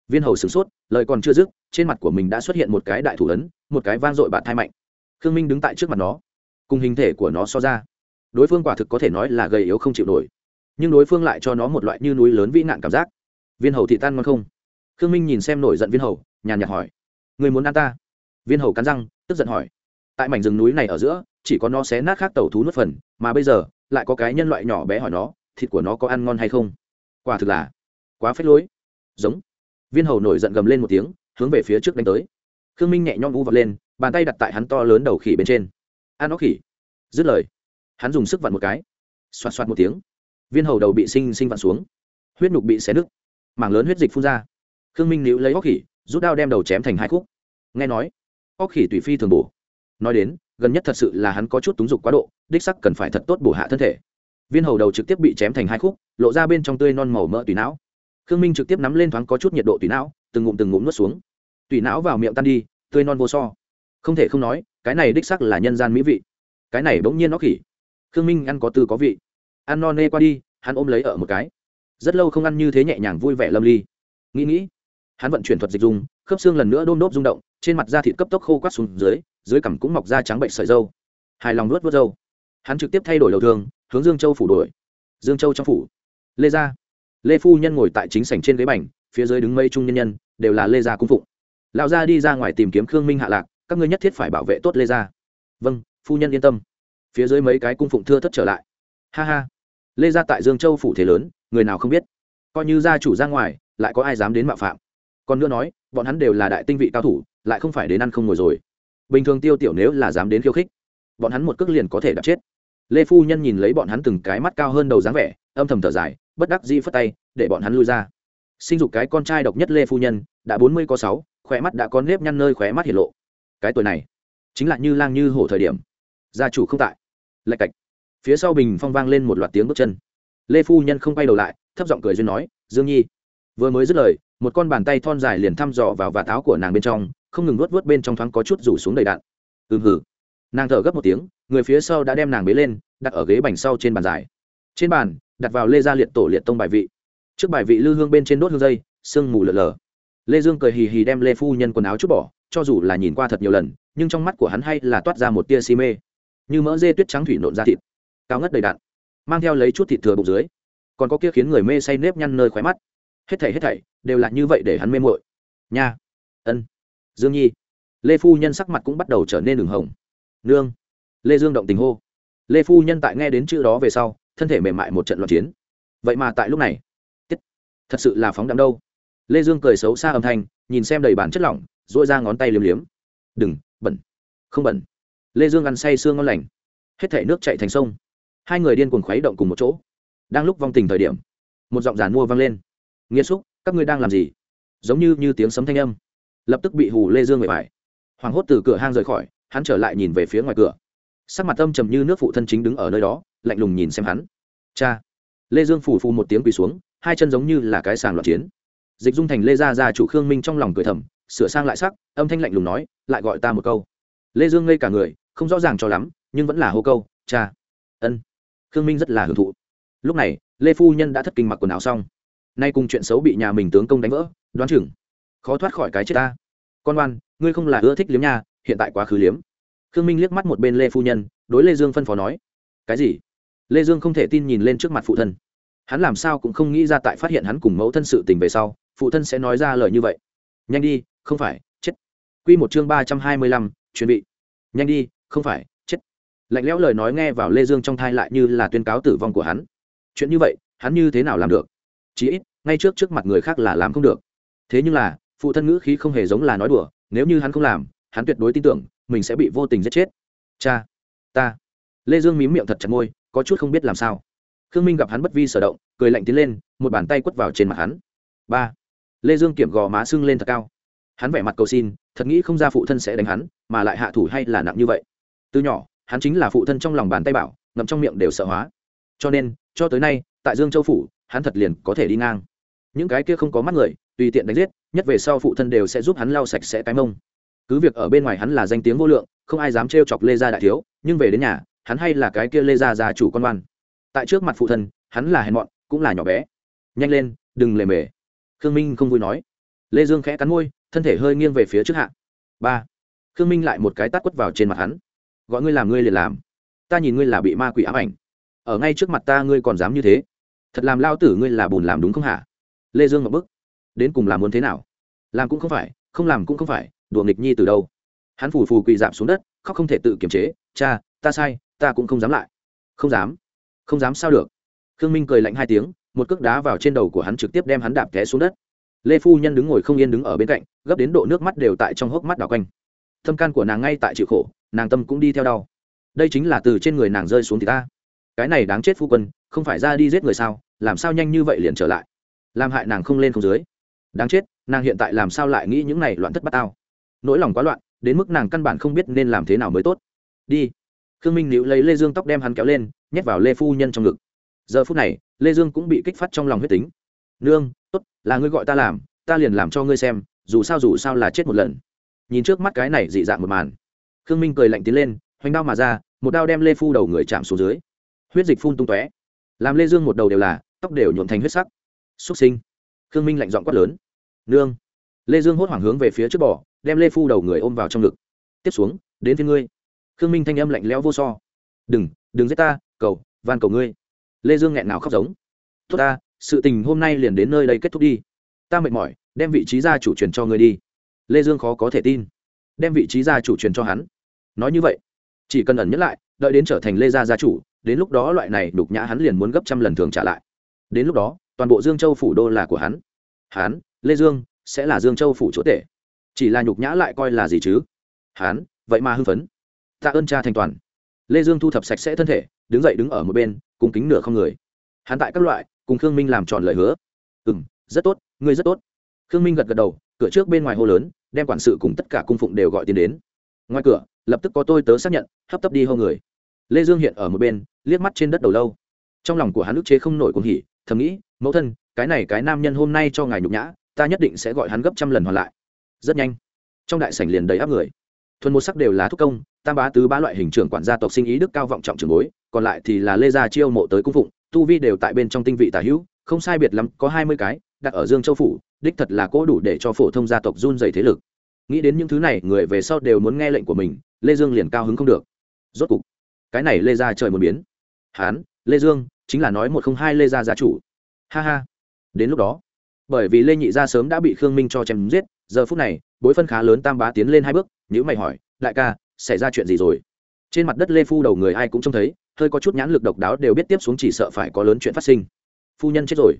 Viên hầu sửng sốt, lời còn chưa dứt, trên mặt của mình đã xuất hiện một cái đại thủ ấn, một cái vang dội bạt thai mạnh. Khương minh đứng tại trước mặt nó, cùng hình thể của nó so ra. Đối phương quả thực có thể nói là gầy yếu không chịu nổi, nhưng đối phương lại cho nó một loại như núi lớn vĩ nạn cảm giác. Viên hầu thị tan ngon không? Khương minh nhìn xem nổi giận viên hầu, nhàn nhạt hỏi. Người muốn ăn ta? Viên hầu cắn răng, tức giận hỏi. Tại mảnh rừng núi này ở giữa, chỉ có nó xé nát khác tàu thú nuốt phần, mà bây giờ lại có cái nhân loại nhỏ bé hỏi nó, thịt của nó có ăn ngon hay không? Quả thực là quá phết lối. Giống. Viên hầu nổi giận gầm lên một tiếng, hướng về phía trước đánh tới. Khương minh nhẹ nhõm vũ vật lên, bàn tay đặt tại hắn to lớn đầu khỉ bên trên. Ăn nó khỉ. Dứt lời, hắn dùng sức vặn một cái. Xoạt xoạt một tiếng, viên hầu đầu bị sinh sinh vặn xuống. Huyết nhục bị xé nứt. Mảng lớn huyết dịch phun ra. Khương minh níu lấy óc khỉ, rút đao đem đầu chém thành hai khúc. Nghe nói, óc khỉ tùy phi thường bổ. Nói đến gần nhất thật sự là hắn có chút túng dục quá độ, đích sắc cần phải thật tốt bổ hạ thân thể. Viên hầu đầu trực tiếp bị chém thành hai khúc, lộ ra bên trong tươi non màu mỡ tùy não. Khương minh trực tiếp nắm lên thoáng có chút nhiệt độ tùy não, từng ngụm từng ngụm nuốt xuống. Tùy não vào miệng tan đi, tươi non vô so. Không thể không nói, cái này đích sắc là nhân gian mỹ vị. Cái này bỗng nhiên nó khỉ. Khương minh ăn có tư có vị. Ăn no nê qua đi, hắn ôm lấy ở một cái. Rất lâu không ăn như thế nhẹ nhàng vui vẻ lâm ly. Nghĩ nghĩ, hắn vận chuyển thuật dịch dùng, khớp xương lần nữa đôm đốp rung động, trên mặt da thịt cấp tốc khô quát xuống dưới dưới cằm cũng mọc ra trắng bệnh sợi dâu. Hài lòng nuốt vớt dâu. Hắn trực tiếp thay đổi đầu thường hướng dương châu phủ đổi dương châu trong phủ. Lê gia. Lê phu nhân ngồi tại chính sảnh trên ghế bành, phía dưới đứng mây trung nhân nhân, đều là lê gia cung phụng. Lão gia đi ra ngoài tìm kiếm khương minh hạ lạc, các ngươi nhất thiết phải bảo vệ tốt lê gia. Vâng phu nhân yên tâm. Phía dưới mấy cái cung phụng thưa thất trở lại. Ha ha. Lê gia tại dương châu phủ thế lớn, người nào không biết. Coi như gia chủ ra ngoài, lại có ai dám đến mạo phạm. Còn nữa nói, bọn hắn đều là đại tinh vị cao thủ, lại không phải đến ăn không ngồi rồi bình thường tiêu tiểu nếu là dám đến khiêu khích, bọn hắn một cước liền có thể đập chết. Lê phu nhân nhìn lấy bọn hắn từng cái mắt cao hơn đầu dáng vẻ, âm thầm thở dài, bất đắc dĩ phất tay, để bọn hắn lui ra. Sinh dục cái con trai độc nhất lê phu nhân, đã bốn mươi có sáu khóe mắt đã có nếp nhăn nơi khóe mắt hiển lộ. Cái tuổi này, chính là như lang như hổ thời điểm. Gia chủ không tại. Lạch cạch. Phía sau bình phong vang lên một loạt tiếng bước chân. Lê phu nhân không quay đầu lại, thấp giọng cười duyên nói, dương nhi. Vừa mới dứt lời, một con bàn tay thon dài liền thăm dò vào vạt áo của nàng bên trong không ngừng nuốt vớt bên trong thoáng có chút rủ xuống đầy đạn. Ừm hử nàng thở gấp một tiếng, người phía sau đã đem nàng bế lên, đặt ở ghế bành sau trên bàn dài. Trên bàn, đặt vào lê gia liệt tổ liệt tông bài vị. Trước bài vị lư hương bên trên đốt hương dây, sương mù lờ lờ lê dương cười hì hì đem lê phu nhân quần áo chút bỏ, cho dù là nhìn qua thật nhiều lần, nhưng trong mắt của hắn hay là toát ra một tia si mê. Như mỡ dê tuyết trắng thủy nộn ra thịt, cao ngất đầy đạn, mang theo lấy chút thịt thừa bụng dưới. Còn có kia khiến người mê say nếp nhăn nơi khóe mắt. Hết thảy hết thảy đều là như vậy để hắn mê mội nha. Ân dương nhi. Lê phu nhân sắc mặt cũng bắt đầu trở nên đường hồng. Nương. Lê dương động tình hô. Lê phu nhân tại nghe đến chữ đó về sau, thân thể mềm mại một trận loạn chiến. Vậy mà tại lúc này, tiết. Thật sự là phóng đẳng đâu. Lê dương cười xấu xa âm thanh, nhìn xem đầy bản chất lỏng dội ra ngón tay liếm liếm. Đừng, bẩn. Không bẩn. Lê dương ăn say sương ngon lành. Hết thể nước chạy thành sông. Hai người điên cuồng khuấy động cùng một chỗ. Đang lúc vong tình thời điểm, một giọng giàn mua vang lên. Nghiêm xúc, các ngươi đang làm gì? Giống như như tiếng sấm thanh âm lập tức bị hù lê dương người phải hoảng hốt từ cửa hang rời khỏi, hắn trở lại nhìn về phía ngoài cửa. Sắc mặt âm trầm như nước phụ thân chính đứng ở nơi đó, lạnh lùng nhìn xem hắn. Cha! Lê dương phủ phù một tiếng quỳ xuống, hai chân giống như là cái sàng loạn chiến. Dịch dung thành lê gia gia chủ khương minh trong lòng cười thầm, sửa sang lại sắc, âm thanh lạnh lùng nói, lại gọi ta một câu. Lê dương ngây cả người, không rõ ràng cho lắm, nhưng vẫn là hô câu, cha! Ân. Khương minh rất là hưởng thụ. Lúc này, lê phu nhân đã thất kinh mặc quần áo xong. Nay cùng chuyện xấu bị nhà mình tướng công đánh vỡ, đoán chừng khó thoát khỏi cái chết ta. Con oan, ngươi không là ưa thích liếm nha, hiện tại quá khứ liếm. Khương minh liếc mắt một bên lê phu nhân, đối lê dương phân phó nói. Cái gì? Lê dương không thể tin nhìn lên trước mặt phụ thân. Hắn làm sao cũng không nghĩ ra tại phát hiện hắn cùng mẫu thân sự tình về sau, phụ thân sẽ nói ra lời như vậy. Nhanh đi, không phải, chết. Q một chương ba trăm hai mươi lăm, chuẩn bị. Nhanh đi, không phải, chết. Lạnh lẽo lời nói nghe vào lê dương trong thai lại như là tuyên cáo tử vong của hắn. Chuyện như vậy, hắn như thế nào làm được? Chí ít, ngay trước trước mặt người khác là làm không được. Thế nhưng là phụ thân ngữ khí không hề giống là nói đùa, nếu như hắn không làm, hắn tuyệt đối tin tưởng, mình sẽ bị vô tình giết chết. Cha, ta. Lê dương mím miệng thật chặt môi, có chút không biết làm sao. Khương minh gặp hắn bất vi sở động, cười lạnh tiến lên, một bàn tay quất vào trên mặt hắn. Ba. Lê dương kiểm gò má sưng lên thật cao. Hắn vẻ mặt cầu xin, thật nghĩ không ra phụ thân sẽ đánh hắn, mà lại hạ thủ hay là nặng như vậy. Từ nhỏ, hắn chính là phụ thân trong lòng bàn tay bảo, ngậm trong miệng đều sợ hóa. Cho nên, cho tới nay, tại dương châu phủ, hắn thật liền có thể đi ngang những cái kia không có mắt người, tùy tiện đánh giết, nhất về sau phụ thân đều sẽ giúp hắn lau sạch sẽ cái mông. Cứ việc ở bên ngoài hắn là danh tiếng vô lượng, không ai dám trêu chọc lê gia đại thiếu, nhưng về đến nhà, hắn hay là cái kia lê gia già chủ con văn tại trước mặt phụ thân, hắn là hèn mọn, cũng là nhỏ bé. Nhanh lên, đừng lề mề. Khương minh không vui nói. Lê dương khẽ cắn môi, thân thể hơi nghiêng về phía trước hạ. Ba. Khương minh lại một cái tát quất vào trên mặt hắn. Gọi ngươi làm ngươi liền làm. Ta nhìn ngươi là bị ma quỷ ám ảnh. Ở ngay trước mặt ta ngươi còn dám như thế. Thật làm lao tử ngươi là bùn làm đúng không hả? Lê dương ngập bức. Đến cùng làm muốn thế nào? Làm cũng không phải, không làm cũng không phải, đùa nghịch nhi từ đâu? Hắn phù phù quỳ giảm xuống đất, khóc không thể tự kiềm chế, cha, ta sai, ta cũng không dám lại. Không dám? Không dám sao được? Khương minh cười lạnh hai tiếng, một cước đá vào trên đầu của hắn trực tiếp đem hắn đạp té xuống đất. Lê phu nhân đứng ngồi không yên đứng ở bên cạnh, gấp đến độ nước mắt đều tại trong hốc mắt đảo quanh. Thâm can của nàng ngay tại chịu khổ, nàng tâm cũng đi theo đau. Đây chính là từ trên người nàng rơi xuống thì ta. Cái này đáng chết phu quân, không phải ra đi giết người sao, làm sao nhanh như vậy liền trở lại? Làm hại nàng không lên không dưới. Đáng chết, nàng hiện tại làm sao lại nghĩ những này loạn thất bát tao? Nỗi lòng quá loạn, đến mức nàng căn bản không biết nên làm thế nào mới tốt. Đi. Khương minh níu lấy lê dương tóc đem hắn kéo lên, nhét vào lê phu nhân trong ngực. Giờ phút này, lê dương cũng bị kích phát trong lòng huyết tính. Nương, tốt, là ngươi gọi ta làm, ta liền làm cho ngươi xem, dù sao dù sao là chết một lần. Nhìn trước mắt cái này dị dạng một màn, khương minh cười lạnh tiến lên, hoành đao mà ra, một đao đem lê phu đầu người chạm xuống dưới. Huyết dịch phun tung tóe. Làm lê dương một đầu đều là, tóc đều nhuộn thành huyết sắc xuất sinh. Khương minh lạnh giọng quát lớn. Nương. Lê dương hốt hoảng hướng về phía trước bỏ đem lê phu đầu người ôm vào trong ngực. Tiếp xuống, đến phía ngươi. Khương minh thanh âm lạnh lẽo vô so. Đừng đừng giết ta, cầu, van cầu ngươi. Lê dương nghẹn nào khóc giống. Tốt ta, sự tình hôm nay liền đến nơi đây kết thúc đi. Ta mệt mỏi, đem vị trí gia chủ truyền cho ngươi đi. Lê dương khó có thể tin. Đem vị trí gia chủ truyền cho hắn. Nói như vậy, chỉ cần ẩn nhất lại, đợi đến trở thành lê gia gia chủ, đến lúc đó loại này đục nhã hắn liền muốn gấp trăm lần thường trả lại. Đến lúc đó toàn bộ dương châu phủ đô là của hắn. Hắn lê dương, sẽ là dương châu phủ chỗ tể. Chỉ là nhục nhã lại coi là gì chứ? Hắn vậy mà hưng phấn. Tạ ơn cha thành toàn. Lê dương thu thập sạch sẽ thân thể, đứng dậy đứng ở một bên cùng kính nửa không người. Hắn tại các loại, cùng khương minh làm tròn lời hứa. Ừ m rất tốt, ngươi rất tốt. Khương minh gật gật đầu, cửa trước bên ngoài hô lớn, đem quản sự cùng tất cả cung phụng đều gọi tiền đến. Ngoài cửa, lập tức có tôi tớ xác nhận, hấp tấp đi hô người. Lê dương hiện ở một bên, liếc mắt trên đất đầu lâu trong lòng của hắn ức chế không nổi cuồng hỉ, thầm nghĩ, mẫu thân, cái này cái nam nhân hôm nay cho ngài nhục nhã, ta nhất định sẽ gọi hắn gấp trăm lần hoàn lại. Rất nhanh, trong đại sảnh liền đầy áp người. Thuần một sắc đều là thúc công, tam bá, tứ bá loại hình trưởng quản gia tộc sinh ý đức cao vọng trọng trường bối, còn lại thì là lê gia chiêu mộ tới cung phụng, tu vi đều tại bên trong tinh vị tả hữu, không sai biệt lắm, có hai mươi cái, đặt ở dương châu phủ, đích thật là cỗ đủ để cho phổ thông gia tộc run dày thế lực. Nghĩ đến những thứ này, người về sau đều muốn nghe lệnh của mình, lê dương liền cao hứng không được. Rốt cục, cái này lê gia trời một biến. Hán lê dương, chính là nói một không hai lê gia gia chủ. Ha ha. Đến lúc đó, bởi vì lê nhị gia sớm đã bị khương minh cho chém giết, giờ phút này, bối phân khá lớn tam bá tiến lên hai bước nhữ mày hỏi, đại ca, xảy ra chuyện gì rồi? Trên mặt đất lê phu đầu người ai cũng trông thấy, hơi có chút nhãn lực độc đáo đều biết tiếp xuống chỉ sợ phải có lớn chuyện phát sinh. Phu nhân chết rồi.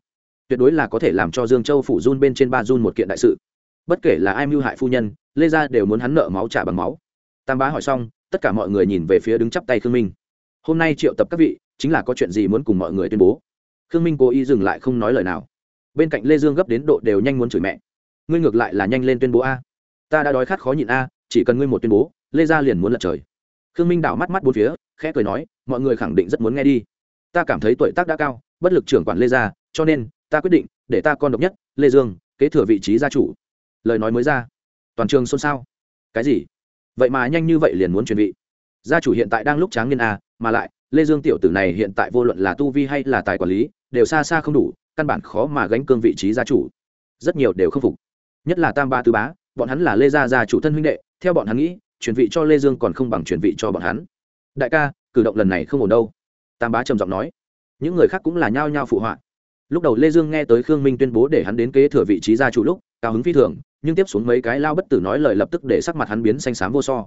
Tuyệt đối là có thể làm cho dương châu phủ run bên trên ba run một kiện đại sự. Bất kể là ai mưu hại phu nhân, lê gia đều muốn hắn nợ máu trả bằng máu. Tam bá hỏi xong, tất cả mọi người nhìn về phía đứng chắp tay khương minh. Hôm nay triệu tập các vị chính là có chuyện gì muốn cùng mọi người tuyên bố. Khương minh cố ý dừng lại không nói lời nào. Bên cạnh lê dương gấp đến độ đều nhanh muốn chửi mẹ. Ngươi ngược lại là nhanh lên tuyên bố a. Ta đã đói khát khó nhịn a, chỉ cần ngươi một tuyên bố, lê gia liền muốn lật trời. Khương minh đảo mắt mắt bốn phía, khẽ cười nói, mọi người khẳng định rất muốn nghe đi. Ta cảm thấy tuổi tác đã cao, bất lực trưởng quản lê gia, cho nên, ta quyết định, để ta con độc nhất, lê dương, kế thừa vị trí gia chủ. Lời nói mới ra. Toàn trường xôn xao. Cái gì? Vậy mà nhanh như vậy liền muốn truyền vị. Gia chủ hiện tại đang lúc tráng niên a, mà lại lê dương tiểu tử này hiện tại vô luận là tu vi hay là tài quản lý, đều xa xa không đủ, căn bản khó mà gánh cương vị trí gia chủ. Rất nhiều đều không phục. Nhất là tam ba tứ bá, bọn hắn là lê gia gia chủ thân huynh đệ, theo bọn hắn nghĩ, chuyển vị cho lê dương còn không bằng chuyển vị cho bọn hắn. Đại ca, cử động lần này không ổn đâu. Tam bá trầm giọng nói. Những người khác cũng là nhao nhao phụ họa. Lúc đầu lê dương nghe tới khương minh tuyên bố để hắn đến kế thừa vị trí gia chủ lúc, cao hứng phi thường, nhưng tiếp xuống mấy cái lao bất tử nói lời lập tức để sắc mặt hắn biến xanh xám vô so.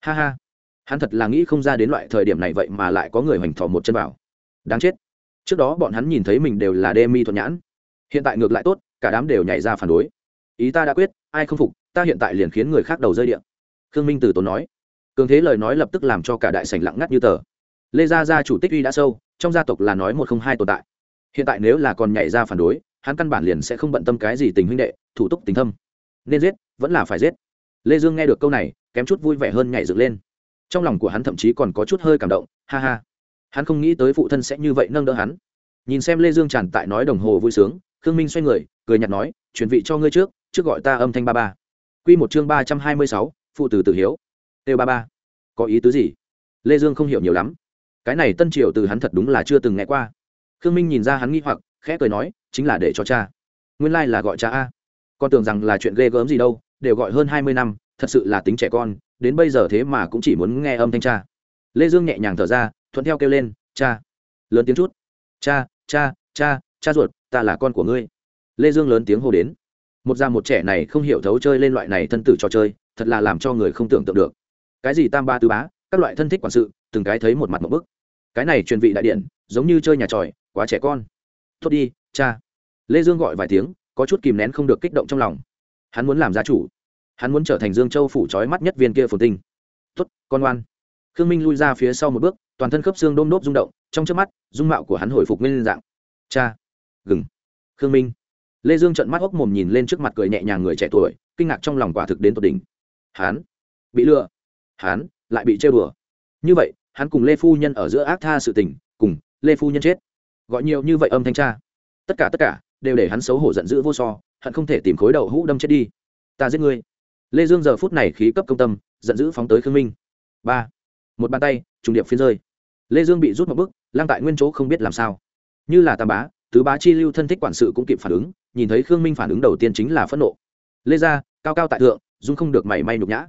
Ha ha hắn thật là nghĩ không ra đến loại thời điểm này vậy mà lại có người hoành thỏ một chân vào. Đáng chết. Trước đó bọn hắn nhìn thấy mình đều là đê mi thuận nhãn. Hiện tại ngược lại tốt, cả đám đều nhảy ra phản đối. Ý ta đã quyết, ai không phục, ta hiện tại liền khiến người khác đầu rơi điện khương minh từ tốn nói. Cường thế lời nói lập tức làm cho cả đại sảnh lặng ngắt như tờ. Lê gia gia chủ tích uy đã sâu, trong gia tộc là nói một không hai tồn tại. Hiện tại nếu là còn nhảy ra phản đối, hắn căn bản liền sẽ không bận tâm cái gì tình huynh đệ, thủ tục tình thâm. Nên giết, vẫn là phải giết. Lê dương nghe được câu này, kém chút vui vẻ hơn nhảy dựng lên trong lòng của hắn thậm chí còn có chút hơi cảm động, ha ha. Hắn không nghĩ tới phụ thân sẽ như vậy nâng đỡ hắn. Nhìn xem lê dương tràn tại nói đồng hồ vui sướng, khương minh xoay người, cười nhạt nói, chuyển vị cho ngươi trước trước gọi ta âm thanh ba ba. Q một chương ba trăm hai mươi sáu, phụ tử tử hiếu. Têu ba ba. Có ý tứ gì? Lê dương không hiểu nhiều lắm. Cái này tân triều từ hắn thật đúng là chưa từng nghe qua. Khương minh nhìn ra hắn nghi hoặc, khẽ cười nói, chính là để cho cha. Nguyên lai là gọi cha a. Con tưởng rằng là chuyện ghê gớm gì đâu, đều gọi hơn hai mươi năm, thật sự là tính trẻ con đến bây giờ thế mà cũng chỉ muốn nghe âm thanh cha. Lê dương nhẹ nhàng thở ra, thuận theo kêu lên, cha, lớn tiếng chút. Cha cha cha cha ruột, ta là con của ngươi. Lê dương lớn tiếng hô đến. Một già một trẻ này không hiểu thấu chơi lên loại này thân tử trò chơi, thật là làm cho người không tưởng tượng được. Cái gì tam ba tứ bá, các loại thân thích quản sự, từng cái thấy một mặt một bức. Cái này truyền vị đại điện, giống như chơi nhà tròi, quá trẻ con. Tốt đi, cha. Lê dương gọi vài tiếng, có chút kìm nén không được kích động trong lòng. Hắn muốn làm gia chủ hắn muốn trở thành dương châu phủ trói mắt nhất viên kia phồn tinh. Tốt, con ngoan. Khương minh lui ra phía sau một bước, toàn thân khớp xương đôm đốp rung động, trong trước mắt, dung mạo của hắn hồi phục nguyên dạng. Cha. Gừng. Khương minh. Lê dương trận mắt hốc mồm nhìn lên trước mặt cười nhẹ nhàng người trẻ tuổi, kinh ngạc trong lòng quả thực đến tột đỉnh. Hắn? Bị lừa? Hắn lại bị trêu đùa. Như vậy, hắn cùng lê phu nhân ở giữa ác tha sự tình, cùng lê phu nhân chết. Gọi nhiều như vậy âm thanh cha. Tất cả tất cả đều để hắn xấu hổ giận dữ vô so, hận không thể tìm khối đầu hũ đâm chết đi. Ta giết ngươi lê dương giờ phút này khí cấp công tâm, giận dữ phóng tới khương minh. Ba. Một bàn tay, trùng điệp phiến rơi. Lê dương bị rút một bước lang tại nguyên chỗ không biết làm sao. Như là tam bá, tứ bá chi lưu thân thích quản sự cũng kịp phản ứng, nhìn thấy khương minh phản ứng đầu tiên chính là phẫn nộ. Lê gia, cao cao tại thượng, dung không được mảy may nhục nhã.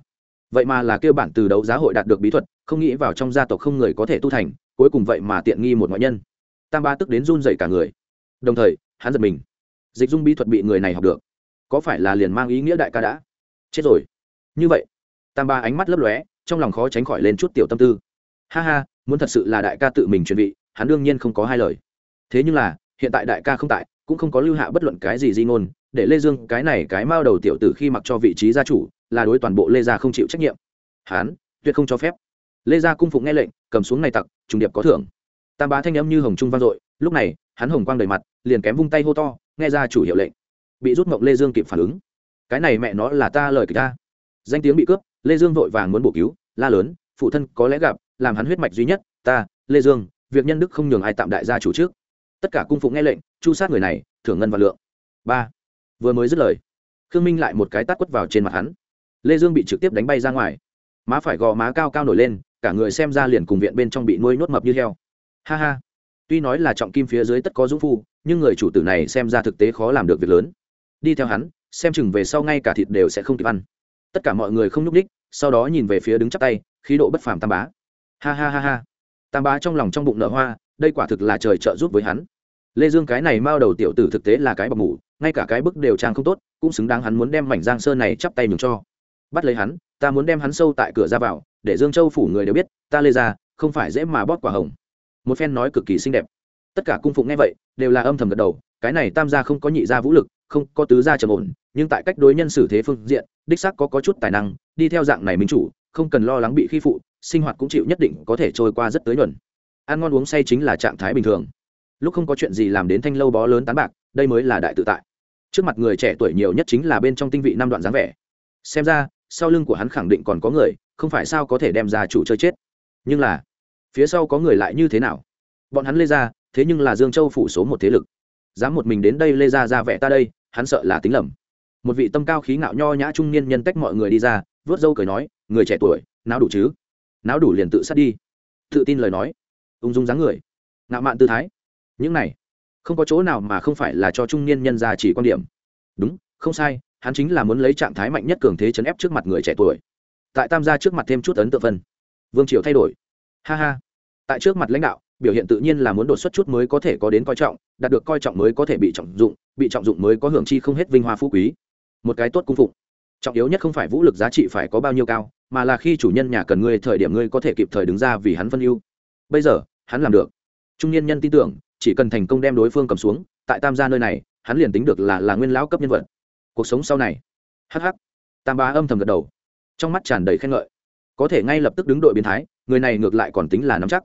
Vậy mà là kêu bản từ đấu giá hội đạt được bí thuật, không nghĩ vào trong gia tộc không người có thể tu thành, cuối cùng vậy mà tiện nghi một ngoại nhân. Tam ba tức đến run dậy cả người. Đồng thời, hắn giật mình. Dịch dung bí thuật bị người này học được. Có phải là liền mang ý nghĩa đại ca đã? Chết rồi. Như vậy, tam ba ánh mắt lấp lóe, trong lòng khó tránh khỏi lên chút tiểu tâm tư. Ha ha, muốn thật sự là đại ca tự mình chuẩn bị hắn đương nhiên không có hai lời. Thế nhưng là, hiện tại đại ca không tại, cũng không có lưu hạ bất luận cái gì di ngôn, để lê dương cái này cái mao đầu tiểu tử khi mặc cho vị trí gia chủ, là đối toàn bộ lê gia không chịu trách nhiệm. Hán, tuyệt không cho phép. Lê gia cung phụng nghe lệnh, cầm xuống này tặc, trùng điệp có thưởng. Tam bá thanh âm như hồng trung vang dội, lúc này, hắn hồng quang đầy mặt, liền kém vung tay hô to, nghe ra chủ hiệu lệnh. Bị rút mộng lê dương kịp phản ứng cái này mẹ nó là ta lời kịch ta. Danh tiếng bị cướp, lê dương vội vàng muốn bổ cứu, la lớn, phụ thân có lẽ gặp, làm hắn huyết mạch duy nhất, ta, lê dương, việc nhân đức không nhường ai tạm đại gia chủ trước. Tất cả cung phụng nghe lệnh, chu sát người này, thưởng ngân và lượng. Ba, vừa mới dứt lời, khương minh lại một cái tát quất vào trên mặt hắn. Lê dương bị trực tiếp đánh bay ra ngoài. Má phải gò má cao cao nổi lên, cả người xem ra liền cùng viện bên trong bị nuôi nhốt mập như heo. Ha ha, tuy nói là trọng kim phía dưới tất có dũng phu, nhưng người chủ tử này xem ra thực tế khó làm được việc lớn. Đi theo hắn xem chừng về sau ngay cả thịt đều sẽ không kịp ăn. Tất cả mọi người không nhúc ních sau đó nhìn về phía đứng chắp tay, khí độ bất phàm tam bá. Ha ha ha ha. Tam bá trong lòng trong bụng nở hoa, đây quả thực là trời trợ giúp với hắn. Lê dương cái này mao đầu tiểu tử thực tế là cái bọc mủ, ngay cả cái bức đều trang không tốt, cũng xứng đáng hắn muốn đem mảnh giang sơn này chắp tay nhường cho. Bắt lấy hắn, ta muốn đem hắn sâu tại cửa ra vào, để dương châu phủ người đều biết, ta lê ra không phải dễ mà bóp quả hồng. Một phen nói cực kỳ xinh đẹp. Tất cả cung phụng nghe vậy, đều là âm thầm gật đầu, cái này tam gia không có nhị gia vũ lực, không có tứ gia trầm ổn nhưng tại cách đối nhân xử thế phương diện đích xác có, có chút tài năng đi theo dạng này minh chủ không cần lo lắng bị khi phụ sinh hoạt cũng chịu nhất định có thể trôi qua rất tới nhuận. Ăn ngon uống say chính là trạng thái bình thường. Lúc không có chuyện gì làm đến thanh lâu bó lớn tán bạc đây mới là đại tự tại. Trước mặt người trẻ tuổi nhiều nhất chính là bên trong tinh vị năm đoạn dáng vẻ. Xem ra sau lưng của hắn khẳng định còn có người không phải sao có thể đem ra chủ chơi chết. Nhưng là phía sau có người lại như thế nào? Bọn hắn lê ra thế nhưng là dương châu phủ số một thế lực. Dám một mình đến đây lê ra ra vẻ ta đây hắn sợ là tính lầm một vị tâm cao khí ngạo nho nhã trung niên nhân tách mọi người đi ra, vớt dâu cười nói, người trẻ tuổi não đủ chứ? Não đủ liền tự sát đi. Tự tin lời nói, ung dung dáng người. Ngạo mạn tư thái. Những này, không có chỗ nào mà không phải là cho trung niên nhân ra chỉ quan điểm. Đúng, không sai, hắn chính là muốn lấy trạng thái mạnh nhất cường thế chấn ép trước mặt người trẻ tuổi. Tại tam gia trước mặt thêm chút ấn tượng phân. Vương triều thay đổi. Ha ha. Tại trước mặt lãnh đạo, biểu hiện tự nhiên là muốn đột xuất chút mới có thể có đến coi trọng, đạt được coi trọng mới có thể bị trọng dụng, bị trọng dụng mới có hưởng chi không hết vinh hoa phú quý một cái tốt cung phụng. Trọng yếu nhất không phải vũ lực giá trị phải có bao nhiêu cao, mà là khi chủ nhân nhà cần ngươi, thời điểm ngươi có thể kịp thời đứng ra vì hắn phân ưu. Bây giờ, hắn làm được. Trung niên nhân tin tưởng, chỉ cần thành công đem đối phương cầm xuống, tại tam gia nơi này, hắn liền tính được là là nguyên lão cấp nhân vật. Cuộc sống sau này. Hh tam bá âm thầm gật đầu. Trong mắt tràn đầy khen ngợi. Có thể ngay lập tức đứng đội biến thái, người này ngược lại còn tính là nắm chắc.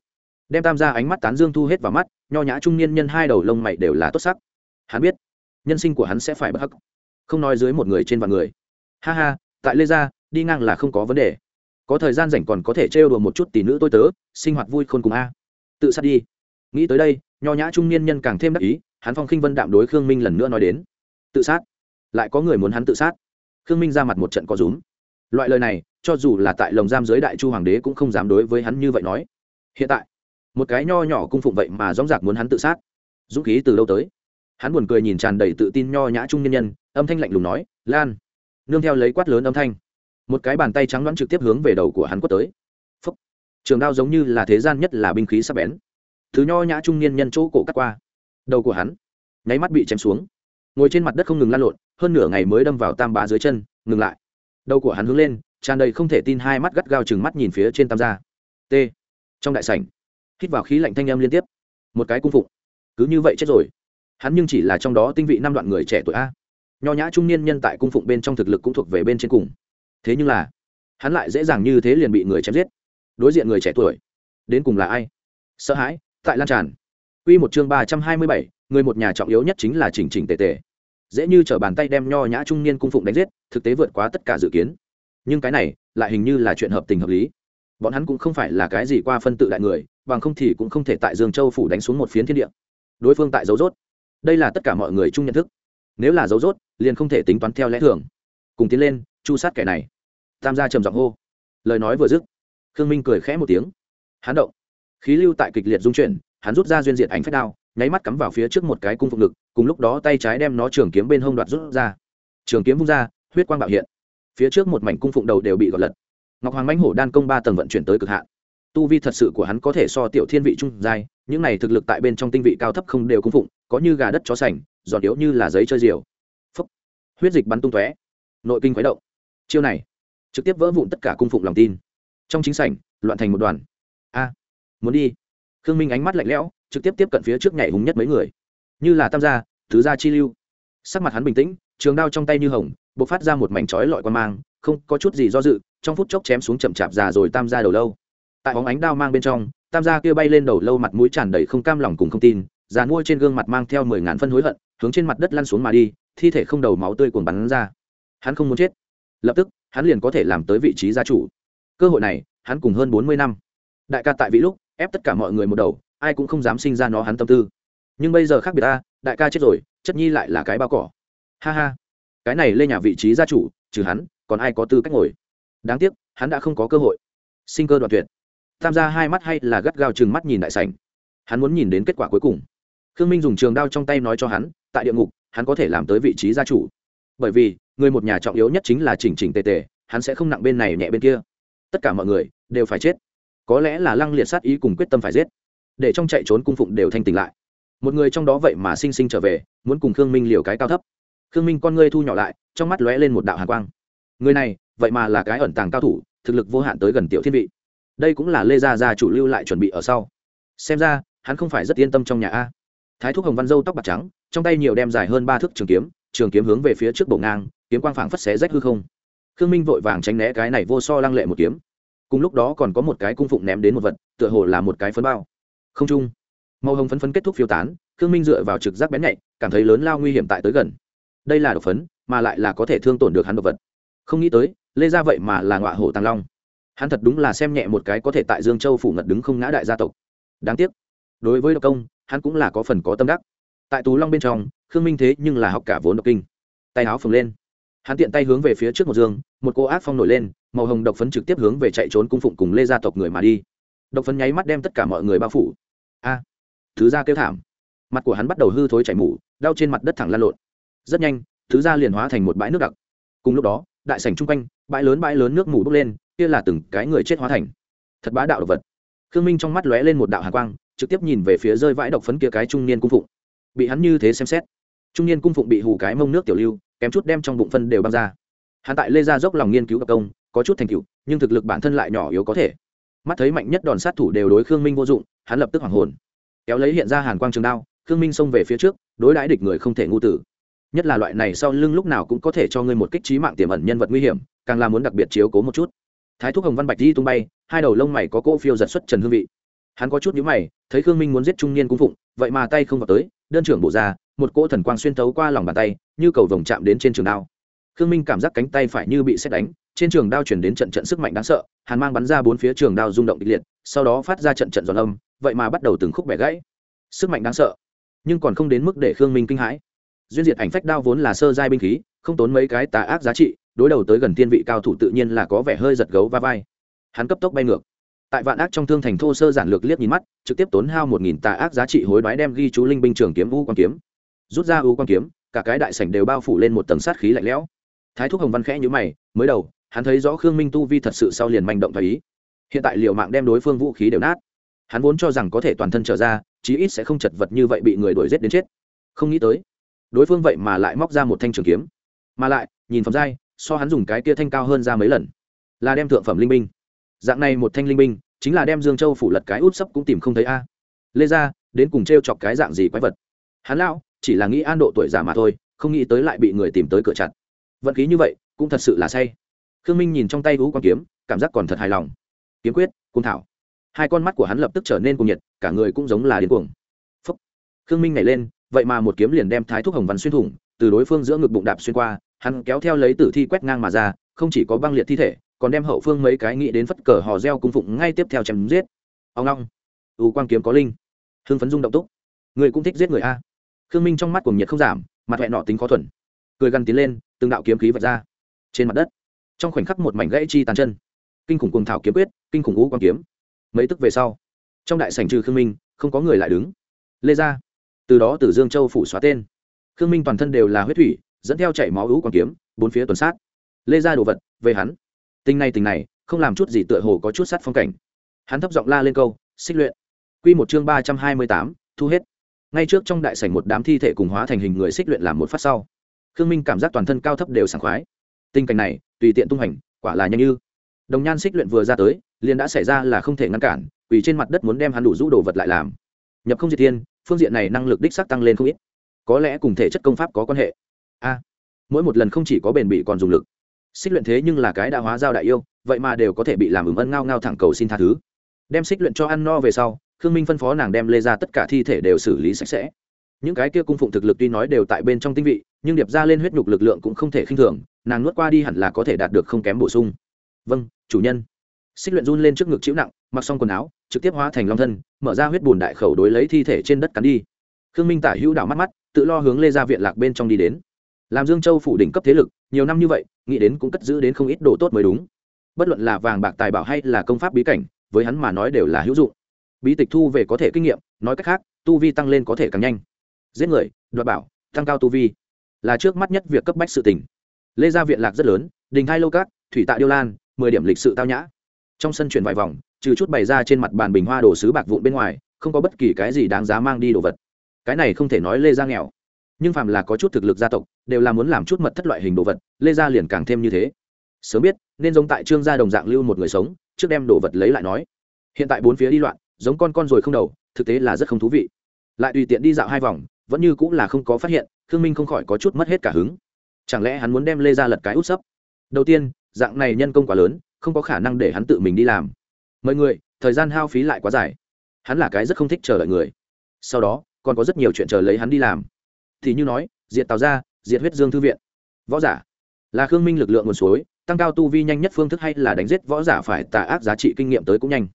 Đem tam gia ánh mắt tán dương thu hết vào mắt, nho nhã trung niên nhân hai đầu lông mày đều là tốt sắc. Hắn biết, nhân sinh của hắn sẽ phải bất hắc không nói dưới một người trên vạn người. Ha ha, tại lê gia, đi ngang là không có vấn đề. Có thời gian rảnh còn có thể trêu đùa một chút tỷ nữ tôi tớ, sinh hoạt vui khôn cùng a. Tự sát đi. Nghĩ tới đây, nho nhã trung niên nhân càng thêm đắc ý, hắn phong khinh vân đạm đối khương minh lần nữa nói đến. Tự sát. Lại có người muốn hắn tự sát. Khương minh ra mặt một trận có rúm. Loại lời này, cho dù là tại lồng giam giới đại chu hoàng đế cũng không dám đối với hắn như vậy nói. Hiện tại, một cái nho nhỏ cung phụng vậy mà dóng dạc muốn hắn tự sát. Dũng khí từ đâu tới? Hắn buồn cười nhìn tràn đầy tự tin nho nhã trung nhân nhân, âm thanh lạnh lùng nói, lan. Nương theo lấy quát lớn âm thanh. Một cái bàn tay trắng đoán trực tiếp hướng về đầu của hắn quất tới. Phúc. trường đao giống như là thế gian nhất là binh khí sắp bén. Thứ nho nhã trung niên nhân chỗ cổ cắt qua. Đầu của hắn nháy mắt bị chém xuống. Ngồi trên mặt đất không ngừng lan lộn, hơn nửa ngày mới đâm vào tam bá dưới chân, ngừng lại. Đầu của hắn hướng lên, tràn đầy không thể tin hai mắt gắt gao chừng mắt nhìn phía trên tam gia. T. Trong đại sảnh, hít vào khí lạnh thanh âm liên tiếp. Một cái cung phụng. Cứ như vậy chết rồi hắn nhưng chỉ là trong đó tinh vị năm đoạn người trẻ tuổi a. Nho nhã trung niên nhân tại cung phụng bên trong thực lực cũng thuộc về bên trên cùng. Thế nhưng là, hắn lại dễ dàng như thế liền bị người chém giết. Đối diện người trẻ tuổi, đến cùng là ai? Sợ hãi, tại lan tràn. Quy một chương ba trăm hai mươi bảy, người một nhà trọng yếu nhất chính là chỉnh chỉnh tề tề. Dễ như t bàn tay đem nho nhã trung niên cung phụng đánh giết, thực tế vượt quá tất cả dự kiến. Nhưng cái này, lại hình như là chuyện hợp tình hợp lý. Bọn hắn cũng không phải là cái gì qua phân tự đại người, bằng không thì cũng không thể tại dương châu phủ đánh xuống một phiến thiên địa. Đối phương tại dấu rốt đây là tất cả mọi người chung nhận thức. Nếu là dấu rốt, liền không thể tính toán theo lẽ thường. Cùng tiến lên, chu sát kẻ này. Tam gia trầm giọng hô. Lời nói vừa dứt, khương minh cười khẽ một tiếng. Hắn động. Khí lưu tại kịch liệt dung chuyển, hắn rút ra duyên diện ảnh phách đao, nháy mắt cắm vào phía trước một cái cung phục lực, cùng lúc đó tay trái đem nó trường kiếm bên hông đoạt rút ra. Trường kiếm vung ra, huyết quang bạo hiện. Phía trước một mảnh cung phụng đầu đều bị gọt lật. Ngọc hoàng mãnh hổ đan công ba tầng vận chuyển tới cực hạn tu vi thật sự của hắn có thể so tiểu thiên vị trung giai, những này thực lực tại bên trong tinh vị cao thấp không đều cung phụng, có như gà đất chó sành giọt yếu như là giấy chơi diều. Phấp huyết dịch bắn tung tóe. Nội kinh khuấy động. Chiêu này, trực tiếp vỡ vụn tất cả cung phụng lòng tin. Trong chính sảnh, loạn thành một đoàn. A, muốn đi. Khương minh ánh mắt lạnh lẽo, trực tiếp tiếp cận phía trước nhảy hùng nhất mấy người. Như là tam gia thứ gia chi lưu. Sắc mặt hắn bình tĩnh, trường đao trong tay như hồng b ộ c phát ra một mảnh trói lọi quan mang, không có chút gì do dự, trong phút chốc chém xuống chậm chạp già rồi tam gia đầu lâu tại bóng ánh đao mang bên trong, tam gia kia bay lên đầu lâu mặt mũi tràn đầy không cam lòng cùng không tin, già nuôi trên gương mặt mang theo mười ngàn phân hối hận, hướng trên mặt đất lăn xuống mà đi, thi thể không đầu máu tươi cuồng bắn ra. Hắn không muốn chết. Lập tức, hắn liền có thể làm tới vị trí gia chủ. Cơ hội này, hắn cùng hơn bốn mươi năm. Đại ca tại vị lúc, ép tất cả mọi người một đầu, ai cũng không dám sinh ra nó hắn tâm tư. Nhưng bây giờ khác biệt ta, đại ca chết rồi, chất nhi lại là cái bao cỏ. Ha ha. Cái này lên nhà vị trí gia chủ, trừ hắn, còn ai có tư cách ngồi? Đáng tiếc, hắn đã không có cơ hội. Sinh cơ đoạt tuyệt tham gia hai mắt hay là gắt gao chừng mắt nhìn đại sảnh. Hắn muốn nhìn đến kết quả cuối cùng. Khương minh dùng trường đao trong tay nói cho hắn, tại địa ngục, hắn có thể làm tới vị trí gia chủ. Bởi vì, người một nhà trọng yếu nhất chính là chỉnh chỉnh tề tề, hắn sẽ không nặng bên này nhẹ bên kia. Tất cả mọi người đều phải chết. Có lẽ là lăng liệt sát ý cùng quyết tâm phải giết, để trong chạy trốn cung phụng đều thanh tỉnh lại. Một người trong đó vậy mà sinh sinh trở về, muốn cùng khương minh liều cái cao thấp. Khương minh con ngươi thu nhỏ lại, trong mắt lóe lên một đạo hàn quang. Người này, vậy mà là cái ẩn tàng cao thủ, thực lực vô hạn tới gần tiểu thiên vị đây cũng là lê gia gia chủ lưu lại chuẩn bị ở sau. Xem ra, hắn không phải rất yên tâm trong nhà a. Thái thúc hồng văn dâu tóc bạc trắng, trong tay nhiều đem dài hơn ba thước trường kiếm trường kiếm hướng về phía trước bổ ngang, kiếm quang phảng phất xé rách hư không. Khương minh vội vàng tránh né cái này vô so lăng lệ một kiếm. Cùng lúc đó còn có một cái cung phụng ném đến một vật, tựa hồ là một cái phấn bao. Không trung, màu hồng phấn phấn kết thúc phiêu tán, khương minh dựa vào trực giác bén nhạy, cảm thấy lớn lao nguy hiểm tại tới gần. Đây là độc phấn, mà lại là có thể thương tổn được hắn độc vật. Không nghĩ tới, lê ra vậy mà là ngọa hổ tàng long hắn thật đúng là xem nhẹ một cái có thể tại dương châu phủ ngật đứng không ngã đại gia tộc. Đáng tiếc, đối với độc công, hắn cũng là có phần có tâm đắc. Tại tú long bên trong, khương minh thế nhưng là học cả vốn độc kinh. Tay áo phồng lên, hắn tiện tay hướng về phía trước một dương một cô ác phong nổi lên, màu hồng độc phấn trực tiếp hướng về chạy trốn cung phụng cùng lê gia tộc người mà đi. Độc phấn nháy mắt đem tất cả mọi người bao phủ. A, thứ gia kêu thảm. Mặt của hắn bắt đầu hư thối chảy mủ đau trên mặt đất thẳng lan lộn. Rất nhanh, thứ gia liền hóa thành một bãi nước đặc. Cùng lúc đó, đại sảnh chung quanh, bãi lớn bãi lớn nước mủ bốc lên kia là từng cái người chết hóa thành. Thật bá đạo độc vật. Khương minh trong mắt lóe lên một đạo hàn quang, trực tiếp nhìn về phía rơi vãi độc phấn kia cái trung niên cung phụng. Bị hắn như thế xem xét, trung niên cung phụng bị hù cái mông nước tiểu lưu, kém chút đem trong bụng phân đều băng ra. Hắn tại lê ra dốc lòng nghiên cứu đặc công, có chút thành cựu nhưng thực lực bản thân lại nhỏ yếu có thể. Mắt thấy mạnh nhất đòn sát thủ đều đối khương minh vô dụng, hắn lập tức hoảng hồn. Kéo lấy hiện ra hàn quang trường đao, khương minh xông về phía trước, đối đãi địch người không thể ngu tử. Nhất là loại này sau lưng lúc nào cũng có thể cho ngươi một kích trí mạng tiềm ẩn nhân vật nguy hiểm, càng là muốn đặc biệt chiếu cố một chút thái thúc hồng văn bạch di tung bay, hai đầu lông mày có cỗ phiêu giật xuất trần hương vị. Hắn có chút nhíu mày, thấy khương minh muốn giết trung niên cung phụng, vậy mà tay không vào tới, đơn trưởng bộ ra, một cỗ thần quang xuyên thấu qua lòng bàn tay, như cầu vồng chạm đến trên trường đao. Khương minh cảm giác cánh tay phải như bị xét đánh, trên trường đao chuyển đến trận trận sức mạnh đáng sợ, hàn mang bắn ra bốn phía trường đao rung động kịch liệt, sau đó phát ra trận trận giòn âm, vậy mà bắt đầu từng khúc bẻ gãy. Sức mạnh đáng sợ, nhưng còn không đến mức để khương minh kinh hãi. Duyên diệt ảnh phách đao vốn là sơ giai binh khí, không tốn mấy cái tà ác giá trị đối đầu tới gần tiên vị cao thủ tự nhiên là có vẻ hơi giật gấu va vai. Hắn cấp tốc bay ngược. Tại vạn ác trong thương thành thô sơ giản lược liếc nhìn mắt, trực tiếp tốn hao một nghìn tà ác giá trị hối đoái đem ghi chú linh binh trường kiếm u quan kiếm. Rút ra u quan kiếm, cả cái đại sảnh đều bao phủ lên một tầng sát khí lạnh lẽo. Thái thúc hồng văn khẽ nhữ mày, mới đầu, hắn thấy rõ khương minh tu vi thật sự sau liền manh động thái ý. Hiện tại liệu mạng đem đối phương vũ khí đều nát. Hắn vốn cho rằng có thể toàn thân trở ra, chí ít sẽ không chật vật như vậy bị người đuổi giết đến chết. Không nghĩ tới, đối phương vậy mà lại móc ra một thanh trường kiếm. Mà lại, nhìn phẩm giai so hắn dùng cái kia thanh cao hơn ra mấy lần. Là đem thượng phẩm linh binh. Dạng này một thanh linh binh, chính là đem dương châu phủ lật cái út sấp cũng tìm không thấy a. Lê ra đến cùng t r e o chọc cái dạng gì quái vật? Hắn lão, chỉ là nghĩ an độ tuổi già mà thôi, không nghĩ tới lại bị người tìm tới cửa chặt. Vận khí như vậy, cũng thật sự là say. Khương minh nhìn trong tay vũ quang kiếm, cảm giác còn thật hài lòng. Kiếm quyết cung thảo. Hai con mắt của hắn lập tức trở nên cuồng nhiệt, cả người cũng giống là điên cuồng. Phúc. Khương minh nhảy lên, vậy mà một kiếm liền đem thái thuốc hồng văn xuyên thủng, từ đối phương giữa ngực bụng đạp xuyên qua hắn kéo theo lấy tử thi quét ngang mà ra, không chỉ có băng liệt thi thể, còn đem hậu phương mấy cái nghĩ đến phất cờ hò reo cung phụng ngay tiếp theo chém giết. Ông long u quang kiếm có linh hương phấn dung động túc. Người cũng thích giết người a. Khương minh trong mắt cuồng nhiệt không giảm, mặt hẹn nọ tính khó thuần. Cười gằn tiến lên, từng đạo kiếm khí vạch ra. Trên mặt đất, trong khoảnh khắc một mảnh gãy chi tàn chân. Kinh khủng cuồng thảo kiếm quyết, kinh khủng u quang kiếm. Mấy tức về sau, trong đại sảnh trừ khương minh, không có người lại đứng. Lê ra từ đó từ dương châu phủ xóa tên. Khương minh toàn thân đều là huyết thủy dẫn theo chảy máu ú quan kiếm, bốn phía tuần sát. Lê ra đồ vật, về hắn. Tình này tình này, không làm chút gì tựa hồ có chút sát phong cảnh. Hắn thấp giọng la lên câu, xích luyện. Q một chương ba trăm hai mươi tám, thu hết. Ngay trước trong đại sảnh một đám thi thể cùng hóa thành hình người xích luyện làm một phát sau, khương minh cảm giác toàn thân cao thấp đều sảng khoái. Tình cảnh này, tùy tiện tung hành, quả là nhanh như. Đồng nhan xích luyện vừa ra tới, liền đã xảy ra là không thể ngăn cản, quỳ trên mặt đất muốn đem hắn đủ rũ đồ vật lại làm. Nhập không diệt thiên, phương diện này năng lực đích sắc tăng lên không ít. Có lẽ cùng thể chất công pháp có quan hệ a, mỗi một lần không chỉ có bền bỉ còn dùng lực. Xích luyện thế nhưng là cái đã hóa giao đại yêu, vậy mà đều có thể bị làm ửng ân ngao ngao thẳng cầu xin tha thứ. Đem xích luyện cho ăn no về sau, khương minh phân phó nàng đem lê ra tất cả thi thể đều xử lý sạch sẽ. Những cái kia cung phụng thực lực tuy nói đều tại bên trong tinh vị, nhưng điệp ra lên huyết nhục lực lượng cũng không thể khinh thường, nàng nuốt qua đi hẳn là có thể đạt được không kém bổ sung. Vâng chủ nhân. Xích luyện run lên trước ngực chịu nặng, mặc xong quần áo, trực tiếp hóa thành long thân, mở ra huyết bùn đại khẩu đối lấy thi thể trên đất cắn đi. Khương minh tả hữu đảo mắt mắt, tự lo hướng lê ra viện lạc bên trong đi đến làm dương châu phủ đỉnh cấp thế lực, nhiều năm như vậy, nghĩ đến cũng cất giữ đến không ít đồ tốt mới đúng. Bất luận là vàng bạc tài bảo hay là công pháp bí cảnh, với hắn mà nói đều là hữu dụng. Bí tịch thu về có thể kinh nghiệm, nói cách khác, tu vi tăng lên có thể càng nhanh. Giết người, đoạt bảo, tăng cao tu vi, là trước mắt nhất việc cấp bách sự tỉnh lê gia viện lạc rất lớn, đình hai lâu cát, thủy tạ điêu lan, mười điểm lịch sự tao nhã. Trong sân chuyển vài vòng, trừ chút bày ra trên mặt bàn bình hoa đồ sứ bạc vụn bên ngoài, không có bất kỳ cái gì đáng giá mang đi đồ vật. Cái này không thể nói lê gia nghèo. Nhưng phàm là có chút thực lực gia tộc đều là muốn làm chút mật thất loại hình đồ vật, lê gia liền càng thêm như thế. Sớm biết, nên giống tại trương gia đồng dạng lưu một người sống, trước đem đồ vật lấy lại nói. Hiện tại bốn phía đi loạn, giống con con rồi không đầu, thực tế là rất không thú vị. Lại tùy tiện đi dạo hai vòng, vẫn như cũng là không có phát hiện, khương minh không khỏi có chút mất hết cả hứng. Chẳng lẽ hắn muốn đem lê ra lật cái út sấp? Đầu tiên, dạng này nhân công quá lớn, không có khả năng để hắn tự mình đi làm. Mời người, thời gian hao phí lại quá dài. Hắn là cái rất không thích chờ đợi người. Sau đó, còn có rất nhiều chuyện chờ lấy hắn đi làm. Thì như nói diện tào ra diệt huyết dương thư viện. Võ giả. Là khương minh lực lượng nguồn suối, tăng cao tu vi nhanh nhất phương thức hay là đánh giết võ giả phải tà ác giá trị kinh nghiệm tới cũng nhanh.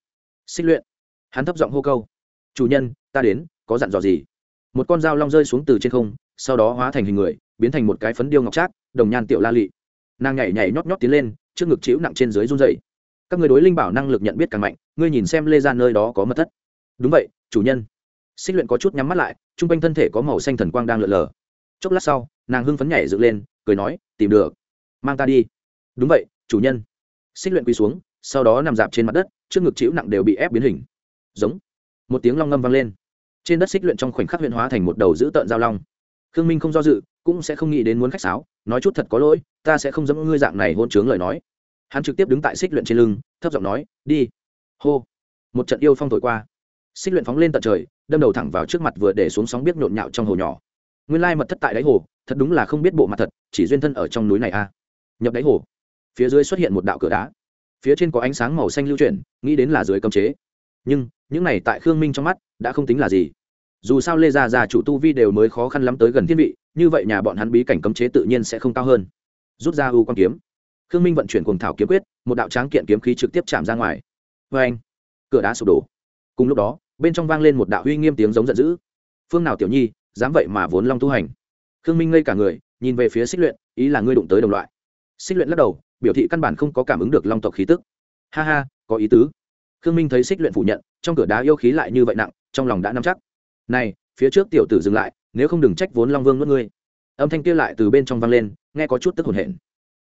Xích luyện. Hắn thấp giọng hô câu. Chủ nhân, ta đến, có dặn dò gì? Một con dao long rơi xuống từ trên không, sau đó hóa thành hình người, biến thành một cái phấn điêu ngọc trác, đồng nhan tiểu la lị. Nàng nhảy nhảy nhót nhót tiến lên, trước ngực chịu nặng trên dưới run dày các người đối linh bảo năng lực nhận biết càng mạnh, ngươi nhìn xem lê ra nơi đó có mật thất. Đúng vậy, chủ nhân. Xích luyện có chút nhắm mắt lại chung quanh thân thể có màu xanh thần quang đang lượn lờ chốc lát sau, nàng hưng phấn nhảy dựng lên, cười nói, tìm được. Mang ta đi. Đúng vậy, chủ nhân. Xích luyện quỳ xuống, sau đó nằm dạp trên mặt đất, trước ngực chịu nặng đều bị ép biến hình. Giống. Một tiếng long ngâm vang lên. Trên đất xích luyện trong khoảnh khắc huyện hóa thành một đầu dữ tợn giao long. Khương minh không do dự, cũng sẽ không nghĩ đến muốn khách sáo, nói chút thật có lỗi, ta sẽ không dẫm ngươi dạng này hôn chướng lời nói. Hắn trực tiếp đứng tại xích luyện trên lưng, thấp giọng nói, đi. Hô. Một trận yêu phong thổi qua. Xích luyện phóng lên tận trời, đâm đầu thẳng vào trước mặt vừa để xuống sóng biết nhộn nhạo trong hồ nhỏ nguyên lai mật thất tại đáy hồ, thật đúng là không biết bộ mặt thật, chỉ duyên thân ở trong núi này a nhập đáy hồ, phía dưới xuất hiện một đạo cửa đá. Phía trên có ánh sáng màu xanh lưu chuyển, nghĩ đến là dưới cấm chế. Nhưng, những này tại khương minh trong mắt, đã không tính là gì. Dù sao lê gia già chủ tu vi đều mới khó khăn lắm tới gần thiên vị, như vậy nhà bọn hắn bí cảnh cấm chế tự nhiên sẽ không cao hơn. Rút ra u quan kiếm. Khương minh vận chuyển cùng thảo kiếm quyết, một đạo tráng kiện kiếm khí trực tiếp chạm ra ngoài. Vê anh cửa đá sụp đổ. Cùng lúc đó, bên trong vang lên một đạo uy nghiêm tiếng giống giận dữ. Phương nào tiểu nhi dám vậy mà vốn long tu hành. Khương minh ngây cả người, nhìn về phía xích luyện, ý là ngươi đụng tới đồng loại. Xích luyện lắc đầu, biểu thị căn bản không có cảm ứng được long tộc khí tức. Ha ha, có ý tứ. Khương minh thấy xích luyện phủ nhận, trong cửa đá yêu khí lại như vậy nặng, trong lòng đã nắm chắc. Này, phía trước tiểu tử dừng lại, nếu không đừng trách vốn long vương nuốt ngươi. Âm thanh kia lại từ bên trong vang lên, nghe có chút tức hồn hển.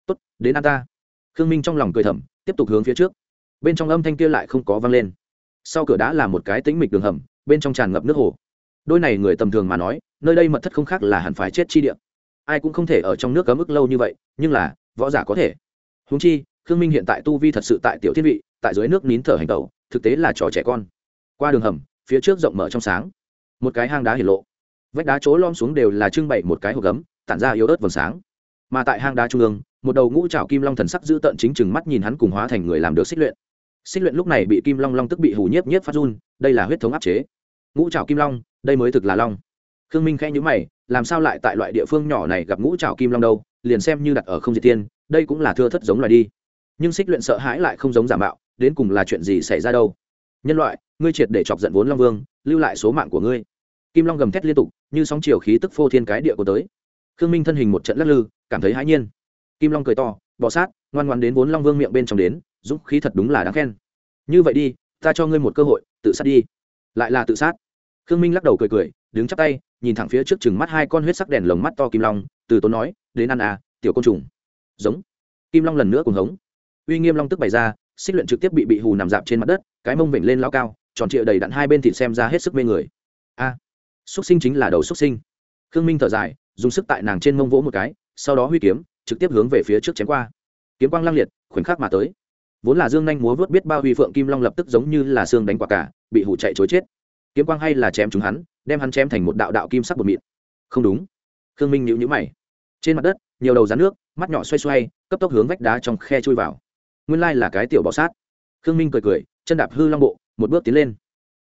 Tốt, đến an ta. Khương minh trong lòng cười thầm, tiếp tục hướng phía trước. Bên trong âm thanh kia lại không có vang lên. Sau cửa đá là một cái tĩnh mịch đường hầm, bên trong tràn ngập nước hồ đôi này người tầm thường mà nói, nơi đây mật thất không khác là hẳn phải chết chi địa. Ai cũng không thể ở trong nước cấm ức lâu như vậy, nhưng là, võ giả có thể. Húng chi, khương minh hiện tại tu vi thật sự tại tiểu thiên vị, tại dưới nước nín thở hành tẩu, thực tế là trò trẻ con. Qua đường hầm, phía trước rộng mở trong sáng. Một cái hang đá hiển lộ. Vách đá chỗ lom xuống đều là trưng bày một cái hộp gấm, tản ra yếu ớt vầng sáng. Mà tại hang đá trung ương, một đầu ngũ trào kim long thần sắc giữ tợn chính chừng mắt nhìn hắn cùng hóa thành người làm được xích luyện. Xích luyện lúc này bị kim long long tức bị hù nhiếp nhiếp phát run, đây là huyết thống áp chế. Ngũ trào kim long đây mới thực là long. Khương minh khẽ nhữ mày, làm sao lại tại loại địa phương nhỏ này gặp ngũ trào kim long đâu, liền xem như đặt ở không diệt tiên, đây cũng là thưa thất giống loài đi. Nhưng xích luyện sợ hãi lại không giống giả mạo, đến cùng là chuyện gì xảy ra đâu? Nhân loại, ngươi triệt để chọc giận vốn long vương, lưu lại số mạng của ngươi. Kim long gầm thét liên tục, như sóng chiều khí tức phô thiên cái địa của tới. Khương minh thân hình một trận lắc lư, cảm thấy hãi nhiên. Kim long cười to bọ sát, ngoan ngoan đến vốn long vương miệng bên trong đến, dũng khí thật đúng là đáng khen. Như vậy đi, ta cho ngươi một cơ hội, tự sát đi. Lại là tự sát khương minh lắc đầu cười cười đứng chắp tay nhìn thẳng phía trước chừng mắt hai con huyết sắc đèn lồng mắt to kim long từ tốn nói đến ăn à tiểu côn trùng. Giống. Kim long lần nữa cùng hống. Uy nghiêm long tức bày ra xích luyện trực tiếp bị bị hù nằm dạp trên mặt đất cái mông vểnh lên lao cao tròn trịa đầy đặn hai bên thịt xem ra hết sức mê người. A à, xúc sinh chính là đầu xúc sinh. Khương minh thở dài dùng sức tại nàng trên mông vỗ một cái sau đó huy kiếm trực tiếp hướng về phía trước chém qua. Kiếm quang lăng liệt khoảnh khắc mà tới. Vốn là dương nhanh múa vớt biết bao huy phượng kim long lập tức giống như là xương đánh quả cả bị hủ chạy chối chết kiếm quang hay là chém chúng hắn, đem hắn chém thành một đạo đạo kim sắc bột mịn. Không đúng. Khương minh nhịu nhữ mày. Trên mặt đất, nhiều đầu rắn nước, mắt nhỏ xoay xoay, cấp tốc hướng vách đá trong khe chui vào. Nguyên lai là cái tiểu bọ sát. Khương minh cười cười, chân đạp hư long bộ, một bước tiến lên.